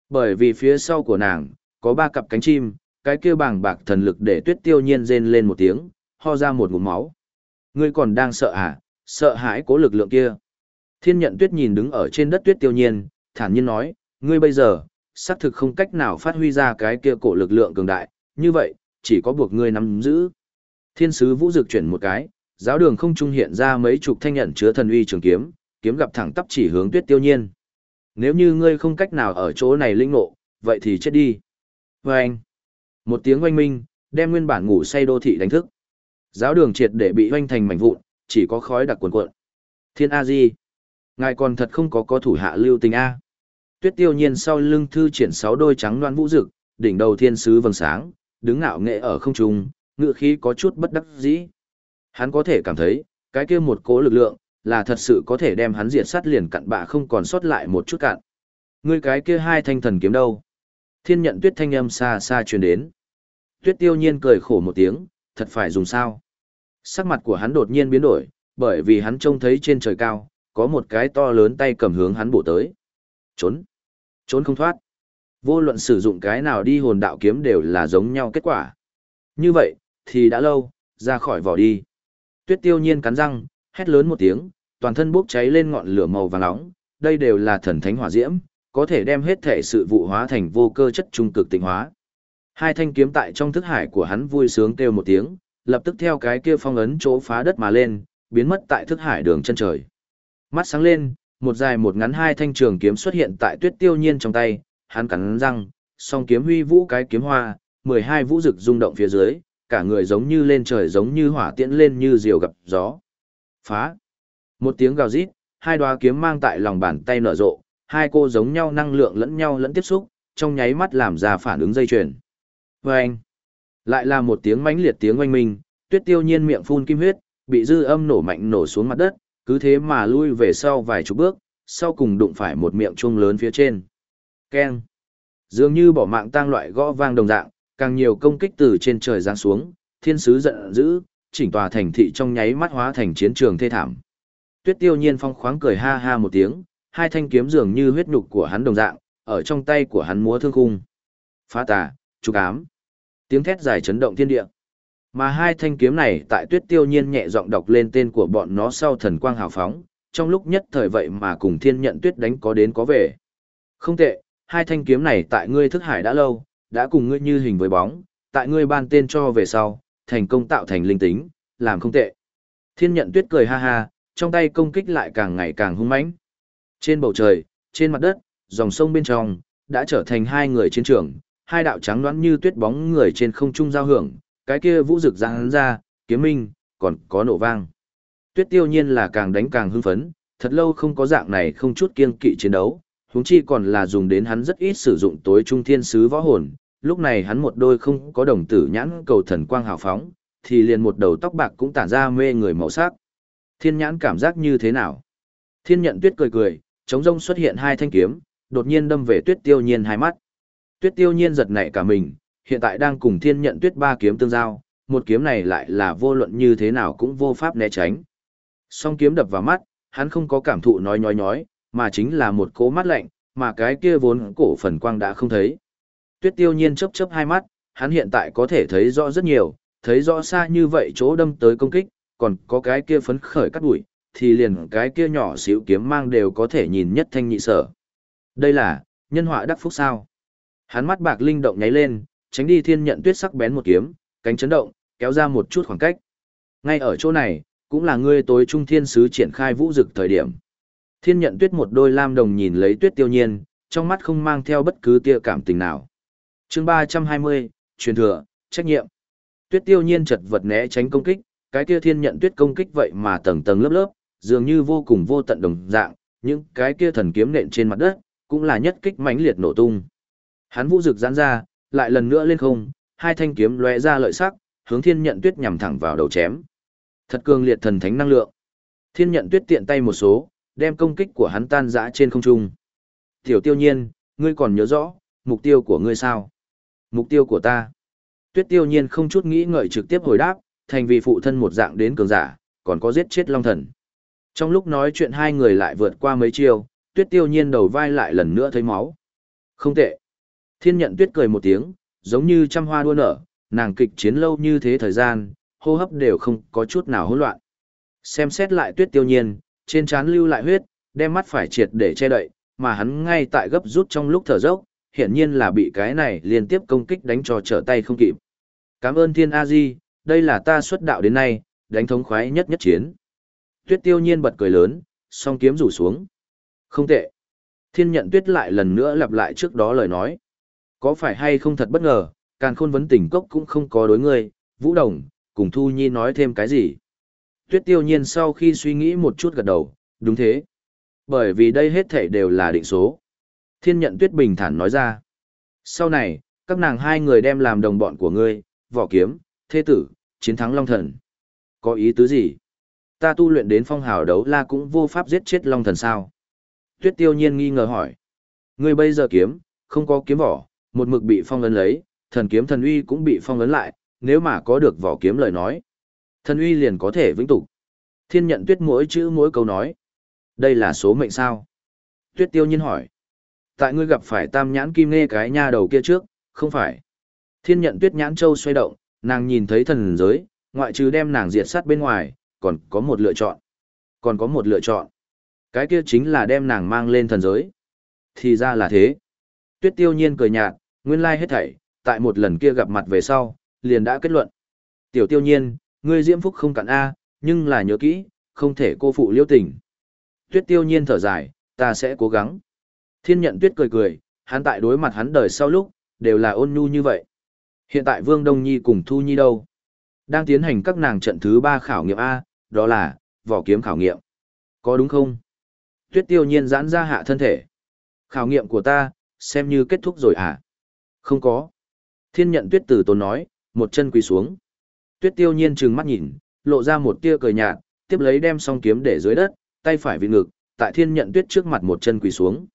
Bởi vì phía sau của nàng, có ba cặp cánh chim, cái kia bàng bạc thần lực để tuyết tiêu nhiên rên lên một tiếng, ho ra một ngụm máu. Ngươi còn đang sợ à, sợ hãi cố lực lượng kia. Thiên nhận tuyết nhìn đứng ở trên đất tuyết tiêu nhiên, thản nhiên nói, ngươi bây giờ, xác thực không cách nào phát huy ra cái kia cổ lực lượng cường đại, như vậy, chỉ có buộc ngươi nắm giữ. Thiên sứ vũ dực chuyển một cái, giáo đường không trung hiện ra mấy chục thanh nhận chứa thần uy trường kiếm, kiếm gặp thẳng tắp chỉ hướng tuyết tiêu nhiên. Nếu như ngươi không cách nào ở chỗ này linh ngộ, vậy thì chết đi. Và anh, một tiếng oanh minh, đem nguyên bản ngủ say đô thị đánh thức. Giáo đường triệt để bị oanh thành mảnh vụn, chỉ có khói đặc cuồn cuộn. Thiên A Di, ngài còn thật không có có thủ hạ lưu tình A. Tuyết tiêu nhiên sau lưng thư triển sáu đôi trắng loan vũ rực, đỉnh đầu thiên sứ vầng sáng, đứng ngạo nghệ ở không trung, ngựa khí có chút bất đắc dĩ. Hắn có thể cảm thấy, cái kia một cố lực lượng, là thật sự có thể đem hắn diệt sát liền cặn bạ không còn sót lại một chút cạn. Ngươi cái kia hai thanh thần kiếm đâu? Thiên nhận tuyết thanh âm xa xa truyền đến. Tuyết tiêu nhiên cười khổ một tiếng, thật phải dùng sao? Sắc mặt của hắn đột nhiên biến đổi, bởi vì hắn trông thấy trên trời cao, có một cái to lớn tay cầm hướng hắn bổ tới. Trốn! Trốn không thoát. Vô luận sử dụng cái nào đi hồn đạo kiếm đều là giống nhau kết quả. Như vậy, thì đã lâu, ra khỏi vỏ đi. Tuyết tiêu nhiên cắn răng, hét lớn một tiếng, toàn thân bốc cháy lên ngọn lửa màu vàng nóng, đây đều là thần thánh hỏa diễm, có thể đem hết thể sự vụ hóa thành vô cơ chất trung cực tịnh hóa. Hai thanh kiếm tại trong thức hải của hắn vui sướng kêu một tiếng, lập tức theo cái kia phong ấn chỗ phá đất mà lên, biến mất tại thức hải đường chân trời. Mắt sáng lên, một dài một ngắn hai thanh trường kiếm xuất hiện tại tuyết tiêu nhiên trong tay, hắn cắn răng, song kiếm huy vũ cái kiếm hoa, 12 vũ rực rung động phía dưới, cả người giống như lên trời giống như hỏa tiễn lên như diều gặp gió. Phá! Một tiếng gào rít, hai đoá kiếm mang tại lòng bàn tay nở rộ, hai cô giống nhau năng lượng lẫn nhau lẫn tiếp xúc, trong nháy mắt làm ra phản ứng dây chuyền. Vâng! Lại là một tiếng mãnh liệt tiếng oanh minh, tuyết tiêu nhiên miệng phun kim huyết, bị dư âm nổ mạnh nổ xuống mặt đất, cứ thế mà lui về sau vài chục bước, sau cùng đụng phải một miệng chuông lớn phía trên. Keng! Dường như bỏ mạng tang loại gõ vang đồng dạng, càng nhiều công kích từ trên trời giáng xuống, thiên sứ giận dữ, chỉnh tòa thành thị trong nháy mắt hóa thành chiến trường thê thảm. Tuyết Tiêu Nhiên phong khoáng cười ha ha một tiếng, hai thanh kiếm dường như huyết nhục của hắn đồng dạng, ở trong tay của hắn múa thương khung. Phá tà, trục ám. Tiếng thét dài chấn động thiên địa. Mà hai thanh kiếm này tại Tuyết Tiêu Nhiên nhẹ giọng đọc lên tên của bọn nó sau thần quang hào phóng, trong lúc nhất thời vậy mà cùng Thiên Nhận Tuyết đánh có đến có về. Không tệ, hai thanh kiếm này tại ngươi thức hải đã lâu, đã cùng ngươi như hình với bóng, tại ngươi ban tên cho về sau, thành công tạo thành linh tính, làm không tệ. Thiên nhận tuyết cười ha ha, trong tay công kích lại càng ngày càng hung mãnh. Trên bầu trời, trên mặt đất, dòng sông bên trong, đã trở thành hai người chiến trường, hai đạo trắng đoán như tuyết bóng người trên không trung giao hưởng, cái kia vũ rực giáng ra, kiếm minh, còn có nổ vang. Tuyết tiêu nhiên là càng đánh càng hưng phấn, thật lâu không có dạng này không chút kiên kỵ chiến đấu, huống chi còn là dùng đến hắn rất ít sử dụng tối trung thiên sứ võ hồn, lúc này hắn một đôi không có đồng tử nhãn cầu thần quang hào phóng, thì liền một đầu tóc bạc cũng tản ra mê người màu sắc. Thiên nhãn cảm giác như thế nào? Thiên nhận tuyết cười cười, chống rông xuất hiện hai thanh kiếm, đột nhiên đâm về tuyết tiêu nhiên hai mắt. Tuyết tiêu nhiên giật nảy cả mình, hiện tại đang cùng thiên nhận tuyết ba kiếm tương giao, một kiếm này lại là vô luận như thế nào cũng vô pháp né tránh. Song kiếm đập vào mắt, hắn không có cảm thụ nói nhói nhói, mà chính là một cố mắt lạnh, mà cái kia vốn cổ phần quang đã không thấy. Tuyết tiêu nhiên chớp chớp hai mắt, hắn hiện tại có thể thấy rõ rất nhiều, thấy rõ xa như vậy chỗ đâm tới công kích, còn có cái kia phấn khởi cắt đuổi, thì liền cái kia nhỏ xíu kiếm mang đều có thể nhìn nhất thanh nhị sở. Đây là, nhân họa đắc phúc sao. Hắn mắt bạc linh động nháy lên, tránh đi thiên nhận tuyết sắc bén một kiếm, cánh chấn động, kéo ra một chút khoảng cách. Ngay ở chỗ này, cũng là ngươi tối trung thiên sứ triển khai vũ dực thời điểm. Thiên nhận tuyết một đôi lam đồng nhìn lấy tuyết tiêu nhiên, trong mắt không mang theo bất cứ tia cảm tình nào chương 320, truyền thừa, trách nhiệm. Tuyết tiêu nhiên chật vật né tránh công kích, cái kia thiên nhận tuyết công kích vậy mà tầng tầng lớp lớp, dường như vô cùng vô tận đồng dạng, những cái kia thần kiếm nện trên mặt đất, cũng là nhất kích mãnh liệt nổ tung. Hắn vũ rực giãn ra, lại lần nữa lên không, hai thanh kiếm lóe ra lợi sắc, hướng thiên nhận tuyết nhằm thẳng vào đầu chém. Thật cường liệt thần thánh năng lượng. Thiên nhận tuyết tiện tay một số, đem công kích của hắn tan rã trên không trung. Tiểu tiêu nhiên, ngươi còn nhớ rõ, mục tiêu của ngươi sao? Mục tiêu của ta. Tuyết tiêu nhiên không chút nghĩ ngợi trực tiếp hồi đáp, thành vì phụ thân một dạng đến cường giả, còn có giết chết long thần. Trong lúc nói chuyện hai người lại vượt qua mấy chiêu, tuyết tiêu nhiên đầu vai lại lần nữa thấy máu. Không tệ. Thiên nhận tuyết cười một tiếng, giống như trăm hoa đua nở, nàng kịch chiến lâu như thế thời gian, hô hấp đều không có chút nào hỗn loạn. Xem xét lại tuyết tiêu nhiên, trên trán lưu lại huyết, đem mắt phải triệt để che đậy, mà hắn ngay tại gấp rút trong lúc thở dốc, hiển nhiên là bị cái này liên tiếp công kích đánh cho trở tay không kịp. Cảm ơn thiên A-di, đây là ta xuất đạo đến nay, đánh thống khoái nhất nhất chiến. Tuyết tiêu nhiên bật cười lớn, song kiếm rủ xuống. Không tệ. Thiên nhận tuyết lại lần nữa lặp lại trước đó lời nói. Có phải hay không thật bất ngờ, càng khôn vấn tình cốc cũng không có đối ngươi, vũ đồng, cùng Thu Nhi nói thêm cái gì. Tuyết tiêu nhiên sau khi suy nghĩ một chút gật đầu, đúng thế. Bởi vì đây hết thảy đều là định số. Thiên nhận tuyết bình thản nói ra. Sau này, các nàng hai người đem làm đồng bọn của ngươi, võ kiếm, thế tử, chiến thắng long thần. Có ý tứ gì? Ta tu luyện đến phong hào đấu la cũng vô pháp giết chết long thần sao? Tuyết tiêu nhiên nghi ngờ hỏi. Ngươi bây giờ kiếm, không có kiếm vỏ, một mực bị phong ấn lấy, thần kiếm thần uy cũng bị phong ấn lại, nếu mà có được vỏ kiếm lời nói. Thần uy liền có thể vĩnh tục. Thiên nhận tuyết mỗi chữ mỗi câu nói. Đây là số mệnh sao? Tuyết tiêu nhiên hỏi. Tại ngươi gặp phải tam nhãn kim nghe cái nha đầu kia trước, không phải. Thiên nhận tuyết nhãn châu xoay động, nàng nhìn thấy thần giới, ngoại trừ đem nàng diệt sát bên ngoài, còn có một lựa chọn. Còn có một lựa chọn. Cái kia chính là đem nàng mang lên thần giới. Thì ra là thế. Tuyết tiêu nhiên cười nhạt, nguyên lai hết thảy, tại một lần kia gặp mặt về sau, liền đã kết luận. Tiểu tiêu nhiên, ngươi diễm phúc không cạn A, nhưng là nhớ kỹ, không thể cô phụ liêu tình. Tuyết tiêu nhiên thở dài, ta sẽ cố gắng. Thiên nhận tuyết cười cười, hắn tại đối mặt hắn đời sau lúc, đều là ôn nhu như vậy. Hiện tại Vương Đông Nhi cùng Thu Nhi đâu? Đang tiến hành các nàng trận thứ ba khảo nghiệm A, đó là, vỏ kiếm khảo nghiệm. Có đúng không? Tuyết tiêu nhiên giãn ra hạ thân thể. Khảo nghiệm của ta, xem như kết thúc rồi à? Không có. Thiên nhận tuyết tử tốn nói, một chân quỳ xuống. Tuyết tiêu nhiên trừng mắt nhìn, lộ ra một tia cười nhạt, tiếp lấy đem song kiếm để dưới đất, tay phải vị ngực, tại thiên nhận tuyết trước mặt một chân quỳ xuống.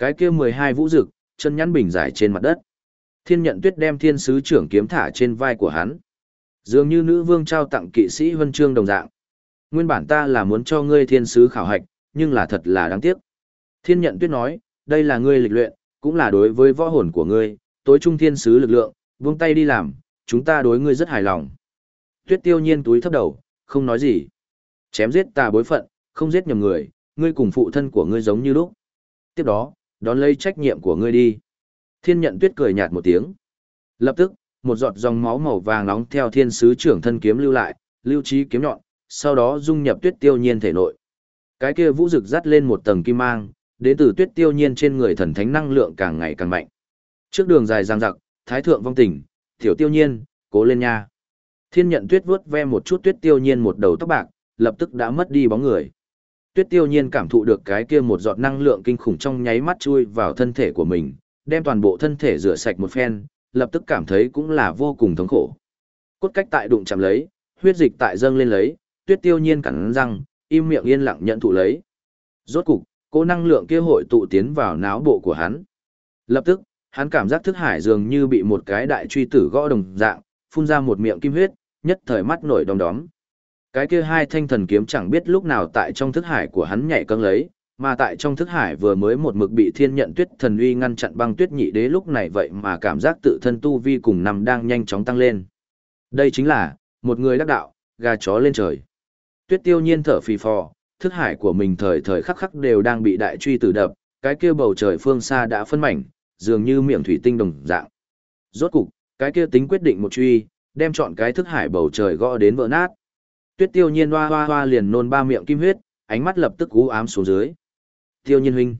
Cái kia mười hai vũ dực chân nhắn bình giải trên mặt đất. Thiên nhận tuyết đem thiên sứ trưởng kiếm thả trên vai của hắn. Dường như nữ vương trao tặng kỵ sĩ huân chương đồng dạng. Nguyên bản ta là muốn cho ngươi thiên sứ khảo hạch, nhưng là thật là đáng tiếc. Thiên nhận tuyết nói, đây là ngươi lịch luyện, cũng là đối với võ hồn của ngươi, tối trung thiên sứ lực lượng, vung tay đi làm, chúng ta đối ngươi rất hài lòng. Tuyết tiêu nhiên túi thấp đầu, không nói gì. Chém giết ta bối phận, không giết nhầm người, ngươi cùng phụ thân của ngươi giống như lúc. Tiếp đó, đón lấy trách nhiệm của ngươi đi. Thiên nhận tuyết cười nhạt một tiếng. Lập tức, một giọt dòng máu màu vàng nóng theo thiên sứ trưởng thân kiếm lưu lại, lưu trí kiếm nhọn, sau đó dung nhập tuyết tiêu nhiên thể nội. Cái kia vũ rực dắt lên một tầng kim mang, đến từ tuyết tiêu nhiên trên người thần thánh năng lượng càng ngày càng mạnh. Trước đường dài giang dặc, thái thượng vong tỉnh, tiểu tiêu nhiên, cố lên nha. Thiên nhận tuyết vuốt ve một chút tuyết tiêu nhiên một đầu tóc bạc, lập tức đã mất đi bóng người. Tuyết tiêu nhiên cảm thụ được cái kia một giọt năng lượng kinh khủng trong nháy mắt chui vào thân thể của mình, đem toàn bộ thân thể rửa sạch một phen, lập tức cảm thấy cũng là vô cùng thống khổ. Cốt cách tại đụng chạm lấy, huyết dịch tại dâng lên lấy, tuyết tiêu nhiên cắn răng, im miệng yên lặng nhận thụ lấy. Rốt cục, cô năng lượng kia hội tụ tiến vào não bộ của hắn. Lập tức, hắn cảm giác thức hải dường như bị một cái đại truy tử gõ đồng dạng, phun ra một miệng kim huyết, nhất thời mắt nổi đom đóm. Cái kia hai thanh thần kiếm chẳng biết lúc nào tại trong thức hải của hắn nhảy câng lấy, mà tại trong thức hải vừa mới một mực bị thiên nhận tuyết thần uy ngăn chặn băng tuyết nhị đế lúc này vậy mà cảm giác tự thân tu vi cùng nằm đang nhanh chóng tăng lên. Đây chính là, một người đắc đạo, gà chó lên trời. Tuyết tiêu nhiên thở phì phò, thức hải của mình thời thời khắc khắc đều đang bị đại truy tử đập, cái kia bầu trời phương xa đã phân mảnh, dường như miệng thủy tinh đồng dạng. Rốt cục, cái kia tính quyết định một truy, đem chọn cái thức hải bầu trời gõ đến vỡ nát. Tuyết Tiêu Nhiên hoa hoa hoa liền nôn ba miệng kim huyết, ánh mắt lập tức cú ám xuống dưới. Tiêu Nhiên huynh.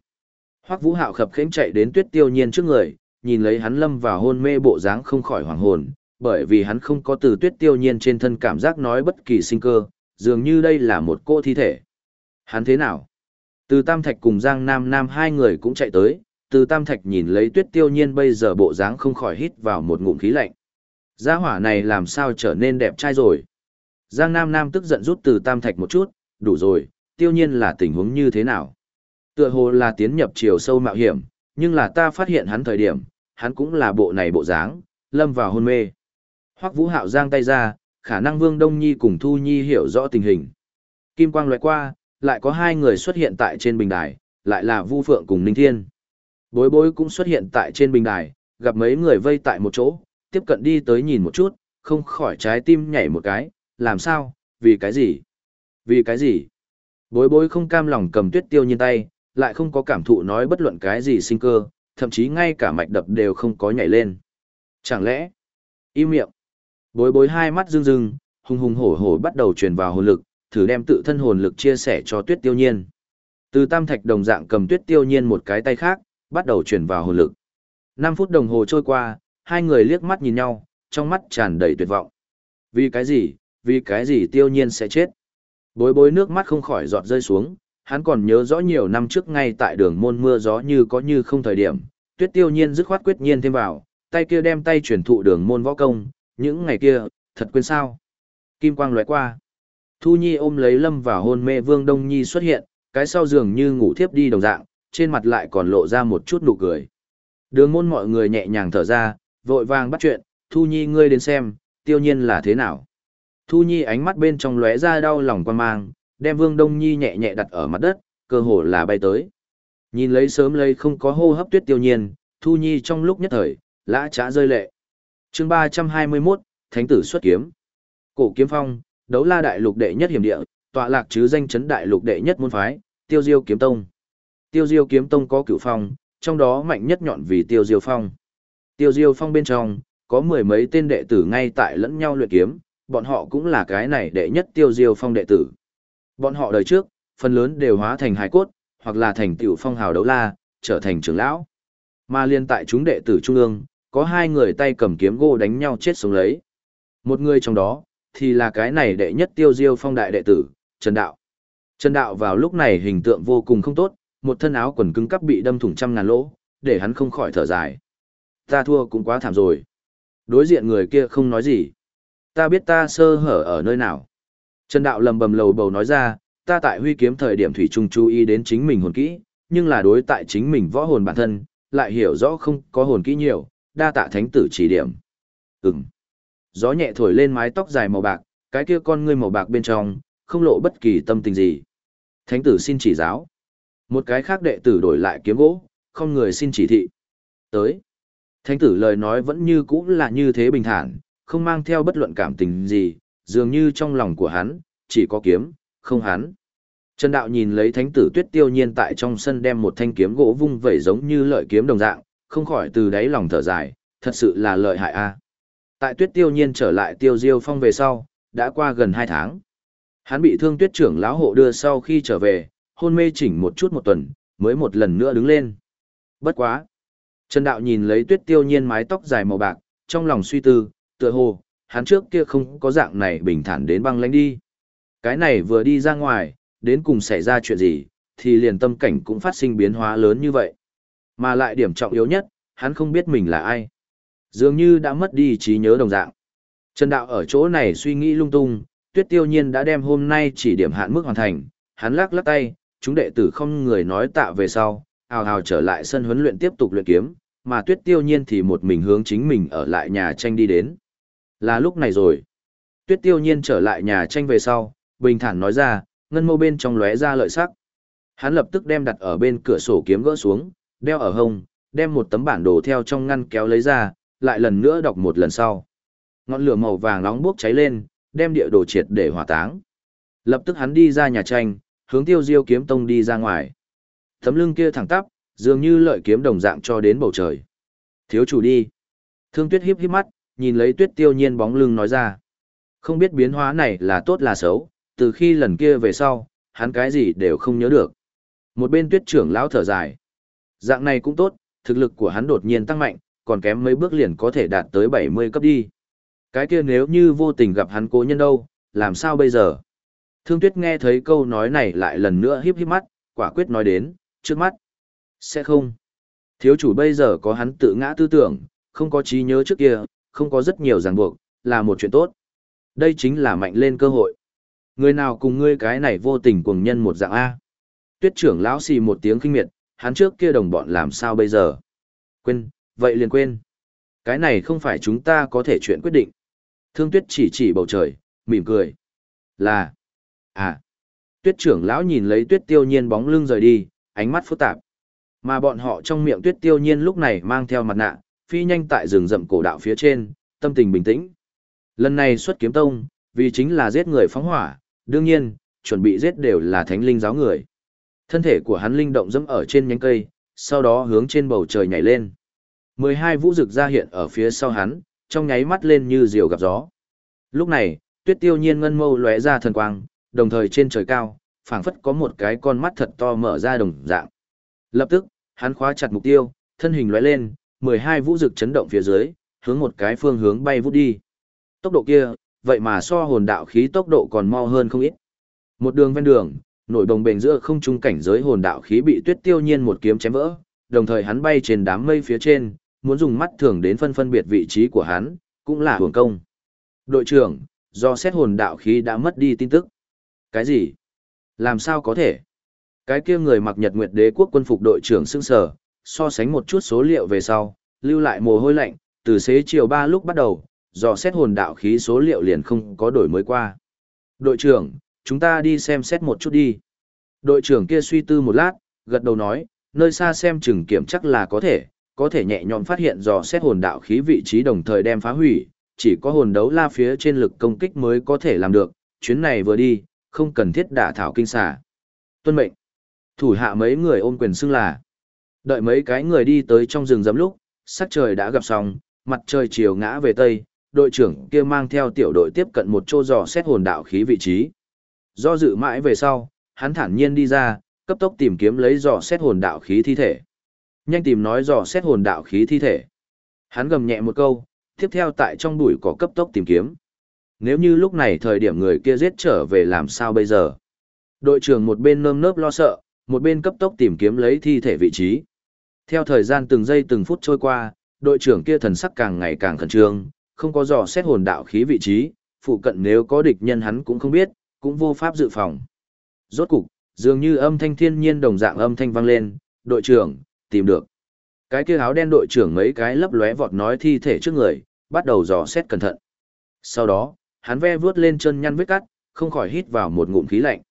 Hoắc Vũ Hạo khập khiễng chạy đến Tuyết Tiêu Nhiên trước người, nhìn lấy hắn lâm vào hôn mê bộ dáng không khỏi hoảng hồn, bởi vì hắn không có từ Tuyết Tiêu Nhiên trên thân cảm giác nói bất kỳ sinh cơ, dường như đây là một cô thi thể. Hắn thế nào? Từ Tam Thạch cùng Giang Nam Nam hai người cũng chạy tới, từ Tam Thạch nhìn lấy Tuyết Tiêu Nhiên bây giờ bộ dáng không khỏi hít vào một ngụm khí lạnh. Gia hỏa này làm sao trở nên đẹp trai rồi? Giang Nam Nam tức giận rút từ Tam Thạch một chút, đủ rồi, tiêu nhiên là tình huống như thế nào? Tựa hồ là tiến nhập chiều sâu mạo hiểm, nhưng là ta phát hiện hắn thời điểm, hắn cũng là bộ này bộ dáng, lâm vào hôn mê. Hoắc Vũ Hạo giang tay ra, khả năng Vương Đông Nhi cùng Thu Nhi hiểu rõ tình hình. Kim quang lóe qua, lại có hai người xuất hiện tại trên bình đài, lại là Vu Phượng cùng Ninh Thiên. Bối bối cũng xuất hiện tại trên bình đài, gặp mấy người vây tại một chỗ, tiếp cận đi tới nhìn một chút, không khỏi trái tim nhảy một cái, làm sao, vì cái gì? Vì cái gì? Bối bối không cam lòng cầm tuyết tiêu nhiên tay, lại không có cảm thụ nói bất luận cái gì sinh cơ, thậm chí ngay cả mạch đập đều không có nhảy lên. Chẳng lẽ, im miệng. Bối bối hai mắt rưng rưng, hùng hùng hổ hổ bắt đầu truyền vào hồn lực, thử đem tự thân hồn lực chia sẻ cho tuyết tiêu nhiên. Từ tam thạch đồng dạng cầm tuyết tiêu nhiên một cái tay khác, bắt đầu truyền vào hồn lực. 5 phút đồng hồ trôi qua, hai người liếc mắt nhìn nhau, trong mắt tràn đầy tuyệt vọng. Vì cái gì, vì cái gì tiêu nhiên sẽ chết. Bối bối nước mắt không khỏi giọt rơi xuống, hắn còn nhớ rõ nhiều năm trước ngay tại đường môn mưa gió như có như không thời điểm, tuyết tiêu nhiên dứt khoát quyết nhiên thêm vào, tay kia đem tay chuyển thụ đường môn võ công, những ngày kia, thật quên sao. Kim quang lóe qua. Thu Nhi ôm lấy lâm vào hôn mê Vương Đông Nhi xuất hiện, cái sau giường như ngủ thiếp đi đồng dạng, trên mặt lại còn lộ ra một chút nụ cười. Đường môn mọi người nhẹ nhàng thở ra, vội vàng bắt chuyện, Thu Nhi ngươi đến xem, tiêu nhiên là thế nào. Thu Nhi ánh mắt bên trong lóe ra đau lòng quan mang, đem Vương Đông Nhi nhẹ nhẹ đặt ở mặt đất, cơ hồ là bay tới. Nhìn lấy sớm lấy không có hô hấp tuyết tiêu nhiên, Thu Nhi trong lúc nhất thời, lã trá rơi lệ. chương 321, Thánh tử xuất kiếm. Cổ kiếm phong, đấu la đại lục đệ nhất hiểm địa, tọa lạc chứ danh chấn đại lục đệ nhất môn phái, tiêu diêu kiếm tông. Tiêu diêu kiếm tông có cửu phong, trong đó mạnh nhất nhọn vì tiêu diêu phong. Tiêu diêu phong bên trong, có mười mấy tên đệ tử ngay tại lẫn nhau luyện kiếm, bọn họ cũng là cái này đệ nhất tiêu diêu phong đệ tử. Bọn họ đời trước, phần lớn đều hóa thành hài cốt, hoặc là thành tiểu phong hào đấu la, trở thành trưởng lão. Mà liên tại chúng đệ tử trung ương, có hai người tay cầm kiếm gỗ đánh nhau chết sống lấy. Một người trong đó, thì là cái này đệ nhất tiêu diêu phong đại đệ tử, Trần Đạo. Trần Đạo vào lúc này hình tượng vô cùng không tốt, một thân áo quần cứng cắp bị đâm thủng trăm ngàn lỗ, để hắn không khỏi thở dài. Ta thua cũng quá thảm rồi. Đối diện người kia không nói gì. Ta biết ta sơ hở ở nơi nào. Trần Đạo lầm bầm lầu bầu nói ra, ta tại huy kiếm thời điểm thủy trung chú ý đến chính mình hồn kỹ, nhưng là đối tại chính mình võ hồn bản thân, lại hiểu rõ không có hồn kỹ nhiều, đa tạ thánh tử chỉ điểm. Ừm. Gió nhẹ thổi lên mái tóc dài màu bạc, cái kia con ngươi màu bạc bên trong, không lộ bất kỳ tâm tình gì. Thánh tử xin chỉ giáo. Một cái khác đệ tử đổi lại kiếm gỗ, không người xin chỉ thị. Tới. Thánh tử lời nói vẫn như cũ là như thế bình thản, không mang theo bất luận cảm tình gì, dường như trong lòng của hắn, chỉ có kiếm, không hắn. Trần Đạo nhìn lấy thánh tử tuyết tiêu nhiên tại trong sân đem một thanh kiếm gỗ vung vẩy giống như lợi kiếm đồng dạng, không khỏi từ đáy lòng thở dài, thật sự là lợi hại a. Tại tuyết tiêu nhiên trở lại tiêu diêu phong về sau, đã qua gần 2 tháng. Hắn bị thương tuyết trưởng lão hộ đưa sau khi trở về, hôn mê chỉnh một chút một tuần, mới một lần nữa đứng lên. Bất quá. Trần Đạo nhìn lấy tuyết tiêu nhiên mái tóc dài màu bạc, trong lòng suy tư, tựa hồ, hắn trước kia không có dạng này bình thản đến băng lãnh đi. Cái này vừa đi ra ngoài, đến cùng xảy ra chuyện gì, thì liền tâm cảnh cũng phát sinh biến hóa lớn như vậy. Mà lại điểm trọng yếu nhất, hắn không biết mình là ai. Dường như đã mất đi trí nhớ đồng dạng. Trần Đạo ở chỗ này suy nghĩ lung tung, tuyết tiêu nhiên đã đem hôm nay chỉ điểm hạn mức hoàn thành, hắn lắc lắc tay, chúng đệ tử không người nói tạ về sau, hào hào trở lại sân huấn luyện tiếp tục luyện kiếm, mà tuyết tiêu nhiên thì một mình hướng chính mình ở lại nhà tranh đi đến. Là lúc này rồi. Tuyết tiêu nhiên trở lại nhà tranh về sau, bình thản nói ra, ngân mâu bên trong lóe ra lợi sắc. Hắn lập tức đem đặt ở bên cửa sổ kiếm gỡ xuống, đeo ở hông, đem một tấm bản đồ theo trong ngăn kéo lấy ra, lại lần nữa đọc một lần sau. Ngọn lửa màu vàng nóng bốc cháy lên, đem địa đồ triệt để hỏa táng. Lập tức hắn đi ra nhà tranh, hướng tiêu diêu kiếm tông đi ra ngoài. Tấm lưng kia thẳng tắp, dường như lợi kiếm đồng dạng cho đến bầu trời. Thiếu chủ đi. Thương tuyết hiếp hiếp mắt, nhìn lấy tuyết tiêu nhiên bóng lưng nói ra. Không biết biến hóa này là tốt là xấu, từ khi lần kia về sau, hắn cái gì đều không nhớ được. Một bên tuyết trưởng lão thở dài. Dạng này cũng tốt, thực lực của hắn đột nhiên tăng mạnh, còn kém mấy bước liền có thể đạt tới 70 cấp đi. Cái kia nếu như vô tình gặp hắn cố nhân đâu, làm sao bây giờ? Thương tuyết nghe thấy câu nói này lại lần nữa híp híp mắt, quả quyết nói đến, trước mắt. Sẽ không. Thiếu chủ bây giờ có hắn tự ngã tư tưởng, không có trí nhớ trước kia, không có rất nhiều ràng buộc, là một chuyện tốt. Đây chính là mạnh lên cơ hội. Người nào cùng ngươi cái này vô tình cuồng nhân một dạng A. Tuyết trưởng lão xì một tiếng kinh miệt, hắn trước kia đồng bọn làm sao bây giờ? Quên, vậy liền quên. Cái này không phải chúng ta có thể chuyện quyết định. Thương tuyết chỉ chỉ bầu trời, mỉm cười. Là, à. Tuyết trưởng lão nhìn lấy tuyết tiêu nhiên bóng lưng rời đi, ánh mắt phức tạp. Mà bọn họ trong miệng tuyết tiêu nhiên lúc này mang theo mặt nạ, phi nhanh tại rừng rậm cổ đạo phía trên, tâm tình bình tĩnh. Lần này xuất kiếm tông, vì chính là giết người phóng hỏa, đương nhiên, chuẩn bị giết đều là thánh linh giáo người. Thân thể của hắn linh động dẫm ở trên nhánh cây, sau đó hướng trên bầu trời nhảy lên. 12 vũ rực ra hiện ở phía sau hắn, trong nháy mắt lên như diều gặp gió. Lúc này, tuyết tiêu nhiên ngân mâu lóe ra thần quang, đồng thời trên trời cao, phảng phất có một cái con mắt thật to mở ra đồng dạng. Lập tức, hắn khóa chặt mục tiêu, thân hình lóe lên, 12 vũ rực chấn động phía dưới, hướng một cái phương hướng bay vút đi. Tốc độ kia, vậy mà so hồn đạo khí tốc độ còn mau hơn không ít. Một đường ven đường, nổi đồng bền giữa không trung cảnh giới hồn đạo khí bị tuyết tiêu nhiên một kiếm chém vỡ, đồng thời hắn bay trên đám mây phía trên, muốn dùng mắt thường đến phân phân biệt vị trí của hắn, cũng là hưởng công. Đội trưởng, do xét hồn đạo khí đã mất đi tin tức. Cái gì? Làm sao có thể? Cái kia người mặc nhật nguyệt đế quốc quân phục đội trưởng sưng sờ so sánh một chút số liệu về sau, lưu lại mồ hôi lạnh, từ xế chiều 3 lúc bắt đầu, dò xét hồn đạo khí số liệu liền không có đổi mới qua. Đội trưởng, chúng ta đi xem xét một chút đi. Đội trưởng kia suy tư một lát, gật đầu nói, nơi xa xem chừng kiểm chắc là có thể, có thể nhẹ nhõm phát hiện dò xét hồn đạo khí vị trí đồng thời đem phá hủy, chỉ có hồn đấu la phía trên lực công kích mới có thể làm được, chuyến này vừa đi, không cần thiết đả thảo kinh xà. Tuân mệnh. Thủ hạ mấy người ôm quyền xưng là. Đợi mấy cái người đi tới trong rừng rậm lúc, sắc trời đã gặp xong, mặt trời chiều ngã về tây, đội trưởng kia mang theo tiểu đội tiếp cận một chỗ dò xét hồn đạo khí vị trí. Do dự mãi về sau, hắn thản nhiên đi ra, cấp tốc tìm kiếm lấy dò xét hồn đạo khí thi thể. Nhanh tìm nói dò xét hồn đạo khí thi thể. Hắn gầm nhẹ một câu, tiếp theo tại trong bụi cỏ cấp tốc tìm kiếm. Nếu như lúc này thời điểm người kia giết trở về làm sao bây giờ? Đội trưởng một bên nơm nớp lo sợ, một bên cấp tốc tìm kiếm lấy thi thể vị trí. Theo thời gian từng giây từng phút trôi qua, đội trưởng kia thần sắc càng ngày càng khẩn trương, không có dò xét hồn đạo khí vị trí, phụ cận nếu có địch nhân hắn cũng không biết, cũng vô pháp dự phòng. Rốt cục, dường như âm thanh thiên nhiên đồng dạng âm thanh vang lên, đội trưởng, tìm được. Cái kia áo đen đội trưởng mấy cái lấp lóe vọt nói thi thể trước người, bắt đầu dò xét cẩn thận. Sau đó, hắn ve vướt lên chân nhăn vết cắt, không khỏi hít vào một ngụm khí lạnh.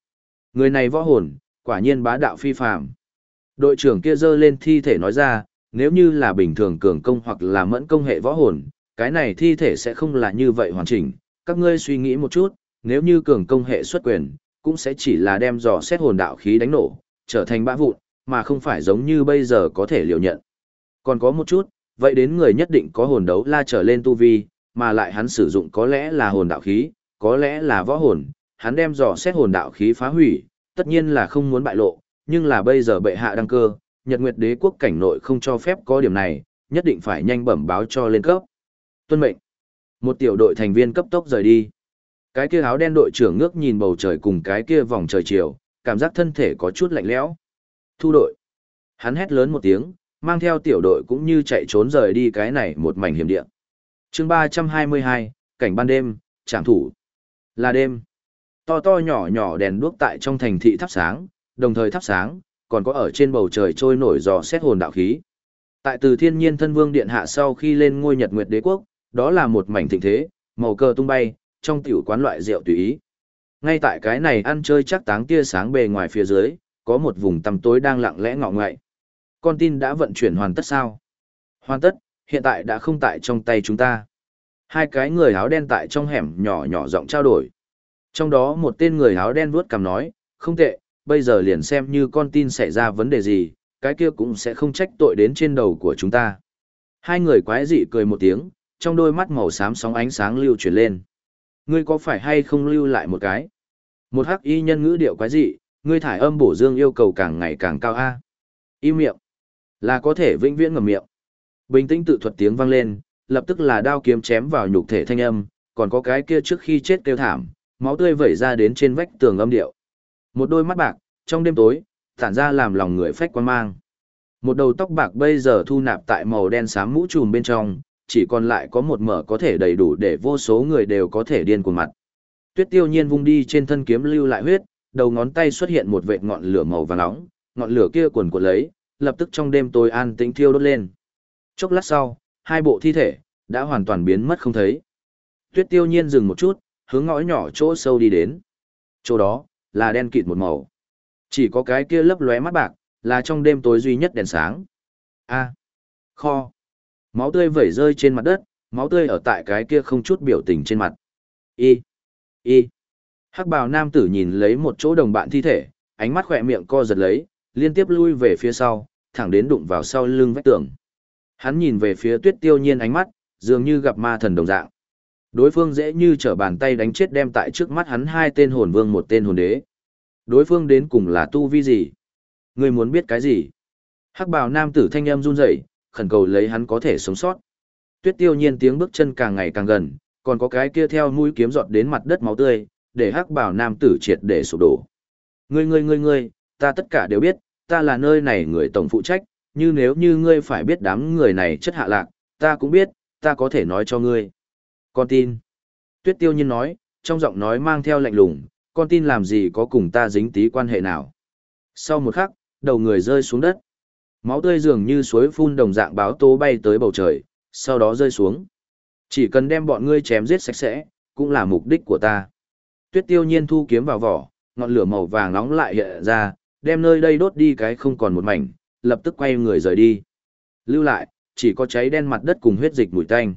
Người này võ hồn, quả nhiên bá đạo phi phàm. Đội trưởng kia giơ lên thi thể nói ra, nếu như là bình thường cường công hoặc là mẫn công hệ võ hồn, cái này thi thể sẽ không là như vậy hoàn chỉnh. Các ngươi suy nghĩ một chút, nếu như cường công hệ xuất quyền, cũng sẽ chỉ là đem dò xét hồn đạo khí đánh nổ, trở thành bã vụn, mà không phải giống như bây giờ có thể liều nhận. Còn có một chút, vậy đến người nhất định có hồn đấu la trở lên tu vi, mà lại hắn sử dụng có lẽ là hồn đạo khí, có lẽ là võ hồn, hắn đem dò xét hồn đạo khí phá hủy, tất nhiên là không muốn bại lộ, nhưng là bây giờ bệ hạ đăng cơ, Nhật Nguyệt Đế quốc cảnh nội không cho phép có điểm này, nhất định phải nhanh bẩm báo cho lên cấp. Tuân mệnh. Một tiểu đội thành viên cấp tốc rời đi. Cái kia áo đen đội trưởng ngước nhìn bầu trời cùng cái kia vòng trời chiều, cảm giác thân thể có chút lạnh lẽo. Thu đội. Hắn hét lớn một tiếng, mang theo tiểu đội cũng như chạy trốn rời đi cái này một mảnh hiểm địa. chương 322, cảnh ban đêm, trảm thủ. Là đêm. To to nhỏ nhỏ đèn đuốc tại trong thành thị thắp sáng, đồng thời thắp sáng, còn có ở trên bầu trời trôi nổi dò xét hồn đạo khí. Tại từ thiên nhiên thân vương điện hạ sau khi lên ngôi nhật nguyệt đế quốc, đó là một mảnh thịnh thế, màu cờ tung bay, trong tiểu quán loại rượu tùy ý. Ngay tại cái này ăn chơi chắc táng tia sáng bề ngoài phía dưới, có một vùng tăm tối đang lặng lẽ ngọ ngậy. Con tin đã vận chuyển hoàn tất sao? Hoàn tất, hiện tại đã không tại trong tay chúng ta. Hai cái người áo đen tại trong hẻm nhỏ nhỏ giọng trao đổi. Trong đó một tên người áo đen vuốt cằm nói, không tệ, bây giờ liền xem như con tin xảy ra vấn đề gì, cái kia cũng sẽ không trách tội đến trên đầu của chúng ta. Hai người quái dị cười một tiếng, trong đôi mắt màu xám sóng ánh sáng lưu chuyển lên. Ngươi có phải hay không lưu lại một cái? Một hắc y nhân ngữ điệu quái dị, ngươi thải âm bổ dương yêu cầu càng ngày càng cao a. Im miệng. Là có thể vĩnh viễn ngậm miệng. Bình tĩnh tự thuật tiếng vang lên, lập tức là đao kiếm chém vào nhục thể thanh âm, còn có cái kia trước khi chết kêu thảm, máu tươi vẩy ra đến trên vách tường âm điệu. Một đôi mắt bạc, trong đêm tối, tản ra làm lòng người phách quan mang. Một đầu tóc bạc bây giờ thu nạp tại màu đen xám mũ trùm bên trong, chỉ còn lại có một mở có thể đầy đủ để vô số người đều có thể điên cuồng mặt. Tuyết tiêu nhiên vung đi trên thân kiếm lưu lại huyết, đầu ngón tay xuất hiện một vệt ngọn lửa màu vàng nóng, ngọn lửa kia cuồn cuộn lấy, lập tức trong đêm tối an tĩnh thiêu đốt lên. Chốc lát sau, hai bộ thi thể đã hoàn toàn biến mất không thấy. Tuyết tiêu nhiên dừng một chút, hướng ngõ nhỏ chỗ sâu đi đến. Chỗ đó, là đen kịt một màu. Chỉ có cái kia lấp lóe mắt bạc, là trong đêm tối duy nhất đèn sáng. A. À. Kho. Máu tươi vẩy rơi trên mặt đất, máu tươi ở tại cái kia không chút biểu tình trên mặt. Y. Y. Hắc bào nam tử nhìn lấy một chỗ đồng bạn thi thể, ánh mắt khỏe miệng co giật lấy, liên tiếp lui về phía sau, thẳng đến đụng vào sau lưng vách tường. Hắn nhìn về phía tuyết tiêu nhiên ánh mắt, dường như gặp ma thần đồng dạng. Đối phương dễ như trở bàn tay đánh chết đem tại trước mắt hắn hai tên hồn vương một tên hồn đế. Đối phương đến cùng là tu vi gì? Người muốn biết cái gì? Hắc bào nam tử thanh âm run rẩy, khẩn cầu lấy hắn có thể sống sót. Tuyết tiêu nhiên tiếng bước chân càng ngày càng gần, còn có cái kia theo mũi kiếm giọt đến mặt đất máu tươi, để hắc bào nam tử triệt để sụp đổ. Ngươi ngươi ngươi ngươi, ta tất cả đều biết, ta là nơi này người tổng phụ trách, như nếu như ngươi phải biết đám người này chất hạ lạc, ta cũng biết, ta có thể nói cho ngươi. Con tin. Tuyết tiêu nhiên nói, trong giọng nói mang theo lạnh lùng, con tin làm gì có cùng ta dính tí quan hệ nào. Sau một khắc, đầu người rơi xuống đất. Máu tươi dường như suối phun đồng dạng báo tố bay tới bầu trời, sau đó rơi xuống. Chỉ cần đem bọn ngươi chém giết sạch sẽ, cũng là mục đích của ta. Tuyết tiêu nhiên thu kiếm vào vỏ, ngọn lửa màu vàng nóng lại hiện ra, đem nơi đây đốt đi cái không còn một mảnh, lập tức quay người rời đi. Lưu lại, chỉ có cháy đen mặt đất cùng huyết dịch mùi tanh.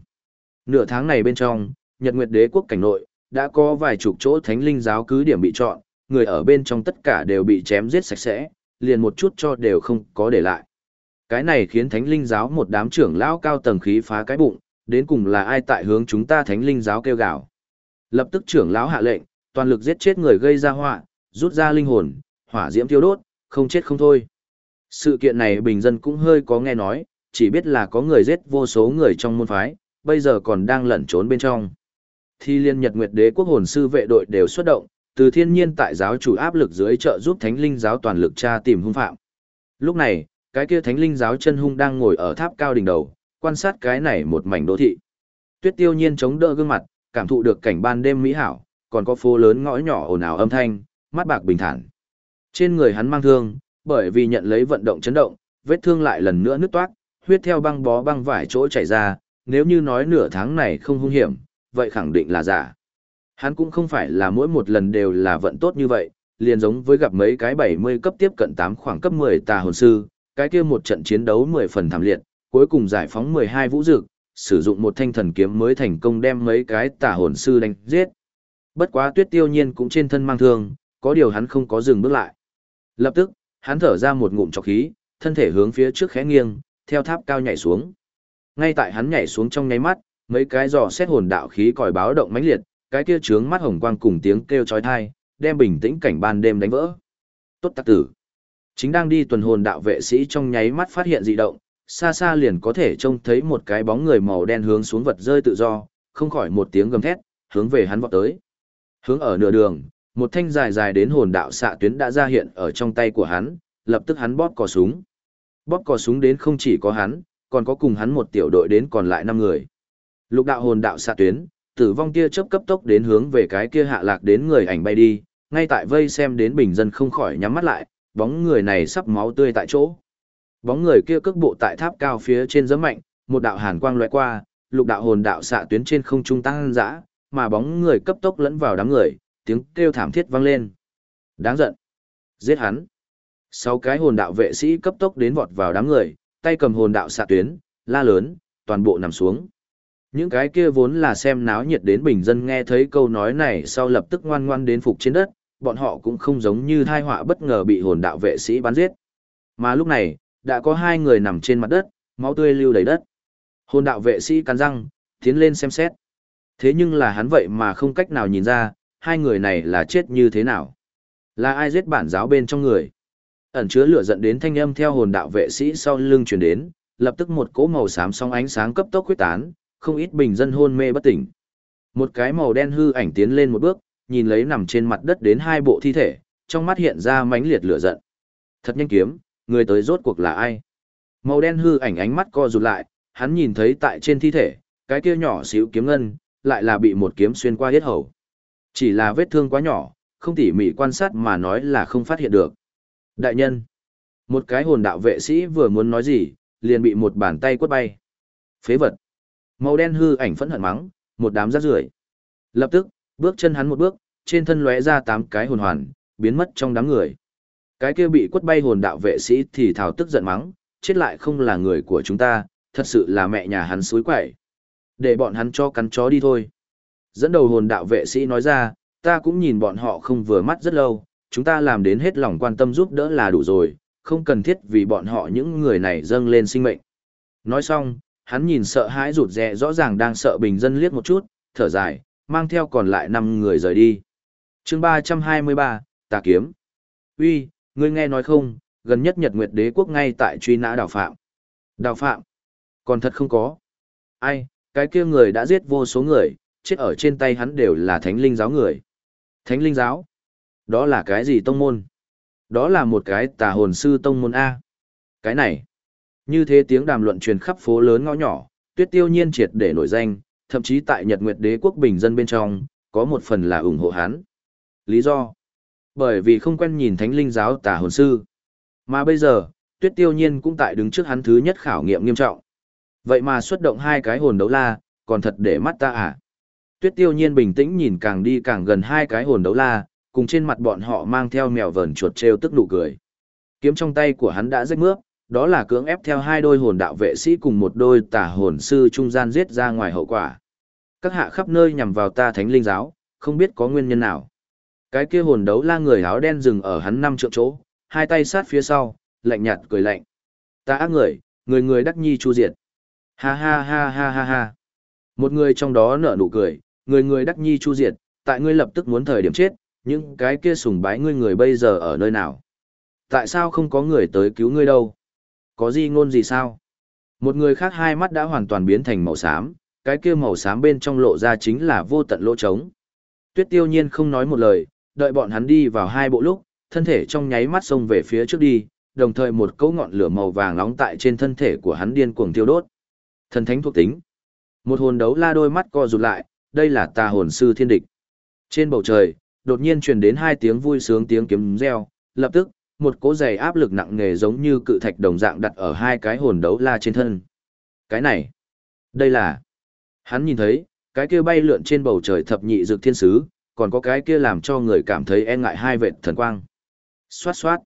Nửa tháng này bên trong, Nhật Nguyệt Đế quốc cảnh nội, đã có vài chục chỗ thánh linh giáo cứ điểm bị chọn, người ở bên trong tất cả đều bị chém giết sạch sẽ, liền một chút cho đều không có để lại. Cái này khiến thánh linh giáo một đám trưởng lão cao tầng khí phá cái bụng, đến cùng là ai tại hướng chúng ta thánh linh giáo kêu gào. Lập tức trưởng lão hạ lệnh, toàn lực giết chết người gây ra họa, rút ra linh hồn, hỏa diễm tiêu đốt, không chết không thôi. Sự kiện này bình dân cũng hơi có nghe nói, chỉ biết là có người giết vô số người trong môn phái, bây giờ còn đang lẩn trốn bên trong. Thi liên nhật nguyệt đế quốc hồn sư vệ đội đều xuất động, từ thiên nhiên tại giáo chủ áp lực dưới trợ giúp thánh linh giáo toàn lực tra tìm hung phạm. Lúc này, cái kia thánh linh giáo chân hung đang ngồi ở tháp cao đỉnh đầu, quan sát cái này một mảnh đô thị. Tuyết tiêu nhiên chống đỡ gương mặt, cảm thụ được cảnh ban đêm mỹ hảo, còn có phố lớn ngõ nhỏ ồn ào âm thanh, mắt bạc bình thản. Trên người hắn mang thương, bởi vì nhận lấy vận động chấn động, vết thương lại lần nữa nứt toát, huyết theo băng bó băng vải chỗ chảy ra, nếu như nói nửa tháng này không hung hiểm, vậy khẳng định là giả. Hắn cũng không phải là mỗi một lần đều là vận tốt như vậy, liền giống với gặp mấy cái 70 cấp tiếp cận 8 khoảng cấp 10 tà hồn sư, cái kia một trận chiến đấu 10 phần thảm liệt, cuối cùng giải phóng 12 vũ dực, sử dụng một thanh thần kiếm mới thành công đem mấy cái tà hồn sư đánh giết. Bất quá tuyết tiêu nhiên cũng trên thân mang thương, có điều hắn không có dừng bước lại. Lập tức, hắn thở ra một ngụm trọc khí, thân thể hướng phía trước khẽ nghiêng, theo tháp cao nhảy xuống. Ngay tại hắn nhảy xuống trong nháy mắt, mấy cái giò xét hồn đạo khí còi báo động mãnh liệt, cái kia trướng mắt hồng quang cùng tiếng kêu chói tai, đem bình tĩnh cảnh ban đêm đánh vỡ. Tốt tặc tử. Chính đang đi tuần hồn đạo vệ sĩ trong nháy mắt phát hiện dị động, xa xa liền có thể trông thấy một cái bóng người màu đen hướng xuống vật rơi tự do, không khỏi một tiếng gầm thét, hướng về hắn vọt tới. Hướng ở nửa đường, một thanh dài dài đến hồn đạo xạ tuyến đã ra hiện ở trong tay của hắn, lập tức hắn bóp cò súng. Bóp cò súng đến không chỉ có hắn, còn có cùng hắn một tiểu đội đến còn lại năm người. Lục đạo hồn đạo xạ tuyến, tử vong kia chớp cấp tốc đến hướng về cái kia hạ lạc đến người ảnh bay đi, ngay tại vây xem đến bình dân không khỏi nhắm mắt lại, bóng người này sắp máu tươi tại chỗ. Bóng người kia cước bộ tại tháp cao phía trên giẫm mạnh, một đạo hàn quang lóe qua, lục đạo hồn đạo xạ tuyến trên không trung tăng dã, mà bóng người cấp tốc lẫn vào đám người, tiếng kêu thảm thiết vang lên. Đáng giận. Giết hắn. Sáu cái hồn đạo vệ sĩ cấp tốc đến vọt vào đám người, tay cầm hồn đạo xạ tuyến, la lớn, toàn bộ nằm xuống. Những cái kia vốn là xem náo nhiệt đến bình dân nghe thấy câu nói này sau lập tức ngoan ngoan đến phục trên đất, bọn họ cũng không giống như thai họa bất ngờ bị hồn đạo vệ sĩ bắn giết. Mà lúc này, đã có hai người nằm trên mặt đất, máu tươi lưu đầy đất. Hồn đạo vệ sĩ cắn răng, tiến lên xem xét. Thế nhưng là hắn vậy mà không cách nào nhìn ra, hai người này là chết như thế nào. Là ai giết bản giáo bên trong người. Ẩn chứa lửa giận đến thanh âm theo hồn đạo vệ sĩ sau lưng truyền đến, lập tức một cỗ màu xám song ánh sáng cấp tốc quyết tán, không ít bình dân hôn mê bất tỉnh. Một cái màu đen hư ảnh tiến lên một bước, nhìn lấy nằm trên mặt đất đến hai bộ thi thể, trong mắt hiện ra mãnh liệt lửa giận. Thật nhanh kiếm, người tới rốt cuộc là ai? Màu đen hư ảnh ánh mắt co rụt lại, hắn nhìn thấy tại trên thi thể, cái kia nhỏ xíu kiếm ngân, lại là bị một kiếm xuyên qua hết hầu. Chỉ là vết thương quá nhỏ, không tỉ mỉ quan sát mà nói là không phát hiện được. Đại nhân, một cái hồn đạo vệ sĩ vừa muốn nói gì, liền bị một bàn tay quất bay. Phế vật. Màu đen hư ảnh phẫn hận mắng, một đám rác rưởi. Lập tức, bước chân hắn một bước, trên thân lóe ra tám cái hồn hoàn, biến mất trong đám người. Cái kia bị quất bay hồn đạo vệ sĩ thì thào tức giận mắng, chết lại không là người của chúng ta, thật sự là mẹ nhà hắn suối quậy. Để bọn hắn cho cắn chó đi thôi. Dẫn đầu hồn đạo vệ sĩ nói ra, ta cũng nhìn bọn họ không vừa mắt rất lâu, chúng ta làm đến hết lòng quan tâm giúp đỡ là đủ rồi, không cần thiết vì bọn họ những người này dâng lên sinh mệnh. Nói xong, hắn nhìn sợ hãi rụt rè rõ ràng đang sợ bình dân liếc một chút, thở dài, mang theo còn lại 5 người rời đi. chương 323, Tà Kiếm. uy ngươi nghe nói không, gần nhất Nhật Nguyệt Đế Quốc ngay tại truy nã đào phạm. Đào phạm? Còn thật không có. Ai, cái kia người đã giết vô số người, chết ở trên tay hắn đều là thánh linh giáo người. Thánh linh giáo? Đó là cái gì tông môn? Đó là một cái tà hồn sư tông môn A. Cái này. Như thế tiếng đàm luận truyền khắp phố lớn ngõ nhỏ, tuyết tiêu nhiên triệt để nổi danh, thậm chí tại Nhật Nguyệt đế quốc bình dân bên trong, có một phần là ủng hộ hắn. Lý do? Bởi vì không quen nhìn thánh linh giáo tà hồn sư. Mà bây giờ, tuyết tiêu nhiên cũng tại đứng trước hắn thứ nhất khảo nghiệm nghiêm trọng. Vậy mà xuất động hai cái hồn đấu la, còn thật để mắt ta à? Tuyết tiêu nhiên bình tĩnh nhìn càng đi càng gần hai cái hồn đấu la, cùng trên mặt bọn họ mang theo mèo vờn chuột treo tức nụ cười. Kiếm trong tay của hắn đã rách mướp, đó là cưỡng ép theo hai đôi hồn đạo vệ sĩ cùng một đôi tả hồn sư trung gian giết ra ngoài hậu quả. Các hạ khắp nơi nhằm vào ta thánh linh giáo, không biết có nguyên nhân nào. Cái kia hồn đấu la người áo đen dừng ở hắn năm trượng chỗ, hai tay sát phía sau, lạnh nhạt cười lạnh. Ta ác người, người người đắc nhi chu diệt. Ha ha ha ha ha ha. Một người trong đó nở nụ cười, người người đắc nhi chu diệt, tại ngươi lập tức muốn thời điểm chết, những cái kia sùng bái ngươi người bây giờ ở nơi nào? Tại sao không có người tới cứu ngươi đâu? Có gì ngôn gì sao? Một người khác hai mắt đã hoàn toàn biến thành màu xám, cái kia màu xám bên trong lộ ra chính là vô tận lỗ trống. Tuyết tiêu nhiên không nói một lời, đợi bọn hắn đi vào hai bộ lúc, thân thể trong nháy mắt xông về phía trước đi, đồng thời một cỗ ngọn lửa màu vàng nóng tại trên thân thể của hắn điên cuồng thiêu đốt. Thần thánh thuộc tính. Một hồn đấu la đôi mắt co rụt lại, đây là tà hồn sư thiên địch. Trên bầu trời, đột nhiên truyền đến hai tiếng vui sướng tiếng kiếm reo, lập tức, một cỗ giày áp lực nặng nề giống như cự thạch đồng dạng đặt ở hai cái hồn đấu la trên thân. Cái này, đây là... Hắn nhìn thấy, cái kia bay lượn trên bầu trời thập nhị dược thiên sứ, còn có cái kia làm cho người cảm thấy e ngại hai vệt thần quang. Xoát xoát.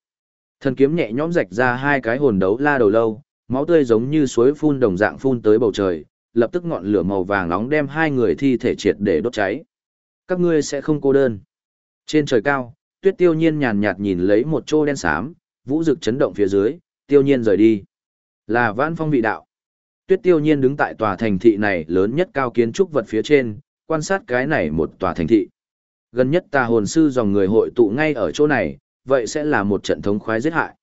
Thần kiếm nhẹ nhõm rạch ra hai cái hồn đấu la đầu lâu, máu tươi giống như suối phun đồng dạng phun tới bầu trời, lập tức ngọn lửa màu vàng nóng đem hai người thi thể triệt để đốt cháy. Các ngươi sẽ không cô đơn. Trên trời cao, tuyết tiêu nhiên nhàn nhạt nhìn lấy một chỗ đen xám, vũ rực chấn động phía dưới, tiêu nhiên rời đi. Là vãn phong vị đạo. Tuyết tiêu nhiên đứng tại tòa thành thị này lớn nhất cao kiến trúc vật phía trên, quan sát cái này một tòa thành thị. Gần nhất tà hồn sư dòng người hội tụ ngay ở chỗ này, vậy sẽ là một trận thống khoái giết hại.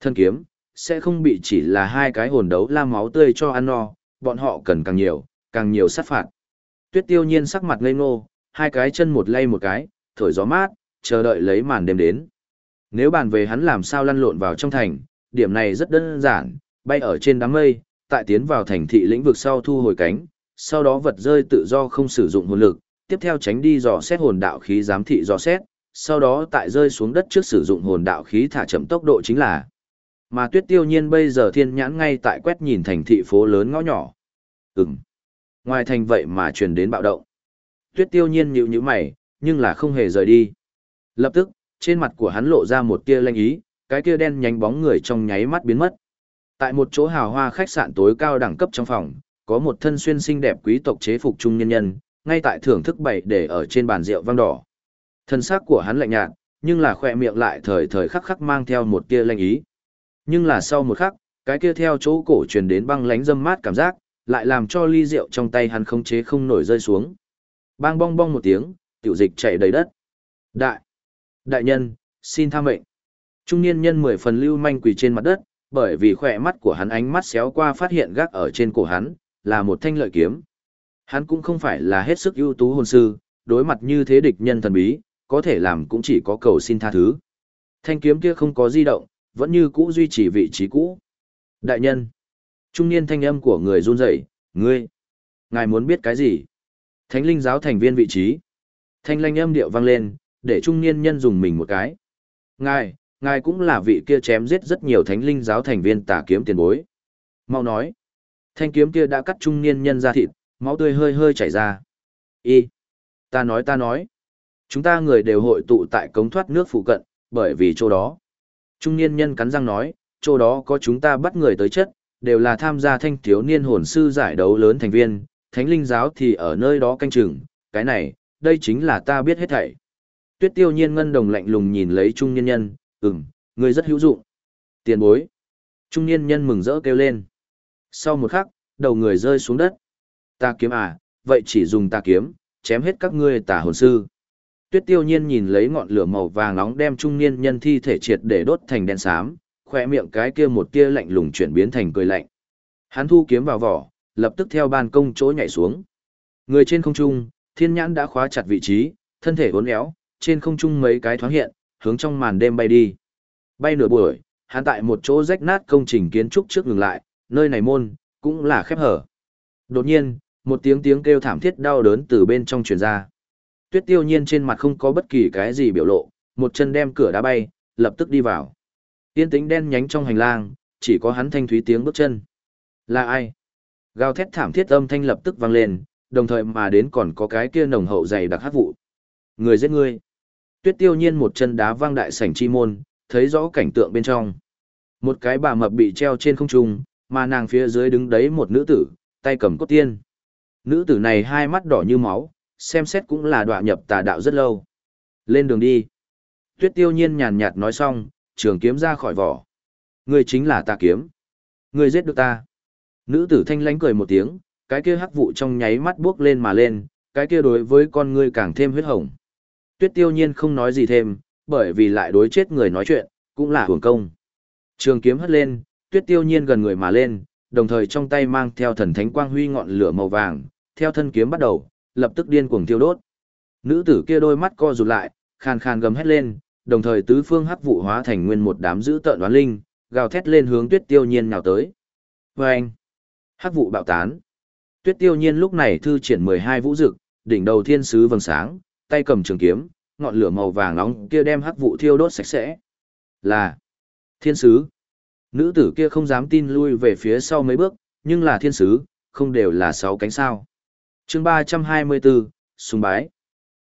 Thân kiếm, sẽ không bị chỉ là hai cái hồn đấu la máu tươi cho ăn no, bọn họ cần càng nhiều, càng nhiều sát phạt. Tuyết tiêu nhiên sắc mặt ngây ngô, hai cái chân một lay một cái, thổi gió mát, chờ đợi lấy màn đêm đến. Nếu bàn về hắn làm sao lăn lộn vào trong thành, điểm này rất đơn giản, bay ở trên đám mây, tại tiến vào thành thị lĩnh vực sau thu hồi cánh, sau đó vật rơi tự do không sử dụng hồn lực, tiếp theo tránh đi dò xét hồn đạo khí giám thị dò xét, sau đó tại rơi xuống đất trước sử dụng hồn đạo khí thả chậm tốc độ chính là. Mà tuyết tiêu nhiên bây giờ thiên nhãn ngay tại quét nhìn thành thị phố lớn ngõ nhỏ. Ừm. Ngoài thành vậy mà truyền đến bạo động. Tuyết tiêu nhiên nhíu nhíu mày, nhưng là không hề rời đi. Lập tức, trên mặt của hắn lộ ra một tia lanh ý, cái kia đen nhánh bóng người trong nháy mắt biến mất. Tại một chỗ hào hoa khách sạn tối cao đẳng cấp trong phòng, có một thân xuyên xinh đẹp quý tộc chế phục trung nhân nhân, ngay tại thưởng thức bày để ở trên bàn rượu vang đỏ. Thân xác của hắn lạnh nhạt, nhưng là khỏe miệng lại thời thời khắc khắc mang theo một tia lanh ý. Nhưng là sau một khắc, cái kia theo chỗ cổ truyền đến băng lánh dâm mát cảm giác, lại làm cho ly rượu trong tay hắn không chế không nổi rơi xuống. Bang bong bong một tiếng, tiểu dịch chảy đầy đất. Đại! Đại nhân, xin tha mệnh. Trung niên nhân mười phần lưu manh quỳ trên mặt đất, bởi vì khỏe mắt của hắn ánh mắt xéo qua phát hiện gác ở trên cổ hắn, là một thanh lợi kiếm. Hắn cũng không phải là hết sức ưu tú hồn sư, đối mặt như thế địch nhân thần bí, có thể làm cũng chỉ có cầu xin tha thứ. Thanh kiếm kia không có di động, vẫn như cũ duy trì vị trí cũ. Đại nhân, trung niên thanh âm của người run rẩy, ngươi, ngài muốn biết cái gì? Thánh linh giáo thành viên vị trí. Thanh lanh âm điệu vang lên, để trung niên nhân dùng mình một cái. Ngài, ngài cũng là vị kia chém giết rất nhiều thánh linh giáo thành viên tà kiếm tiền bối. Mau nói, thanh kiếm kia đã cắt trung niên nhân ra thịt, máu tươi hơi hơi chảy ra. Y, ta nói ta nói, chúng ta người đều hội tụ tại cống thoát nước phụ cận, bởi vì chỗ đó. Trung niên nhân cắn răng nói, chỗ đó có chúng ta bắt người tới chất, đều là tham gia thanh thiếu niên hồn sư giải đấu lớn thành viên, thánh linh giáo thì ở nơi đó canh chừng, cái này, đây chính là ta biết hết thảy. Tuyết tiêu nhiên ngân đồng lạnh lùng nhìn lấy trung niên nhân, ừm, ngươi rất hữu dụng. Tiền bối. Trung niên nhân mừng rỡ kêu lên. Sau một khắc, đầu người rơi xuống đất. Ta kiếm à, vậy chỉ dùng ta kiếm, chém hết các ngươi tà hồn sư. Tuyết tiêu nhiên nhìn lấy ngọn lửa màu vàng nóng đem trung niên nhân thi thể triệt để đốt thành đen xám, khoe miệng cái kia một tia lạnh lùng chuyển biến thành cười lạnh. Hắn thu kiếm vào vỏ, lập tức theo ban công chỗ nhảy xuống. Người trên không trung, thiên nhãn đã khóa chặt vị trí, thân thể uốn éo, trên không trung mấy cái thoáng hiện, hướng trong màn đêm bay đi. Bay nửa buổi, hắn tại một chỗ rách nát công trình kiến trúc trước ngừng lại, nơi này môn, cũng là khép hở. Đột nhiên, một tiếng tiếng kêu thảm thiết đau đớn từ bên trong truyền ra. Tuyết tiêu nhiên trên mặt không có bất kỳ cái gì biểu lộ, một chân đem cửa đá bay, lập tức đi vào. Tiên tính đen nhánh trong hành lang, chỉ có hắn thanh thúy tiếng bước chân. Là ai? Gào thét thảm thiết âm thanh lập tức vang lên, đồng thời mà đến còn có cái kia nồng hậu dày đặc hát vụ. Người giết ngươi. Tuyết tiêu nhiên một chân đá vang đại sảnh chi môn, thấy rõ cảnh tượng bên trong. Một cái bà mập bị treo trên không trung, mà nàng phía dưới đứng đấy một nữ tử, tay cầm cốt tiên. Nữ tử này hai mắt đỏ như máu, xem xét cũng là đọa nhập tà đạo rất lâu. Lên đường đi. Tuyết tiêu nhiên nhàn nhạt nói xong, trường kiếm ra khỏi vỏ. Người chính là ta kiếm. Người giết được ta. Nữ tử thanh lánh cười một tiếng, cái kia hắc vụ trong nháy mắt buốc lên mà lên, cái kia đối với con ngươi càng thêm huyết hồng. Tuyết tiêu nhiên không nói gì thêm, bởi vì lại đối chết người nói chuyện, cũng là hưởng công. Trường kiếm hất lên, tuyết tiêu nhiên gần người mà lên, đồng thời trong tay mang theo thần thánh quang huy ngọn lửa màu vàng, theo thân kiếm bắt đầu, lập tức điên cuồng tiêu đốt. Nữ tử kia đôi mắt co rụt lại, khàn khàn gầm hét lên, đồng thời tứ phương hắc vụ hóa thành nguyên một đám dữ tợn đoán linh, gào thét lên hướng tuyết tiêu nhiên nhào tới. Vâng! Hắc vụ bạo tán. Tuyết tiêu nhiên lúc này thư triển 12 vũ dực, đỉnh đầu thiên sứ vầng sáng, tay cầm trường kiếm, ngọn lửa màu vàng nóng kia đem hắc vụ thiêu đốt sạch sẽ. Là thiên sứ. Nữ tử kia không dám tin lui về phía sau mấy bước, nhưng là thiên sứ, không đều là sáu cánh sao. chương 324, sùng bái.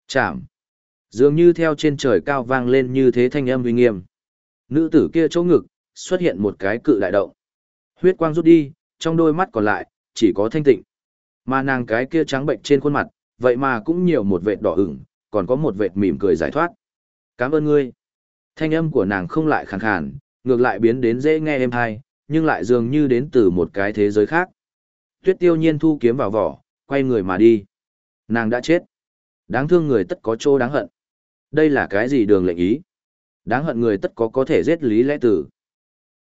Chạm. Dường như theo trên trời cao vang lên như thế thanh âm uy nghiêm. Nữ tử kia chỗ ngực, xuất hiện một cái cự đại động. Huyết quang rút đi, trong đôi mắt còn lại, chỉ có thanh tịnh. Mà nàng cái kia trắng bệnh trên khuôn mặt, vậy mà cũng nhiều một vệt đỏ ửng, còn có một vệt mỉm cười giải thoát. Cảm ơn ngươi. Thanh âm của nàng không lại khàn khàn, ngược lại biến đến dễ nghe êm hay, nhưng lại dường như đến từ một cái thế giới khác. Tuyết tiêu nhiên thu kiếm vào vỏ, quay người mà đi. Nàng đã chết. Đáng thương người tất có chỗ đáng hận. Đây là cái gì đường lệnh ý? Đáng hận người tất có có thể giết lý lẽ tử.